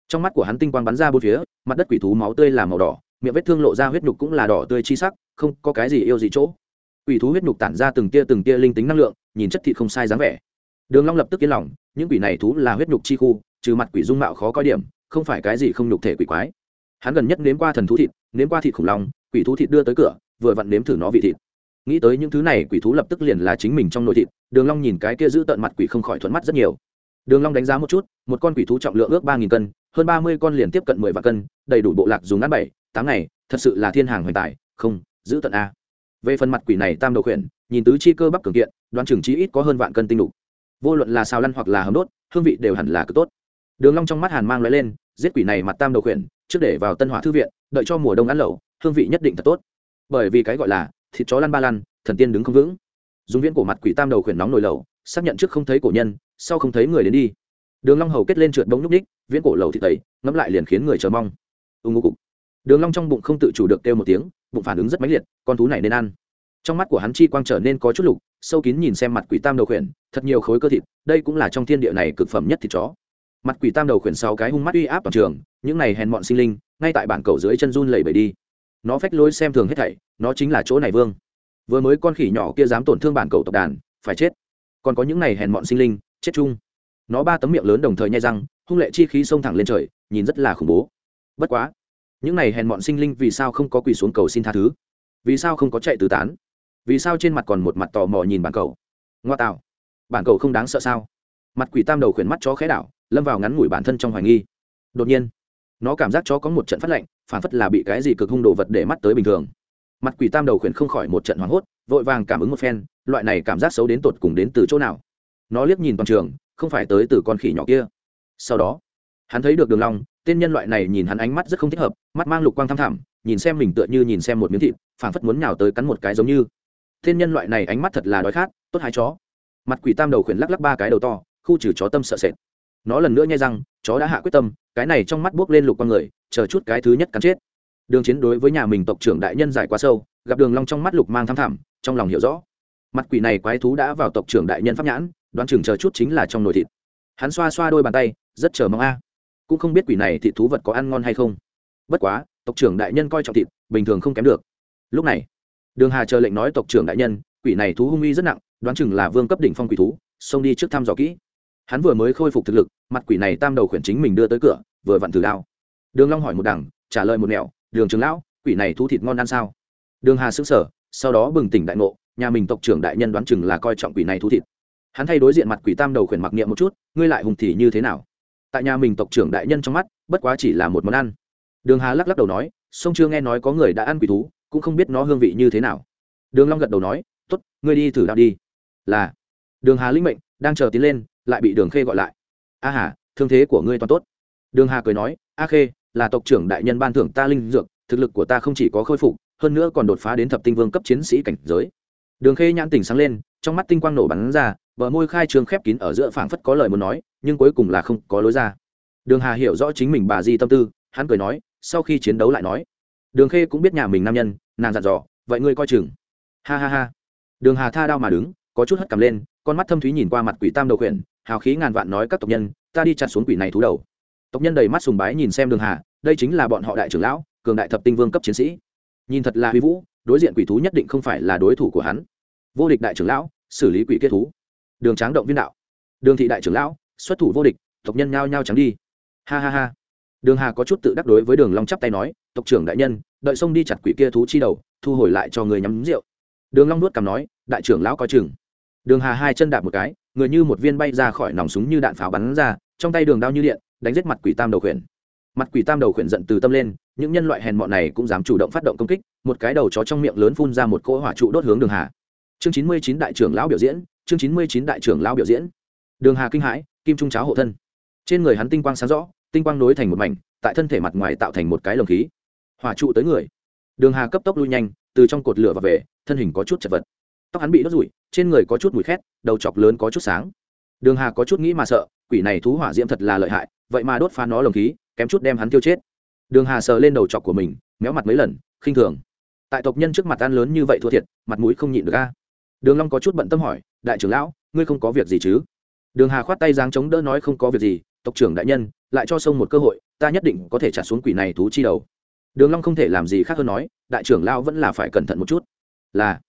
Speaker 1: Trong mắt của hắn tinh quang bắn ra bốn phía, mặt đất quỷ thú máu tươi là màu đỏ, miệng vết thương lộ ra huyết nhục cũng là đỏ tươi chi sắc, không có cái gì yêu gì chỗ. Quỷ thú huyết nhục tản ra từng tia từng tia linh tính năng lượng, nhìn chất thịt không sai dáng vẻ. Đường long lập tức yên lòng, những quỷ này thú là huyết nhục chi khu, trừ mặt quỷ dung mạo khó coi điểm, không phải cái gì không nhục thể quỷ quái. Hắn gần nhất nếm qua thần thú thịt, nếm qua thịt khủng long quỷ thú thịt đưa tới cửa, vừa vặn nếm thử nó vị thịt. Nghĩ tới những thứ này, quỷ thú lập tức liền là chính mình trong nội thịt. Đường long nhìn cái kia giữ tận mặt quỷ không khỏi thuận mắt rất nhiều. Đường long đánh giá một chút, một con quỷ thú trọng lượng ước ba nghìn cân, hơn ba mươi con liền tiếp cận mười vạn cân, đầy đủ bộ lạc dùng ăn bảy, tám ngày, thật sự là thiên hàng hoành tài. Không, giữ tận a. Về phần mặt quỷ này, tam đầu khuyển, nhìn tứ chi cơ bắp cường kiện, đoán chừng chí ít có hơn vạn cân tinh đủ. Vô luận là xào lăn hoặc là hầm đốt, hương vị đều hẳn là cực tốt. Đường long trong mắt hàn mang lóe lên, giết quỷ này mặt tam đầu khuyển, trước để vào tân hỏa thư viện, đợi cho mùa đông ăn lẩu hương vị nhất định thật tốt. Bởi vì cái gọi là thịt chó lăn ba lăn, thần tiên đứng không vững. Dùng viễn cổ mặt quỷ tam đầu khuyển nóng nồi lẩu, xác nhận trước không thấy cổ nhân, sau không thấy người đến đi. Đường long hầu kết lên trượt bóng núc ních viễn cổ lẩu thịt tẩy ngấm lại liền khiến người chờ mong. Ưng ngô cục. Đường long trong bụng không tự chủ được kêu một tiếng, bụng phản ứng rất mãnh liệt, con thú này nên ăn. Trong mắt của hắn chi quang trở nên có chút lục, sâu kín nhìn xem mặt quỷ tam đầu khuyển, thật nhiều khối cơ thịt, đây cũng là trong thiên địa này cực phẩm nhất thịt chó. Mặt quỷ tam đầu khuyển sau cái hung mắt uy áp toàn trường, những này hèn mọn sinh linh, ngay tại bản cầu dưới chân run lẩy bẩy đi nó phách lối xem thường hết thảy, nó chính là chỗ này vương. Vừa mới con khỉ nhỏ kia dám tổn thương bản cầu tộc đàn, phải chết. Còn có những này hèn mọn sinh linh, chết chung. Nó ba tấm miệng lớn đồng thời nhai răng, hung lệ chi khí xông thẳng lên trời, nhìn rất là khủng bố. Bất quá, những này hèn mọn sinh linh vì sao không có quỳ xuống cầu xin tha thứ? Vì sao không có chạy tứ tán? Vì sao trên mặt còn một mặt tò mò nhìn bản cầu? Ngoa tạo, bản cầu không đáng sợ sao? Mặt quỷ tam đầu khuyển mắt chó khẽ đảo, lâm vào ngắn ngủi bản thân trong hoài nghi. Đột nhiên nó cảm giác chó có một trận phát lạnh phản phất là bị cái gì cực hung đồ vật để mắt tới bình thường. Mặt quỷ tam đầu khuyển không khỏi một trận hoảng hốt, vội vàng cảm ứng một phen, loại này cảm giác xấu đến tột cùng đến từ chỗ nào? Nó liếc nhìn toàn trường, không phải tới từ con khỉ nhỏ kia. Sau đó, hắn thấy được đường long, tên nhân loại này nhìn hắn ánh mắt rất không thích hợp, mắt mang lục quang thăm thẳm, nhìn xem mình tựa như nhìn xem một miếng thịt, phảng phất muốn nhào tới cắn một cái giống như. Tên nhân loại này ánh mắt thật là đói khát, tốt hai chó. Mặt quỷ tam đầu khuyển lắc lắc ba cái đầu to, khu trừ chó tâm sợ sệt. Nó lần nữa nhai răng chó đã hạ quyết tâm, cái này trong mắt buốc lên lục con người, chờ chút cái thứ nhất cắn chết. Đường chiến đối với nhà mình tộc trưởng đại nhân giải quá sâu, gặp đường long trong mắt lục mang thăm thẳm, trong lòng hiểu rõ. Mặt quỷ này quái thú đã vào tộc trưởng đại nhân pháp nhãn, đoán chừng chờ chút chính là trong nồi thịt. Hắn xoa xoa đôi bàn tay, rất chờ mong a. Cũng không biết quỷ này thịt thú vật có ăn ngon hay không. Bất quá, tộc trưởng đại nhân coi trọng thịt, bình thường không kém được. Lúc này, đường hà chờ lệnh nói tộc trưởng đại nhân, quỷ này thú hung uy rất nặng, đoán chừng là vương cấp đỉnh phong quỷ thú, xông đi trước thăm dò kỹ hắn vừa mới khôi phục thực lực, mặt quỷ này tam đầu khuyển chính mình đưa tới cửa, vừa vặn thử đao. Đường long hỏi một đằng, trả lời một nẻo. đường trường lão, quỷ này thú thịt ngon ăn sao? Đường hà sững sờ, sau đó bừng tỉnh đại ngộ, nhà mình tộc trưởng đại nhân đoán chừng là coi trọng quỷ này thú thịt. Hắn thay đối diện mặt quỷ tam đầu khuyển mặc niệm một chút, ngươi lại hùng thì như thế nào? Tại nhà mình tộc trưởng đại nhân trong mắt, bất quá chỉ là một món ăn. Đường hà lắc lắc đầu nói, sông chưa nghe nói có người đã ăn quỷ thú, cũng không biết nó hương vị như thế nào. Đường long gật đầu nói, tốt, ngươi đi thử đạo đi. Là, đường hà linh mệnh, đang chờ tiến lên lại bị đường khê gọi lại. A hà, thương thế của ngươi toàn tốt. Đường hà cười nói, a khê, là tộc trưởng đại nhân ban thưởng ta linh dược, thực lực của ta không chỉ có khôi phục, hơn nữa còn đột phá đến thập tinh vương cấp chiến sĩ cảnh giới. Đường khê nhãn tỉnh sáng lên, trong mắt tinh quang nổ bắn ra, bờ môi khai trường khép kín ở giữa phảng phất có lời muốn nói, nhưng cuối cùng là không có lối ra. Đường hà hiểu rõ chính mình bà di tâm tư, hắn cười nói, sau khi chiến đấu lại nói. Đường khê cũng biết nhà mình nam nhân, nàng dặn dò, vậy ngươi coi chừng. Ha ha ha. Đường hà tha đao mà đứng, có chút hất cầm lên, con mắt thâm thúy nhìn qua mặt quỷ tam đầu khuyển hào khí ngàn vạn nói các tộc nhân, ta đi chặt xuống quỷ này thú đầu. Tộc nhân đầy mắt sùng bái nhìn xem đường hà, đây chính là bọn họ đại trưởng lão, cường đại thập tinh vương cấp chiến sĩ. Nhìn thật là huy vũ, đối diện quỷ thú nhất định không phải là đối thủ của hắn. Vô địch đại trưởng lão, xử lý quỷ kết thú. Đường tráng động viên đạo. Đường thị đại trưởng lão, xuất thủ vô địch, tộc nhân nhao nhao trắng đi. Ha ha ha. Đường hà có chút tự đắc đối với đường long chắp tay nói, tộc trưởng đại nhân, đợi xong đi chặt quỷ kia thú chi đầu, thu hồi lại cho người nhắm rượu. Đường long nuốt cằm nói, đại trưởng lão coi chừng. Đường hà hai chân đạp một cái người như một viên bay ra khỏi nòng súng như đạn pháo bắn ra, trong tay đường đao như điện, đánh giết mặt quỷ tam đầu khuyển. Mặt quỷ tam đầu khuyển giận từ tâm lên, những nhân loại hèn mọn này cũng dám chủ động phát động công kích, một cái đầu chó trong miệng lớn phun ra một cỗ hỏa trụ đốt hướng đường hà. Chương chín mươi chín đại trưởng lão biểu diễn, chương chín mươi chín đại trưởng lão biểu diễn. Đường hà kinh hãi, kim trung cháo hộ thân. Trên người hắn tinh quang sáng rõ, tinh quang nối thành một mảnh, tại thân thể mặt ngoài tạo thành một cái lồng khí. Hỏa trụ tới người. Đường hà cấp tốc lui nhanh, từ trong cột lửa và về, thân hình có chút chật vật. Tóc hắn bị đốt rủi trên người có chút mùi khét, đầu chọc lớn có chút sáng. Đường hà có chút nghĩ mà sợ, quỷ này thú hỏa diễm thật là lợi hại, vậy mà đốt phá nó lồng khí, kém chút đem hắn tiêu chết. Đường hà sờ lên đầu chọc của mình, méo mặt mấy lần, khinh thường. Tại tộc nhân trước mặt ăn lớn như vậy thua thiệt, mặt mũi không nhịn được a. Đường long có chút bận tâm hỏi, đại trưởng lão, ngươi không có việc gì chứ? Đường hà khoát tay giáng chống đỡ nói, không có việc gì, tộc trưởng đại nhân, lại cho sông một cơ hội, ta nhất định có thể trả xuống quỷ này thú chi đầu. Đường long không thể làm gì khác hơn nói, đại trưởng lão vẫn là phải cẩn thận một chút. Là,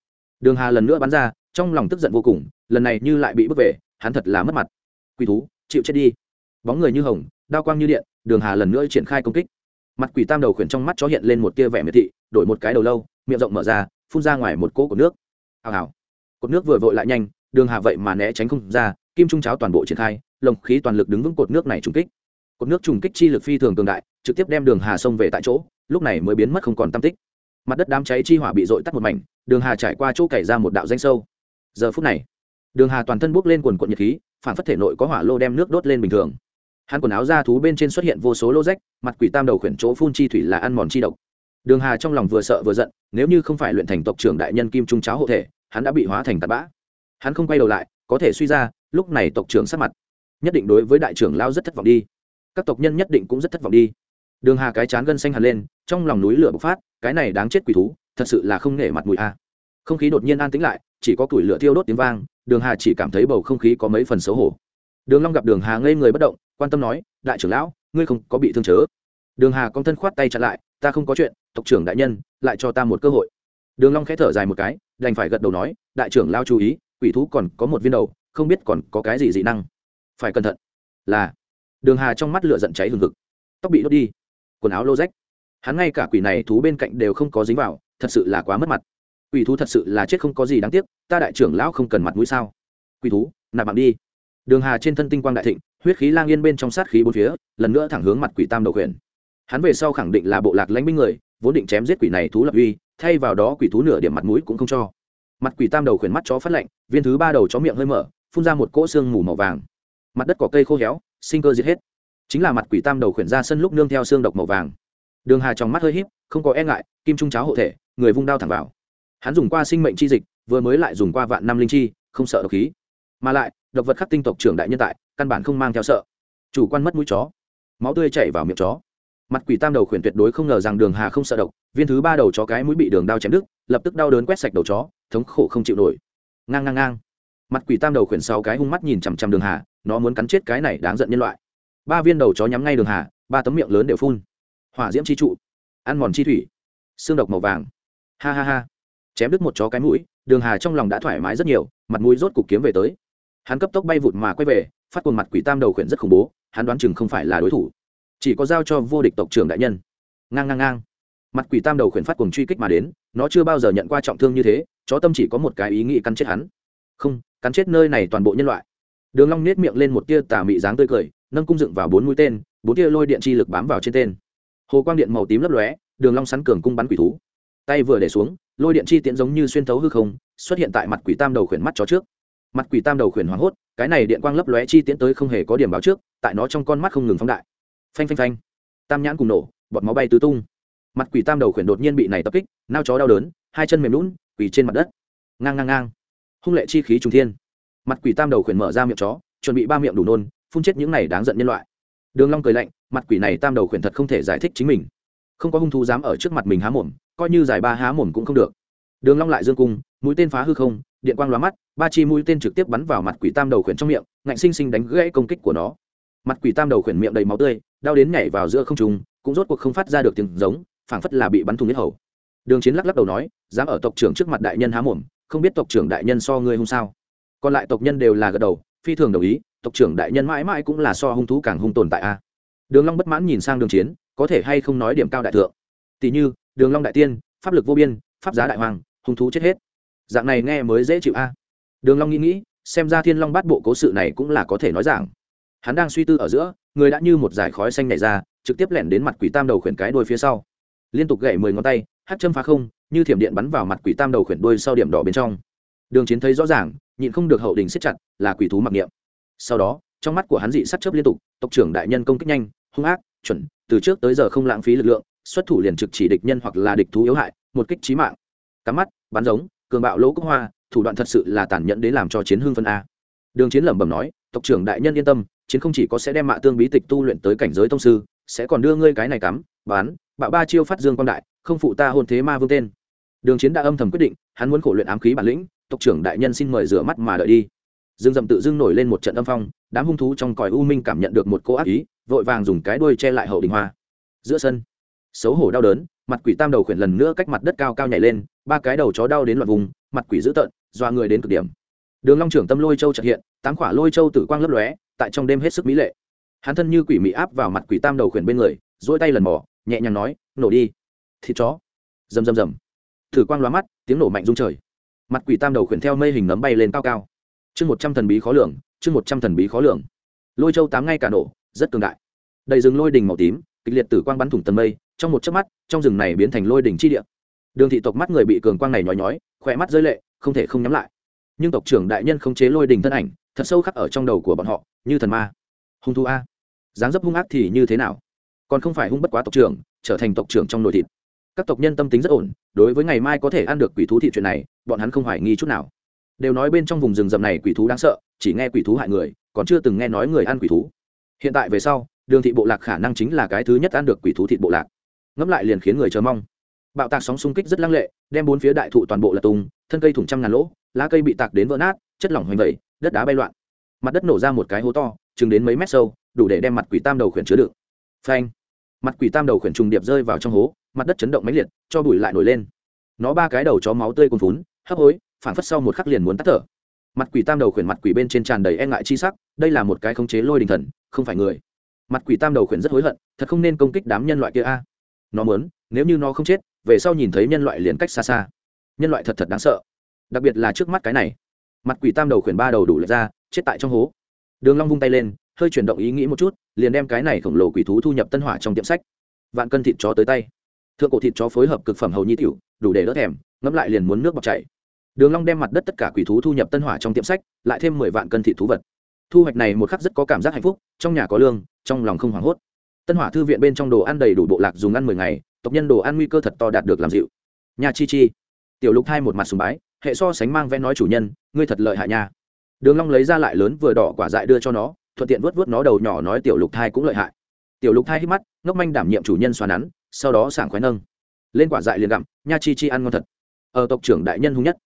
Speaker 1: đường hà lần nữa bắn ra trong lòng tức giận vô cùng, lần này như lại bị bước về, hắn thật là mất mặt. Quỷ thú, chịu chết đi. Bóng người như hồng, đao quang như điện, đường hà lần nữa triển khai công kích. Mặt quỷ tam đầu khuyển trong mắt chó hiện lên một tia vẻ miệt thị, đổi một cái đầu lâu, miệng rộng mở ra, phun ra ngoài một cỗ của nước. Hào hào. Cột nước vừa vội lại nhanh, đường hà vậy mà né tránh không ra, kim trung cháo toàn bộ triển khai, lồng khí toàn lực đứng vững cột nước này trùng kích. Cột nước trùng kích chi lực phi thường cường đại, trực tiếp đem đường hà sông về tại chỗ, lúc này mới biến mất không còn tam tích. Mặt đất đám cháy chi hỏa bị dội tắt một mảnh, đường hà trải qua chỗ cày ra một đạo danh sâu giờ phút này, đường hà toàn thân bốc lên quần quận nhiệt khí, phản phất thể nội có hỏa lô đem nước đốt lên bình thường. Hắn quần áo da thú bên trên xuất hiện vô số lô rách, mặt quỷ tam đầu khuyển chỗ phun chi thủy là ăn mòn chi độc. Đường hà trong lòng vừa sợ vừa giận, nếu như không phải luyện thành tộc trưởng đại nhân kim trung cháo hộ thể, hắn đã bị hóa thành tạt bã. Hắn không quay đầu lại, có thể suy ra, lúc này tộc trưởng sát mặt nhất định đối với đại trưởng lao rất thất vọng đi. Các tộc nhân nhất định cũng rất thất vọng đi. Đường hà cái chán gân xanh hẳn lên, trong lòng núi lửa bộc phát, cái này đáng chết quỷ thú, thật sự là không nể mặt mũi a. Không khí đột nhiên an tĩnh lại chỉ có củi lửa thiêu đốt tiếng vang, đường hà chỉ cảm thấy bầu không khí có mấy phần xấu hổ. Đường long gặp đường hà ngây người bất động, quan tâm nói, đại trưởng lão, ngươi không có bị thương chớ? Đường hà con thân khoát tay chặn lại, ta không có chuyện, tộc trưởng đại nhân, lại cho ta một cơ hội. Đường long khẽ thở dài một cái, đành phải gật đầu nói, đại trưởng lao chú ý, quỷ thú còn có một viên đầu, không biết còn có cái gì dị năng. Phải cẩn thận. Là, đường hà trong mắt lửa giận cháy hừng hực. Tóc bị đốt đi, quần áo lô rách. Hắn ngay cả quỷ này thú bên cạnh đều không có dính vào, thật sự là quá mất mặt quỷ thú thật sự là chết không có gì đáng tiếc, ta đại trưởng lão không cần mặt mũi sao? Quỷ thú, nạp mạng đi. Đường hà trên thân tinh quang đại thịnh, huyết khí lang yên bên trong sát khí bốn phía, lần nữa thẳng hướng mặt quỷ tam đầu khuyển. Hắn về sau khẳng định là bộ lạc lãnh binh người, vốn định chém giết quỷ này thú lập uy, thay vào đó quỷ thú nửa điểm mặt mũi cũng không cho. Mặt quỷ tam đầu khuyển mắt chó phát lạnh, viên thứ ba đầu chó miệng hơi mở, phun ra một cỗ xương mù màu vàng. Mặt đất cỏ cây khô héo, sinh cơ diệt hết. Chính là mặt quỷ tam đầu khuyển ra sân lúc nương theo xương độc màu vàng. Đường hà trong mắt hơi híp, không có e ngại, kim trung cháo hộ thể, người vung đao thẳng vào hắn dùng qua sinh mệnh chi dịch, vừa mới lại dùng qua vạn năm linh chi, không sợ độc khí. Mà lại, độc vật khắc tinh tộc trưởng đại nhân tại, căn bản không mang theo sợ. Chủ quan mất mũi chó. Máu tươi chảy vào miệng chó. Mặt quỷ tam đầu khuyển tuyệt đối không ngờ rằng đường hà không sợ độc, viên thứ ba đầu chó cái mũi bị đường đao chém đứt, lập tức đau đớn quét sạch đầu chó, thống khổ không chịu nổi. Ngang ngang ngang. Mặt quỷ tam đầu khuyển sau cái hung mắt nhìn chằm chằm đường hà, nó muốn cắn chết cái này đáng giận nhân loại. Ba viên đầu chó nhắm ngay đường hà, ba tấm miệng lớn đều phun. Hỏa diễm chi trụ. Ăn mòn chi thủy. Xương độc màu vàng. Ha ha ha chém đứt một chó cái mũi, đường hà trong lòng đã thoải mái rất nhiều, mặt mũi rốt cục kiếm về tới. Hắn cấp tốc bay vụt mà quay về, phát cuồng mặt quỷ tam đầu khuyển rất khủng bố, hắn đoán chừng không phải là đối thủ, chỉ có giao cho vô địch tộc trưởng đại nhân. Ngang ngang ngang. Mặt quỷ tam đầu khuyển phát cuồng truy kích mà đến, nó chưa bao giờ nhận qua trọng thương như thế, chó tâm chỉ có một cái ý nghĩ cắn chết hắn. Không, cắn chết nơi này toàn bộ nhân loại. Đường long nết miệng lên một tia tà mị dáng tươi cười, nâng cung dựng vào bốn mũi tên, bốn tia lôi điện chi lực bám vào trên tên. Hồ quang điện màu tím lấp lóe, đường long sắn cường cung bắn quỷ thú tay vừa để xuống, lôi điện chi tiễn giống như xuyên thấu hư không, xuất hiện tại mặt quỷ tam đầu khuyển mắt chó trước. Mặt quỷ tam đầu khuyển hoảng hốt, cái này điện quang lấp lóe chi tiễn tới không hề có điểm báo trước, tại nó trong con mắt không ngừng phóng đại. Phanh phanh phanh. Tam nhãn cùng nổ bọt máu bay tứ tung. Mặt quỷ tam đầu khuyển đột nhiên bị này tập kích, nao chó đau đớn, hai chân mềm lún quỳ trên mặt đất. Ngang ngang ngang. Hung lệ chi khí trùng thiên. Mặt quỷ tam đầu khuyển mở ra miệng chó, chuẩn bị ba miệng đủ nôn, phun chết những này đáng giận nhân loại. Đường long cười lạnh, mặt quỷ này tam đầu khuyển thật không thể giải thích chính mình không có hung thú dám ở trước mặt mình há mồm, coi như giải ba há mồm cũng không được. Đường long lại dương cung, mũi tên phá hư không, điện quang lóa mắt, ba chi mũi tên trực tiếp bắn vào mặt quỷ tam đầu khuyển trong miệng, ngạnh sinh sinh đánh gãy công kích của nó. Mặt quỷ tam đầu khuyển miệng đầy máu tươi, đau đến nhảy vào giữa không trung, cũng rốt cuộc không phát ra được tiếng giống, phảng phất là bị bắn thủng nhất hầu. Đường chiến lắc lắc đầu nói, dám ở tộc trưởng trước mặt đại nhân há mồm, không biết tộc trưởng đại nhân so ngươi hung sao? Còn lại tộc nhân đều là gật đầu, phi thường đồng ý, tộc trưởng đại nhân mãi mãi cũng là so hung thú càng hung tồn tại a. Đường long bất mãn nhìn sang đường chiến có thể hay không nói điểm cao đại thượng. Tỷ như, đường long đại tiên, pháp lực vô biên, pháp giá đại hoàng, hung thú chết hết. Dạng này nghe mới dễ chịu a. Đường long nghĩ nghĩ, xem ra thiên long bát bộ cố sự này cũng là có thể nói rằng hắn đang suy tư ở giữa, người đã như một dải khói xanh nhảy ra, trực tiếp lẻn đến mặt quỷ tam đầu khuyển cái đuôi phía sau. Liên tục gậy mười ngón tay hất châm phá không, như thiểm điện bắn vào mặt quỷ tam đầu khuyển đuôi sau điểm đỏ bên trong. Đường chiến thấy rõ ràng, nhịn không được hậu đình siết chặt, là quỷ thú mặc niệm. Sau đó, trong mắt của hắn dị sắt chớp liên tục, tộc trưởng đại nhân công kích nhanh, hung ác chuẩn, từ trước tới giờ không lãng phí lực lượng, xuất thủ liền trực chỉ địch nhân hoặc là địch thú yếu hại, một kích chí mạng. Cắm mắt, bắn giống, cường bạo lỗ cốc hoa, thủ đoạn thật sự là tàn nhẫn đến làm cho chiến hương phân a. Đường chiến lẩm bẩm nói, tộc trưởng đại nhân yên tâm, chiến không chỉ có sẽ đem mạ tương bí tịch tu luyện tới cảnh giới tông sư, sẽ còn đưa ngươi cái này cắm bán bạo ba chiêu phát dương quang đại, không phụ ta hôn thế ma vương tên. Đường chiến đã âm thầm quyết định, hắn muốn khổ luyện ám khí bản lĩnh, tộc trưởng đại nhân xin mời rửa mắt mà đợi đi. Dương dậm tự dưng nổi lên một trận âm phong, đám hung thú trong còi u minh cảm nhận được một cô ác ý vội vàng dùng cái đuôi che lại hậu đình hoa. Giữa sân, xấu hổ đau đớn, mặt quỷ tam đầu khuyển lần nữa cách mặt đất cao cao nhảy lên, ba cái đầu chó đau đến loạt vùng, mặt quỷ dữ tợn doa người đến cực điểm. Đường long trưởng tâm lôi châu trật hiện, tám quả lôi châu tử quang lấp lóe, tại trong đêm hết sức mỹ lệ. Hắn thân như quỷ mị áp vào mặt quỷ tam đầu khuyển bên người, duỗi tay lần mò, nhẹ nhàng nói, nổ đi. Thịt chó. Rầm rầm rầm. Thử quang lóa mắt, tiếng nổ mạnh rung trời. Mặt quỷ tam đầu khuyển theo mây hình nấm bay lên cao cao. Chương một trăm thần bí khó lường, chương một trăm thần bí khó lường. Lôi châu tám ngay cả nổ rất cường đại. Đầy rừng lôi đình màu tím, kịch liệt tử quang bắn thủng tầng mây, trong một chớp mắt, trong rừng này biến thành lôi đỉnh chi địa. Đường thị tộc mắt người bị cường quang này nhói nhói khỏe mắt rơi lệ, không thể không nhắm lại. Nhưng tộc trưởng đại nhân không chế lôi đình thân ảnh, thật sâu khắc ở trong đầu của bọn họ, như thần ma. Hung thu a. Dáng dấp hung ác thì như thế nào? Còn không phải hung bất quá tộc trưởng, trở thành tộc trưởng trong nội thịt. Các tộc nhân tâm tính rất ổn, đối với ngày mai có thể ăn được quỷ thú thị chuyện này, bọn hắn không hoài nghi chút nào. Đều nói bên trong vùng rừng rậm này quỷ thú đáng sợ, chỉ nghe quỷ thú hại người, còn chưa từng nghe nói người ăn quỷ thú hiện tại về sau, đường thị bộ lạc khả năng chính là cái thứ nhất ăn được quỷ thú thịt bộ lạc. Ngẫm lại liền khiến người chờ mong. Bạo tạc sóng xung kích rất lăng lệ, đem bốn phía đại thụ toàn bộ là tung, thân cây thủng trăm ngàn lỗ, lá cây bị tạc đến vỡ nát, chất lỏng hoành vẩy, đất đá bay loạn. Mặt đất nổ ra một cái hố to, chừng đến mấy mét sâu, đủ để đem mặt quỷ tam đầu khuyển chứa đựng. Phanh! Mặt quỷ tam đầu khuyển trùng điệp rơi vào trong hố, mặt đất chấn động mãnh liệt, cho bụi lại nổi lên. Nó ba cái đầu chó máu tươi cuồn phún hấp hối phản phất sau một khắc liền muốn tắt thở. Mặt quỷ tam đầu khuyển mặt quỷ bên trên tràn đầy e ngại chi sắc, đây là một cái khống chế lôi đình thần không phải người. Mặt quỷ tam đầu khuyển rất hối hận, thật không nên công kích đám nhân loại kia a. À. Nó muốn, nếu như nó không chết, về sau nhìn thấy nhân loại liền cách xa xa. Nhân loại thật thật đáng sợ. Đặc biệt là trước mắt cái này. Mặt quỷ tam đầu khuyển ba đầu đủ lệch ra, chết tại trong hố. Đường long vung tay lên, hơi chuyển động ý nghĩ một chút, liền đem cái này khổng lồ quỷ thú thu nhập tân hỏa trong tiệm sách. Vạn cân thịt chó tới tay. Thượng cổ thịt chó phối hợp cực phẩm hầu nhi tiểu, đủ để đỡ thèm, ngẫm lại liền muốn nước bọt chảy. Đường long đem mặt đất tất cả quỷ thú thu nhập tân hỏa trong tiệm sách, lại thêm mười vạn cân thịt thú vật thu hoạch này một khắc rất có cảm giác hạnh phúc, trong nhà có lương, trong lòng không hoảng hốt. Tân hỏa thư viện bên trong đồ ăn đầy đủ bộ lạc dùng ăn mười ngày, tộc nhân đồ ăn nguy cơ thật to đạt được làm dịu. Nhà chi chi, tiểu lục thay một mặt sùng bái, hệ so sánh mang vẽ nói chủ nhân, ngươi thật lợi hại nha. Đường long lấy ra lại lớn vừa đỏ quả dại đưa cho nó, thuận tiện vuốt vuốt nó đầu nhỏ nói tiểu lục thai cũng lợi hại. Tiểu lục thai hít mắt, ngốc manh đảm nhiệm chủ nhân xoa nắn, sau đó sảng khoái nâng. Lên quả dại liền gặm, nha chi chi ăn ngon thật. Ở tộc trưởng đại nhân hung nhất.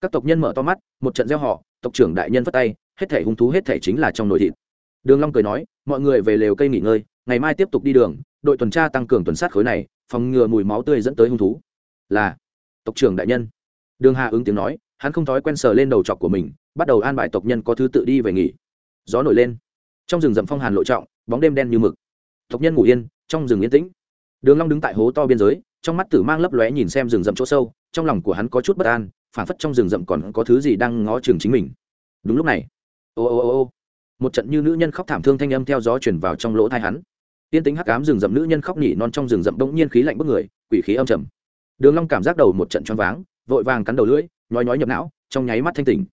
Speaker 1: Các tộc nhân mở to mắt, một trận gieo họ, tộc trưởng đại nhân vất tay hết thể hung thú hết thể chính là trong nội thịt. Đường long cười nói, mọi người về lều cây nghỉ ngơi, ngày mai tiếp tục đi đường, đội tuần tra tăng cường tuần sát khối này, phòng ngừa mùi máu tươi dẫn tới hung thú. Là, tộc trưởng đại nhân. Đường hà ứng tiếng nói, hắn không thói quen sờ lên đầu chọc của mình, bắt đầu an bài tộc nhân có thứ tự đi về nghỉ. Gió nổi lên. Trong rừng rậm phong hàn lộ trọng, bóng đêm đen như mực. Tộc nhân ngủ yên, trong rừng yên tĩnh. Đường long đứng tại hố to biên giới, trong mắt tử mang lấp lóe nhìn xem rừng rậm chỗ sâu, trong lòng của hắn có chút bất an phản phất trong rừng rậm còn có thứ gì đang ngó chừng chính mình. Đúng lúc này ô ô ô ô. Một trận như nữ nhân khóc thảm thương thanh âm theo gió truyền vào trong lỗ thai hắn. Tiên tính hắc ám rừng rậm nữ nhân khóc nhỉ non trong rừng rậm bỗng nhiên khí lạnh bức người, quỷ khí âm trầm. Đường long cảm giác đầu một trận choáng váng, vội vàng cắn đầu lưỡi, nhói nhói nhập não, trong nháy mắt thanh tỉnh.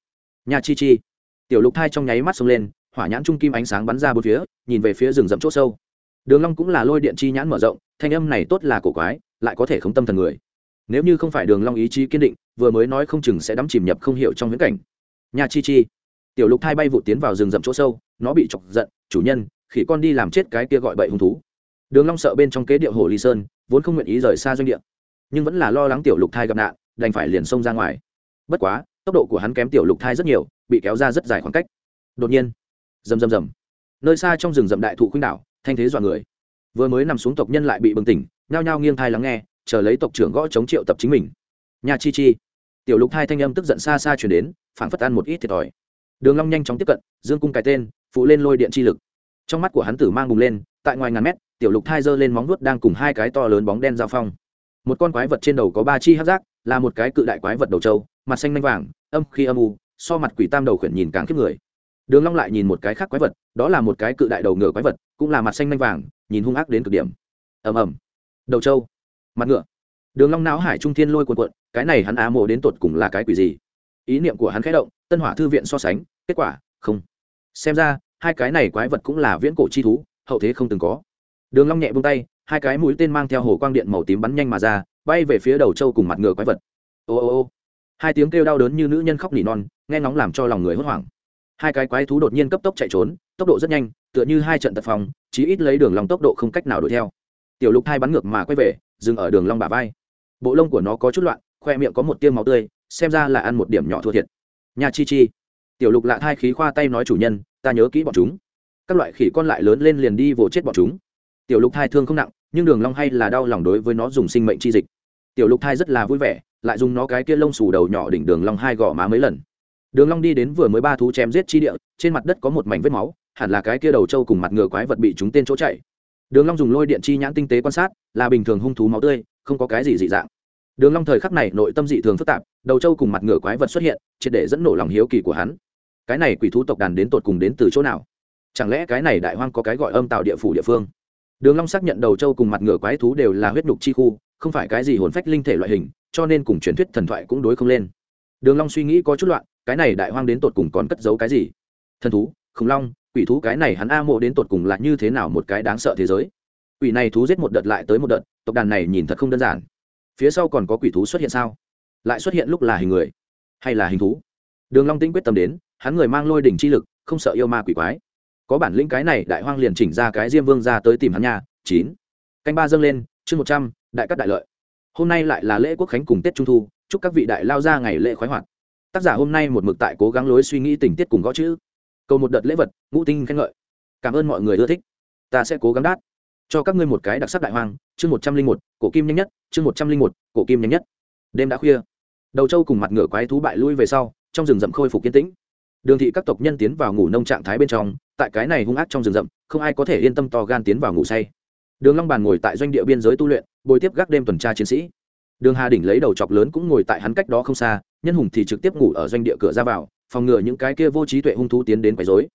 Speaker 1: Nhà chi chi. Tiểu lục thai trong nháy mắt xông lên, hỏa nhãn trung kim ánh sáng bắn ra bốn phía, nhìn về phía rừng rậm chỗ sâu. Đường long cũng là lôi điện chi nhãn mở rộng, thanh âm này tốt là cổ quái, lại có thể không tâm thần người. Nếu như không phải đường long ý chí kiên định, vừa mới nói không chừng sẽ đắm chìm nhập không hiểu trong huyễn cảnh. Nhà chi chi tiểu lục thai bay vụ tiến vào rừng rậm chỗ sâu, nó bị chọc giận, chủ nhân, khỉ con đi làm chết cái kia gọi bậy hung thú. Đường long sợ bên trong kế điệu hồ ly sơn, vốn không nguyện ý rời xa doanh địa, nhưng vẫn là lo lắng tiểu lục thai gặp nạn, đành phải liền xông ra ngoài. Bất quá, tốc độ của hắn kém tiểu lục thai rất nhiều, bị kéo ra rất dài khoảng cách. Đột nhiên, rầm rầm rầm. Nơi xa trong rừng rậm đại thụ khuynh đảo, thanh thế dọa người. Vừa mới nằm xuống tộc nhân lại bị bừng tỉnh, nhao nhao nghiêng thai lắng nghe, chờ lấy tộc trưởng gõ chống triệu tập chính mình. Nhà chi chi. Tiểu lục thai thanh âm tức giận xa xa chuyển đến, phảng phất ăn một ít thiệt thòi đường long nhanh chóng tiếp cận, dương cung cái tên phụ lên lôi điện chi lực. Trong mắt của hắn tử mang bùng lên, tại ngoài ngàn mét, tiểu lục thai giơ lên móng vuốt đang cùng hai cái to lớn bóng đen giao phong. Một con quái vật trên đầu có ba chi hắc giác, là một cái cự đại quái vật đầu trâu, mặt xanh nhanh vàng, âm khi âm u, so mặt quỷ tam đầu khuyển nhìn càng khiếp người. Đường long lại nhìn một cái khác quái vật, đó là một cái cự đại đầu ngựa quái vật, cũng là mặt xanh nhanh vàng, nhìn hung ác đến cực điểm. Ầm ầm. Đầu trâu. Mặt ngựa. Đường long não hải trung thiên lôi cuộn cuộn, cái này hắn á mộ đến tột cùng là cái quỷ gì? Ý niệm của hắn khẽ động, tân hỏa thư viện so sánh kết quả, không. Xem ra, hai cái này quái vật cũng là viễn cổ chi thú, hậu thế không từng có. Đường long nhẹ buông tay, hai cái mũi tên mang theo hồ quang điện màu tím bắn nhanh mà ra, bay về phía đầu trâu cùng mặt ngựa quái vật. Ô ô ô. Hai tiếng kêu đau đớn như nữ nhân khóc nỉ non, nghe ngóng làm cho lòng người hốt hoảng. Hai cái quái thú đột nhiên cấp tốc chạy trốn, tốc độ rất nhanh, tựa như hai trận tật phòng chí ít lấy đường long tốc độ không cách nào đuổi theo. Tiểu lục hai bắn ngược mà quay về, dừng ở đường long bả vai. Bộ lông của nó có chút loạn, khoe miệng có một tiêm máu tươi, xem ra là ăn một điểm nhỏ thua thiệt. Nhà chi chi tiểu lục lạ thai khí khoa tay nói chủ nhân, ta nhớ kỹ bọn chúng. Các loại khỉ con lại lớn lên liền đi vỗ chết bọn chúng. Tiểu lục thai thương không nặng, nhưng đường long hay là đau lòng đối với nó dùng sinh mệnh chi dịch. Tiểu lục thai rất là vui vẻ, lại dùng nó cái kia lông xù đầu nhỏ đỉnh đường long hai gò má mấy lần. Đường long đi đến vừa mới ba thú chém giết chi địa, trên mặt đất có một mảnh vết máu, hẳn là cái kia đầu trâu cùng mặt ngựa quái vật bị chúng tên chỗ chạy. Đường long dùng lôi điện chi nhãn tinh tế quan sát, là bình thường hung thú máu tươi, không có cái gì dị dạng đường long thời khắc này nội tâm dị thường phức tạp, đầu trâu cùng mặt ngựa quái vật xuất hiện chỉ để dẫn nổ lòng hiếu kỳ của hắn. Cái này quỷ thú tộc đàn đến tột cùng đến từ chỗ nào? Chẳng lẽ cái này đại hoang có cái gọi âm tạo địa phủ địa phương? Đường long xác nhận đầu trâu cùng mặt ngựa quái thú đều là huyết nhục chi khu, không phải cái gì hồn phách linh thể loại hình, cho nên cùng truyền thuyết thần thoại cũng đối không lên. Đường long suy nghĩ có chút loạn, cái này đại hoang đến tột cùng còn cất giấu cái gì? Thần thú, khủng long, quỷ thú cái này hắn a mộ đến tột cùng là như thế nào một cái đáng sợ thế giới? Quỷ này thú giết một đợt lại tới một đợt, tộc đàn này nhìn thật không đơn giản phía sau còn có quỷ thú xuất hiện sao? Lại xuất hiện lúc là hình người hay là hình thú? Đường long tĩnh quyết tâm đến, hắn người mang lôi đỉnh chi lực, không sợ yêu ma quỷ quái. Có bản lĩnh cái này, đại hoang liền chỉnh ra cái diêm vương ra tới tìm hắn nhà chín. Canh ba dâng lên, chương một trăm, đại cát đại lợi. Hôm nay lại là lễ quốc khánh cùng tết trung thu, chúc các vị đại lao ra ngày lễ khoái hoạt. Tác giả hôm nay một mực tại cố gắng lối suy nghĩ tình tiết cùng gõ chữ. Cầu một đợt lễ vật, ngũ tinh khen ngợi. Cảm ơn mọi người ưa thích. Ta sẽ cố gắng đát cho các ngươi một cái đặc sắc đại hoang, chương một trăm linh một, cổ kim nhanh nhất, chương một trăm linh một, cổ kim nhanh nhất. Đêm đã khuya. Đầu trâu cùng mặt ngựa quái thú bại lui về sau, trong rừng rậm khôi phục kiên tĩnh. Đường thị các tộc nhân tiến vào ngủ nông trạng thái bên trong, tại cái này hung ác trong rừng rậm, không ai có thể yên tâm to gan tiến vào ngủ say. Đường long bàn ngồi tại doanh địa biên giới tu luyện, bồi tiếp gác đêm tuần tra chiến sĩ. Đường hà đỉnh lấy đầu chọc lớn cũng ngồi tại hắn cách đó không xa, nhân hùng thì trực tiếp ngủ ở doanh địa cửa ra vào, phòng ngừa những cái kia vô trí tuệ hung thú tiến đến quấy rối.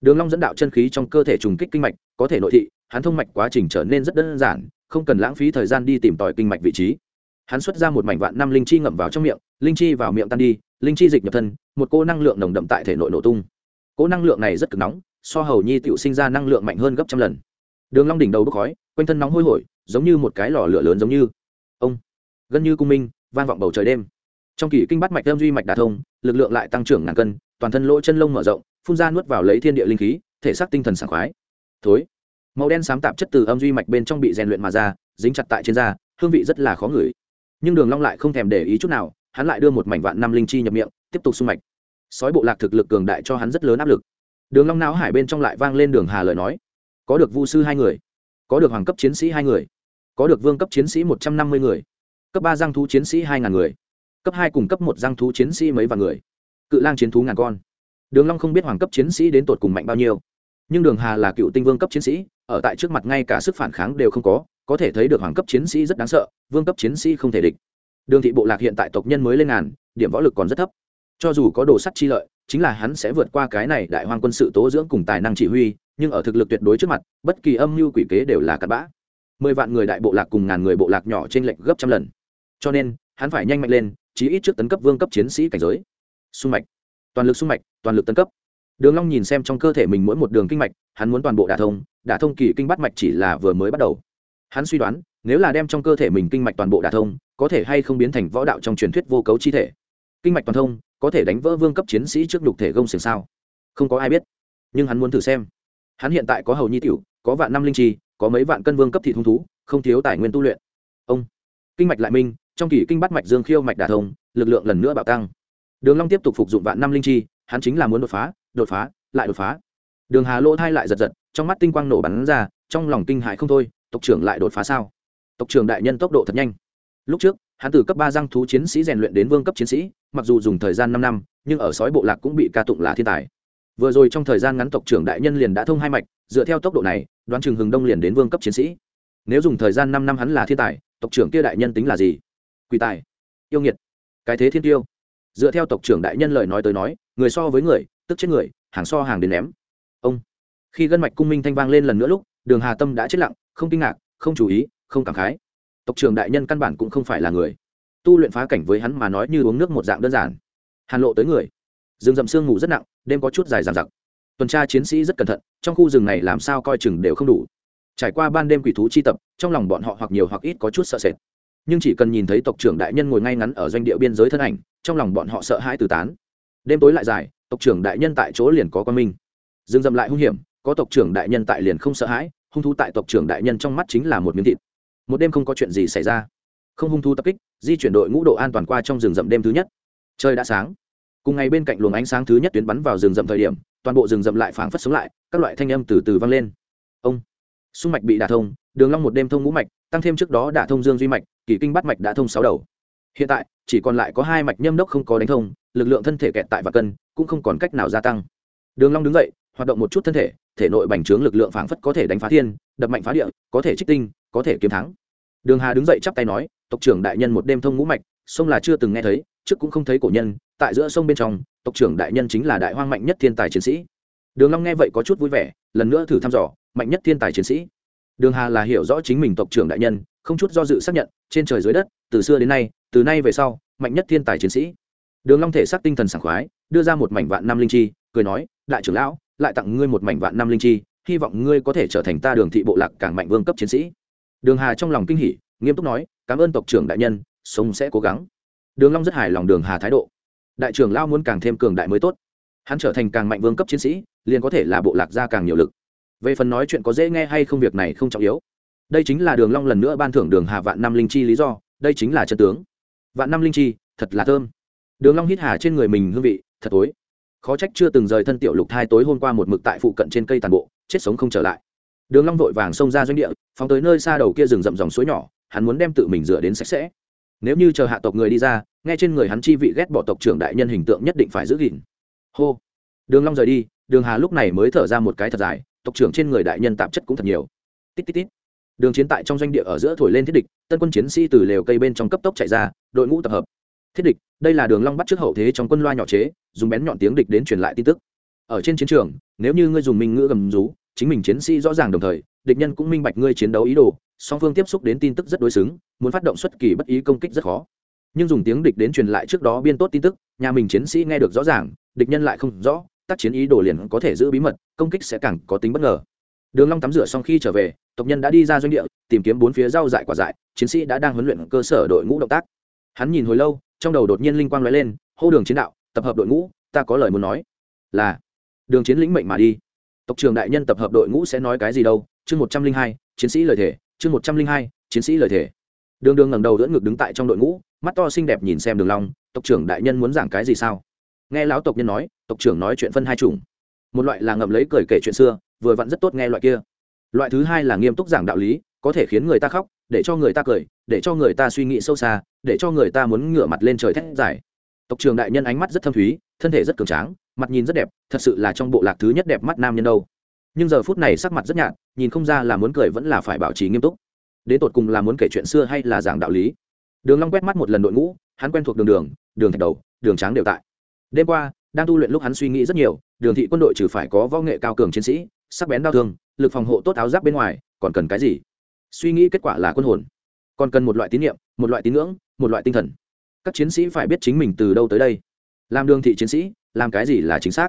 Speaker 1: Đường long dẫn đạo chân khí trong cơ thể trùng kích kinh mạch, có thể nội thị hắn thông mạch quá trình trở nên rất đơn giản, không cần lãng phí thời gian đi tìm tòi kinh mạch vị trí. Hắn xuất ra một mảnh vạn năm linh chi ngậm vào trong miệng, linh chi vào miệng tan đi, linh chi dịch nhập thân, một cô năng lượng nồng đậm tại thể nội nổ tung. Cỗ năng lượng này rất cực nóng, so hầu nhi tựu sinh ra năng lượng mạnh hơn gấp trăm lần. Đường long đỉnh đầu bốc khói, quanh thân nóng hôi hổi, giống như một cái lò lửa lớn giống như. Ông, gần như cung minh, vang vọng bầu trời đêm. Trong kỳ kinh bắt mạch âm duy mạch đả thông, lực lượng lại tăng trưởng ngàn cân, toàn thân lỗ chân lông mở rộng, phun ra nuốt vào lấy thiên địa linh khí, thể xác tinh thần sảng khoái. Thối màu đen xám tạp chất từ âm duy mạch bên trong bị rèn luyện mà ra, dính chặt tại trên da, hương vị rất là khó ngửi. Nhưng đường long lại không thèm để ý chút nào, hắn lại đưa một mảnh vạn năm linh chi nhập miệng, tiếp tục sung mạch. Sói bộ lạc thực lực cường đại cho hắn rất lớn áp lực. Đường long não hải bên trong lại vang lên đường hà lời nói. Có được vu sư hai người, có được hoàng cấp chiến sĩ hai người, có được vương cấp chiến sĩ một trăm năm mươi người, cấp ba giang thú chiến sĩ hai ngàn người, cấp hai cùng cấp một giang thú chiến sĩ mấy vạn người, cự lang chiến thú ngàn con. Đường long không biết hoàng cấp chiến sĩ đến tột cùng mạnh bao nhiêu, nhưng đường hà là cựu tinh vương cấp chiến sĩ ở tại trước mặt ngay cả sức phản kháng đều không có có thể thấy được hoàng cấp chiến sĩ rất đáng sợ, vương cấp chiến sĩ không thể địch. Đường thị bộ lạc hiện tại tộc nhân mới lên ngàn, điểm võ lực còn rất thấp. Cho dù có đồ sắt chi lợi, chính là hắn sẽ vượt qua cái này đại hoang quân sự tố dưỡng cùng tài năng chỉ huy, nhưng ở thực lực tuyệt đối trước mặt, bất kỳ âm mưu quỷ kế đều là cặn bã. Mười vạn người đại bộ lạc cùng ngàn người bộ lạc nhỏ trên lệnh gấp trăm lần. Cho nên, hắn phải nhanh mạnh lên, chí ít trước tấn cấp vương cấp chiến sĩ cảnh giới. Sung mạch. Toàn lực sung mạch, toàn lực tấn cấp. Đường long nhìn xem trong cơ thể mình mỗi một đường kinh mạch, hắn muốn toàn bộ đả thông đả thông kỳ kinh bắt mạch chỉ là vừa mới bắt đầu. Hắn suy đoán, nếu là đem trong cơ thể mình kinh mạch toàn bộ đả thông, có thể hay không biến thành võ đạo trong truyền thuyết vô cấu chi thể. Kinh mạch toàn thông, có thể đánh vỡ vương cấp chiến sĩ trước nhục thể gông xiềng sao? Không có ai biết, nhưng hắn muốn thử xem. Hắn hiện tại có hầu nhi tiểu, có vạn năm linh chi, có mấy vạn cân vương cấp thị hung thú, không thiếu tài nguyên tu luyện. Ông, kinh mạch lại minh, trong kỳ kinh bắt mạch dương khiêu mạch đả thông, lực lượng lần nữa bạo tăng. Đường long tiếp tục phục dụng vạn năm linh chi, hắn chính là muốn đột phá đột phá, lại đột phá đường hà lỗ thai lại giật giật, trong mắt tinh quang nổ bắn ra, trong lòng kinh hại không thôi, tộc trưởng lại đột phá sao? Tộc trưởng đại nhân tốc độ thật nhanh. Lúc trước, hắn từ cấp ba giang thú chiến sĩ rèn luyện đến vương cấp chiến sĩ, mặc dù dùng thời gian năm năm, nhưng ở sói bộ lạc cũng bị ca tụng là thiên tài. Vừa rồi trong thời gian ngắn tộc trưởng đại nhân liền đã thông hai mạch, dựa theo tốc độ này, đoán chừng hừng đông liền đến vương cấp chiến sĩ. Nếu dùng thời gian năm năm hắn là thiên tài, tộc trưởng kia đại nhân tính là gì? Quỷ tài, yêu nghiệt, cái thế thiên tiêu. Dựa theo tộc trưởng đại nhân lời nói tới nói, người so với người, tức chết người, hàng so hàng đến ném ông. Khi gân mạch cung minh thanh vang lên lần nữa lúc, đường hà tâm đã chết lặng, không kinh ngạc, không chú ý, không cảm khái. Tộc trưởng đại nhân căn bản cũng không phải là người. Tu luyện phá cảnh với hắn mà nói như uống nước một dạng đơn giản. Hàn lộ tới người. Rừng rậm sương ngủ rất nặng, đêm có chút dài dàn giặc tuần tra chiến sĩ rất cẩn thận, trong khu rừng này làm sao coi chừng đều không đủ. Trải qua ban đêm quỷ thú chi tập, trong lòng bọn họ hoặc nhiều hoặc ít có chút sợ sệt. Nhưng chỉ cần nhìn thấy tộc trưởng đại nhân ngồi ngay ngắn ở doanh địa biên giới thân ảnh, trong lòng bọn họ sợ hãi từ tán. Đêm tối lại dài, tộc trưởng đại nhân tại chỗ liền có quan minh rừng rậm lại hung hiểm, có tộc trưởng đại nhân tại liền không sợ hãi, hung thú tại tộc trưởng đại nhân trong mắt chính là một miếng thịt. Một đêm không có chuyện gì xảy ra. Không hung thú tập kích, di chuyển đội ngũ độ an toàn qua trong rừng rậm đêm thứ nhất. Trời đã sáng. Cùng ngày bên cạnh luồng ánh sáng thứ nhất tuyến bắn vào rừng rậm thời điểm, toàn bộ rừng rậm lại phảng phất sống lại, các loại thanh âm từ từ vang lên. Ông sung mạch bị đả thông, đường long một đêm thông ngũ mạch, tăng thêm trước đó đả thông dương duy mạch, kỳ kinh bát mạch đã thông sáu đầu. Hiện tại, chỉ còn lại có hai mạch nhâm đốc không có đánh thông, lực lượng thân thể kẹt tại và cân, cũng không còn cách nào gia tăng. Đường long đứng dậy hoạt động một chút thân thể thể nội bành trướng lực lượng phảng phất có thể đánh phá thiên, đập mạnh phá địa, có thể trích tinh, có thể kiếm thắng. Đường hà đứng dậy chắp tay nói, tộc trưởng đại nhân một đêm thông ngũ mạch, sông là chưa từng nghe thấy, trước cũng không thấy cổ nhân, tại giữa sông bên trong, tộc trưởng đại nhân chính là đại hoang mạnh nhất thiên tài chiến sĩ. Đường long nghe vậy có chút vui vẻ, lần nữa thử thăm dò, mạnh nhất thiên tài chiến sĩ? Đường hà là hiểu rõ chính mình tộc trưởng đại nhân, không chút do dự xác nhận, trên trời dưới đất, từ xưa đến nay, từ nay về sau, mạnh nhất thiên tài chiến sĩ. Đường long thể xác tinh thần sảng khoái, đưa ra một mảnh vạn năm linh chi, cười nói, đại trưởng lão lại tặng ngươi một mảnh vạn năm linh chi, hy vọng ngươi có thể trở thành ta đường thị bộ lạc càng mạnh vương cấp chiến sĩ. Đường hà trong lòng kinh hỉ, nghiêm túc nói, cảm ơn tộc trưởng đại nhân sống sẽ cố gắng. Đường long rất hài lòng đường hà thái độ. Đại trưởng lao muốn càng thêm cường đại mới tốt. Hắn trở thành càng mạnh vương cấp chiến sĩ, liền có thể là bộ lạc ra càng nhiều lực. Về phần nói chuyện có dễ nghe hay không việc này không trọng yếu. Đây chính là đường long lần nữa ban thưởng đường hà vạn năm linh chi lý do, đây chính là chân tướng. Vạn năm linh chi, thật là thơm. Đường long hít hà trên người mình hương vị, thật tối khó trách chưa từng rời thân tiểu lục thai tối hôm qua một mực tại phụ cận trên cây tàn bộ, chết sống không trở lại. Đường long vội vàng xông ra doanh địa, phóng tới nơi xa đầu kia rừng rậm dòng suối nhỏ, hắn muốn đem tự mình rửa đến sạch sẽ. Nếu như chờ hạ tộc người đi ra, nghe trên người hắn chi vị ghét bỏ tộc trưởng đại nhân hình tượng nhất định phải giữ gìn. Hô. Đường long rời đi, đường hà lúc này mới thở ra một cái thật dài, tộc trưởng trên người đại nhân tạp chất cũng thật nhiều. Tít tít tít. Đường chiến tại trong doanh địa ở giữa thổi lên thiết địch, tân quân chiến sĩ từ lều cây bên trong cấp tốc chạy ra, đội ngũ tập hợp thiết địch, đây là đường long bắt trước hậu thế trong quân loa nhỏ chế, dùng bén nhọn tiếng địch đến truyền lại tin tức. Ở trên chiến trường, nếu như ngươi dùng minh ngữ gầm rú, chính mình chiến sĩ rõ ràng đồng thời, địch nhân cũng minh bạch ngươi chiến đấu ý đồ, song phương tiếp xúc đến tin tức rất đối xứng, muốn phát động xuất kỳ bất ý công kích rất khó. Nhưng dùng tiếng địch đến truyền lại trước đó biên tốt tin tức, nhà mình chiến sĩ nghe được rõ ràng, địch nhân lại không rõ, tác chiến ý đồ liền có thể giữ bí mật, công kích sẽ càng có tính bất ngờ. Đường long tắm rửa xong khi trở về, tộc nhân đã đi ra doanh địa, tìm kiếm bốn phía rau dại quả dại, chiến sĩ đã đang huấn luyện cơ sở đội ngũ động tác. Hắn nhìn hồi lâu trong đầu đột nhiên linh quang lóe lên, hô đường chiến đạo, tập hợp đội ngũ, ta có lời muốn nói. Là, đường chiến lĩnh mệnh mà đi. Tộc trưởng đại nhân tập hợp đội ngũ sẽ nói cái gì đâu? Chương một trăm linh hai, chiến sĩ lời thể chương một trăm linh hai, chiến sĩ lời thể đường đường ngẩng đầu đỡ ngực đứng tại trong đội ngũ, mắt to xinh đẹp nhìn xem đường long, tộc trưởng đại nhân muốn giảng cái gì sao? Nghe lão tộc nhân nói, tộc trưởng nói chuyện phân hai chủng. Một loại là ngậm lấy cười kể chuyện xưa, vừa vặn rất tốt nghe loại kia. Loại thứ hai là nghiêm túc giảng đạo lý, có thể khiến người ta khóc để cho người ta cười, để cho người ta suy nghĩ sâu xa, để cho người ta muốn ngửa mặt lên trời thét giải tộc trưởng đại nhân ánh mắt rất thâm thúy, thân thể rất cường tráng, mặt nhìn rất đẹp, thật sự là trong bộ lạc thứ nhất đẹp mắt nam nhân đâu. Nhưng giờ phút này sắc mặt rất nhạt, nhìn không ra là muốn cười vẫn là phải bảo trì nghiêm túc. Đến tột cùng là muốn kể chuyện xưa hay là giảng đạo lý. Đường long quét mắt một lần đội ngũ, hắn quen thuộc đường đường đường thạch đầu, đường tráng đều tại. Đêm qua, đang tu luyện lúc hắn suy nghĩ rất nhiều, đường thị quân đội trừ phải có võ nghệ cao cường chiến sĩ, sắc bén đao thương, lực phòng hộ tốt áo giáp bên ngoài, còn cần cái gì? Suy nghĩ kết quả là quân hồn. Còn cần một loại tín nhiệm một loại tín ngưỡng, một loại tinh thần. Các chiến sĩ phải biết chính mình từ đâu tới đây. Làm đường thị chiến sĩ, làm cái gì là chính xác?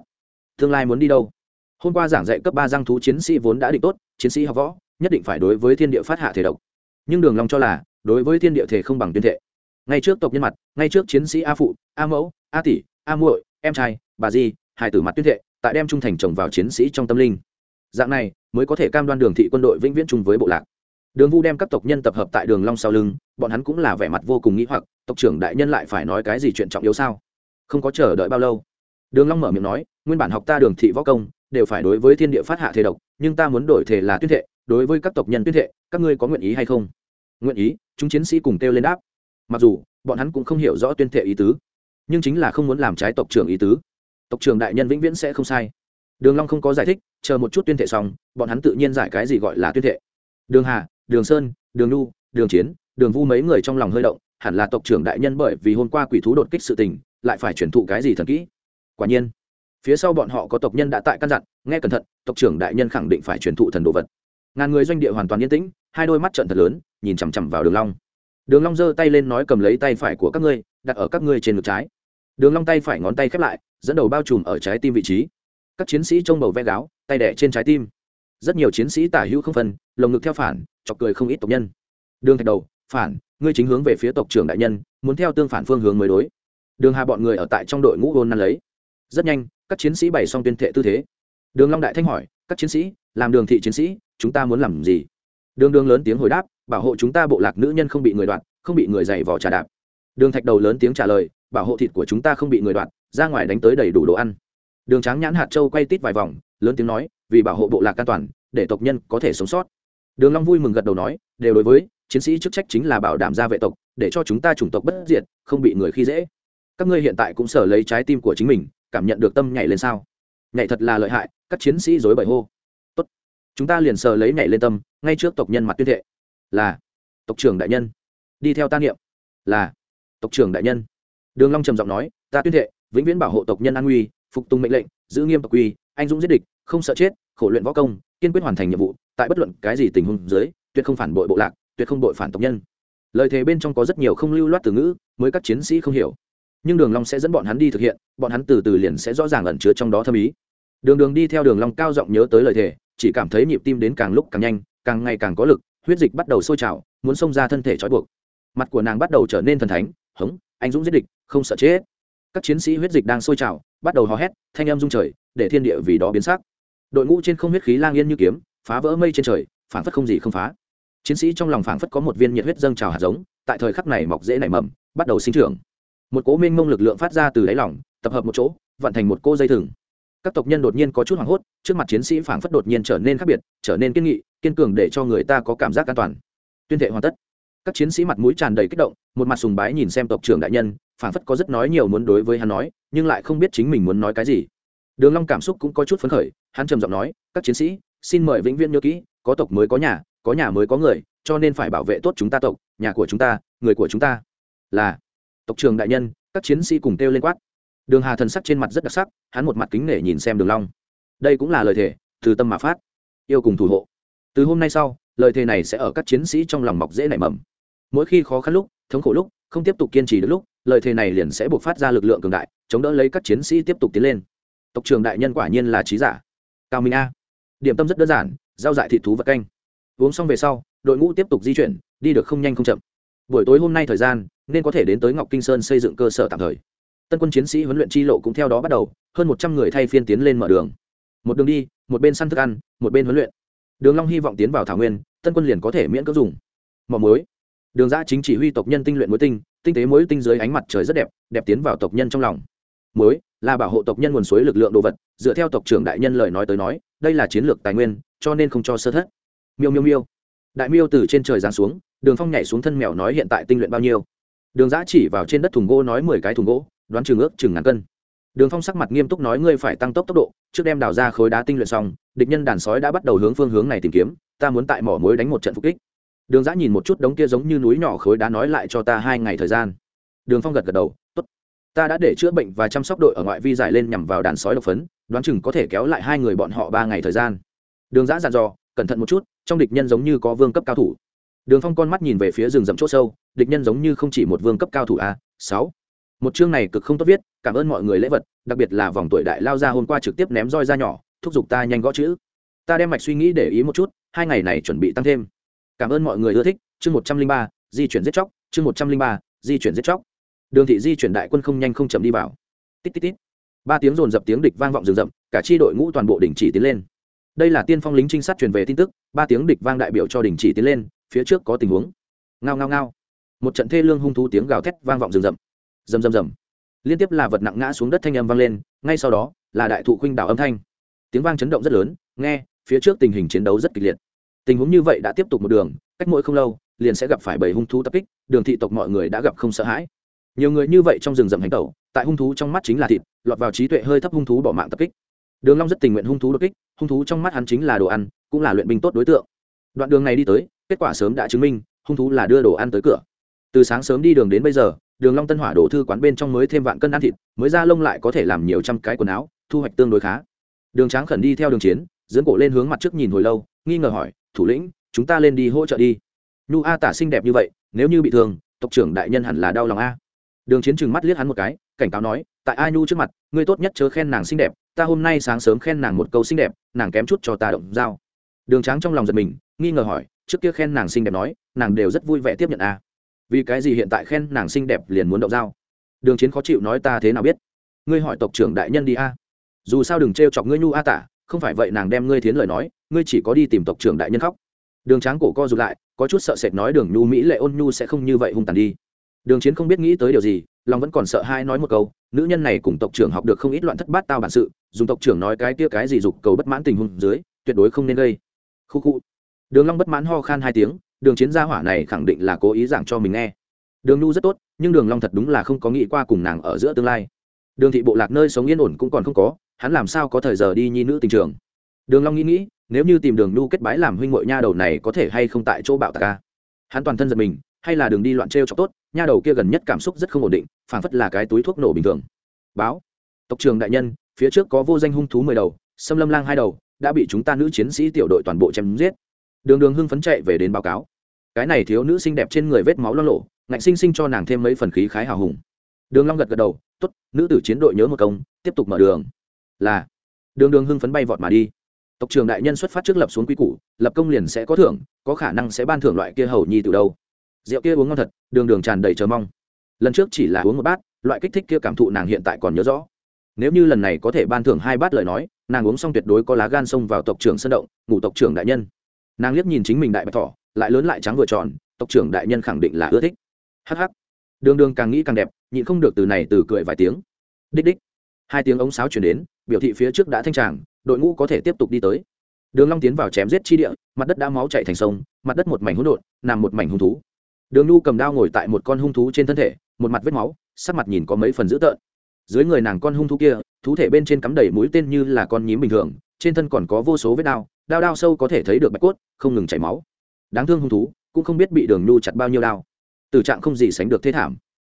Speaker 1: Tương lai muốn đi đâu? Hôm qua giảng dạy cấp ba giang thú chiến sĩ vốn đã định tốt, chiến sĩ học võ, nhất định phải đối với thiên địa phát hạ thể độc. Nhưng đường long cho là, đối với thiên địa thể không bằng tuyên thệ. Ngay trước tộc nhân mặt, ngay trước chiến sĩ a phụ, a mẫu, a tỷ, a muội, em trai, bà di hải tử mặt tuyên thệ, tại đem trung thành trồng vào chiến sĩ trong tâm linh. Dạng này, mới có thể cam đoan đường thị quân đội vĩnh viễn chung với bộ lạc đường vu đem các tộc nhân tập hợp tại đường long sau lưng, bọn hắn cũng là vẻ mặt vô cùng nghĩ hoặc, tộc trưởng đại nhân lại phải nói cái gì chuyện trọng yếu sao? Không có chờ đợi bao lâu, đường long mở miệng nói, nguyên bản học ta đường thị võ công, đều phải đối với thiên địa phát hạ thể độc, nhưng ta muốn đổi thể là tuyên thệ, đối với các tộc nhân tuyên thệ, các ngươi có nguyện ý hay không? Nguyện ý, chúng chiến sĩ cùng kêu lên đáp. Mặc dù, bọn hắn cũng không hiểu rõ tuyên thệ ý tứ, nhưng chính là không muốn làm trái tộc trưởng ý tứ. Tộc trưởng đại nhân vĩnh viễn sẽ không sai. Đường long không có giải thích, chờ một chút tuyên thệ xong, bọn hắn tự nhiên giải cái gì gọi là tuyên thệ. Đường hà đường sơn, đường nu đường chiến, đường vu mấy người trong lòng hơi động, hẳn là tộc trưởng đại nhân bởi vì hôm qua quỷ thú đột kích sự tình, lại phải truyền thụ cái gì thần kỹ. Quả nhiên, phía sau bọn họ có tộc nhân đã tại căn dặn, nghe cẩn thận, tộc trưởng đại nhân khẳng định phải truyền thụ thần đồ vật. Ngàn người doanh địa hoàn toàn yên tĩnh, hai đôi mắt trận thật lớn, nhìn chằm chằm vào đường long. Đường long giơ tay lên nói cầm lấy tay phải của các ngươi, đặt ở các ngươi trên ngực trái. Đường long tay phải ngón tay khép lại, dẫn đầu bao trùm ở trái tim vị trí. Các chiến sĩ trông bầu ve gáo, tay đẻ trên trái tim rất nhiều chiến sĩ tả hữu không phân, lồng ngực theo phản, chọc cười không ít tộc nhân. Đường thạch đầu, phản, ngươi chính hướng về phía tộc trưởng đại nhân, muốn theo tương phản phương hướng mới đối. Đường hà bọn người ở tại trong đội ngũ hôn năn lấy. Rất nhanh, các chiến sĩ bày xong tuyên thệ tư thế. Đường long đại thanh hỏi, các chiến sĩ, làm đường thị chiến sĩ, chúng ta muốn làm gì? Đường đường lớn tiếng hồi đáp, bảo hộ chúng ta bộ lạc nữ nhân không bị người đoạt, không bị người giày vò trà đạp. Đường thạch đầu lớn tiếng trả lời, bảo hộ thịt của chúng ta không bị người đoạt, ra ngoài đánh tới đầy đủ đồ ăn. Đường tráng nhãn hạt châu quay tít vài vòng, lớn tiếng nói vì bảo hộ bộ lạc an toàn, để tộc nhân có thể sống sót. Đường long vui mừng gật đầu nói, đều đối với, chiến sĩ chức trách chính là bảo đảm gia vệ tộc, để cho chúng ta chủng tộc bất diệt, không bị người khi dễ. Các ngươi hiện tại cũng sở lấy trái tim của chính mình, cảm nhận được tâm nhảy lên sao? Nhảy thật là lợi hại, các chiến sĩ dối bời hô. Tốt. Chúng ta liền sờ lấy nhảy lên tâm, ngay trước tộc nhân mặt tuyên thệ. Là, tộc trưởng đại nhân. Đi theo ta niệm. Là, tộc trưởng đại nhân. Đường long trầm giọng nói, ta tuyên thệ, vĩnh viễn bảo hộ tộc nhân an nguy, phục tùng mệnh lệnh, giữ nghiêm tộc quy, anh dũng giết địch không sợ chết, khổ luyện võ công, kiên quyết hoàn thành nhiệm vụ, tại bất luận cái gì tình huống dưới, tuyệt không phản bội bộ lạc, tuyệt không bội phản tộc nhân. Lời thề bên trong có rất nhiều không lưu loát từ ngữ, mới các chiến sĩ không hiểu. Nhưng đường long sẽ dẫn bọn hắn đi thực hiện, bọn hắn từ từ liền sẽ rõ ràng ẩn chứa trong đó thâm ý. Đường đường đi theo đường long cao giọng nhớ tới lời thề, chỉ cảm thấy nhịp tim đến càng lúc càng nhanh, càng ngày càng có lực, huyết dịch bắt đầu sôi trào, muốn xông ra thân thể trói buộc. Mặt của nàng bắt đầu trở nên thần thánh, hống, anh dũng giết địch, không sợ chết. Các chiến sĩ huyết dịch đang sôi trào, bắt đầu hò hét, thanh âm rung trời, để thiên địa vì đó biến sắc đội ngũ trên không huyết khí lang yên như kiếm, phá vỡ mây trên trời, phảng phất không gì không phá. Chiến sĩ trong lòng phảng phất có một viên nhiệt huyết dâng trào hạt giống, tại thời khắc này mọc dễ nảy mầm, bắt đầu sinh trưởng. Một cỗ minh mông lực lượng phát ra từ đáy lỏng tập hợp một chỗ vận thành một cô dây thừng. Các tộc nhân đột nhiên có chút hoảng hốt, trước mặt chiến sĩ phảng phất đột nhiên trở nên khác biệt, trở nên kiên nghị, kiên cường để cho người ta có cảm giác an toàn. Tuyên thệ hoàn tất. Các chiến sĩ mặt mũi tràn đầy kích động, một mặt sùng bái nhìn xem tộc trưởng đại nhân, phảng phất có rất nói nhiều muốn đối với hắn nói, nhưng lại không biết chính mình muốn nói cái gì đường long cảm xúc cũng có chút phấn khởi, hắn trầm giọng nói, các chiến sĩ, xin mời vĩnh viễn nhớ kỹ, có tộc mới có nhà có nhà mới có người, cho nên phải bảo vệ tốt chúng ta tộc, nhà của chúng ta, người của chúng ta. Là, tộc trưởng đại nhân, các chiến sĩ cùng kêu lên quát. Đường hà thần sắc trên mặt rất đặc sắc, hắn một mặt kính nể nhìn xem đường long. Đây cũng là lời thề, từ tâm mà phát. Yêu cùng thủ hộ. Từ hôm nay sau, lời thề này sẽ ở các chiến sĩ trong lòng mọc dễ nảy mầm. Mỗi khi khó khăn lúc, thống khổ lúc, không tiếp tục kiên trì được lúc, lời thề này liền sẽ buộc phát ra lực lượng cường đại, chống đỡ lấy các chiến sĩ tiếp tục tiến lên tộc trưởng đại nhân quả nhiên là trí giả. Cao minh a. Điểm tâm rất đơn giản giao dại thị thú vật canh. Uống xong về sau, đội ngũ tiếp tục di chuyển, đi được không nhanh không chậm. Buổi tối hôm nay thời gian, nên có thể đến tới ngọc kinh sơn xây dựng cơ sở tạm thời. Tân quân chiến sĩ huấn luyện chi lộ cũng theo đó bắt đầu, hơn một trăm người thay phiên tiến lên mở đường. Một đường đi, một bên săn thức ăn, một bên huấn luyện. Đường long hy vọng tiến vào thảo nguyên, tân quân liền có thể miễn cưỡng dùng. Mỏ muối. Đường giã chính chỉ huy tộc nhân tinh luyện muối tinh tinh tế muối tinh dưới ánh mặt trời rất đẹp đẹp tiến vào tộc nhân trong lòng. Muối là bảo hộ tộc nhân nguồn suối lực lượng đồ vật, dựa theo tộc trưởng đại nhân lời nói tới nói, đây là chiến lược tài nguyên, cho nên không cho sơ thất. Miêu miêu miêu. Đại miêu từ trên trời giáng xuống, đường phong nhảy xuống thân mèo nói hiện tại tinh luyện bao nhiêu. Đường giã chỉ vào trên đất thùng gỗ nói mười cái thùng gỗ, đoán chừng ước chừng ngàn cân. Đường phong sắc mặt nghiêm túc nói ngươi phải tăng tốc tốc độ, trước đem đào ra khối đá tinh luyện xong, địch nhân đàn sói đã bắt đầu hướng phương hướng này tìm kiếm, ta muốn tại mỏ mối đánh một trận phục kích. Đường giã nhìn một chút đống kia giống như núi nhỏ khối đá nói lại cho ta hai ngày thời gian. Đường phong gật gật đầu ta đã để chữa bệnh và chăm sóc đội ở ngoại vi giải lên nhằm vào đàn sói độc phấn, đoán chừng có thể kéo lại hai người bọn họ ba ngày thời gian. Đường giã dặn dò, cẩn thận một chút, trong địch nhân giống như có vương cấp cao thủ. Đường phong con mắt nhìn về phía rừng rậm c h ỗ sâu, địch nhân giống như không chỉ một vương cấp cao thủ a, sáu. Một chương này cực không tốt viết, cảm ơn mọi người lễ vật, đặc biệt là vòng tuổi đại lao ra hôm qua trực tiếp ném roi ra nhỏ, thúc giục ta nhanh gõ chữ. Ta đem mạch suy nghĩ để ý một chút, hai ngày này chuẩn bị tăng thêm. Cảm ơn mọi người ưa thích, chương một trăm linh ba, di chuyển giết chóc, chương một trăm linh ba, di chuyển giết chóc đường thị di chuyển đại quân không nhanh không chậm đi vào. Tít tít tít. Ba tiếng rồn dập tiếng địch vang vọng rừng rậm, cả tri đội ngũ toàn bộ đình chỉ tiến lên. Đây là tiên phong lính trinh sát truyền về tin tức, ba tiếng địch vang đại biểu cho đình chỉ tiến lên, phía trước có tình huống. Ngao ngao ngao. Một trận thê lương hung thú tiếng gào thét vang vọng rừng rậm. Rầm rầm rầm. Liên tiếp là vật nặng ngã xuống đất thanh âm vang lên, ngay sau đó, là đại thụ khuynh đảo âm thanh. Tiếng vang chấn động rất lớn, nghe, phía trước tình hình chiến đấu rất kịch liệt. Tình huống như vậy đã tiếp tục một đường, cách mỗi không lâu, liền sẽ gặp phải bảy hung thú tập kích, đường thị tộc mọi người đã gặp không sợ hãi nhiều người như vậy trong rừng rậm hành tẩu, tại hung thú trong mắt chính là thịt, lọt vào trí tuệ hơi thấp hung thú bỏ mạng tập kích. Đường long rất tình nguyện hung thú đột kích, hung thú trong mắt hắn chính là đồ ăn, cũng là luyện binh tốt đối tượng. Đoạn đường này đi tới, kết quả sớm đã chứng minh, hung thú là đưa đồ ăn tới cửa. Từ sáng sớm đi đường đến bây giờ, đường long tân hỏa đổ thư quán bên trong mới thêm vạn cân ăn thịt, mới ra lông lại có thể làm nhiều trăm cái quần áo, thu hoạch tương đối khá. Đường tráng khẩn đi theo đường chiến dẫn cổ lên hướng mặt trước nhìn hồi lâu, nghi ngờ hỏi, thủ lĩnh, chúng ta lên đi hỗ trợ đi. Nhu a tả xinh đẹp như vậy, nếu như bị thương, tộc trưởng đại nhân hẳn là đau lòng a đường chiến trừng mắt liếc hắn một cái, cảnh cáo nói, tại a nhu trước mặt, ngươi tốt nhất chớ khen nàng xinh đẹp, ta hôm nay sáng sớm khen nàng một câu xinh đẹp, nàng kém chút cho ta động dao. Đường tráng trong lòng giật mình, nghi ngờ hỏi, trước kia khen nàng xinh đẹp nói, nàng đều rất vui vẻ tiếp nhận a. Vì cái gì hiện tại khen nàng xinh đẹp liền muốn động dao? Đường chiến khó chịu nói, ta thế nào biết? Ngươi hỏi tộc trưởng đại nhân đi a. Dù sao đừng t chọc ngươi nhu a tả, không phải vậy nàng đem ngươi thiến lời nói, ngươi chỉ có đi tìm tộc trưởng đại nhân khóc. Đường tráng cổ co rụt lại, có chút sợ sệt nói, đường nhu mỹ lệ ôn nhu sẽ không như vậy hung tàn đi đường chiến không biết nghĩ tới điều gì, lòng vẫn còn sợ hai nói một câu, nữ nhân này cùng tộc trưởng học được không ít loạn thất bát tao bản sự, dùng tộc trưởng nói cái kia cái gì dục cầu bất mãn tình huống dưới, tuyệt đối không nên gây. Khu khu. Đường long bất mãn ho khan hai tiếng, đường chiến gia hỏa này khẳng định là cố ý giảng cho mình nghe. Đường nhu rất tốt, nhưng đường long thật đúng là không có nghĩ qua cùng nàng ở giữa tương lai. Đường thị bộ lạc nơi sống yên ổn cũng còn không có, hắn làm sao có thời giờ đi nhi nữ tình trường? Đường long nghĩ nghĩ, nếu như tìm đường nhu kết bái làm huynh muội nha đầu này có thể hay không tại chỗ bạo tạc ca hắn toàn thân giật mình, hay là đường đi loạn trêu cho tốt nha đầu kia gần nhất cảm xúc rất không ổn định, phảng phất là cái túi thuốc nổ bình thường. Báo, tộc trường đại nhân, phía trước có vô danh hung thú mười đầu xâm lâm lang hai đầu, đã bị chúng ta nữ chiến sĩ tiểu đội toàn bộ chém giết. Đường đường hưng phấn chạy về đến báo cáo. Cái này thiếu nữ xinh đẹp trên người vết máu lo lộ, ngạnh sinh sinh cho nàng thêm mấy phần khí khái hào hùng. Đường long gật gật đầu, tốt, nữ tử chiến đội nhớ một công, tiếp tục mở đường. Là, đường đường hưng phấn bay vọt mà đi. Tộc trưởng đại nhân xuất phát trước lập xuống quy củ, lập công liền sẽ có thưởng, có khả năng sẽ ban thưởng loại kia hầu nhi từ đâu. Rượu kia uống ngon thật đường đường tràn đầy chờ mong. Lần trước chỉ là uống một bát, loại kích thích kia cảm thụ nàng hiện tại còn nhớ rõ. Nếu như lần này có thể ban thưởng hai bát lời nói, nàng uống xong tuyệt đối có lá gan xông vào tộc trưởng sân động, ngủ tộc trưởng đại nhân. Nàng liếc nhìn chính mình đại bạch thỏ, lại lớn lại trắng vừa tròn, tộc trưởng đại nhân khẳng định là ưa thích. Hh đường đường càng nghĩ càng đẹp, nhịn không được từ này từ cười vài tiếng. Đích đích. Hai tiếng ống sáo chuyển đến, biểu thị phía trước đã thanh tràng, đội ngũ có thể tiếp tục đi tới. Đường long tiến vào chém giết chi địa, mặt đất đã máu chảy thành sông, mặt đất một mảnh hỗn độn, nằm một mảnh hung thú đường nhu cầm đao ngồi tại một con hung thú trên thân thể, một mặt vết máu, sắc mặt nhìn có mấy phần dữ tợn. Dưới người nàng con hung thú kia, thú thể bên trên cắm đầy mũi tên như là con nhím bình thường, trên thân còn có vô số vết đao đao đao sâu có thể thấy được bạch cốt, không ngừng chảy máu. Đáng thương hung thú, cũng không biết bị đường nhu chặt bao nhiêu đao. Từ trạng không gì sánh được thế thảm.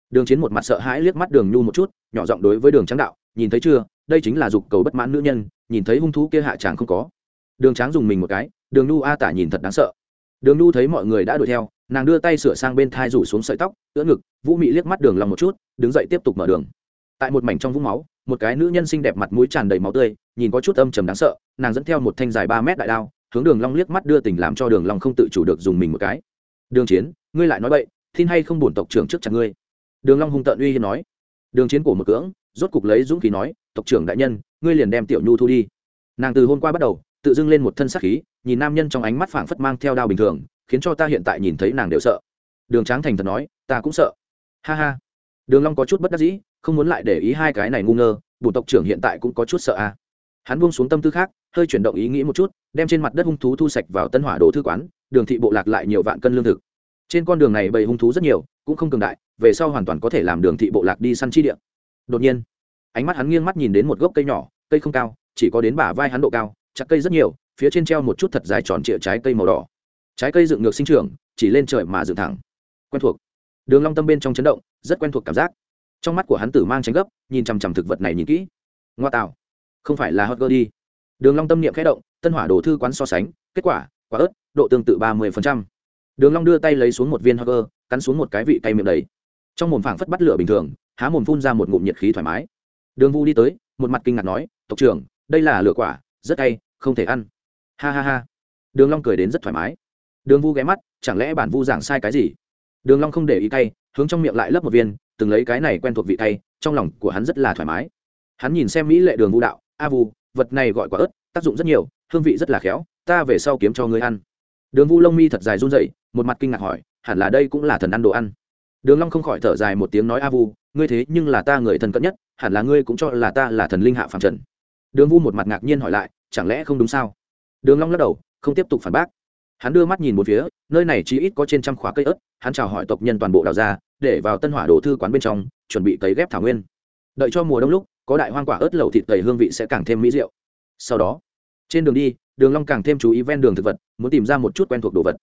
Speaker 1: Đường chiến một mặt sợ hãi liếc mắt đường nhu một chút, nhỏ giọng đối với đường trắng đạo, nhìn thấy chưa? Đây chính là dục cầu bất mãn nữ nhân, nhìn thấy hung thú kia hạ tràng không có. Đường tráng dùng mình một cái, đường nhu a tả nhìn thật đáng sợ. Đường nhu thấy mọi người đã đuổi theo nàng đưa tay sửa sang bên thai rủ xuống sợi tóc, ưỡn ngực, vũ mị liếc mắt đường lòng một chút, đứng dậy tiếp tục mở đường. Tại một mảnh trong vũng máu, một cái nữ nhân xinh đẹp mặt mũi tràn đầy máu tươi, nhìn có chút âm trầm đáng sợ, nàng dẫn theo một thanh dài ba mét đại đao, hướng đường long liếc mắt đưa tình làm cho đường long không tự chủ được dùng mình một cái. Đường chiến, ngươi lại nói bậy, tin hay không bổn tộc trưởng trước chặt ngươi? Đường long hung tợn uy hiếp nói. Đường chiến cổ một cưỡng, rốt cục lấy dũng khí nói, tộc trưởng đại nhân, ngươi liền đem tiểu nhu thu đi. Nàng từ hôm qua bắt đầu, tự dưng lên một thân sắc khí, nhìn nam nhân trong ánh mắt phảng phất mang theo đao bình thường khiến cho ta hiện tại nhìn thấy nàng đều sợ. Đường tráng thành thật nói, ta cũng sợ. Ha ha. Đường long có chút bất đắc dĩ, không muốn lại để ý hai cái này ngu ngơ bùn tộc trưởng hiện tại cũng có chút sợ à. hắn buông xuống tâm tư khác, hơi chuyển động ý nghĩ một chút, đem trên mặt đất hung thú thu sạch vào tân hỏa đồ thư quán, đường thị bộ lạc lại nhiều vạn cân lương thực. Trên con đường này bầy hung thú rất nhiều, cũng không cường đại, về sau hoàn toàn có thể làm đường thị bộ lạc đi săn chi địa. Đột nhiên, ánh mắt hắn nghiêng mắt nhìn đến một gốc cây nhỏ, cây không cao, chỉ có đến bả vai hắn độ cao, chặt cây rất nhiều, phía trên treo một chút thật dài tròn trịa trái cây màu đỏ trái cây dựng ngược sinh trưởng, chỉ lên trời mà dựng thẳng. Quen thuộc. Đường long tâm bên trong chấn động, rất quen thuộc cảm giác. Trong mắt của hắn tử mang tránh gấp, nhìn chằm chằm thực vật này nhìn kỹ. Ngoa tạo. Không phải là hot girl đi. Đường long tâm niệm khẽ động, tân hỏa đồ thư quán so sánh, kết quả quả ớt, độ tương tự ba mươi đường long đưa tay lấy xuống một viên hot girl, cắn xuống một cái vị cay miệng đầy. Trong mồm phảng phất bắt lửa bình thường, há mồm phun ra một ngụm nhiệt khí thoải mái. Đường vu đi tới, một mặt kinh ngạc nói, tộc trưởng, đây là lửa quả, rất cay không thể ăn. Ha ha ha. Đường long cười đến rất thoải mái đường vu ghé mắt, chẳng lẽ bản vu giảng sai cái gì? Đường long không để ý cay, hướng trong miệng lại lấp một viên, từng lấy cái này quen thuộc vị cay, trong lòng của hắn rất là thoải mái. Hắn nhìn xem mỹ lệ đường vu đạo, a vu, vật này gọi quả ớt, tác dụng rất nhiều, hương vị rất là khéo, ta về sau kiếm cho ngươi ăn. Đường vu lông mi thật dài run rẩy, một mặt kinh ngạc hỏi, hẳn là đây cũng là thần ăn đồ ăn? Đường long không khỏi thở dài một tiếng nói, a vu, ngươi thế nhưng là ta người thần cận nhất, hẳn là ngươi cũng cho là ta là thần linh hạ phàm trần. Đường vu một mặt ngạc nhiên hỏi lại, chẳng lẽ không đúng sao? Đường long lắc đầu, không tiếp tục phản bác hắn đưa mắt nhìn một phía, nơi này chỉ ít có trên trăm khóa cây ớt, hắn chào hỏi tộc nhân toàn bộ đào ra, để vào tân hỏa đồ thư quán bên trong, chuẩn bị cấy ghép thảo nguyên. Đợi cho mùa đông lúc, có đại hoang quả ớt lẩu thịt tẩy hương vị sẽ càng thêm mỹ rượu sau đó, trên đường đi, đường long càng thêm chú ý ven đường thực vật, muốn tìm ra một chút quen thuộc đồ vật.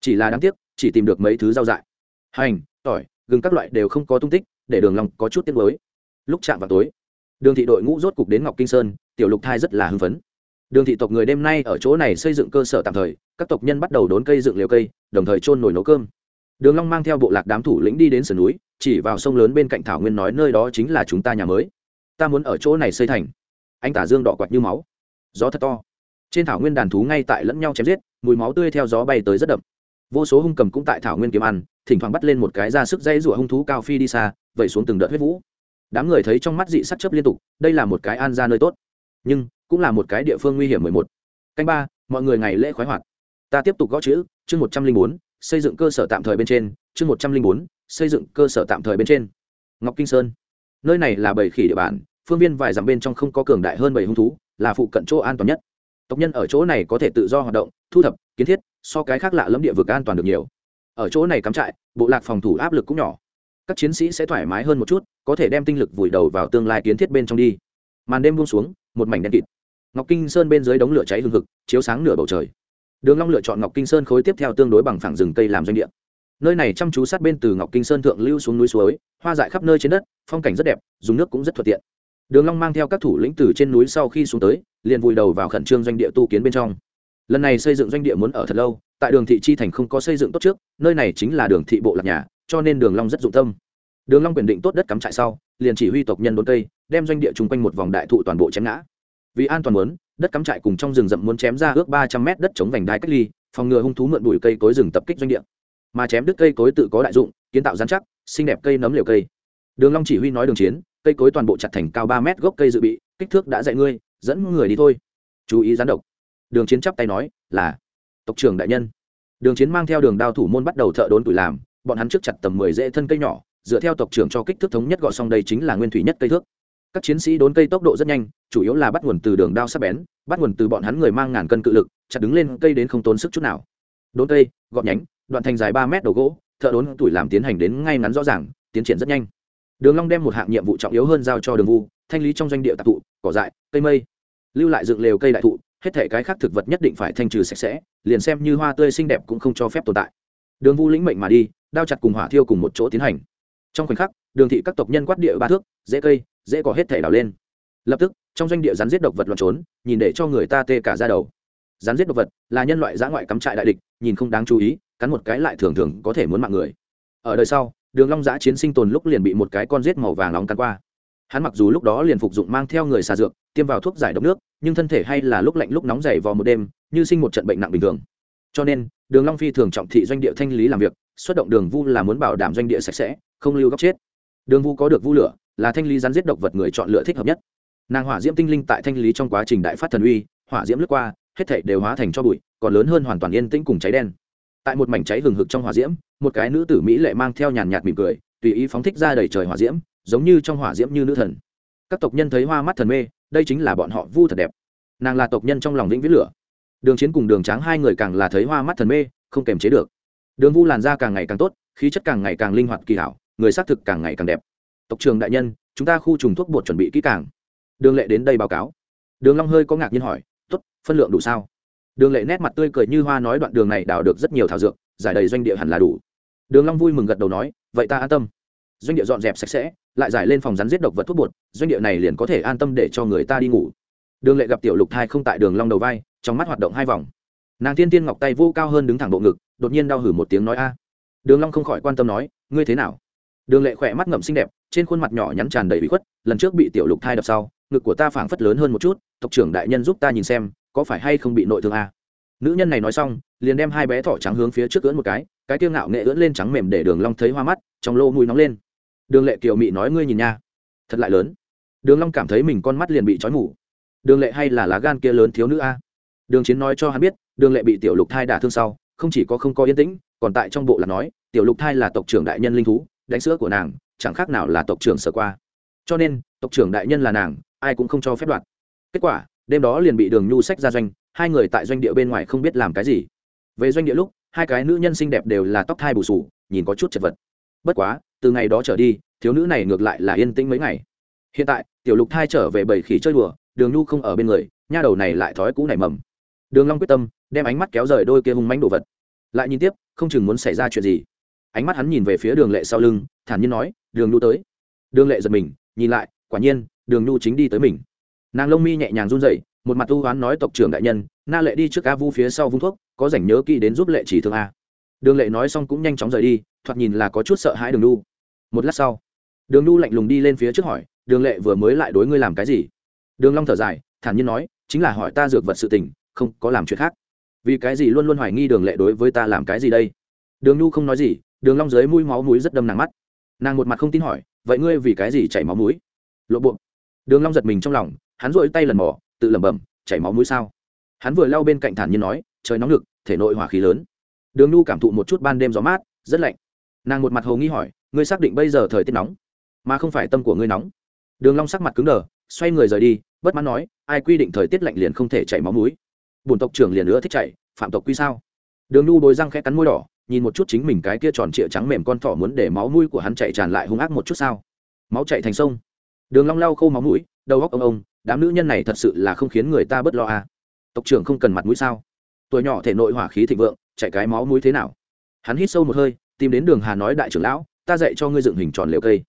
Speaker 1: Chỉ là đáng tiếc, chỉ tìm được mấy thứ rau dại. Hành, tỏi, gừng các loại đều không có tung tích, để đường long có chút tiếc nuối. Lúc chạm vào tối, đường thị đội ngũ rốt cục đến ngọc kinh sơn, tiểu lục thai rất là hưng phấn đường thị tộc người đêm nay ở chỗ này xây dựng cơ sở tạm thời, các tộc nhân bắt đầu đốn cây dựng liều cây, đồng thời trôn nồi nấu cơm. Đường long mang theo bộ lạc đám thủ lĩnh đi đến sườn núi, chỉ vào sông lớn bên cạnh thảo nguyên nói nơi đó chính là chúng ta nhà mới. Ta muốn ở chỗ này xây thành. Anh tả dương đỏ quạt như máu. Gió thật to. Trên thảo nguyên đàn thú ngay tại lẫn nhau chém giết, mùi máu tươi theo gió bay tới rất đậm. Vô số hung cầm cũng tại thảo nguyên kiếm ăn, thỉnh thoảng bắt lên một cái ra sức dây rủa hung thú cao phi đi xa, vẩy xuống từng đợt huyết vũ. Đám người thấy trong mắt dị sắc chớp liên tục, đây là một cái an ra nơi tốt. Nhưng cũng là một cái địa phương nguy hiểm mười một. Canh ba, mọi người ngày lễ khoái hoạt. Ta tiếp tục gõ chữ, chương một trăm linh bốn, xây dựng cơ sở tạm thời bên trên, chương một trăm linh bốn, xây dựng cơ sở tạm thời bên trên. Ngọc kinh sơn. Nơi này là bầy khỉ địa bàn, phương viên vài dặm bên trong không có cường đại hơn bầy hung thú, là phụ cận chỗ an toàn nhất. Tộc nhân ở chỗ này có thể tự do hoạt động, thu thập, kiến thiết, so cái khác lạ lẫm địa vực an toàn được nhiều. Ở chỗ này cắm trại, bộ lạc phòng thủ áp lực cũng nhỏ. Các chiến sĩ sẽ thoải mái hơn một chút, có thể đem tinh lực vùi đầu vào tương lai kiến thiết bên trong đi. Màn đêm buông xuống một mảnh đen kịt. Ngọc kinh sơn bên dưới đống lửa cháy hừng hực, chiếu sáng nửa bầu trời. Đường long lựa chọn ngọc kinh sơn khối tiếp theo tương đối bằng phẳng rừng cây làm doanh địa. Nơi này chăm chú sát bên từ ngọc kinh sơn thượng lưu xuống núi suối, hoa dại khắp nơi trên đất, phong cảnh rất đẹp, dùng nước cũng rất thuận tiện. Đường long mang theo các thủ lĩnh từ trên núi sau khi xuống tới, liền vùi đầu vào khẩn trương doanh địa tu kiến bên trong. Lần này xây dựng doanh địa muốn ở thật lâu, tại đường thị chi thành không có xây dựng tốt trước, nơi này chính là đường thị bộ lạc nhà, cho nên đường long rất dụng tâm. Đường long quyền định tốt đất cắm trại sau liền chỉ huy tộc nhân đốn cây, đem doanh địa chung quanh một vòng đại thụ toàn bộ chém ngã. Vì an toàn muốn, đất cắm trại cùng trong rừng rậm muốn chém ra ước ba trăm mét đất chống vành đai cách ly, phòng ngừa hung thú mượn bụi cây cối rừng tập kích doanh địa. Mà chém đứt cây cối tự có đại dụng, kiến tạo giám chắc, xinh đẹp cây nấm liều cây. Đường long chỉ huy nói đường chiến, cây cối toàn bộ chặt thành cao ba mét gốc cây dự bị, kích thước đã dạy ngươi, dẫn người đi thôi. Chú ý gián độc. Đường chiến chắp tay nói, là, tộc trưởng đại nhân. Đường chiến mang theo đường đao thủ môn bắt đầu thợ đốn tuổi làm, bọn hắn trước chặt tầm mười rễ thân cây nhỏ dựa theo tộc trưởng cho kích thước thống nhất gọi xong đây chính là nguyên thủy nhất cây thước. Các chiến sĩ đốn cây tốc độ rất nhanh, chủ yếu là bắt nguồn từ đường đao sắc bén, bắt nguồn từ bọn hắn người mang ngàn cân cự lực, chặt đứng lên cây đến không tốn sức chút nào. Đốn cây, gọt nhánh, đoạn thành dài ba mét đầu gỗ, thợ đốn tuổi làm tiến hành đến ngay ngắn rõ ràng, tiến triển rất nhanh. Đường long đem một hạng nhiệm vụ trọng yếu hơn giao cho đường vu, thanh lý trong doanh địa tạp thụ cỏ dại, cây mây. Lưu lại dựng lều cây đại thụ, hết thể cái khác thực vật nhất định phải thanh trừ sạch sẽ, liền xem như hoa tươi xinh đẹp cũng không cho phép tồn tại. Đường vu lĩnh mệnh mà đi, đao chặt cùng hỏa thiêu cùng một chỗ tiến hành trong khoảnh khắc, đường thị các tộc nhân quát địa ba thước, dễ cây, dễ có hết thể đào lên. Lập tức, trong doanh địa rắn giết độc vật loạn trốn, nhìn để cho người ta tê cả ra đầu. Rắn giết độc vật là nhân loại giã ngoại cắm trại đại địch, nhìn không đáng chú ý, cắn một cái lại thường thường có thể muốn mạng người. Ở đời sau, đường long giã chiến sinh tồn lúc liền bị một cái con giết màu vàng nóng cắn qua. Hắn mặc dù lúc đó liền phục dụng mang theo người xà dược, tiêm vào thuốc giải độc nước, nhưng thân thể hay là lúc lạnh lúc nóng dày vò một đêm, như sinh một trận bệnh nặng bình thường. Cho nên, đường long phi thường trọng thị doanh địa thanh lý làm việc, xuất động đường vu là muốn bảo đảm doanh địa sạch sẽ không lưu góc chết. Đường vu có được vu lửa, là thanh lý rắn giết độc vật người chọn lựa thích hợp nhất. Nàng hỏa diễm tinh linh tại thanh lý trong quá trình đại phát thần uy, hỏa diễm lướt qua, hết thảy đều hóa thành cho bụi, còn lớn hơn hoàn toàn yên tĩnh cùng cháy đen. Tại một mảnh cháy hừng hực trong hỏa diễm, một cái nữ tử mỹ lệ mang theo nhàn nhạt mỉm cười, tùy ý phóng thích ra đầy trời hỏa diễm, giống như trong hỏa diễm như nữ thần. Các tộc nhân thấy hoa mắt thần mê, đây chính là bọn họ vu thật đẹp. Nàng là tộc nhân trong lòng vĩnh viễn lửa. Đường chiến cùng đường tráng hai người càng là thấy hoa mắt thần mê, không kềm chế được. Đường vu làn da càng ngày càng tốt, khí chất càng ngày càng linh hoạt kỳ hảo người xác thực càng ngày càng đẹp. Tộc trường đại nhân, chúng ta khu trùng thuốc bột chuẩn bị kỹ càng. Đường lệ đến đây báo cáo. Đường long hơi có ngạc nhiên hỏi, tốt, phân lượng đủ sao? Đường lệ nét mặt tươi cười như hoa nói đoạn đường này đào được rất nhiều thảo dược, giải đầy doanh địa hẳn là đủ. Đường long vui mừng gật đầu nói, vậy ta an tâm. Doanh địa dọn dẹp sạch sẽ, lại giải lên phòng rắn giết độc vật thuốc bột, doanh địa này liền có thể an tâm để cho người ta đi ngủ. Đường lệ gặp tiểu lục thai không tại đường long đầu vai, trong mắt hoạt động hai vòng. Nàng thiên tiên ngọc tay vô cao hơn đứng thẳng bộ ngực, đột nhiên đau hử một tiếng nói, a. Đường long không khỏi quan tâm nói, ngươi thế nào? Đường lệ khỏe mắt ngậm xinh đẹp, trên khuôn mặt nhỏ nhắn tràn đầy bị khuất, lần trước bị tiểu lục thai đập sau, ngực của ta phảng phất lớn hơn một chút, tộc trưởng đại nhân giúp ta nhìn xem, có phải hay không bị nội thương à? nữ nhân này nói xong, liền đem hai bé thỏ trắng hướng phía trước ưỡn một cái cái tiêu ngạo nghệ ưỡn lên trắng mềm để đường long thấy hoa mắt, trong lô mùi nóng lên. Đường lệ kiều mị nói, ngươi nhìn nha, thật lại lớn. Đường long cảm thấy mình con mắt liền bị trói mù. Đường lệ hay là lá gan kia lớn thiếu nữ a? Đường chiến nói cho hắn biết, đường lệ bị tiểu lục thai đả thương sau, không chỉ có không có yên tĩnh, còn tại trong bộ là nói, tiểu lục thai là tộc trưởng đại nhân linh thú đánh sữa của nàng, chẳng khác nào là tộc trưởng sở qua. Cho nên, tộc trưởng đại nhân là nàng, ai cũng không cho phép đoạt. Kết quả, đêm đó liền bị đường nhu sách ra doanh, hai người tại doanh địa bên ngoài không biết làm cái gì. Về doanh địa lúc, hai cái nữ nhân xinh đẹp đều là tóc thai bù sù nhìn có chút chật vật. Bất quá, từ ngày đó trở đi, thiếu nữ này ngược lại là yên tĩnh mấy ngày. Hiện tại, tiểu lục thai trở về bầy khỉ chơi đùa, đường nhu không ở bên người, nha đầu này lại thói cũ nảy mầm. Đường long quyết tâm, đem ánh mắt kéo rời đôi kia hung mánh đồ vật. Lại nhìn tiếp, không chừng muốn xảy ra chuyện gì ánh mắt hắn nhìn về phía đường lệ sau lưng, thản nhiên nói, đường nhu tới. Đường lệ giật mình, nhìn lại, quả nhiên, đường nhu chính đi tới mình. Nàng lông mi nhẹ nhàng run rẩy, một mặt u hoán nói, tộc trưởng đại nhân, na lệ đi trước a vu phía sau vung thuốc, có rảnh nhớ kỹ đến giúp lệ chỉ thương a. Đường lệ nói xong cũng nhanh chóng rời đi, thoạt nhìn là có chút sợ hãi đường nhu. Một lát sau, đường nhu lạnh lùng đi lên phía trước hỏi, đường lệ vừa mới lại đối ngươi làm cái gì? Đường long thở dài, thản nhiên nói, chính là hỏi ta dược vật sự tình, không có làm chuyện khác. Vì cái gì luôn luôn hoài nghi đường lệ đối với ta làm cái gì đây? Đường nhu không nói gì, đường long dưới mũi máu mũi rất đâm nàng mắt. Nàng một mặt không tin hỏi, vậy ngươi vì cái gì chảy máu mũi? Lộ bộ. Đường long giật mình trong lòng, hắn duỗi tay lần mò, tự lẩm bẩm, chảy máu mũi sao? Hắn vừa lau bên cạnh thản nhiên nói, trời nóng lực thể nội hỏa khí lớn. Đường nhu cảm thụ một chút ban đêm gió mát, rất lạnh. Nàng một mặt hồ nghi hỏi, ngươi xác định bây giờ thời tiết nóng, mà không phải tâm của ngươi nóng? Đường long sắc mặt cứng đờ, xoay người rời đi, bất mãn nói, ai quy định thời tiết lạnh liền không thể chảy máu mũi? Bổn tộc trưởng liền nữa thích chảy, phạm tộc quy sao? Đường nhu bồi răng khẽ cắn môi đỏ nhìn một chút chính mình cái kia tròn trịa trắng mềm con thỏ muốn để máu mũi của hắn chạy tràn lại hung ác một chút sao? Máu chạy thành sông. Đường long lau khô máu mũi, đầu góc ông ông, đám nữ nhân này thật sự là không khiến người ta bớt lo à. Tộc trưởng không cần mặt mũi sao? Tuổi nhỏ thể nội hỏa khí thịnh vượng, chạy cái máu mũi thế nào? Hắn hít sâu một hơi, tìm đến đường hà nói đại trưởng lão, ta dạy cho ngươi dựng hình tròn liều cây.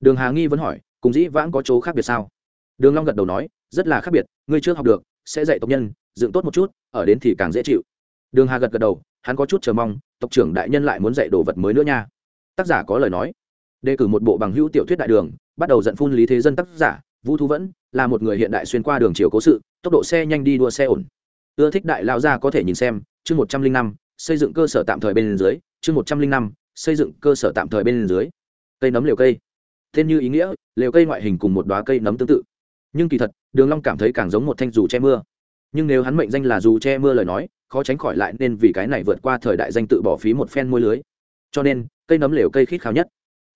Speaker 1: Đường hà nghi vẫn hỏi, cùng dĩ vãng có chỗ khác biệt sao? Đường long gật đầu nói, rất là khác biệt, ngươi chưa học được, sẽ dạy tộc nhân, dựng tốt một chút, ở đến thì càng dễ chịu đường hà gật gật đầu, hắn có chút chờ mong, tộc trưởng đại nhân lại muốn dạy đồ vật mới nữa nha. Tác giả có lời nói. Đề cử một bộ bằng hữu tiểu thuyết đại đường, bắt đầu giận phun lý thế dân tác giả, vũ thu vẫn, là một người hiện đại xuyên qua đường chiều cố sự, tốc độ xe nhanh đi đua xe ổn. Ưa thích đại lao ra có thể nhìn xem, chương một trăm linh năm, xây dựng cơ sở tạm thời bên dưới, chương một trăm linh năm, xây dựng cơ sở tạm thời bên dưới. Cây nấm liều cây. Tên như ý nghĩa, liều cây ngoại hình cùng một đoá cây nấm tương tự. Nhưng kỳ thật, đường long cảm thấy càng giống một thanh dù che mưa nhưng nếu hắn mệnh danh là dù che mưa lời nói, khó tránh khỏi lại nên vì cái này vượt qua thời đại danh tự bỏ phí một phen môi lưới. Cho nên, cây nấm lều cây khít khao nhất.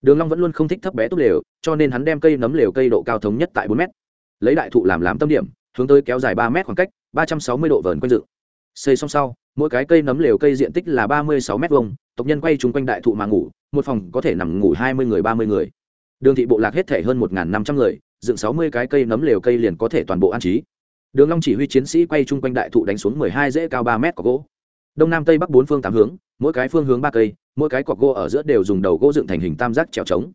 Speaker 1: Đường long vẫn luôn không thích thấp bé túp lều, cho nên hắn đem cây nấm lều cây độ cao thống nhất tại bốn mét. Lấy đại thụ làm làm tâm điểm, hướng tới kéo dài ba mét khoảng cách, ba trăm sáu mươi độ vờn quanh dự. Xây xong sau, mỗi cái cây nấm lều cây diện tích là ba mươi sáu mét vuông, tộc nhân quay chung quanh đại thụ mà ngủ, một phòng có thể nằm ngủ hai mươi người, ba mươi người. Đường thị bộ lạc hết thể hơn một năm trăm người, dựng sáu mươi cái cây nấm lều cây liền có thể toàn bộ an trí đường long chỉ huy chiến sĩ quay chung quanh đại thụ đánh xuống mười hai dễ cao ba mét cọc gỗ. Đông nam tây bắc bốn phương tám hướng, mỗi cái phương hướng ba cây, mỗi cái cọc gỗ ở giữa đều dùng đầu gỗ dựng thành hình tam giác trèo trống.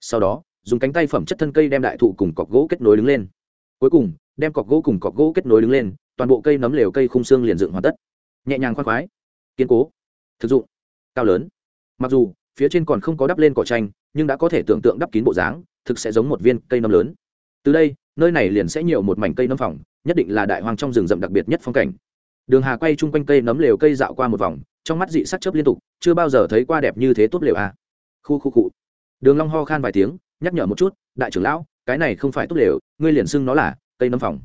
Speaker 1: Sau đó, dùng cánh tay phẩm chất thân cây đem đại thụ cùng cọc gỗ kết nối đứng lên. Cuối cùng, đem cọc gỗ cùng cọc gỗ kết nối đứng lên, toàn bộ cây nấm lều cây khung xương liền dựng hoàn tất. Nhẹ nhàng khoan khoái, kiên cố, thực dụng, cao lớn. Mặc dù, phía trên còn không có đắp lên cỏ tranh, nhưng đã có thể tưởng tượng đắp kín bộ dáng, thực sẽ giống một viên cây nấm lớn. Từ đây, nơi này liền sẽ nhiều một mảnh cây nấm phòng nhất định là đại hoang trong rừng rậm đặc biệt nhất phong cảnh. Đường hà quay chung quanh cây nấm lều cây dạo qua một vòng, trong mắt dị sắc chớp liên tục, chưa bao giờ thấy qua đẹp như thế tốt lều à. khu khu cụ đường long ho khan vài tiếng, nhắc nhở một chút, đại trưởng lão, cái này không phải tốt lều, ngươi liền xưng nó là cây nấm phòng.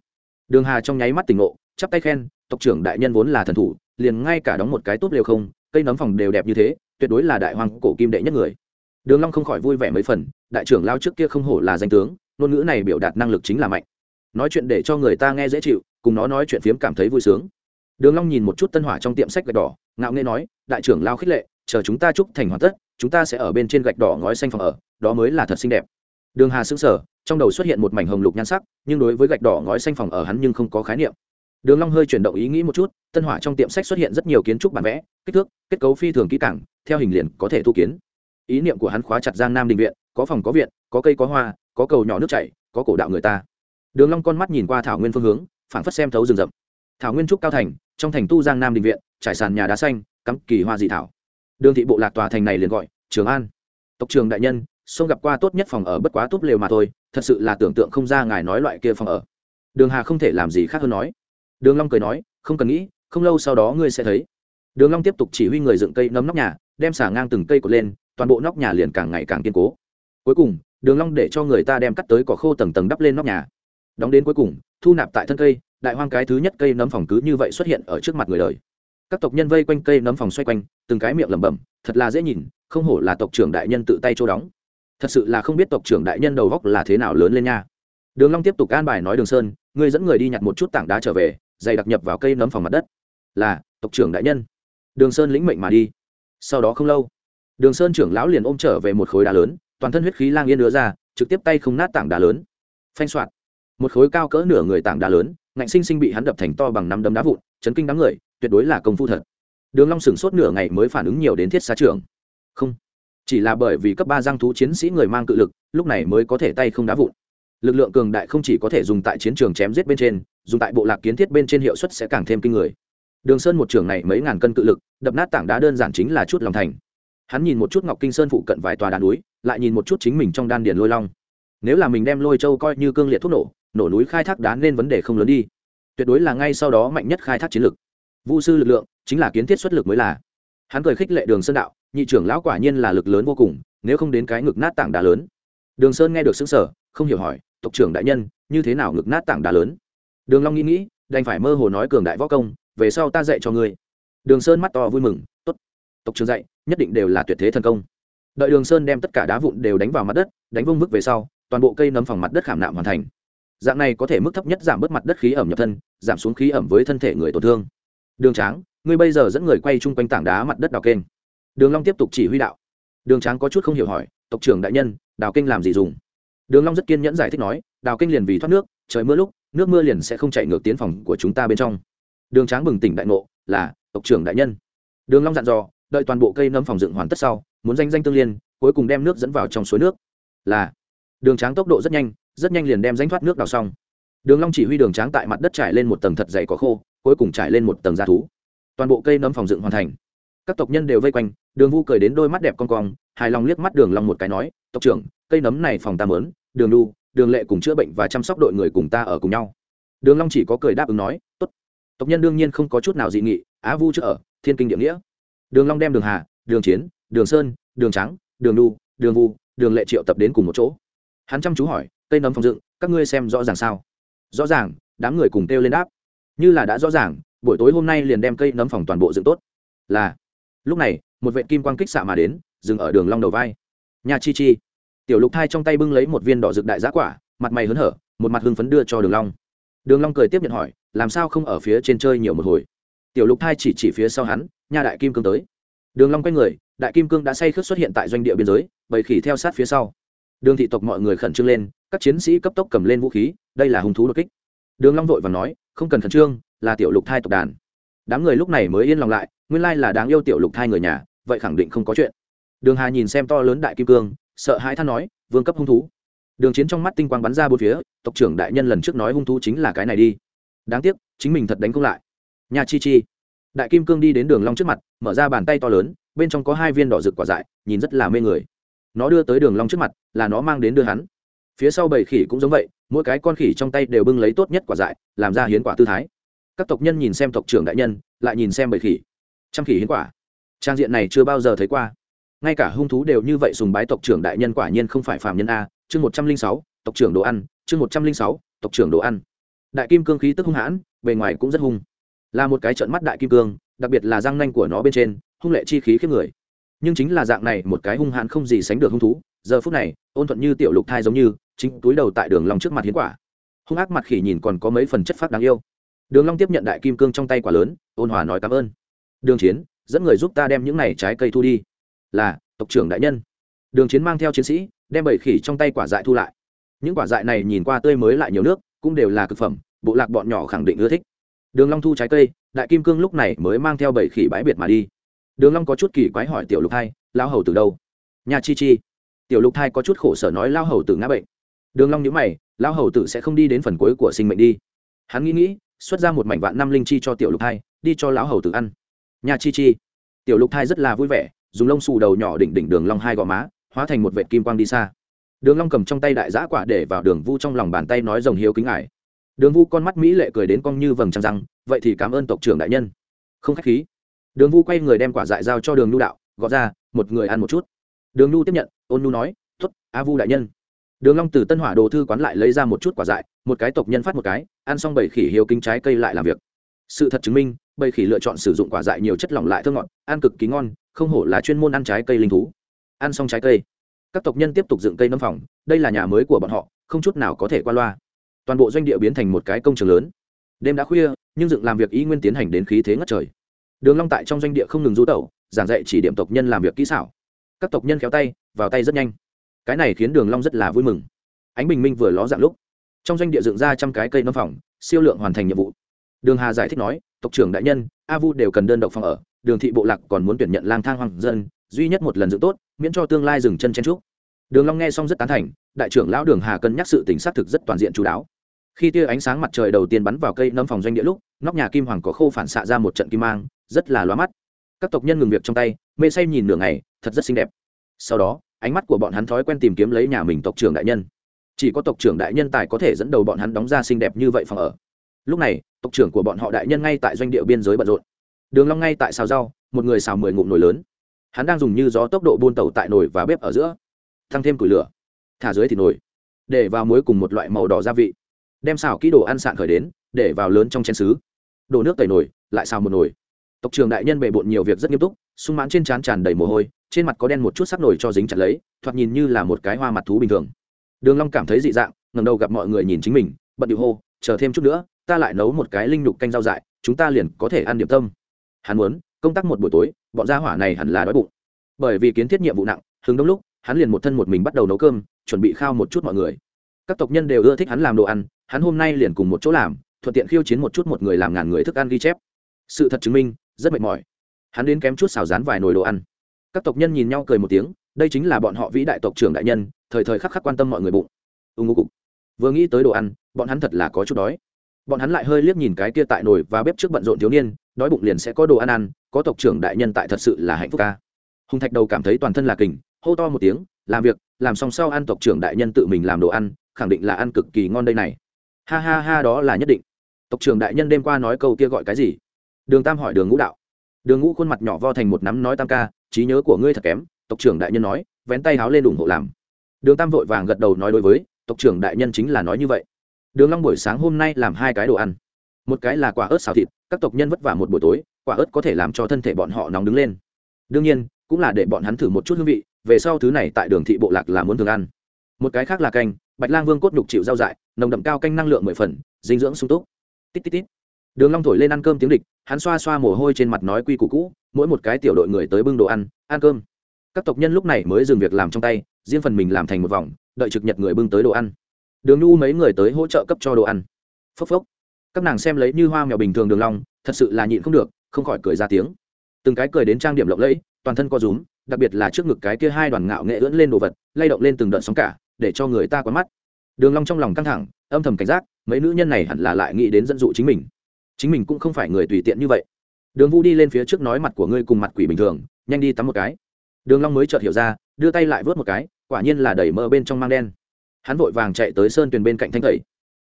Speaker 1: Đường hà trong nháy mắt tỉnh ngộ, chắp tay khen, tộc trưởng đại nhân vốn là thần thủ, liền ngay cả đóng một cái tốt lều không, cây nấm phòng đều đẹp như thế, tuyệt đối là đại hoàng cổ kim đệ nhất người. Đường long không khỏi vui vẻ mấy phần, đại trưởng lao trước kia không hổ là danh tướng, ngôn ngữ này biểu đạt năng lực chính là mạnh nói chuyện để cho người ta nghe dễ chịu, cùng nó nói chuyện phiếm cảm thấy vui sướng. Đường long nhìn một chút tân hỏa trong tiệm sách gạch đỏ, ngạo nghễ nói, đại trưởng lao khích lệ, chờ chúng ta chúc thành hoàn tất, chúng ta sẽ ở bên trên gạch đỏ ngói xanh phòng ở, đó mới là thật xinh đẹp. Đường hà sững sờ, trong đầu xuất hiện một mảnh hồng lục nhan sắc, nhưng đối với gạch đỏ ngói xanh phòng ở hắn nhưng không có khái niệm. Đường long hơi chuyển động ý nghĩ một chút, tân hỏa trong tiệm sách xuất hiện rất nhiều kiến trúc bản vẽ, kích thước, kết cấu phi thường kỹ càng, theo hình liền có thể thu kiến. Ý niệm của hắn khóa chặt giang nam đình viện, có phòng có viện, có cây có hoa, có cầu nhỏ nước chảy, có cổ đạo người ta đường long con mắt nhìn qua thảo nguyên phương hướng, phảng phất xem thấu rừng rậm. Thảo nguyên trúc cao thành, trong thành tu giang nam đình viện, trải sàn nhà đá xanh, cắm kỳ hoa dị thảo. Đường thị bộ lạc tòa thành này liền gọi trường an. Tộc trường đại nhân xông gặp qua tốt nhất phòng ở bất quá tốt lều mà thôi, thật sự là tưởng tượng không ra ngài nói loại kia phòng ở. Đường hà không thể làm gì khác hơn nói. Đường long cười nói, không cần nghĩ, không lâu sau đó ngươi sẽ thấy. Đường long tiếp tục chỉ huy người dựng cây nấm nóc nhà, đem xả ngang từng cây cột lên, toàn bộ nóc nhà liền càng ngày càng kiên cố. Cuối cùng, đường long để cho người ta đem cắt tới cỏ khô tầng tầng đắp lên nóc nhà đóng đến cuối cùng, thu nạp tại thân cây, đại hoang cái thứ nhất cây nấm phòng cứ như vậy xuất hiện ở trước mặt người đời. Các tộc nhân vây quanh cây nấm phòng xoay quanh, từng cái miệng lẩm bẩm, thật là dễ nhìn, không hổ là tộc trưởng đại nhân tự tay chỗ đóng. Thật sự là không biết tộc trưởng đại nhân đầu góc là thế nào lớn lên nha. Đường long tiếp tục an bài nói đường sơn, ngươi dẫn người đi nhặt một chút tảng đá trở về, dày đặc nhập vào cây nấm phòng mặt đất. Là, tộc trưởng đại nhân. Đường sơn lĩnh mệnh mà đi. Sau đó không lâu, đường sơn trưởng lão liền ôm trở về một khối đá lớn, toàn thân huyết khí lang yên đưa ra, trực tiếp tay không nát tảng đá lớn. Phanh soạn một khối cao cỡ nửa người tảng đá lớn, ngạnh sinh sinh bị hắn đập thành to bằng năm đấm đá vụn, chấn kinh đám người, tuyệt đối là công phu thật. Đường long sửng sốt nửa ngày mới phản ứng nhiều đến thiết xa trưởng không, chỉ là bởi vì cấp ba giang thú chiến sĩ người mang cự lực, lúc này mới có thể tay không đá vụn. Lực lượng cường đại không chỉ có thể dùng tại chiến trường chém giết bên trên, dùng tại bộ lạc kiến thiết bên trên hiệu suất sẽ càng thêm kinh người. Đường sơn một trường này mấy ngàn cân cự lực, đập nát tảng đá đơn giản chính là chút lòng thành. Hắn nhìn một chút ngọc kinh sơn phụ cận vài tòa đá núi, lại nhìn một chút chính mình trong đan điền lôi long. Nếu là mình đem lôi châu coi như cương liệt thuốc nổ nổ núi khai thác đá nên vấn đề không lớn đi. Tuyệt đối là ngay sau đó mạnh nhất khai thác chiến lược. Vũ sư lực lượng, chính là kiến thiết xuất lực mới là. Hắn cười khích lệ đường sơn đạo, nhị trưởng lão quả nhiên là lực lớn vô cùng, nếu không đến cái ngực nát tảng đá lớn. Đường sơn nghe được xứng sở không hiểu hỏi, tộc trưởng đại nhân, như thế nào ngực nát tảng đá lớn? Đường long nghĩ nghĩ, đành phải mơ hồ nói cường đại võ công, về sau ta dạy cho ngươi. Đường sơn mắt to vui mừng, tốt, tộc trưởng dạy, nhất định đều là tuyệt thế thần công. Đợi đường sơn đem tất cả đá vụn đều đánh vào mặt đất, đánh vung mức về sau, toàn bộ cây nấm phòng mặt đất khảm nạm hoàn thành dạng này có thể mức thấp nhất giảm bớt mặt đất khí ẩm nhập thân, giảm xuống khí ẩm với thân thể người tổn thương. Đường tráng, ngươi bây giờ dẫn người quay chung quanh tảng đá mặt đất đào kênh. Đường long tiếp tục chỉ huy đạo. Đường tráng có chút không hiểu hỏi, tộc trưởng đại nhân, đào kênh làm gì dùng? Đường long rất kiên nhẫn giải thích nói, đào kênh liền vì thoát nước, trời mưa lúc, nước mưa liền sẽ không chạy ngược tiến phòng của chúng ta bên trong. Đường tráng bừng tỉnh đại ngộ, là, tộc trưởng đại nhân. Đường long dặn dò, đợi toàn bộ cây nấm phòng dựng hoàn tất sau, muốn danh danh tương liên, cuối cùng đem nước dẫn vào trong suối nước. Là. Đường tráng tốc độ rất nhanh rất nhanh liền đem rãnh thoát nước đào xong. Đường long chỉ huy đường tráng tại mặt đất trải lên một tầng thật dày có khô cuối cùng trải lên một tầng da thú. Toàn bộ cây nấm phòng dựng hoàn thành. Các tộc nhân đều vây quanh đường vu cười đến đôi mắt đẹp con cong hài lòng liếc mắt đường long một cái nói tộc trưởng cây nấm này phòng ta mớn đường lu đường lệ cùng chữa bệnh và chăm sóc đội người cùng ta ở cùng nhau. Đường long chỉ có cười đáp ứng nói tốt. Tộc nhân đương nhiên không có chút nào dị nghị á vu chữa ở thiên kinh địa nghĩa. Đường long đem đường hà đường chiến đường sơn đường trắng đường Du, đường vu đường lệ triệu tập đến cùng một chỗ. Hắn chăm chú hỏi cây nấm phòng dựng, các ngươi xem rõ ràng sao? Rõ ràng, đám người cùng kêu lên đáp. Như là đã rõ ràng, buổi tối hôm nay liền đem cây nấm phòng toàn bộ dựng tốt. Là. Lúc này, một vệ kim quang kích xạ mà đến, dừng ở đường long đầu vai. Nhà chi chi. Tiểu lục thai trong tay bưng lấy một viên đỏ rực đại giá quả, mặt mày hớn hở, một mặt hưng phấn đưa cho đường long. Đường long cười tiếp nhận hỏi, làm sao không ở phía trên chơi nhiều một hồi? Tiểu lục thai chỉ chỉ phía sau hắn nhà đại kim cương tới. Đường long quay người, đại kim cương đã say khướt xuất hiện tại doanh địa biên giới, bầy khỉ theo sát phía sau. Đường thị tộc mọi người khẩn trương lên các chiến sĩ cấp tốc cầm lên vũ khí, đây là hung thú đột kích. Đường long vội vàng nói, không cần khẩn trương, là tiểu lục thai tộc đàn. Đám người lúc này mới yên lòng lại, nguyên lai là đáng yêu tiểu lục thai người nhà, vậy khẳng định không có chuyện. Đường hà nhìn xem to lớn đại kim cương, sợ hãi than nói, vương cấp hung thú. Đường chiến trong mắt tinh quang bắn ra bốn phía, tộc trưởng đại nhân lần trước nói hung thú chính là cái này đi. Đáng tiếc, chính mình thật đánh không lại. Nhà chi chi. Đại kim cương đi đến đường long trước mặt, mở ra bàn tay to lớn, bên trong có hai viên đỏ rực quả dại, nhìn rất là mê người. Nó đưa tới đường long trước mặt, là nó mang đến đưa hắn phía sau bầy khỉ cũng giống vậy, mỗi cái con khỉ trong tay đều bưng lấy tốt nhất quả dại, làm ra hiến quả tư thái. Các tộc nhân nhìn xem tộc trưởng đại nhân, lại nhìn xem bầy khỉ. Trăm khỉ hiến quả. Trang diện này chưa bao giờ thấy qua. Ngay cả hung thú đều như vậy sùng bái tộc trưởng đại nhân quả nhiên không phải phạm nhân a, chương một trăm linh sáu, tộc trưởng đồ ăn, chương một trăm linh sáu, tộc trưởng đồ ăn. Đại kim cương khí tức hung hãn, bề ngoài cũng rất hung. Là một cái trận mắt đại kim cương, đặc biệt là răng nanh của nó bên trên, hung lệ chi khí khiếp người nhưng chính là dạng này một cái hung hãn không gì sánh được hung thú, giờ phút này, ôn thuận như tiểu lục thai giống như, chính túi đầu tại đường long trước mặt hiến quả. Hung ác mặt khỉ nhìn còn có mấy phần chất phát đáng yêu. Đường long tiếp nhận đại kim cương trong tay quả lớn, ôn hòa nói cảm ơn. Đường chiến, dẫn người giúp ta đem những này trái cây thu đi. Là, tộc trưởng đại nhân. Đường chiến mang theo chiến sĩ, đem bảy khỉ trong tay quả dại thu lại. Những quả dại này nhìn qua tươi mới lại nhiều nước, cũng đều là cực phẩm, bộ lạc bọn nhỏ khẳng định ưa thích. Đường long thu trái cây, đại kim cương lúc này mới mang theo bảy khỉ bãi biệt mà đi đường long có chút kỳ quái hỏi tiểu lục thai lao hầu từ đâu? Nhà chi chi. Tiểu lục thai có chút khổ sở nói lao hầu tử ngã bệnh. Đường long nhíu mày lao hầu tử sẽ không đi đến phần cuối của sinh mệnh đi. Hắn nghĩ nghĩ, xuất ra một mảnh vạn năm linh chi cho tiểu lục thai, đi cho lão hầu tử ăn. Nhà chi chi. Tiểu lục thai rất là vui vẻ, dùng lông xù đầu nhỏ đỉnh đỉnh đường long hai gò má, hóa thành một vệt kim quang đi xa. Đường long cầm trong tay đại giã quả để vào đường vu trong lòng bàn tay nói, rồng hiếu kính ngài. Đường vu con mắt mỹ lệ cười đến cong như vầng trăng răng, vậy thì cảm ơn tộc trưởng đại nhân. Không khách khí đường vu quay người đem quả dại giao cho đường nhu đạo gọt ra, một người ăn một chút. Đường nhu tiếp nhận, ôn nhu nói tuất a vu đại nhân. Đường long từ tân hỏa đồ thư quán lại lấy ra một chút quả dại, một cái tộc nhân phát một cái, ăn xong bảy khỉ hiếu kính trái cây lại làm việc. Sự thật chứng minh bảy khỉ lựa chọn sử dụng quả dại nhiều chất lỏng lại thơm ngọt, ăn cực kỳ ngon, không hổ là chuyên môn ăn trái cây linh thú. Ăn xong trái cây, các tộc nhân tiếp tục dựng cây nấm phòng đây là nhà mới của bọn họ, không chút nào có thể qua loa. Toàn bộ doanh địa biến thành một cái công trường lớn. Đêm đã khuya, nhưng dựng làm việc ý nguyên tiến hành đến khí thế ngất trời đường long tại trong doanh địa không ngừng du tẩu, giảng dạy chỉ điểm tộc nhân làm việc kỹ xảo. Các tộc nhân khéo tay, vào tay rất nhanh. Cái này khiến đường long rất là vui mừng. Ánh bình minh vừa ló dạng lúc, trong doanh địa dựng ra trăm cái cây nấm phòng, siêu lượng hoàn thành nhiệm vụ. Đường hà giải thích nói, tộc trưởng đại nhân, a vu đều cần đơn độc phòng ở, đường thị bộ lạc còn muốn tuyển nhận lang thang hoàng dân, duy nhất một lần dựng tốt, miễn cho tương lai dừng chân chen trúc đường long nghe xong rất tán thành, đại trưởng lão đường hà cân nhắc sự tình xác thực rất toàn diện chú đáo. Khi tia ánh sáng mặt trời đầu tiên bắn vào cây nấm phòng doanh địa lúc, nóc nhà kim hoàng có khô phản xạ ra một trận kim mang rất là loa mắt. Các tộc nhân ngừng việc trong tay, mê say nhìn nửa ngày, thật rất xinh đẹp. Sau đó, ánh mắt của bọn hắn thói quen tìm kiếm lấy nhà mình tộc trưởng đại nhân. Chỉ có tộc trưởng đại nhân tài có thể dẫn đầu bọn hắn đóng ra xinh đẹp như vậy phòng ở. Lúc này, tộc trưởng của bọn họ đại nhân ngay tại doanh địa biên giới bận rộn. Đường long ngay tại xào rau, một người xào mười ngụm nồi lớn. Hắn đang dùng như gió tốc độ buôn tàu tại nồi và bếp ở giữa thăng thêm củi lửa, thả dưới thì nồi, để vào muối cùng một loại màu đỏ gia vị, đem xào kỹ đồ ăn sạn khởi đến, để vào lớn trong chén sứ. Đổ nước tẩy nồi, lại xào một nồi tộc trưởng đại nhân bề bộn nhiều việc rất nghiêm túc, sung mãn trên trán tràn đầy mồ hôi, trên mặt có đen một chút sắc nổi cho dính chặt lấy, thoạt nhìn như là một cái hoa mặt thú bình thường. Đường long cảm thấy dị dạng, ngẩng đầu gặp mọi người nhìn chính mình, bận điệu hô, chờ thêm chút nữa, ta lại nấu một cái linh nhục canh rau dại, chúng ta liền có thể ăn điểm tâm. Hắn muốn, công tác một buổi tối, bọn gia hỏa này hẳn là đói bụng. Bởi vì kiến thiết nhiệm vụ nặng hứng đông lúc, hắn liền một thân một mình bắt đầu nấu cơm, chuẩn bị khao một chút mọi người. Các tộc nhân đều ưa thích hắn làm đồ ăn, hắn hôm nay liền cùng một chỗ làm, thuận tiện khiêu chiến một chút một người làm ngàn người thức ăn ghi chép. Sự thật chứng minh rất mệt mỏi. Hắn đến kém chút xào rán vài nồi đồ ăn. Các tộc nhân nhìn nhau cười một tiếng, đây chính là bọn họ vĩ đại tộc trưởng đại nhân, thời thời khắc khắc quan tâm mọi người bụng. Ưng ngô cục. Vừa nghĩ tới đồ ăn, bọn hắn thật là có chút đói. Bọn hắn lại hơi liếc nhìn cái kia tại nồi và bếp trước bận rộn thiếu niên, đói bụng liền sẽ có đồ ăn ăn, có tộc trưởng đại nhân tại thật sự là hạnh phúc ca. Hùng thạch đầu cảm thấy toàn thân là kình, hô to một tiếng, làm việc, làm xong sau ăn tộc trưởng đại nhân tự mình làm đồ ăn, khẳng định là ăn cực kỳ ngon đây này. Ha ha ha, đó là nhất định. Tộc trưởng đại nhân đêm qua nói câu kia gọi cái gì? Đường tam hỏi đường ngũ đạo. Đường ngũ khuôn mặt nhỏ vo thành một nắm nói tam ca, trí nhớ của ngươi thật kém, tộc trưởng đại nhân nói, vén tay háo lên ủng hộ làm. Đường tam vội vàng gật đầu nói đối với, tộc trưởng đại nhân chính là nói như vậy. Đường long buổi sáng hôm nay làm hai cái đồ ăn. Một cái là quả ớt xào thịt, các tộc nhân vất vả một buổi tối, quả ớt có thể làm cho thân thể bọn họ nóng đứng lên. Đương nhiên, cũng là để bọn hắn thử một chút hương vị, về sau thứ này tại đường thị bộ lạc là muốn thường ăn. Một cái khác là canh, bạch lang vương cốt nhục chịu rau dại, nồng đậm cao canh năng lượng mười phần, dinh dưỡng sung túc. Tít tít tít đường long thổi lên ăn cơm tiếng địch, hắn xoa xoa mồ hôi trên mặt nói quy củ cũ, mỗi một cái tiểu đội người tới bưng đồ ăn ăn cơm. Các tộc nhân lúc này mới dừng việc làm trong tay, riêng phần mình làm thành một vòng, đợi trực nhật người bưng tới đồ ăn. Đường nhu mấy người tới hỗ trợ cấp cho đồ ăn. Phốc phốc. Các nàng xem lấy như hoa mèo bình thường đường long, thật sự là nhịn không được, không khỏi cười ra tiếng. Từng cái cười đến trang điểm lộng lẫy, toàn thân co rúm, đặc biệt là trước ngực cái kia hai đoàn ngạo nghệ ưỡn lên đồ vật, lay động lên từng đợt sóng cả, để cho người ta quan mắt. Đường long trong lòng căng thẳng, âm thầm cảnh giác, mấy nữ nhân này hẳn là lại nghĩ đến dẫn dụ chính mình chính mình cũng không phải người tùy tiện như vậy. Đường vu đi lên phía trước nói mặt của ngươi cùng mặt quỷ bình thường, nhanh đi tắm một cái. Đường long mới chợt hiểu ra, đưa tay lại vớt một cái, quả nhiên là đẩy mơ bên trong mang đen. Hắn vội vàng chạy tới sơn tuyền bên cạnh thanh tẩy.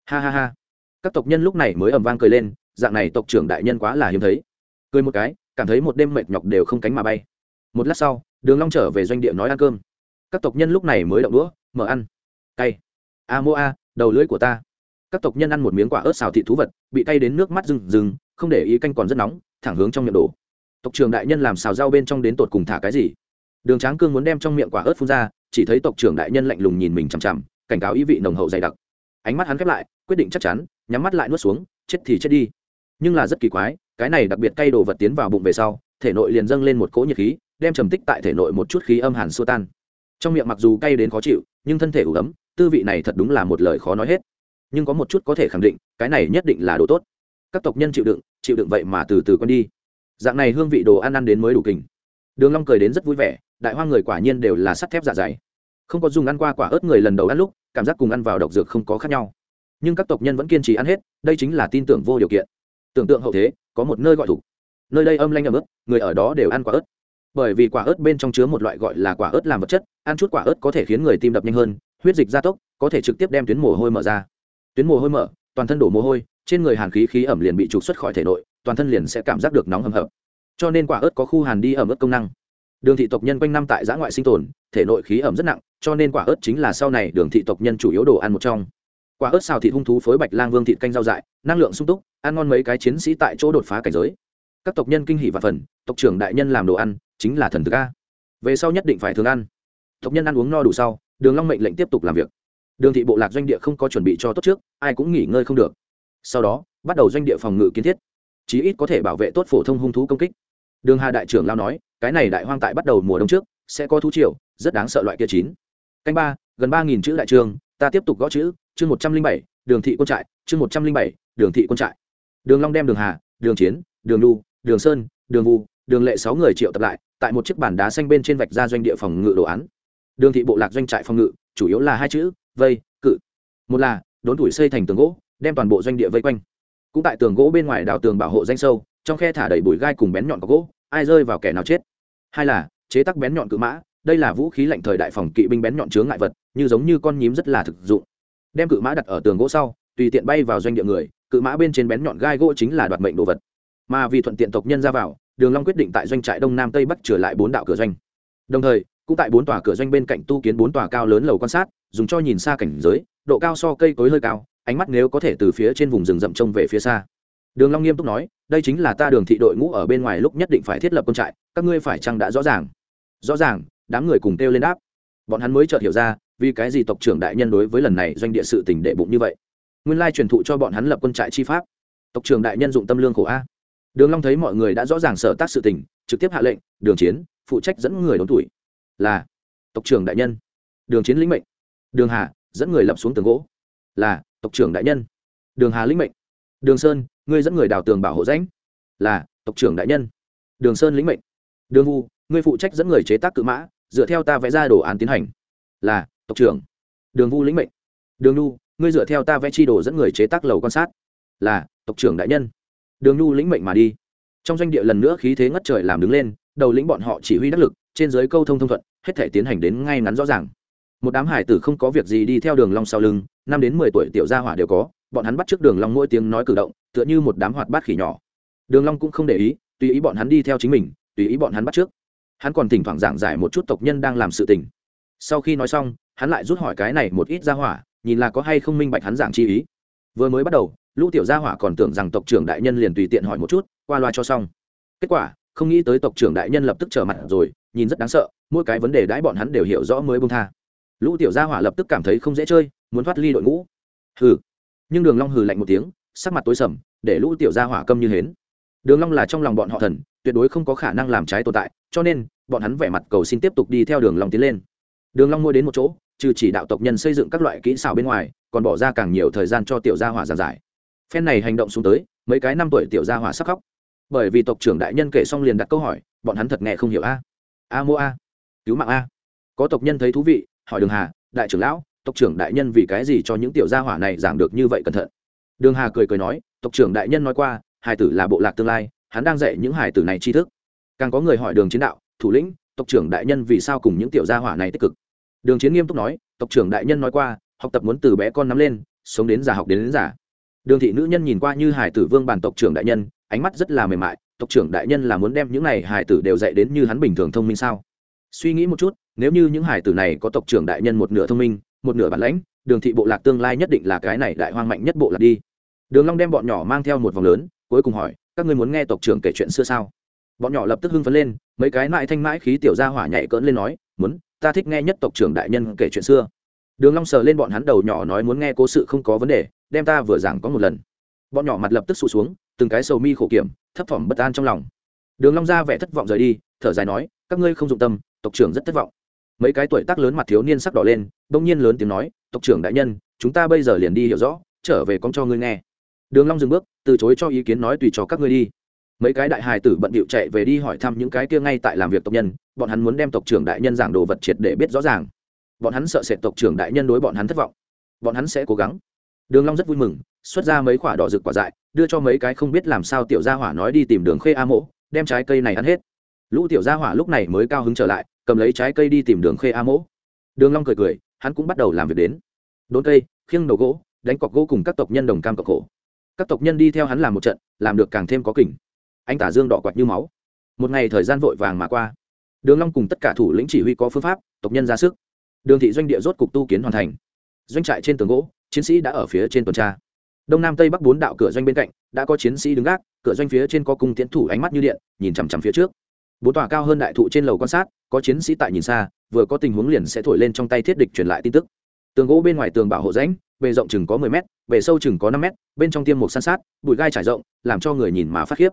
Speaker 1: Ha ha ha. Các tộc nhân lúc này mới ầm vang cười lên, dạng này tộc trưởng đại nhân quá là hiếm thấy. Cười một cái, cảm thấy một đêm mệt nhọc đều không cánh mà bay. Một lát sau, đường long trở về doanh địa nói ăn cơm. Các tộc nhân lúc này mới động đũa, mở ăn. Cay. A mô a, đầu lưỡi của ta các tộc nhân ăn một miếng quả ớt xào thịt thú vật, bị cay đến nước mắt rừng rừng không để ý canh còn rất nóng, thẳng hướng trong miệng đổ. Tộc trưởng đại nhân làm xào rau bên trong đến tột cùng thả cái gì? Đường tráng cương muốn đem trong miệng quả ớt phun ra, chỉ thấy tộc trưởng đại nhân lạnh lùng nhìn mình chằm chằm, cảnh cáo ý vị nồng hậu dày đặc. Ánh mắt hắn khép lại, quyết định chắc chắn, nhắm mắt lại nuốt xuống, chết thì chết đi. Nhưng là rất kỳ quái, cái này đặc biệt cay đồ vật tiến vào bụng về sau, thể nội liền dâng lên một cỗ nhiệt khí, đem trầm tích tại thể nội một chút khí âm hàn xua tan. Trong miệng mặc dù cay đến khó chịu, nhưng thân thể ủ ấm, tư vị này thật đúng là một lời khó nói hết nhưng có một chút có thể khẳng định, cái này nhất định là đồ tốt. Các tộc nhân chịu đựng chịu đựng vậy mà từ từ con đi. Dạng này hương vị đồ ăn ăn đến mới đủ kình. Đường long cười đến rất vui vẻ, đại hoa người quả nhiên đều là sắt thép dạ dày. Không có dùng ăn qua quả ớt người lần đầu ăn lúc, cảm giác cùng ăn vào độc dược không có khác nhau. Nhưng các tộc nhân vẫn kiên trì ăn hết, đây chính là tin tưởng vô điều kiện. Tưởng tượng hậu thế, có một nơi gọi thủ. Nơi đây âm lanh ấm ướt, người ở đó đều ăn quả ớt. Bởi vì quả ớt bên trong chứa một loại gọi là quả ớt làm vật chất, ăn chút quả ớt có thể khiến người tim đập nhanh hơn, huyết dịch gia tốc, có thể trực tiếp đem tuyến mồ hôi mở ra tuyến mồ hôi mở, toàn thân đổ mồ hôi, trên người hàn khí khí ẩm liền bị trục xuất khỏi thể nội, toàn thân liền sẽ cảm giác được nóng hầm hập. Cho nên quả ớt có khu hàn đi ẩm ướt công năng. Đường thị tộc nhân quanh năm tại giã ngoại sinh tồn, thể nội khí ẩm rất nặng, cho nên quả ớt chính là sau này đường thị tộc nhân chủ yếu đồ ăn một trong. Quả ớt xào thịt hung thú phối bạch lang vương thịt canh rau dại, năng lượng sung túc, ăn ngon mấy cái chiến sĩ tại chỗ đột phá cảnh giới. Các tộc nhân kinh hỷ và phần, tộc trưởng đại nhân làm đồ ăn, chính là thần thực a. Về sau nhất định phải thường ăn. Tộc nhân ăn uống no đủ sau, đường long mệnh lệnh tiếp tục làm việc đường thị bộ lạc doanh địa không có chuẩn bị cho tốt trước, ai cũng nghỉ ngơi không được. Sau đó, bắt đầu doanh địa phòng ngự kiến thiết. Chí ít có thể bảo vệ tốt phổ thông hung thú công kích. Đường hà đại trưởng lao nói, cái này đại hoang tại bắt đầu mùa đông trước, sẽ có thú triều, rất đáng sợ loại kia chín. Canh ba, gần ba nghìn chữ đại trường, ta tiếp tục gõ chữ, chương một trăm linh bảy, đường thị quân trại, chương một trăm linh bảy, đường thị quân trại. Đường long đem đường hà, đường chiến, đường lu đường sơn, đường vu, đường lệ sáu người triệu tập lại, tại một chiếc bàn đá xanh bên trên vạch ra doanh địa phòng ngự đồ án. Đường thị bộ lạc doanh trại phòng ngự, chủ yếu là hai chữ vây, cự. Một là, đốn tuổi xây thành tường gỗ, đem toàn bộ doanh địa vây quanh. Cũng tại tường gỗ bên ngoài đào tường bảo hộ danh sâu, trong khe thả đầy bụi gai cùng bén nhọn có gỗ, ai rơi vào kẻ nào chết. Hai là, chế tác bén nhọn cự mã, đây là vũ khí lạnh thời đại phòng kỵ binh bén nhọn chướng ngại vật, như giống như con nhím rất là thực dụng. Đem cự mã đặt ở tường gỗ sau, tùy tiện bay vào doanh địa người, cự mã bên trên bén nhọn gai gỗ chính là đoạt mệnh đồ vật. Mà vì thuận tiện tộc nhân ra vào, đường long quyết định tại doanh trại đông nam tây bắc trở lại bốn đạo cửa doanh. Đồng thời, cũng tại bốn tòa cửa doanh bên cạnh tu kiến bốn tòa cao lớn lầu quan sát dùng cho nhìn xa cảnh giới, độ cao so cây cối hơi cao, ánh mắt nếu có thể từ phía trên vùng rừng rậm trông về phía xa. Đường long nghiêm túc nói, đây chính là ta đường thị đội ngũ ở bên ngoài lúc nhất định phải thiết lập quân trại, các ngươi phải chăng đã rõ ràng? Rõ ràng, đám người cùng kêu lên đáp. Bọn hắn mới chợt hiểu ra, vì cái gì tộc trưởng đại nhân đối với lần này doanh địa sự tình đệ bụng như vậy. Nguyên lai truyền thụ cho bọn hắn lập quân trại chi pháp. Tộc trưởng đại nhân dụng tâm lương khổ a. Đường long thấy mọi người đã rõ ràng sở tác sự tình, trực tiếp hạ lệnh, đường chiến, phụ trách dẫn người đón tuổi. Là, tộc trưởng đại nhân. Đường chiến lĩnh mệnh đường hà, dẫn người lập xuống tường gỗ. Là, tộc trưởng đại nhân. Đường hà lĩnh mệnh. Đường sơn, ngươi dẫn người đào tường bảo hộ rãnh. Là, tộc trưởng đại nhân. Đường sơn lĩnh mệnh. Đường vu, ngươi phụ trách dẫn người chế tác cự mã, dựa theo ta vẽ ra đồ án tiến hành. Là, tộc trưởng. Đường vu lĩnh mệnh. Đường nu ngươi dựa theo ta vẽ chi đồ dẫn người chế tác lầu quan sát. Là, tộc trưởng đại nhân. Đường nu lĩnh mệnh mà đi. Trong doanh địa lần nữa khí thế ngất trời làm đứng lên, đầu lĩnh bọn họ chỉ huy đắc lực, trên dưới câu thông thông thuận, hết thể tiến hành đến ngay ngắn rõ ràng một đám hải tử không có việc gì đi theo đường long sau lưng, năm đến mười tuổi tiểu gia hỏa đều có, bọn hắn bắt trước đường long mỗi tiếng nói cử động, tựa như một đám hoạt bát khỉ nhỏ. Đường long cũng không để ý, tùy ý bọn hắn đi theo chính mình, tùy ý bọn hắn bắt trước. Hắn còn thỉnh thoảng giảng giải một chút tộc nhân đang làm sự tình. Sau khi nói xong, hắn lại rút hỏi cái này một ít gia hỏa, nhìn là có hay không minh bạch hắn giảng chi ý. Vừa mới bắt đầu, lũ tiểu gia hỏa còn tưởng rằng tộc trưởng đại nhân liền tùy tiện hỏi một chút, qua loa cho xong. Kết quả, không nghĩ tới tộc trưởng đại nhân lập tức trở mặt rồi, nhìn rất đáng sợ, mỗi cái vấn đề đãi bọn hắn đều hiểu rõ mới bông tha lũ tiểu gia hỏa lập tức cảm thấy không dễ chơi, muốn thoát ly đội ngũ. Hừ. Nhưng đường long hừ lạnh một tiếng, sắc mặt tối sầm, để lũ tiểu gia hỏa câm như hến. Đường long là trong lòng bọn họ thần, tuyệt đối không có khả năng làm trái tồn tại, cho nên, bọn hắn vẻ mặt cầu xin tiếp tục đi theo đường long tiến lên. Đường long mua đến một chỗ, trừ chỉ đạo tộc nhân xây dựng các loại kỹ xảo bên ngoài, còn bỏ ra càng nhiều thời gian cho tiểu gia hỏa giảng giải. Phen này hành động xuống tới, mấy cái năm tuổi tiểu gia hỏa sắp khóc. Bởi vì tộc trưởng đại nhân kể xong liền đặt câu hỏi, bọn hắn thật nghe không hiểu a. A mô a. Cứu mạng a. Có tộc nhân thấy thú vị hỏi đường hà đại trưởng lão tộc trưởng đại nhân vì cái gì cho những tiểu gia hỏa này giảng được như vậy cẩn thận? Đường hà cười cười nói tộc trưởng đại nhân nói qua hải tử là bộ lạc tương lai hắn đang dạy những hải tử này tri thức. Càng có người hỏi đường chiến đạo thủ lĩnh tộc trưởng đại nhân vì sao cùng những tiểu gia hỏa này tích cực? Đường chiến nghiêm túc nói tộc trưởng đại nhân nói qua học tập muốn từ bé con nắm lên sống đến già học đến, đến già. Đường thị nữ nhân nhìn qua như hải tử vương bản tộc trưởng đại nhân ánh mắt rất là mềm mại tộc trưởng đại nhân là muốn đem những này hải tử đều dạy đến như hắn bình thường thông minh sao? Suy nghĩ một chút nếu như những hải tử này có tộc trưởng đại nhân một nửa thông minh, một nửa bản lãnh, đường thị bộ lạc tương lai nhất định là cái này đại hoang mạnh nhất bộ lạc đi. Đường long đem bọn nhỏ mang theo một vòng lớn, cuối cùng hỏi, các ngươi muốn nghe tộc trưởng kể chuyện xưa sao? Bọn nhỏ lập tức hưng phấn lên, mấy cái mãi thanh mãi khí tiểu gia hỏa nhảy cỡn lên nói, muốn, ta thích nghe nhất tộc trưởng đại nhân kể chuyện xưa. Đường long sờ lên bọn hắn đầu nhỏ nói muốn nghe cố sự không có vấn đề, đem ta vừa giảng có một lần. Bọn nhỏ mặt lập tức sụt xuống, từng cái sầu mi khổ kiểm, thấp thỏm bất an trong lòng. Đường long ra vẻ thất vọng rời đi, thở dài nói, các ngươi không dụng tâm, tộc trưởng rất thất vọng mấy cái tuổi tác lớn mặt thiếu niên sắc đỏ lên bỗng nhiên lớn tiếng nói tộc trưởng đại nhân chúng ta bây giờ liền đi hiểu rõ trở về con cho ngươi nghe. Đường long dừng bước từ chối cho ý kiến nói tùy cho các ngươi đi. Mấy cái đại hài tử bận bịu chạy về đi hỏi thăm những cái kia ngay tại làm việc tộc nhân bọn hắn muốn đem tộc trưởng đại nhân giảng đồ vật triệt để biết rõ ràng. Bọn hắn sợ sệt tộc trưởng đại nhân đối bọn hắn thất vọng. Bọn hắn sẽ cố gắng. Đường long rất vui mừng xuất ra mấy quả đỏ rực quả dại đưa cho mấy cái không biết làm sao tiểu gia hỏa nói đi tìm đường khê a mộ, đem trái cây này ăn hết. Lũ tiểu gia hỏa lúc này mới cao hứng trở lại cầm lấy trái cây đi tìm đường khê a mỗ. Đường long cười cười, hắn cũng bắt đầu làm việc đến. Đốn cây, khiêng đầu gỗ, đánh cọc gỗ cùng các tộc nhân đồng cam cộng khổ. Các tộc nhân đi theo hắn làm một trận, làm được càng thêm có kỉnh anh tả dương đỏ quạt như máu. Một ngày thời gian vội vàng mà qua. Đường long cùng tất cả thủ lĩnh chỉ huy có phương pháp, tộc nhân ra sức. Đường thị doanh địa rốt cục tu kiến hoàn thành. Doanh trại trên tường gỗ, chiến sĩ đã ở phía trên tuần tra. Đông nam tây bắc bốn đạo cửa doanh bên cạnh, đã có chiến sĩ đứng gác, cửa doanh phía trên có cung tiến thủ ánh mắt như điện, nhìn chằm chằm phía trước bốn tòa cao hơn đại thụ trên lầu quan sát, có chiến sĩ tại nhìn xa, vừa có tình huống liền sẽ thổi lên trong tay thiết địch truyền lại tin tức. Tường gỗ bên ngoài tường bảo hộ rãnh, bề rộng chừng có mười m bề sâu chừng có năm m bên trong tiêm một san sát, bụi gai trải rộng, làm cho người nhìn mà phát khiếp.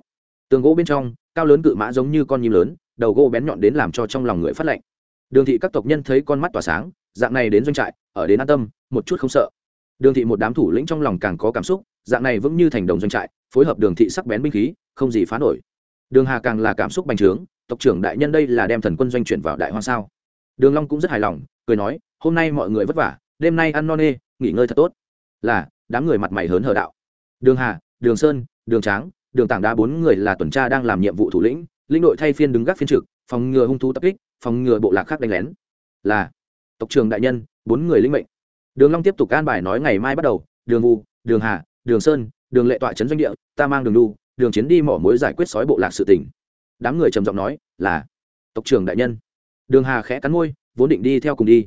Speaker 1: Tường gỗ bên trong, cao lớn cự mã giống như con nhím lớn, đầu gỗ bén nhọn đến làm cho trong lòng người phát lạnh. Đường thị các tộc nhân thấy con mắt tỏa sáng, dạng này đến doanh trại, ở đến an tâm, một chút không sợ. Đường thị một đám thủ lĩnh trong lòng càng có cảm xúc, dạng này vững như thành đồng doanh trại, phối hợp đường thị sắc bén binh khí, không gì phá nổi. Đường hà càng là cảm xúc bành trướng tộc trưởng đại nhân đây là đem thần quân doanh chuyển vào đại hoang sao? Đường long cũng rất hài lòng, cười nói, hôm nay mọi người vất vả, đêm nay ăn no nê, nghỉ ngơi thật tốt. Là, đám người mặt mày hớn hở đạo. Đường hà, đường sơn, đường tráng, đường tảng đá bốn người là tuần tra đang làm nhiệm vụ thủ lĩnh linh đội thay phiên đứng gác phiên trực, phòng ngừa hung thú tập kích, phòng ngừa bộ lạc khác đánh lén. Là, tộc trưởng đại nhân, bốn người linh mệnh. Đường long tiếp tục an bài nói ngày mai bắt đầu, đường vu, đường hà, đường sơn, đường lệ tọa trấn doanh địa, ta mang đường đu đường chiến đi mỏ mối giải quyết sói bộ lạc sự tình đám người trầm giọng nói, là, tộc trưởng đại nhân. Đường hà khẽ cắn môi, vốn định đi theo cùng đi,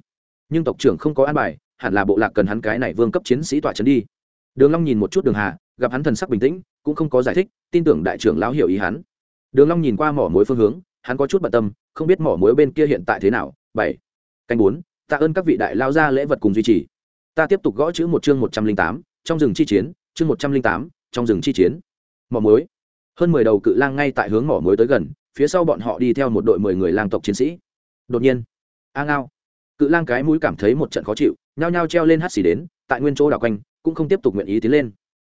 Speaker 1: nhưng tộc trưởng không có an bài, hẳn là bộ lạc cần hắn cái này vương cấp chiến sĩ tỏa trấn đi. Đường long nhìn một chút đường hà, gặp hắn thần sắc bình tĩnh, cũng không có giải thích, tin tưởng đại trưởng lão hiểu ý hắn. Đường long nhìn qua mỏ mối phương hướng, hắn có chút bận tâm, không biết mỏ mối bên kia hiện tại thế nào. Bảy, canh bốn, tạ ơn các vị đại lao gia lễ vật cùng duy trì. Ta tiếp tục gõ chữ một chương một trăm linh tám, trong rừng chi chiến, chương một trăm linh tám, trong rừng chi chiến. Mỏ mối hơn mười đầu cự lang ngay tại hướng mỏ mối tới gần, phía sau bọn họ đi theo một đội mười người lang tộc chiến sĩ. Đột nhiên, a ngao. Cự lang cái mũi cảm thấy một trận khó chịu, nhao nhao treo lên hắt xì đến, tại nguyên chỗ đảo quanh, cũng không tiếp tục nguyện ý tiến lên.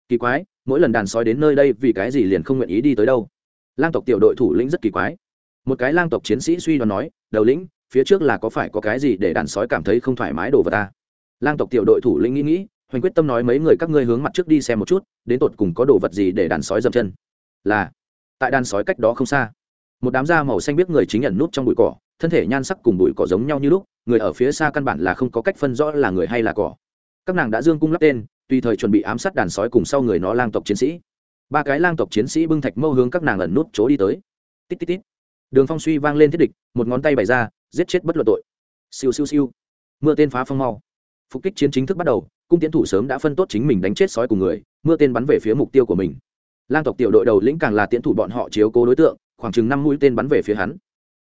Speaker 1: Kỳ quái, mỗi lần đàn sói đến nơi đây vì cái gì liền không nguyện ý đi tới đâu? Lang tộc tiểu đội thủ lĩnh rất kỳ quái. Một cái lang tộc chiến sĩ suy đoán nói, đầu lĩnh, phía trước là có phải có cái gì để đàn sói cảm thấy không thoải mái đổ vào ta? Lang tộc tiểu đội thủ lĩnh nghĩ nghĩ, hoành quyết tâm nói, mấy người các ngươi hướng mặt trước đi xem một chút, đến tột cùng có đồ vật gì để đàn sói dậm chân? Là tại đàn sói cách đó không xa. Một đám da màu xanh biết người chính nhận nút trong bụi cỏ, thân thể nhan sắc cùng bụi cỏ giống nhau như lúc, người ở phía xa căn bản là không có cách phân rõ là người hay là cỏ. Các nàng đã dương cung lắp tên, tùy thời chuẩn bị ám sát đàn sói cùng sau người nó lang tộc chiến sĩ. Ba cái lang tộc chiến sĩ bưng thạch mâu hướng các nàng ẩn nút chỗ đi tới. Tít tít tít. Đường phong suy vang lên thiết địch, một ngón tay bày ra, giết chết bất luận tội. Siêu siêu siêu. Mưa tên phá phong mau. Phục kích chiến chính thức bắt đầu, cung tiến thủ sớm đã phân tốt chính mình đánh chết sói cùng người, mưa tên bắn về phía mục tiêu của mình lang tộc tiểu đội đầu lĩnh càng là tiến thủ bọn họ chiếu cố đối tượng, khoảng chừng năm mũi tên bắn về phía hắn.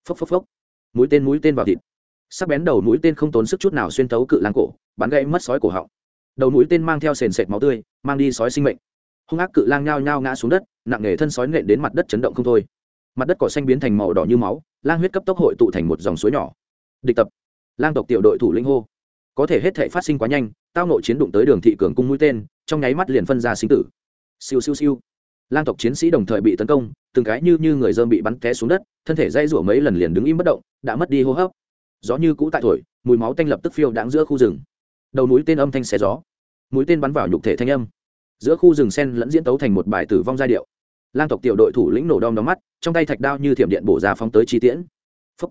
Speaker 1: Phốc phốc phốc. Mũi tên mũi tên vào thịt. Sắc bén đầu mũi tên không tốn sức chút nào xuyên thấu cự lang cổ, bắn gãy mất sói cổ họng. Đầu mũi tên mang theo sền sệt máu tươi, mang đi sói sinh mệnh. Hung ác cự lang nhao nhao ngã xuống đất, nặng nề thân sói nện đến mặt đất chấn động không thôi. Mặt đất cỏ xanh biến thành màu đỏ như máu, lang huyết cấp tốc hội tụ thành một dòng suối nhỏ. Địch tập. Lang tộc tiểu đội thủ lĩnh hô. Có thể hết thể phát sinh quá nhanh, tao nội chiến đụng tới đường thị cường cung mũi tên, trong nháy mắt liền phân ra sinh tử. Siêu siêu siêu lang tộc chiến sĩ đồng thời bị tấn công, từng cái như như người dơm bị bắn té xuống đất, thân thể dây rủa mấy lần liền đứng im bất động, đã mất đi hô hấp. Gió như cũ tại thổi, mùi máu tanh lập tức phiêu đáng giữa khu rừng. Đầu núi tên âm thanh xé gió. Mũi tên bắn vào nhục thể thanh âm. Giữa khu rừng sen lẫn diễn tấu thành một bài tử vong giai điệu. Lang tộc tiểu đội thủ lĩnh nổ đom đóm mắt, trong tay thạch đao như thiểm điện bổ ra phóng tới chi tiễn. Phúc.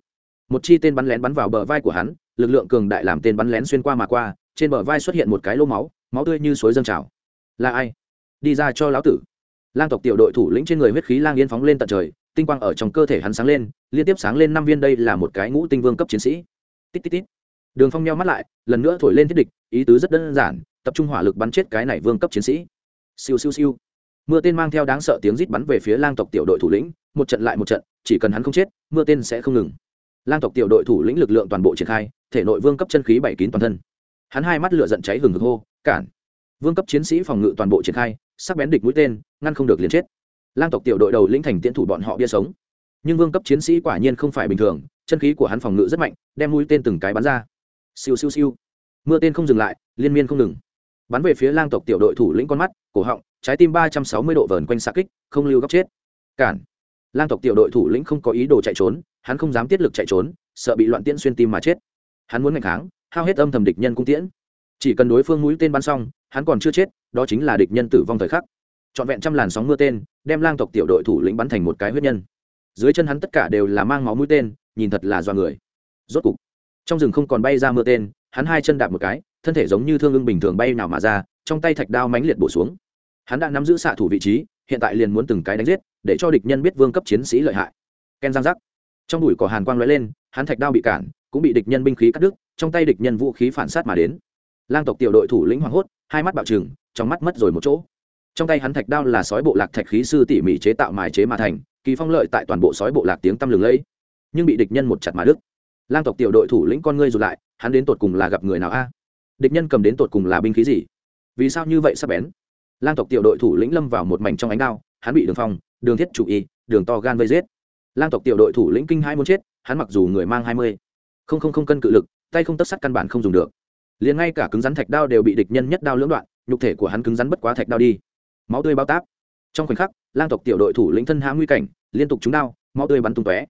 Speaker 1: một chi tên bắn lén bắn vào bờ vai của hắn, lực lượng cường đại làm tên bắn lén xuyên qua mà qua, trên bờ vai xuất hiện một cái lô máu máu tươi như suối dâng trào. Là ai? Đi ra cho lão tử lang tộc tiểu đội thủ lĩnh trên người huyết khí lang yên phóng lên tận trời, tinh quang ở trong cơ thể hắn sáng lên, liên tiếp sáng lên năm viên đây là một cái ngũ tinh vương cấp chiến sĩ. Tít tít tít. Đường phong nhau mắt lại, lần nữa thổi lên thiết địch, ý tứ rất đơn giản, tập trung hỏa lực bắn chết cái này vương cấp chiến sĩ. Siêu siêu siêu. Mưa tên mang theo đáng sợ tiếng rít bắn về phía lang tộc tiểu đội thủ lĩnh, một trận lại một trận, chỉ cần hắn không chết, mưa tên sẽ không ngừng. Lang tộc tiểu đội thủ lĩnh lực lượng toàn bộ triển khai, thể nội vương cấp chân khí bảy kín toàn thân. Hắn hai mắt lửa giận cháy hừng hực hô, cản. Vương cấp chiến sĩ phòng ngự toàn bộ triển khai sắc bén địch mũi tên, ngăn không được liền chết. Lang tộc tiểu đội đầu lĩnh thành tiễn thủ bọn họ bia sống. Nhưng vương cấp chiến sĩ quả nhiên không phải bình thường, chân khí của hắn phòng ngự rất mạnh, đem mũi tên từng cái bắn ra. Siêu siêu siêu. Mưa tên không dừng lại, liên miên không ngừng. Bắn về phía lang tộc tiểu đội thủ lĩnh con mắt, cổ họng, trái tim ba trăm sáu mươi độ vờn quanh xa kích, không lưu góc chết. Cản. Lang tộc tiểu đội thủ lĩnh không có ý đồ chạy trốn, hắn không dám tiết lực chạy trốn, sợ bị loạn tiễn xuyên tim mà chết. Hắn muốn ngày kháng, hao hết âm thầm địch nhân cung tiễn. Chỉ cần đối phương mũi tên bắn xong hắn còn chưa chết, đó chính là địch nhân tử vong thời khắc. Trọn vẹn trăm làn sóng mưa tên, đem lang tộc tiểu đội thủ lĩnh bắn thành một cái huyết nhân. Dưới chân hắn tất cả đều là mang máu mũi tên, nhìn thật là do người. Rốt cục, trong rừng không còn bay ra mưa tên, hắn hai chân đạp một cái, thân thể giống như thương ưng bình thường bay nào mà ra, trong tay thạch đao mánh liệt bổ xuống. Hắn đã nắm giữ xạ thủ vị trí, hiện tại liền muốn từng cái đánh giết, để cho địch nhân biết vương cấp chiến sĩ lợi hại. Ken giang giác trong bụi cỏ hàn quang lóe lên, hắn thạch đao bị cản, cũng bị địch nhân binh khí cắt đứt, trong tay địch nhân vũ khí phản sát mà đến lang tộc tiểu đội thủ lĩnh hoảng hốt, hai mắt bạo trừng, trong mắt mất rồi một chỗ. Trong tay hắn thạch đao là sói bộ lạc thạch khí sư tỉ mỉ chế tạo mài chế mà thành, kỳ phong lợi tại toàn bộ sói bộ lạc tiếng tăm lừng lẫy, nhưng bị địch nhân một chặt mà đứt. Lang tộc tiểu đội thủ lĩnh con ngươi rụt lại, hắn đến tột cùng là gặp người nào a? À? Địch nhân cầm đến tột cùng là binh khí gì? Vì sao như vậy sắp bén? Lang tộc tiểu đội thủ lĩnh lâm vào một mảnh trong ánh đao, hắn bị đường phong, đường thiết chủ y, đường to gan vây giết. Lang tộc tiểu đội thủ lĩnh kinh hai muốn chết, hắn mặc dù người mang hai mươi, không không không cân cự lực, tay không tất sắt căn bản không dùng được liền ngay cả cứng rắn thạch đao đều bị địch nhân nhất đao lưỡng đoạn, nhục thể của hắn cứng rắn bất quá thạch đao đi. Máu tươi bao táp. Trong khoảnh khắc, lang tộc tiểu đội thủ lĩnh thân hãm nguy cảnh, liên tục trúng đao, máu tươi bắn tung tóe.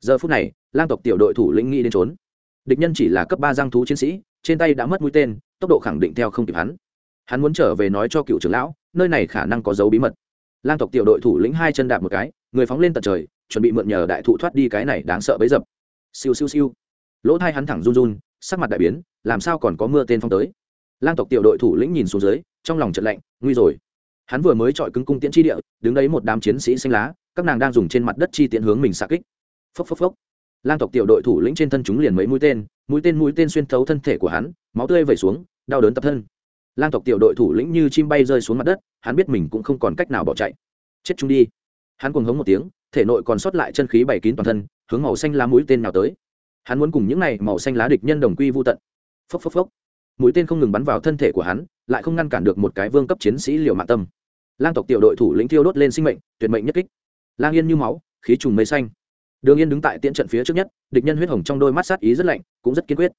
Speaker 1: Giờ phút này, lang tộc tiểu đội thủ lĩnh nghĩ đến trốn. Địch nhân chỉ là cấp ba giang thú chiến sĩ, trên tay đã mất mũi tên, tốc độ khẳng định theo không kịp hắn. Hắn muốn trở về nói cho cựu trưởng lão, nơi này khả năng có dấu bí mật. Lang tộc tiểu đội thủ lĩnh hai chân đạp một cái, người phóng lên tận trời, chuẩn bị mượn nhờ đại thụ thoát đi cái này đáng sợ bấy dập. Siêu siêu siêu. Lỗ thai hắn thẳng run run, sắc mặt đại biến làm sao còn có mưa tên phong tới? Lang tộc tiểu đội thủ lĩnh nhìn xuống dưới, trong lòng trận lạnh, nguy rồi. Hắn vừa mới chọi cứng cung tiễn chi địa, đứng đấy một đám chiến sĩ xanh lá, các nàng đang dùng trên mặt đất chi tiễn hướng mình xạ kích. Phốc phốc phốc. Lang tộc tiểu đội thủ lĩnh trên thân chúng liền mấy mũi tên mũi tên mũi tên xuyên thấu thân thể của hắn, máu tươi vẩy xuống, đau đớn tập thân. Lang tộc tiểu đội thủ lĩnh như chim bay rơi xuống mặt đất, hắn biết mình cũng không còn cách nào bỏ chạy. Chết chúng đi. Hắn cuồng hống một tiếng, thể nội còn sót lại chân khí bảy kín toàn thân, hướng màu xanh lá mũi tên nào tới. Hắn muốn cùng những này màu xanh lá địch nhân đồng quy vô tận phốc phốc phốc. Mũi tên không ngừng bắn vào thân thể của hắn, lại không ngăn cản được một cái vương cấp chiến sĩ liều mạng tâm. Lang tộc tiểu đội thủ lĩnh thiêu đốt lên sinh mệnh, tuyệt mệnh nhất kích. Lang yên như máu, khí trùng mây xanh. Đường yên đứng tại tiễn trận phía trước nhất, địch nhân huyết hồng trong đôi mắt sát ý rất lạnh, cũng rất kiên quyết.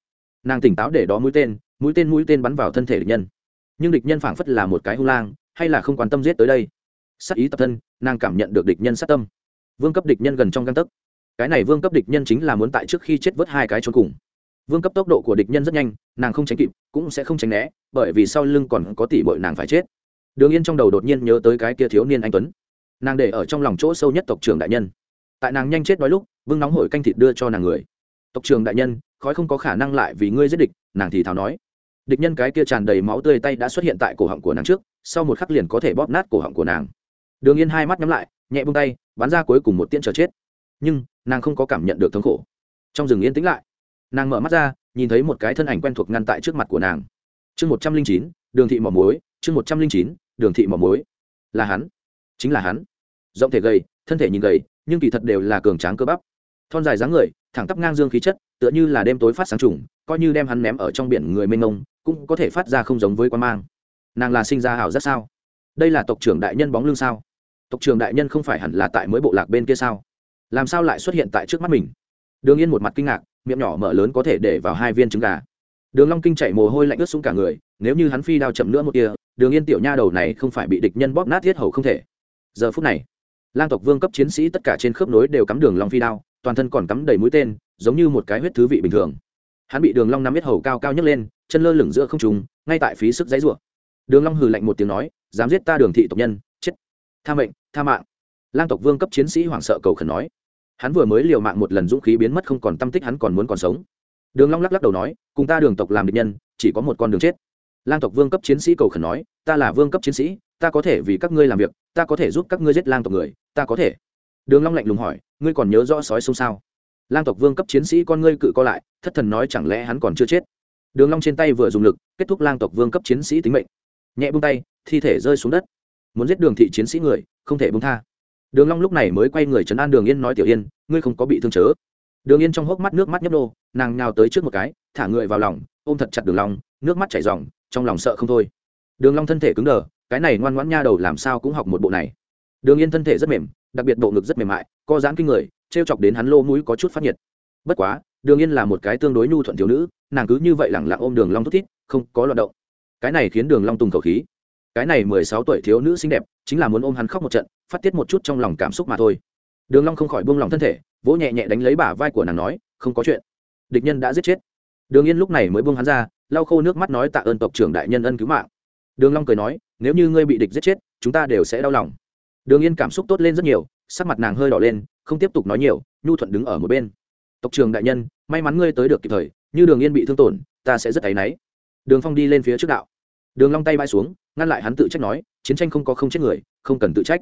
Speaker 1: Nàng tỉnh táo để đó mũi tên mũi tên mũi tên bắn vào thân thể địch nhân. Nhưng địch nhân phảng phất là một cái hung lang, hay là không quan tâm giết tới đây. Sát ý tập thân, nàng cảm nhận được địch nhân sát tâm. Vương cấp địch nhân gần trong găng tấc. Cái này vương cấp địch nhân chính là muốn tại trước khi chết vớt hai cái trốn cùng vương cấp tốc độ của địch nhân rất nhanh, nàng không tránh kịp, cũng sẽ không tránh né, bởi vì sau lưng còn có tỷ bội nàng phải chết. Đường yên trong đầu đột nhiên nhớ tới cái kia thiếu niên anh tuấn. Nàng để ở trong lòng chỗ sâu nhất tộc trưởng đại nhân. Tại nàng nhanh chết đói lúc, vương nóng hổi canh thịt đưa cho nàng người. Tộc trưởng đại nhân, khói không có khả năng lại vì ngươi giết địch, nàng thì thào nói. Địch nhân cái kia tràn đầy máu tươi tay đã xuất hiện tại cổ họng của nàng trước, sau một khắc liền có thể bóp nát cổ họng của nàng. Đường yên hai mắt nhắm lại, nhẹ bông tay, bắn ra cuối cùng một tiễn chờ chết. Nhưng, nàng không có cảm nhận được thống khổ. Trong rừng yên tĩnh lại nàng mở mắt ra, nhìn thấy một cái thân ảnh quen thuộc ngăn tại trước mặt của nàng. Chương một trăm linh chín, đường thị mỏ muối, chương một trăm linh chín, đường thị mỏ muối. Là hắn. Chính là hắn. Rộng thể gầy, thân thể nhìn gầy, nhưng kỳ thật đều là cường tráng cơ bắp. Thon dài dáng người, thẳng tắp ngang dương khí chất, tựa như là đêm tối phát sáng trùng, coi như đem hắn ném ở trong biển người mênh mông, cũng có thể phát ra không giống với quan mang. Nàng là sinh ra hảo rất sao? Đây là tộc trưởng đại nhân bóng lưng sao? Tộc trưởng đại nhân không phải hẳn là tại mới bộ lạc bên kia sao? Làm sao lại xuất hiện tại trước mắt mình? Đường yên một mặt kinh ngạc miệng nhỏ mở lớn có thể để vào hai viên trứng gà. Đường long kinh chạy mồ hôi lạnh ướt xuống cả người nếu như hắn phi đao chậm nữa một tia, đường yên tiểu nha đầu này không phải bị địch nhân bóp nát thiết hầu không thể. Giờ phút này lang tộc vương cấp chiến sĩ tất cả trên khớp nối đều cắm đường long phi đao toàn thân còn cắm đầy mũi tên giống như một cái huyết thứ vị bình thường. Hắn bị đường long nắm huyết hầu cao cao nhấc lên chân lơ lửng giữa không trung ngay tại phí sức dãy rủa. Đường long hừ lạnh một tiếng nói dám giết ta đường thị tộc nhân chết. Tha mệnh tha mạng. Lang tộc vương cấp chiến sĩ hoảng sợ cầu khẩn nói hắn vừa mới liều mạng một lần dũng khí biến mất không còn tâm tích hắn còn muốn còn sống. Đường long lắc lắc đầu nói, cùng ta đường tộc làm địch nhân, chỉ có một con đường chết. Lang tộc vương cấp chiến sĩ cầu khẩn nói, ta là vương cấp chiến sĩ, ta có thể vì các ngươi làm việc, ta có thể giúp các ngươi giết lang tộc người, ta có thể. Đường long lạnh lùng hỏi, ngươi còn nhớ rõ sói sông sao? Lang tộc vương cấp chiến sĩ con ngươi cự co lại, thất thần nói, chẳng lẽ hắn còn chưa chết? Đường long trên tay vừa dùng lực, kết thúc lang tộc vương cấp chiến sĩ tính mệnh. Nhẹ buông tay, thi thể rơi xuống đất. Muốn giết đường thị chiến sĩ người, không thể buông tha đường long lúc này mới quay người chấn an đường yên nói tiểu yên ngươi không có bị thương chớ. Đường yên trong hốc mắt nước mắt nhấp nhô, nàng nhào tới trước một cái thả người vào lòng ôm thật chặt đường long nước mắt chảy ròng trong lòng sợ không thôi. Đường long thân thể cứng đờ cái này ngoan ngoãn nha đầu làm sao cũng học một bộ này. Đường yên thân thể rất mềm đặc biệt bộ ngực rất mềm mại co giãn kinh người treo chọc đến hắn lô mũi có chút phát nhiệt. Bất quá đường yên là một cái tương đối nhu thuận thiếu nữ nàng cứ như vậy lẳng lặng ôm đường long thút thít không có loạn động. Cái này khiến đường long tùng khẩu khí cái này mười sáu tuổi thiếu nữ xinh đẹp, chính là muốn ôm hắn khóc một trận, phát tiết một chút trong lòng cảm xúc mà thôi. Đường long không khỏi buông lòng thân thể, vỗ nhẹ nhẹ đánh lấy bả vai của nàng nói, không có chuyện. Địch nhân đã giết chết. Đường yên lúc này mới buông hắn ra, lau khô nước mắt nói tạ ơn tộc trưởng đại nhân ân cứu mạng. Đường long cười nói, nếu như ngươi bị địch giết chết, chúng ta đều sẽ đau lòng. Đường yên cảm xúc tốt lên rất nhiều, sắc mặt nàng hơi đỏ lên, không tiếp tục nói nhiều, nhu thuận đứng ở một bên. Tộc trưởng đại nhân, may mắn ngươi tới được kịp thời, như đường yên bị thương tổn, ta sẽ rất áy náy. Đường phong đi lên phía trước đạo đường long tay bay xuống, ngăn lại hắn tự trách nói, chiến tranh không có không chết người, không cần tự trách.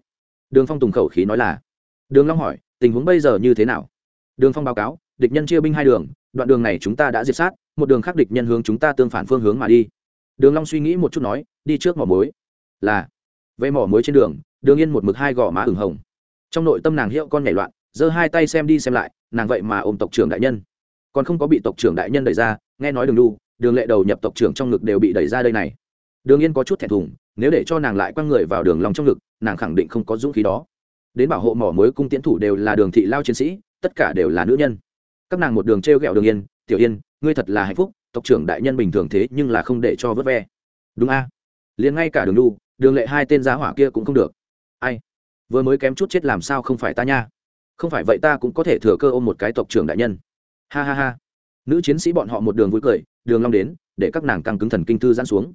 Speaker 1: Đường phong tùng khẩu khí nói là. Đường long hỏi, tình huống bây giờ như thế nào? Đường phong báo cáo, địch nhân chia binh hai đường, đoạn đường này chúng ta đã diệt sát, một đường khác địch nhân hướng chúng ta tương phản phương hướng mà đi. Đường long suy nghĩ một chút nói, đi trước mỏ muối. Là. Về mỏ muối trên đường đường yên một mực hai gò má ửng hồng. Trong nội tâm nàng hiệu con nhảy loạn, giơ hai tay xem đi xem lại, nàng vậy mà ôm tộc trưởng đại nhân. Còn không có bị tộc trưởng đại nhân đẩy ra, nghe nói đường đu, đường lệ đầu nhập tộc trưởng trong ngực đều bị đẩy ra đây này đường yên có chút thẹn thùng nếu để cho nàng lại quăng người vào đường lòng trong ngực nàng khẳng định không có dũng khí đó. Đến bảo hộ mỏ mới cung tiến thủ đều là đường thị lao chiến sĩ tất cả đều là nữ nhân. Các nàng một đường t r e o g ẹ o đường yên tiểu yên ngươi thật là hạnh phúc tộc trưởng đại nhân bình thường thế nhưng là không để cho vớt ve. Đúng a. Liền ngay cả đường Lu, đường lệ hai tên giá hỏa kia cũng không được. Ai? Vừa mới kém chút chết làm sao không phải ta nha? Không phải vậy ta cũng có thể thừa cơ ôm một cái tộc trưởng đại nhân. Ha ha ha. Nữ chiến sĩ bọn họ một đường vui cười đường long đến để các nàng căng cứng thần kinh thư giãn xuống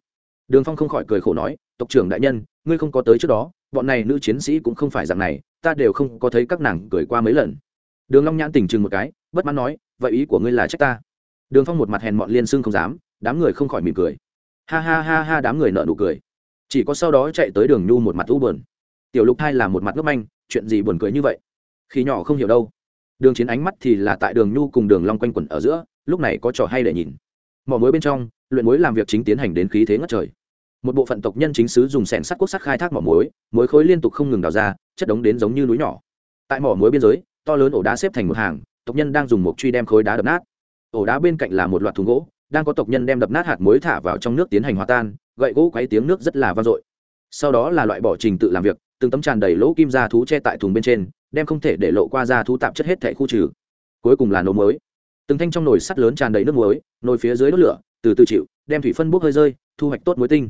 Speaker 1: đường phong không khỏi cười khổ nói, tộc trưởng đại nhân, ngươi không có tới trước đó, bọn này nữ chiến sĩ cũng không phải dạng này, ta đều không có thấy các nàng cười qua mấy lần. Đường long nhãn tỉnh chừng một cái, bất mãn nói, vậy ý của ngươi là trách ta? Đường phong một mặt hèn mọn liên xương không dám, đám người không khỏi mỉm cười. Ha ha ha ha, đám người nợ nụ cười. Chỉ có sau đó chạy tới đường nhu một mặt u buồn. Tiểu lục hai là một mặt ngốc manh, chuyện gì buồn cười như vậy? Khi nhỏ không hiểu đâu. Đường chiến ánh mắt thì là tại đường nhu cùng đường long quanh quẩn ở giữa, lúc này có trò hay để nhìn. Mỏ muối bên trong, luyện muối làm việc chính tiến hành đến khí thế ngất trời một bộ phận tộc nhân chính xứ dùng sẻn sắt quốc sắt khai thác mỏ muối muối khối liên tục không ngừng đào ra, chất đống đến giống như núi nhỏ. Tại mỏ muối biên giới, to lớn ổ đá xếp thành một hàng, tộc nhân đang dùng một truy đem khối đá đập nát. Ổ đá bên cạnh là một loạt thùng gỗ, đang có tộc nhân đem đập nát hạt muối thả vào trong nước tiến hành hòa tan, gậy gỗ quấy tiếng nước rất là vang dội. Sau đó là loại bỏ trình tự làm việc, từng tấm tràn đầy lỗ kim ra thú che tại thùng bên trên, đem không thể để lộ qua ra thú tạp chất hết thẻ khu trừ. Cuối cùng là nấu muối. Từng thanh trong nồi sắt lớn tràn đầy nước muối, nồi phía dưới đốt lửa, từ từ chịu, đem thủy phân bốc hơi rơi, thu hoạch tốt muối tinh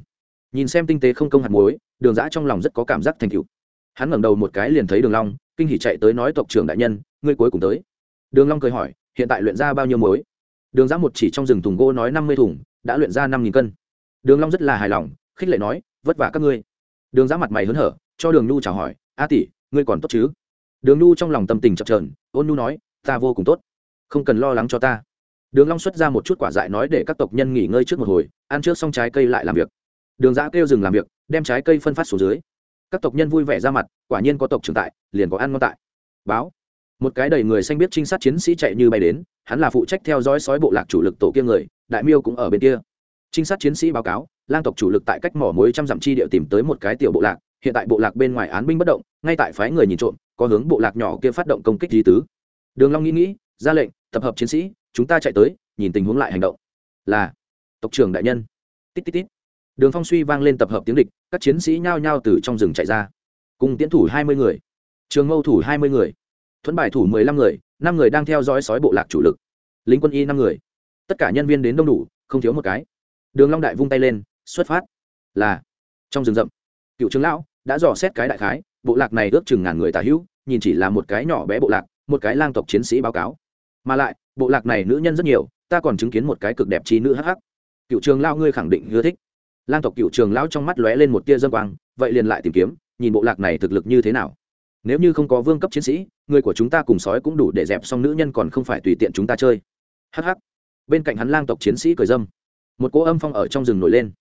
Speaker 1: nhìn xem tinh tế không công hạt muối, đường giã trong lòng rất có cảm giác thành cựu hắn ngẩng đầu một cái liền thấy đường long, kinh hỉ chạy tới nói tộc trưởng đại nhân, ngươi cuối cùng tới. Đường long cười hỏi, hiện tại luyện ra bao nhiêu muối? Đường giã một chỉ trong rừng thùng gỗ nói năm mươi thùng, đã luyện ra năm nghìn cân. Đường long rất là hài lòng, khích lệ nói, vất vả các ngươi. Đường giã mặt mày hớn hở, cho đường nhu chào hỏi, a tỷ, ngươi còn tốt chứ? Đường nhu trong lòng tâm tình chập chờn, ôn nhu nói, ta vô cùng tốt, không cần lo lắng cho ta. Đường long xuất ra một chút quả dại nói để các tộc nhân nghỉ ngơi trước một hồi, ăn trước xong trái cây lại làm việc đường giã kêu dừng làm việc, đem trái cây phân phát xuống dưới. Các tộc nhân vui vẻ ra mặt, quả nhiên có tộc trưởng tại, liền có ăn ngon tại. Báo. Một cái đầy người xanh biết trinh sát chiến sĩ chạy như bay đến, hắn là phụ trách theo dõi sói bộ lạc chủ lực tổ kia người, đại miêu cũng ở bên kia. Trinh sát chiến sĩ báo cáo, lang tộc chủ lực tại cách mỏ mối trăm dặm chi địa tìm tới một cái tiểu bộ lạc, hiện tại bộ lạc bên ngoài án binh bất động, ngay tại phái người nhìn trộm, có hướng bộ lạc nhỏ kia phát động công kích di tứ. Đường long nghĩ nghĩ, ra lệnh, tập hợp chiến sĩ, chúng ta chạy tới, nhìn tình huống lại hành động. Là, tộc trưởng đại nhân. Tít tít tít đường phong suy vang lên tập hợp tiếng địch, các chiến sĩ nhao nhao từ trong rừng chạy ra. Cùng tiến thủ hai mươi người, trường mâu thủ hai mươi người, thuẫn bài thủ mười lăm người, năm người đang theo dõi sói bộ lạc chủ lực. Lính quân y năm người. Tất cả nhân viên đến đông đủ, không thiếu một cái. Đường long đại vung tay lên, xuất phát. Là, trong rừng rậm, cựu trưởng lão đã dò xét cái đại khái, bộ lạc này ước chừng ngàn người tả hữu, nhìn chỉ là một cái nhỏ bé bộ lạc, một cái lang tộc chiến sĩ báo cáo. Mà lại, bộ lạc này nữ nhân rất nhiều, ta còn chứng kiến một cái cực đẹp trí nữ hắc hắc. Cựu trường lao ngươi khẳng định ưa thích lang tộc cựu trường lão trong mắt lóe lên một tia dân quang, vậy liền lại tìm kiếm, nhìn bộ lạc này thực lực như thế nào. Nếu như không có vương cấp chiến sĩ, người của chúng ta cùng sói cũng đủ để dẹp xong nữ nhân còn không phải tùy tiện chúng ta chơi. Hh bên cạnh hắn lang tộc chiến sĩ cười dâm. Một cỗ âm phong ở trong rừng nổi lên.